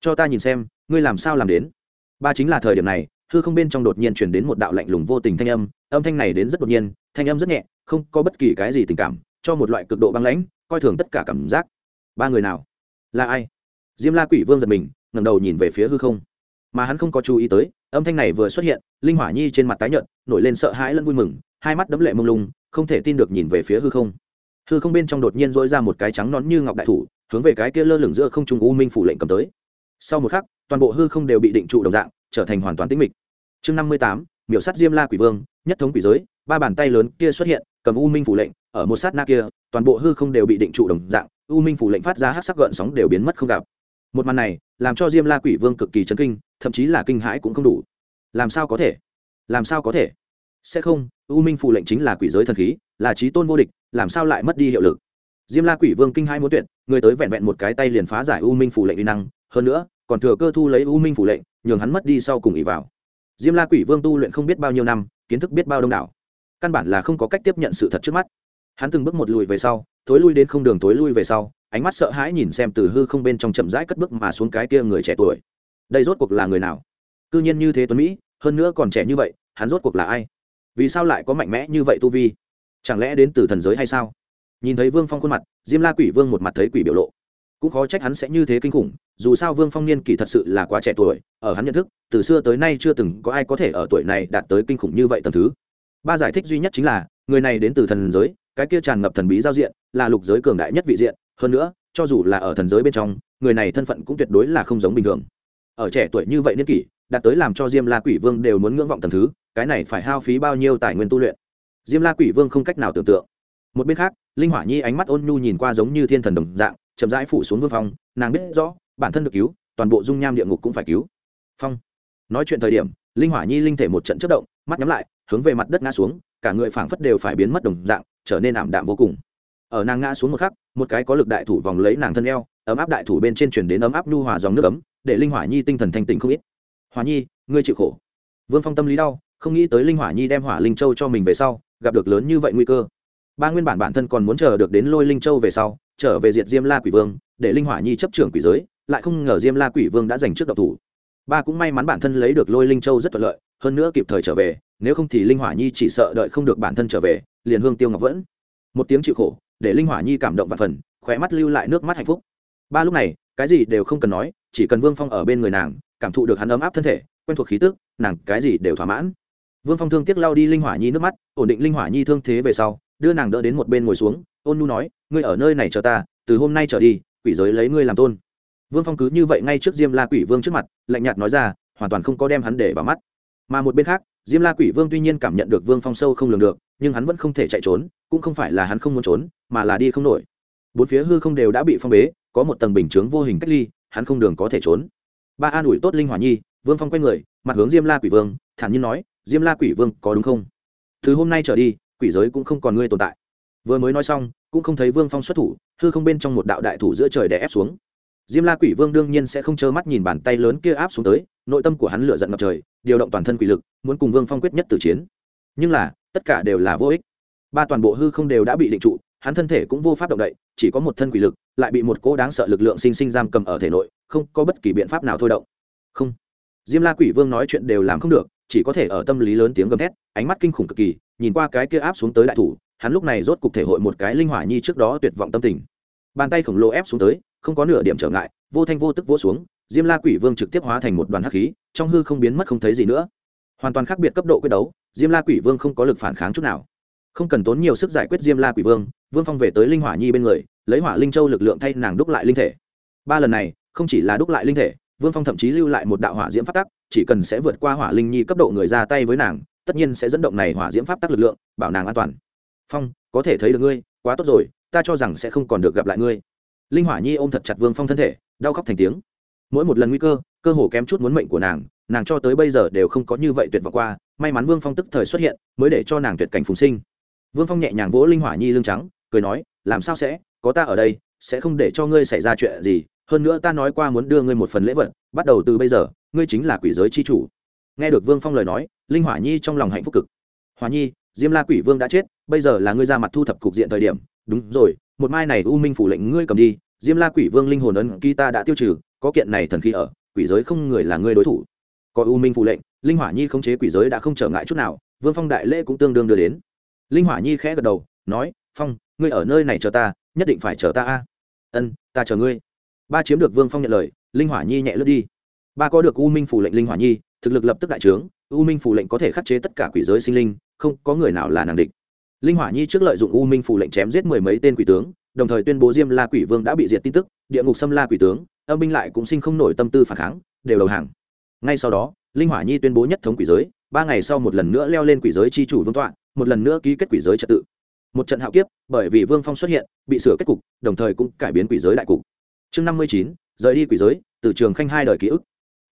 Cho ta nhìn xem, ngươi làm sao làm đến? Ba chính là thời điểm này, hư không bên trong đột nhiên chuyển đến một đạo lạnh lùng vô tình thanh âm âm thanh này đến rất đột nhiên, thanh âm rất nhẹ, không có bất kỳ cái gì tình cảm, cho một loại cực độ băng lãnh, coi thường tất cả cảm giác. Ba người nào? Là ai? Diêm la quỷ vương giật mình ngẩng đầu nhìn về phía hư không. Mà hắn không có chú ý tới, âm thanh này vừa xuất hiện, linh hỏa nhi trên mặt tái nhợt, nổi lên sợ hãi lẫn vui mừng, hai mắt đấm lệ mông lung, không thể tin được nhìn về phía hư không. Hư không bên trong đột nhiên dỗi ra một cái trắng nón như ngọc đại thủ, hướng về cái kia lơ lửng giữa không trung u minh phủ lệnh cầm tới. Sau một khắc, toàn bộ hư không đều bị định trụ đồng dạng, trở thành hoàn toàn tĩnh mịch. Chương năm mươi tám, miểu sát diêm la quỷ vương, nhất thống quỷ giới, ba bàn tay lớn kia xuất hiện, cầm u minh phủ lệnh, ở một sát na kia, toàn bộ hư không đều bị định trụ đồng dạng, u minh phủ lệnh phát ra hát sắc gợn sóng đều biến mất không gặp một màn này làm cho diêm la quỷ vương cực kỳ chấn kinh, thậm chí là kinh hãi cũng không đủ. Làm sao có thể? Làm sao có thể? Sẽ không, u minh phủ lệnh chính là quỷ giới thần khí, là trí tôn vô địch, làm sao lại mất đi hiệu lực? Diêm la quỷ vương kinh hai muốn tuyệt, người tới vẹn vẹn một cái tay liền phá giải u minh phủ lệnh uy năng, hơn nữa, còn thừa cơ thu lấy u minh phủ lệnh, nhường hắn mất đi sau cùng ỉ vào. Diêm la quỷ vương tu luyện không biết bao nhiêu năm, kiến thức biết bao đông đảo. Căn bản là không có cách tiếp nhận sự thật trước mắt. Hắn từng bước một lùi về sau, thối lui đến không đường thối lui về sau ánh mắt sợ hãi nhìn xem từ hư không bên trong chậm rãi cất bước mà xuống cái kia người trẻ tuổi. Đây rốt cuộc là người nào? Cư nhiên như thế tuấn mỹ, hơn nữa còn trẻ như vậy, hắn rốt cuộc là ai? Vì sao lại có mạnh mẽ như vậy tu vi? Chẳng lẽ đến từ thần giới hay sao? Nhìn thấy vương phong khuôn mặt, diêm la quỷ vương một mặt thấy quỷ biểu lộ. Cũng khó trách hắn sẽ như thế kinh khủng, dù sao vương phong niên kỷ thật sự là quá trẻ tuổi, ở hắn nhận thức, từ xưa tới nay chưa từng có ai có thể ở tuổi này đạt tới kinh khủng như vậy tầm thứ. Ba giải thích duy nhất chính là, người này đến từ thần giới, cái kia tràn ngập thần bí giao diện, là lục giới cường đại nhất vị diện hơn nữa, cho dù là ở thần giới bên trong, người này thân phận cũng tuyệt đối là không giống bình thường. Ở trẻ tuổi như vậy niên kỷ, đạt tới làm cho diêm la quỷ vương đều muốn ngưỡng vọng tầm thứ, cái này phải hao phí bao nhiêu tài nguyên tu luyện? Diêm la quỷ vương không cách nào tưởng tượng. Một bên khác, linh hỏa nhi ánh mắt ôn nhu nhìn qua giống như thiên thần đồng dạng, chậm rãi phủ xuống vương phong, nàng biết rõ, bản thân được cứu, toàn bộ dung nham địa ngục cũng phải cứu. Phong. Nói chuyện thời điểm, linh hỏa nhi linh thể một trận chất động, mắt nhắm lại, hướng về mặt đất ngã xuống, cả người phảng phất đều phải biến mất đồng dạng, trở nên ảm đạm vô cùng. Ở nàng ngã xuống một khắc một cái có lực đại thủ vòng lấy nàng thân eo, ấm áp đại thủ bên trên chuyển đến ấm áp nhu hòa dòng nước ấm, để linh hỏa nhi tinh thần thanh tỉnh không ít. Hỏa nhi, ngươi chịu khổ. Vương phong tâm lý đau, không nghĩ tới linh hỏa nhi đem hỏa linh châu cho mình về sau, gặp được lớn như vậy nguy cơ. Ba nguyên bản bản thân còn muốn chờ được đến lôi linh châu về sau, trở về diệt diêm la quỷ vương, để linh hỏa nhi chấp trưởng quỷ giới, lại không ngờ diêm la quỷ vương đã giành trước độc thủ. Ba cũng may mắn bản thân lấy được lôi linh châu rất thuận lợi, hơn nữa kịp thời trở về, nếu không thì linh hỏa nhi chỉ sợ đợi không được bản thân trở về, liền hương tiêu ngọc vẫn. Một tiếng chịu khổ để linh hỏa nhi cảm động và phần, khóe mắt lưu lại nước mắt hạnh phúc. Ba lúc này, cái gì đều không cần nói, chỉ cần vương phong ở bên người nàng, cảm thụ được hắn ấm áp thân thể, quen thuộc khí tức, nàng cái gì đều thỏa mãn. Vương phong thương tiếc lao đi linh hỏa nhi nước mắt, ổn định linh hỏa nhi thương thế về sau, đưa nàng đỡ đến một bên ngồi xuống, ôn nhu nói, ngươi ở nơi này chờ ta, từ hôm nay trở đi, quỷ giới lấy ngươi làm tôn. Vương phong cứ như vậy ngay trước diêm la quỷ vương trước mặt, lạnh nhạt nói ra, hoàn toàn không có đem hắn để vào mắt. Mà một bên khác, diêm la quỷ vương tuy nhiên cảm nhận được vương phong sâu không lường được, nhưng hắn vẫn không thể chạy trốn cũng không phải là hắn không muốn trốn, mà là đi không nổi. Bốn phía hư không đều đã bị phong bế, có một tầng bình chướng vô hình cách ly, hắn không đường có thể trốn. Ba an ủi tốt linh hỏa nhi, vương phong quay người, mặt hướng diêm la quỷ vương, thản nhiên nói, diêm la quỷ vương, có đúng không? Từ hôm nay trở đi, quỷ giới cũng không còn ngươi tồn tại. Vừa mới nói xong, cũng không thấy vương phong xuất thủ, hư không bên trong một đạo đại thủ giữa trời đè ép xuống. Diêm la quỷ vương đương nhiên sẽ không trơ mắt nhìn bàn tay lớn kia áp xuống tới, nội tâm của hắn lựa giận ngập trời, điều động toàn thân quỷ lực, muốn cùng vương phong quyết nhất tử chiến. Nhưng là, tất cả đều là vô ích ba toàn bộ hư không đều đã bị định trụ, hắn thân thể cũng vô pháp động đậy, chỉ có một thân quỷ lực, lại bị một cỗ đáng sợ lực lượng sinh sinh giam cầm ở thể nội, không có bất kỳ biện pháp nào thôi động. Không. Diêm la quỷ vương nói chuyện đều làm không được, chỉ có thể ở tâm lý lớn tiếng gầm thét, ánh mắt kinh khủng cực kỳ, nhìn qua cái kia áp xuống tới đại thủ, hắn lúc này rốt cục thể hội một cái linh hỏa nhi trước đó tuyệt vọng tâm tình. Bàn tay khổng lồ ép xuống tới, không có nửa điểm trở ngại, vô thanh vô tức vỗ xuống, diêm la quỷ vương trực tiếp hóa thành một đoàn hắc khí, trong hư không biến mất không thấy gì nữa. Hoàn toàn khác biệt cấp độ quyết đấu, diêm la quỷ vương không có lực phản kháng chút nào không cần tốn nhiều sức giải quyết diêm la quỷ vương vương phong về tới linh hỏa nhi bên người, lấy hỏa linh châu lực lượng thay nàng đúc lại linh thể. Ba lần này, không chỉ là đúc lại linh thể, vương phong thậm chí lưu lại một đạo hỏa diễm pháp tắc, chỉ cần sẽ vượt qua hỏa linh nhi cấp độ người ra tay với nàng, tất nhiên sẽ dẫn động này hỏa diễm pháp tắc lực lượng, bảo nàng an toàn. Phong, có thể thấy được ngươi, quá tốt rồi, ta cho rằng sẽ không còn được gặp lại ngươi. Linh hỏa nhi ôm thật chặt vương phong thân thể, đau khóc thành tiếng. Mỗi một lần nguy cơ cơ hồ kém chút muốn mệnh của nàng nàng cho tới bây giờ đều không có như vậy tuyệt vọng qua, may mắn vương phong tức thời xuất hiện, mới để cho nàng tuyệt cảnh phùng sinh vương phong nhẹ nhàng vỗ linh hỏa nhi lưng trắng, cười nói, làm sao sẽ? Có ta ở đây, sẽ không để cho ngươi xảy ra chuyện gì. Hơn nữa ta nói qua muốn đưa ngươi một phần lễ vật, bắt đầu từ bây giờ, ngươi chính là quỷ giới c h i chủ. Nghe được vương phong lời nói, linh hỏa nhi trong lòng hạnh phúc cực. Hỏa nhi, diêm la quỷ vương đã chết, bây giờ là ngươi ra mặt thu thập cục diện thời điểm. Đúng rồi, một mai này u minh phủ lệnh ngươi cầm đi. Diêm la quỷ vương linh hồn ấn ký ta đã tiêu trừ, có kiện này thần khí ở, quỷ giới không người là ngươi đối thủ. Có u minh phủ lệnh, linh hỏa nhi khống chế quỷ giới đã không trở ngại chút nào, vương phong đại lễ cũng tương đương đưa đến linh hỏa nhi khẽ gật đầu, nói, phong, ngươi ở nơi này chờ ta, nhất định phải chờ ta a. Ân, ta chờ ngươi. Ba chiếm được vương phong nhận lời, linh hỏa nhi nhẹ lướt đi. Ba có được u minh phủ lệnh linh hỏa nhi, thực lực lập tức đại trướng, u minh phủ lệnh có thể khắc chế tất cả quỷ giới sinh linh, không có người nào là nàng địch. Linh hỏa nhi trước lợi dụng u minh phủ lệnh chém giết mười mấy tên quỷ tướng, đồng thời tuyên bố diêm la quỷ vương đã bị diệt tin tức, địa ngục xâm la quỷ tướng, âm binh lại cũng sinh không nổi tâm tư phản kháng, đều đầu hàng. Ngay sau đó, linh hỏa nhi tuyên bố nhất thống quỷ giới ba ngày sau một lần nữa leo lên quỷ giới c h i chủ vương tọa, một lần nữa ký kết quỷ giới trật tự. Một trận hạo kiếp, bởi vì vương phong xuất hiện, bị sửa kết cục, đồng thời cũng cải biến quỷ giới đại cục. Chương năm mươi chín, rời đi quỷ giới, từ trường khanh hai đời ký ức.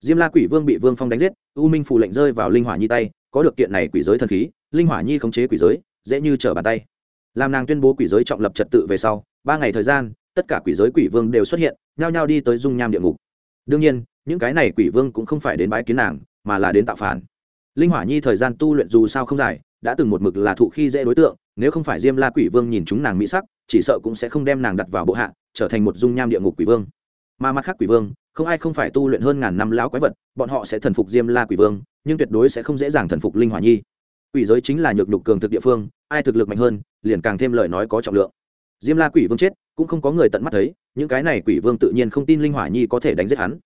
Diêm la quỷ vương bị vương phong đánh giết, u minh phù lệnh rơi vào linh hỏa nhi tay, có được kiện này quỷ giới thần khí, linh hỏa nhi khống chế quỷ giới, dễ như trở bàn tay. Làm nàng tuyên bố quỷ giới trọng lập trật tự về sau, ba ngày thời gian, tất cả quỷ giới quỷ vương đều xuất hiện, nhao nhao đi tới dung nham địa ngục. Đương nhiên, những cái này quỷ vương cũng không phải đến bái kiến nàng, mà là đến tạo phản linh hỏa nhi thời gian tu luyện dù sao không dài, đã từng một mực là thụ khi dễ đối tượng, nếu không phải diêm la quỷ vương nhìn chúng nàng mỹ sắc, chỉ sợ cũng sẽ không đem nàng đặt vào bộ hạ, trở thành một dung nham địa ngục quỷ vương. Mà mặt khác quỷ vương, không ai không phải tu luyện hơn ngàn năm lão quái vật, bọn họ sẽ thần phục diêm la quỷ vương, nhưng tuyệt đối sẽ không dễ dàng thần phục linh hỏa nhi. Quỷ giới chính là nhược nhục cường thực địa phương, ai thực lực mạnh hơn, liền càng thêm lời nói có trọng lượng. Diêm la quỷ vương chết, cũng không có người tận mắt thấy, những cái này quỷ vương tự nhiên không tin linh hỏa nhi có thể đánh giết hắn.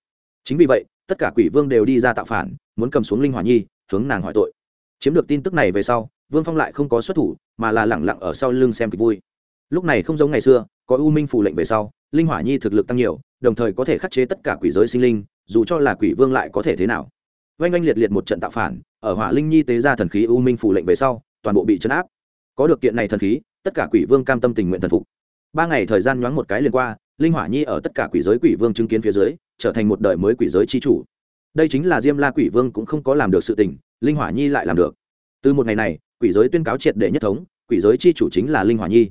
Chính vì vậy, tất cả quỷ vương đều đi ra tạo phản, muốn cầm xuống linh hỏa nhi hướng nàng hỏi tội. Chiếm được tin tức này về sau, vương phong lại không có xuất thủ, mà là lẳng lặng ở sau lưng xem kịch vui. Lúc này không giống ngày xưa, có u minh phủ lệnh về sau, linh hỏa nhi thực lực tăng nhiều, đồng thời có thể khắc chế tất cả quỷ giới sinh linh, dù cho là quỷ vương lại có thể thế nào. Oanh oanh liệt liệt một trận tạo phản, ở hỏa linh nhi tế ra thần khí u minh phủ lệnh về sau, toàn bộ bị chấn áp. Có được kiện này thần khí, tất cả quỷ vương cam tâm tình nguyện thần phục. Ba ngày thời gian nhoáng một cái liền qua, linh hỏa nhi ở tất cả quỷ giới quỷ vương chứng kiến phía dưới, trở thành một đời mới quỷ giới chi chủ đây chính là diêm la quỷ vương cũng không có làm được sự tình, linh hỏa nhi lại làm được. Từ một ngày này, quỷ giới tuyên cáo triệt để nhất thống, quỷ giới chi chủ chính là linh hỏa nhi.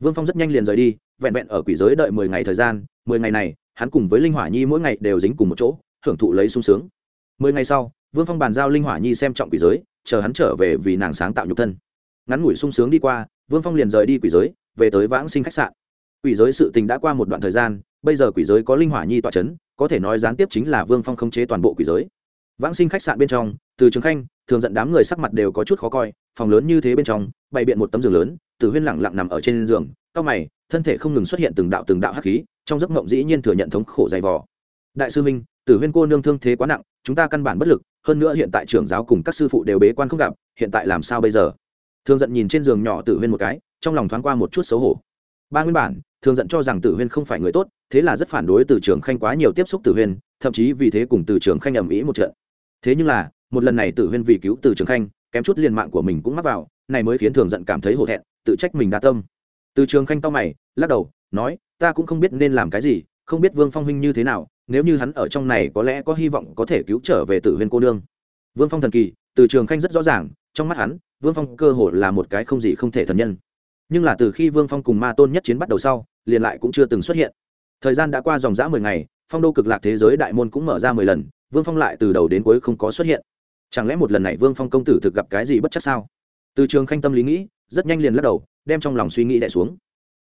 Vương phong rất nhanh liền rời đi, vẹn vẹn ở quỷ giới đợi mười ngày thời gian, mười ngày này, hắn cùng với linh hỏa nhi mỗi ngày đều dính cùng một chỗ, hưởng thụ lấy sung sướng. Mười ngày sau, vương phong bàn giao linh hỏa nhi xem trọng quỷ giới, chờ hắn trở về vì nàng sáng tạo nhục thân. Ngắn ngủi sung sướng đi qua, vương phong liền rời đi quỷ giới, về tới vãng sinh khách sạn. Quỷ giới sự tình đã qua một đoạn thời gian bây giờ quỷ giới có linh hỏa nhi tọa chấn, có thể nói gián tiếp chính là vương phong khống chế toàn bộ quỷ giới. Vãng sinh khách sạn bên trong từ trường khanh thường dẫn đám người sắc mặt đều có chút khó coi phòng lớn như thế bên trong bày biện một tấm giường lớn tử huyên lẳng lặng nằm ở trên giường cao mày thân thể không ngừng xuất hiện từng đạo từng đạo hắc khí trong giấc mộng dĩ nhiên thừa nhận thống khổ dày vò. Đại sư minh tử huyên cô nương thương thế quá nặng chúng ta căn bản bất lực hơn nữa hiện tại trưởng giáo cùng các sư phụ đều bế quan không gặp hiện tại làm sao bây giờ? Thường giận nhìn trên giường nhỏ tử huyên một cái trong lòng thoáng qua một chút xấu hổ. Ba nguyên bản thường giận cho rằng tử huyên không phải người tốt thế là rất phản đối từ trường khanh quá nhiều tiếp xúc tử huyên, thậm chí vì thế cùng từ trường khanh ầm ĩ một trận. Thế nhưng là, một lần này tử huyên vì cứu từ trường khanh, kém chút liền mạng của mình cũng mắc vào, này mới khiến thường giận cảm thấy hổ thẹn, tự trách mình đa tâm. Từ trường khanh to mày, lắc đầu, nói, ta cũng không biết nên làm cái gì, không biết vương phong huynh như thế nào, nếu như hắn ở trong này có lẽ có hy vọng có thể cứu trở về tử huyên cô nương. Vương phong thần kỳ, từ trường khanh rất rõ ràng, trong mắt hắn, vương phong cơ hồ là một cái không gì không thể thần nhân. Nhưng là từ khi vương phong cùng ma tôn nhất chiến bắt đầu sau, liền lại cũng chưa từng xuất hiện thời gian đã qua dòng dã mười ngày, phong đô cực lạc thế giới đại môn cũng mở ra mười lần, vương phong lại từ đầu đến cuối không có xuất hiện. Chẳng lẽ một lần này vương phong công tử thực gặp cái gì bất chắc sao? Từ trường khanh tâm lý nghĩ, rất nhanh liền lắc đầu, đem trong lòng suy nghĩ đẻ xuống.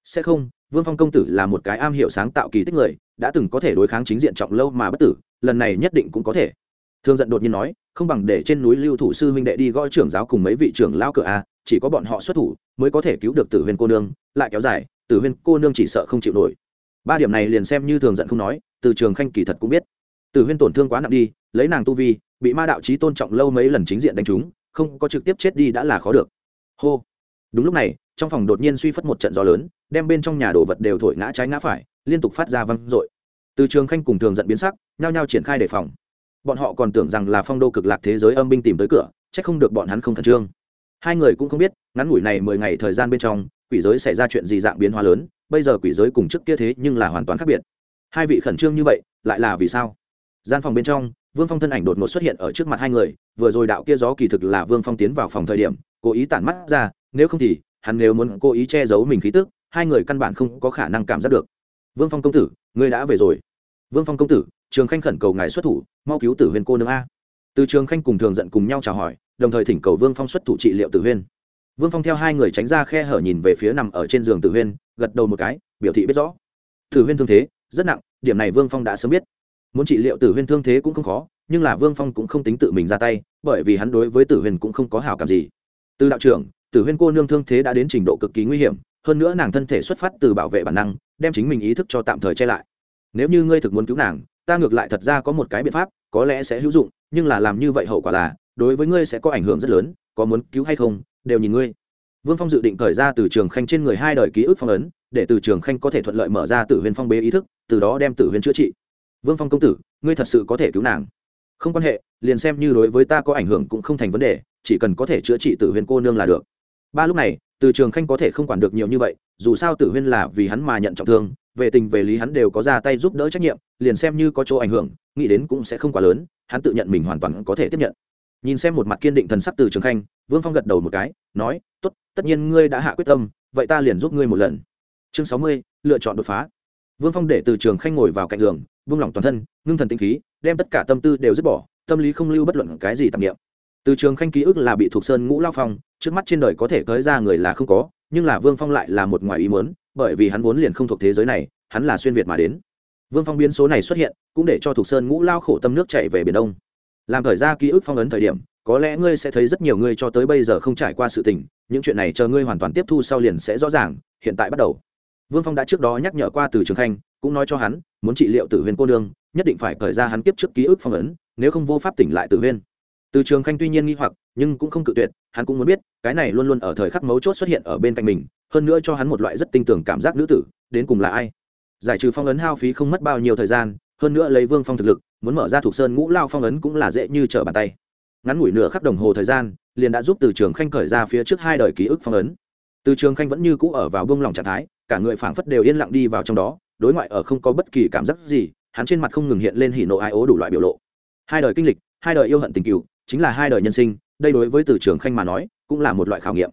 Sẽ không, vương phong công tử là một cái am hiểu sáng tạo kỳ tích người, đã từng có thể đối kháng chính diện trọng lâu mà bất tử, lần này nhất định cũng có thể. Thương giận đột nhiên nói, không bằng để trên núi lưu thủ sư huynh đệ đi gõ trưởng giáo cùng mấy vị trưởng lao cửa a, chỉ có bọn họ xuất thủ, mới có thể cứu được tử Huyên cô nương, lại kéo dài, tử Huyên cô nương chỉ sợ không chịu nổi ba điểm này liền xem như thường giận không nói, từ trường khanh kỳ thật cũng biết. Từ huyên tổn thương quá nặng đi, lấy nàng tu vi, bị ma đạo trí tôn trọng lâu mấy lần chính diện đánh trúng, không có trực tiếp chết đi đã là khó được. Hô. Đúng lúc này, trong phòng đột nhiên suy phất một trận gió lớn, đem bên trong nhà đồ vật đều thổi ngã trái ngã phải, liên tục phát ra văng r ộ i từ trường khanh cùng thường giận biến sắc, nhao nhao triển khai đề phòng. Bọn họ còn tưởng rằng là phong đô cực lạc thế giới âm binh tìm tới cửa c h ắ c không được bọn hắn không khẩn trương. Hai người cũng không biết, ngắn ngủi này mười ngày thời gian bên trong, quỷ giới xảy ra chuyện gì dạng biến hóa lớn bây giờ quỷ giới cùng trước kia thế nhưng là hoàn toàn khác biệt. Hai vị khẩn trương như vậy, lại là vì sao? Gian phòng bên trong, vương phong thân ảnh đột ngột xuất hiện ở trước mặt hai người, vừa rồi đạo kia gió kỳ thực là vương phong tiến vào phòng thời điểm, cố ý tản mắt ra, nếu không thì, hắn nếu muốn cố ý che giấu mình khí tức, hai người căn bản không có khả năng cảm giác được. Vương phong công tử, ngươi đã về rồi. Vương phong công tử, trường khanh khẩn cầu ngài xuất thủ, mau cứu tử huyên cô nương a. Từ trường khanh cùng thường giận cùng nhau chào hỏi, đồng thời thỉnh cầu vương phong xuất thủ trị liệu tử huyên vương phong theo hai người tránh ra khe hở nhìn về phía nằm ở trên giường tử huyên gật đầu một cái, biểu thị biết rõ. Tử huyên thương thế, rất nặng, điểm này vương phong đã sớm biết. Muốn trị liệu tử huyên thương thế cũng không khó, nhưng là vương phong cũng không tính tự mình ra tay, bởi vì hắn đối với tử huyên cũng không có hào cảm gì. Từ đạo trưởng, tử huyên cô nương thương thế đã đến trình độ cực kỳ nguy hiểm, hơn nữa nàng thân thể xuất phát từ bảo vệ bản năng, đem chính mình ý thức cho tạm thời che lại. Nếu như ngươi thực muốn cứu nàng, ta ngược lại thật ra có một cái biện pháp, có lẽ sẽ hữu dụng, nhưng là làm như vậy hậu quả là, đối với ngươi sẽ có ảnh hưởng rất lớn, có muốn cứu hay không, đều nhìn ngươi vương phong dự định khởi ra từ trường khanh trên người hai đời ký ức phong ấn, để từ trường khanh có thể thuận lợi mở ra tử huyền phong bế ý thức, từ đó đem tử huyền chữa trị. Vương phong công tử, ngươi thật sự có thể cứu nàng. Không quan hệ, liền xem như đối với ta có ảnh hưởng cũng không thành vấn đề, chỉ cần có thể chữa trị tử huyền cô nương là được. Ba lúc này, từ trường khanh có thể không quản được nhiều như vậy, dù sao tử huyên là vì hắn mà nhận trọng thương, về tình về lý hắn đều có ra tay giúp đỡ trách nhiệm, liền xem như có chỗ ảnh hưởng, nghĩ đến cũng sẽ không quá lớn, hắn tự nhận mình hoàn toàn có thể tiếp nhận. Nhìn xem một mặt kiên định thần sắc từ trường khanh, vương phong gật đầu một cái, nói t ố t tất nhiên ngươi đã hạ quyết tâm, vậy ta liền giúp ngươi một lần. Chương sáu mươi, lựa chọn đột phá. Vương phong để từ trường khanh ngồi vào cạnh giường, vung lỏng toàn thân, ngưng thần tinh khí, đem tất cả tâm tư đều dứt bỏ, tâm lý không lưu bất luận cái gì tạp nghiệm từ trường khanh ký ức là bị thuộc sơn ngũ lao phong, trước mắt trên đời có thể tới ra người là không có, nhưng là vương phong lại là một ngoài ý muốn, bởi vì hắn vốn liền không thuộc thế giới này, hắn là xuyên việt mà đến. Vương phong biến số này xuất hiện, cũng để cho thuộc sơn ngũ lao khổ tâm nước chạy về biển đông. Làm thời ra ký ức phong ấn thời điểm có lẽ ngươi sẽ thấy rất nhiều ngươi cho tới bây giờ không trải qua sự tình, những chuyện này chờ ngươi hoàn toàn tiếp thu sau liền sẽ rõ ràng, hiện tại bắt đầu. Vương phong đã trước đó nhắc nhở qua từ trường khanh, cũng nói cho hắn, muốn trị liệu tử huyên cô nương, nhất định phải khởi ra hắn tiếp trước ký ức phong ấn, nếu không vô pháp tỉnh lại tử huyên từ trường khanh tuy nhiên nghi hoặc, nhưng cũng không cự tuyệt, hắn cũng muốn biết, cái này luôn luôn ở thời khắc mấu chốt xuất hiện ở bên cạnh mình, hơn nữa cho hắn một loại rất tinh tường cảm giác nữ tử, đến cùng là ai? Giải trừ phong ấn hao phí không mất bao nhiêu thời gian, hơn nữa lấy vương phong thực lực, muốn mở ra thuộc sơn ngũ lao phong ấn cũng là dễ như trở bàn tay ngắn ngủi nửa khắc đồng hồ thời gian, liền đã giúp từ trường khanh khởi ra phía trước hai đời ký ức phong ấn. Từ trường khanh vẫn như cũ ở vào bông lòng trạng thái, cả người phảng phất đều yên lặng đi vào trong đó, đối ngoại ở không có bất kỳ cảm giác gì, hắn trên mặt không ngừng hiện lên hỉ nộ ai ố đủ loại biểu lộ. Hai đời kinh lịch, hai đời yêu hận tình cựu, chính là hai đời nhân sinh, đây đối với từ trường khanh mà nói, cũng là một loại khảo nghiệm.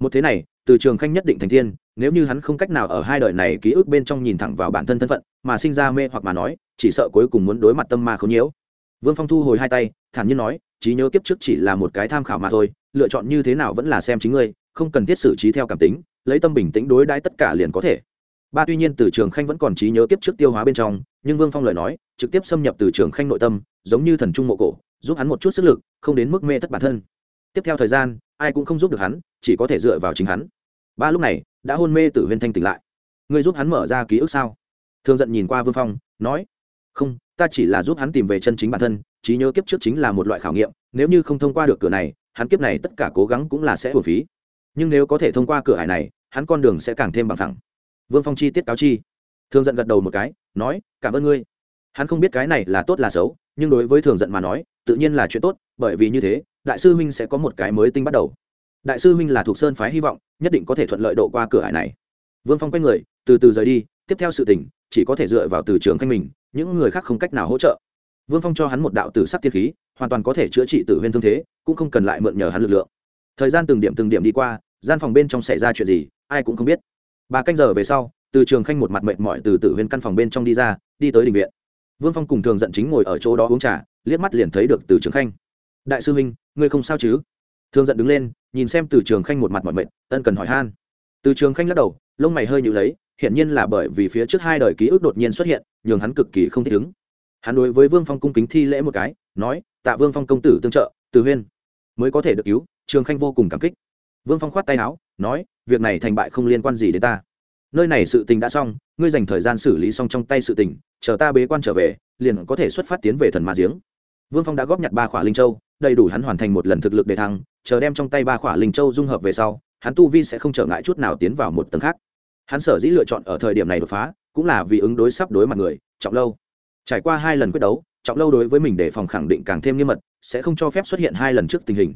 Một thế này, từ trường khanh nhất định thành thiên nếu như hắn không cách nào ở hai đời này ký ức bên trong nhìn thẳng vào bản thân thân phận, mà sinh ra mê hoặc mà nói, chỉ sợ cuối cùng muốn đối mặt tâm ma không nhiễu. Vương phong thu hồi hai tay, thản nhiên nói trí nhớ kiếp trước chỉ là một cái tham khảo mà thôi, lựa chọn như thế nào vẫn là xem chính ngươi, không cần thiết xử trí theo cảm tính, lấy tâm bình tĩnh đối đãi tất cả liền có thể. Ba tuy nhiên từ trường khanh vẫn còn trí nhớ kiếp trước tiêu hóa bên trong, nhưng vương phong lời nói, trực tiếp xâm nhập từ trường khanh nội tâm, giống như thần trung mộ cổ, giúp hắn một chút sức lực, không đến mức mê thất bản thân. Tiếp theo thời gian, ai cũng không giúp được hắn, chỉ có thể dựa vào chính hắn. Ba lúc này, đã hôn mê tử huyên thanh tỉnh lại. Ngươi giúp hắn mở ra ký ức sao? Thương giận nhìn qua vương phong, nói, không, ta chỉ là giúp hắn tìm về chân chính bản thân trí nhớ kiếp trước chính là một loại khảo nghiệm, nếu như không thông qua được cửa này, hắn kiếp này tất cả cố gắng cũng là sẽ hồn phí. Nhưng nếu có thể thông qua cửa hải này, hắn con đường sẽ càng thêm bằng thẳng vương phong chi tiết cáo chi. Thường giận gật đầu một cái, nói, cảm ơn ngươi. Hắn không biết cái này là tốt là xấu, nhưng đối với thường giận mà nói, tự nhiên là chuyện tốt, bởi vì như thế, đại sư huynh sẽ có một cái mới tinh bắt đầu. Đại sư huynh là thuộc sơn phái hy vọng, nhất định có thể thuận lợi độ qua cửa hải này. Vương phong quay người, từ từ rời đi, tiếp theo sự tình, chỉ có thể dựa vào từ trường khanh mình, những người khác không cách nào hỗ trợ vương phong cho hắn một đạo tử sắc tiết khí, hoàn toàn có thể chữa trị tử huyên thương thế, cũng không cần lại mượn nhờ hắn lực lượng. Thời gian từng điểm từng điểm đi qua, gian phòng bên trong xảy ra chuyện gì, ai cũng không biết. Ba canh giờ về sau, từ trường khanh một mặt mệt mỏi từ tử huyên căn phòng bên trong đi ra, đi tới đình viện. Vương phong cùng thường giận chính ngồi ở chỗ đó uống trà, liếc mắt liền thấy được từ trường khanh. Đại sư huynh, ngươi không sao chứ? Thường giận đứng lên, nhìn xem từ trường khanh một mặt mỏi mệt, ân cần hỏi han. Từ trường khanh lắc đầu, lông mày hơi nhịu lấy hiện nhiên là bởi vì phía trước hai đời ký ức đột nhiên xuất hiện, nhường hắn cực kỳ không thích ứng hắn đối với vương phong cung kính thi lễ một cái, nói, tạ vương phong công tử tương trợ, từ huyên mới có thể được cứu. Trường khanh vô cùng cảm kích. Vương phong khoát tay áo, nói, việc này thành bại không liên quan gì đến ta. Nơi này sự tình đã xong, ngươi dành thời gian xử lý xong trong tay sự tình, chờ ta bế quan trở về, liền có thể xuất phát tiến về thần ma giếng. Vương phong đã góp nhặt ba khỏa linh châu, đầy đủ hắn hoàn thành một lần thực lực để thăng, chờ đem trong tay ba khỏa linh châu dung hợp về sau, hắn tu vi sẽ không trở ngại chút nào tiến vào một tầng khác. Hắn sở dĩ lựa chọn ở thời điểm này đột phá, cũng là vì ứng đối sắp đối mặt người, trọng lâu trải qua hai lần quyết đấu, trọng lâu đối với mình để phòng khẳng định càng thêm nghiêm mật, sẽ không cho phép xuất hiện hai lần trước tình hình.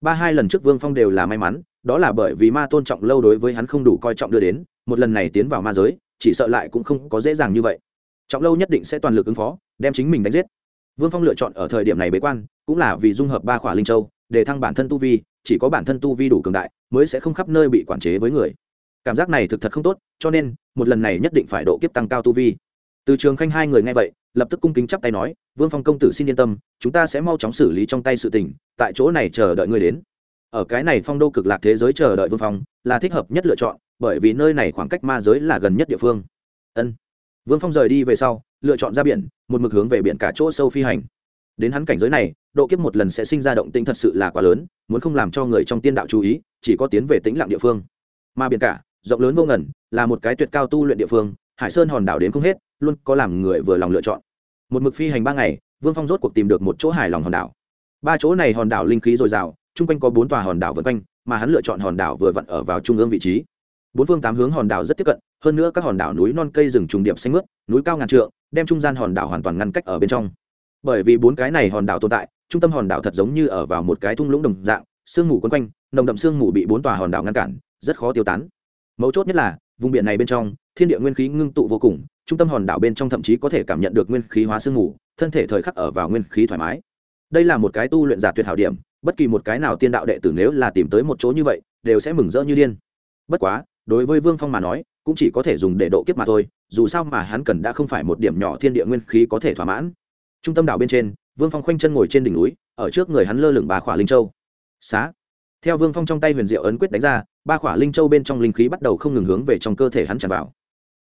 Ba hai lần trước vương phong đều là may mắn, đó là bởi vì ma tôn trọng lâu đối với hắn không đủ coi trọng đưa đến, một lần này tiến vào ma giới, chỉ sợ lại cũng không có dễ dàng như vậy. Trọng lâu nhất định sẽ toàn lực ứng phó, đem chính mình đánh giết. Vương phong lựa chọn ở thời điểm này bế quan, cũng là vì dung hợp ba khỏa linh châu, để thăng bản thân tu vi, chỉ có bản thân tu vi đủ cường đại, mới sẽ không khắp nơi bị quản chế với người. Cảm giác này thực thật không tốt, cho nên, một lần này nhất định phải độ kiếp tăng cao tu vi. Từ trường khanh hai người nghe vậy lập tức cung kính chắp tay nói, vương phong công tử xin yên tâm, chúng ta sẽ mau chóng xử lý trong tay sự tình, tại chỗ này chờ đợi người đến. Ở cái này phong đô cực lạc thế giới chờ đợi vương phong, là thích hợp nhất lựa chọn, bởi vì nơi này khoảng cách ma giới là gần nhất địa phương. Ân. Vương phong rời đi về sau, lựa chọn ra biển, một mực hướng về biển cả chỗ sâu phi hành. Đến hắn cảnh giới này, độ kiếp một lần sẽ sinh ra động tĩnh thật sự là quá lớn, muốn không làm cho người trong tiên đạo chú ý, chỉ có tiến về tĩnh lặng địa phương. Mà biển cả, rộng lớn vô ngần, là một cái tuyệt cao tu luyện địa phương hải sơn hòn đảo đến không hết luôn có làm người vừa lòng lựa chọn một mực phi hành ba ngày vương phong rốt cuộc tìm được một chỗ hài lòng hòn đảo ba chỗ này hòn đảo linh khí dồi dào chung quanh có bốn tòa hòn đảo vân quanh mà hắn lựa chọn hòn đảo vừa vặn ở vào trung ương vị trí bốn phương tám hướng hòn đảo rất tiếp cận hơn nữa các hòn đảo núi non cây rừng trùng điệp xanh mướt núi cao ngàn trượng đem trung gian hòn đảo hoàn toàn ngăn cách ở bên trong bởi vì bốn cái này hòn đảo tồn tại trung tâm hòn đảo thật giống như ở vào một cái thung lũng đồng dạng sương mù quấn quanh nồng đậm sương mù bị bốn tòa hòn đảo ngăn cản rất khó tiêu tán mấu chốt nhất là vùng biển này bên trong thiên địa nguyên khí ngưng tụ vô cùng, trung tâm hòn đảo bên trong thậm chí có thể cảm nhận được nguyên khí hóa sương mù, thân thể thời khắc ở vào nguyên khí thoải mái. Đây là một cái tu luyện giả tuyệt hảo điểm, bất kỳ một cái nào tiên đạo đệ tử nếu là tìm tới một chỗ như vậy, đều sẽ mừng rỡ như điên. Bất quá, đối với vương phong mà nói, cũng chỉ có thể dùng để độ kiếp mà thôi, dù sao mà hắn cần đã không phải một điểm nhỏ thiên địa nguyên khí có thể thỏa mãn. Trung tâm đảo bên trên, vương phong khoanh chân ngồi trên đỉnh núi, ở trước người hắn lơ lửng ba khỏa linh châu. Xá. Theo vương phong trong tay huyền diệu ấn quyết đánh ra, ba khỏa linh châu bên trong linh khí bắt đầu không ngừng hướng về trong cơ thể hắn tràn vào.